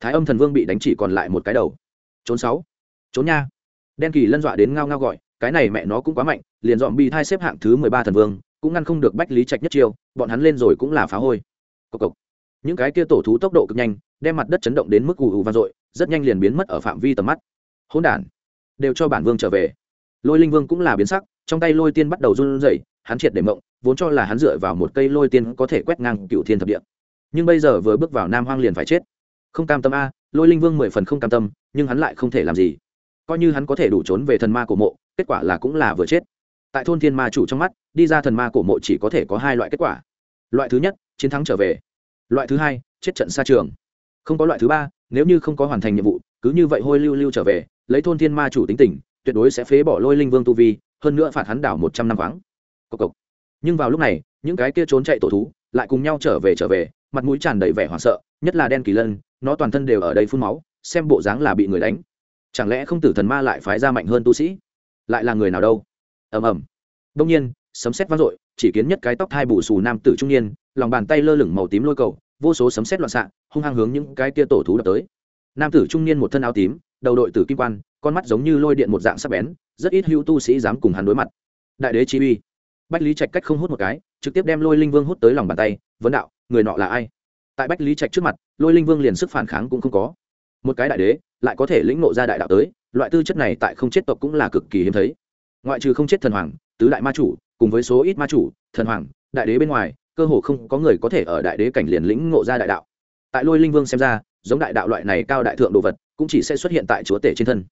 Thái âm thần vương bị đánh chỉ còn lại một cái đầu. Trốn sáu, trốn nha. Đen kỳ lân dọa đến ngao ngao gọi, cái này mẹ nó cũng quá mạnh, liền dọn bị thai xếp hạng thứ mười ba thần vương cũng ngăn không được bách lý trạch nhất chiêu, bọn hắn lên rồi cũng là phá hôi. Cộc cộc. Những cái kia tổ thú tốc độ cực nhanh, đem mặt đất chấn động đến mức ù ù vang dội, rất nhanh liền biến mất ở phạm vi tầm mắt. Hỗn đản, đều cho bản vương trở về. Lôi linh vương cũng là biến sắc, trong tay lôi tiên bắt đầu run rẩy, hắn triệt để mộng, vốn cho là hắn dựa vào một cây lôi tiên có thể quét ngang cựu thiên thập địa. Nhưng bây giờ vừa bước vào nam hoang liền phải chết. Không cam tâm a, lôi linh vương mười phần không cam tâm, nhưng hắn lại không thể làm gì. Coi như hắn có thể đủ trốn về thần ma của mộ, kết quả là cũng là vừa chết tại thôn thiên ma chủ trong mắt, đi ra thần ma cổ mộ chỉ có thể có hai loại kết quả. Loại thứ nhất, chiến thắng trở về. Loại thứ hai, chết trận xa trường. Không có loại thứ ba, nếu như không có hoàn thành nhiệm vụ, cứ như vậy hôi lưu lưu trở về, lấy thôn thiên ma chủ tính tình, tuyệt đối sẽ phế bỏ lôi linh vương tu vi, hơn nữa phạt hắn đảo một trăm năm vắng. Cộc cộc. nhưng vào lúc này, những cái kia trốn chạy tổ thú lại cùng nhau trở về trở về, mặt mũi tràn đầy vẻ hoảng sợ, nhất là đen kỳ lân, nó toàn thân đều ở đây phun máu, xem bộ dáng là bị người đánh. Chẳng lẽ không tử thần ma lại phái ra mạnh hơn tu sĩ? Lại là người nào đâu? Ầm ầm. Đông nhiên, sấm sét vang dội, chỉ kiến nhất cái tóc hai bù xù nam tử trung niên, lòng bàn tay lơ lửng màu tím lôi cầu, vô số sấm sét loạn xạ, hung hăng hướng những cái kia tổ thú đập tới. Nam tử trung niên một thân áo tím, đầu đội tử kim quan, con mắt giống như lôi điện một dạng sắc bén, rất ít hữu tu sĩ dám cùng hắn đối mặt. Đại đế chi uy. Bách lý trạch cách không hút một cái, trực tiếp đem lôi linh vương hút tới lòng bàn tay, vấn đạo, người nọ là ai? Tại bách lý trạch trước mặt, lôi linh vương liền sức phản kháng cũng không có. Một cái đại đế, lại có thể lĩnh nộ ra đại đạo tới, loại tư chất này tại không chết tộc cũng là cực kỳ hiếm thấy ngoại trừ không chết thần hoàng, tứ đại ma chủ, cùng với số ít ma chủ, thần hoàng, đại đế bên ngoài, cơ hồ không có người có thể ở đại đế cảnh liền lĩnh ngộ ra đại đạo. Tại lôi linh vương xem ra, giống đại đạo loại này cao đại thượng đồ vật, cũng chỉ sẽ xuất hiện tại chúa tể trên thân.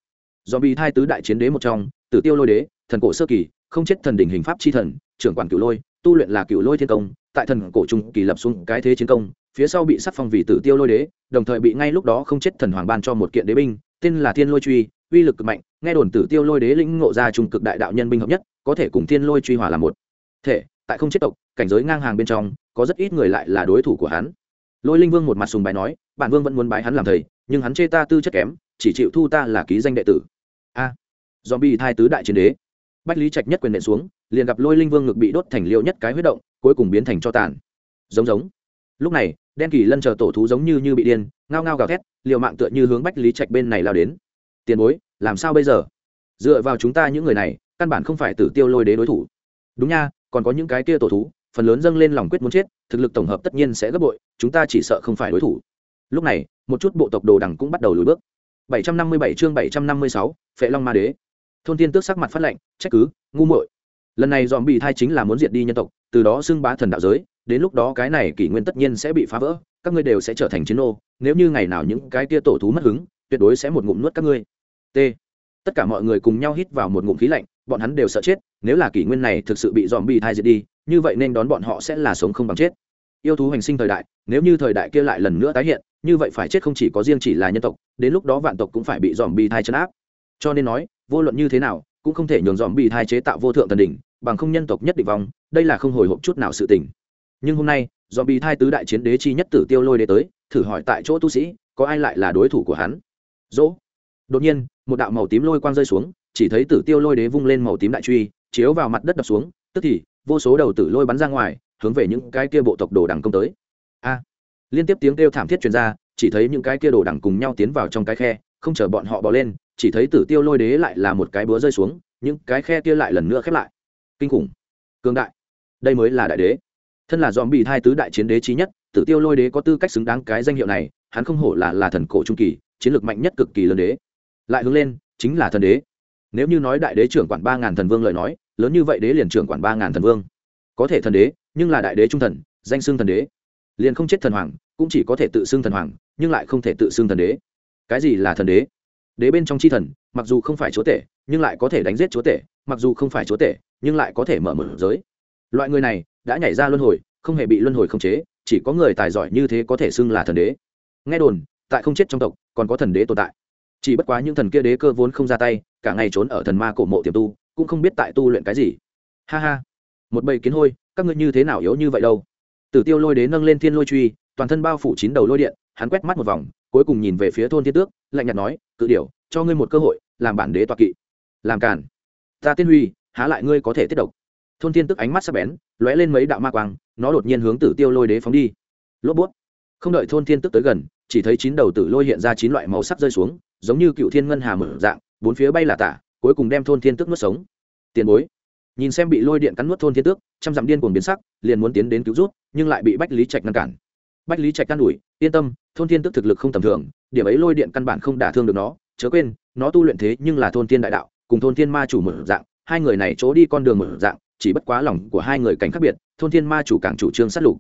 Do bị thai tứ đại chiến đế một trong, tử tiêu lôi đế, thần cổ sơ kỳ, không chết thần đỉnh hình pháp chi thần, trưởng quản cửu lôi, tu luyện là cửu lôi thiên công, tại thần cổ trung kỳ lập xuống cái thế chiến công, phía sau bị sắc phong vì tử tiêu lôi đế, đồng thời bị ngay lúc đó không chết thần hoàng ban cho một kiện đế binh, tên là thiên lôi truy, uy lực cực mạnh nghe đồn tử tiêu lôi đế lĩnh ngộ ra trung cực đại đạo nhân binh hợp nhất, có thể cùng thiên lôi truy hòa là một thể, tại không chết tộc, cảnh giới ngang hàng bên trong, có rất ít người lại là đối thủ của hắn. Lôi linh vương một mặt sùng bài nói, bản vương vẫn muốn bái hắn làm thầy, nhưng hắn chê ta tư chất kém, chỉ chịu thu ta là ký danh đệ tử. A do bị thai tứ đại chiến đế. Bách lý trạch nhất quyền nện xuống, liền gặp lôi linh vương ngực bị đốt thành liệu nhất cái huyết động, cuối cùng biến thành cho tàn. Giống giống. Lúc này, đen kỳ lân chờ tổ thú giống như như bị điên, ngao ngao gào thét, liều mạng tựa như hướng bách lý trạch bên này lao đến. Tiền bối làm sao bây giờ? Dựa vào chúng ta những người này căn bản không phải tử tiêu lôi đế đối thủ. Đúng nha còn có những cái kia tổ thú phần lớn dâng lên lòng quyết muốn chết thực lực tổng hợp tất nhiên sẽ gấp bội chúng ta chỉ sợ không phải đối thủ. Lúc này một chút bộ tộc đồ đằng cũng bắt đầu lùi bước. 757 chương 756, phệ long ma đế. Thôn tiên tước sắc mặt phát lệnh trách cứ ngu muội. Lần này dòm bị thai chính là muốn diệt đi nhân tộc từ đó xưng bá thần đạo giới đến lúc đó cái này kỷ nguyên tất nhiên sẽ bị phá vỡ các ngươi đều sẽ trở thành chiến ô nếu như ngày nào những cái tia tổ thú mất hứng tuyệt đối sẽ một ngụm nuốt các ngươi t. Tất cả mọi người cùng nhau hít vào một ngụm khí lạnh, bọn hắn đều sợ chết, nếu là kỷ nguyên này thực sự bị dòm bị thai diệt đi, như vậy nên đón bọn họ sẽ là sống không bằng chết. Yêu thú hành sinh thời đại, nếu như thời đại kia lại lần nữa tái hiện, như vậy phải chết không chỉ có riêng chỉ là nhân tộc, đến lúc đó vạn tộc cũng phải bị dòm bị thai chấn áp. Cho nên nói, vô luận như thế nào, cũng không thể nhường dòm bị thai chế tạo vô thượng thần đỉnh, bằng không nhân tộc nhất định vong, đây là không hồi hộp chút nào sự tình. Nhưng hôm nay dòm bị thai tứ đại chiến đế chi nhất tử tiêu lôi đế tới, thử hỏi tại chỗ tu sĩ, có ai lại là đối thủ của hắn? Dỗ. Đột nhiên một đạo màu tím lôi quang rơi xuống, chỉ thấy tử tiêu lôi đế vung lên màu tím đại truy, chiếu vào mặt đất đập xuống, tức thì, vô số đầu tử lôi bắn ra ngoài, hướng về những cái kia bộ tộc đồ đằng công tới. A! Liên tiếp tiếng kêu thảm thiết truyền ra, chỉ thấy những cái kia đồ đằng cùng nhau tiến vào trong cái khe, không chờ bọn họ bỏ lên, chỉ thấy tử tiêu lôi đế lại là một cái búa rơi xuống, những cái khe kia lại lần nữa khép lại. Kinh khủng! Cường đại! Đây mới là đại đế. Thân là dòm bị hai tứ đại chiến đế trí nhất, tử tiêu lôi đế có tư cách xứng đáng cái danh hiệu này, hắn không hổ là là thần cổ trung kỳ, chiến lược mạnh nhất cực kỳ lớn đế lại hướng lên, chính là thần đế. Nếu như nói đại đế trưởng quản ba ngàn thần vương lời nói, lớn như vậy đế liền trưởng quản ba ngàn thần vương. Có thể thần đế, nhưng là đại đế trung thần, danh xưng thần đế. Liền không chết thần hoàng, cũng chỉ có thể tự xưng thần hoàng, nhưng lại không thể tự xưng thần đế. Cái gì là thần đế? Đế bên trong c h i thần, mặc dù không phải chúa tể, nhưng lại có thể đánh giết chúa tể, mặc dù không phải chúa tể, nhưng lại có thể mở mở giới. Loại người này, đã nhảy ra luân hồi, không hề bị luân hồi khống chế, chỉ có người tài giỏi như thế có thể xưng là thần đế. Nghe đồn, tại không chết trong tộc, còn có thần đế tồn tại chỉ bất quá những thần kia đế cơ vốn không ra tay cả ngày trốn ở thần ma cổ mộ tiềm tu cũng không biết tại tu luyện cái gì. Ha ha. Một bầy kiến hôi các ngươi như thế nào yếu như vậy đâu? Tử tiêu lôi đế nâng lên thiên lôi truy toàn thân bao phủ chín đầu lôi điện hắn quét mắt một vòng cuối cùng nhìn về phía thôn thiên tước lạnh nhạt nói cự điều, cho ngươi một cơ hội làm bản đế toạc kỵ. Làm cản ta tiên huy há lại ngươi có thể tiết độc? Thôn thiên tức ánh mắt sắp bén lóe lên mấy đạo ma quang nó đột nhiên hướng tử tiêu lôi đế phóng đi. Lốp bút. Không đợi thôn thiên tức tới gần chỉ thấy chín đầu tử lôi hiện ra chín loại màu sắc rơi xuống giống như cựu thiên ngân hà mở dạng, bốn phía bay là tả, cuối cùng đem thôn thiên tước nuốt sống. Tiền bối, nhìn xem bị lôi điện cắn nuốt thôn thiên tước, trăm dặm điên cuồng biến sắc, liền muốn tiến đến cứu rút, nhưng lại bị bách lý trạch ngăn cản. Bách lý trạch can đuổi yên tâm, thôn thiên tước thực lực không tầm thường, điểm ấy lôi điện căn bản không đả thương được nó, chớ quên, nó tu luyện thế nhưng là thôn thiên đại đạo, cùng thôn thiên ma chủ mở dạng, hai người này chỗ đi con đường mở dạng, chỉ bất quá lòng của hai người cảnh khác biệt, thôn thiên ma chủ càng chủ trương sát lục.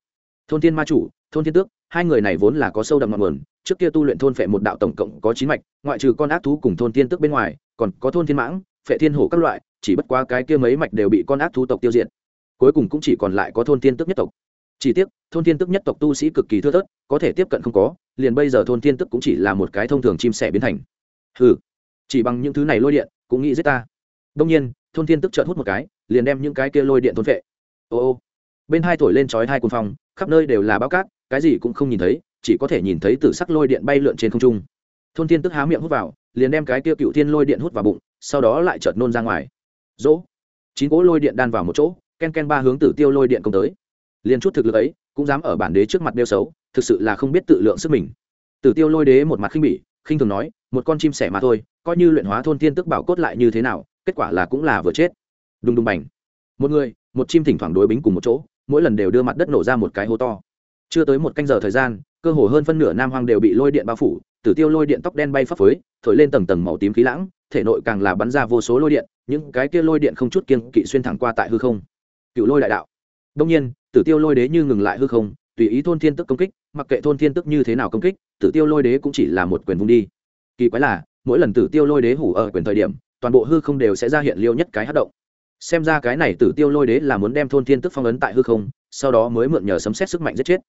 Thôn thiên ma chủ, thôn thiên tước, hai người này vốn là có sâu đậm ngọn nguồn trước kia tu luyện thôn phệ một đạo tổng cộng có chín mạch, ngoại trừ con ác thú cùng thôn tiên tức bên ngoài, còn có thôn thiên mãng, phệ thiên hổ các loại, chỉ bất quá cái kia mấy mạch đều bị con ác thú tộc tiêu diệt. Cuối cùng cũng chỉ còn lại có thôn tiên tức nhất tộc. Chỉ tiếc, thôn tiên tức nhất tộc tu sĩ cực kỳ thưa thớt, có thể tiếp cận không có, liền bây giờ thôn tiên tức cũng chỉ là một cái thông thường chim sẻ biến thành. Hừ, chỉ bằng những thứ này lôi điện, cũng nghĩ giết ta. Đông nhiên, thôn tiên tức trợn hút một cái, liền đem những cái kia lôi điện thôn vệ ô ô, bên hai thổi lên chói hai cuồng phong, khắp nơi đều là bao cát, cái gì cũng không nhìn thấy chỉ có thể nhìn thấy tử sắc lôi điện bay lượn trên không trung. Thôn thiên tức há miệng hút vào, liền đem cái kia cựu thiên lôi điện hút vào bụng, sau đó lại chợt nôn ra ngoài. Dỗ, chín cỗ lôi điện đan vào một chỗ, ken ken ba hướng tử tiêu lôi điện công tới. Liền chút thực lực ấy, cũng dám ở bản đế trước mặt đeo xấu, thực sự là không biết tự lượng sức mình. Tử tiêu lôi đế một mặt khinh bỉ, khinh thường nói, một con chim sẻ mà thôi, coi như luyện hóa thôn thiên tức bảo cốt lại như thế nào, kết quả là cũng là vừa chết. Đùng đùng bành. Một người, một chim thỉnh thoảng đối bính cùng một chỗ, mỗi lần đều đưa mặt đất nổ ra một cái hố to. Chưa tới một canh giờ thời gian cơ hồ hơn phân nửa nam hoang đều bị lôi điện bao phủ, tử tiêu lôi điện tóc đen bay phấp phới, thổi lên tầng tầng màu tím khí lãng, thể nội càng là bắn ra vô số lôi điện, những cái kia lôi điện không chút kiên kỵ xuyên thẳng qua tại hư không. Cựu lôi đại đạo. Đông nhiên, tử tiêu lôi đế như ngừng lại hư không, tùy ý thôn thiên tức công kích, mặc kệ thôn thiên tức như thế nào công kích, tử tiêu lôi đế cũng chỉ là một quyền vung đi. Kỳ quái là, mỗi lần tử tiêu lôi đế hủ ở quyền thời điểm, toàn bộ hư không đều sẽ ra hiện liêu nhất cái hát động. Xem ra cái này tử tiêu lôi đế là muốn đem thôn thiên tức phong ấn tại hư không, sau đó mới mượn nhờ sấm xét sức mạnh giết chết.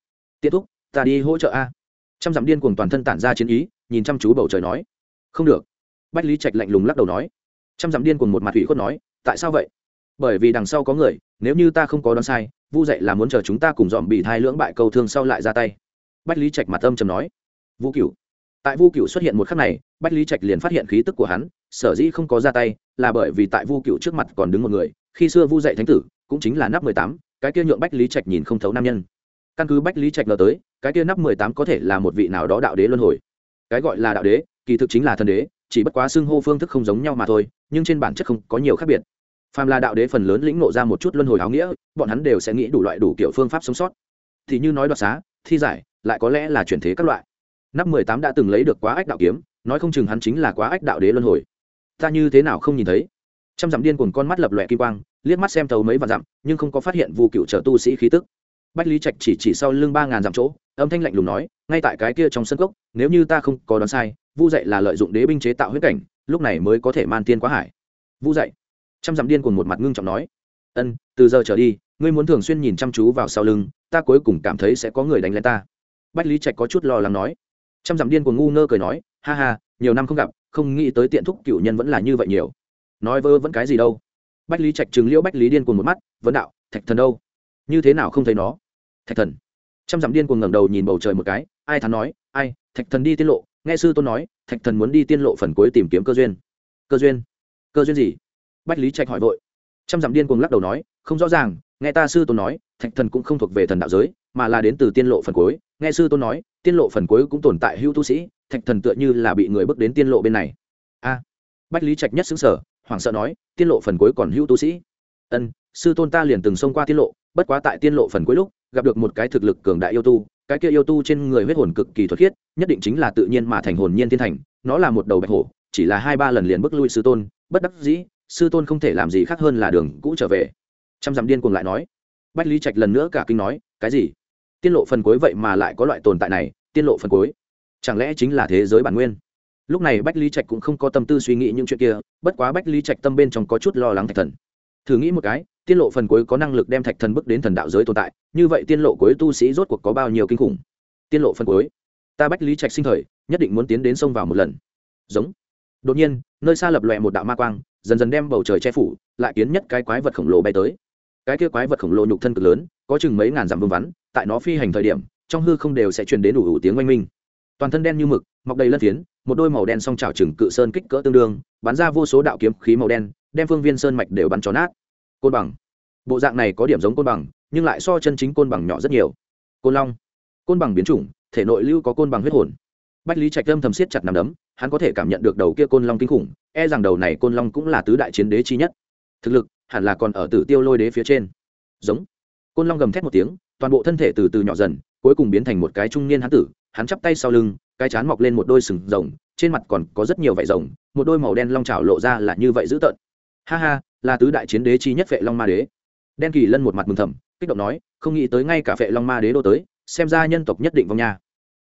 Tiết thúc ta đi hỗ trợ a. Trăm dặm điên cuồng toàn thân tản ra chiến ý, nhìn chăm chú bầu trời nói. Không được. Bách lý trạch lạnh lùng lắc đầu nói. Trăm dặm điên cuồng một mặt ủy khuất nói, tại sao vậy? Bởi vì đằng sau có người, nếu như ta không có đoán sai, vu dậy là muốn chờ chúng ta cùng dòm bị thai lưỡng bại câu thương sau lại ra tay. Bách lý trạch mặt âm trầm nói. Vu cửu. Tại vu cửu xuất hiện một khắc này, bách lý trạch liền phát hiện khí tức của hắn, sở dĩ không có ra tay, là bởi vì tại vu cửu trước mặt còn đứng một người, khi xưa vu dậy thánh tử, cũng chính là nắp mười tám, cái kia nhượng bách lý trạch nhìn không thấu nam nhân căn cứ bách lý trạch ngờ tới, cái kia nắp mười tám có thể là một vị nào đó đạo đế luân hồi. Cái gọi là đạo đế, kỳ thực chính là thần đế, chỉ bất quá xưng hô phương thức không giống nhau mà thôi, nhưng trên bản chất không có nhiều khác biệt. Phàm là đạo đế phần lớn lĩnh nộ ra một chút luân hồi áo nghĩa, bọn hắn đều sẽ nghĩ đủ loại đủ kiểu phương pháp sống sót. Thì như nói đoạt xá, thi giải, lại có lẽ là chuyển thế các loại. Nắp mười tám đã từng lấy được quá ách đạo kiếm, nói không chừng hắn chính là quá ách đạo đế luân hồi. Ta như thế nào không nhìn thấy? Trăm dặm điên cùng con mắt lập lòe kim quang, liếc mắt xem tàu mấy vạn dặm, nhưng không có phát hiện vụ cựu trở tu sĩ khí tức bách lý trạch chỉ chỉ sau lưng ba ngàn dặm chỗ, âm thanh lạnh lùng nói, ngay tại cái kia trong sân cốc, nếu như ta không có đoán sai, vu dạy là lợi dụng đế binh chế tạo huyết cảnh, lúc này mới có thể man tiên quá hải. Vu dạy, trăm dặm điên cùng một mặt ngưng trọng nói, ân, từ giờ trở đi, ngươi muốn thường xuyên nhìn chăm chú vào sau lưng, ta cuối cùng cảm thấy sẽ có người đánh lên ta. Bách lý trạch có chút lo lắng nói. Trăm dặm điên cùng ngu ngơ cười nói, ha ha, nhiều năm không gặp, không nghĩ tới tiện thúc cựu nhân vẫn là như vậy nhiều. Nói vơ vẫn cái gì đâu. Bách lý trạch chừng liễu bách lý điên cùng một mắt, vấn đạo, thạch thần đâu? Như thế nào không thấy nó? Thạch thần. Trăm dặm điên cuồng ngẩng đầu nhìn bầu trời một cái, ai thắn nói, ai, thạch thần đi tiên lộ. Nghe sư tôn nói, thạch thần muốn đi tiên lộ phần cuối tìm kiếm cơ duyên. Cơ duyên? Cơ duyên gì? Bách lý trạch hỏi vội. Trăm dặm điên cuồng lắc đầu nói, không rõ ràng, nghe ta sư tôn nói, thạch thần cũng không thuộc về thần đạo giới, mà là đến từ tiên lộ phần cuối. Nghe sư tôn nói, tiên lộ phần cuối cũng tồn tại hữu tu sĩ, thạch thần tựa như là bị người bước đến tiên lộ bên này. A. Bách lý trạch nhất xứng sở hoảng sợ nói, tiên lộ phần cuối còn hữu tu sĩ? Ân, sư tôn ta liền từng xông qua tiên lộ, bất quá tại tiên lộ phần cuối lúc, gặp được một cái thực lực cường đại yêu tu, cái kia yêu tu trên người huyết hồn cực kỳ thuật khiết, nhất định chính là tự nhiên mà thành hồn nhiên thiên thành, nó là một đầu bạch hổ, chỉ là hai ba lần liền bước lui sư tôn, bất đắc dĩ, sư tôn không thể làm gì khác hơn là đường cũ trở về. Trăm dặm điên cuồng lại nói. Bách lý trạch lần nữa cả kinh nói, cái gì? Tiên lộ phần cuối vậy mà lại có loại tồn tại này, tiên lộ phần cuối? Chẳng lẽ chính là thế giới bản nguyên? Lúc này bách lý trạch cũng không có tâm tư suy nghĩ những chuyện kia, bất quá bách lý trạch tâm bên trong có chút lo lắng thạch thần thử nghĩ một cái, tiên lộ phần cuối có năng lực đem thạch thần bước đến thần đạo giới tồn tại, như vậy tiên lộ cuối tu sĩ rốt cuộc có bao nhiêu kinh khủng? Tiên lộ phần cuối. Ta bách lý trạch sinh thời, nhất định muốn tiến đến sông vào một lần. Giống. Đột nhiên, nơi xa lập lòe một đạo ma quang, dần dần đem bầu trời che phủ, lại kiến nhất cái quái vật khổng lồ bay tới. Cái kia quái vật khổng lồ nhục thân cực lớn, có chừng mấy ngàn dặm vương vắn, tại nó phi hành thời điểm, trong hư không đều sẽ truyền đến đủ đủ tiếng oanh minh. Toàn thân đen như mực, mọc đầy lân phiến, một đôi màu đen song trào chừng cự sơn kích cỡ tương đương, bắn ra vô số đạo kiếm khí màu đen đem phương viên sơn mạch đều bắn tròn nát. Côn bằng. Bộ dạng này có điểm giống côn bằng, nhưng lại so chân chính côn bằng nhỏ rất nhiều. Côn long. Côn bằng biến chủng, thể nội lưu có côn bằng huyết hồn. Bách lý trạch lâm thầm siết chặt nằm đấm, hắn có thể cảm nhận được đầu kia côn long kinh khủng e rằng đầu này côn long cũng là tứ đại chiến đế chi nhất. Thực lực, hẳn là còn ở tử tiêu lôi đế phía trên. Giống. Côn long gầm thét một tiếng, toàn bộ thân thể từ từ nhỏ dần, cuối cùng biến thành một cái trung niên hán tử, hắn chắp tay sau lưng, cái chán mọc lên một đôi sừng rồng, trên mặt còn có rất nhiều vảy rồng, một đôi màu đen long trào lộ ra là như vậy dữ tợn ha ha, là tứ đại chiến đế chi nhất vệ long ma đế. Đen kỳ lân một mặt mừng thầm, kích động nói, không nghĩ tới ngay cả vệ long ma đế đô tới, xem ra nhân tộc nhất định vong nha.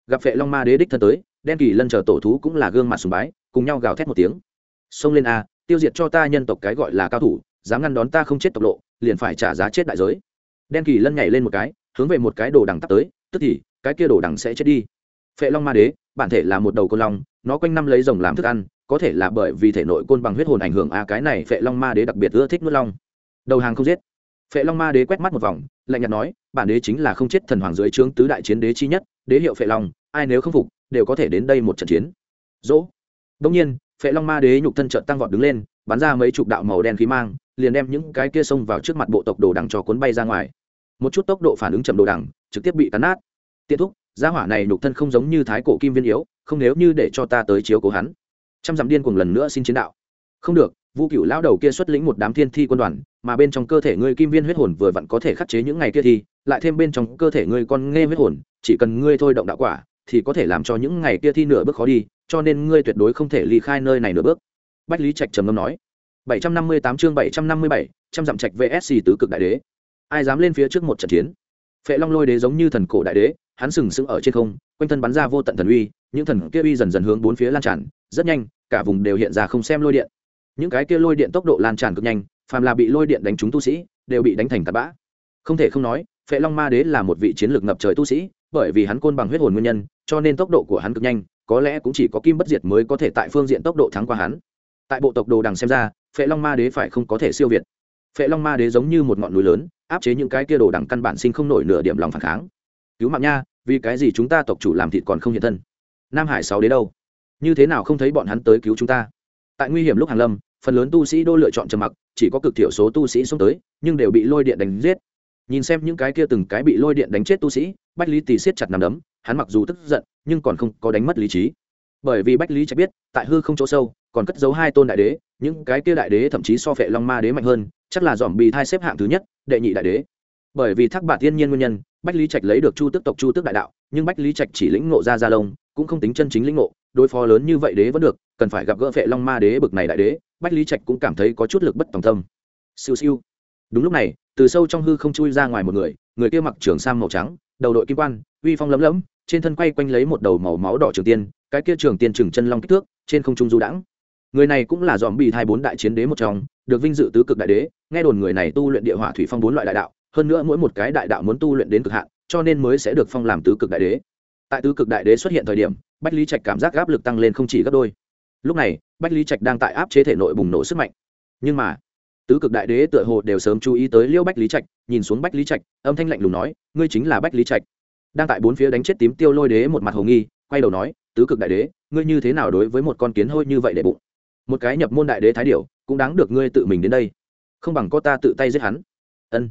Gặp vệ long ma đế đích thân tới, đen kỳ lân chờ tổ thú cũng là gương mặt sùng bái, cùng nhau gào thét một tiếng. Xông lên a, tiêu diệt cho ta nhân tộc cái gọi là cao thủ, dám ngăn đón ta không chết tộc lộ, liền phải trả giá chết đại giới. Đen kỳ lân nhảy lên một cái, hướng về một cái đồ đằng tắt tới, tức thì, cái kia đồ đằng sẽ chết đi. Phệ long ma đế, bản thể là một đầu côn long, nó quanh năm lấy rồng làm thức ăn có thể là bởi vì thể nội côn bằng huyết hồn ảnh hưởng a cái này phệ long ma đế đặc biệt ưa thích nuốt long. Đầu hàng không giết. Phệ long ma đế quét mắt một vòng, lạnh nhạt nói, bản đế chính là không chết thần hoàng dưới trướng tứ đại chiến đế chi nhất, đế hiệu phệ long, ai nếu không phục, đều có thể đến đây một trận chiến. Dỗ. Đông nhiên, phệ long ma đế nhục thân trợn tăng vọt đứng lên, bắn ra mấy chục đạo màu đen khí mang, liền đem những cái kia xông vào trước mặt bộ tộc đồ đằng cho cuốn bay ra ngoài. Một chút tốc độ phản ứng chậm đồ đằng, trực tiếp bị cắn nát. Tiện thúc, gia hỏa này nhục thân không giống như thái cổ kim viên yếu, không nếu như để cho ta tới chiếu cố hắn trăm dặm điên cuồng lần nữa xin chiến đạo. Không được vu cựu lão đầu kia xuất lĩnh một đám thiên thi quân đoàn mà bên trong cơ thể ngươi kim viên huyết hồn vừa vặn có thể khắc chế những ngày kia thi lại thêm bên trong cơ thể ngươi con nghe huyết hồn chỉ cần ngươi thôi động đạo quả thì có thể làm cho những ngày kia thi nửa bước khó đi cho nên ngươi tuyệt đối không thể ly khai nơi này nửa bước. Bách lý trạch trầm ngâm nói. 758 chương 757, trăm dặm trạch vsc tứ cực đại đế. Ai dám lên phía trước một trận chiến? Phệ long lôi đế giống như thần cổ đại đế hắn sừng sững ở trên không quanh thân bắn ra vô tận thần uy những thần kia uy dần dần hướng bốn phía lan tràn rất nhanh cả vùng đều hiện ra không xem lôi điện. Những cái kia lôi điện tốc độ lan tràn cực nhanh, phàm là bị lôi điện đánh trúng tu sĩ, đều bị đánh thành tạt bã. Không thể không nói, phệ long ma đế là một vị chiến lược ngập trời tu sĩ, bởi vì hắn côn bằng huyết hồn nguyên nhân, cho nên tốc độ của hắn cực nhanh, có lẽ cũng chỉ có kim bất diệt mới có thể tại phương diện tốc độ thắng qua hắn. Tại bộ tộc đồ đằng xem ra, phệ long ma đế phải không có thể siêu việt. Phệ long ma đế giống như một ngọn núi lớn, áp chế những cái kia đồ đằng căn bản sinh không nổi nửa điểm lòng phản kháng. Cứu mạng nha, vì cái gì chúng ta tộc chủ làm thịt còn không hiện thân? Nam hải sáu đế đâu? Như thế nào không thấy bọn hắn tới cứu chúng ta? Tại nguy hiểm lúc hàng lâm, phần lớn tu sĩ đô lựa chọn trầm mặc, chỉ có cực thiểu số tu sĩ xuống tới, nhưng đều bị lôi điện đánh giết. Nhìn xem những cái kia từng cái bị lôi điện đánh chết tu sĩ, bách lý tì siết chặt nằm đấm, hắn mặc dù tức giận, nhưng còn không có đánh mất lý trí. Bởi vì bách lý chắc biết, tại hư không chỗ sâu, còn cất giấu hai tôn đại đế, những cái kia đại đế thậm chí so phệ long ma đế mạnh hơn, chắc là dòm bì thai xếp hạng thứ nhất, đệ nhị đại đế. Bởi vì thác bạc thiên nhiên nguyên nhân, bách lý trạch lấy được chu tước tộc chu tước đại đạo, nhưng bách lý trạch chỉ lĩnh ngộ ra gia lông cũng không tính chân chính lĩnh ngộ, đối phó lớn như vậy đế vẫn được, cần phải gặp gỡ phệ long ma đế, bực này đại đế, bách lý trạch cũng cảm thấy có chút lực bất tòng tâm. Siêu siêu. Đúng lúc này, từ sâu trong hư không chui ra ngoài một người người kia mặc trường sam màu trắng, đầu đội kim quan, uy phong lấm lấm, trên thân quay quanh lấy một đầu màu máu đỏ trường tiên, cái kia trường tiên trừng chân long kích thước, trên không trung du đãng. Người này cũng là dòm bị hai bốn đại chiến đế một trong, được vinh dự tứ cực đại đế, nghe đồn người này tu luyện địa hỏa thủy phong bốn loại đại đạo, hơn nữa mỗi một cái đại đạo muốn tu luyện đến cực hạn, cho nên mới sẽ được phong làm tứ cực đại đế tại tứ cực đại đế xuất hiện thời điểm bách lý trạch cảm giác áp lực tăng lên không chỉ gấp đôi. Lúc này bách lý trạch đang tại áp chế thể nội bùng nổ sức mạnh. Nhưng mà tứ cực đại đế tựa hồ đều sớm chú ý tới liêu bách lý trạch nhìn xuống bách lý trạch âm thanh lạnh lùng nói ngươi chính là bách lý trạch. Đang tại bốn phía đánh chết tím tiêu lôi đế một mặt hồ nghi quay đầu nói tứ cực đại đế ngươi như thế nào đối với một con kiến hôi như vậy để bụng? Một cái nhập môn đại đế thái điểu cũng đáng được ngươi tự mình đến đây. Không bằng có ta tự tay giết hắn. Ân.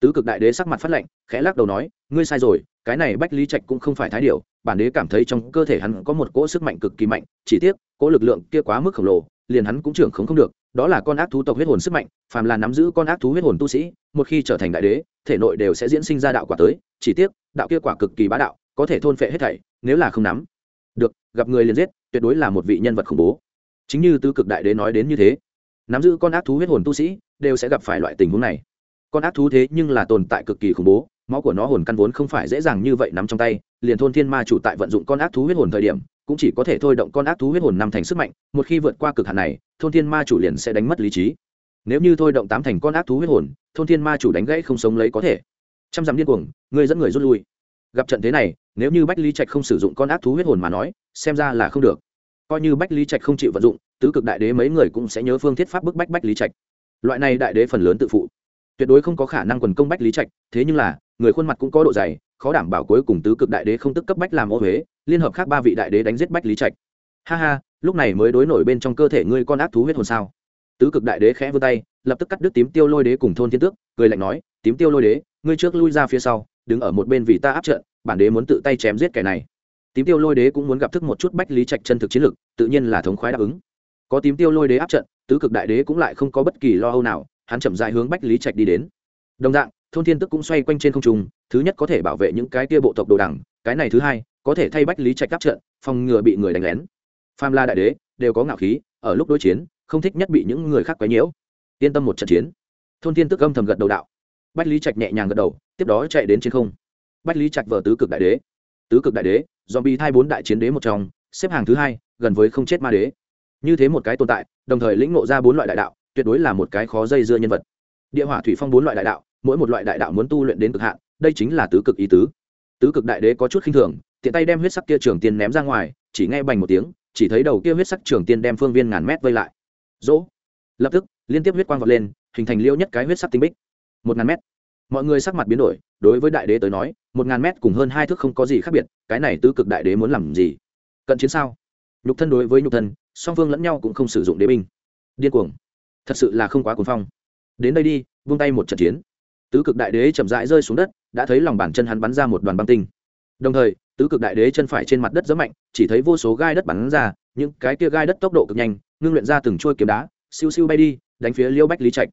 Tứ cực đại đế sắc mặt phát lạnh, khẽ lắc đầu nói ngươi sai rồi cái này bách lý trạch cũng không phải thái điểu, bản đế cảm thấy trong cơ thể hắn có một cỗ sức mạnh cực kỳ mạnh, chỉ tiếc, cỗ lực lượng kia quá mức khổng lồ, liền hắn cũng trưởng không không được, đó là con ác thú tộc huyết hồn sức mạnh, phàm là nắm giữ con ác thú huyết hồn tu sĩ, một khi trở thành đại đế, thể nội đều sẽ diễn sinh ra đạo quả tới, chỉ tiếc, đạo kia quả cực kỳ bá đạo, có thể thôn phệ hết thảy, nếu là không nắm được, gặp người liền giết, tuyệt đối là một vị nhân vật khủng bố. Chính như tư cực đại đế nói đến như thế, nắm giữ con ác thú huyết hồn tu sĩ, đều sẽ gặp phải loại tình huống này. Con ác thú thế nhưng là tồn tại cực kỳ khủng bố máu của nó hồn căn vốn không phải dễ dàng như vậy nắm trong tay, liền thôn thiên ma chủ tại vận dụng con ác thú huyết hồn thời điểm, cũng chỉ có thể thôi động con ác thú huyết hồn năm thành sức mạnh, một khi vượt qua cực hạn này, thôn thiên ma chủ liền sẽ đánh mất lý trí. Nếu như thôi động tám thành con ác thú huyết hồn, thôn thiên ma chủ đánh gãy không sống lấy có thể. Trăm dặm điên cuồng, người dẫn người rút lui. Gặp trận thế này, nếu như bách lý trạch không sử dụng con ác thú huyết hồn mà nói, xem ra là không được. Coi như bách lý trạch không chịu vận dụng, tứ cực đại đế mấy người cũng sẽ nhớ phương thiết pháp bức bách bách lý trạch. Loại này đại đế phần lớn tự phụ. Tuyệt đối không có khả năng quần công bách lý trạch, thế nhưng là người khuôn mặt cũng có độ dày, khó đảm bảo cuối cùng tứ cực đại đế không tức cấp bách làm ô huế, liên hợp khác ba vị đại đế đánh giết bách lý trạch. Ha ha, lúc này mới đối nổi bên trong cơ thể ngươi con ác thú huyết hồn sao? Tứ cực đại đế khẽ vươn tay, lập tức cắt đứt tím tiêu lôi đế cùng thôn thiên tước, cười lạnh nói, tím tiêu lôi đế, ngươi trước lui ra phía sau, đứng ở một bên vì ta áp trận, bản đế muốn tự tay chém giết kẻ này. Tím tiêu lôi đế cũng muốn gặp thức một chút bách lý trạch chân thực chiến lực, tự nhiên là thống khoái đáp ứng. Có tím tiêu lôi đế áp trận, tứ cực đại đế cũng lại không có bất kỳ lo âu nào, hắn chậm dại hướng bách lý trạch đi đến. Đồng dạng thôn thiên tức cũng xoay quanh trên không trung, thứ nhất có thể bảo vệ những cái tia bộ tộc đồ đẳng cái này thứ hai, có thể thay bách lý trạch đáp trận, phòng ngừa bị người đánh lén. Pham la đại đế đều có ngạo khí, ở lúc đối chiến, không thích nhất bị những người khác quấy nhiễu. Yên tâm một trận chiến. Thôn thiên tức âm thầm gật đầu đạo. Bách lý trạch nhẹ nhàng gật đầu, tiếp đó chạy đến trên không. Bách lý trạch vợ tứ cực đại đế. Tứ cực đại đế do bị thai bốn đại chiến đế một trong, xếp hàng thứ hai, gần với không chết ma đế. Như thế một cái tồn tại, đồng thời lĩnh ngộ ra bốn loại đại đạo, tuyệt đối là một cái khó dây dưa nhân vật. Địa hỏa thủy phong bốn loại đại đạo mỗi một loại đại đạo muốn tu luyện đến cực hạn, đây chính là tứ cực ý tứ. Tứ cực đại đế có chút khinh thường, tiện tay đem huyết sắc kia trường tiên ném ra ngoài, chỉ nghe bành một tiếng, chỉ thấy đầu kia huyết sắc trường tiên đem phương viên ngàn mét vây lại. Dỗ lập tức, liên tiếp huyết quang vọt lên, hình thành liêu nhất cái huyết sắc tinh bích. Một ngàn mét. Mọi người sắc mặt biến đổi, đối với đại đế tới nói, một ngàn mét cùng hơn hai thước không có gì khác biệt, cái này tứ cực đại đế muốn làm gì? Cận chiến sao? Nhục thân đối với nhục thân, song phương lẫn nhau cũng không sử dụng đế binh. Điên cuồng. Thật sự là không quá cuồng phong. Đến đây đi, vung tay một trận chiến tứ cực đại đế chậm rãi rơi xuống đất, đã thấy lòng bàn chân hắn bắn ra một đoàn băng tinh. Đồng thời, tứ cực đại đế chân phải trên mặt đất rất mạnh, chỉ thấy vô số gai đất bắn ra, những cái kia gai đất tốc độ cực nhanh, ngưng luyện ra từng trôi kiếm đá, siêu siêu bay đi, đánh phía liêu bách lý trạch.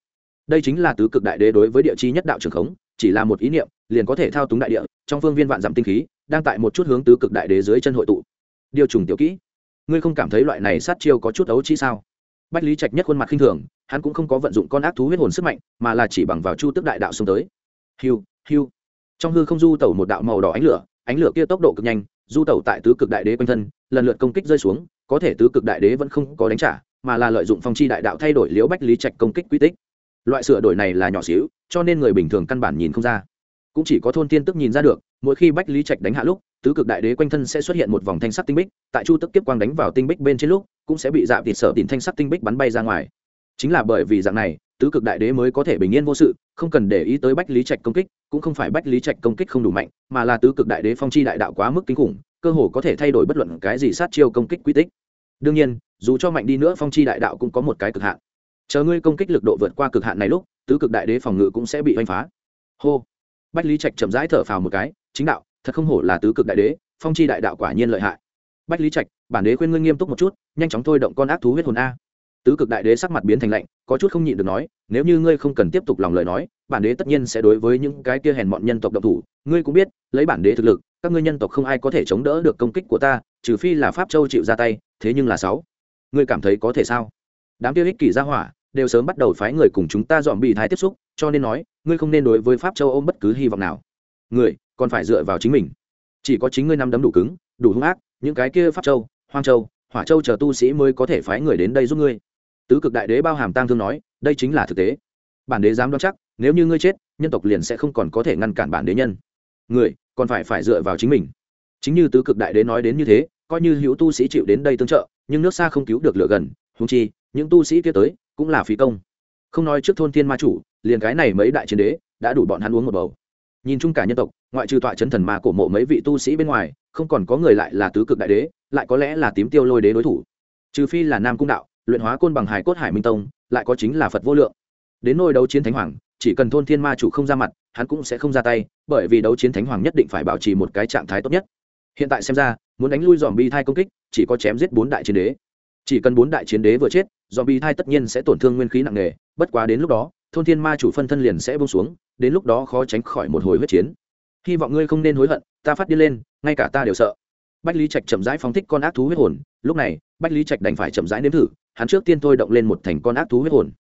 Đây chính là tứ cực đại đế đối với địa chi nhất đạo trường khống, chỉ là một ý niệm, liền có thể thao túng đại địa, trong phương viên vạn dặm tinh khí, đang tại một chút hướng tứ cực đại đế dưới chân hội tụ. Điều trùng tiểu kỹ, ngươi không cảm thấy loại này sát chiêu có chút ấu chi sao? Bách lý trạch nhất khuôn mặt khinh thường, hắn cũng không có vận dụng con ác thú huyết hồn sức mạnh, mà là chỉ bằng vào chu tức đại đạo xuống tới. Hiu hiu. Trong hư không du tẩu một đạo màu đỏ ánh lửa ánh lửa kia tốc độ cực nhanh, du tẩu tại tứ cực đại đế quanh thân, lần lượt công kích rơi xuống, có thể tứ cực đại đế vẫn không có đánh trả, mà là lợi dụng phong chi đại đạo thay đổi liễu bách lý trạch công kích quy tích. Loại sửa đổi này là nhỏ xíu, cho nên người bình thường căn bản nhìn không ra. Cũng chỉ có thôn tiên tức nhìn ra được, mỗi khi bách lý trạch đánh hạ lúc tứ cực đại đế quanh thân sẽ xuất hiện một vòng thanh sắc tinh bích, tại chu tức kiếp quang đánh vào tinh bích bên trên lúc, cũng sẽ bị dạ thịt sở tìm thanh sắc tinh bích bắn bay ra ngoài. Chính là bởi vì dạng này, tứ cực đại đế mới có thể bình yên vô sự, không cần để ý tới bách lý trạch công kích, cũng không phải bách lý trạch công kích không đủ mạnh, mà là tứ cực đại đế phong chi đại đạo quá mức kinh khủng, cơ hồ có thể thay đổi bất luận cái gì sát chiêu công kích quy tích. Đương nhiên, dù cho mạnh đi nữa, phong chi đại đạo cũng có một cái cực hạn. Chờ ngươi công kích lực độ vượt qua cực hạn này lúc, tứ cực đại đế phòng ngự cũng sẽ bị oanh phá. Hô. Bách lý trạch chậm rãi thở phào một cái, chính đạo thật không hổ là tứ cực đại đế, phong chi đại đạo quả nhiên lợi hại. Bách lý trạch, bản đế khuyên ngươi nghiêm túc một chút, nhanh chóng thôi động con ác thú huyết hồn a. Tứ cực đại đế sắc mặt biến thành lạnh, có chút không nhịn được nói, nếu như ngươi không cần tiếp tục lòng lời nói, bản đế tất nhiên sẽ đối với những cái kia hèn mọn nhân tộc độc thủ. Ngươi cũng biết, lấy bản đế thực lực, các ngươi nhân tộc không ai có thể chống đỡ được công kích của ta, trừ phi là pháp châu chịu ra tay, thế nhưng là sáu. Ngươi cảm thấy có thể sao? Đám kia ích kỷ ra hỏa, đều sớm bắt đầu phái người cùng chúng ta dọn bị thái tiếp xúc, cho nên nói, ngươi không nên đối với pháp châu ôm bất cứ hy vọng nào người, còn phải dựa vào chính mình. Chỉ có chính ngươi năm đấm đủ cứng, đủ hung ác, những cái kia pháp châu, hoang châu, hỏa châu chờ tu sĩ mới có thể phái người đến đây giúp ngươi. Tứ cực đại đế bao hàm tang thương nói, đây chính là thực tế. Bản đế dám đoán chắc, nếu như ngươi chết, nhân tộc liền sẽ không còn có thể ngăn cản bản đế nhân. Người, còn phải phải dựa vào chính mình. Chính như tứ cực đại đế nói đến như thế, coi như hữu tu sĩ chịu đến đây tương trợ, nhưng nước xa không cứu được lửa gần húng chi, những tu sĩ kia tới, cũng là phí công. Không nói trước thôn thiên ma chủ, liền cái này mấy đại chiến đế, đã đủ bọn hắn uống một bầu nhìn chung cả nhân tộc, ngoại trừ tọa chấn thần ma cổ mộ mấy vị tu sĩ bên ngoài, không còn có người lại là tứ cực đại đế, lại có lẽ là tím tiêu lôi đế đối thủ. Trừ phi là nam cung đạo, luyện hóa côn bằng hải cốt hải minh tông, lại có chính là phật vô lượng. Đến nôi đấu chiến thánh hoàng, chỉ cần thôn thiên ma chủ không ra mặt, hắn cũng sẽ không ra tay, bởi vì đấu chiến thánh hoàng nhất định phải bảo trì một cái trạng thái tốt nhất. Hiện tại xem ra, muốn đánh lui dòm bi thai công kích, chỉ có chém giết bốn đại chiến đế. Chỉ cần bốn đại chiến đế vừa chết dòm bi thai tất nhiên sẽ tổn thương nguyên khí nặng nề, bất quá đến lúc đó thôn thiên ma chủ phân thân liền sẽ bông xuống, đến lúc đó khó tránh khỏi một hồi huyết chiến. Hy vọng ngươi không nên hối hận, ta phát đi lên, ngay cả ta đều sợ. Bách lý trạch chậm rãi phóng thích con ác thú huyết hồn, lúc này, bách lý trạch đành phải chậm rãi nếm thử, hắn trước tiên thôi động lên một thành con ác thú huyết hồn.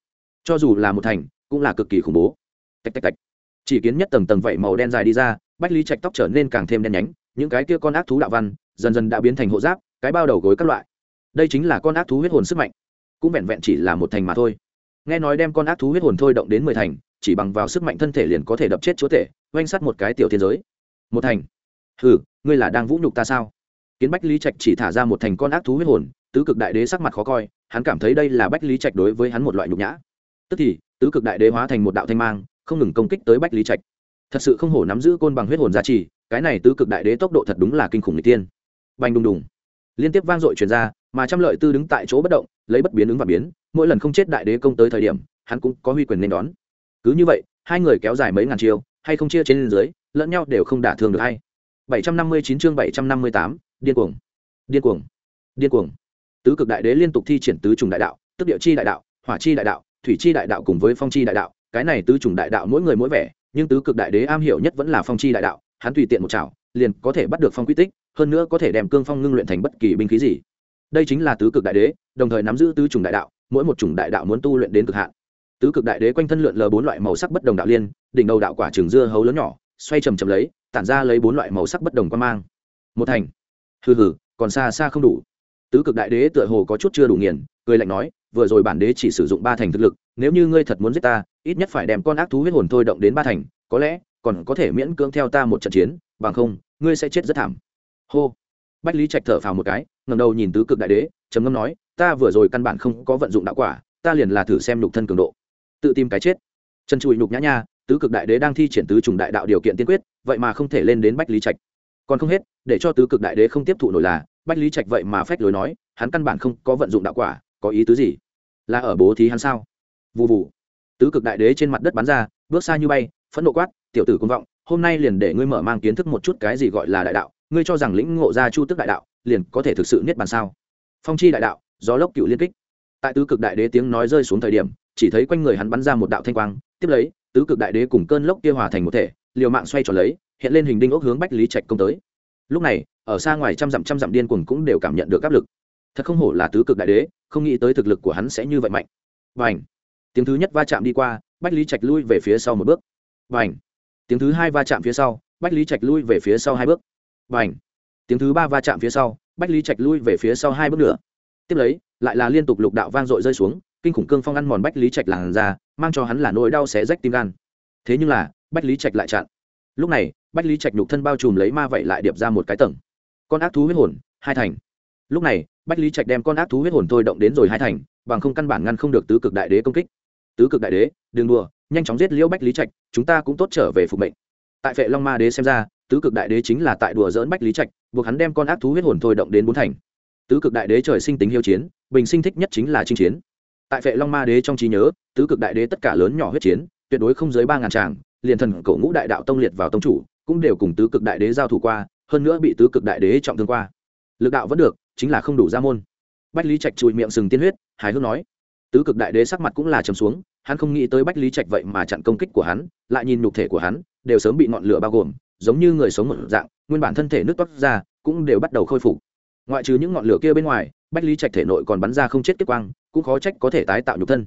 Cho dù là một thành, cũng là cực kỳ khủng bố. Tạch tạch tạch. Chỉ kiến nhất tầng tầng vẫy màu đen dài đi ra, bách lý trạch tóc trở nên càng thêm đen nhánh, những cái kia con ác thú đạo văn, dần dần đã biến thành hộ giáp, cái bao đầu gối các loại. Đây chính là con ác thú huyết hồn sức mạnh. Cũng vẹn vẹn chỉ là một thành mà thôi nghe nói đem con ác thú huyết hồn thôi động đến mười thành, chỉ bằng vào sức mạnh thân thể liền có thể đập chết chúa tể, oanh sắt một cái tiểu thiên giới. Một thành? Ừ ngươi là đang vũ nhục ta sao? Kiến bách lý trạch chỉ thả ra một thành con ác thú huyết hồn, tứ cực đại đế sắc mặt khó coi, hắn cảm thấy đây là bách lý trạch đối với hắn một loại nhục nhã. Tức thì, tứ cực đại đế hóa thành một đạo thanh mang, không ngừng công kích tới bách lý trạch. Thật sự không hổ nắm giữ côn bằng huyết hồn giá trị cái này tứ cực đại đế tốc độ thật đúng là kinh khủng người tiên. Bành đùng đùng. Liên tiếp vang dội truyền ra, mà trăm lợi tư đứng tại chỗ bất động, lấy bất biến ứng và biến mỗi lần không chết đại đế công tới thời điểm hắn cũng có huy quyền nên đón. Cứ như vậy hai người kéo dài mấy ngàn chiêu hay không chia trên dưới lẫn nhau đều không đả thương được hay 759 chương 758, điên cuồng. Điên cuồng. Điên cuồng. Tứ cực đại đế liên tục thi triển tứ trùng đại đạo tức địa chi đại đạo hỏa chi đại đạo thủy chi đại đạo cùng với phong chi đại đạo. Cái này tứ trùng đại đạo mỗi người mỗi vẻ nhưng tứ cực đại đế am hiểu nhất vẫn là phong chi đại đạo hắn tùy tiện một chảo liền có thể bắt được phong quy tích hơn nữa có thể đem cương phong ngưng luyện thành bất kỳ binh khí gì. Đây chính là tứ cực đại đế đồng thời nắm giữ tứ trùng đại đạo mỗi một chủng đại đạo muốn tu luyện đến cực hạn. Tứ cực đại đế quanh thân lượn lờ bốn loại màu sắc bất đồng đạo liên, đỉnh đầu đạo quả trường dưa hấu lớn nhỏ, xoay chầm chầm lấy, tản ra lấy bốn loại màu sắc bất đồng quan mang. Một thành. Hừ hừ, còn xa xa không đủ. Tứ cực đại đế tựa hồ có chút chưa đủ nghiền, cười lạnh nói, vừa rồi bản đế chỉ sử dụng ba thành thực lực, nếu như ngươi thật muốn giết ta, ít nhất phải đem con ác thú huyết hồn thôi động đến ba thành, có lẽ, còn có thể miễn cưỡng theo ta một trận chiến, bằng không, ngươi sẽ chết rất thảm. Hô. Bách lý trạch thở phào một cái ngầm đầu nhìn tứ cực đại đế, trầm ngâm nói ta vừa rồi căn bản không có vận dụng đạo quả, ta liền là thử xem nhục thân cường độ. Tự tìm cái chết. Chân chùi nhục nhã nha, tứ cực đại đế đang thi triển tứ trùng đại đạo điều kiện tiên quyết, vậy mà không thể lên đến bách lý trạch. Còn không hết, để cho tứ cực đại đế không tiếp thụ nổi là, bách lý trạch vậy mà phách lối nói, hắn căn bản không có vận dụng đạo quả, có ý tứ gì? Là ở bố thí hắn sao? Vụ vụ tứ cực đại đế trên mặt đất bắn ra, bước xa như bay, phẫn nộ quát, tiểu tử công vọng, hôm nay liền để ngươi mở mang kiến thức một chút cái gì gọi là đại đạo, ngươi cho rằng lĩnh ngộ ra chu tức đại đạo, liền có thể thực sự niết bàn sao? Phong chi đại đạo gió lốc cựu liên kích. Tại tứ cực đại đế tiếng nói rơi xuống thời điểm, chỉ thấy quanh người hắn bắn ra một đạo thanh quang, tiếp lấy, tứ cực đại đế cùng cơn lốc kia hòa thành một thể, liều mạng xoay tròn lấy, hiện lên hình đinh ốc hướng bách lý trạch công tới. Lúc này, ở xa ngoài trăm dặm trăm dặm điên cuồng cũng đều cảm nhận được áp lực. Thật không hổ là tứ cực đại đế, không nghĩ tới thực lực của hắn sẽ như vậy mạnh. Và ảnh tiếng thứ nhất va chạm đi qua, bách lý trạch lui về phía sau một bước. Và ảnh tiếng thứ hai va chạm phía sau, bách lý trạch lui về phía sau hai bước. Và ảnh tiếng thứ ba va chạm phía sau, bách lý trạch lui về phía sau hai bước nữa tiếp lấy, lại là liên tục lục đạo vang dội rơi xuống, kinh khủng cương phong ăn mòn bách lý trạch làn ra, mang cho hắn là nỗi đau xé rách tim gan. Thế nhưng là, bách lý trạch lại chặn. Lúc này, bách lý trạch nhục thân bao trùm lấy ma vậy lại điệp ra một cái tầng. Con ác thú huyết hồn, hai thành. Lúc này, bách lý trạch đem con ác thú huyết hồn thôi động đến rồi hai thành, bằng không căn bản ngăn không được tứ cực đại đế công kích. Tứ cực đại đế, đừng đùa, nhanh chóng giết liễu bách lý trạch, chúng ta cũng tốt trở về phục mệnh. Tại vệ long ma đế xem ra, tứ cực đại đế chính là tại đùa dỡn bách lý trạch, buộc hắn đem con ác thú huyết hồn thôi động đến bốn thành tứ cực đại đế trời sinh tính hiếu chiến, bình sinh thích nhất chính là chinh chiến. Tại vệ long ma đế trong trí nhớ, tứ cực đại đế tất cả lớn nhỏ huyết chiến, tuyệt đối không dưới ba ngàn tràng liền thần cổ ngũ đại đạo tông liệt vào tông chủ, cũng đều cùng tứ cực đại đế giao thủ qua, hơn nữa bị tứ cực đại đế trọng thương qua. Lực đạo vẫn được, chính là không đủ ra môn. Bách lý trạch chùi miệng sừng tiên huyết, hài hước nói. Tứ cực đại đế sắc mặt cũng là trầm xuống, hắn không nghĩ tới bách lý trạch vậy mà chặn công kích của hắn, lại nhìn nhục thể của hắn, đều sớm bị ngọn lửa bao gồm, giống như người sống một dạng, nguyên bản thân thể nước toát ra, cũng đều bắt đầu khôi phục ngoại trừ những ngọn lửa kia bên ngoài, bách lý trạch thể nội còn bắn ra không chết tiếp quang, cũng khó trách có thể tái tạo nhục thân.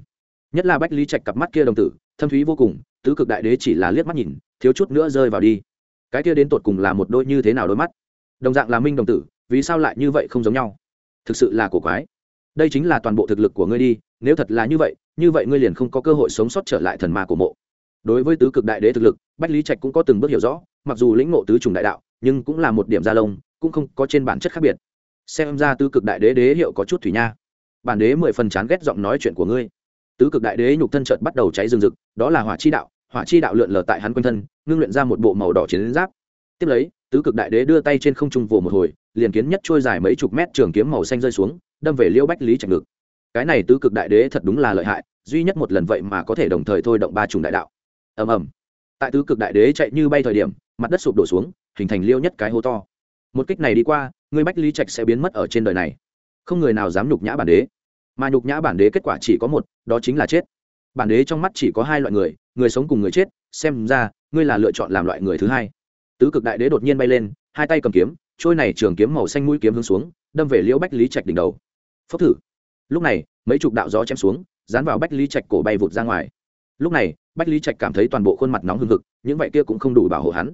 Nhất là bách lý trạch cặp mắt kia đồng tử, thâm thúy vô cùng, tứ cực đại đế chỉ là liếc mắt nhìn, thiếu chút nữa rơi vào đi. Cái kia đến tột cùng là một đôi như thế nào đôi mắt? Đồng dạng là minh đồng tử, vì sao lại như vậy không giống nhau? Thực sự là cổ quái. Đây chính là toàn bộ thực lực của ngươi đi, nếu thật là như vậy như vậy ngươi liền không có cơ hội sống sót trở lại thần ma của mộ. Đối với tứ cực đại đế thực lực, bách lý trạch cũng có từng bước hiểu rõ, mặc dù lĩnh ngộ tứ trùng đại đạo, nhưng cũng là một điểm gia lông, cũng không có trên bản chất khác biệt xem ra tứ cực đại đế đế hiệu có chút thủy nha. Bản đế mười phần chán ghét giọng nói chuyện của ngươi. Tứ cực đại đế nhục thân trợt bắt đầu cháy rừng rực, đó là hỏa chi đạo, hỏa chi đạo lượn lờ tại hắn quanh thân, ngưng luyện ra một bộ màu đỏ chiến giáp. Tiếp lấy, tứ cực đại đế đưa tay trên không trung vồ một hồi, liền kiến nhất trôi dài mấy chục mét trường kiếm màu xanh rơi xuống, đâm về liêu bách lý trạch ngực. Cái này tứ cực đại đế thật đúng là lợi hại, duy nhất một lần vậy mà có thể đồng thời thôi động ba chủng đại đạo. Ầm ầm. Tại tứ cực đại đế chạy như bay thời điểm, mặt đất sụp đổ xuống, hình thành liêu nhất cái hố to. Một kích này đi qua người bách lý trạch sẽ biến mất ở trên đời này. Không người nào dám nhục nhã bản đế. Mà nhục nhã bản đế kết quả chỉ có một, đó chính là chết. Bản đế trong mắt chỉ có hai loại người người sống cùng người chết, xem ra, ngươi là lựa chọn làm loại người thứ hai. Tứ cực đại đế đột nhiên bay lên, hai tay cầm kiếm, trôi này trường kiếm màu xanh mũi kiếm hướng xuống, đâm về liễu bách lý trạch đỉnh đầu. Phốc thử. Lúc này, mấy chục đạo gió chém xuống, dán vào bách lý trạch cổ bay vụt ra ngoài. Lúc này, bách lý trạch cảm thấy toàn bộ khuôn mặt nóng hừng hực, những vậy kia cũng không đủ bảo hộ hắn.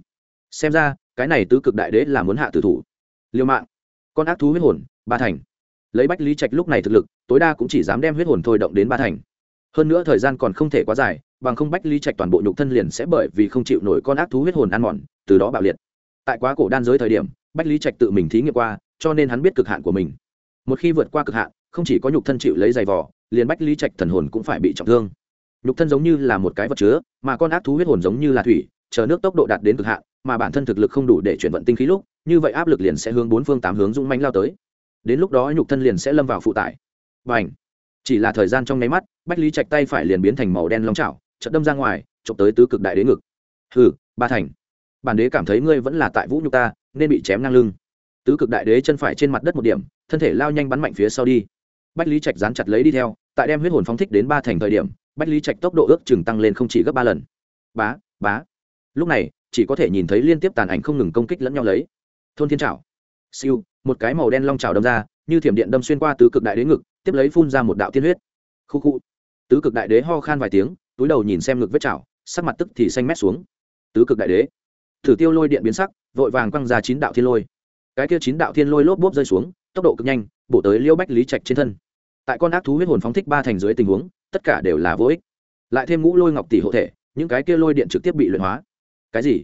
Xem ra, cái này tứ cực đại đế là muốn hạ tử thủ liêu mạng. Con ác thú huyết hồn, ba thành. Lấy bách lý trạch lúc này thực lực, tối đa cũng chỉ dám đem huyết hồn thôi động đến ba thành. Hơn nữa thời gian còn không thể quá dài, bằng không bách lý trạch toàn bộ nhục thân liền sẽ bởi vì không chịu nổi con ác thú huyết hồn ăn mòn, từ đó bạo liệt. Tại quá cổ đan giới thời điểm, bách lý trạch tự mình thí nghiệm qua, cho nên hắn biết cực hạn của mình. Một khi vượt qua cực hạn, không chỉ có nhục thân chịu lấy giày vỏ liền bách lý trạch thần hồn cũng phải bị trọng thương. Nhục thân giống như là một cái vật chứa, mà con ác thú huyết hồn giống như là thủy, chờ nước tốc độ đạt đến cực hạn, mà bản thân thực lực không đủ để chuyển vận tinh khí lúc như vậy áp lực liền sẽ hướng bốn phương tám hướng dũng mãnh lao tới. Đến lúc đó nhục thân liền sẽ lâm vào phụ tải. Và ảnh chỉ là thời gian trong nháy mắt, bách lý trạch tay phải liền biến thành màu đen long trào chợt đâm ra ngoài, chụp tới tứ cực đại đế ngực. Hừ, ba thành. Bản đế cảm thấy ngươi vẫn là tại vũ nhục ta, nên bị chém ngang lưng. Tứ cực đại đế chân phải trên mặt đất một điểm, thân thể lao nhanh bắn mạnh phía sau đi. Bách lý trạch dán chặt lấy đi theo, tại đem huyết hồn phóng thích đến ba thành thời điểm, bách lý trạch tốc độ ước chừng tăng lên không chỉ gấp ba lần. Bá bá. Lúc này, chỉ có thể nhìn thấy liên tiếp tàn ảnh không ngừng công kích lẫn nhau lấy thôn thiên trào siêu, một cái màu đen long trào đâm ra, như thiểm điện đâm xuyên qua tứ cực đại đế ngực, tiếp lấy phun ra một đạo tiên huyết. Khu khu. Tứ cực đại đế ho khan vài tiếng, túi đầu nhìn xem ngực vết chảo sắc mặt tức thì xanh mét xuống. Tứ cực đại đế. Thử tiêu lôi điện biến sắc, vội vàng quăng ra chín đạo thiên lôi. Cái kia chín đạo thiên lôi lốp bốp rơi xuống, tốc độ cực nhanh, bổ tới liêu bách lý trạch trên thân. Tại con ác thú huyết hồn phóng thích ba thành dưới tình huống, tất cả đều là vô ích. Lại thêm ngũ lôi ngọc tỷ hộ thể, những cái kia lôi điện trực tiếp bị luyện hóa. Cái gì?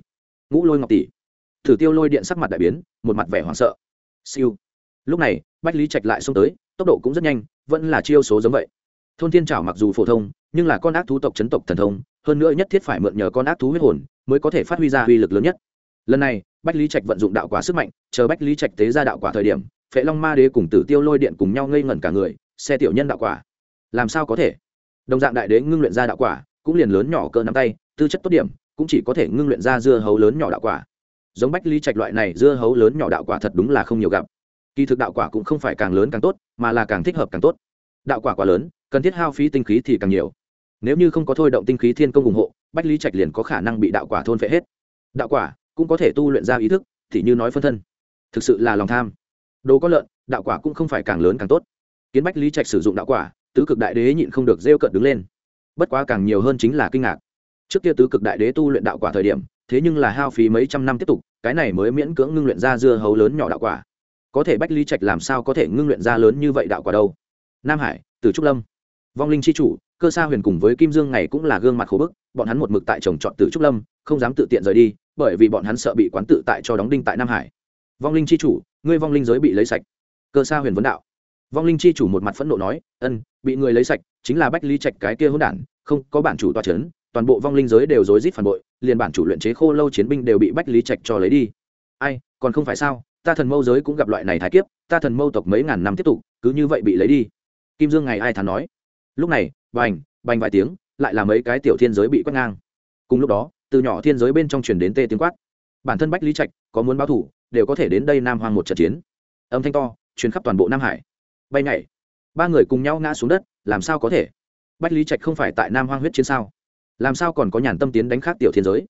Ngũ lôi ngọc tỷ? Thử tiêu lôi điện sắc mặt đại biến, một mặt vẻ hoảng sợ. Siêu. Lúc này, bách lý trạch lại xông tới, tốc độ cũng rất nhanh, vẫn là chiêu số giống vậy. Thôn thiên trảo mặc dù phổ thông, nhưng là con ác thú tộc chấn tộc thần thông, hơn nữa nhất thiết phải mượn nhờ con ác thú huyết hồn mới có thể phát huy ra uy lực lớn nhất. Lần này, bách lý trạch vận dụng đạo quả sức mạnh, chờ bách lý trạch tế ra đạo quả thời điểm, phệ long ma đế cùng tử tiêu lôi điện cùng nhau ngây ngẩn cả người, xe tiểu nhân đạo quả. Làm sao có thể? Đồng dạng đại đế ngưng luyện ra đạo quả, cũng liền lớn nhỏ cỡ nắm tay, tư chất tốt điểm, cũng chỉ có thể ngưng luyện ra dưa hấu lớn nhỏ đạo quả giống bách ly trạch loại này dưa hấu lớn nhỏ đạo quả thật đúng là không nhiều gặp. Kỳ thực đạo quả cũng không phải càng lớn càng tốt, mà là càng thích hợp càng tốt. Đạo quả quá lớn, cần thiết hao phí tinh khí thì càng nhiều. Nếu như không có thôi động tinh khí thiên công ủng hộ, bách lý trạch liền có khả năng bị đạo quả thôn phệ hết. Đạo quả cũng có thể tu luyện ra ý thức, thì như nói phân thân, thực sự là lòng tham. Đồ có lợn, đạo quả cũng không phải càng lớn càng tốt. Kiến bách lý trạch sử dụng đạo quả, tứ cực đại đế nhịn không được rêu cận đứng lên. Bất quá càng nhiều hơn chính là kinh ngạc. Trước kia tứ cực đại đế tu luyện đạo quả thời điểm thế nhưng là hao phí mấy trăm năm tiếp tục, cái này mới miễn cưỡng ngưng luyện ra dưa hấu lớn nhỏ đạo quả. Có thể bách lý trạch làm sao có thể ngưng luyện ra lớn như vậy đạo quả đâu? Nam hải từ trúc lâm. Vong linh c h i chủ, cơ sa huyền cùng với kim dương ngày cũng là gương mặt khổ bức, bọn hắn một mực tại trồng trọt từ trúc lâm, không dám tự tiện rời đi, bởi vì bọn hắn sợ bị quán tự tại cho đóng đinh tại nam hải. Vong linh c h i chủ, ngươi vong linh giới bị lấy sạch. Cơ sa huyền vấn đạo. Vong linh c h i chủ một mặt phẫn nộ nói, ân, bị người lấy sạch, chính là bách lý trạch cái kia hỗn đản, không có bản chủ toa c h ấ n toàn bộ vong linh giới đều rối rít phản bội, liền bản chủ luyện chế khô lâu chiến binh đều bị bách lý trạch cho lấy đi. Ai, còn không phải sao? Ta thần mâu giới cũng gặp loại này thái kiếp, ta thần mâu tộc mấy ngàn năm tiếp tục, cứ như vậy bị lấy đi. Kim dương ngày ai thán nói. Lúc này, bành bành vài tiếng, lại là mấy cái tiểu thiên giới bị quét ngang. Cùng lúc đó, từ nhỏ thiên giới bên trong truyền đến tê tiếng quát. Bản thân bách lý trạch, có muốn báo thủ, đều có thể đến đây nam hoang một trận chiến. Âm thanh to, truyền khắp toàn bộ nam hải. Bay nhảy. Ba người cùng nhau ngã xuống đất, làm sao có thể? Bách lý trạch không phải tại nam hoang huyết chiến sao? Làm sao còn có nhàn tâm tiến đánh khác tiểu thiên giới?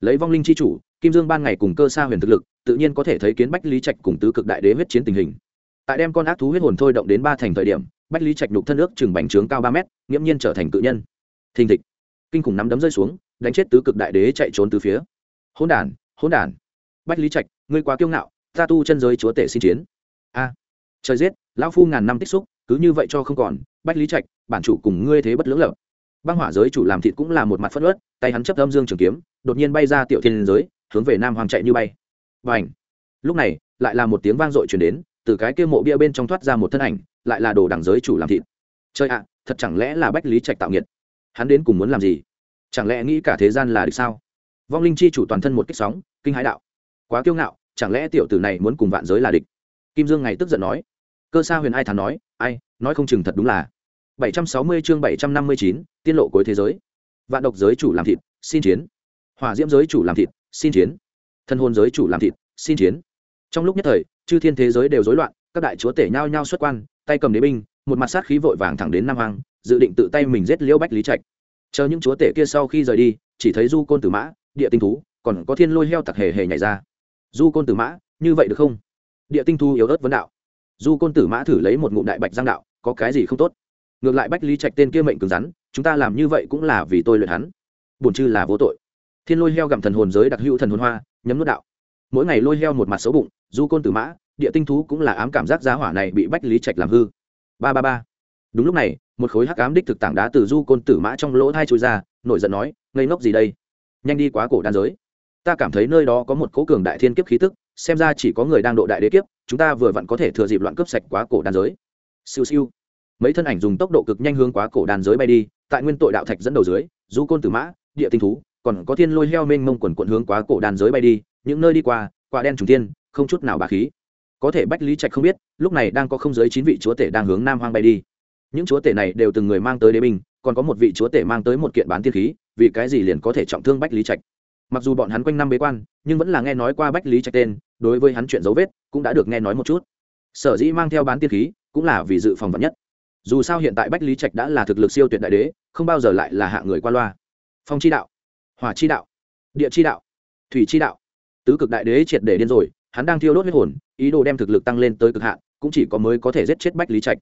Lấy vong linh c h i chủ, kim dương ban ngày cùng cơ sa huyền thực lực, tự nhiên có thể thấy kiến bách lý trạch cùng tứ cực đại đế huyết chiến tình hình. Tại đem con ác thú huyết hồn thôi động đến ba thành thời điểm, bách lý trạch nhục thân ước chừng bành trướng cao ba mét, nghiễm nhiên trở thành cự nhân. Thình thịch. Kinh khủng nắm đấm rơi xuống, đánh chết tứ cực đại đế chạy trốn từ phía. Hỗn đản hỗn đản. Bách lý trạch, ngươi quá kiêu ngạo, ta tu chân giới chúa tể xin chiến. A. Trời giết, lão phu ngàn năm tích xúc, cứ như vậy cho không còn, bách lý trạch, bản chủ cùng ngươi thế bất lưỡng lập băng hỏa giới chủ làm thịt cũng là một mặt phất ớt tay hắn chấp âm dương trường kiếm, đột nhiên bay ra tiểu thiên giới, hướng về nam hoàng chạy như bay. Và ảnh lúc này, lại là một tiếng vang dội chuyển đến, từ cái kia mộ bia bên trong thoát ra một thân ảnh, lại là đồ đẳng giới chủ làm thịt. Chơi ạ, thật chẳng lẽ là bách lý trạch tạo nghiệt? Hắn đến cùng muốn làm gì? Chẳng lẽ nghĩ cả thế gian là địch sao? Vong linh chi chủ toàn thân một kích sóng, kinh hãi đạo. Quá kiêu ngạo, chẳng lẽ tiểu tử này muốn cùng vạn giới là địch? Kim dương ngày tức giận nói. Cơ sa huyền ai thắn nói, ai, nói không chừng thật đúng là 760 chương 759, tiên lộ cuối thế giới. Vạn độc giới chủ làm thịt xin chiến. Hỏa diễm giới chủ làm thịt xin chiến. Thân hồn giới chủ làm thịt xin chiến. Trong lúc nhất thời chư thiên thế giới đều rối loạn các đại chúa tể nhao nhao xuất quan tay cầm đế binh một mặt sát khí vội vàng thẳng đến nam hoàng dự định tự tay mình giết liễu bách lý trạch. Chờ những chúa tể kia sau khi rời đi chỉ thấy du côn tử mã địa tinh thú còn có thiên lôi heo tặc hề hề nhảy ra. Du côn tử mã như vậy được không? Địa tinh thú yếu ớt vấn đạo. Du côn tử mã thử lấy một ngụm đại bạch giang đạo có cái gì không tốt? Ngược lại bách lý trạch tên kia mệnh cứng rắn, chúng ta làm như vậy cũng là vì tôi luyện hắn. Buồn chư là vô tội. Thiên lôi heo gặm thần hồn giới đặc hữu thần hồn hoa, nhấm nước đạo. Mỗi ngày lôi heo một mặt xấu bụng, du côn tử mã, địa tinh thú cũng là ám cảm giác giá hỏa này bị bách lý trạch làm hư. Ba ba ba. Đúng lúc này, một khối hắc ám đích thực tảng đá từ du côn tử mã trong lỗ thai trôi ra, nổi giận nói, ngây ngốc gì đây? Nhanh đi quá cổ đan giới. Ta cảm thấy nơi đó có một cố cường đại thiên kiếp khí tức, xem ra chỉ có người đang độ đại đế kiếp, chúng ta vừa vặn có thể thừa dịp loạn cướp sạch quá cổ đan giới. Siêu siêu mấy thân ảnh dùng tốc độ cực nhanh hướng quá cổ đàn giới bay đi, tại nguyên tội đạo thạch dẫn đầu dưới, du côn tử mã, địa tinh thú, còn có thiên lôi heo mênh mông quần quận hướng quá cổ đàn giới bay đi, những nơi đi qua, quả đen trùng tiên không chút nào bà khí. Có thể bách lý trạch không biết, lúc này đang có không giới chín vị chúa tể đang hướng nam hoang bay đi. Những chúa tể này đều từng người mang tới đế binh, còn có một vị chúa tể mang tới một kiện bán thiên khí, vì cái gì liền có thể trọng thương bách lý trạch? Mặc dù bọn hắn quanh năm bế quan, nhưng vẫn là nghe nói qua bách lý trạch tên, đối với hắn chuyện dấu vết cũng đã được nghe nói một chút. Sở dĩ mang theo bán tiên khí cũng là vì dự phòng vật nhất dù sao hiện tại bách lý trạch đã là thực lực siêu tuyệt đại đế, không bao giờ lại là hạ người qua loa. Phong chi đạo, hỏa chi đạo, địa chi đạo, thủy chi đạo. Tứ cực đại đế triệt để điên rồi, hắn đang thiêu đốt huyết hồn, ý đồ đem thực lực tăng lên tới cực hạn, cũng chỉ có mới có thể giết chết bách lý trạch.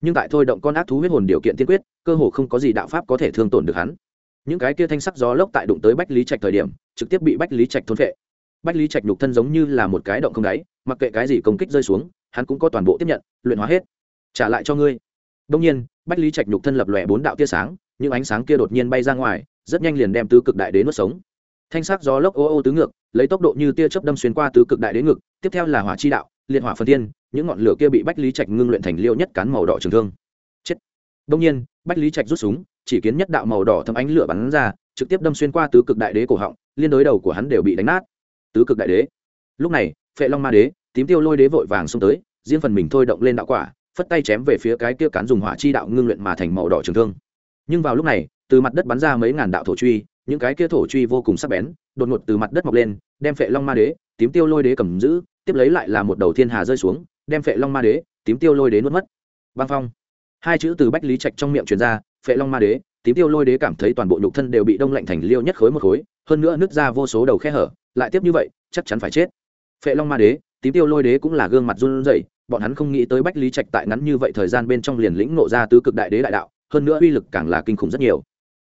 Nhưng tại thôi động con ác thú huyết hồn điều kiện tiên quyết, cơ hồ không có gì đạo pháp có thể thương tổn được hắn. Những cái kia thanh sắc gió lốc tại đụng tới bách lý trạch thời điểm, trực tiếp bị bách lý trạch thôn phệ. Bách lý trạch nhục thân giống như là một cái động không đáy, mặc kệ cái gì công kích rơi xuống, hắn cũng có toàn bộ tiếp nhận, luyện hóa hết. Trả lại cho ngươi đông nhiên bách lý trạch nhục thân lập lòe bốn đạo tia sáng những ánh sáng kia đột nhiên bay ra ngoài rất nhanh liền đem tứ cực đại đế nuốt sống. Thanh sắc gió lốc ô ô tứ ngược lấy tốc độ như tia chớp đâm xuyên qua tứ cực đại đế ngực tiếp theo là hỏa chi đạo liệt hỏa phần thiên, những ngọn lửa kia bị bách lý trạch ngưng luyện thành liêu nhất cán màu đỏ trường thương. Chết. Đông nhiên bách lý trạch rút súng chỉ kiến nhất đạo màu đỏ thâm ánh lửa bắn ra trực tiếp đâm xuyên qua tứ cực đại đế cổ họng liên đối đầu của hắn đều bị đánh nát. Tứ cực đại đế. Lúc này phệ long ma đế tím tiêu lôi đế vội vàng xông tới riêng phần mình thôi động lên đạo quả phất tay chém về phía cái kia cán dùng hỏa chi đạo ngưng luyện mà thành màu đỏ trường thương. Nhưng vào lúc này, từ mặt đất bắn ra mấy ngàn đạo thổ truy, những cái kia thổ truy vô cùng sắc bén, đột ngột từ mặt đất mọc lên, đem phệ long ma đế, tím tiêu lôi đế cầm giữ, tiếp lấy lại là một đầu thiên hà rơi xuống, đem phệ long ma đế, tím tiêu lôi đế nuốt mất. Băng phong. Hai chữ từ bách lý trạch trong miệng truyền ra, phệ long ma đế, tím tiêu lôi đế cảm thấy toàn bộ nhục thân đều bị đông lạnh thành liêu nhất khối một khối, hơn nữa nứt ra vô số đầu khe hở, lại tiếp như vậy, chắc chắn phải chết. Phệ long ma đế tím tiêu lôi đế cũng là gương mặt run rẩy, bọn hắn không nghĩ tới bách lý trạch tại ngắn như vậy thời gian bên trong liền lĩnh nộ ra tứ cực đại đế đại đạo, hơn nữa uy lực càng là kinh khủng rất nhiều.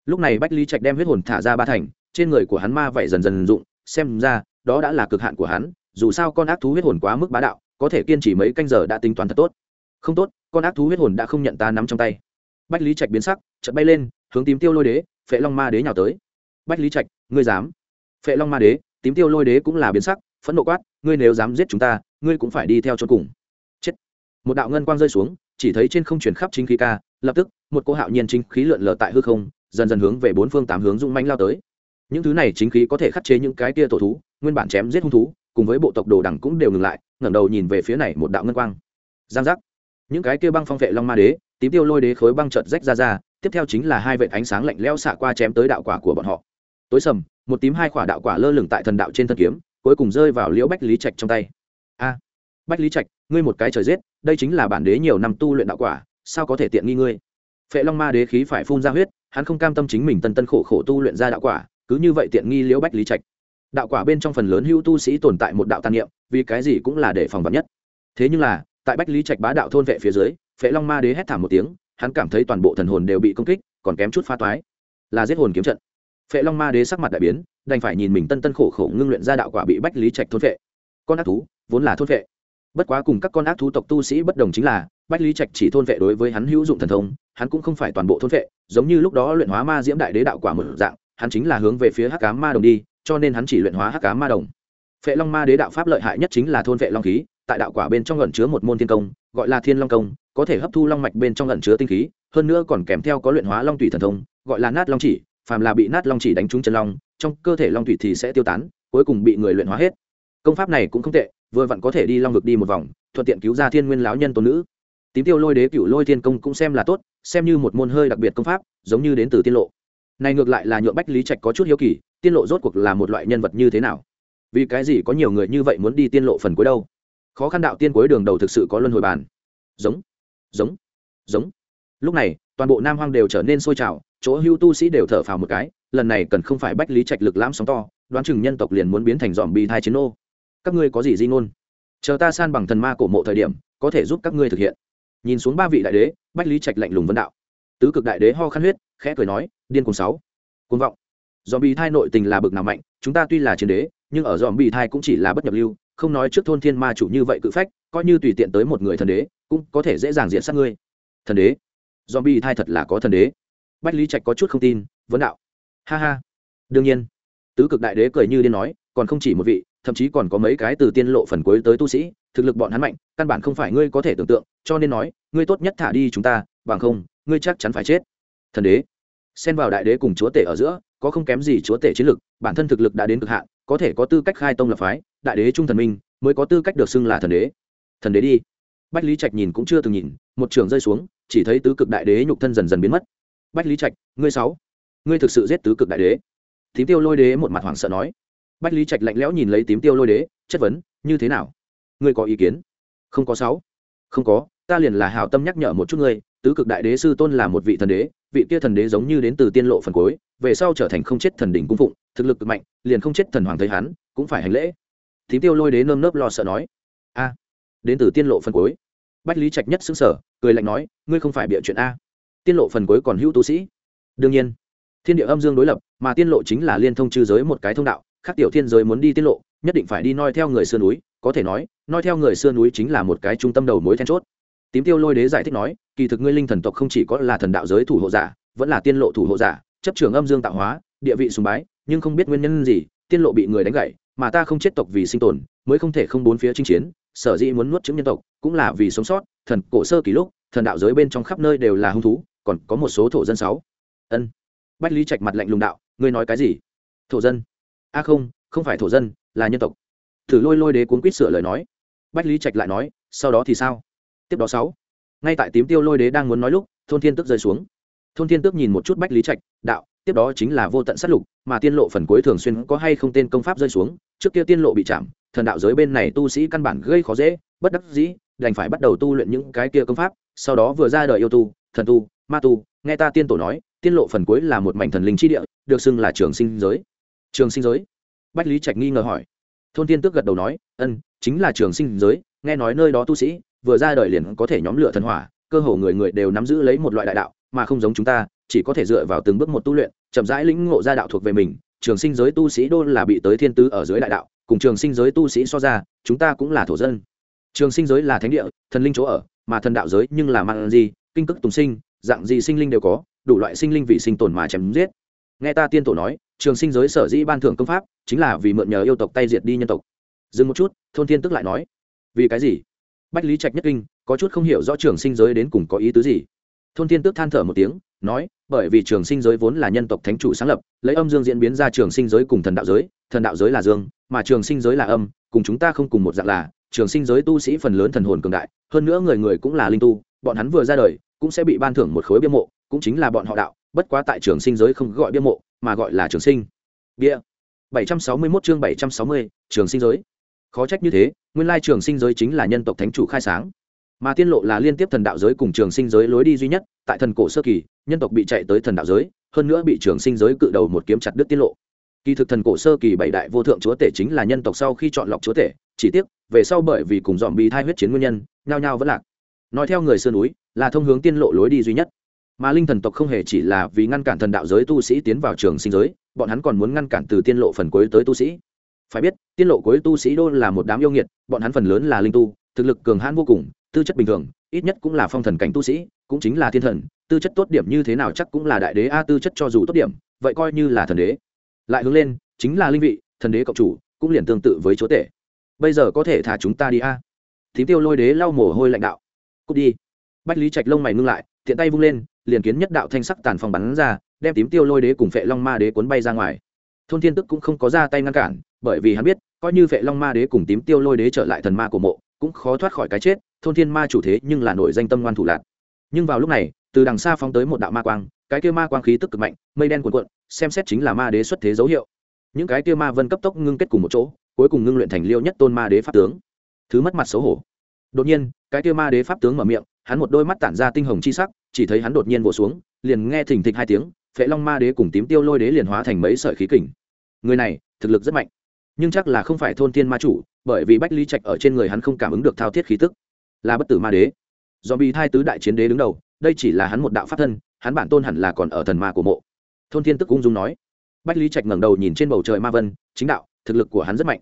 Lúc này bách lý trạch đem huyết hồn thả ra ba thành, trên người của hắn ma vậy dần dần dụng, xem ra, đó đã là cực hạn của hắn, dù sao con ác thú huyết hồn quá mức bá đạo, có thể kiên trì mấy canh giờ đã tính toán thật tốt. Không tốt, con ác thú huyết hồn đã không nhận ta nắm trong tay. Bách lý trạch biến sắc, chợt bay lên, hướng tím tiêu lôi đế, phệ long ma đế nhào tới. Bách lý trạch, ngươi dám? Phệ long ma đế, tím tiêu lôi đế cũng là biến sắc, phẫn nộ quát ngươi nếu dám giết chúng ta, ngươi cũng phải đi theo cho cùng. Chết. Một đạo ngân quang rơi xuống, chỉ thấy trên không chuyển khắp chính khí ca, lập tức, một cô hạo nhiên chính khí lượn lờ tại hư không, dần dần hướng về bốn phương tám hướng dung manh lao tới. Những thứ này chính khí có thể khắc chế những cái tia tổ thú, nguyên bản chém giết hung thú, cùng với bộ tộc đồ đẳng cũng đều ngừng lại, ngẩng đầu nhìn về phía này một đạo ngân quang. Giang giác. Những cái kia băng phong vệ long ma đế, tím tiêu lôi đế khối băng chợt rách ra ra, tiếp theo chính là hai vệt ánh sáng lạnh lẽo xạ qua chém tới đạo quả của bọn họ. Tối sầm, một tím hai quả đạo quả lơ lửng tại thần đạo trên thân kiếm cuối cùng rơi vào liễu bách lý trạch trong tay. A, bách lý trạch, ngươi một cái trời giết, đây chính là bản đế nhiều năm tu luyện đạo quả, sao có thể tiện nghi ngươi? Phệ long ma đế khí phải phun ra huyết, hắn không cam tâm chính mình tân tân khổ khổ tu luyện ra đạo quả, cứ như vậy tiện nghi liễu bách lý trạch. Đạo quả bên trong phần lớn hữu tu sĩ tồn tại một đạo tàn niệm, vì cái gì cũng là để phòng vật nhất. Thế nhưng là, tại bách lý trạch bá đạo thôn vệ phía dưới, phệ long ma đế hét thảm một tiếng, hắn cảm thấy toàn bộ thần hồn đều bị công kích, còn kém chút phá toái. Là giết hồn kiếm trận phệ long ma đế sắc mặt đại biến, đành phải nhìn mình tân tân khổ khổ ngưng luyện ra đạo quả bị bách lý trạch thôn vệ con ác thú vốn là thôn vệ bất quá cùng các con ác thú tộc tu sĩ bất đồng chính là, bách lý trạch chỉ thôn vệ đối với hắn hữu dụng thần thông, hắn cũng không phải toàn bộ thôn vệ giống như lúc đó luyện hóa ma diễm đại đế đạo quả một dạng, hắn chính là hướng về phía hắc cá ma đồng đi, cho nên hắn chỉ luyện hóa hắc cá ma đồng. Phệ long ma đế đạo pháp lợi hại nhất chính là thôn vệ long khí, tại đạo quả bên trong ẩn chứa một môn thiên công, gọi là thiên long công, có thể hấp thu long mạch bên trong ẩn chứa tinh khí, hơn nữa còn kèm theo có luyện hóa long tùy thần thông, gọi là nát long chỉ phàm là bị nát long chỉ đánh trúng chân long, trong cơ thể long thủy thì sẽ tiêu tán, cuối cùng bị người luyện hóa hết. Công pháp này cũng không tệ, vừa vặn có thể đi long vực đi một vòng, thuận tiện cứu ra thiên nguyên lão nhân tôn nữ. Tím tiêu lôi đế cựu lôi thiên công cũng xem là tốt, xem như một môn hơi đặc biệt công pháp, giống như đến từ tiên lộ. Này ngược lại là nhuộm bách lý trạch có chút hiếu kỳ, tiên lộ rốt cuộc là một loại nhân vật như thế nào? Vì cái gì có nhiều người như vậy muốn đi tiên lộ phần cuối đâu? Khó khăn đạo tiên cuối đường đầu thực sự có luân hồi bàn. Giống giống giống. Lúc này, toàn bộ nam hoang đều trở nên sôi trào chỗ hưu tu sĩ đều thở phào một cái, lần này cần không phải bách lý trạch lực lãm sóng to, đoán chừng nhân tộc liền muốn biến thành dòm bi thai chiến ô các ngươi có gì di ngôn? Chờ ta san bằng thần ma cổ mộ thời điểm, có thể giúp các ngươi thực hiện. Nhìn xuống ba vị đại đế, bách lý trạch lạnh lùng vấn đạo. Tứ cực đại đế ho khăn huyết, khẽ cười nói, điên cùng sáu. Côn vọng. Dòm bi thai nội tình là bực nào mạnh, chúng ta tuy là chiến đế, nhưng ở dòm bi thai cũng chỉ là bất nhập lưu, không nói trước thôn thiên ma chủ như vậy cự phách, coi như tùy tiện tới một người thần đế, cũng có thể dễ dàng diện sát ngươi. Thần đế. Dòm bi thai thật là có thần đế bách lý trạch có chút không tin, vấn đạo. Ha ha. Đương nhiên. Tứ cực đại đế cười như điên nói, còn không chỉ một vị, thậm chí còn có mấy cái từ tiên lộ phần cuối tới tu sĩ, thực lực bọn hắn mạnh, căn bản không phải ngươi có thể tưởng tượng, cho nên nói, ngươi tốt nhất thả đi chúng ta, bằng không, ngươi chắc chắn phải chết. Thần đế. Xen vào đại đế cùng chúa tể ở giữa, có không kém gì chúa tể chiến lực, bản thân thực lực đã đến cực hạn, có thể có tư cách khai tông lập phái, đại đế trung thần minh, mới có tư cách được xưng là thần đế. Thần đế đi. Bách lý trạch nhìn cũng chưa từng nhìn, một trường rơi xuống, chỉ thấy tứ cực đại đế nhục thân dần dần biến mất bách lý trạch, ngươi sáu. Ngươi thực sự giết tứ cực đại đế. Tím tiêu lôi đế một mặt hoảng sợ nói. Bách lý trạch lạnh lẽo nhìn lấy tím tiêu lôi đế, chất vấn, như thế nào? Ngươi có ý kiến? Không có sáu. Không có, ta liền là hào tâm nhắc nhở một chút ngươi, tứ cực đại đế sư tôn là một vị thần đế, vị kia thần đế giống như đến từ tiên lộ phần cuối, về sau trở thành không chết thần đỉnh cung phụng, thực lực cực mạnh, liền không chết thần hoàng thấy hắn, cũng phải hành lễ. Tím tiêu lôi đế nơm nớp lo sợ nói. A, đến từ tiên lộ phần cuối. Bách lý trạch nhất xứng sở cười lạnh nói, ngươi không phải bịa chuyện a tiên lộ phần cuối còn hữu tu sĩ. Đương nhiên, thiên địa âm dương đối lập, mà tiên lộ chính là liên thông trư giới một cái thông đạo, khác tiểu thiên giới muốn đi tiên lộ, nhất định phải đi noi theo người xưa núi, có thể nói, noi theo người xưa núi chính là một cái trung tâm đầu mối then chốt. Tím tiêu lôi đế giải thích nói, kỳ thực ngươi linh thần tộc không chỉ có là thần đạo giới thủ hộ giả, vẫn là tiên lộ thủ hộ giả, chấp trường âm dương tạo hóa, địa vị sùng bái, nhưng không biết nguyên nhân gì, tiên lộ bị người đánh gãy mà ta không chết tộc vì sinh tồn, mới không thể không bốn phía chinh chiến, sở dĩ muốn nuốt chứng nhân tộc, cũng là vì sống sót, thần cổ sơ kỷ lúc thần đạo giới bên trong khắp nơi đều là hung thú, còn có một số thổ dân sáu. Ân. Bách lý trạch mặt lạnh lùng đạo, ngươi nói cái gì? Thổ dân? A à không không phải thổ dân, là nhân tộc. Thử lôi lôi đế cuốn quýt sửa lời nói. Bách lý trạch lại nói, sau đó thì sao? Tiếp đó sáu. Ngay tại tím tiêu lôi đế đang muốn nói lúc, thôn thiên tức rơi xuống. Thôn thiên tước nhìn một chút bách lý trạch, đạo, tiếp đó chính là vô tận sát lục, mà tiên lộ phần cuối thường xuyên có hay không tên công pháp rơi xuống, trước kia tiên lộ bị chạm, thần đạo giới bên này tu sĩ căn bản gây khó dễ, bất đắc dĩ, đành phải bắt đầu tu luyện những cái kia công pháp sau đó vừa ra đời yêu tu, thần tu, ma tu, nghe ta tiên tổ nói, tiên lộ phần cuối là một mảnh thần linh chi địa, được xưng là trường sinh giới. Trường sinh giới? Bách lý trạch nghi ngờ hỏi. Thôn tiên tước gật đầu nói ân chính là trường sinh giới, nghe nói nơi đó tu sĩ, vừa ra đời liền có thể nhóm lửa thần hỏa, cơ hồ người người đều nắm giữ lấy một loại đại đạo, mà không giống chúng ta, chỉ có thể dựa vào từng bước một tu luyện, chậm rãi lĩnh ngộ ra đạo thuộc về mình. Trường sinh giới tu sĩ đô là bị tới thiên tứ ở dưới đại đạo, cùng trường sinh giới tu sĩ so ra, chúng ta cũng là thổ dân. Trường sinh giới là thánh địa thần linh chỗ ở, mà thần đạo giới nhưng là mang gì kinh cức tùng sinh, dạng gì sinh linh đều có, đủ loại sinh linh vì sinh tồn mà chém giết. Nghe ta tiên tổ nói, trường sinh giới sở dĩ ban thưởng công pháp, chính là vì mượn nhờ yêu tộc tay diệt đi nhân tộc. Dừng một chút, thôn thiên tức lại nói, vì cái gì? Bách lý trạch nhất kinh, có chút không hiểu rõ trường sinh giới đến cùng có ý tứ gì. Thôn thiên tước than thở một tiếng, nói, bởi vì trường sinh giới vốn là nhân tộc thánh chủ sáng lập, lấy âm dương diễn biến ra trường sinh giới cùng thần đạo giới, thần đạo giới là dương, mà trường sinh giới là âm, cùng chúng ta không cùng một dạng là trường sinh giới tu sĩ phần lớn thần hồn cường đại hơn nữa người người cũng là linh tu bọn hắn vừa ra đời cũng sẽ bị ban thưởng một khối bia mộ cũng chính là bọn họ đạo bất quá tại trường sinh giới không gọi bia mộ mà gọi là trường sinh. Bia. 761 chương 760, trường sinh giới. Khó trách như thế nguyên lai trường sinh giới chính là nhân tộc thánh chủ khai sáng. Mà tiên lộ là liên tiếp thần đạo giới cùng trường sinh giới lối đi duy nhất tại thần cổ sơ kỳ nhân tộc bị chạy tới thần đạo giới hơn nữa bị trường sinh giới cự đầu một kiếm chặt đứt tiết lộ kỳ thực thần cổ sơ kỳ bảy đại vô thượng chúa tể chính là nhân tộc sau khi chọn lọc chúa tể, chỉ tiếc, về sau bởi vì cùng dòm bị thai huyết chiến nguyên nhân, nhao nhao vẫn lạc. Nói theo người sơn núi, là thông hướng tiên lộ lối đi duy nhất. Mà linh thần tộc không hề chỉ là vì ngăn cản thần đạo giới tu sĩ tiến vào trường sinh giới, bọn hắn còn muốn ngăn cản từ tiên lộ phần cuối tới tu sĩ. Phải biết, tiên lộ cuối tu sĩ đô là một đám yêu nghiệt, bọn hắn phần lớn là linh tu, thực lực cường hãn vô cùng, tư chất bình thường, ít nhất cũng là phong thần cảnh tu sĩ, cũng chính là thiên thần, tư chất tốt điểm như thế nào chắc cũng là đại đế a, tư chất cho dù tốt điểm, vậy coi như là thần đế lại hướng lên, chính là linh vị, thần đế cộng chủ, cũng liền tương tự với chúa tể. Bây giờ có thể thả chúng ta đi a. Thím tiêu lôi đế lau mồ hôi lãnh đạo. Cút đi. Bách lý trạch lông mày ngưng lại thiện tay vung lên, liền kiến nhất đạo thanh sắc tàn phòng bắn ra, đem tím tiêu lôi đế cùng phệ long ma đế cuốn bay ra ngoài. Thôn thiên tức cũng không có ra tay ngăn cản, bởi vì hắn biết, coi như phệ long ma đế cùng tím tiêu lôi đế trở lại thần ma của mộ, cũng khó thoát khỏi cái chết, thôn thiên ma chủ thế nhưng là nổi danh tâm ngoan thủ lạc nhưng vào lúc này, từ đằng xa phóng tới một đạo ma quang, cái kia ma quang khí tức cực mạnh, mây đen cuộn cuộn xem xét chính là ma đế xuất thế dấu hiệu. Những cái kia ma vân cấp tốc ngưng kết cùng một chỗ, cuối cùng ngưng luyện thành liêu nhất tôn ma đế pháp tướng. Thứ mất mặt xấu hổ. Đột nhiên, cái kia ma đế pháp tướng mở miệng, hắn một đôi mắt tản ra tinh hồng chi sắc, chỉ thấy hắn đột nhiên vỗ xuống, liền nghe thình thịch hai tiếng, phệ long ma đế cùng tím tiêu lôi đế liền hóa thành mấy sợi khí kình. Người này, thực lực rất mạnh. Nhưng chắc là không phải thôn tiên ma chủ, bởi vì bách lý trạch ở trên người hắn không cảm ứng được thao thiết khí tức. Là bất tử ma đế. Do bị thai tứ đại chiến đế đứng đầu, đây chỉ là hắn một đạo pháp thân, hắn bản tôn hẳn là còn ở thần ma của mộ thôn thiên tức ung dung nói. Bách lý trạch ngẩng đầu nhìn trên bầu trời ma vân, chính đạo, thực lực của hắn rất mạnh.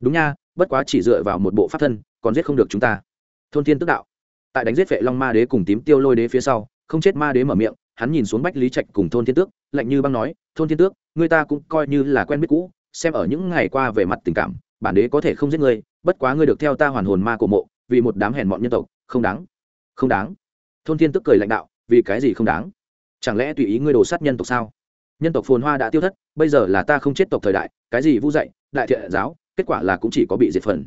Đúng nha, bất quá chỉ dựa vào một bộ pháp thân, còn giết không được chúng ta. Thôn thiên tức đạo. Tại đánh giết vệ long ma đế cùng tím tiêu lôi đế phía sau, không chết ma đế mở miệng, hắn nhìn xuống bách lý trạch cùng thôn thiên tước, lạnh như băng nói, thôn thiên tước, người ta cũng coi như là quen biết cũ, xem ở những ngày qua về mặt tình cảm, bản đế có thể không giết ngươi bất quá ngươi được theo ta hoàn hồn ma Cổ mộ, vì một đám hèn mọn nhân tộc, không đáng. Không đáng? Thôn thiên tức cười lãnh đạo, vì cái gì không đáng? Chẳng lẽ tùy ý ngươi đồ sát nhân tộc sao? Nhân tộc phồn hoa đã tiêu thất, bây giờ là ta không chết tộc thời đại, cái gì vu dạy, đại thiện giáo, kết quả là cũng chỉ có bị diệt phần.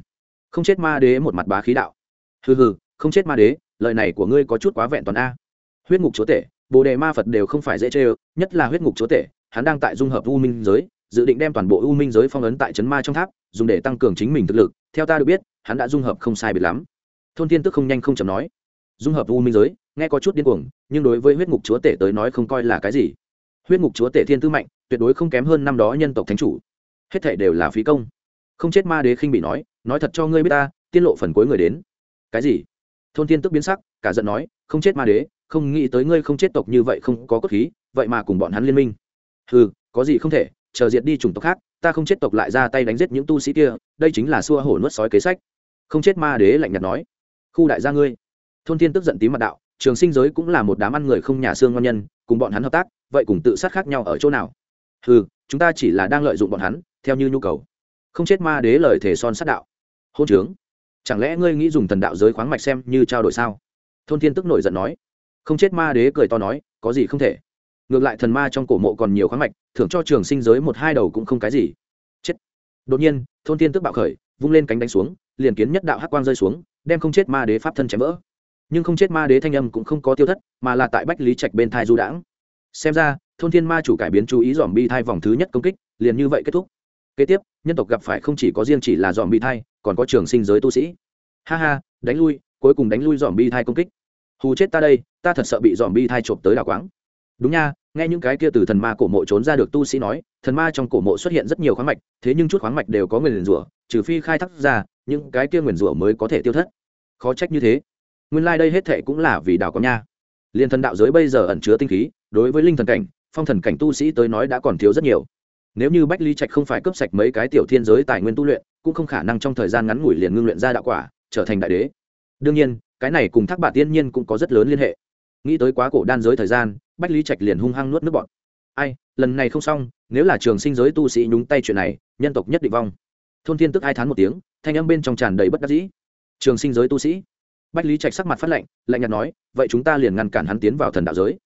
Không chết ma đế một mặt bá khí đạo. Hừ hừ, không chết ma đế, lời này của ngươi có chút quá vẹn toàn a. Huyết ngục chúa tể, bồ đề ma phật đều không phải dễ chê nhất là huyết ngục chúa tể, hắn đang tại dung hợp u minh giới, dự định đem toàn bộ u minh giới phong ấn tại trấn ma trong tháp, dùng để tăng cường chính mình thực lực, theo ta được biết, hắn đã dung hợp không sai biệt lắm. Thôn thiên tức không nhanh không chậm nói. Dung hợp u minh giới, nghe có chút điên cuồng, nhưng đối với huyết ngục chúa tể tới nói không coi là cái gì huyết ngục chúa tể thiên tư mạnh, tuyệt đối không kém hơn năm đó nhân tộc thánh chủ. Hết thể đều là phí công. Không chết ma đế khinh bị nói nói thật cho ngươi biết ta, tiết lộ phần cuối người đến. Cái gì? Thôn thiên tức biến sắc, cả giận nói, không chết ma đế, không nghĩ tới ngươi không chết tộc như vậy không có cốt khí, vậy mà cùng bọn hắn liên minh. Ừ có gì không thể, chờ diệt đi chủng tộc khác, ta không chết tộc lại ra tay đánh giết những tu sĩ kia, đây chính là xua hổ nuốt sói kế sách. Không chết ma đế lạnh nhạt nói, khu đại gia ngươi. Thôn thiên tức giận tím mặt đạo trường sinh giới cũng là một đám ăn người không nhà xương ngon nhân, cùng bọn hắn hợp tác, vậy cùng tự sát khác nhau ở chỗ nào? Ừ chúng ta chỉ là đang lợi dụng bọn hắn, theo như nhu cầu. Không chết ma đế lời thể son sát đạo. Hôn trướng. Chẳng lẽ ngươi nghĩ dùng thần đạo giới khoáng mạch xem như trao đổi sao? Thôn thiên tức nổi giận nói. Không chết ma đế cười to nói, có gì không thể. Ngược lại thần ma trong cổ mộ còn nhiều khoáng mạch, thưởng cho trường sinh giới một hai đầu cũng không cái gì. Chết. Đột nhiên, thôn thiên tức bạo khởi, vung lên cánh đánh xuống, liền kiến nhất đạo hắc quang rơi xuống, đem không chết ma đế pháp thân chém vỡ nhưng không chết ma đế thanh âm cũng không có tiêu thất, mà là tại bách lý trạch bên thai du đãng. Xem ra, thôn thiên ma chủ cải biến chú ý dòm bi thai vòng thứ nhất công kích, liền như vậy kết thúc. Kế tiếp, nhân tộc gặp phải không chỉ có riêng chỉ là dòm bi thai, còn có trường sinh giới tu sĩ. Ha ha, đánh lui, cuối cùng đánh lui dòm bi thai công kích. Hù chết ta đây, ta thật sợ bị dòm bi thai trộm tới đảo quáng. Đúng nha, nghe những cái kia từ thần ma cổ mộ trốn ra được tu sĩ nói, thần ma trong cổ mộ xuất hiện rất nhiều khoáng mạch, thế nhưng chút khoáng mạch đều có nguyền rủa, trừ phi khai thác ra, những cái kia nguyền rủa mới có thể tiêu thất. Khó trách như thế nguyên lai、like、đây hết thệ cũng là vì đào có nha. Liên thần đạo giới bây giờ ẩn chứa tinh khí, đối với linh thần cảnh, phong thần cảnh tu sĩ tới nói đã còn thiếu rất nhiều. Nếu như bách ly trạch không phải cướp sạch mấy cái tiểu thiên giới tài nguyên tu luyện, cũng không khả năng trong thời gian ngắn ngủi liền ngưng luyện ra đạo quả, trở thành đại đế. Đương nhiên, cái này cùng thác bà tiên nhiên cũng có rất lớn liên hệ. Nghĩ tới quá cổ đan giới thời gian, bách lý trạch liền hung hăng nuốt nước bọt. Ai, lần này không xong, nếu là trường sinh giới tu sĩ nhúng tay chuyện này, nhân tộc nhất định vong. Thôn thiên tức ai thán một tiếng, thanh âm bên trong tràn đầy bất đắc dĩ. Trường sinh giới tu sĩ bách lý trạch sắc mặt phát lệnh, lạnh nhạt nói vậy chúng ta liền ngăn cản hắn tiến vào thần đạo giới.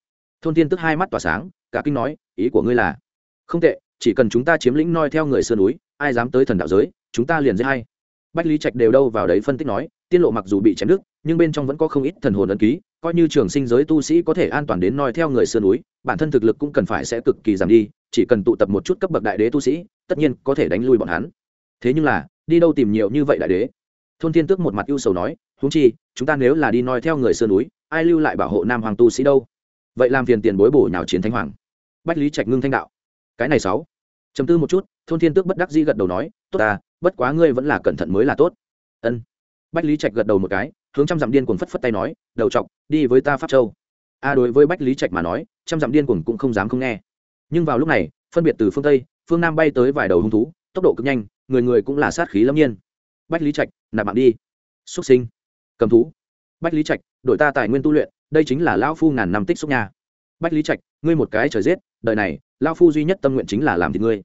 Thôn thiên tức hai mắt tỏa sáng cả kinh nói ý của ngươi là? Không tệ chỉ cần chúng ta chiếm lĩnh noi theo người sơn núi ai dám tới thần đạo giới chúng ta liền dễ hay. Bách lý trạch đều đâu vào đấy phân tích nói tiên lộ mặc dù bị chém đứt nhưng bên trong vẫn có không ít thần hồn ấn ký coi như trường sinh giới tu sĩ có thể an toàn đến noi theo người sơn núi bản thân thực lực cũng cần phải sẽ cực kỳ giảm đi chỉ cần tụ tập một chút cấp bậc đại đế tu sĩ tất nhiên có thể đánh lui bọn hắn. Thế nhưng là đi đâu tìm nhiều như vậy đại đế? Thôn thiên tước một mặt ưu sầu nói huống chi, chúng ta nếu là đi noi theo người sơn núi, ai lưu lại bảo hộ nam hoàng tu sĩ đâu? Vậy làm phiền tiền bối bổ nhào chiến thánh hoàng. Bách lý trạch ngưng thanh đạo. Cái này sáu. Chấm tư một chút, thôn thiên tước bất đắc dĩ gật đầu nói, tốt ta, bất quá ngươi vẫn là cẩn thận mới là tốt. Ân. Bách lý trạch gật đầu một cái, hướng trăm dặm điên cuồng phất phất tay nói, đầu trọc đi với ta pháp châu. A đối với bách lý trạch mà nói, trăm dặm điên cuồng cũng không dám không nghe. Nhưng vào lúc này, phân biệt từ phương tây, phương nam bay tới vài đầu hung thú, tốc độ cực nhanh, người người cũng là sát khí lâm nhiên. Bách lý trạch, nạp mạng đi. Xuất sinh cầm thú. Bách lý trạch, đội ta tài nguyên tu luyện, đây chính là lão phu ngàn năm tích xúc nhà bách lý trạch, ngươi một cái trời giết, đời này, lão phu duy nhất tâm nguyện chính là làm thịt ngươi.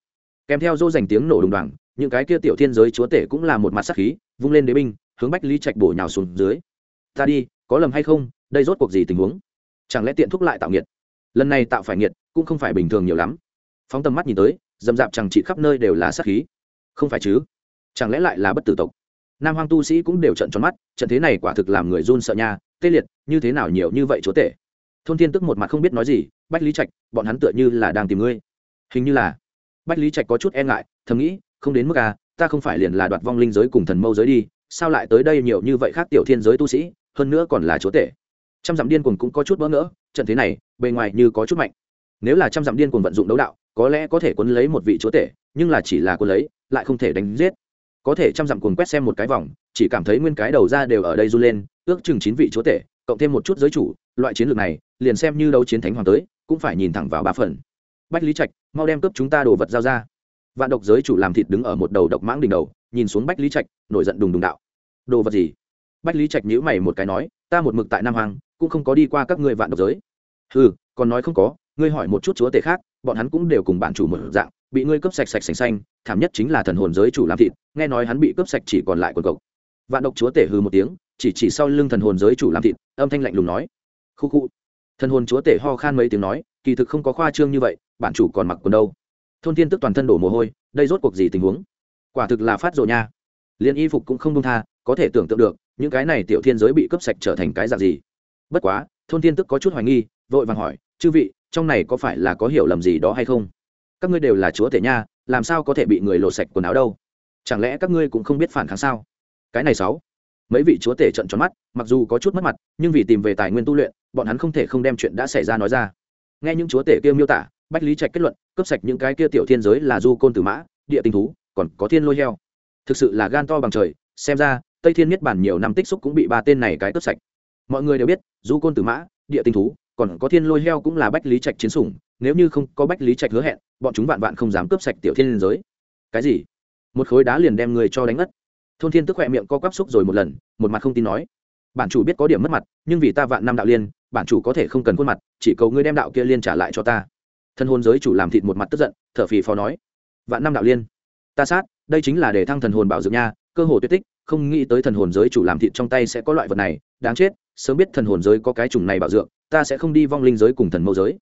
Kèm theo dô dành tiếng nổ đùng đoàng những cái kia tiểu thiên giới chúa tể cũng là một mặt sát khí, vung lên đế binh, hướng bách lý trạch bổ nhào xuống dưới. Ta đi, có lầm hay không, đây rốt cuộc gì tình huống? Chẳng lẽ tiện thúc lại tạo nghiệt? Lần này tạo phải nghiệt, cũng không phải bình thường nhiều lắm. Phóng tầm mắt nhìn tới, dầm dạp chẳng trị khắp nơi đều là sát khí. Không phải chứ? Chẳng lẽ lại là bất tử tộc? Nam hoang tu sĩ cũng đều trận tròn mắt, trận thế này quả thực làm người run sợ nha, tê liệt, như thế nào nhiều như vậy chúa tể. Thôn thiên tức một mặt không biết nói gì, bách lý trạch, bọn hắn tựa như là đang tìm ngươi. Hình như là. Bách lý trạch có chút e ngại, thầm nghĩ, không đến mức à ta không phải liền là đoạt vong linh giới cùng thần mâu giới đi, sao lại tới đây nhiều như vậy khác tiểu thiên giới tu sĩ, hơn nữa còn là chúa tể. Trăm dặm điên cuồng cũng có chút bỡ ngỡ, trận thế này, bề ngoài như có chút mạnh. Nếu là trăm dặm điên cuồng vận dụng đấu đạo, có lẽ có thể quấn lấy một vị chúa tể, nhưng là chỉ là quấn lấy, lại không thể đánh giết có thể chăm dặm cuồng quét xem một cái vòng, chỉ cảm thấy nguyên cái đầu ra đều ở đây run lên, ước chừng chín vị chúa tể, cộng thêm một chút giới chủ, loại chiến lược này, liền xem như đấu chiến thánh hoàng tới, cũng phải nhìn thẳng vào ba phần. Bách lý trạch, mau đem cướp chúng ta đồ vật giao ra. Vạn độc giới chủ làm thịt đứng ở một đầu độc mãng đỉnh đầu, nhìn xuống bách lý trạch, nổi giận đùng đùng đạo. Đồ vật gì? Bách lý trạch nhữ mày một cái nói, ta một mực tại nam hoàng cũng không có đi qua các ngươi vạn độc giới. Ừ còn nói không có, ngươi hỏi một chút chúa tể khác, bọn hắn cũng đều cùng bạn chủ một dạng bị ngươi cướp sạch sạch sành xanh, thảm nhất chính là thần hồn giới chủ làm thịt, nghe nói hắn bị cướp sạch chỉ còn lại quần cộc. Vạn độc chúa tể hư một tiếng, chỉ chỉ sau lưng thần hồn giới chủ làm thịt, âm thanh lạnh lùng nói. Khu khu. Thần hồn chúa tể ho khan mấy tiếng nói, kỳ thực không có khoa trương như vậy, bản chủ còn mặc quần đâu. Thôn thiên tức toàn thân đổ mồ hôi, đây rốt cuộc gì tình huống? Quả thực là phát rộ nha. Liền y phục cũng không đông tha, có thể tưởng tượng được, những cái này tiểu thiên giới bị cướp sạch trở thành cái dạng gì. Bất quá, thôn thiên tức có chút hoài nghi, vội vàng hỏi, chư vị, trong này có phải là có hiểu lầm gì đó hay không? Các ngươi đều là chúa tể nha, làm sao có thể bị người lột sạch quần áo đâu? Chẳng lẽ các ngươi cũng không biết phản kháng sao? Cái này sáu. Mấy vị chúa tể trận tròn mắt, mặc dù có chút mất mặt, nhưng vì tìm về tài nguyên tu luyện, bọn hắn không thể không đem chuyện đã xảy ra nói ra. Nghe những chúa tể kia miêu tả, bách lý trạch kết luận, cướp sạch những cái kia tiểu thiên giới là du côn tử mã, địa tinh thú, còn có thiên lôi heo. Thực sự là gan to bằng trời, xem ra, tây thiên niết bản nhiều năm tích xúc cũng bị ba tên này cái cướp sạch. Mọi người đều biết, du côn tử mã, địa tinh thú, còn có thiên lôi heo cũng là bách lý trạch chiến sủng nếu như không có bách lý trạch hứa hẹn, bọn chúng vạn vạn không dám cướp sạch tiểu thiên liên giới. Cái gì? Một khối đá liền đem người cho đánh ngất. Thôn thiên tức khoe miệng co quắp xúc rồi một lần, một mặt không tin nói. Bản chủ biết có điểm mất mặt, nhưng vì ta vạn năm đạo liên, bản chủ có thể không cần khuôn mặt, chỉ cầu ngươi đem đạo kia liên trả lại cho ta. Thân hồn giới chủ làm thịt một mặt tức giận, thở phì phò nói. Vạn năm đạo liên. Ta sát, đây chính là để thăng thần hồn bảo dưỡng nha, cơ hồ tuyệt tích, không nghĩ tới thần hồn giới chủ làm thịt trong tay sẽ có loại vật này, đáng chết, sớm biết thần hồn giới có cái chủng này bảo dưỡng ta sẽ không đi vong linh giới cùng thần mâu giới.